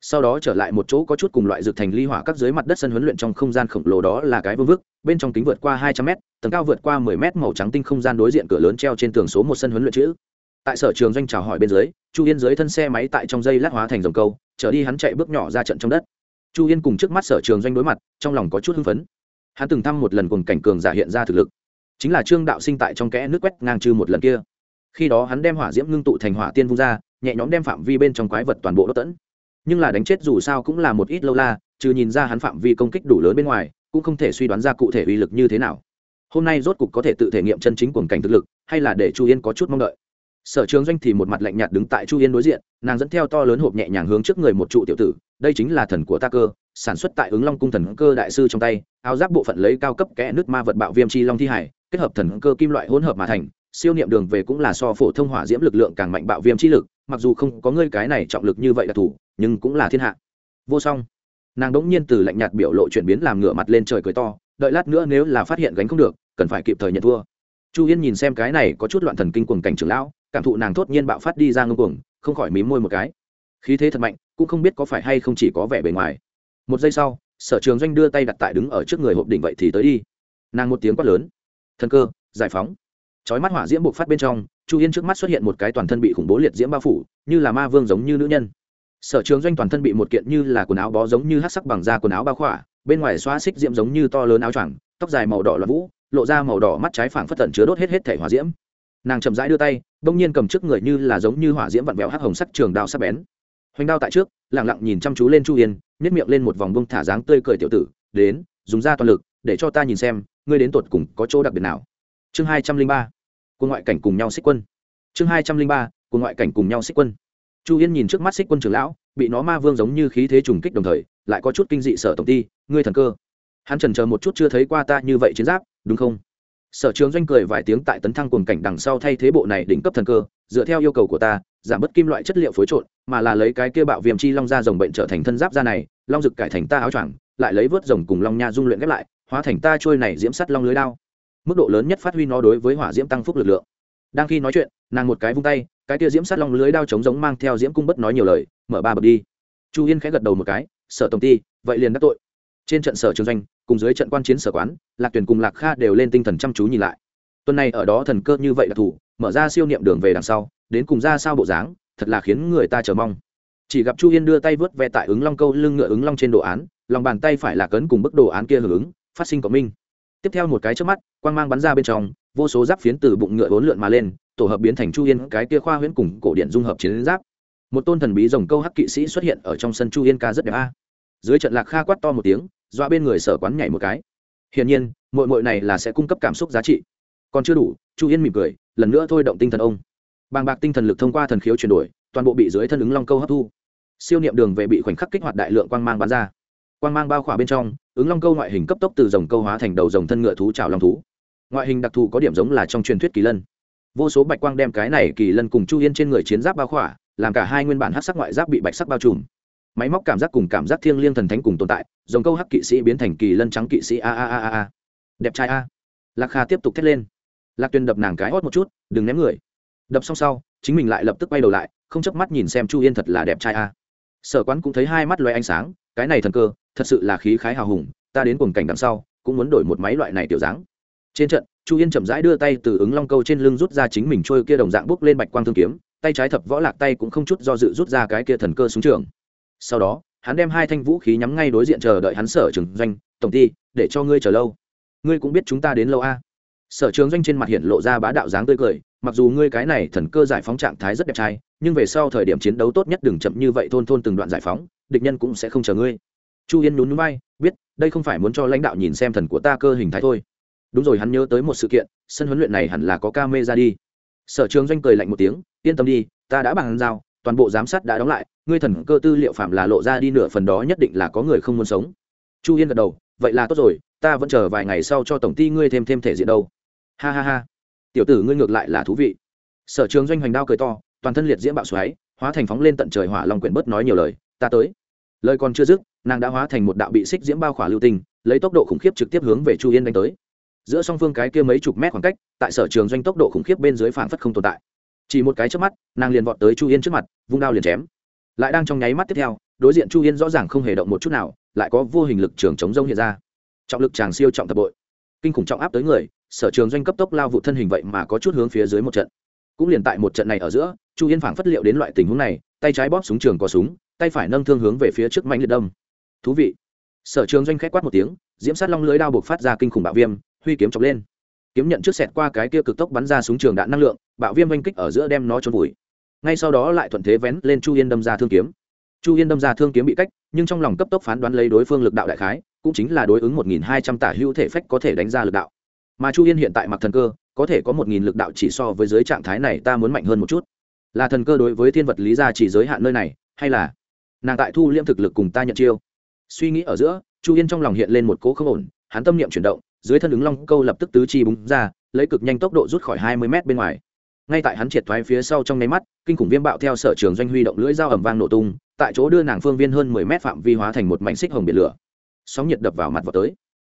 Sau đó trở lại một chỗ có chút cùng loại dược thành ly hỏa các dưới mặt đất sân huấn luyện trong không gian khổng lồ đó là cái vương vức, bên trong kính vượt qua hai trăm m tầng cao vượt qua mười m màu trắng tinh không gian đối diện cửa lớn treo trên tường số một sân huấn luyện chữ tại sở trường doanh chào hỏi bên dưới, chu yên dưới thân xe máy tại trong dây lát hóa thành dòng câu trở đi hắn chạy bước nhỏ ra trận trong đất. Chu yên cùng trước mắt sở trường doanh đối mặt, trong lòng có chút hưng phấn. Hắn từng thăm một lần cùng cảnh cường giả hiện ra thực lực. Chính là trương đạo sinh tại trong kẽ nước quét ngang chư một lần kia. Khi đó hắn đem hỏa diễm ngưng tụ thành hỏa tiên vung ra, nhẹ nhõm đem phạm vi bên trong quái vật toàn bộ đốt tẫn nhưng là đánh chết dù sao cũng là một ít lâu la, trừ nhìn ra hắn phạm vi công kích đủ lớn bên ngoài, cũng không thể suy đoán ra cụ thể uy lực như thế nào. Hôm nay rốt cục có thể tự thể nghiệm chân chính cuồng cảnh thực lực, hay là để chu yên có chút mong đợi sở trường doanh thì một mặt lạnh nhạt đứng tại chu yên đối diện, nàng dẫn theo to lớn hộp nhẹ nhàng hướng trước người một trụ tiểu tử, đây chính là thần của ta cơ, sản xuất tại ứng long cung thần cơ đại sư trong tay, áo giáp bộ phận lấy cao cấp kẽ nước ma vật bạo viêm chi long thi hải, kết hợp thần cơ kim loại hỗn hợp mà thành, siêu niệm đường về cũng là so phổ thông hỏa diễm lực lượng càng mạnh bạo viêm chi lực, mặc dù không có ngươi cái này trọng lực như vậy là thủ, nhưng cũng là thiên hạ. Vô song. Nàng đống nhiên từ lạnh nhạt biểu lộ chuyển biến làm ngửa mặt lên trời cười to, đợi lát nữa nếu là phát hiện gánh không được, cần phải kịp thời nhận thua. Chu yên nhìn xem cái này có chút loạn thần kinh cuồng cảnh trưởng lão cảm thụ nàng thốt nhiên bạo phát đi ra ngông cuồng, không khỏi mím môi một cái. Khí thế thật mạnh, cũng không biết có phải hay không chỉ có vẻ bề ngoài. Một giây sau, sở trường doanh đưa tay đặt tại đứng ở trước người hộp đỉnh vậy thì tới đi. Nàng một tiếng quát lớn. Thân cơ, giải phóng. Chói mắt hỏa diễm buộc phát bên trong, chu yên trước mắt xuất hiện một cái toàn thân bị khủng bố liệt diễm bao phủ, như là ma vương giống như nữ nhân. Sở trường doanh toàn thân bị một kiện như là quần áo bó giống như hát sắc bằng da quần áo bao khỏa, bên ngoài xóa xích diễm giống như to lớn áo choàng, tóc dài màu đỏ loạn vũ, lộ ra màu đỏ mắt trái phảng phất tận chứa đốt hết hết thể hỏa diễm. Nàng chậm rãi đưa tay đông nhiên cầm trước người như là giống như hỏa diễm vặn vẹo hắc hồng sắc trường đao sắc bén. Hoành đao tại trước lẳng lặng nhìn chăm chú lên chu yên nhét miệng lên một vòng bông thả dáng tươi cười tiểu tử, đến, dùng ra toàn lực, để cho ta nhìn xem, ngươi đến tột cùng có chỗ đặc biệt nào. Chương hai trăm linh ba, quân ngoại cảnh cùng nhau xích quân. Chương hai trăm linh ba, quân ngoại cảnh cùng nhau xích quân. Chu yên nhìn trước mắt xích quân trưởng lão, bị nó ma vương giống như khí thế trùng kích đồng thời, lại có chút kinh dị sở tổng ty ngươi thần cơ. Hắn trần chờ một chút chưa thấy qua ta như vậy chiến giáp, đúng không? Sở trường doanh cười vài tiếng tại tấn thăng cùng cảnh đằng sau thay thế bộ này đỉnh cấp thần cơ, dựa theo yêu cầu của ta, giảm bớt kim loại chất liệu phối trộn, mà là lấy cái kia bạo viêm chi long da rồng bệnh trở thành thân giáp da này, long rực cải thành ta áo choàng, lại lấy vớt rồng cùng long nha dung luyện ghép lại, hóa thành ta trôi này diễm sắt long lưới đao. Mức độ lớn nhất phát huy nó đối với hỏa diễm tăng phúc lực lượng. Đang khi nói chuyện, nàng một cái vung tay, cái kia diễm sắt long lưới đao chống giống mang theo diễm cung bất nói nhiều lời, mở ba bậc đi. Chu yên khẽ gật đầu một cái, sở tổng ty, vậy liền đắc tội trên trận sở trường doanh, cùng dưới trận quan chiến sở quán, lạc tuyển cùng lạc kha đều lên tinh thần chăm chú nhìn lại. Tuần này ở đó thần cơ như vậy đặc thủ, mở ra siêu niệm đường về đằng sau, đến cùng ra sao bộ dáng, thật là khiến người ta chờ mong. Chỉ gặp chu yên đưa tay vớt ve tại ứng long câu lưng ngựa ứng long trên đồ án, lòng bàn tay phải là cấn cùng bức đồ án kia hưởng ứng, phát sinh cộng minh. Tiếp theo một cái trước mắt, quang mang bắn ra bên trong, vô số giáp phiến từ bụng ngựa bốn lượn mà lên, tổ hợp biến thành chu yên cái kia khoa huyễn cùng cổ điện dung hợp chiến giáp. Một tôn thần bí rồng câu hắc kỵ sĩ xuất hiện ở trong sân chu yên ca rất đẹp a. Dưới trận lạc kha quát to một tiếng dọa bên người sở quán nhảy một cái. Hiển nhiên mội mội này là sẽ cung cấp cảm xúc giá trị. Còn chưa đủ, chu yên mỉm cười, lần nữa thôi động tinh thần ông. Bàng bạc tinh thần lực thông qua thần khiếu chuyển đổi, toàn bộ bị dưới thân ứng long câu hấp thu. Siêu niệm đường về bị khoảnh khắc kích hoạt đại lượng quang mang bắn ra. Quang mang bao khỏa bên trong, ứng long câu ngoại hình cấp tốc từ dòng câu hóa thành đầu dòng thân ngựa thú trào long thú. Ngoại hình đặc thù có điểm giống là trong truyền thuyết kỳ lân. Vô số bạch quang đem cái này kỳ lân cùng chu yên trên người chiến giáp bao khỏa, làm cả hai nguyên bản hát sắc ngoại giáp bị bạch sắc bao trùm máy móc cảm giác cùng cảm giác thiêng liêng thần thánh cùng tồn tại dòng câu hắc kỵ sĩ biến thành kỳ lân trắng kỵ sĩ, a a a a a. Đẹp trai a. Lạc kha tiếp tục thét lên. Lạc tuyền đập nàng cái hót một chút, đừng ném người. Đập xong sau, chính mình lại lập tức quay đầu lại, không chớp mắt nhìn xem chu yên thật là đẹp trai a. Sở quán cũng thấy hai mắt loay ánh sáng, cái này thần cơ, thật sự là khí khái hào hùng, ta đến cùng cảnh đằng sau, cũng muốn đổi một máy loại này tiểu dáng. Trên trận, chu yên chậm rãi đưa tay từ ứng long câu trên lưng rút ra chính mình trôi kia đồng dạng bốc lên bạch quang thương kiếm, tay trái thập võ lạc tay cũng không chút do dự rút ra cái kia thần cơ xuống trường sau đó, hắn đem hai thanh vũ khí nhắm ngay đối diện chờ đợi hắn sở trường doanh, tổng ty, để cho ngươi chờ lâu. Ngươi cũng biết chúng ta đến lâu a. Sở trường doanh trên mặt hiện lộ ra bá đạo dáng tươi cười, mặc dù ngươi cái này thần cơ giải phóng trạng thái rất đẹp trai, nhưng về sau thời điểm chiến đấu tốt nhất đừng chậm như vậy thôn thôn từng đoạn giải phóng, địch nhân cũng sẽ không chờ ngươi. Chu yên nhún núi bay biết, đây không phải muốn cho lãnh đạo nhìn xem thần của ta cơ hình thái thôi. Đúng rồi, hắn nhớ tới một sự kiện, sân huấn luyện này hẳn là có ca mê ra đi. Sở trường doanh cười lạnh một tiếng, yên tâm đi, ta đã bàn giao toàn bộ giám sát đã đóng lại, ngươi thần cơ tư liệu phạm là lộ ra đi nửa phần đó nhất định là có người không muốn sống. Chu yên gật đầu, vậy là tốt rồi, ta vẫn chờ vài ngày sau cho tổng ty ngươi thêm thêm thể diện đâu. Ha ha ha. Tiểu tử ngươi ngược lại là thú vị. Sở trường doanh hoành đao cười to, toàn thân liệt diễm bạo xoáy, hóa thành phóng lên tận trời hỏa long quyển bớt nói nhiều lời, ta tới. Lời còn chưa dứt, nàng đã hóa thành một đạo bị xích diễm bao khỏa lưu tinh, lấy tốc độ khủng khiếp trực tiếp hướng về chu yên đánh tới. Giữa song phương cái kia mấy chục mét khoảng cách, tại sở trường doanh tốc độ khủng khiếp bên dưới phảng phất không tồn tại chỉ một cái trước mắt, nàng liền vọt tới chu yên trước mặt, vung đao liền chém. Lại đang trong nháy mắt tiếp theo, đối diện chu yên rõ ràng không hề động một chút nào, lại có vô hình lực trường chống rông hiện ra. Trọng lực chàng siêu trọng tập bội. Kinh khủng trọng áp tới người, sở trường doanh cấp tốc lao vụ thân hình vậy mà có chút hướng phía dưới một trận. Cũng liền tại một trận này ở giữa, chu yên phảng phất liệu đến loại tình huống này, tay trái bóp súng trường có súng, tay phải nâng thương hướng về phía trước mạnh liệt đông thú vị. Sở trường doanh k h c quát một tiếng, diễm sát long lưới đao buộc phát ra kinh khủng bạo viêm, huy kiếm chọc lên kiếm nhận trước xẹt qua cái kia cực tốc bắn ra súng trường đạn năng lượng, bạo viêm oanh kích ở giữa đem nó trôn vùi. Ngay sau đó lại thuận thế vén lên chu yên đâm ra thương kiếm. Chu yên đâm ra thương kiếm bị cách, nhưng trong lòng cấp tốc phán đoán lấy đối phương lực đạo đại khái, cũng chính là đối ứng một nghìn hai trăm tả hữu thể phách có thể đánh ra lực đạo. Mà chu yên hiện tại mặc thần cơ, có thể có một nghìn lực đạo chỉ so với giới trạng thái này ta muốn mạnh hơn một chút. Là thần cơ đối với thiên vật lý gia chỉ giới hạn nơi này, hay là nàng tại thu liêm thực lực cùng ta nhận chiêu? Suy nghĩ ở giữa, chu yên trong lòng hiện lên một cỗ không ổn, hắn tâm niệm chuyển động dưới thân ứng long câu lập tức tứ chi búng ra, lấy cực nhanh tốc độ rút khỏi hai mươi mét bên ngoài. Ngay tại hắn triệt thoái phía sau trong nháy mắt, kinh khủng viêm bạo theo sở trường doanh huy động lưỡi dao ẩm vang nổ tung, tại chỗ đưa nàng phương viên hơn mười mét phạm vi hóa thành một mảnh xích hồng biển lửa. Sóng nhiệt đập vào mặt vào tới.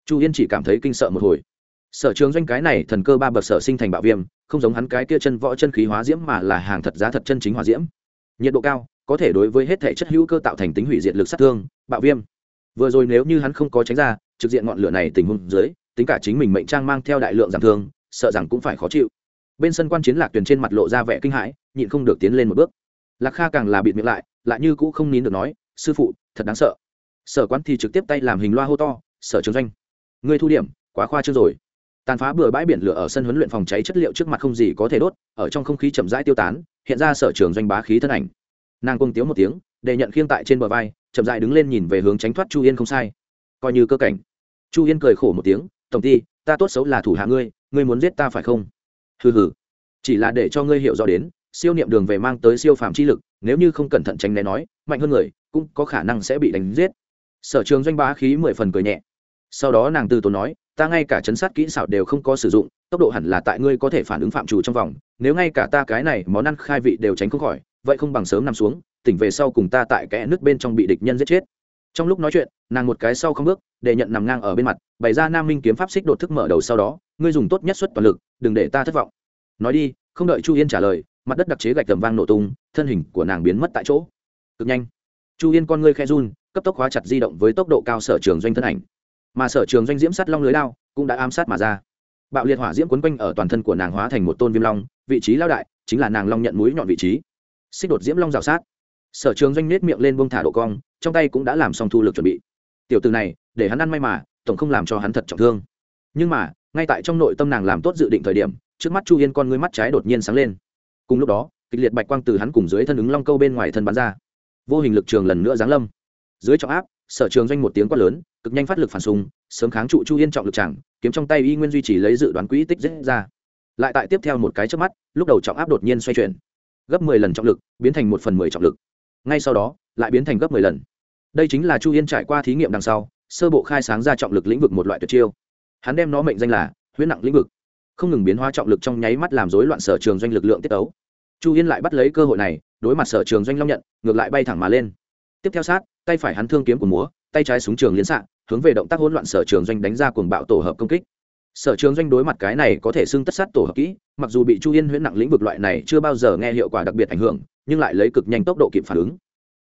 Chu yên chỉ cảm thấy kinh sợ một hồi. Sở trường doanh cái này thần cơ ba bậc sở sinh thành bạo viêm, không giống hắn cái kia chân võ chân khí hóa diễm mà là hàng thật giá thật chân chính hóa diễm. Nhiệt độ cao, có thể đối với hết thể chất hữu cơ tạo thành tính hủy diệt lực sát thương, bạo viêm. Vừa rồi nếu như hắn không có tránh ra, trực diện ngọn lửa này tình huống dưới tính cả chính mình mệnh trang mang theo đại lượng giảm thương, sợ rằng cũng phải khó chịu. Bên sân quan chiến lạc tuyền trên mặt lộ ra vẻ kinh hãi, nhịn không được tiến lên một bước. Lạc kha càng là bịt miệng lại lại như cũ không nín được nói, sư phụ, thật đáng sợ. Sở quán thì trực tiếp tay làm hình loa hô to, sở trường doanh, ngươi thu điểm, quá khoa trương rồi. Tàn phá bừa bãi biển lửa ở sân huấn luyện phòng cháy chất liệu trước mặt không gì có thể đốt, ở trong không khí chậm rãi tiêu tán, hiện ra sở trường doanh bá khí thân ảnh. Nàng cung tiếu một tiếng để nhận khiêng tại trên bờ vai, chậm rãi đứng lên nhìn về hướng tránh thoát chu yên không sai. Coi như cơ cảnh. Chu yên cười khổ một tiếng tổng ty ta tốt xấu là thủ hạ ngươi ngươi muốn giết ta phải không? Hừ hừ. Chỉ là để cho ngươi hiểu rõ đến, siêu niệm đường về mang tới siêu phàm chi lực, nếu như không cẩn thận tránh né nói, mạnh hơn người, cũng có khả năng sẽ bị đánh giết. Sở trường doanh bá khí mười phần cười nhẹ. Sau đó nàng từ tốn nói, ta ngay cả chấn sát kỹ xảo đều không có sử dụng, tốc độ hẳn là tại ngươi có thể phản ứng phạm chủ trong vòng, nếu ngay cả ta cái này món ăn khai vị đều tránh không khỏi, vậy không bằng sớm nằm xuống, tỉnh về sau cùng ta tại kẽ nước bên trong bị địch nhân giết chết trong lúc nói chuyện, nàng một cái sau không bước, để nhận nằm ngang ở bên mặt, bày ra nam minh kiếm pháp xích đột thức mở đầu sau đó, ngươi dùng tốt nhất suất toàn lực, đừng để ta thất vọng. Nói đi, không đợi chu yên trả lời, mặt đất đặc chế gạch tầm vang nổ tung, thân hình của nàng biến mất tại chỗ. Cực nhanh. Chu yên con ngươi khe run, cấp tốc hóa chặt di động với tốc độ cao sở trường doanh thân ảnh. Mà sở trường doanh diễm sắt long lưới lao cũng đã ám sát mà ra. Bạo liệt hỏa diễm quấn quanh ở toàn thân của nàng hóa thành một tôn viêm long, vị trí lao đại chính là nàng long nhận mũi nhọn vị trí. Xích đột diễm long rào sát. Sở trường doanh nết miệng lên bông thả độ cong trong tay cũng đã làm xong thu lực chuẩn bị. Tiểu từ này, để hắn ăn may mà, tổng không làm cho hắn thật trọng thương. Nhưng mà, ngay tại trong nội tâm nàng làm tốt dự định thời điểm, trước mắt chu yên con ngươi mắt trái đột nhiên sáng lên. Cùng lúc đó, kịch liệt bạch quang từ hắn cùng dưới thân ứng long câu bên ngoài thân bắn ra. Vô hình lực trường lần nữa giáng lâm. Dưới trọng áp, sở trường doanh một tiếng quát lớn, cực nhanh phát lực phản xung, sớm kháng trụ chu yên trọng lực chẳng kiếm trong tay y nguyên duy trì lấy dự đoán quỹ tích dễ ra. Lại tại tiếp theo một cái trước mắt, lúc đầu trọng áp đột nhiên xoay chuyển. Gấp mười lần trọng lực, biến thành một phần mười trọng lực. Ngay sau đó, lại biến thành gấp mười lần đây chính là chu yên trải qua thí nghiệm đằng sau, sơ bộ khai sáng ra trọng lực lĩnh vực một loại tuyệt chiêu. Hắn đem nó mệnh danh là huyết nặng lĩnh vực. Không ngừng biến hóa trọng lực trong nháy mắt làm rối loạn sở trường doanh lực lượng tiết ấu chu yên lại bắt lấy cơ hội này, đối mặt sở trường doanh long nhận, ngược lại bay thẳng mà lên. Tiếp theo sát, tay phải hắn thương kiếm của múa, tay trái súng trường liên xạ, hướng về động tác hỗn loạn sở trường doanh đánh ra cuồng bạo tổ hợp công kích. Sở trường doanh đối mặt cái này có thể xưng tất sát tổ hợp kỹ, mặc dù bị chu yên huyễn nặng lĩnh vực loại này chưa bao giờ nghe hiệu quả đặc biệt ảnh hưởng, nhưng lại lấy cực nhanh tốc độ kịp phản ứng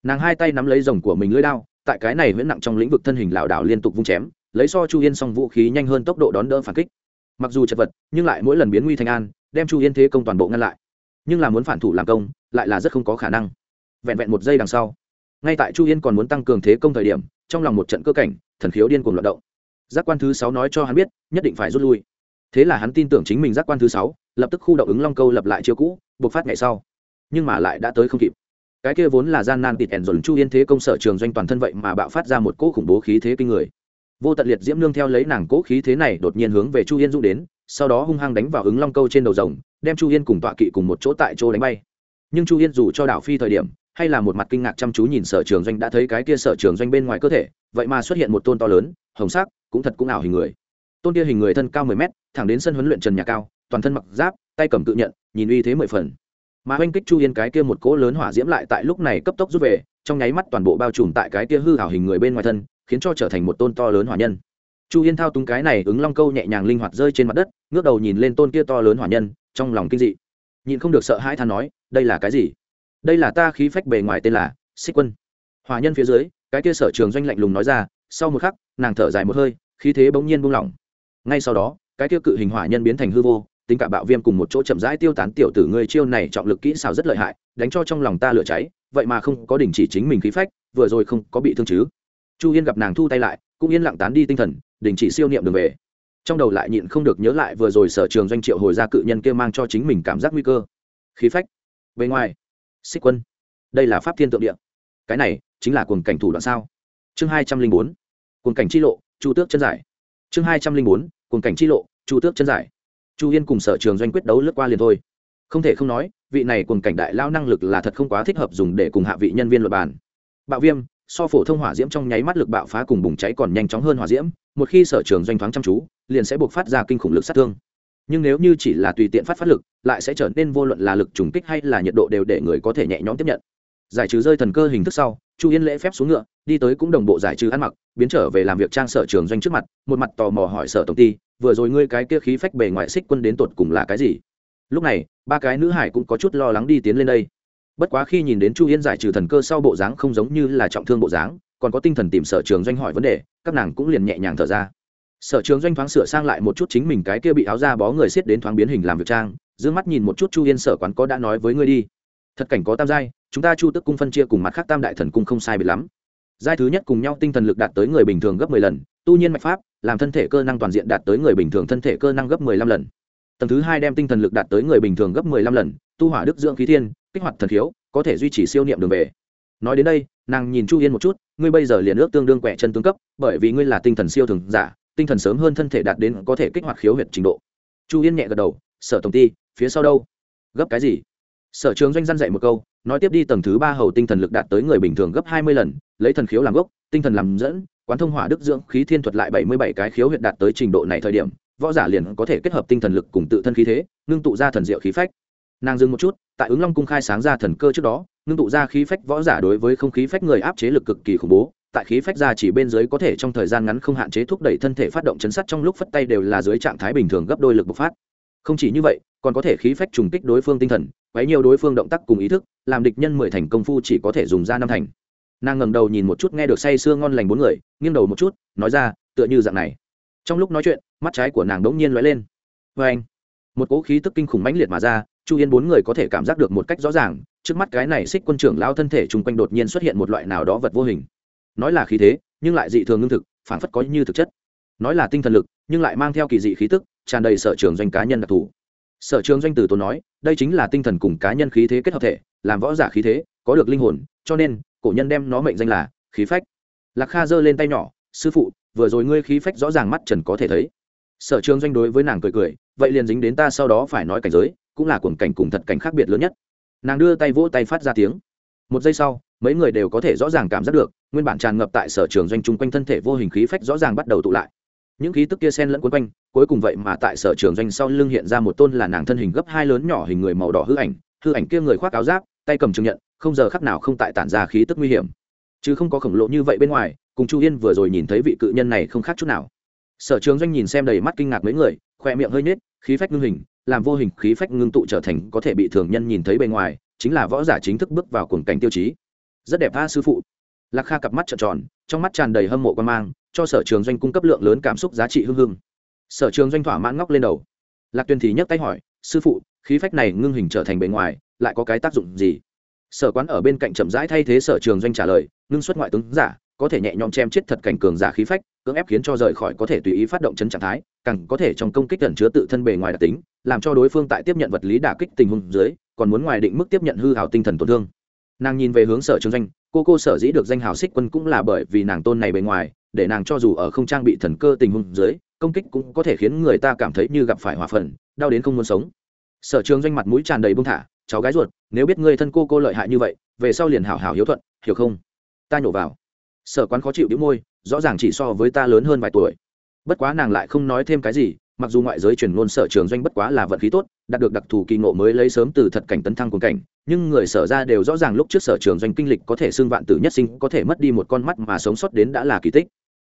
nàng hai tay nắm lấy rồng của mình lưỡi đao, tại cái này huyễn nặng trong lĩnh vực thân hình lảo đảo liên tục vung chém, lấy so chu yên xong vũ khí nhanh hơn tốc độ đón đỡ phản kích. Mặc dù chật vật, nhưng lại mỗi lần biến nguy thành an, đem chu yên thế công toàn bộ ngăn lại. Nhưng là muốn phản thủ làm công, lại là rất không có khả năng. Vẹn vẹn một giây đằng sau, ngay tại chu yên còn muốn tăng cường thế công thời điểm, trong lòng một trận cơ cảnh, thần khiếu điên cuồng loạt động. Giác quan thứ sáu nói cho hắn biết, nhất định phải rút lui. Thế là hắn tin tưởng chính mình giác quan thứ sáu, lập tức khu động ứng long câu lập lại chiêu cũ buộc phát ngày sau. Nhưng mà lại đã tới không kịp cái kia vốn là gian nan tịt ẻn dồn chu yên thế công sở trường doanh toàn thân vậy mà bạo phát ra một cỗ khủng bố khí thế kinh người. Vô tận liệt diễm nương theo lấy nàng cỗ khí thế này đột nhiên hướng về chu yên dũng đến, sau đó hung hăng đánh vào ứng long câu trên đầu rồng, đem chu yên cùng tọa kỵ cùng một chỗ tại chỗ đánh bay. Nhưng chu yên dù cho đảo phi thời điểm, hay là một mặt kinh ngạc chăm chú nhìn sở trường doanh đã thấy cái kia sở trường doanh bên ngoài cơ thể, vậy mà xuất hiện một tôn to lớn, hồng sắc, cũng thật cũng ảo hình người. Tôn kia hình người thân cao mười mét, thẳng đến sân huấn luyện trần nhà cao, toàn thân mặc giáp, tay cầm tự nhận, nhìn uy thế mười phần mà oanh kích chu yên cái kia một cỗ lớn hỏa diễm lại tại lúc này cấp tốc rút về, trong nháy mắt toàn bộ bao trùm tại cái kia hư hảo hình người bên ngoài thân, khiến cho trở thành một tôn to lớn hỏa nhân. Chu yên thao túng cái này ứng long câu nhẹ nhàng linh hoạt rơi trên mặt đất, ngước đầu nhìn lên tôn kia to lớn hỏa nhân, trong lòng kinh dị. Nhìn không được sợ hãi than nói, đây là cái gì? Đây là ta khí phách bề ngoài tên là xích quân. Hỏa nhân phía dưới, cái kia sở trường doanh lạnh lùng nói ra, sau một khắc, nàng thở dài một hơi, khí thế bỗng nhiên buông lỏng. Ngay sau đó, cái kia cự hình hỏa nhân biến thành hư vô tính cả bạo viêm cùng một chỗ chậm rãi tiêu tán tiểu tử ngươi chiêu này trọng lực kỹ xảo rất lợi hại, đánh cho trong lòng ta lửa cháy, vậy mà không có đình chỉ chính mình khí phách, vừa rồi không có bị thương chứ. Chu yên gặp nàng thu tay lại, cũng yên lặng tán đi tinh thần, đình chỉ siêu niệm đường về. Trong đầu lại nhịn không được nhớ lại vừa rồi sở trường doanh triệu hồi ra cự nhân kia mang cho chính mình cảm giác nguy cơ. Khí phách. Bên ngoài. Xích quân. Đây là pháp thiên tượng địa. Cái này chính là cuồng cảnh thủ đoạn sao? Chương hai trăm linh bốn. Cuồng cảnh chi lộ, chu tước chân giải. Chương hai trăm linh bốn. Cuồng cảnh chi lộ, chu tước chân giải chu yên cùng sở trường doanh quyết đấu lướt qua liền thôi. Không thể không nói, vị này cùng cảnh đại lao năng lực là thật không quá thích hợp dùng để cùng hạ vị nhân viên luật bàn. Bạo viêm, so phổ thông hỏa diễm trong nháy mắt lực bạo phá cùng bùng cháy còn nhanh chóng hơn hỏa diễm, một khi sở trường doanh thoáng chăm chú, liền sẽ buộc phát ra kinh khủng lực sát thương. Nhưng nếu như chỉ là tùy tiện phát phát lực, lại sẽ trở nên vô luận là lực trùng kích hay là nhiệt độ đều để người có thể nhẹ nhõm tiếp nhận. Giải trừ rơi thần cơ hình thức sau, chu yên lễ phép xuống ngựa, đi tới cũng đồng bộ giải trừ ăn mặc, biến trở về làm việc trang sở trường doanh trước mặt, một mặt tò mò hỏi sở tổng ty vừa rồi ngươi cái kia khí phách bề ngoài xích quân đến tột cùng là cái gì? Lúc này, ba cái nữ hải cũng có chút lo lắng đi tiến lên đây. Bất quá khi nhìn đến chu yên giải trừ thần cơ sau bộ dáng không giống như là trọng thương bộ dáng, còn có tinh thần tìm sở trường doanh hỏi vấn đề, các nàng cũng liền nhẹ nhàng thở ra. Sở trường doanh thoáng sửa sang lại một chút chính mình cái kia bị áo da bó người xiết đến thoáng biến hình làm việc trang d ư ơ n g mắt nhìn một chút chu yên sở quán có đã nói với ngươi đi. Thật cảnh có tam giai, chúng ta chu tức cung phân chia cùng mặt khác tam đại thần cung không sai bị lắm. Giai thứ nhất cùng nhau tinh thần lực đạt tới người bình thường gấp mười lần, tu nhiên mạch pháp làm thân thể cơ năng toàn diện đạt tới người bình thường thân thể cơ năng gấp mười lăm lần. Tầng thứ hai đem tinh thần lực đạt tới người bình thường gấp mười lăm lần, tu hỏa đức dưỡng khí thiên, kích hoạt thần khiếu, có thể duy trì siêu niệm đường về. Nói đến đây, nàng nhìn chu yên một chút, ngươi bây giờ liền ước tương đương quẻ chân tướng cấp, bởi vì ngươi là tinh thần siêu thường giả, tinh thần sớm hơn thân thể đạt đến có thể kích hoạt khiếu huyệt trình độ. Chu yên nhẹ gật đầu, sở tổng ty, phía sau đâu? Gấp cái gì? Sở trường doanh dăn dạy một câu, nói tiếp đi, tầng thứ ba hầu tinh thần lực đạt tới người bình thường gấp hai mươi lần, lấy thần khiếu làm gốc, tinh thần làm dẫn quán thông hỏa đức dưỡng khí thiên thuật lại bảy mươi bảy cái khiếu huyệt đạt tới trình độ này thời điểm, võ giả liền có thể kết hợp tinh thần lực cùng tự thân khí thế, ngưng tụ ra thần diệu khí phách. Nàng dừng một chút, tại ứng long cung khai sáng ra thần cơ trước đó, ngưng tụ ra khí phách võ giả đối với không khí phách người áp chế lực cực kỳ khủng bố, tại khí phách ra chỉ bên dưới có thể trong thời gian ngắn không hạn chế thúc đẩy thân thể phát động chấn sát trong lúc phất tay đều là dưới trạng thái bình thường gấp đôi lực bộc phát. Không chỉ như vậy, còn có thể khí phách trùng kích đối phương tinh thần, quấy nhiều đối phương động tác cùng ý thức, làm địch nhân mười thành công phu chỉ có thể dùng ra năm thành nàng ngẩng đầu nhìn một chút nghe được say sưa ngon lành bốn người, nghiêng đầu một chút, nói ra, tựa như dạng này. Trong lúc nói chuyện, mắt trái của nàng đống nhiên lóe lên. Vê anh, một cỗ khí tức kinh khủng mãnh liệt mà ra, chu yên bốn người có thể cảm giác được một cách rõ ràng, trước mắt cái này xích quân trưởng lao thân thể chung quanh đột nhiên xuất hiện một loại nào đó vật vô hình. Nói là khí thế, nhưng lại dị thường ngưng thực phản phất có như thực chất. Nói là tinh thần lực, nhưng lại mang theo kỳ dị khí tức, tràn đầy sở trường doanh cá nhân đặc thù. Sở trường doanh từ tốn nói, đây chính là tinh thần cùng cá nhân khí thế kết hợp thể, làm võ giả khí thế, có được linh hồn, cho nên cổ nhân đem nó mệnh danh là khí phách. Lạc kha giơ lên tay nhỏ, sư phụ, vừa rồi ngươi khí phách rõ ràng mắt trần có thể thấy. Sở trường doanh đối với nàng cười cười, vậy liền dính đến ta sau đó phải nói cảnh giới, cũng là cuồng cảnh cùng thật cảnh khác biệt lớn nhất. Nàng đưa tay vỗ tay phát ra tiếng. Một giây sau, mấy người đều có thể rõ ràng cảm giác được, nguyên bản tràn ngập tại sở trường doanh chung quanh thân thể vô hình khí phách rõ ràng bắt đầu tụ lại. Những khí tức kia sen lẫn quấn quanh, cuối cùng vậy mà tại sở trường doanh sau lưng hiện ra một tôn là nàng thân hình gấp hai lớn nhỏ hình người màu đỏ hư ảnh hư ảnh kia người khoác áo giáp tay cầm chứng nhận, không giờ khắc nào không tại tản ra khí tức nguy hiểm. Chứ không có khổng lồ như vậy bên ngoài, cùng chu yên vừa rồi nhìn thấy vị cự nhân này không khác chút nào. Sở trường doanh nhìn xem đầy mắt kinh ngạc mấy người khoe miệng hơi nết khí phách ngưng hình, làm vô hình khí phách ngưng tụ trở thành có thể bị thường nhân nhìn thấy bên ngoài, chính là võ giả chính thức bước vào cuồng cảnh tiêu chí. Rất đẹp tha sư phụ. Lạc kha cặp mắt trợn tròn, trong mắt tràn đầy hâm mộ quan mang, cho sở trường doanh cung cấp lượng lớn cảm xúc giá trị hưng hưng. Sở trường doanh thỏa mãn ngóc lên đầu. Lạc tuyên thì nhấc tay hỏi, sư phụ, khí phách này ngưng hình trở thành bề ngoài lại có cái tác dụng gì? Sở quán ở bên cạnh chậm rãi thay thế sở trường doanh trả lời, ngưng xuất ngoại tướng giả, có thể nhẹ nhõm chém chết thật cảnh cường giả khí phách, cưỡng ép khiến cho rời khỏi có thể tùy ý phát động chân trạng thái, càng có thể trong công kích gần chứa tự thân bề ngoài đặc tính, làm cho đối phương tại tiếp nhận vật lý đả kích tình huống dưới, còn muốn ngoài định mức tiếp nhận hư hào tinh thần tổn thương. Nàng nhìn về hướng sở trường doanh, cô cô sở dĩ được danh hào xích quân cũng là bởi vì nàng tôn này bề ngoài, để nàng cho dù ở không trang bị thần cơ tình huống dưới, công kích cũng có thể khiến người ta cảm thấy như gặp phải hòa phần đau đến không muốn sống. Sở trường doanh mặt mũi tràn đầy bông thả cháu gái ruột, nếu biết người thân cô cô lợi hại như vậy, về sau liền hảo hảo hiếu thuận, hiểu không? Ta nhổ vào. Sở quán khó chịu đĩu môi, rõ ràng chỉ so với ta lớn hơn vài tuổi. Bất quá nàng lại không nói thêm cái gì, mặc dù ngoại giới truyền ngôn sở trường doanh bất quá là vận khí tốt, đạt được đặc thù kỳ ngộ mới lấy sớm từ thật cảnh tấn thăng cuồng cảnh, nhưng người sở ra đều rõ ràng lúc trước sở trường doanh kinh lịch có thể xưng vạn tử nhất sinh, có thể mất đi một con mắt mà sống sót đến đã là kỳ tích.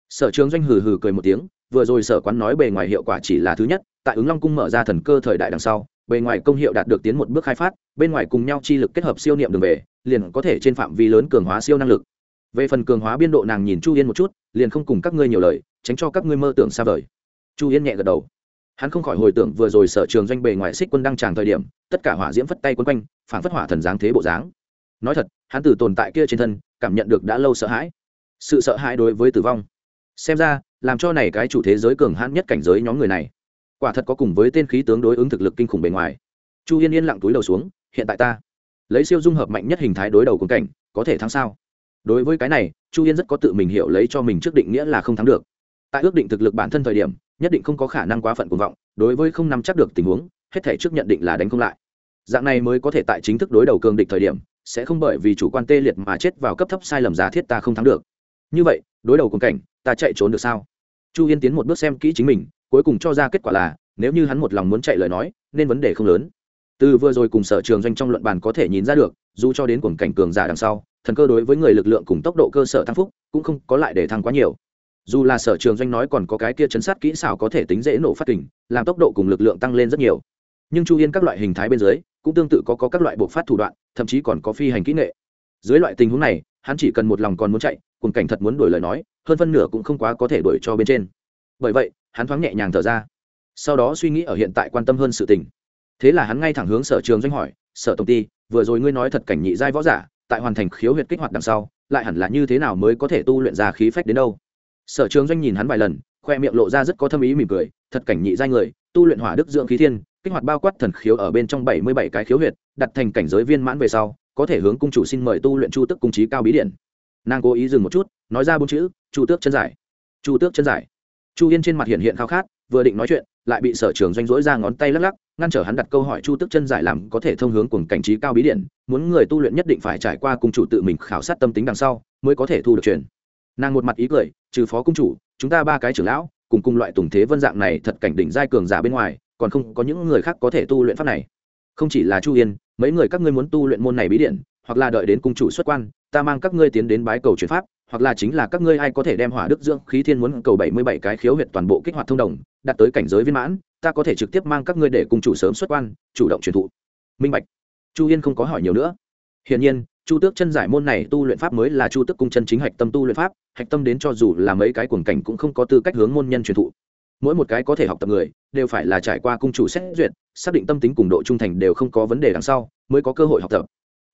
Sở trường doanh hừ hừ cười một tiếng, vừa rồi sở quán nói bề ngoài hiệu quả chỉ là thứ nhất, tại ứng long cung mở ra thần cơ thời đại đằng sau bề ngoài công hiệu đạt được tiến một bước khai phát, bên ngoài cùng nhau chi lực kết hợp siêu niệm đường về, liền có thể trên phạm vi lớn cường hóa siêu năng lực. Về phần cường hóa biên độ nàng nhìn chu yên một chút, liền không cùng các ngươi nhiều lời, tránh cho các ngươi mơ tưởng xa vời. Chu yên nhẹ gật đầu. Hắn không khỏi hồi tưởng vừa rồi sở trường doanh bề ngoài xích quân đăng tràng thời điểm, tất cả hỏa diễm phất tay quấn quanh phản phất hỏa thần dáng thế bộ dáng. Nói thật, hắn từ tồn tại kia trên thân, cảm nhận được đã lâu sợ hãi. Sự sợ hãi đối với tử vong. Xem ra, làm cho này cái chủ thế giới cường hãn nhất cảnh giới nhóm người này quả thật có cùng với tên khí tướng đối ứng thực lực kinh khủng bề ngoài. Chu yên yên lặng túi đầu xuống, hiện tại ta lấy siêu dung hợp mạnh nhất hình thái đối đầu cùng cảnh, có thể thắng sao? Đối với cái này, chu yên rất có tự mình hiểu lấy cho mình trước định nghĩa là không thắng được. Tại ước định thực lực bản thân thời điểm, nhất định không có khả năng quá phận cuồng vọng, đối với không nắm chắc được tình huống, hết thể trước nhận định là đánh không lại. Dạng này mới có thể tại chính thức đối đầu cường địch thời điểm, sẽ không bởi vì chủ quan tê liệt mà chết vào cấp thấp sai lầm giả thiết ta không thắng được. Như vậy, đối đầu cùng cảnh, ta chạy trốn được sao? Chu yên tiến một bước xem kỹ chính mình cuối cùng cho ra kết quả là nếu như hắn một lòng muốn chạy lời nói nên vấn đề không lớn. Từ vừa rồi cùng sở trường doanh trong luận bàn có thể nhìn ra được dù cho đến cuồng cảnh cường giả đằng sau thần cơ đối với người lực lượng cùng tốc độ cơ sở thăng phúc cũng không có lại để thăng quá nhiều. Dù là sở trường doanh nói còn có cái kia chấn sát kỹ xảo có thể tính dễ nổ phát kình làm tốc độ cùng lực lượng tăng lên rất nhiều. Nhưng chu yên các loại hình thái bên dưới cũng tương tự có, có các loại buộc phát thủ đoạn thậm chí còn có phi hành kỹ nghệ. Dưới loại tình huống này hắn chỉ cần một lòng còn muốn chạy cùng cảnh thật muốn đổi lời nói hơn phân nửa cũng không quá có thể đổi cho bên trên. Bởi vậy hắn thoáng nhẹ nhàng thở ra. Sau đó suy nghĩ ở hiện tại quan tâm hơn sự tình. Thế là hắn ngay thẳng hướng sở trường doanh hỏi, sở tổng ty, vừa rồi ngươi nói thật cảnh nhị giai võ giả, tại hoàn thành khiếu huyệt kích hoạt đằng sau, lại hẳn là như thế nào mới có thể tu luyện ra khí phách đến đâu? Sở trường doanh nhìn hắn vài lần, khoe miệng lộ ra rất có thâm ý mỉm cười, thật cảnh nhị giai người, tu luyện hỏa đức dưỡng khí thiên, kích hoạt bao quát thần khiếu ở bên trong bảy mươi bảy cái khiếu huyệt, đặt thành cảnh giới viên mãn về sau, có thể hướng cung chủ xin mời tu luyện chu tức cung trí cao bí điện nàng cố ý dừng một chút, nói ra bốn chữ, chu tước chân giải. Chu tước chân giải chu yên trên mặt hiện hiện khao khát, vừa định nói chuyện, lại bị sở trường doanh dỗi ra ngón tay lắc lắc, ngăn trở hắn đặt câu hỏi chu tức chân giải làm có thể thông hướng cùng cảnh trí cao bí điện, muốn người tu luyện nhất định phải trải qua cung chủ tự mình khảo sát tâm tính đằng sau, mới có thể thu được truyền nàng một mặt ý cười, trừ phó cung chủ, chúng ta ba cái trưởng lão, cùng cùng loại tùng thế vân dạng này thật cảnh đỉnh giai cường giả bên ngoài, còn không có những người khác có thể tu luyện pháp này. Không chỉ là chu yên, mấy người các ngươi muốn tu luyện môn này bí điện, hoặc là đợi đến cung chủ xuất quan, ta mang các ngươi tiến đến bái cầu chuyển pháp hoặc là chính là các ngươi ai có thể đem hỏa đức dưỡng khí thiên muốn cầu bảy mươi bảy cái khiếu huyệt toàn bộ kích hoạt thông đồng, đạt tới cảnh giới viên mãn, ta có thể trực tiếp mang các ngươi để cung chủ sớm xuất quan, chủ động truyền thụ. Minh bạch. Chu yên không có hỏi nhiều nữa. Hiển nhiên, chu tước chân giải môn này tu luyện pháp mới là chu tước cung chân chính hạch tâm tu luyện pháp, hạch tâm đến cho dù là mấy cái cuồng cảnh cũng không có tư cách hướng môn nhân truyền thụ. Mỗi một cái có thể học tập người, đều phải là trải qua cung chủ xét duyệt, xác định tâm tính cùng độ trung thành đều không có vấn đề đằng sau, mới có cơ hội học tập.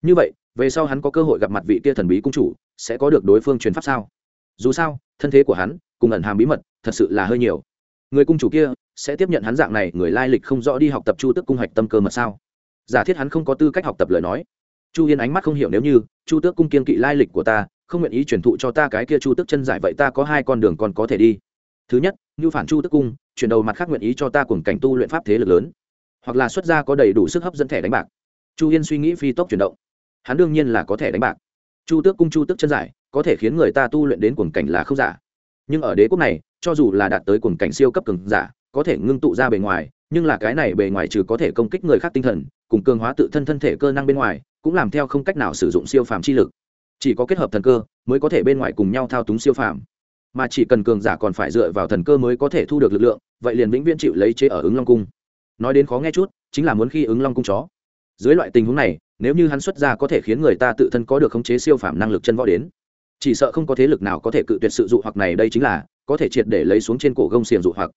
Như vậy, về sau hắn có cơ hội gặp mặt vị kia thần bí cung chủ sẽ có được đối phương truyền pháp sao? Dù sao, thân thế của hắn cùng ẩn hàm bí mật thật sự là hơi nhiều. Người cung chủ kia sẽ tiếp nhận hắn dạng này, người lai lịch không rõ đi học tập chu tước cung hạch tâm cơ mật sao? Giả thiết hắn không có tư cách học tập lời nói. Chu yên ánh mắt không hiểu nếu như chu tước cung kiên kỵ lai lịch của ta, không nguyện ý truyền thụ cho ta cái kia chu tước chân giải vậy ta có hai con đường còn có thể đi. Thứ nhất như phản chu tước cung, chuyển đầu mặt khác nguyện ý cho ta cùng cảnh tu luyện pháp thế lực lớn. Hoặc là xuất gia có đầy đủ sức hấp dẫn thẻ đánh bạc. Chu yên suy nghĩ phi tốc chuyển động. Hắn đương nhiên là có thể đánh bạc chu tước cung chu tước chân giải, có thể khiến người ta tu luyện đến cuồng cảnh là không giả. Nhưng ở đế quốc này, cho dù là đạt tới cuồng cảnh siêu cấp cường giả, có thể ngưng tụ ra bề ngoài, nhưng là cái này bề ngoài trừ có thể công kích người khác tinh thần, cùng cường hóa tự thân thân thể cơ năng bên ngoài, cũng làm theo không cách nào sử dụng siêu phàm chi lực. Chỉ có kết hợp thần cơ, mới có thể bên ngoài cùng nhau thao túng siêu phàm. Mà chỉ cần cường giả còn phải dựa vào thần cơ mới có thể thu được lực lượng, vậy liền vĩnh viễn chịu lấy chế ở ứng long cung. Nói đến khó nghe chút, chính là muốn khi ứng long cung chó. Dưới loại tình huống này nếu như hắn xuất ra có thể khiến người ta tự thân có được khống chế siêu phàm năng lực chân võ đến, chỉ sợ không có thế lực nào có thể cự tuyệt sự dụ hoặc này, đây chính là có thể triệt để lấy xuống trên cổ gông xiềng dụ hoặc.